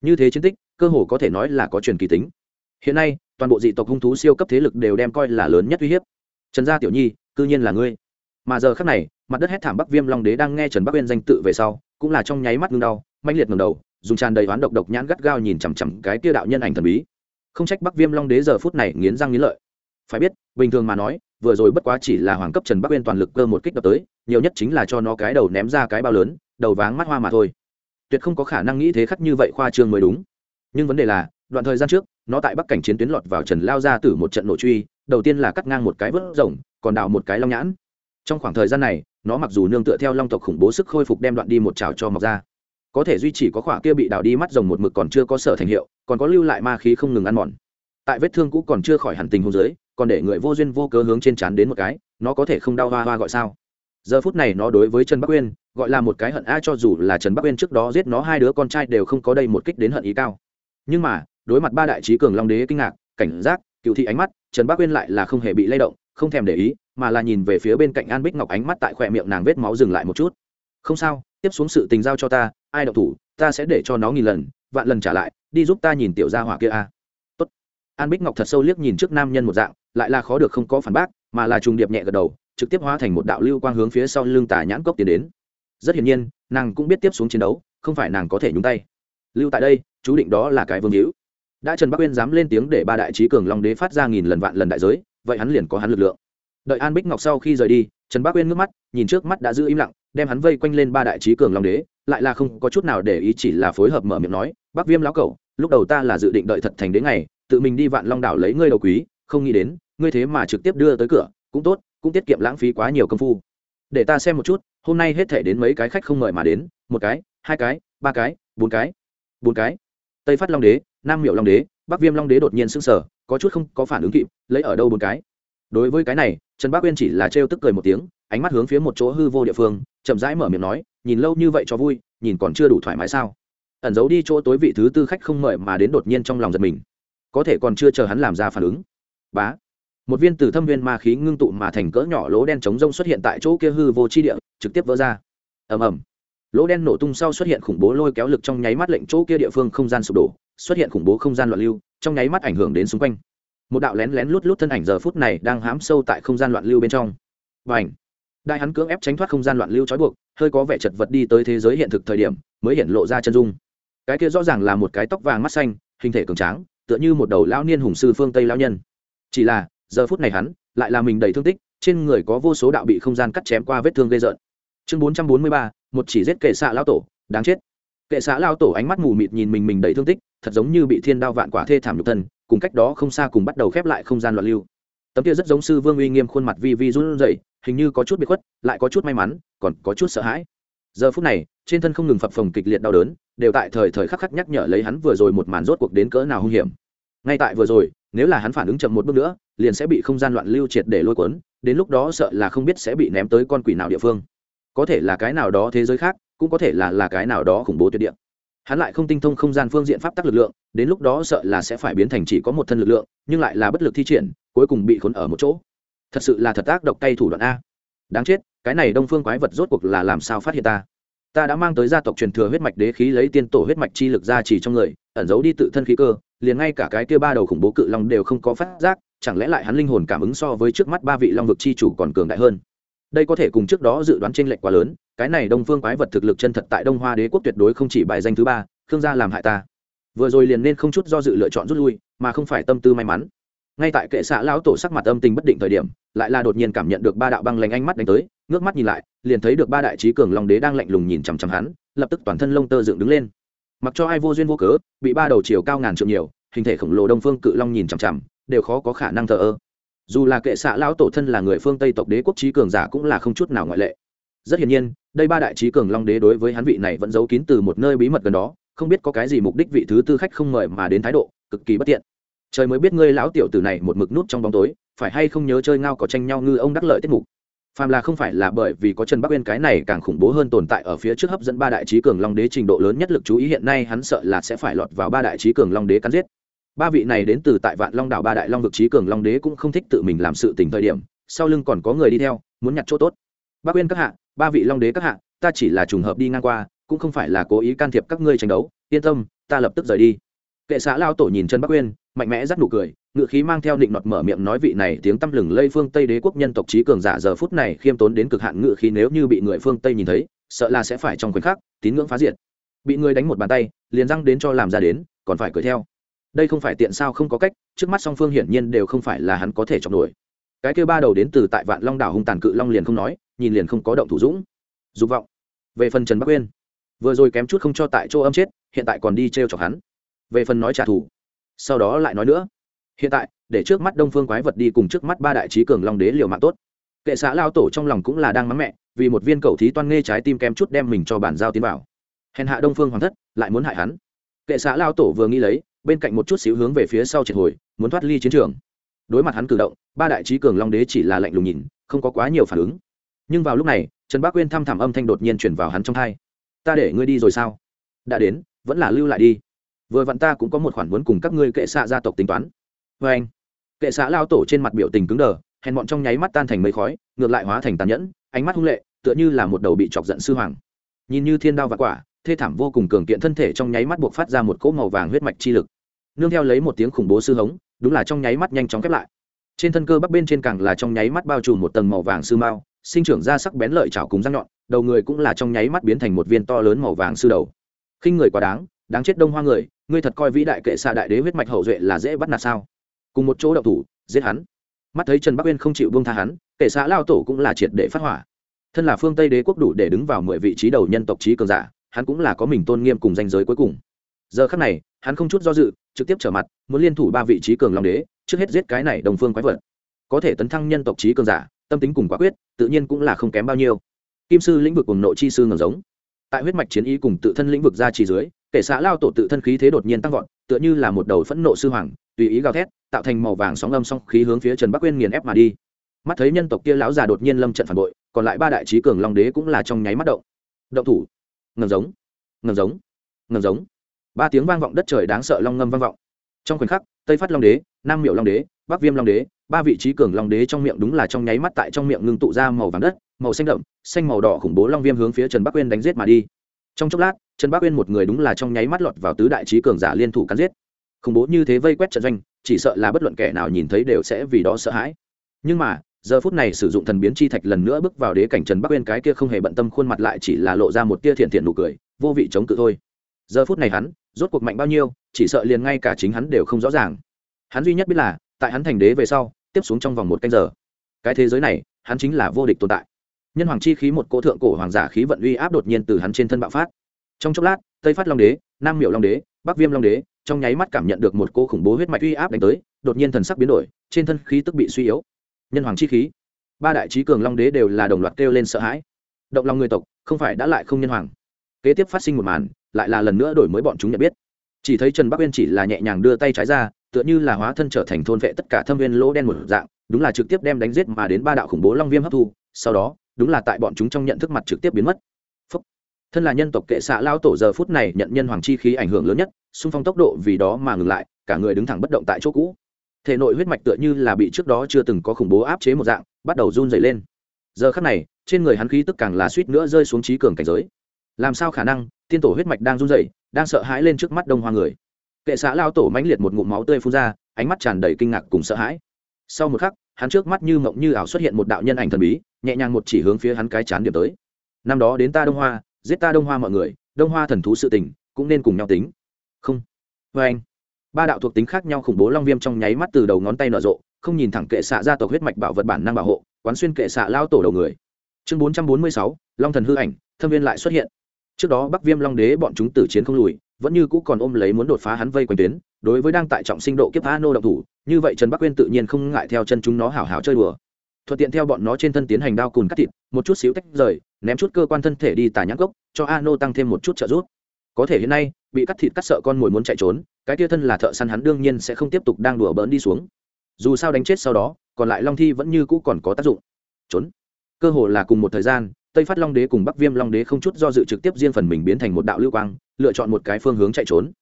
Như thế chiến tích, cơ hồ có thể nói là có truyền kỳ tính. Hiện nay toàn bộ dị tộc hung thú siêu cấp thế lực đều đem coi là lớn nhất uy hiếp. Trần gia tiểu nhi, cư nhiên là ngươi. Mà giờ khắc này, mặt đất hét thảm bắc viêm long đế đang nghe trần bắc uyên danh tự về sau, cũng là trong nháy mắt ngưng đau, mãnh liệt ngầm đầu, dùng tràn đầy oán độc độc nhãn gắt gao nhìn chằm chằm cái tia đạo nhân ảnh thần bí. Không trách bắc viêm long đế giờ phút này nghiến răng nghiến lợi. Phải biết, bình thường mà nói, vừa rồi bất quá chỉ là hoàng cấp trần bắc uyên toàn lực cơ một kích đập tới, nhiều nhất chính là cho nó cái đầu ném ra cái bao lớn, đầu váng mắt hoa mà thôi. Tuyệt không có khả năng nghĩ thế khắc như vậy khoa trương mới đúng. Nhưng vấn đề là, đoạn thời gian trước nó tại bắc cảnh chiến tuyến lọt vào trần lao ra từ một trận nội truy, đầu tiên là cắt ngang một cái vớt rồng, còn đào một cái long nhãn. Trong khoảng thời gian này, nó mặc dù nương tựa theo long tộc khủng bố sức khôi phục đem đoạn đi một trào cho mọc ra. Có thể duy trì có khỏa kia bị đào đi mắt rồng một mực còn chưa có sở thành hiệu, còn có lưu lại ma khí không ngừng ăn mòn. Tại vết thương cũ còn chưa khỏi hẳn tình hôn giới còn để người vô duyên vô cớ hướng trên trán đến một cái, nó có thể không đau hoa hoa gọi sao? Giờ phút này nó đối với trần bắc uyên, gọi là một cái hận a cho dù là trần bắc uyên trước đó giết nó hai đứa con trai đều không có đây một kích đến hận ý cao. Nhưng mà đối mặt ba đại trí cường long đế kinh ngạc, cảnh giác, cựu thị ánh mắt, trần bắc quyên lại là không hề bị lay động, không thèm để ý, mà là nhìn về phía bên cạnh an bích ngọc ánh mắt tại khoe miệng nàng vết máu dừng lại một chút. Không sao, tiếp xuống sự tình giao cho ta, ai động thủ, ta sẽ để cho nó nghìn lần, vạn lần trả lại, đi giúp ta nhìn tiểu gia hỏa kia a. Tốt. an bích ngọc thật sâu liếc nhìn trước nam nhân một dạng, lại là khó được không có phản bác, mà là trùng điệp nhẹ gật đầu, trực tiếp hóa thành một đạo lưu quang hướng phía sau lưng tà nhãn cốc tiến đến. Rất hiển nhiên, nàng cũng biết tiếp xuống chiến đấu, không phải nàng có thể nhúng tay. Lưu tại đây, chú định đó là cái vương hữu đã trần bắc uyên dám lên tiếng để ba đại trí cường long đế phát ra nghìn lần vạn lần đại giới, vậy hắn liền có hắn lực lượng. Đợi an bích ngọc sau khi rời đi, trần Bắc uyên ngước mắt, nhìn trước mắt đã giữ im lặng, đem hắn vây quanh lên ba đại trí cường long đế, lại là không có chút nào để ý chỉ là phối hợp mở miệng nói, Bắc viêm lão cẩu, lúc đầu ta là dự định đợi thật thành đến ngày, tự mình đi vạn long đảo lấy ngươi đầu quý, không nghĩ đến, ngươi thế mà trực tiếp đưa tới cửa, cũng tốt, cũng tiết kiệm lãng phí quá nhiều công phu. Để ta xem một chút, hôm nay hết thể đến mấy cái khách không mời mà đến, một cái, hai cái, ba cái, bốn cái bốn cái. Tây phát long đế nam miệu long đế, bắc viêm long đế đột nhiên sững sờ, có chút không có phản ứng kịp, lấy ở đâu bốn cái. Đối với cái này, trần bác uyên chỉ là trêu tức cười một tiếng, ánh mắt hướng phía một chỗ hư vô địa phương, chậm rãi mở miệng nói, nhìn lâu như vậy cho vui, nhìn còn chưa đủ thoải mái sao? Ẩn giấu đi chỗ tối vị thứ tư khách không mời mà đến đột nhiên trong lòng giật mình. Có thể còn chưa chờ hắn làm ra phản ứng. Bá. Một viên từ thâm viên ma khí ngưng tụ mà thành cỡ nhỏ lỗ đen chống rông xuất hiện tại chỗ kia hư vô chi địa, trực tiếp vỡ ra. Ầm ầm. Lỗ đen nổ tung sau xuất hiện khủng bố lôi kéo lực trong nháy mắt lệnh chỗ kia địa phương không gian sụp đổ xuất hiện khủng bố không gian loạn lưu, trong nháy mắt ảnh hưởng đến xung quanh. Một đạo lén lén lút lút thân ảnh giờ phút này đang hám sâu tại không gian loạn lưu bên trong. Và ảnh đại hắn cưỡng ép tránh thoát không gian loạn lưu trói buộc, hơi có vẻ chật vật đi tới thế giới hiện thực thời điểm, mới hiện lộ ra chân dung. Cái kia rõ ràng là một cái tóc vàng mắt xanh, hình thể cường tráng, tựa như một đầu lão niên hùng sư phương tây lão nhân. Chỉ là, giờ phút này hắn, lại là mình đầy thương tích, trên người có vô số đạo bị không gian cắt chém qua vết thương gây rợn. Chương bốn trăm bốn mươi ba, một chỉ giết kệ xạ lão tổ, đáng chết kệ xã lao tổ ánh mắt mù mịt nhìn mình mình đầy thương tích, thật giống như bị thiên đao vạn quả thê thảm nhục thân, cùng cách đó không xa cùng bắt đầu khép lại không gian loạn lưu. Tấm kia rất giống sư vương uy nghiêm khuôn mặt vi vi run rẩy, hình như có chút bị khuất, lại có chút may mắn, còn có chút sợ hãi. Giờ phút này, trên thân không ngừng phập phồng kịch liệt đau đớn, đều tại thời thời khắc khắc nhắc nhở lấy hắn vừa rồi một màn rốt cuộc đến cỡ nào hung hiểm. Ngay tại vừa rồi, nếu là hắn phản ứng chậm một bước nữa, liền sẽ bị không gian loạn lưu triệt để lôi cuốn, đến lúc đó sợ là không biết sẽ bị ném tới con quỷ nào địa phương. Có thể là cái nào đó thế giới khác cũng có thể là là cái nào đó khủng bố tuyệt địa. Hắn lại không tinh thông không gian phương diện pháp tắc lực lượng, đến lúc đó sợ là sẽ phải biến thành chỉ có một thân lực lượng, nhưng lại là bất lực thi triển, cuối cùng bị khốn ở một chỗ. Thật sự là thật ác độc tay thủ đoạn a. Đáng chết, cái này đông phương quái vật rốt cuộc là làm sao phát hiện ta? Ta đã mang tới gia tộc truyền thừa huyết mạch đế khí lấy tiên tổ huyết mạch chi lực ra chỉ trong người, ẩn giấu đi tự thân khí cơ, liền ngay cả cái kia ba đầu khủng bố cự long đều không có phát giác, chẳng lẽ lại hắn linh hồn cảm ứng so với trước mắt ba vị long vực chi chủ còn cường đại hơn? Đây có thể cùng trước đó dự đoán chênh lệch quá lớn cái này đông phương quái vật thực lực chân thật tại đông hoa đế quốc tuyệt đối không chỉ bài danh thứ ba, khương gia làm hại ta. Vừa rồi liền nên không chút do dự lựa chọn rút lui, mà không phải tâm tư may mắn. Ngay tại kệ xạ lão tổ sắc mặt âm tình bất định thời điểm, lại là đột nhiên cảm nhận được ba đạo băng lanh ánh mắt đánh tới, ngước mắt nhìn lại, liền thấy được ba đại trí cường long đế đang lạnh lùng nhìn chằm chằm hắn, lập tức toàn thân lông tơ dựng đứng lên. Mặc cho ai vô duyên vô cớ, bị ba đầu chiều cao ngàn trượng nhiều, hình thể khổng lồ đông phương cự long nhìn chằm chằm, đều khó có khả năng thờ ơ. Dù là kệ xạ lão tổ thân là người phương tây tộc đế quốc trí cường giả cũng là không chút nào ngoại lệ rất hiển nhiên, đây ba đại trí cường long đế đối với hắn vị này vẫn giấu kín từ một nơi bí mật gần đó, không biết có cái gì mục đích vị thứ tư khách không mời mà đến thái độ, cực kỳ bất tiện. Trời mới biết ngươi lão tiểu tử này một mực nút trong bóng tối, phải hay không nhớ chơi ngao có tranh nhau ngư ông đắc lợi tiết mục. Phàm là không phải là bởi vì có trần bắc uyên cái này càng khủng bố hơn tồn tại ở phía trước hấp dẫn ba đại trí cường long đế trình độ lớn nhất lực chú ý hiện nay hắn sợ là sẽ phải lọt vào ba đại trí cường long đế cắn giết. Ba vị này đến từ tại vạn long đảo ba đại long vực trí cường long đế cũng không thích tự mình làm sự tình thời điểm, sau lưng còn có người đi theo, muốn nhặt chỗ tốt. Bắc uyên các hạ ba vị long đế các hạ, ta chỉ là trùng hợp đi ngang qua, cũng không phải là cố ý can thiệp các ngươi tranh đấu. Yên tâm, ta lập tức rời đi. Kệ xã lao tổ nhìn chân bắc uyên, mạnh mẽ dắt nụ cười ngự khí mang theo định nọt mở miệng nói vị này tiếng tăm lừng lây phương tây đế quốc nhân tộc trí cường giả giờ phút này khiêm tốn đến cực hạn ngự khí nếu như bị người phương tây nhìn thấy, sợ là sẽ phải trong khoảnh khắc, tín ngưỡng phá diệt. Bị người đánh một bàn tay, liền răng đến cho làm ra đến, còn phải cười theo. Đây không phải tiện sao không có cách, trước mắt song phương hiển nhiên đều không phải là hắn có thể chọc nổi. Cái kêu ba đầu đến từ tại vạn long đảo hung tàn cự long liền không nói nhìn liền không có động thủ dũng. Dục vọng. Về phần trần bắc uyên, vừa rồi kém chút không cho tại chỗ âm chết, hiện tại còn đi t r e o chọc hắn. Về phần nói trả thù, sau đó lại nói nữa. Hiện tại, để trước mắt đông phương quái vật đi cùng trước mắt ba đại trí cường long đế liều mạng tốt. Kệ xã lao tổ trong lòng cũng là đang mắng mẹ, vì một viên cầu thí toan nghe trái tim kém chút đem mình cho bản giao tiến vào. Hèn hạ đông phương hoàng thất, lại muốn hại hắn. Kệ xã lao tổ vừa nghĩ lấy, bên cạnh một chút xíu hướng về phía sau triệt hồi, muốn thoát ly chiến trường. Đối mặt hắn cử động, ba đại trí cường long đế chỉ là lạnh lùng nhìn, không có quá nhiều phản ứng nhưng vào lúc này, trần bác quyên thăm thẳm âm thanh đột nhiên chuyển vào hắn trong thai. Ta để ngươi đi rồi sao? Đã đến, vẫn là lưu lại đi. Vừa vặn ta cũng có một khoản muốn cùng các ngươi kệ xạ gia tộc tính toán. Vê anh. Kệ xạ lao tổ trên mặt biểu tình cứng đờ, hèn bọn trong nháy mắt tan thành mây khói, ngược lại hóa thành tàn nhẫn, ánh mắt hung lệ, tựa như là một đầu bị chọc giận sư hoàng. Nhìn như thiên đao và quả, thê thảm vô cùng cường kiện thân thể trong nháy mắt buộc phát ra một cỗ màu vàng huyết mạch chi lực. Nương theo lấy một tiếng khủng bố sư hống, đúng là trong nháy mắt nhanh chóng khép lại. Trên thân cơ bắp bên trên càng là trong nháy mắt bao trùm một tầng màu vàng sư mao sinh trưởng ra sắc bén lợi chảo cùng răng nhọn, đầu người cũng là trong nháy mắt biến thành một viên to lớn màu vàng sư đầu. Khinh người quá đáng đáng chết đông hoa người, ngươi thật coi vĩ đại kệ xạ đại đế huyết mạch hậu duệ là dễ bắt nạt sao? Cùng một chỗ đậu thủ, giết hắn. Mắt thấy trần bắc uyên không chịu buông tha hắn, kệ xạ lao tổ cũng là triệt để phát hỏa. Thân là phương tây đế quốc đủ để đứng vào mười vị trí đầu nhân tộc trí cường giả, hắn cũng là có mình tôn nghiêm cùng danh giới cuối cùng. Giờ khắc này, hắn không chút do dự, trực tiếp trở mặt, muốn liên thủ ba vị trí cường long đế, trước hết giết cái này đồng phương quái vật. Có thể tấn thăng nhân tộc trí cường giả tâm tính cùng quả quyết, tự nhiên cũng là không kém bao nhiêu. Kim sư lĩnh vực cùng nội chi sư ngầm giống. Tại huyết mạch chiến ý cùng tự thân lĩnh vực ra chỉ dưới, kể xã lao tổ tự thân khí thế đột nhiên tăng vọt, tựa như là một đầu phẫn nộ sư hoàng, tùy ý gào thét, tạo thành màu vàng sóng âm song khí hướng phía trần bắc uyên nghiền ép mà đi. Mắt thấy nhân tộc kia lão già đột nhiên lâm trận phản bội, còn lại ba đại trí cường long đế cũng là trong nháy mắt động. Động thủ. Ngầm giống. Ngầm giống. Ngầm giống. Ba tiếng vang vọng đất trời đáng sợ long ngâm vang vọng. Trong khoảnh khắc, tây phát long đế, nam miệu long đế, bắc viêm long đế ba vị trí cường long đế trong miệng đúng là trong nháy mắt tại trong miệng ngưng tụ ra màu vàng đất, màu xanh đậm, xanh màu đỏ khủng bố long viêm hướng phía trần bắc uyên đánh giết mà đi. Trong chốc lát, trần bắc uyên một người đúng là trong nháy mắt lọt vào tứ đại trí cường giả liên thủ cắn giết. Khủng bố như thế vây quét trận doanh, chỉ sợ là bất luận kẻ nào nhìn thấy đều sẽ vì đó sợ hãi. Nhưng mà, giờ phút này sử dụng thần biến chi thạch lần nữa bước vào đế cảnh trần bắc uyên cái kia không hề bận tâm khuôn mặt lại chỉ là lộ ra một tia thiện thiện nụ cười, vô vị chống cự thôi. Giờ phút này hắn, rốt cuộc mạnh bao nhiêu, chỉ sợ liền ngay cả chính hắn đều không rõ ràng. Hắn duy nhất biết là, tại hắn thành đế về sau tiếp xuống trong vòng một canh giờ. Cái thế giới này, hắn chính là vô địch tồn tại. Nhân hoàng chi khí một cỗ thượng cổ hoàng giả khí vận uy áp đột nhiên từ hắn trên thân bạo phát. Trong chốc lát, tây phát long đế, nam Miểu long đế, bắc viêm long đế, trong nháy mắt cảm nhận được một cô khủng bố huyết mạch uy áp đánh tới, đột nhiên thần sắc biến đổi, trên thân khí tức bị suy yếu. Nhân hoàng chi khí. Ba đại trí cường long đế đều là đồng loạt kêu lên sợ hãi. Động lòng người tộc, không phải đã lại không nhân hoàng. Kế tiếp phát sinh một màn, lại là lần nữa đổi mới bọn chúng nhận biết. Chỉ thấy trần bắc uyên chỉ là nhẹ nhàng đưa tay trái ra tựa như là hóa thân trở thành thôn vệ tất cả thâm viên lỗ đen một dạng, đúng là trực tiếp đem đánh giết mà đến ba đạo khủng bố long viêm hấp thu, sau đó, đúng là tại bọn chúng trong nhận thức mặt trực tiếp biến mất. Phúc. thân là nhân tộc kệ xạ lao tổ giờ phút này nhận nhân hoàng chi khí ảnh hưởng lớn nhất, xung phong tốc độ vì đó mà ngừng lại, cả người đứng thẳng bất động tại chỗ cũ. Thể nội huyết mạch tựa như là bị trước đó chưa từng có khủng bố áp chế một dạng, bắt đầu run dày lên. Giờ khắc này, trên người hắn khí tức càng là suýt nữa rơi xuống trí cường cảnh giới. Làm sao khả năng, tiên tổ huyết mạch đang run rẩy, đang sợ hãi lên trước mắt đông hoa người? Kệ xã lao tổ mãnh liệt một ngụm máu tươi phun ra, ánh mắt tràn đầy kinh ngạc cùng sợ hãi. Sau một khắc, hắn trước mắt như mộng như ảo xuất hiện một đạo nhân ảnh thần bí, nhẹ nhàng một chỉ hướng phía hắn cái chán điểm tới. Năm đó đến ta đông hoa, giết ta đông hoa mọi người, đông hoa thần thú sự tình, cũng nên cùng nhau tính. Không. Vê anh. Ba đạo thuộc tính khác nhau khủng bố long viêm trong nháy mắt từ đầu ngón tay nở rộ, không nhìn thẳng kệ xạ gia tộc huyết mạch bảo vật bản năng bảo hộ, quán xuyên kệ xạ lao tổ đầu người. Chương bốn trăm bốn mươi sáu, long thần hư ảnh, thâm viên lại xuất hiện. Trước đó bắc viêm long đế bọn chúng tử chiến không lùi vẫn như cũ còn ôm lấy muốn đột phá hắn vây quanh tuyến, đối với đang tại trọng sinh độ kiếp a nô động thủ, như vậy trần bắc quên tự nhiên không ngại theo chân chúng nó hảo hảo chơi đùa. Thuận tiện theo bọn nó trên thân tiến hành đao cùn cắt thịt, một chút xíu tách rời, ném chút cơ quan thân thể đi tả nhãn gốc, cho a nô tăng thêm một chút trợ giúp. Có thể hiện nay, bị cắt thịt cắt sợ con mồi muốn chạy trốn, cái tia thân là thợ săn hắn đương nhiên sẽ không tiếp tục đang đùa bỡn đi xuống. Dù sao đánh chết sau đó, còn lại long thi vẫn như cũ còn có tác dụng. Trốn. Cơ hồ là cùng một thời gian, tây phát long đế cùng bắc viêm long đế không chút do dự trực tiếp riêng phần mình biến thành một đạo lưu quang lựa chọn một cái phương hướng chạy trốn.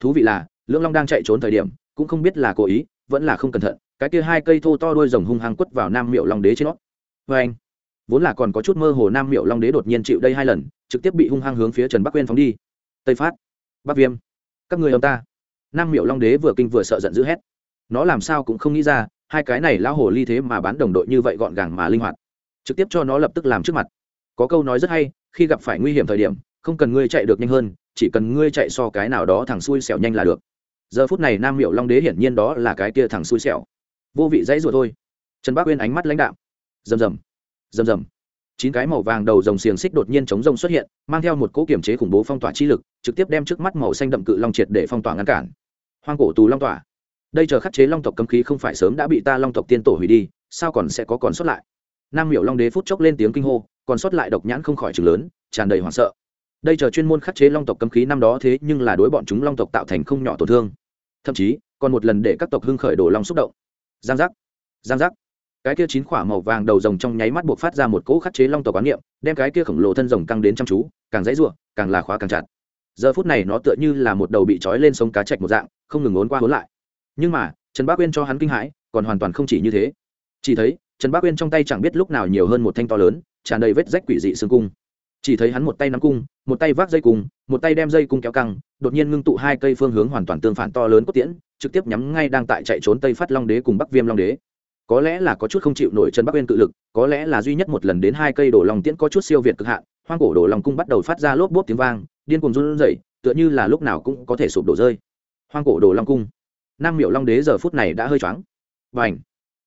Thú vị là, lưỡng long đang chạy trốn thời điểm, cũng không biết là cố ý, vẫn là không cẩn thận, cái kia hai cây thô to đuôi rồng hung hăng quất vào nam miệu long đế trên nó. Vê anh vốn là còn có chút mơ hồ nam miệu long đế đột nhiên chịu đây hai lần, trực tiếp bị hung hăng hướng phía trần bắc quên phóng đi. Tây phát. Bắc viêm. Các người ông ta. Nam miệu long đế vừa kinh vừa sợ giận dữ hét. Nó làm sao cũng không nghĩ ra, hai cái này lão hồ ly thế mà bán đồng đội như vậy gọn gàng mà linh hoạt. Trực tiếp cho nó lập tức làm trước mặt. Có câu nói rất hay, khi gặp phải nguy hiểm thời điểm, không cần ngươi chạy được nhanh hơn chỉ cần ngươi chạy so cái nào đó thằng xui xẻo nhanh là được. Giờ phút này nam miệu long đế hiển nhiên đó là cái kia thằng xui xẻo. Vô vị dãy ruột thôi. Trần bác uyên ánh mắt lãnh đạm. Rầm rầm. Rầm rầm. Chín cái màu vàng đầu rồng xiềng xích đột nhiên chống rồng xuất hiện, mang theo một cỗ kiểm chế khủng bố phong tỏa chi lực, trực tiếp đem trước mắt màu xanh đậm cự long triệt để phong tỏa ngăn cản. Hoang cổ tù long tỏa. Đây chờ khắc chế long tộc cấm khí không phải sớm đã bị ta long tộc tiên tổ hủy đi, sao còn sẽ có còn sót lại? Nam miểu long đế phút chốc lên tiếng kinh hô, còn sót lại độc nhãn không khỏi chừng lớn, tràn đầy hoảng sợ đây chờ chuyên môn khắc chế long tộc cấm khí năm đó thế nhưng là đối bọn chúng long tộc tạo thành không nhỏ tổn thương. Thậm chí, còn một lần để các tộc hưng khởi đổ long xúc động. Giang giác giang giác. Cái kia chín khỏa màu vàng đầu rồng trong nháy mắt buộc phát ra một cỗ khắc chế long tộc quán niệm, đem cái kia khổng lồ thân rồng căng đến chăm chú, càng dãy ruộng càng là khóa càng chặt. Giờ phút này nó tựa như là một đầu bị trói lên sông cá chạch một dạng, không ngừng ốn qua hốn lại. Nhưng mà, trần bác uyên cho hắn kinh hãi, còn hoàn toàn không chỉ như thế. Chỉ thấy, trần bác uyên trong tay chẳng biết lúc nào nhiều hơn một thanh to lớn, tràn đầy vết rách quỷ dị xương cung chỉ thấy hắn một tay nắm cung, một tay vác dây cung, một tay đem dây cung kéo căng, đột nhiên ngưng tụ hai cây phương hướng hoàn toàn tương phản to lớn cốt tiễn, trực tiếp nhắm ngay đang tại chạy trốn tây phát long đế cùng bắc viêm long đế. Có lẽ là có chút không chịu nổi chân bắc uyên cự lực, có lẽ là duy nhất một lần đến hai cây đổ lòng tiễn có chút siêu việt cực hạn, hoang cổ đổ lòng cung bắt đầu phát ra lốp bốp tiếng vang, điên cùng run rẩy, tựa như là lúc nào cũng có thể sụp đổ rơi. Hoang cổ đổ long cung. Nam miệu long đế giờ phút này đã hơi choáng. Và ảnh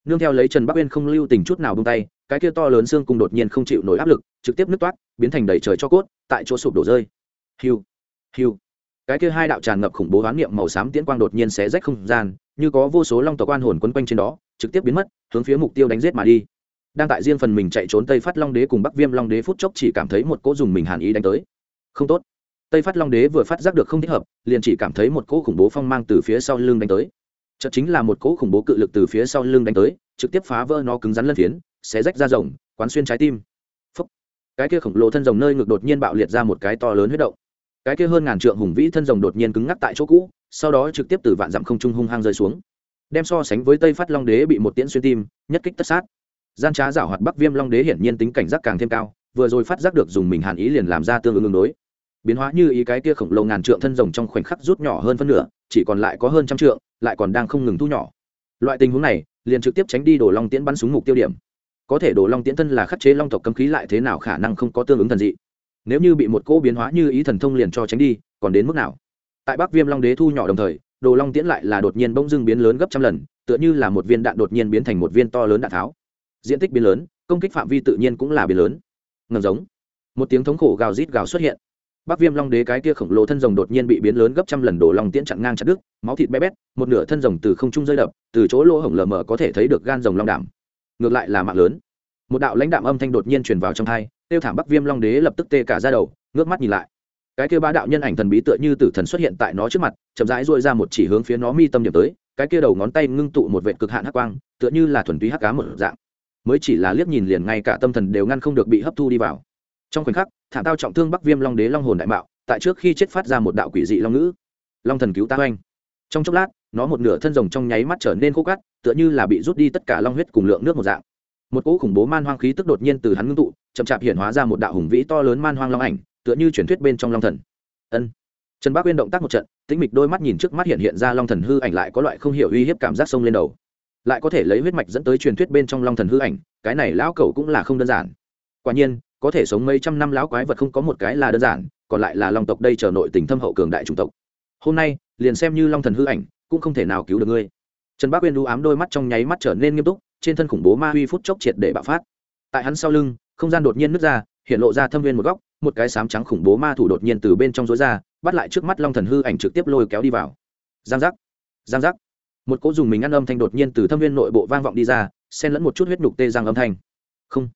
nương theo lấy trần bắc uyên không lưu tình chút nào bông tay cái kia to lớn xương cung đột nhiên không chịu nổi áp lực, trực tiếp nứt toát biến thành đầy trời cho cốt, tại chỗ sụp đổ rơi. Hiu hiu. Cái kia hai đạo tràn ngập khủng bố hoán niệm màu xám tiễn quang đột nhiên xé rách không gian, như có vô số long tộc quan hồn quấn quanh trên đó, trực tiếp biến mất, hướng phía mục tiêu đánh giết mà đi. Đang tại riêng phần mình chạy trốn tây phát long đế cùng bắc viêm long đế phút chốc chỉ cảm thấy một cỗ dùng mình hàn ý đánh tới. Không tốt. Tây phát long đế vừa phát giác được không thích hợp, liền chỉ cảm thấy một cỗ khủng bố phong mang từ phía sau lưng đánh tới. Chợt chính là một cỗ khủng bố cự lực từ phía sau lưng đánh tới, trực tiếp phá vỡ nó cứng rắn lân phiến xé rách ra rồng, quán xuyên trái tim. Phúc. cái kia khổng lồ thân rồng nơi ngực đột nhiên bạo liệt ra một cái to lớn huyết động. Cái kia hơn ngàn trượng hùng vĩ thân rồng đột nhiên cứng ngắc tại chỗ cũ, sau đó trực tiếp từ vạn dặm không trung hung hăng rơi xuống. Đem so sánh với tây phát long đế bị một tiễn xuyên tim, nhất kích tất sát. Gian trá giảo hoạt bắc viêm long đế hiển nhiên tính cảnh giác càng thêm cao, vừa rồi phát giác được dùng mình hàn ý liền làm ra tương ứng ứng đối. Biến hóa như ý cái kia khổng lồ ngàn trượng thân rồng trong khoảnh khắc rút nhỏ hơn phân nửa, chỉ còn lại có hơn trăm trượng, lại còn đang không ngừng thu nhỏ. Loại tình huống này, liền trực tiếp tránh đi đổ long tiễn bắn súng mục tiêu điểm có thể đồ long tiễn thân là khắc chế long tộc cấm khí lại thế nào khả năng không có tương ứng thần dị. Nếu như bị một cỗ biến hóa như ý thần thông liền cho tránh đi, còn đến mức nào? Tại bắc viêm long đế thu nhỏ đồng thời, đồ long tiễn lại là đột nhiên bỗng dưng biến lớn gấp trăm lần, tựa như là một viên đạn đột nhiên biến thành một viên to lớn đạn tháo. Diện tích biến lớn, công kích phạm vi tự nhiên cũng là biến lớn. Ngầm giống. Một tiếng thống khổ gào rít gào xuất hiện. Bắc viêm long đế cái kia khổng lồ thân rồng đột nhiên bị biến lớn gấp trăm lần đồ long tiễn chặn ngang chặt đứt, máu thịt bé bét, một nửa thân rồng từ không trung rơi đập, từ chỗ lỗ hổng lờ mờ có thể thấy được gan rồng long đảm ngược lại là mạng lớn. Một đạo lãnh đạm âm thanh đột nhiên truyền vào trong thai, tiêu thảm bắc viêm long đế lập tức tê cả ra đầu, ngước mắt nhìn lại. Cái kia ba đạo nhân ảnh thần bí tựa như tử thần xuất hiện tại nó trước mặt, chậm rãi dội ra một chỉ hướng phía nó mi tâm điểm tới, cái kia đầu ngón tay ngưng tụ một vệ cực hạn hắc quang, tựa như là thuần túy hắc cá một dạng. Mới chỉ là liếc nhìn liền ngay cả tâm thần đều ngăn không được bị hấp thu đi vào. Trong khoảnh khắc, thảm tao trọng thương bắc viêm long đế long hồn đại mạo, tại trước khi chết phát ra một đạo quỷ dị long ngữ. Long thần cứu ta oanh. Trong chốc lát nó một nửa thân rồng trong nháy mắt trở nên khô cát, tựa như là bị rút đi tất cả long huyết cùng lượng nước một dạng. Một cỗ khủng bố man hoang khí tức đột nhiên từ hắn ngưng tụ, chậm chạp hiện hóa ra một đạo hùng vĩ to lớn man hoang long ảnh, tựa như truyền thuyết bên trong long thần. Ân. Trần bác uyên động tác một trận, tĩnh mịch đôi mắt nhìn trước mắt hiện hiện ra long thần hư ảnh lại có loại không hiểu uy hiếp cảm giác sông lên đầu. Lại có thể lấy huyết mạch dẫn tới truyền thuyết bên trong long thần hư ảnh, cái này lão cẩu cũng là không đơn giản. Quả nhiên, có thể sống mấy trăm năm lão quái vật không có một cái là đơn giản, còn lại là long tộc đây chờ nội tình thâm hậu cường đại chủng tộc. Hôm nay, liền xem như long thần hư ảnh cũng không thể nào cứu được ngươi. Trần bác uyên đu ám đôi mắt trong nháy mắt trở nên nghiêm túc, trên thân khủng bố ma huy phút chốc triệt để bạo phát. Tại hắn sau lưng, không gian đột nhiên nứt ra, hiện lộ ra thâm viên một góc, một cái sám trắng khủng bố ma thủ đột nhiên từ bên trong rối ra, bắt lại trước mắt long thần hư ảnh trực tiếp lôi kéo đi vào. Giang giác giang giác. Một cỗ dùng mình ăn âm thanh đột nhiên từ thâm viên nội bộ vang vọng đi ra, xen lẫn một chút huyết nhục tê giang âm thanh. Không.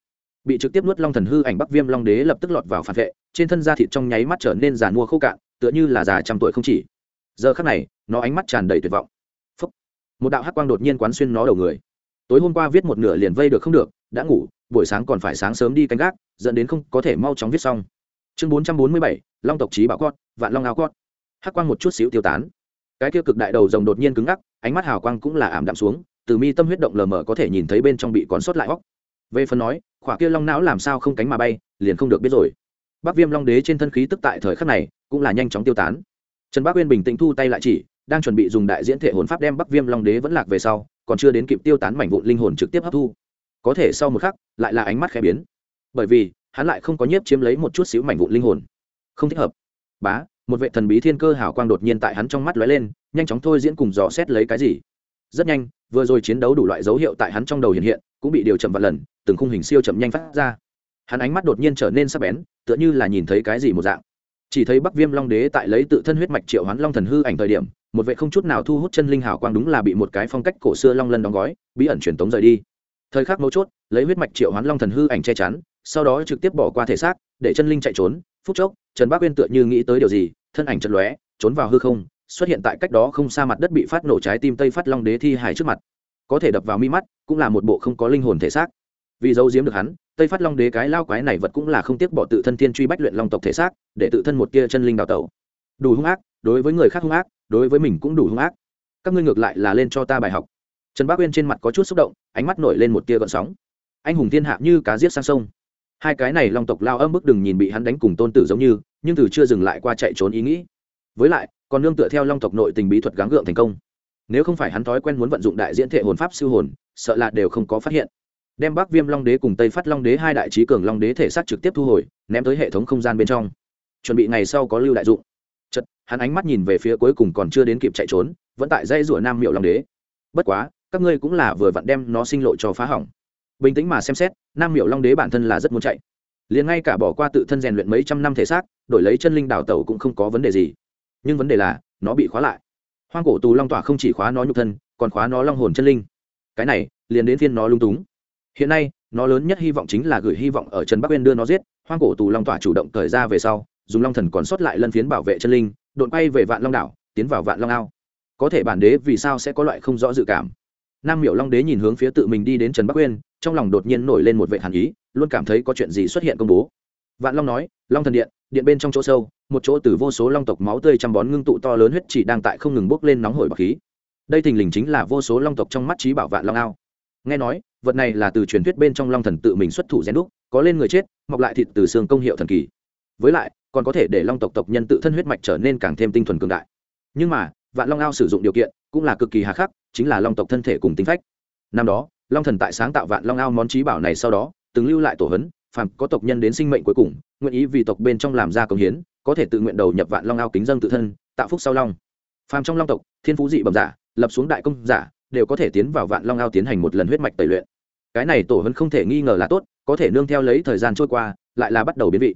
Bị trực tiếp nuốt long thần hư ảnh bắc viêm long đế lập tức lọt vào phản vệ, trên thân da thịt trong nháy mắt trở nên giàn mua khô cạn, tựa như là già trăm tuổi không chỉ giờ khắc này, nó ánh mắt tràn đầy tuyệt vọng. Phúc. một đạo hắc quang đột nhiên quán xuyên nó đầu người. Tối hôm qua viết một nửa liền vây được không được, đã ngủ, buổi sáng còn phải sáng sớm đi canh gác, dẫn đến không có thể mau chóng viết xong. Chương bốn trăm bốn mươi bảy, long tộc trí bảo cót, vạn long áo cót. Hắc quang một chút xíu tiêu tán. Cái kia cực đại đầu rồng đột nhiên cứng ngắc, ánh mắt hào quang cũng là ảm đạm xuống, từ mi tâm huyết động lờ mờ có thể nhìn thấy bên trong bị còn sót lại góc về phần nói, khỏa kia long não làm sao không cánh mà bay, liền không được biết rồi. Bác viêm long đế trên thân khí tức tại thời khắc này cũng là nhanh chóng tiêu tán trần bác uyên bình tĩnh thu tay lại chỉ, đang chuẩn bị dùng đại diễn thể hồn pháp đem bắc viêm long đế vẫn lạc về sau, còn chưa đến kịp tiêu tán mảnh vụn linh hồn trực tiếp hấp thu. Có thể sau một khắc, lại là ánh mắt khẽ biến. Bởi vì, hắn lại không có nhiếp chiếm lấy một chút xíu mảnh vụn linh hồn. Không thích hợp. Bá, một vệ thần bí thiên cơ hào quang đột nhiên tại hắn trong mắt lóe lên, nhanh chóng thôi diễn cùng dò xét lấy cái gì. Rất nhanh, vừa rồi chiến đấu đủ loại dấu hiệu tại hắn trong đầu hiện hiện, cũng bị điều chậm vài lần, từng khung hình siêu chậm nhanh phát ra. Hắn ánh mắt đột nhiên trở nên sắc bén, tựa như là nhìn thấy cái gì một dạng chỉ thấy bắc viêm long đế tại lấy tự thân huyết mạch triệu hoán long thần hư ảnh thời điểm, một vệ không chút nào thu hút chân linh hào quang đúng là bị một cái phong cách cổ xưa long lân đóng gói, bí ẩn truyền tống rời đi. Thời khắc mấu chốt, lấy huyết mạch triệu hoán long thần hư ảnh che chắn, sau đó trực tiếp bỏ qua thể xác, để chân linh chạy trốn. Phút chốc, trần bác uyên tựa như nghĩ tới điều gì, thân ảnh chật lóe, trốn vào hư không, xuất hiện tại cách đó không xa mặt đất bị phát nổ trái tim tây phát long đế thi hài trước mặt. Có thể đập vào mi mắt, cũng là một bộ không có linh hồn thể xác vì giấu giếm được hắn, tây phát long đế cái lao quái này vật cũng là không tiếc bỏ tự thân thiên truy bách luyện long tộc thể xác, để tự thân một tia chân linh đào tẩu. Đủ hung ác, đối với người khác hung ác, đối với mình cũng đủ hung ác. Các ngươi ngược lại là lên cho ta bài học. Trần bác uyên trên mặt có chút xúc động, ánh mắt nổi lên một tia gợn sóng. Anh hùng thiên hạ như cá giết sang sông. Hai cái này long tộc lao âm bức đừng nhìn bị hắn đánh cùng tôn tử giống như, nhưng từ chưa dừng lại qua chạy trốn ý nghĩ. Với lại, còn nương tựa theo long tộc nội tình bí thuật gắng gượng thành công. Nếu không phải hắn thói quen muốn vận dụng đại diễn thể hồn pháp siêu hồn, sợ là đều không có phát hiện đem bắc viêm long đế cùng tây phát long đế hai đại trí cường long đế thể xác trực tiếp thu hồi, ném tới hệ thống không gian bên trong. Chuẩn bị ngày sau có lưu đại dụng. Chật hắn ánh mắt nhìn về phía cuối cùng còn chưa đến kịp chạy trốn, vẫn tại dây rủa nam miệu long đế. Bất quá, các ngươi cũng là vừa vặn đem nó sinh lộ cho phá hỏng. Bình tĩnh mà xem xét, nam miệu long đế bản thân là rất muốn chạy. Liền ngay cả bỏ qua tự thân rèn luyện mấy trăm năm thể xác, đổi lấy chân linh đào tẩu cũng không có vấn đề gì. Nhưng vấn đề là, nó bị khóa lại. Hoang cổ tù long tỏa không chỉ khóa nó nhục thân, còn khóa nó long hồn chân linh. Cái này, liền đến phiên nó lung túng hiện nay, nó lớn nhất hy vọng chính là gửi hy vọng ở trần bắc uyên đưa nó giết. Hoang cổ tù long tỏa chủ động thời ra về sau, dùng long thần còn sót lại lân phiến bảo vệ chân linh đột bay về vạn long đảo, tiến vào vạn long ao. Có thể bản đế vì sao sẽ có loại không rõ dự cảm? Nam miểu long đế nhìn hướng phía tự mình đi đến trần bắc uyên, trong lòng đột nhiên nổi lên một vệ hàn ý, luôn cảm thấy có chuyện gì xuất hiện công bố. Vạn long nói, long thần điện điện bên trong chỗ sâu, một chỗ từ vô số long tộc máu tươi chăm bón ngưng tụ to lớn huyết chỉ đang tại không ngừng bốc lên nóng hổi bọc khí. Đây thình lình chính là vô số long tộc trong mắt trí bảo vạn long ao. Nghe nói vật này là từ truyền thuyết bên trong long thần tự mình xuất thủ rèn đúc, có lên người chết, mọc lại thịt từ xương công hiệu thần kỳ. Với lại, còn có thể để long tộc tộc nhân tự thân huyết mạch trở nên càng thêm tinh thuần cường đại. Nhưng mà, vạn long ao sử dụng điều kiện cũng là cực kỳ hà khắc, chính là long tộc thân thể cùng tính phách. Năm đó, long thần tại sáng tạo vạn long ao món trí bảo này sau đó, từng lưu lại tổ hấn, phàm có tộc nhân đến sinh mệnh cuối cùng, nguyện ý vì tộc bên trong làm ra công hiến, có thể tự nguyện đầu nhập vạn long ao kính dân tự thân, tạo phúc sau long. Phàm trong long tộc, thiên phú dị bẩm giả, lập xuống đại công giả, đều có thể tiến vào vạn long ao tiến hành một lần huyết mạch tẩy luyện cái này tổ hấn không thể nghi ngờ là tốt, có thể nương theo lấy thời gian trôi qua, lại là bắt đầu biến vị.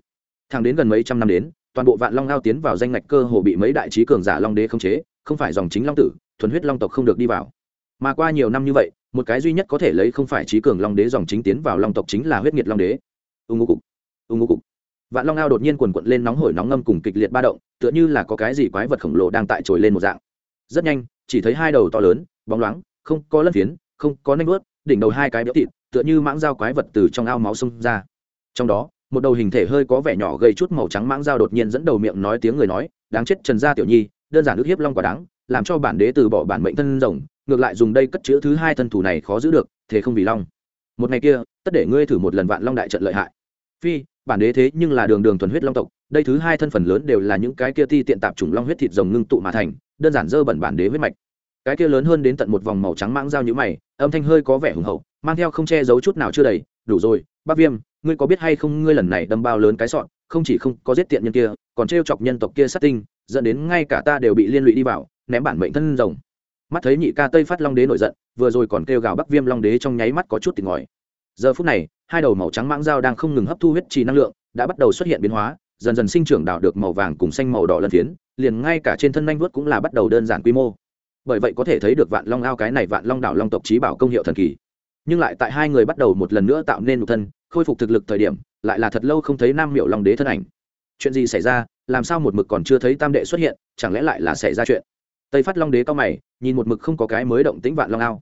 Thẳng đến gần mấy trăm năm đến, toàn bộ vạn long ao tiến vào danh ngạch cơ hồ bị mấy đại trí cường giả long đế khống chế, không phải dòng chính long tử, thuần huyết long tộc không được đi vào. Mà qua nhiều năm như vậy, một cái duy nhất có thể lấy không phải trí cường long đế dòng chính tiến vào long tộc chính là huyết nhiệt long đế. Ưng ngô cục. Ưng ngô cục. Vạn long ao đột nhiên quần quận lên nóng hổi nóng ngâm cùng kịch liệt ba động, tựa như là có cái gì quái vật khổng lồ đang tại trồi lên một dạng. Rất nhanh, chỉ thấy hai đầu to lớn, bóng loáng, không có lân phiến, không có nanh vớt đỉnh đầu hai cái béo thịt, tựa như mãng dao quái vật từ trong ao máu xông ra. Trong đó, một đầu hình thể hơi có vẻ nhỏ gây chút màu trắng mãng dao đột nhiên dẫn đầu miệng nói tiếng người nói, đáng chết trần gia tiểu nhi, đơn giản ức hiếp long quả đáng, làm cho bản đế từ bỏ bản mệnh thân rồng, ngược lại dùng đây cất chữ thứ hai thân thủ này khó giữ được, thế không vì long. Một ngày kia, tất để ngươi thử một lần vạn long đại trận lợi hại. Phi, bản đế thế nhưng là đường đường thuần huyết long tộc, đây thứ hai thân phần lớn đều là những cái kia ti tiện tạp chủng long huyết thịt rồng ngưng tụ mà thành, đơn giản dơ bẩn bản đế huyết mạch cái kia lớn hơn đến tận một vòng màu trắng mãng dao như mày, âm thanh hơi có vẻ hùng hậu, mang theo không che giấu chút nào chưa đầy, đủ rồi, bác viêm, ngươi có biết hay không ngươi lần này đâm bao lớn cái sọn, không chỉ không có giết tiện nhân kia, còn t chọc nhân tộc kia sát tinh, dẫn đến ngay cả ta đều bị liên lụy đi vào, ném bản mệnh thân rồng. Mắt thấy nhị ca tây phát long đế nổi giận, vừa rồi còn kêu gào bắc viêm long đế trong nháy mắt có chút tỉnh ngòi giờ phút này, hai đầu màu trắng mãng dao đang không ngừng hấp thu huyết trì năng lượng, đã bắt đầu xuất hiện biến hóa, dần dần sinh trưởng đào được màu vàng cùng xanh màu đỏ lân phiến, liền ngay cả trên thân nanh vuốt cũng là bắt đầu đơn giản quy mô bởi vậy có thể thấy được vạn long ao cái này vạn long đảo long tộc trí bảo công hiệu thần kỳ. Nhưng lại tại hai người bắt đầu một lần nữa tạo nên một thân, khôi phục thực lực thời điểm, lại là thật lâu không thấy nam miểu long đế thân ảnh. Chuyện gì xảy ra? Làm sao một mực còn chưa thấy tam đệ xuất hiện? Chẳng lẽ lại là xảy ra chuyện? Tây phát long đế cao mày, nhìn một mực không có cái mới động tĩnh vạn long ao.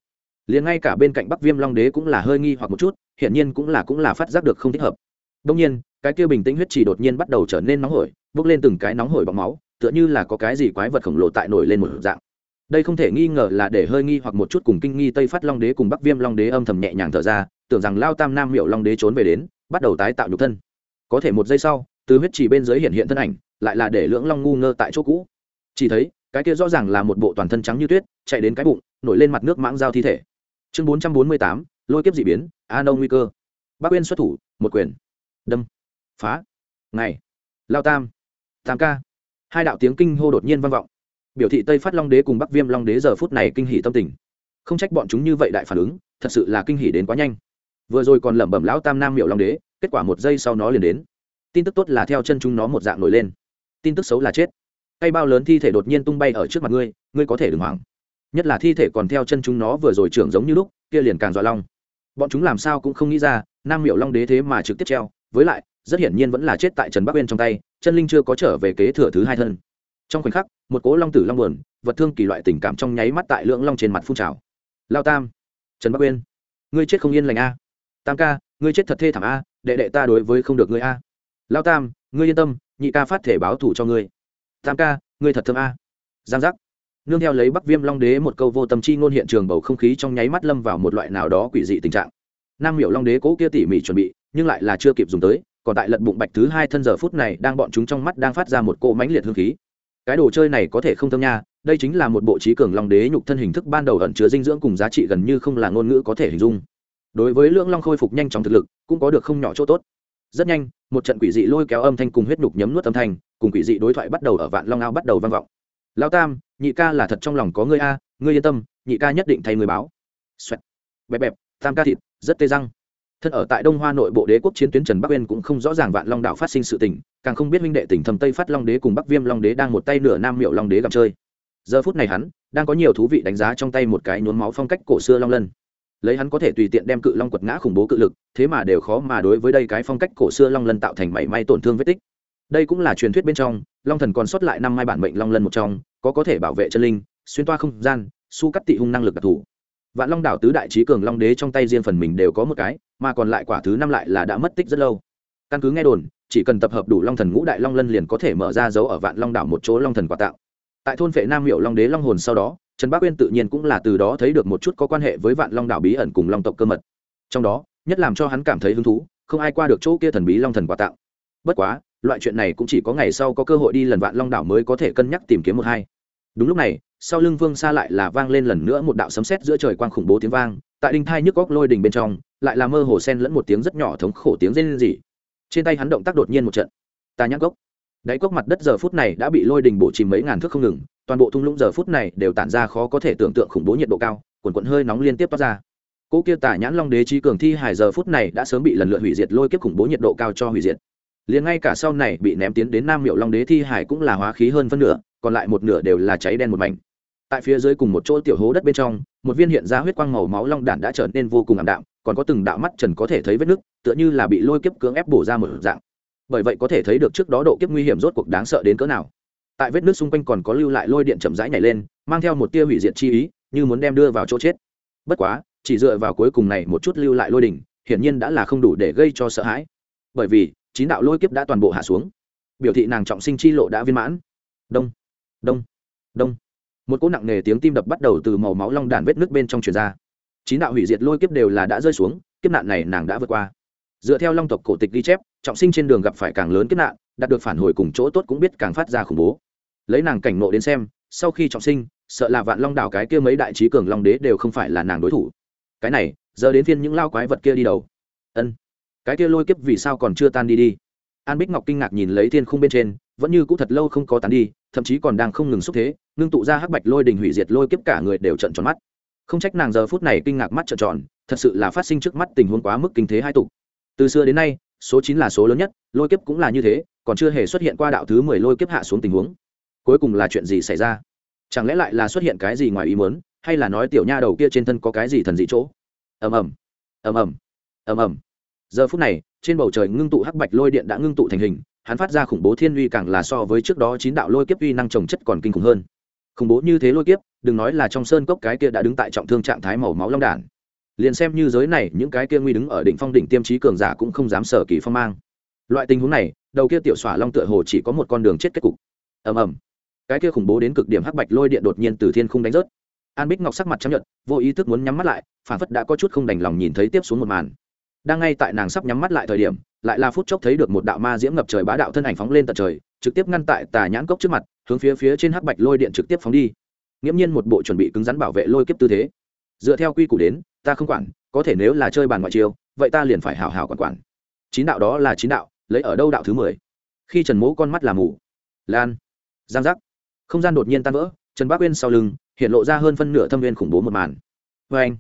Liền ngay cả bên cạnh bắc viêm long đế cũng là hơi nghi hoặc một chút, hiển nhiên cũng là cũng là phát giác được không thích hợp. Đông nhiên, cái kia bình tĩnh huyết chỉ đột nhiên bắt đầu trở nên nóng hổi, bốc lên từng cái nóng hổi bọc máu, tựa như là có cái gì quái vật khổng lồ tại nổi lên một dạng đây không thể nghi ngờ là để hơi nghi hoặc một chút cùng kinh nghi tây phát long đế cùng bắc viêm long đế âm thầm nhẹ nhàng thở ra, tưởng rằng lao tam nam miệu long đế trốn về đến, bắt đầu tái tạo nhục thân. Có thể một giây sau, từ huyết trì bên dưới hiện hiện thân ảnh, lại là để lưỡng long ngu ngơ tại chỗ cũ. Chỉ thấy, cái kia rõ ràng là một bộ toàn thân trắng như tuyết, chạy đến cái bụng, nổi lên mặt nước mãng giao thi thể. Chương bốn trăm bốn mươi tám, lôi kiếp d ị biến, a nâu nguy cơ. Bác uyên xuất thủ, một quyền. Đâm. Phá. Ngày. Lao tam. Tam ca. Hai đạo tiếng kinh hô đột nhiên vang vọng biểu thị tây phát long đế cùng bắc viêm long đế giờ phút này kinh hỉ tâm tình. Không trách bọn chúng như vậy đại phản ứng, thật sự là kinh hỉ đến quá nhanh. Vừa rồi còn lẩm bẩm lão tam nam miệu long đế, kết quả một giây sau nó liền đến. Tin tức tốt là theo chân chúng nó một dạng nổi lên. Tin tức xấu là chết. Cây bao lớn thi thể đột nhiên tung bay ở trước mặt ngươi ngươi có thể đừng hoảng. Nhất là thi thể còn theo chân chúng nó vừa rồi trưởng giống như lúc, kia liền càng dọa long bọn chúng làm sao cũng không nghĩ ra, nam miệu long đế thế mà trực tiếp treo, với lại, rất hiển nhiên vẫn là chết tại trần bắc uyên trong tay, chân linh chưa có trở về kế thừa thứ hai thân trong khoảnh khắc, một cố long tử long buồn, vật thương kỳ loại tình cảm trong nháy mắt tại lưỡng long trên mặt phun trào. Lao tam, trần bắc uyên, ngươi chết không yên lành a. Tam ca, ngươi chết thật thê thảm a, đệ đệ ta đối với không được ngươi a. Lao tam, ngươi yên tâm, nhị ca phát thể báo thủ cho ngươi. Tam ca, ngươi thật thơm a. Giang giác. Nương theo lấy bắc viêm long đế một câu vô tâm chi ngôn hiện trường bầu không khí trong nháy mắt lâm vào một loại nào đó quỷ dị tình trạng. Nam miểu long đế cố kia tỉ mỉ chuẩn bị, nhưng lại là chưa kịp dùng tới, còn tại lận bụng bạch thứ hai thân giờ phút này đang bọn chúng trong mắt đang phát ra một cỗ mãnh liệt hương khí cái đồ chơi này có thể không thâm nha, đây chính là một bộ trí cường long đế nhục thân hình thức ban đầu ẩn chứa dinh dưỡng cùng giá trị gần như không là ngôn ngữ có thể hình dung. Đối với lưỡng long khôi phục nhanh chóng thực lực, cũng có được không nhỏ chỗ tốt. Rất nhanh, một trận quỷ dị lôi kéo âm thanh cùng huyết nhục nhấm nuốt âm thanh, cùng quỷ dị đối thoại bắt đầu ở vạn long ao bắt đầu vang vọng. Lao tam, nhị ca là thật trong lòng có ngươi a, ngươi yên tâm, nhị ca nhất định thay người báo. Xoẹt. Bẹp bẹp, tam ca thịt, rất tê răng thân ở tại đông hoa nội bộ đế quốc chiến tuyến trần bắc uyên cũng không rõ ràng vạn long đạo phát sinh sự tình, càng không biết minh đệ tỉnh thầm tây phát long đế cùng bắc viêm long đế đang một tay nửa nam miệu long đế gặp chơi. Giờ phút này hắn đang có nhiều thú vị đánh giá trong tay một cái nhốn máu phong cách cổ xưa long lân. Lấy hắn có thể tùy tiện đem cự long quật ngã khủng bố cự lực, thế mà đều khó mà đối với đây cái phong cách cổ xưa long lân tạo thành mảy may tổn thương vết tích. Đây cũng là truyền thuyết bên trong, long thần còn sót lại năm mai bản mệnh long lân một trong, có có thể bảo vệ chân linh, xuyên toa không gian, su cắt tị hung năng lực đặc thù vạn long đảo tứ đại trí cường long đế trong tay riêng phần mình đều có một cái, mà còn lại quả thứ năm lại là đã mất tích rất lâu. Căn cứ nghe đồn, chỉ cần tập hợp đủ long thần ngũ đại long lân liền có thể mở ra dấu ở vạn long đảo một chỗ long thần quà tạo. Tại thôn vệ nam miệu long đế long hồn sau đó, trần bác uyên tự nhiên cũng là từ đó thấy được một chút có quan hệ với vạn long đảo bí ẩn cùng long tộc cơ mật. Trong đó, nhất làm cho hắn cảm thấy hứng thú, không ai qua được chỗ kia thần bí long thần quà tạo. Bất quá, loại chuyện này cũng chỉ có ngày sau có cơ hội đi lần vạn long đảo mới có thể cân nhắc tìm kiếm một hai. Đúng lúc này sau lưng vương xa lại là vang lên lần nữa một đạo sấm sét giữa trời quang khủng bố tiếng vang, tại đinh thai nhức góc lôi đình bên trong, lại là mơ hồ sen lẫn một tiếng rất nhỏ thống khổ tiếng rên rỉ. Trên tay hắn động tác đột nhiên một trận. Ta nhắc gốc. Đáy cốc mặt đất giờ phút này đã bị lôi đình bổ chìm mấy ngàn thước không ngừng, toàn bộ thung lũng giờ phút này đều tản ra khó có thể tưởng tượng khủng bố nhiệt độ cao quần quận hơi nóng liên tiếp toát ra. Cỗ kia tả nhãn long đế trí cường thi hải giờ phút này đã sớm bị lần lượt hủy diệt lôi kiếp khủng bố nhiệt độ cao cho hủy diệt liền ngay cả sau này bị ném tiến đến nam miệu long đế thi hải cũng là hóa khí hơn phân nửa, còn lại một nửa đều là cháy đen một mảnh. Tại phía dưới cùng một chỗ tiểu hố đất bên trong, một viên hiện ra huyết quang màu máu long đản đã trở nên vô cùng ảm đạm, còn có từng đạo mắt trần có thể thấy vết nứt, tựa như là bị lôi kiếp cưỡng ép bổ ra một dạng. Bởi vậy có thể thấy được trước đó độ kiếp nguy hiểm rốt cuộc đáng sợ đến cỡ nào. Tại vết nứt xung quanh còn có lưu lại lôi điện chậm rãi nhảy lên, mang theo một tia hủy diệt chi ý, như muốn đem đưa vào chỗ chết. Bất quá, chỉ dựa vào cuối cùng này một chút lưu lại lôi đỉnh, hiển nhiên đã là không đủ để gây cho sợ hãi. Bởi vì chín đạo lôi kiếp đã toàn bộ hạ xuống. Biểu thị nàng trọng sinh chi lộ đã viên mãn. Đông đông đông. Một cỗ nặng nề tiếng tim đập bắt đầu từ màu máu long đàn vết nước bên trong truyền ra. Chín đạo hủy diệt lôi kiếp đều là đã rơi xuống, kiếp nạn này nàng đã vượt qua. Dựa theo long tộc cổ tịch ghi chép, trọng sinh trên đường gặp phải càng lớn kiếp nạn, đạt được phản hồi cùng chỗ tốt cũng biết càng phát ra khủng bố. Lấy nàng cảnh nộ đến xem, sau khi trọng sinh, sợ là vạn long đảo cái kia mấy đại trí cường long đế đều không phải là nàng đối thủ. Cái này, giờ đến phiên những lao quái vật kia đi đầu. Ân cái kia lôi kiếp vì sao còn chưa tan đi đi. An bích ngọc kinh ngạc nhìn lấy thiên khung bên trên, vẫn như cũ thật lâu không có tán đi, thậm chí còn đang không ngừng xúc thế, ngưng tụ ra hắc bạch lôi đình hủy diệt lôi kiếp cả người đều trận tròn mắt. Không trách nàng giờ phút này kinh ngạc mắt trợn tròn, thật sự là phát sinh trước mắt tình huống quá mức kinh thế hai tục. Từ xưa đến nay, số chín là số lớn nhất, lôi kiếp cũng là như thế, còn chưa hề xuất hiện qua đạo thứ mười lôi kiếp hạ xuống tình huống. Cuối cùng là chuyện gì xảy ra? Chẳng lẽ lại là xuất hiện cái gì ngoài ý muốn, hay là nói tiểu nha đầu kia trên thân có cái gì thần dị chỗ? Ầm ầm ầm ầm ầm ầm giờ phút này, trên bầu trời ngưng tụ hắc bạch lôi điện đã ngưng tụ thành hình, hắn phát ra khủng bố thiên uy càng là so với trước đó chín đạo lôi kiếp uy năng trồng chất còn kinh khủng hơn. Khủng bố như thế lôi kiếp, đừng nói là trong sơn cốc cái kia đã đứng tại trọng thương trạng thái màu máu long đản. Liền xem như giới này, những cái kia nguy đứng ở đỉnh phong đỉnh tiêm trí cường giả cũng không dám sở kỳ phong mang. Loại tình huống này, đầu kia tiểu xỏa long tựa hồ chỉ có một con đường chết kết cục. Ầm ầm. Cái kia khủng bố đến cực điểm hắc bạch lôi điện đột nhiên từ thiên không đánh rớt. An bích ngọc sắc mặt chấp nhận vô ý thức muốn nhắm mắt lại, phản phất đã có chút không đành lòng nhìn thấy tiếp xuống một màn đang ngay tại nàng sắp nhắm mắt lại thời điểm, lại là phút chốc thấy được một đạo ma diễm ngập trời bá đạo thân ảnh phóng lên tận trời, trực tiếp ngăn tại tà nhãn cốc trước mặt, hướng phía phía trên hắc bạch lôi điện trực tiếp phóng đi. Nghiễm nhiên một bộ chuẩn bị cứng rắn bảo vệ lôi kiếp tư thế. Dựa theo quy củ đến, ta không quản, có thể nếu là chơi bàn ngoại chiêu, vậy ta liền phải hào hào quản quản. Chín đạo đó là chín đạo, lấy ở đâu đạo thứ mười? Khi trần mỗ con mắt là mù. Lan. Giang giác. Không gian đột nhiên tan vỡ, trần bác uyên sau lưng, hiện lộ ra hơn phân nửa thâm viên khủng bố một màn. Vê anh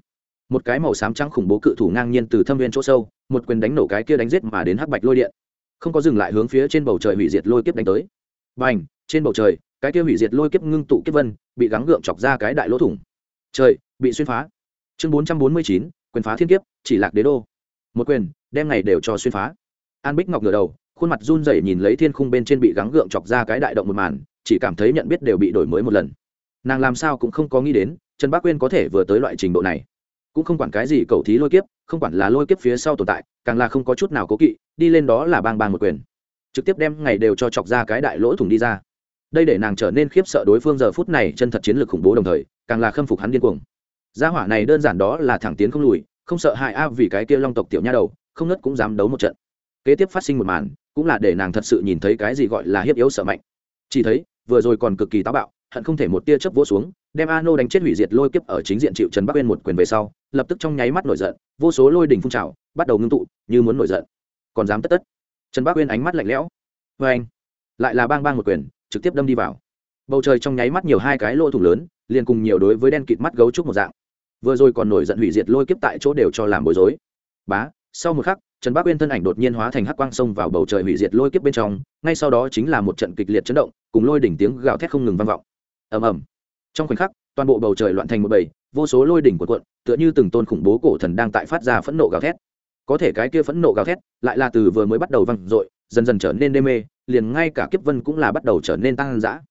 một cái màu xám trắng khủng bố cự thủ ngang nhiên từ thâm viên chỗ sâu, một quyền đánh nổ cái kia đánh giết mà đến hắc bạch lôi điện. Không có dừng lại hướng phía trên bầu trời hủy diệt lôi kiếp đánh tới. B à n h trên bầu trời, cái kia hủy diệt lôi kiếp ngưng tụ kiếp vân, bị gắng gượng chọc ra cái đại lỗ thủng. Trời, bị xuyên phá. Chương bốn trăm bốn mươi chín, quyền phá thiên kiếp, chỉ lạc đế đô. Một quyền, đem ngày đều cho xuyên phá. An bích ngọc ngửa đầu, khuôn mặt run rẩy nhìn lấy thiên khung bên trên bị gắng gượng chọc ra cái đại động một màn, chỉ cảm thấy nhận biết đều bị đổi mới một lần. Nàng làm sao cũng không có nghĩ đến, trần bác quyên có thể vừa tới loại trình độ này cũng không quản cái gì cầu thí lôi kiếp, không quản là lôi kiếp phía sau tồn tại, càng là không có chút nào cố kỵ, đi lên đó là bang bang một quyền. Trực tiếp đem ngày đều cho chọc ra cái đại lỗ thủng đi ra. Đây để nàng trở nên khiếp sợ đối phương giờ phút này chân thật chiến lược khủng bố đồng thời, càng là khâm phục hắn điên cuồng. Gia hỏa này đơn giản đó là thẳng tiến không lùi, không sợ hại a à vì cái kia long tộc tiểu nha đầu, không nứt cũng dám đấu một trận. Kế tiếp phát sinh một màn, cũng là để nàng thật sự nhìn thấy cái gì gọi là hiếp yếu sợ mạnh. Chỉ thấy, vừa rồi còn cực kỳ táo bạo, hận không thể một tia chớp vỗ xuống đem a nô đánh chết hủy diệt lôi kiếp ở chính diện chịu trần bắc uyên một quyền về sau, lập tức trong nháy mắt nổi giận, vô số lôi đỉnh phun trào, bắt đầu ngưng tụ, như muốn nổi giận. Còn dám tất tất. Trần bắc uyên ánh mắt lạnh lẽo. Vê anh, lại là bang bang một quyền, trực tiếp đâm đi vào. Bầu trời trong nháy mắt nhiều hai cái lỗ thủng lớn, liền cùng nhiều đối với đen kịt mắt gấu trúc một dạng. Vừa rồi còn nổi giận hủy diệt lôi kiếp tại chỗ đều cho làm bối rối. Bá, sau một khắc, trần Bắc uyên thân ảnh đột nhiên hóa thành hắc quang sông vào bầu trời hủy diệt lôi kiếp bên trong, ngay sau đó chính là một trận kịch liệt chấn động, cùng lôi đỉnh tiếng gào thét không ngừng vang vọng. Ầm ầm trong khoảnh khắc, toàn bộ bầu trời loạn thành một bầy, vô số lôi đỉnh của cuộn, tựa như từng tôn khủng bố cổ thần đang tại phát ra phẫn nộ gào thét. Có thể cái kia phẫn nộ gào thét lại là từ vừa mới bắt đầu văng dội, dần dần trở nên đê mê, liền ngay cả kiếp vân cũng là bắt đầu trở nên tăng dã.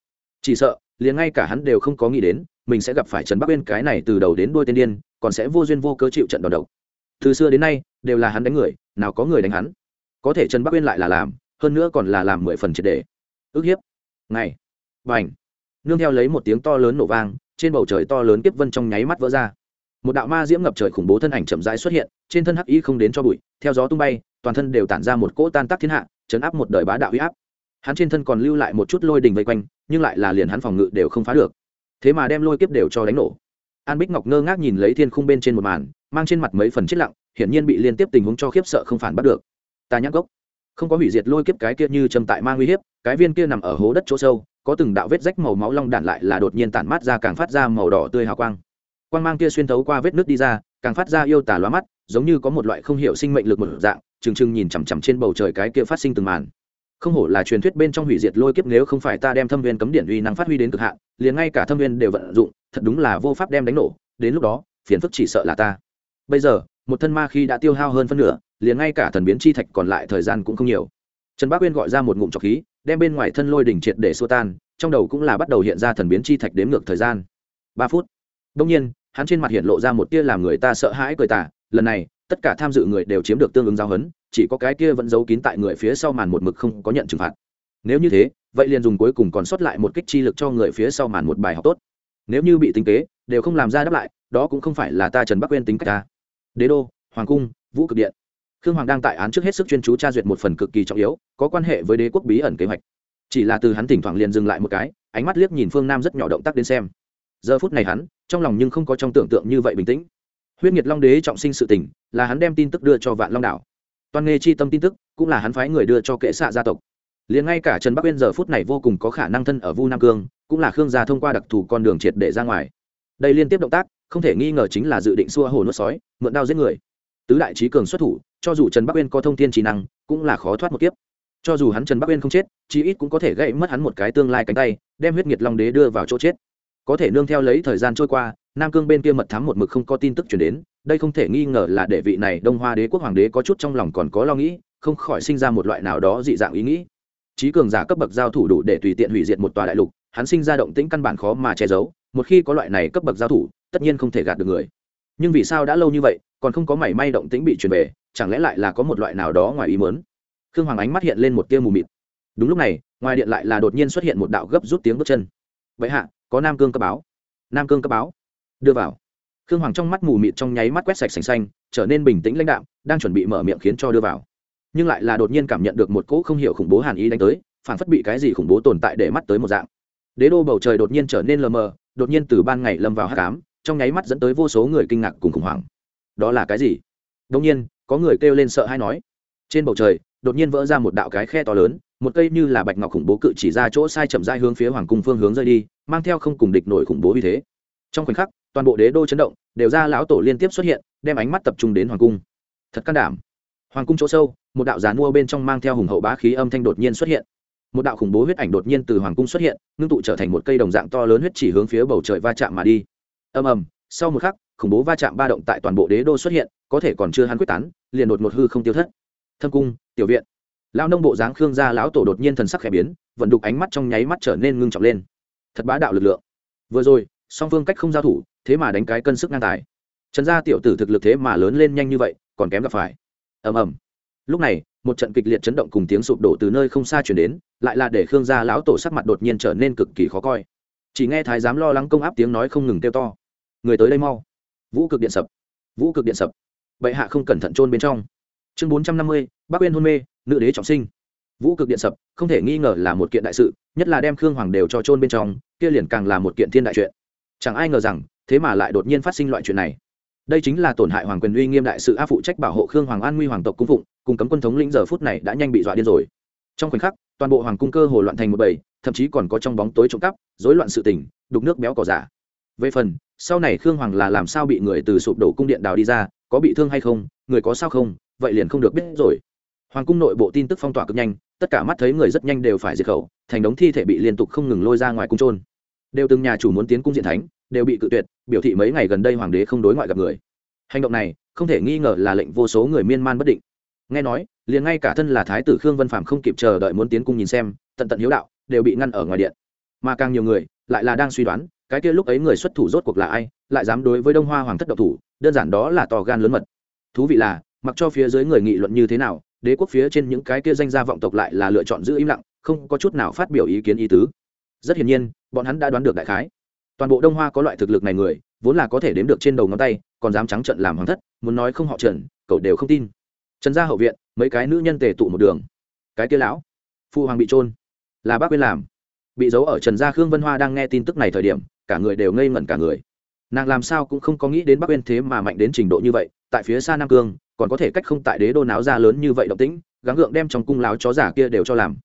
Chỉ sợ, liền ngay cả hắn đều không có nghĩ đến, mình sẽ gặp phải trần bắc uyên cái này từ đầu đến đuôi tên điên, còn sẽ vô duyên vô cớ chịu trận đòn đầu từ xưa đến nay, đều là hắn đánh người, nào có người đánh hắn. Có thể trần bắc uyên lại là làm, hơn nữa còn là làm mười phần triệt đề ức hiếp. Ngày. B à n h nương theo lấy một tiếng to lớn nổ vang, trên bầu trời to lớn kiếp vân trong nháy mắt vỡ ra. Một đạo ma diễm ngập trời khủng bố thân ảnh chậm rãi xuất hiện, trên thân hắc y không đến cho bụi, theo gió tung bay, toàn thân đều tản ra một cỗ tan tác thiên hạ, chấn áp một đời bá đạo huy áp. Hắn trên thân còn lưu lại một chút lôi đình vây quanh, nhưng lại là liền hắn phòng ngự đều không phá được. Thế mà đem lôi kiếp đều cho đánh nổ. An bích ngọc ngơ ngác nhìn lấy thiên khung bên trên một màn, mang trên mặt mấy phần chết lặng, hiển nhiên bị liên tiếp tình huống cho khiếp sợ không phản bắt được. Ta nhắc gốc. Không có hủy diệt lôi kiếp cái kia như châm tại mang uy hiếp, cái viên kia nằm ở hố đất chỗ sâu có từng đạo vết rách màu máu long đạn lại là đột nhiên tản mát ra càng phát ra màu đỏ tươi hào quang. Quang mang kia xuyên thấu qua vết nước đi ra, càng phát ra yêu tả lóa mắt, giống như có một loại không hiểu sinh mệnh lực một dạng, trừng trừng nhìn chằm chằm trên bầu trời cái kia phát sinh từng màn. Không hổ là truyền thuyết bên trong hủy diệt lôi kiếp nếu không phải ta đem thâm viên cấm điện uy năng phát huy đến cực hạn, liền ngay cả thâm viên đều vận dụng, thật đúng là vô pháp đem đánh nổ, đến lúc đó, phiền phức chỉ sợ là ta. Bây giờ, một thân ma khi đã tiêu hao hơn phân nửa, liền ngay cả thần biến chi thạch còn lại thời gian cũng không nhiều. Trần bác uyên gọi ra một ngụm trọc khí đem bên ngoài thân lôi đỉnh triệt để xua tan, trong đầu cũng là bắt đầu hiện ra thần biến chi thạch đếm ngược thời gian. Ba phút. Đông nhiên, hắn trên mặt hiện lộ ra một tia làm người ta sợ hãi cười tả lần này, tất cả tham dự người đều chiếm được tương ứng giao hấn chỉ có cái kia vẫn giấu kín tại người phía sau màn một mực không có nhận trừng phạt. Nếu như thế, vậy liền dùng cuối cùng còn sót lại một kích chi lực cho người phía sau màn một bài học tốt. Nếu như bị tính kế, đều không làm ra đáp lại, đó cũng không phải là ta trần bắc quên tính cách ta. Đế đô, hoàng cung, vũ cực điện khương hoàng đang tại án trước hết sức chuyên chú tra duyệt một phần cực kỳ trọng yếu, có quan hệ với đế quốc bí ẩn kế hoạch. Chỉ là từ hắn thỉnh thoảng liền dừng lại một cái, ánh mắt liếc nhìn phương nam rất nhỏ động tác đến xem. Giờ phút này hắn, trong lòng nhưng không có trong tưởng tượng như vậy bình tĩnh. Huyết nhiệt long đế trọng sinh sự tình, là hắn đem tin tức đưa cho vạn long đảo. Toàn nghề chi tâm tin tức, cũng là hắn phái người đưa cho kệ xạ gia tộc. Liền ngay cả trần bắc uyên giờ phút này vô cùng có khả năng thân ở vu nam cương, cũng là khương gia thông qua đặc thù con đường triệt để ra ngoài. Đây liên tiếp động tác, không thể nghi ngờ chính là dự định xua hồ nuốt sói, mượn đao giết người tứ đại trí cường xuất thủ, cho dù trần bắc uyên có thông tin trí năng, cũng là khó thoát một kiếp. Cho dù hắn trần bắc uyên không chết, chí ít cũng có thể gây mất hắn một cái tương lai cánh tay, đem huyết nhiệt long đế đưa vào chỗ chết. Có thể nương theo lấy thời gian trôi qua, nam cương bên kia mật thám một mực không có tin tức chuyển đến, đây không thể nghi ngờ là đệ vị này đông hoa đế quốc hoàng đế có chút trong lòng còn có lo nghĩ, không khỏi sinh ra một loại nào đó dị dạng ý nghĩ. Trí cường giả cấp bậc giao thủ đủ để tùy tiện hủy diệt một tòa đại lục, hắn sinh ra động tĩnh căn bản khó mà che giấu, một khi có loại này cấp bậc giao thủ, tất nhiên không thể gạt được người nhưng vì sao đã lâu như vậy, còn không có mảy may động tĩnh bị truyền về, chẳng lẽ lại là có một loại nào đó ngoài ý mớn khương hoàng ánh mắt hiện lên một tia mù mịt. Đúng lúc này, ngoài điện lại là đột nhiên xuất hiện một đạo gấp rút tiếng bước chân. Vậy hạ, có nam cương cấp báo. Nam cương cấp báo? Đưa vào. Khương hoàng trong mắt mù mịt trong nháy mắt quét sạch sành xanh, trở nên bình tĩnh lãnh đạm, đang chuẩn bị mở miệng khiến cho đưa vào. Nhưng lại là đột nhiên cảm nhận được một cỗ không hiểu khủng bố hàn ý đánh tới, phản phất bị cái gì khủng bố tồn tại để mắt tới một dạng. Đế đô bầu trời đột nhiên trở nên lờ mờ, đột nhiên từ ban ngày lâm vào hát cám trong nháy mắt dẫn tới vô số người kinh ngạc cùng khủng hoảng. Đó là cái gì? Đông nhiên, có người kêu lên sợ hay nói. Trên bầu trời, đột nhiên vỡ ra một đạo cái khe to lớn, một cây như là bạch ngọc khủng bố cự chỉ ra chỗ sai chậm dai hướng phía hoàng cung phương hướng rơi đi, mang theo không cùng địch nổi khủng bố như thế. Trong khoảnh khắc, toàn bộ đế đô chấn động, đều ra lão tổ liên tiếp xuất hiện, đem ánh mắt tập trung đến hoàng cung. Thật can đảm. Hoàng cung chỗ sâu, một đạo giàn mua bên trong mang theo hùng hậu bá khí âm thanh đột nhiên xuất hiện. Một đạo khủng bố huyết ảnh đột nhiên từ hoàng cung xuất hiện, ngưng tụ trở thành một cây đồng dạng to lớn huyết chỉ hướng phía bầu trời va chạm mà đi ầm ầm, sau một khắc, khủng bố va chạm ba động tại toàn bộ đế đô xuất hiện, có thể còn chưa hắn quyết tán, liền đột một hư không tiêu thất. Thâm cung, tiểu viện. Lão nông bộ dáng khương gia lão tổ đột nhiên thần sắc khẽ biến, vận đục ánh mắt trong nháy mắt trở nên ngưng trọng lên. Thật bá đạo lực lượng. Vừa rồi, song phương cách không giao thủ, thế mà đánh cái cân sức ngang tài. Trần gia tiểu tử thực lực thế mà lớn lên nhanh như vậy, còn kém gặp phải. Ầm ầm. Lúc này, một trận kịch liệt chấn động cùng tiếng sụp đổ từ nơi không xa chuyển đến, lại là để khương gia lão tổ sắc mặt đột nhiên trở nên cực kỳ khó coi. Chỉ nghe thái giám lo lắng công áp tiếng nói không ngừng kêu to người tới đây mau. Vũ cực điện sập. Vũ cực điện sập. Bệ hạ không cẩn thận trôn bên trong. Chương bốn trăm năm mươi, bắc uyên hôn mê, nữ đế trọng sinh. Vũ cực điện sập, không thể nghi ngờ là một kiện đại sự, nhất là đem khương hoàng đều cho trôn bên trong, kia liền càng là một kiện thiên đại chuyện. Chẳng ai ngờ rằng, thế mà lại đột nhiên phát sinh loại chuyện này. Đây chính là tổn hại hoàng quyền uy nghiêm đại sự áp phụ trách bảo hộ khương hoàng an nguy hoàng tộc cung phụng, cùng cấm quân thống lĩnh giờ phút này đã nhanh bị dọa điên rồi. Trong khoảnh khắc, toàn bộ hoàng cung cơ hồ loạn thành một bầy, thậm chí còn có trong bóng tối trộm cắp, rối loạn sự tình, đục nước béo cỏ giả về phần, sau này khương hoàng là làm sao bị người từ sụp đổ cung điện đào đi ra, có bị thương hay không, người có sao không, vậy liền không được biết rồi. Hoàng cung nội bộ tin tức phong tỏa cực nhanh, tất cả mắt thấy người rất nhanh đều phải diệt khẩu, thành đống thi thể bị liên tục không ngừng lôi ra ngoài cung trôn đều từng nhà chủ muốn tiến cung diện thánh, đều bị cự tuyệt, biểu thị mấy ngày gần đây hoàng đế không đối ngoại gặp người. Hành động này, không thể nghi ngờ là lệnh vô số người miên man bất định. Nghe nói, liền ngay cả thân là thái tử khương vân phạm không kịp chờ đợi muốn tiến cung nhìn xem, tận tận hiếu đạo, đều bị ngăn ở ngoài điện. Mà càng nhiều người, lại là đang suy đoán cái kia lúc ấy người xuất thủ rốt cuộc là ai, lại dám đối với đông hoa hoàng thất độc thủ, đơn giản đó là to gan lớn mật. Thú vị là, mặc cho phía dưới người nghị luận như thế nào, đế quốc phía trên những cái kia danh gia vọng tộc lại là lựa chọn giữ im lặng, không có chút nào phát biểu ý kiến ý tứ. Rất hiển nhiên, bọn hắn đã đoán được đại khái. Toàn bộ đông hoa có loại thực lực này người, vốn là có thể đếm được trên đầu ngón tay, còn dám trắng trận làm hoàng thất, muốn nói không họ trần, cậu đều không tin. Trần gia hậu viện, mấy cái nữ nhân tề tụ một đường. Cái kia lão phụ hoàng bị trôn là bác quên làm. Bị giấu ở trần gia khương vân hoa đang nghe tin tức này thời điểm cả người đều ngây ngẩn cả người. Nàng làm sao cũng không có nghĩ đến bắc uyên thế mà mạnh đến trình độ như vậy, tại phía xa nam cương, còn có thể cách không tại đế đô náo ra lớn như vậy động tĩnh, gắng gượng đem trong cung láo chó giả kia đều cho làm.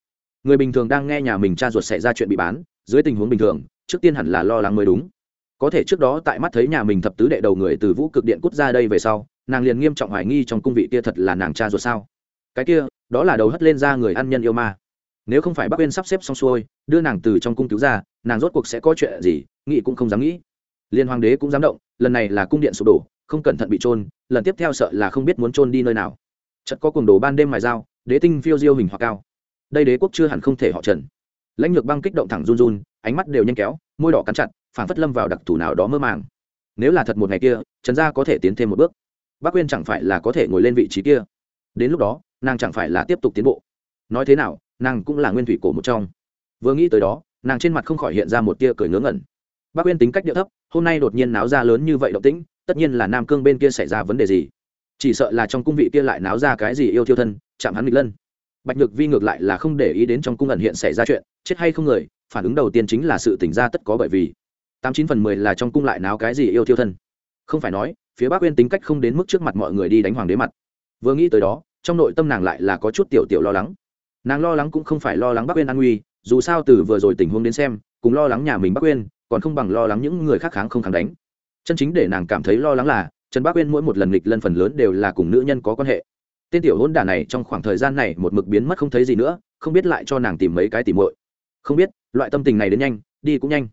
Người bình thường đang nghe nhà mình cha ruột xảy ra chuyện bị bán, dưới tình huống bình thường, trước tiên hẳn là lo lắng mới đúng. Có thể trước đó tại mắt thấy nhà mình thập tứ đệ đầu người từ vũ cực điện cút ra đây về sau, nàng liền nghiêm trọng hoài nghi trong cung vị kia thật là nàng cha ruột sao. Cái kia, đó là đầu hất lên ra người ăn nhân yêu ma. Nếu không phải bắc uyên sắp xếp xong xuôi, đưa nàng từ trong cung cứu ra nàng rốt cuộc sẽ có chuyện gì, nghĩ cũng không dám nghĩ. Liên hoàng đế cũng dám động, lần này là cung điện sụp đổ, không cẩn thận bị trôn lần tiếp theo sợ là không biết muốn trôn đi nơi nào. Chật có cuồng đồ ban đêm mài dao, đế tinh phiêu diêu hình hoặc cao. Đây đế quốc chưa hẳn không thể họ trần. Lãnh lược băng kích động thẳng run run, ánh mắt đều nhanh kéo, môi đỏ cắn chặt phản phất lâm vào đặc thù nào đó mơ màng. Nếu là thật một ngày kia, trần gia có thể tiến thêm một bước. Bác quyên chẳng phải là có thể ngồi lên vị trí kia. Đến lúc đó, nàng chẳng phải là tiếp tục tiến bộ. Nói thế nào, nàng cũng là nguyên thủy cổ một trong. Vừa nghĩ tới đó nàng trên mặt không khỏi hiện ra một tia cười ngớ ngẩn. Bác Uyên tính cách địa thấp, hôm nay đột nhiên náo ra lớn như vậy động tĩnh, tất nhiên là nam cương bên kia xảy ra vấn đề gì? Chỉ sợ là trong cung vị kia lại náo ra cái gì yêu thiêu thân, chạm hắn nghịch lân. Bạch nhược vi ngược lại là không để ý đến trong cung ẩn hiện xảy ra chuyện, chết hay không người, phản ứng đầu tiên chính là sự tỉnh ra tất có bởi vì. Tám chín phần mười là trong cung lại náo cái gì yêu thiêu thân. Không phải nói, phía bắc uyên tính cách không đến mức trước mặt mọi người đi đánh hoàng đế mặt. Vừa nghĩ tới đó, trong nội tâm nàng lại là có chút tiểu tiểu lo lắng. Nàng lo lắng cũng không phải lo lắng bắc uyên an nguy dù sao từ vừa rồi tình huống đến xem, cùng lo lắng nhà mình bắc uyên còn không bằng lo lắng những người khác kháng không kháng đánh. Chân chính để nàng cảm thấy lo lắng là, trần bắc uyên mỗi một lần nghịch lân phần lớn đều là cùng nữ nhân có quan hệ. Tên tiểu hôn đả này trong khoảng thời gian này một mực biến mất không thấy gì nữa, không biết lại cho nàng tìm mấy cái tìm muội. Không biết, loại tâm tình này đến nhanh, đi cũng nhanh.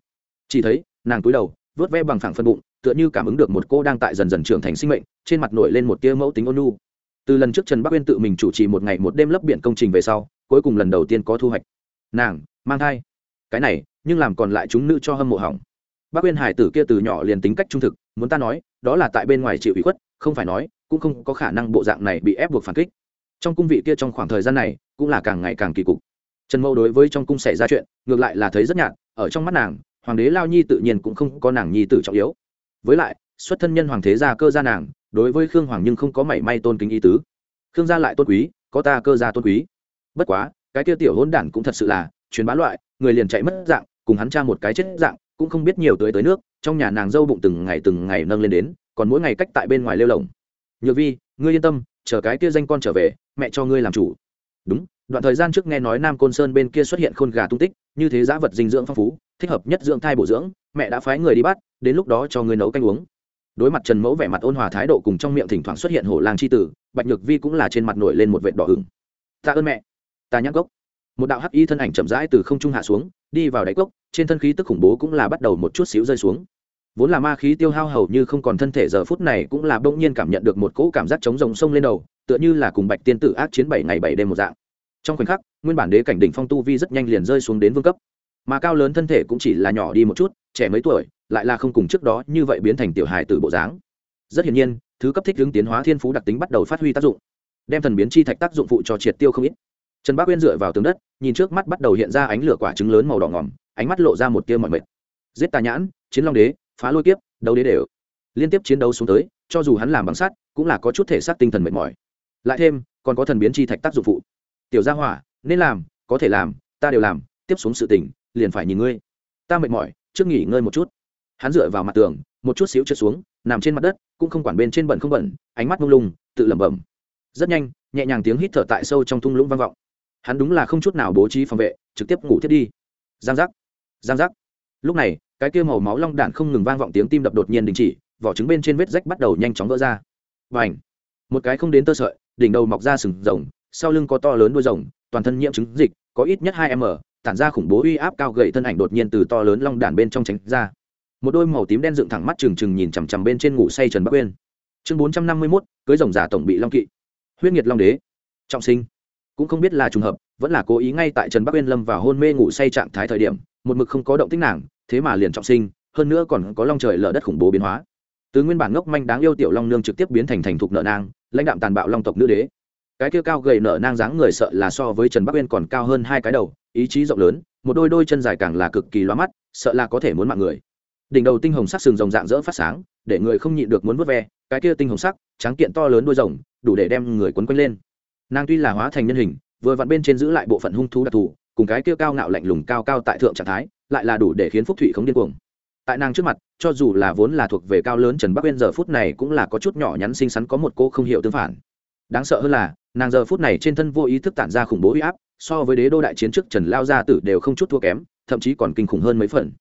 Chỉ thấy, nàng cúi đầu vớt ve bằng phẳng phân bụng, tựa như cảm ứng được một cô đang tại dần dần trưởng thành sinh mệnh, trên mặt nổi lên một tia mẫu tính ôn nhu. Từ lần trước trần bắc uyên tự mình chủ trì một ngày một đêm lấp biển công trình về sau, cuối cùng lần đầu tiên có thu hoạch nàng, mang thai. Cái này, nhưng làm còn lại chúng nữ cho hâm mộ hỏng. Bác uyên hải tử kia từ nhỏ liền tính cách trung thực, muốn ta nói, đó là tại bên ngoài chịu ủy khuất, không phải nói, cũng không có khả năng bộ dạng này bị ép buộc phản kích. Trong cung vị kia trong khoảng thời gian này, cũng là càng ngày càng kỳ cục. Trần mẫu đối với trong cung xảy ra chuyện, ngược lại là thấy rất nhạt, ở trong mắt nàng, hoàng đế lao nhi tự nhiên cũng không có nàng nhi tử trọng yếu. Với lại, xuất thân nhân hoàng thế gia cơ gia nàng, đối với khương hoàng nhưng không có mảy may tôn kính ý tứ. Khương gia lại tôn quý, có ta cơ gia tôn quý. Bất quá cái kia tiểu hôn đản cũng thật sự là, truyền bá loại, người liền chạy mất dạng, cùng hắn cha một cái chết dạng, cũng không biết nhiều tới tới nước, trong nhà nàng dâu bụng từng ngày từng ngày nâng lên đến, còn mỗi ngày cách tại bên ngoài lêu lồng. Nhược vi, ngươi yên tâm, chờ cái kia danh con trở về, mẹ cho ngươi làm chủ. Đúng, đoạn thời gian trước nghe nói nam côn sơn bên kia xuất hiện khôn gà tung tích, như thế giá vật dinh dưỡng phong phú, thích hợp nhất dưỡng thai bổ dưỡng, mẹ đã phái người đi bắt, đến lúc đó cho ngươi nấu canh uống. Đối mặt trần mẫu vẻ mặt ôn hòa thái độ cùng trong miệng thỉnh thoảng xuất hiện hổ lang c h i tử, bạch nhược vi cũng là trên mặt nổi lên một vệt đỏ hừng ta ơn mẹ ta nhắc gốc một đạo hắc y thân ảnh chậm rãi từ không trung hạ xuống, đi vào đáy cốc, trên thân khí tức khủng bố cũng là bắt đầu một chút xíu rơi xuống. Vốn là ma khí tiêu hao hầu như không còn thân thể, giờ phút này cũng là bỗng nhiên cảm nhận được một cỗ cảm giác chống rồng sông lên đầu, tựa như là cùng bạch tiên tử ác chiến bảy ngày bảy đêm một dạng. Trong khoảnh khắc, nguyên bản đế cảnh đỉnh phong tu vi rất nhanh liền rơi xuống đến vương cấp. Mà cao lớn thân thể cũng chỉ là nhỏ đi một chút, trẻ mấy tuổi, lại là không cùng trước đó như vậy biến thành tiểu hài từ bộ dáng. Rất hiển nhiên, thứ cấp thích hướng tiến hóa thiên phú đặc tính bắt đầu phát huy tác dụng, đem thần biến chi thạch tác dụng phụ cho triệt tiêu không ít trần bác uyên dựa vào tường đất, nhìn trước mắt bắt đầu hiện ra ánh lửa quả trứng lớn màu đỏ ngỏm ánh mắt lộ ra một tia mọi mệt. Giết tà nhãn, chiến long đế, phá lôi kiếp, đấu đế đều. Liên tiếp chiến đấu xuống tới, cho dù hắn làm bằng sắt, cũng là có chút thể xác tinh thần mệt mỏi. Lại thêm, còn có thần biến chi thạch tác dụng phụ. Tiểu gia hỏa, nên làm, có thể làm, ta đều làm, tiếp xuống sự tỉnh liền phải nhìn ngươi. Ta mệt mỏi, trước nghỉ ngơi một chút. Hắn dựa vào mặt tường, một chút xíu trượt xuống, nằm trên mặt đất, cũng không quản bên trên bẩn không bẩn, ánh mắt mông lung, tự lẩm bẩm. Rất nhanh, nhẹ nhàng tiếng hít thở tại sâu trong thung lũng vang vọng hắn đúng là không chút nào bố trí phòng vệ, trực tiếp ngủ thiết đi. Giang giác giang giác. Lúc này, cái kia màu máu long đạn không ngừng vang vọng tiếng tim đập đột nhiên đình chỉ, vỏ trứng bên trên vết rách bắt đầu nhanh chóng vỡ ra. Và ảnh một cái không đến tơ sợi, đỉnh đầu mọc ra sừng rồng, sau lưng có to lớn đuôi rồng, toàn thân nhiễm trứng dịch, có ít nhất hai m, tản ra khủng bố uy áp cao gậy thân ảnh đột nhiên từ to lớn long đản bên trong tránh ra. Một đôi màu tím đen dựng thẳng mắt trừng trừng nhìn chằm chằm bên trên ngủ say trần bắc uyên. Chương bốn trăm năm mươi mốt, cưới rồng giả tổng bị long kỵ. Huyết nhiệt long đế. Trọng sinh cũng không biết là trùng hợp, vẫn là cố ý ngay tại trần bắc uyên lâm vào hôn mê ngủ say trạng thái thời điểm, một mực không có động tích nàng, thế mà liền trọng sinh, hơn nữa còn có long trời lở đất khủng bố biến hóa. Từ nguyên bản ngốc manh đáng yêu tiểu long nương trực tiếp biến thành thành thục nợ nang, lãnh đạm tàn bạo long tộc nữ đế. Cái kia cao gầy nở nang dáng người sợ là so với trần bắc uyên còn cao hơn hai cái đầu, ý chí rộng lớn, một đôi đôi chân dài càng là cực kỳ loa mắt, sợ là có thể muốn mạng người. Đỉnh đầu tinh hồng sắc sừng rồng dạng dỡ phát sáng, để người không nhịn được muốn vớt ve, cái kia tinh hồng sắc, tráng kiện to lớn đôi rồng, đủ để đem người quấn quanh lên nàng tuy là hóa thành nhân hình, vừa vặn bên trên giữ lại bộ phận hung thú đặc thù, cùng cái kia cao ngạo lạnh lùng cao cao tại thượng trạng thái, lại là đủ để khiến phúc thụy không điên cuồng. Tại nàng trước mặt, cho dù là vốn là thuộc về cao lớn trần bắc uyên giờ phút này cũng là có chút nhỏ nhắn xinh xắn có một cô không hiểu tương phản. Đáng sợ hơn là, nàng giờ phút này trên thân vô ý thức tản ra khủng bố uy áp, so với đế đô đại chiến trước trần lao gia tử đều không chút thua kém, thậm chí còn kinh khủng hơn mấy phần.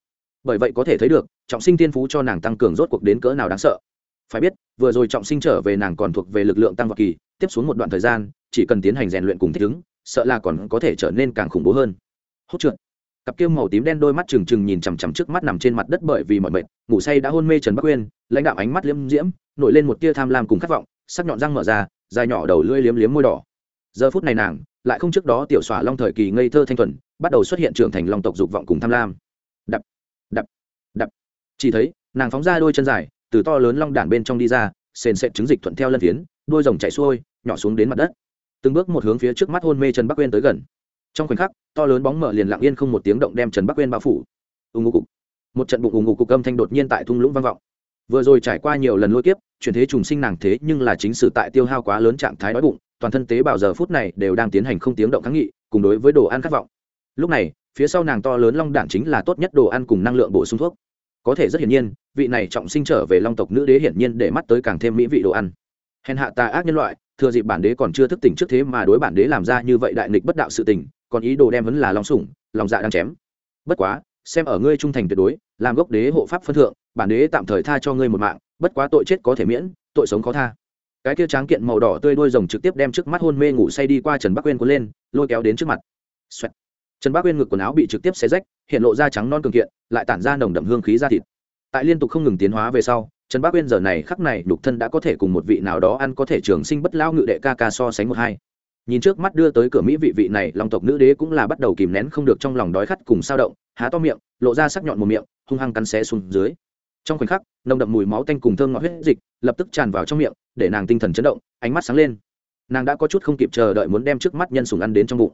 Bởi vậy có thể thấy được, trọng sinh tiên phú cho nàng tăng cường rốt cuộc đến cỡ nào đáng sợ. Phải biết, vừa rồi trọng sinh trở về nàng còn thuộc về lực lượng tăng vật kỳ tiếp xuống một đoạn thời gian, chỉ cần tiến hành rèn luyện cùng thích ứng, sợ là còn có thể trở nên càng khủng bố hơn. Hốt trượt. Cặp kia màu tím đen đôi mắt trừng trừng nhìn chằm chằm trước mắt nằm trên mặt đất bởi vì mọi mệt, ngủ say đã hôn mê trần bắc uyên lãnh đạo ánh mắt liếm diễm, nổi lên một tia tham lam cùng khát vọng, sắc nhọn răng mở ra, dài nhỏ đầu lưỡi liếm liếm môi đỏ. Giờ phút này nàng, lại không trước đó tiểu xỏa long thời kỳ ngây thơ thanh thuần, bắt đầu xuất hiện trưởng thành long tộc dục vọng cùng tham lam. Đập đập đập. Chỉ thấy, nàng phóng ra đôi chân dài, từ to lớn long đản bên trong đi ra, sền sệt trứng dịch thuận theo lân phiến đôi rồng chạy xuôi, nhỏ xuống đến mặt đất. Từng bước một hướng phía trước mắt hôn mê trần bắc quên tới gần. Trong khoảnh khắc, to lớn bóng mở liền lặng yên không một tiếng động đem trần bắc quên bao phủ. Ù ngụ cục. Một trận bụng ù ngụ cục âm thanh đột nhiên tại thung lũng vang vọng. Vừa rồi trải qua nhiều lần lôi kiếp, chuyển thế trùng sinh nàng thế nhưng là chính sự tại tiêu hao quá lớn trạng thái đói bụng, toàn thân tế bào giờ phút này đều đang tiến hành không tiếng động kháng nghị, cùng đối với đồ ăn khát vọng. Lúc này, phía sau nàng to lớn long đản chính là tốt nhất đồ ăn cùng năng lượng bổ sung thuốc. Có thể rất hiển nhiên, vị này trọng sinh trở về long tộc nữ đế hiển nhiên để mắt tới càng thêm mỹ vị đồ ăn hèn hạ tà ác nhân loại, thừa dịp bản đế còn chưa thức tỉnh trước thế mà đối bản đế làm ra như vậy đại nghịch bất đạo sự tình, còn ý đồ đem vẫn là lòng sủng lòng dạ đang chém. Bất quá, xem ở ngươi trung thành tuyệt đối, làm gốc đế hộ pháp phân thượng, bản đế tạm thời tha cho ngươi một mạng, bất quá tội chết có thể miễn, tội sống khó tha. Cái kia tráng kiện màu đỏ tươi đuôi rồng trực tiếp đem trước mắt hôn mê ngủ say đi qua trần bắc uyên cuốn lên, lôi kéo đến trước mặt、Xoẹt. Trần bắc uyên ngực quần áo bị trực tiếp xé rách, hiện lộ ra trắng non cường kiện, lại tản ra nồng đậm hương khí da thịt. Tại liên tục không ngừng tiến hóa về sau trần Bác uyên giờ này khắc này đục thân đã có thể cùng một vị nào đó ăn có thể trường sinh bất lao ngự đệ ca ca so sánh một hai. Nhìn trước mắt đưa tới cửa mỹ vị vị này, long tộc nữ đế cũng là bắt đầu kìm nén không được trong lòng đói khát cùng sao động, há to miệng, lộ ra sắc nhọn một miệng, hung hăng cắn xé xuống dưới. Trong khoảnh khắc, nồng đậm mùi máu tanh cùng thơm ngọt huyết dịch lập tức tràn vào trong miệng, để nàng tinh thần chấn động, ánh mắt sáng lên. Nàng đã có chút không kịp chờ đợi muốn đem trước mắt nhân sùng ăn đến trong bụng.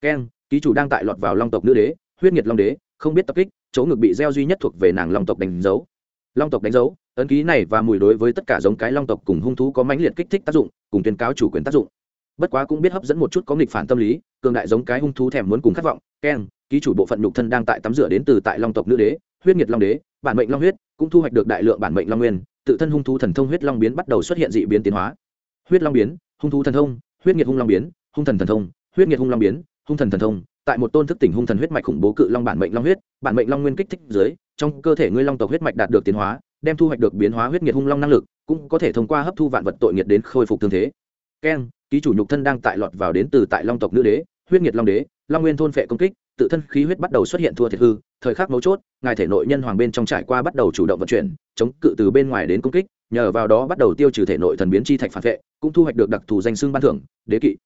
Keng, ký chủ đang tại lọt vào long tộc nữ đế, huyết nhiệt long đế, không biết tập kích, chỗ ngực bị gieo duy nhất thuộc về nàng long tộc đánh dấu long tộc đánh dấu, ấn ký này và mùi đối với tất cả giống cái long tộc cùng hung thú có mãnh liệt kích thích tác dụng, cùng tuyên cáo chủ quyền tác dụng. Bất quá cũng biết hấp dẫn một chút có nghịch phản tâm lý, cường đại giống cái hung thú thèm muốn cùng khát vọng, keng, ký chủ bộ phận nhục thân đang tại tắm rửa đến từ tại long tộc nữ đế, huyết nhiệt long đế, bản mệnh long huyết, cũng thu hoạch được đại lượng bản mệnh long nguyên, tự thân hung thú thần thông huyết long biến bắt đầu xuất hiện dị biến tiến hóa. Huyết long biến, hung thú thần thông, huyết nhiệt hung long biến, hung thần thần thông, huyết nhiệt hung long biến, hung thần thần thông, tại một tôn thức tỉnh hung thần huyết mạch khủng bố cự long bản mệnh long huyết, bản mệnh long nguyên kích thích dưới trong cơ thể ngươi long tộc huyết mạch đạt được tiến hóa, đem thu hoạch được biến hóa huyết nhiệt hung long năng lực, cũng có thể thông qua hấp thu vạn vật tội nhiệt đến khôi phục thương thế. Keng ký chủ nhục thân đang tại lọt vào đến từ tại long tộc nữ đế, huyết nhiệt long đế, long nguyên thôn phệ công kích, tự thân khí huyết bắt đầu xuất hiện thua thiệt hư, thời khắc mấu chốt, ngài thể nội nhân hoàng bên trong trải qua bắt đầu chủ động vận chuyển, chống cự từ bên ngoài đến công kích, nhờ vào đó bắt đầu tiêu trừ thể nội thần biến chi thạch phản vệ, cũng thu hoạch được đặc thù danh xưng ban thưởng, đế kỵ.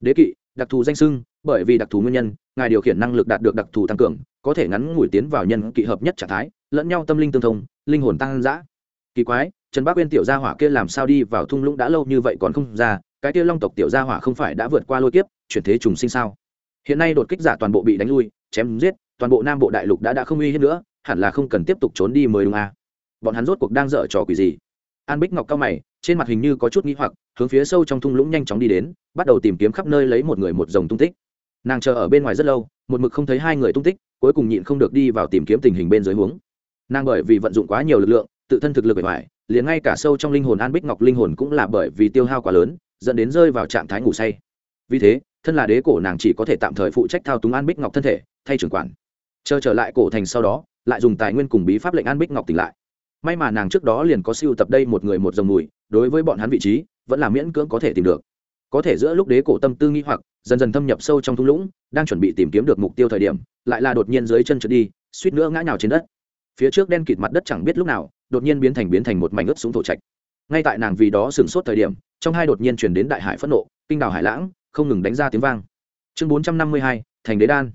Đế kỵ, đặc thù danh xưng bởi vì đặc thù nguyên nhân, ngài điều khiển năng lực đạt được đặc thù tăng cường, có thể ngắn ngủi tiến vào nhân kỵ hợp nhất trạng thái, lẫn nhau tâm linh tương thông, linh hồn tăng dã. Kỳ quái, trần bác uyên tiểu gia hỏa kia làm sao đi vào thung lũng đã lâu như vậy còn không ra, cái kia long tộc tiểu gia hỏa không phải đã vượt qua lôi kiếp, chuyển thế trùng sinh sao? Hiện nay đột kích giả toàn bộ bị đánh lui, chém giết, toàn bộ nam bộ đại lục đã đã không uy hiếp nữa, hẳn là không cần tiếp tục trốn đi mới đúng à. bọn hắn rốt cuộc đang dở trò quỷ gì? An bích ngọc cao mày, trên mặt hình như có chút nghĩ hoặc, hướng phía sâu trong thung lũng nhanh chóng đi đến, bắt đầu tìm kiếm khắp nơi lấy một người một dòng tung tích nàng chờ ở bên ngoài rất lâu, một mực không thấy hai người tung tích, cuối cùng nhịn không được đi vào tìm kiếm tình hình bên dưới huống. Nàng bởi vì vận dụng quá nhiều lực lượng, tự thân thực lực bề ngoài, liền ngay cả sâu trong linh hồn an bích ngọc linh hồn cũng là bởi vì tiêu hao quá lớn, dẫn đến rơi vào trạng thái ngủ say. Vì thế, thân là đế cổ nàng chỉ có thể tạm thời phụ trách thao túng an bích ngọc thân thể, thay trưởng quản. Chờ trở lại cổ thành sau đó, lại dùng tài nguyên cùng bí pháp lệnh an bích ngọc tỉnh lại. May mà nàng trước đó liền có siêu tập đây một người một dòng mùi, đối với bọn hắn vị trí, vẫn là miễn cưỡng có thể tìm được có thể giữa lúc đế cổ tâm tư nghi hoặc, dần dần thâm nhập sâu trong thung lũng, đang chuẩn bị tìm kiếm được mục tiêu thời điểm, lại là đột nhiên dưới chân trượt đi, suýt nữa ngã nhào trên đất. Phía trước đen kịt mặt đất chẳng biết lúc nào, đột nhiên biến thành biến thành một mảnh ướt xuống thổ trạch. Ngay tại nàng vì đó sửng sốt thời điểm, trong hai đột nhiên chuyển đến đại hải phẫn nộ, kinh đào hải lãng, không ngừng đánh ra tiếng vang. Chương bốn trăm năm mươi hai, thành đế đan.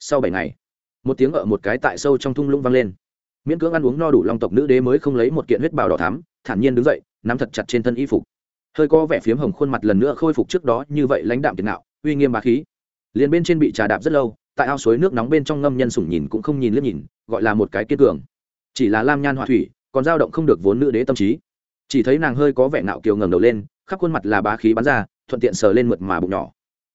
Sau bảy ngày, một tiếng ở một cái tại sâu trong thung lũng vang lên. Miễn cưỡng ăn uống no đủ long tộc nữ đế mới không lấy một kiện huyết bào đỏ thắm, thản nhiên đứng dậy, nắm thật chặt trên thân y phục hơi có vẻ phiếm hồng khuôn mặt lần nữa khôi phục trước đó, như vậy lãnh đạm tiền nạo uy nghiêm bá khí. Liền bên trên bị trà đạp rất lâu, tại ao suối nước nóng bên trong ngâm nhân sủng nhìn cũng không nhìn liếc nhìn, gọi là một cái kiên cường. Chỉ là lam nhan họa thủy, còn dao động không được vốn nữ đế tâm trí. Chỉ thấy nàng hơi có vẻ nạo kiều ngẩng đầu lên, khắp khuôn mặt là bá khí bắn ra, thuận tiện sờ lên mượt mà bụng nhỏ.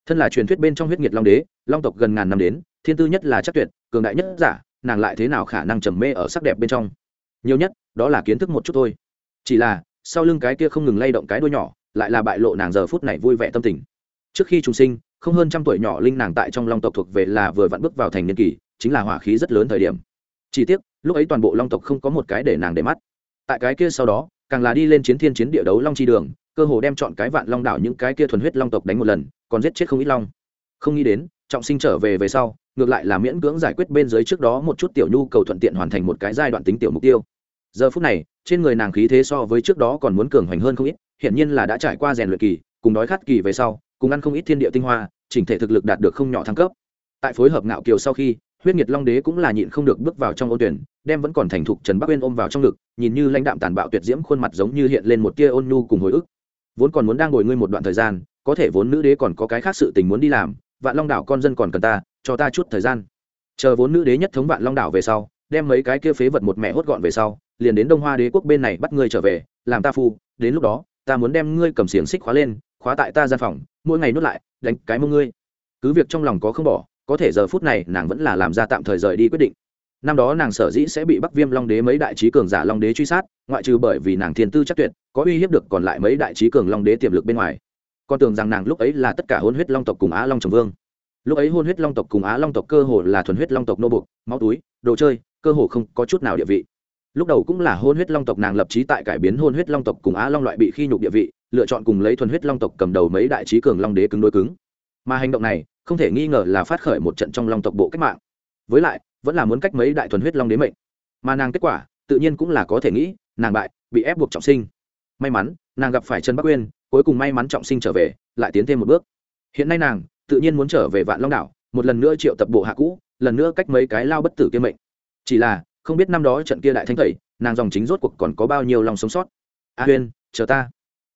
Thân là truyền thuyết bên trong huyết nhiệt long đế, long tộc gần ngàn năm đến, thiên tư nhất là chắc tuyệt, cường đại nhất giả, nàng lại thế nào khả năng trầm mê ở sắc đẹp bên trong? Nhiều nhất, đó là kiến thức một chút thôi. Chỉ là sau lưng cái kia không ngừng lay động cái đuôi nhỏ, lại là bại lộ nàng giờ phút này vui vẻ tâm tình. Trước khi trùng sinh, không hơn trăm tuổi nhỏ linh nàng tại trong long tộc thuộc về là vừa vặn bước vào thành niên kỳ, chính là hỏa khí rất lớn thời điểm. Chỉ tiếc, lúc ấy toàn bộ long tộc không có một cái để nàng để mắt. Tại cái kia sau đó, càng là đi lên chiến thiên chiến địa đấu long chi đường, cơ hồ đem chọn cái vạn long đảo những cái kia thuần huyết long tộc đánh một lần, còn giết chết không ít long. Không nghĩ đến, trọng sinh trở về về sau, ngược lại là miễn cưỡng giải quyết bên dưới trước đó một chút tiểu nhu cầu thuận tiện hoàn thành một cái giai đoạn tính tiểu mục tiêu. Giờ phút này trên người nàng khí thế so với trước đó còn muốn cường hoành hơn không ít hiện nhiên là đã trải qua rèn luyện kỳ, cùng đói khát kỳ về sau, cùng ăn không ít thiên địa tinh hoa, chỉnh thể thực lực đạt được không nhỏ thăng cấp. Tại phối hợp ngạo kiều sau khi, huyết nhiệt long đế cũng là nhịn không được bước vào trong ô tuyển, đem vẫn còn thành thục trần bắc uyên ôm vào trong ngực, nhìn như lãnh đạm tàn bạo tuyệt diễm khuôn mặt giống như hiện lên một tia ôn nhu cùng hồi ức. Vốn còn muốn đang ngồi ngươi một đoạn thời gian, có thể vốn nữ đế còn có cái khác sự tình muốn đi làm, vạn long đảo con dân còn cần ta, cho ta chút thời gian. Chờ vốn nữ đế nhất thống vạn long đảo về sau, đem mấy cái kia phế vật một mẹ hốt gọn về sau liền đến đông hoa đế quốc bên này bắt ngươi trở về, làm ta phu, đến lúc đó, ta muốn đem ngươi cầm xiềng xích khóa lên, khóa tại ta gian phòng, mỗi ngày nuốt lại, đánh cái mông ngươi. Cứ việc trong lòng có không bỏ, có thể giờ phút này nàng vẫn là làm ra tạm thời rời đi quyết định. Năm đó nàng sở dĩ sẽ bị bắc viêm long đế mấy đại trí cường giả long đế truy sát, ngoại trừ bởi vì nàng thiên tư chắc tuyệt, có uy hiếp được còn lại mấy đại trí cường long đế tiềm lực bên ngoài. Con tưởng rằng nàng lúc ấy là tất cả hôn huyết long tộc cùng á long trồng vương. Lúc ấy hôn huyết long tộc cùng á long tộc cơ hồ là thuần huyết long tộc nô bục máu túi, đồ chơi, cơ hồ không có chút nào địa vị lúc đầu cũng là hôn huyết long tộc nàng lập trí tại cải biến hôn huyết long tộc cùng á long loại bị khi nhục địa vị, lựa chọn cùng lấy thuần huyết long tộc cầm đầu mấy đại trí cường long đế cứng đôi cứng. Mà hành động này, không thể nghi ngờ là phát khởi một trận trong long tộc bộ cách mạng. Với lại, vẫn là muốn cách mấy đại thuần huyết long đế mệnh. Mà nàng kết quả, tự nhiên cũng là có thể nghĩ, nàng bại, bị ép buộc trọng sinh. May mắn, nàng gặp phải trần bắc uyên, cuối cùng may mắn trọng sinh trở về, lại tiến thêm một bước. Hiện nay nàng, tự nhiên muốn trở về vạn long đảo, một lần nữa triệu tập bộ hạ cũ, lần nữa cách mấy cái lao bất tử kia mệnh. Chỉ là không biết năm đó trận kia đại thanh tẩy, nàng dòng chính rốt cuộc còn có bao nhiêu lòng sống sót. A huyên, chờ ta.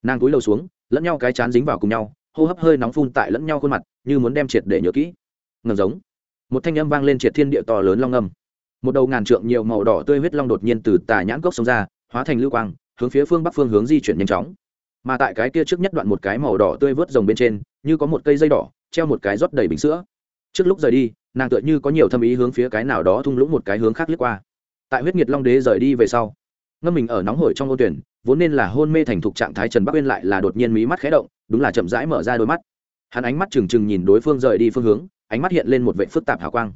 Nàng cúi đầu xuống, lẫn nhau cái chán dính vào cùng nhau, hô hấp hơi nóng phun tại lẫn nhau khuôn mặt, như muốn đem triệt để nhớ kỹ. Ngầm giống. Một thanh âm vang lên triệt thiên địa to lớn long âm. một đầu ngàn trượng nhiều màu đỏ tươi huyết long đột nhiên từ tà nhãn gốc sông ra, hóa thành lưu quang, hướng phía phương bắc phương hướng di chuyển nhanh chóng. Mà tại cái kia trước nhất đoạn một cái màu đỏ tươi vớt rồng bên trên, như có một cây dây đỏ, treo một cái rót đầy bình sữa. Trước lúc rời đi, nàng tựa như có nhiều thâm ý hướng phía cái nào đó thung lũng một cái hướng khác lướt qua tại huyết nhiệt long đế rời đi về sau, ngâm mình ở nóng hổi trong ô tuyển, vốn nên là hôn mê thành thục trạng thái trần bắc uyên lại là đột nhiên mí mắt khé động, đúng là chậm rãi mở ra đôi mắt. Hắn ánh mắt trừng trừng nhìn đối phương rời đi phương hướng, ánh mắt hiện lên một vệ phức tạp hào quang.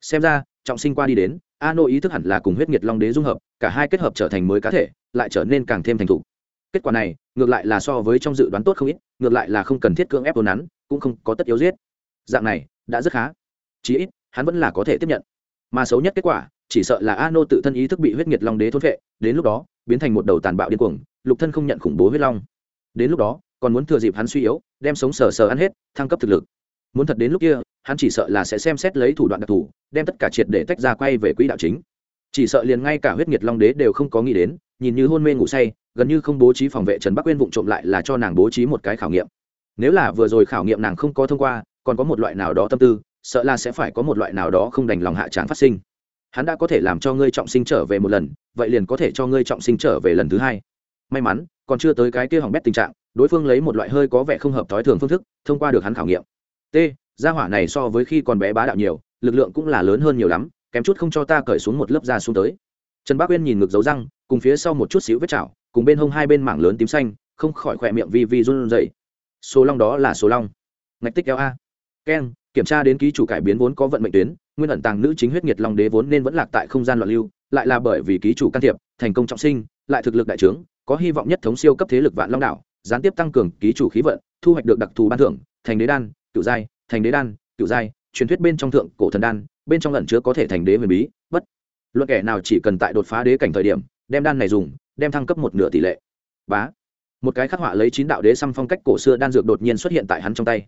Xem ra, trọng sinh qua đi đến, a nô ý thức hẳn là cùng huyết nhiệt long đế dung hợp, cả hai kết hợp trở thành mới cá thể, lại trở nên càng thêm thành thục. Kết quả này, ngược lại là so với trong dự đoán tốt không ít, ngược lại là không cần thiết cưỡng ép đồn nắn, cũng không có tất yếu giết. Dạng này, đã rất khá. Chí ít, hắn vẫn là có thể tiếp nhận. Mà xấu nhất kết quả chỉ sợ là a nô tự thân ý thức bị huyết nhiệt long đế thôn vệ đến lúc đó, biến thành một đầu tàn bạo điên cuồng, lục thân không nhận khủng bố huyết long. Đến lúc đó, còn muốn thừa dịp hắn suy yếu, đem sống sờ sờ ăn hết, thăng cấp thực lực. Muốn thật đến lúc kia, hắn chỉ sợ là sẽ xem xét lấy thủ đoạn đặc thù, đem tất cả triệt để tách ra quay về quỹ đạo chính. Chỉ sợ liền ngay cả huyết nhiệt long đế đều không có nghĩ đến, nhìn như hôn mê ngủ say, gần như không bố trí phòng vệ trần bắc quên vụng trộm lại là cho nàng bố trí một cái khảo nghiệm. Nếu là vừa rồi khảo nghiệm nàng không có thông qua, còn có một loại nào đó tâm tư, sợ là sẽ phải có một loại nào đó không đành lòng hạ tráng phát sinh hắn đã có thể làm cho ngươi trọng sinh trở về một lần, vậy liền có thể cho ngươi trọng sinh trở về lần thứ hai. May mắn, còn chưa tới cái kia hỏng bét tình trạng, đối phương lấy một loại hơi có vẻ không hợp thói thường phương thức, thông qua được hắn khảo nghiệm. T, gia hỏa này so với khi còn bé bá đạo nhiều, lực lượng cũng là lớn hơn nhiều lắm, kém chút không cho ta cởi xuống một lớp da xuống tới. Trần bác uyên nhìn ngực dấu răng, cùng phía sau một chút xíu vết chảo, cùng bên hông hai bên mảng lớn tím xanh, không khỏi khỏe miệng vi vi run rẩy. Số long đó là số long. Ngạch tích kéo a. Keng kiểm tra đến ký chủ cải biến vốn có vận mệnh tuyến, nguyên ẩn tàng nữ chính huyết nhiệt long đế vốn nên vẫn lạc tại không gian loạn lưu, lại là bởi vì ký chủ can thiệp, thành công trọng sinh, lại thực lực đại trướng, có hy vọng nhất thống siêu cấp thế lực vạn long đảo, gián tiếp tăng cường ký chủ khí vận, thu hoạch được đặc thù ban thưởng, thành đế đan cựu giai, thành đế đan cựu giai, truyền thuyết bên trong thượng cổ thần đan, bên trong ẩn chứa có thể thành đế huyền bí, bất luận kẻ nào chỉ cần tại đột phá đế cảnh thời điểm, đem đan này dùng, đem thăng cấp một nửa tỷ lệ. Bá. Một cái khắc họa lấy chín đạo đế xăm phong cách cổ xưa đan dược đột nhiên xuất hiện tại hắn trong tay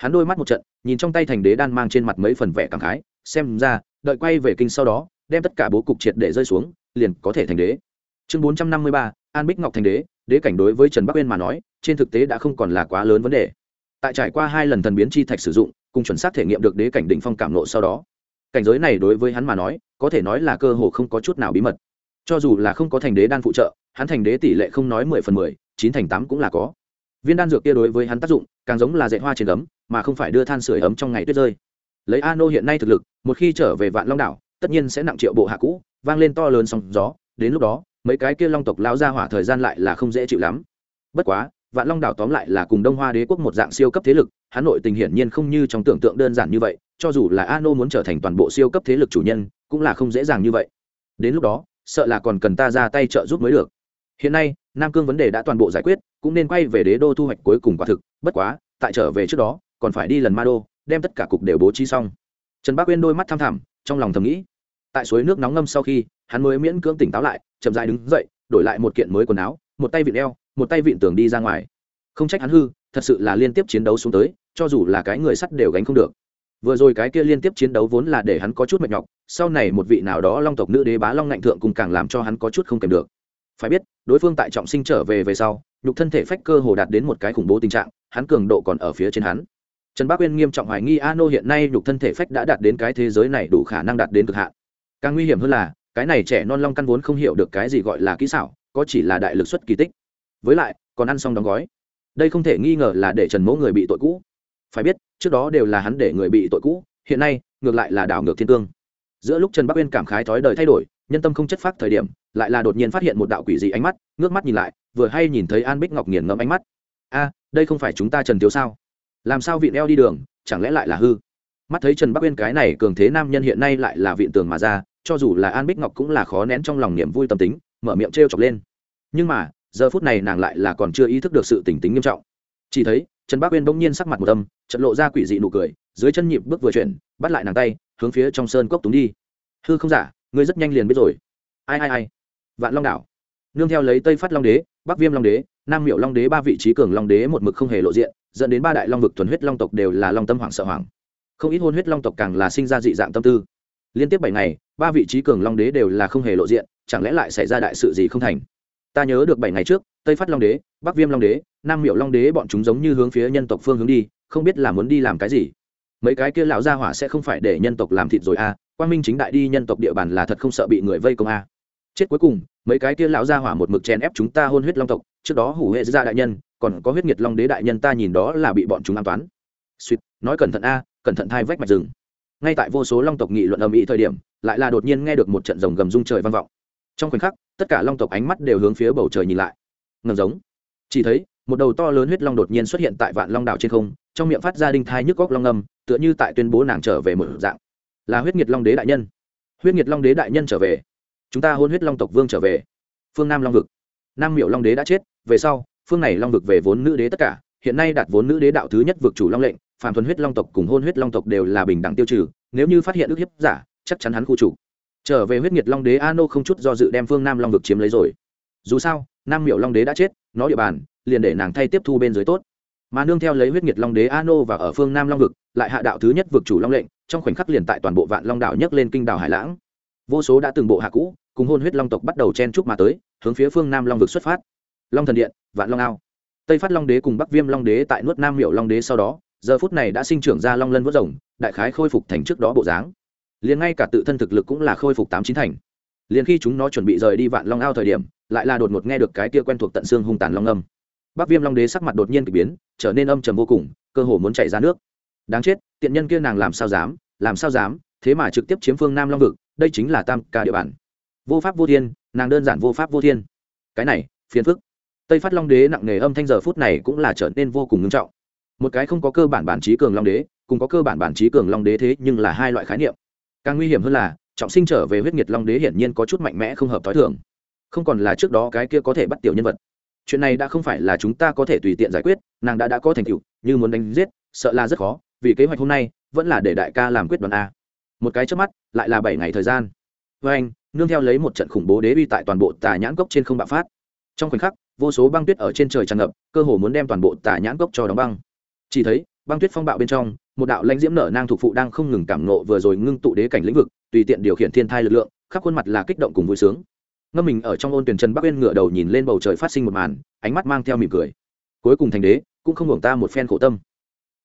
hắn đôi mắt một trận, nhìn trong tay thành đế đan mang trên mặt mấy phần vẻ cảm khái, xem ra, đợi quay về kinh sau đó, đem tất cả bố cục triệt để rơi xuống, liền có thể thành đế. Chương bốn trăm năm mươi ba, an bích ngọc thành đế đế cảnh đối với trần bắc uyên mà nói, trên thực tế đã không còn là quá lớn vấn đề. Tại trải qua hai lần thần biến chi thạch sử dụng, cùng chuẩn xác thể nghiệm được đế cảnh đỉnh phong cảm nộ sau đó, cảnh giới này đối với hắn mà nói, có thể nói là cơ hồ không có chút nào bí mật. Cho dù là không có thành đế đan phụ trợ, hắn thành đế tỷ lệ không nói mười phần mười, chín thành tám cũng là có. Viên đan dược kia đối với hắn tác dụng, càng giống là dạy hoa trên gấm mà không phải đưa than sửa ấm trong ngày tuyết rơi. Lấy a nô hiện nay thực lực, một khi trở về vạn long đảo, tất nhiên sẽ nặng triệu bộ hạ cũ, vang lên to lớn sóng gió, đến lúc đó, mấy cái kia long tộc lao ra hỏa thời gian lại là không dễ chịu lắm. Bất quá, vạn long đảo tóm lại là cùng đông hoa đế quốc một dạng siêu cấp thế lực, hà nội tình hiển nhiên không như trong tưởng tượng đơn giản như vậy, cho dù là a nô muốn trở thành toàn bộ siêu cấp thế lực chủ nhân, cũng là không dễ dàng như vậy. Đến lúc đó, sợ là còn cần ta ra tay trợ giúp mới được. Hiện nay, nam cương vấn đề đã toàn bộ giải quyết, cũng nên quay về đế đô thu hoạch cuối cùng quả thực, bất quá, tại trở về trước đó còn phải đi lần ma đô, đem tất cả cục đều bố trí xong. Trần bác uyên đôi mắt tham thẳm, trong lòng thầm nghĩ, tại suối nước nóng ngâm sau khi, hắn mới miễn cưỡng tỉnh táo lại, chậm dại đứng dậy, đổi lại một kiện mới quần áo, một tay vịn eo, một tay vịn tường đi ra ngoài. Không trách hắn hư, thật sự là liên tiếp chiến đấu xuống tới, cho dù là cái người sắt đều gánh không được. Vừa rồi cái kia liên tiếp chiến đấu vốn là để hắn có chút mệt nhọc, sau này một vị nào đó long tộc nữ đế bá long ngạnh thượng cùng càng làm cho hắn có chút không kèm được. Phải biết, đối phương tại trọng sinh trở về về sau, nhục thân thể phách cơ hồ đạt đến một cái khủng bố tình trạng, hắn cường độ còn ở phía trên hắn trần bác uyên nghiêm trọng hoài nghi a nô hiện nay nhục thân thể phách đã đạt đến cái thế giới này đủ khả năng đạt đến cực hạn. Càng nguy hiểm hơn là, cái này trẻ non long căn vốn không hiểu được cái gì gọi là kỹ xảo, có chỉ là đại lực xuất kỳ tích. Với lại, còn ăn xong đóng gói. Đây không thể nghi ngờ là để trần mẫu người bị tội cũ. Phải biết, trước đó đều là hắn để người bị tội cũ, hiện nay, ngược lại là đảo ngược thiên tương giữa lúc trần bắc uyên cảm khái thói đời thay đổi, nhân tâm không chất phát thời điểm, lại là đột nhiên phát hiện một đạo quỷ dị ánh mắt, ngước mắt nhìn lại, vừa hay nhìn thấy an bích ngọc nghiền ngẫm ánh mắt. A, đây không phải chúng ta trần thiếu sao? Làm sao vịn eo đi đường, chẳng lẽ lại là hư? Mắt thấy trần bắc uyên cái này cường thế nam nhân hiện nay lại là viện tường mà ra, cho dù là an bích ngọc cũng là khó nén trong lòng niềm vui tâm tính, mở miệng t r e o chọc lên. Nhưng mà, giờ phút này nàng lại là còn chưa ý thức được sự tỉnh tính nghiêm trọng. Chỉ thấy, trần bắc uyên bỗng nhiên sắc mặt một tâm trận lộ ra quỷ dị nụ cười, dưới chân nhịp bước vừa chuyển, bắt lại nàng tay, hướng phía trong sơn cốc túng đi. Hư không giả, ngươi rất nhanh liền biết rồi. Ai ai ai. Vạn long đảo. Nương theo lấy tây phát long đế, bắc viêm long đế nam miệu long đế ba vị trí cường long đế một mực không hề lộ diện, dẫn đến ba đại long vực thuần huyết long tộc đều là long tâm hoảng sợ hoảng. Không ít hôn huyết long tộc càng là sinh ra dị dạng tâm tư. Liên tiếp bảy ngày, ba vị trí cường long đế đều là không hề lộ diện, chẳng lẽ lại xảy ra đại sự gì không thành? Ta nhớ được bảy ngày trước, tây phát long đế, bắc viêm long đế, nam miệu long đế bọn chúng giống như hướng phía nhân tộc phương hướng đi, không biết là muốn đi làm cái gì. Mấy cái kia lão gia hỏa sẽ không phải để nhân tộc làm thịt rồi à quan minh chính đại đi nhân tộc địa bàn là thật không sợ bị người vây công à chết cuối cùng, mấy cái kia lão ra hỏa một mực chèn ép chúng ta hôn huyết long tộc, trước đó hủ hệ gia đại nhân, còn có huyết nhiệt long đế đại nhân ta nhìn đó là bị bọn chúng an toán. Suýt nói cẩn thận a, cẩn thận thai vách mạch rừng. Ngay tại vô số long tộc nghị luận âm ĩ thời điểm, lại là đột nhiên nghe được một trận rồng gầm rung trời vang vọng. Trong khoảnh khắc, tất cả long tộc ánh mắt đều hướng phía bầu trời nhìn lại. Ngầm giống. Chỉ thấy, một đầu to lớn huyết long đột nhiên xuất hiện tại vạn long đảo trên không, trong miệng phát ra đinh thai nhức góc long ngầm tựa như tại tuyên bố nàng trở về một dạng. Là huyết nhiệt long đế đại nhân. Huyết nhiệt long đế đại nhân trở về chúng ta hôn huyết long tộc vương trở về. Phương nam long vực. Nam miểu long đế đã chết, về sau, phương này long vực về vốn nữ đế tất cả, hiện nay đạt vốn nữ đế đạo thứ nhất vực chủ long lệnh, phàm thuần huyết long tộc cùng hôn huyết long tộc đều là bình đẳng tiêu trừ, nếu như phát hiện ức hiếp giả, chắc chắn hắn khu chủ. Trở về huyết nhiệt long đế a nô không chút do dự đem phương nam long vực chiếm lấy rồi. Dù sao, nam miểu long đế đã chết, nó địa bàn, liền để nàng thay tiếp thu bên dưới tốt. Mà nương theo lấy huyết nhiệt long đế a nô và ở phương nam long vực, lại hạ đạo thứ nhất vực chủ long lệnh, trong khoảnh khắc liền tại toàn bộ vạn long đảo nhấc lên kinh đảo hải lãng vô số đã từng bộ hạ cũ, cùng hôn huyết long tộc bắt đầu chen chúc mà tới, hướng phía phương nam long vực xuất phát. Long thần điện, vạn long ao. Tây phát long đế cùng bắc viêm long đế tại nuốt nam miệu long đế sau đó, giờ phút này đã sinh trưởng ra long lân vớt rồng, đại khái khôi phục thành trước đó bộ dáng. Liền ngay cả tự thân thực lực cũng là khôi phục tám chín thành. Liền khi chúng nó chuẩn bị rời đi vạn long ao thời điểm, lại là đột ngột nghe được cái kia quen thuộc tận xương hung tàn long âm. Bắc viêm long đế sắc mặt đột nhiên k ỳ biến, trở nên âm trầm vô cùng, cơ hồ muốn chạy ra nước. Đáng chết, tiện nhân kia nàng làm sao dám, làm sao dám, thế mà trực tiếp chiếm phương nam long vực đây chính là tam ca địa bàn. Vô pháp vô thiên, nàng đơn giản vô pháp vô thiên. Cái này, phiền phức. Tây phát long đế nặng nề âm thanh giờ phút này cũng là trở nên vô cùng nghiêm trọng. Một cái không có cơ bản bản trí cường long đế, cùng có cơ bản bản trí cường long đế thế nhưng là hai loại khái niệm. Càng nguy hiểm hơn là, trọng sinh trở về huyết nhiệt long đế hiển nhiên có chút mạnh mẽ không hợp t h ó i thường. Không còn là trước đó cái kia có thể bắt tiểu nhân vật. Chuyện này đã không phải là chúng ta có thể tùy tiện giải quyết, nàng đã đã có thành tựu, như muốn đánh giết, sợ là rất khó, vì kế hoạch hôm nay vẫn là để đại ca làm quyết đoán a một cái trước mắt, lại là bảy ngày thời gian. Với anh, nương theo lấy một trận khủng bố đế uy tại toàn bộ tà nhãn cốc trên không bạo phát. Trong khoảnh khắc, vô số băng tuyết ở trên trời tràn ngập, cơ hồ muốn đem toàn bộ tà nhãn cốc cho đóng băng. Chỉ thấy, băng tuyết phong bạo bên trong, một đạo lãnh diễm nở nang thuộc phụ đang không ngừng cảm nộ vừa rồi ngưng tụ đế cảnh lĩnh vực, tùy tiện điều khiển thiên thai lực lượng, khắp khuôn mặt là kích động cùng vui sướng. Ngâm mình ở trong ôn tuyển trần bắc uyên ngựa đầu nhìn lên bầu trời phát sinh một màn, ánh mắt mang theo mỉm cười. Cuối cùng thành đế, cũng không hưởng ta một phen khổ tâm.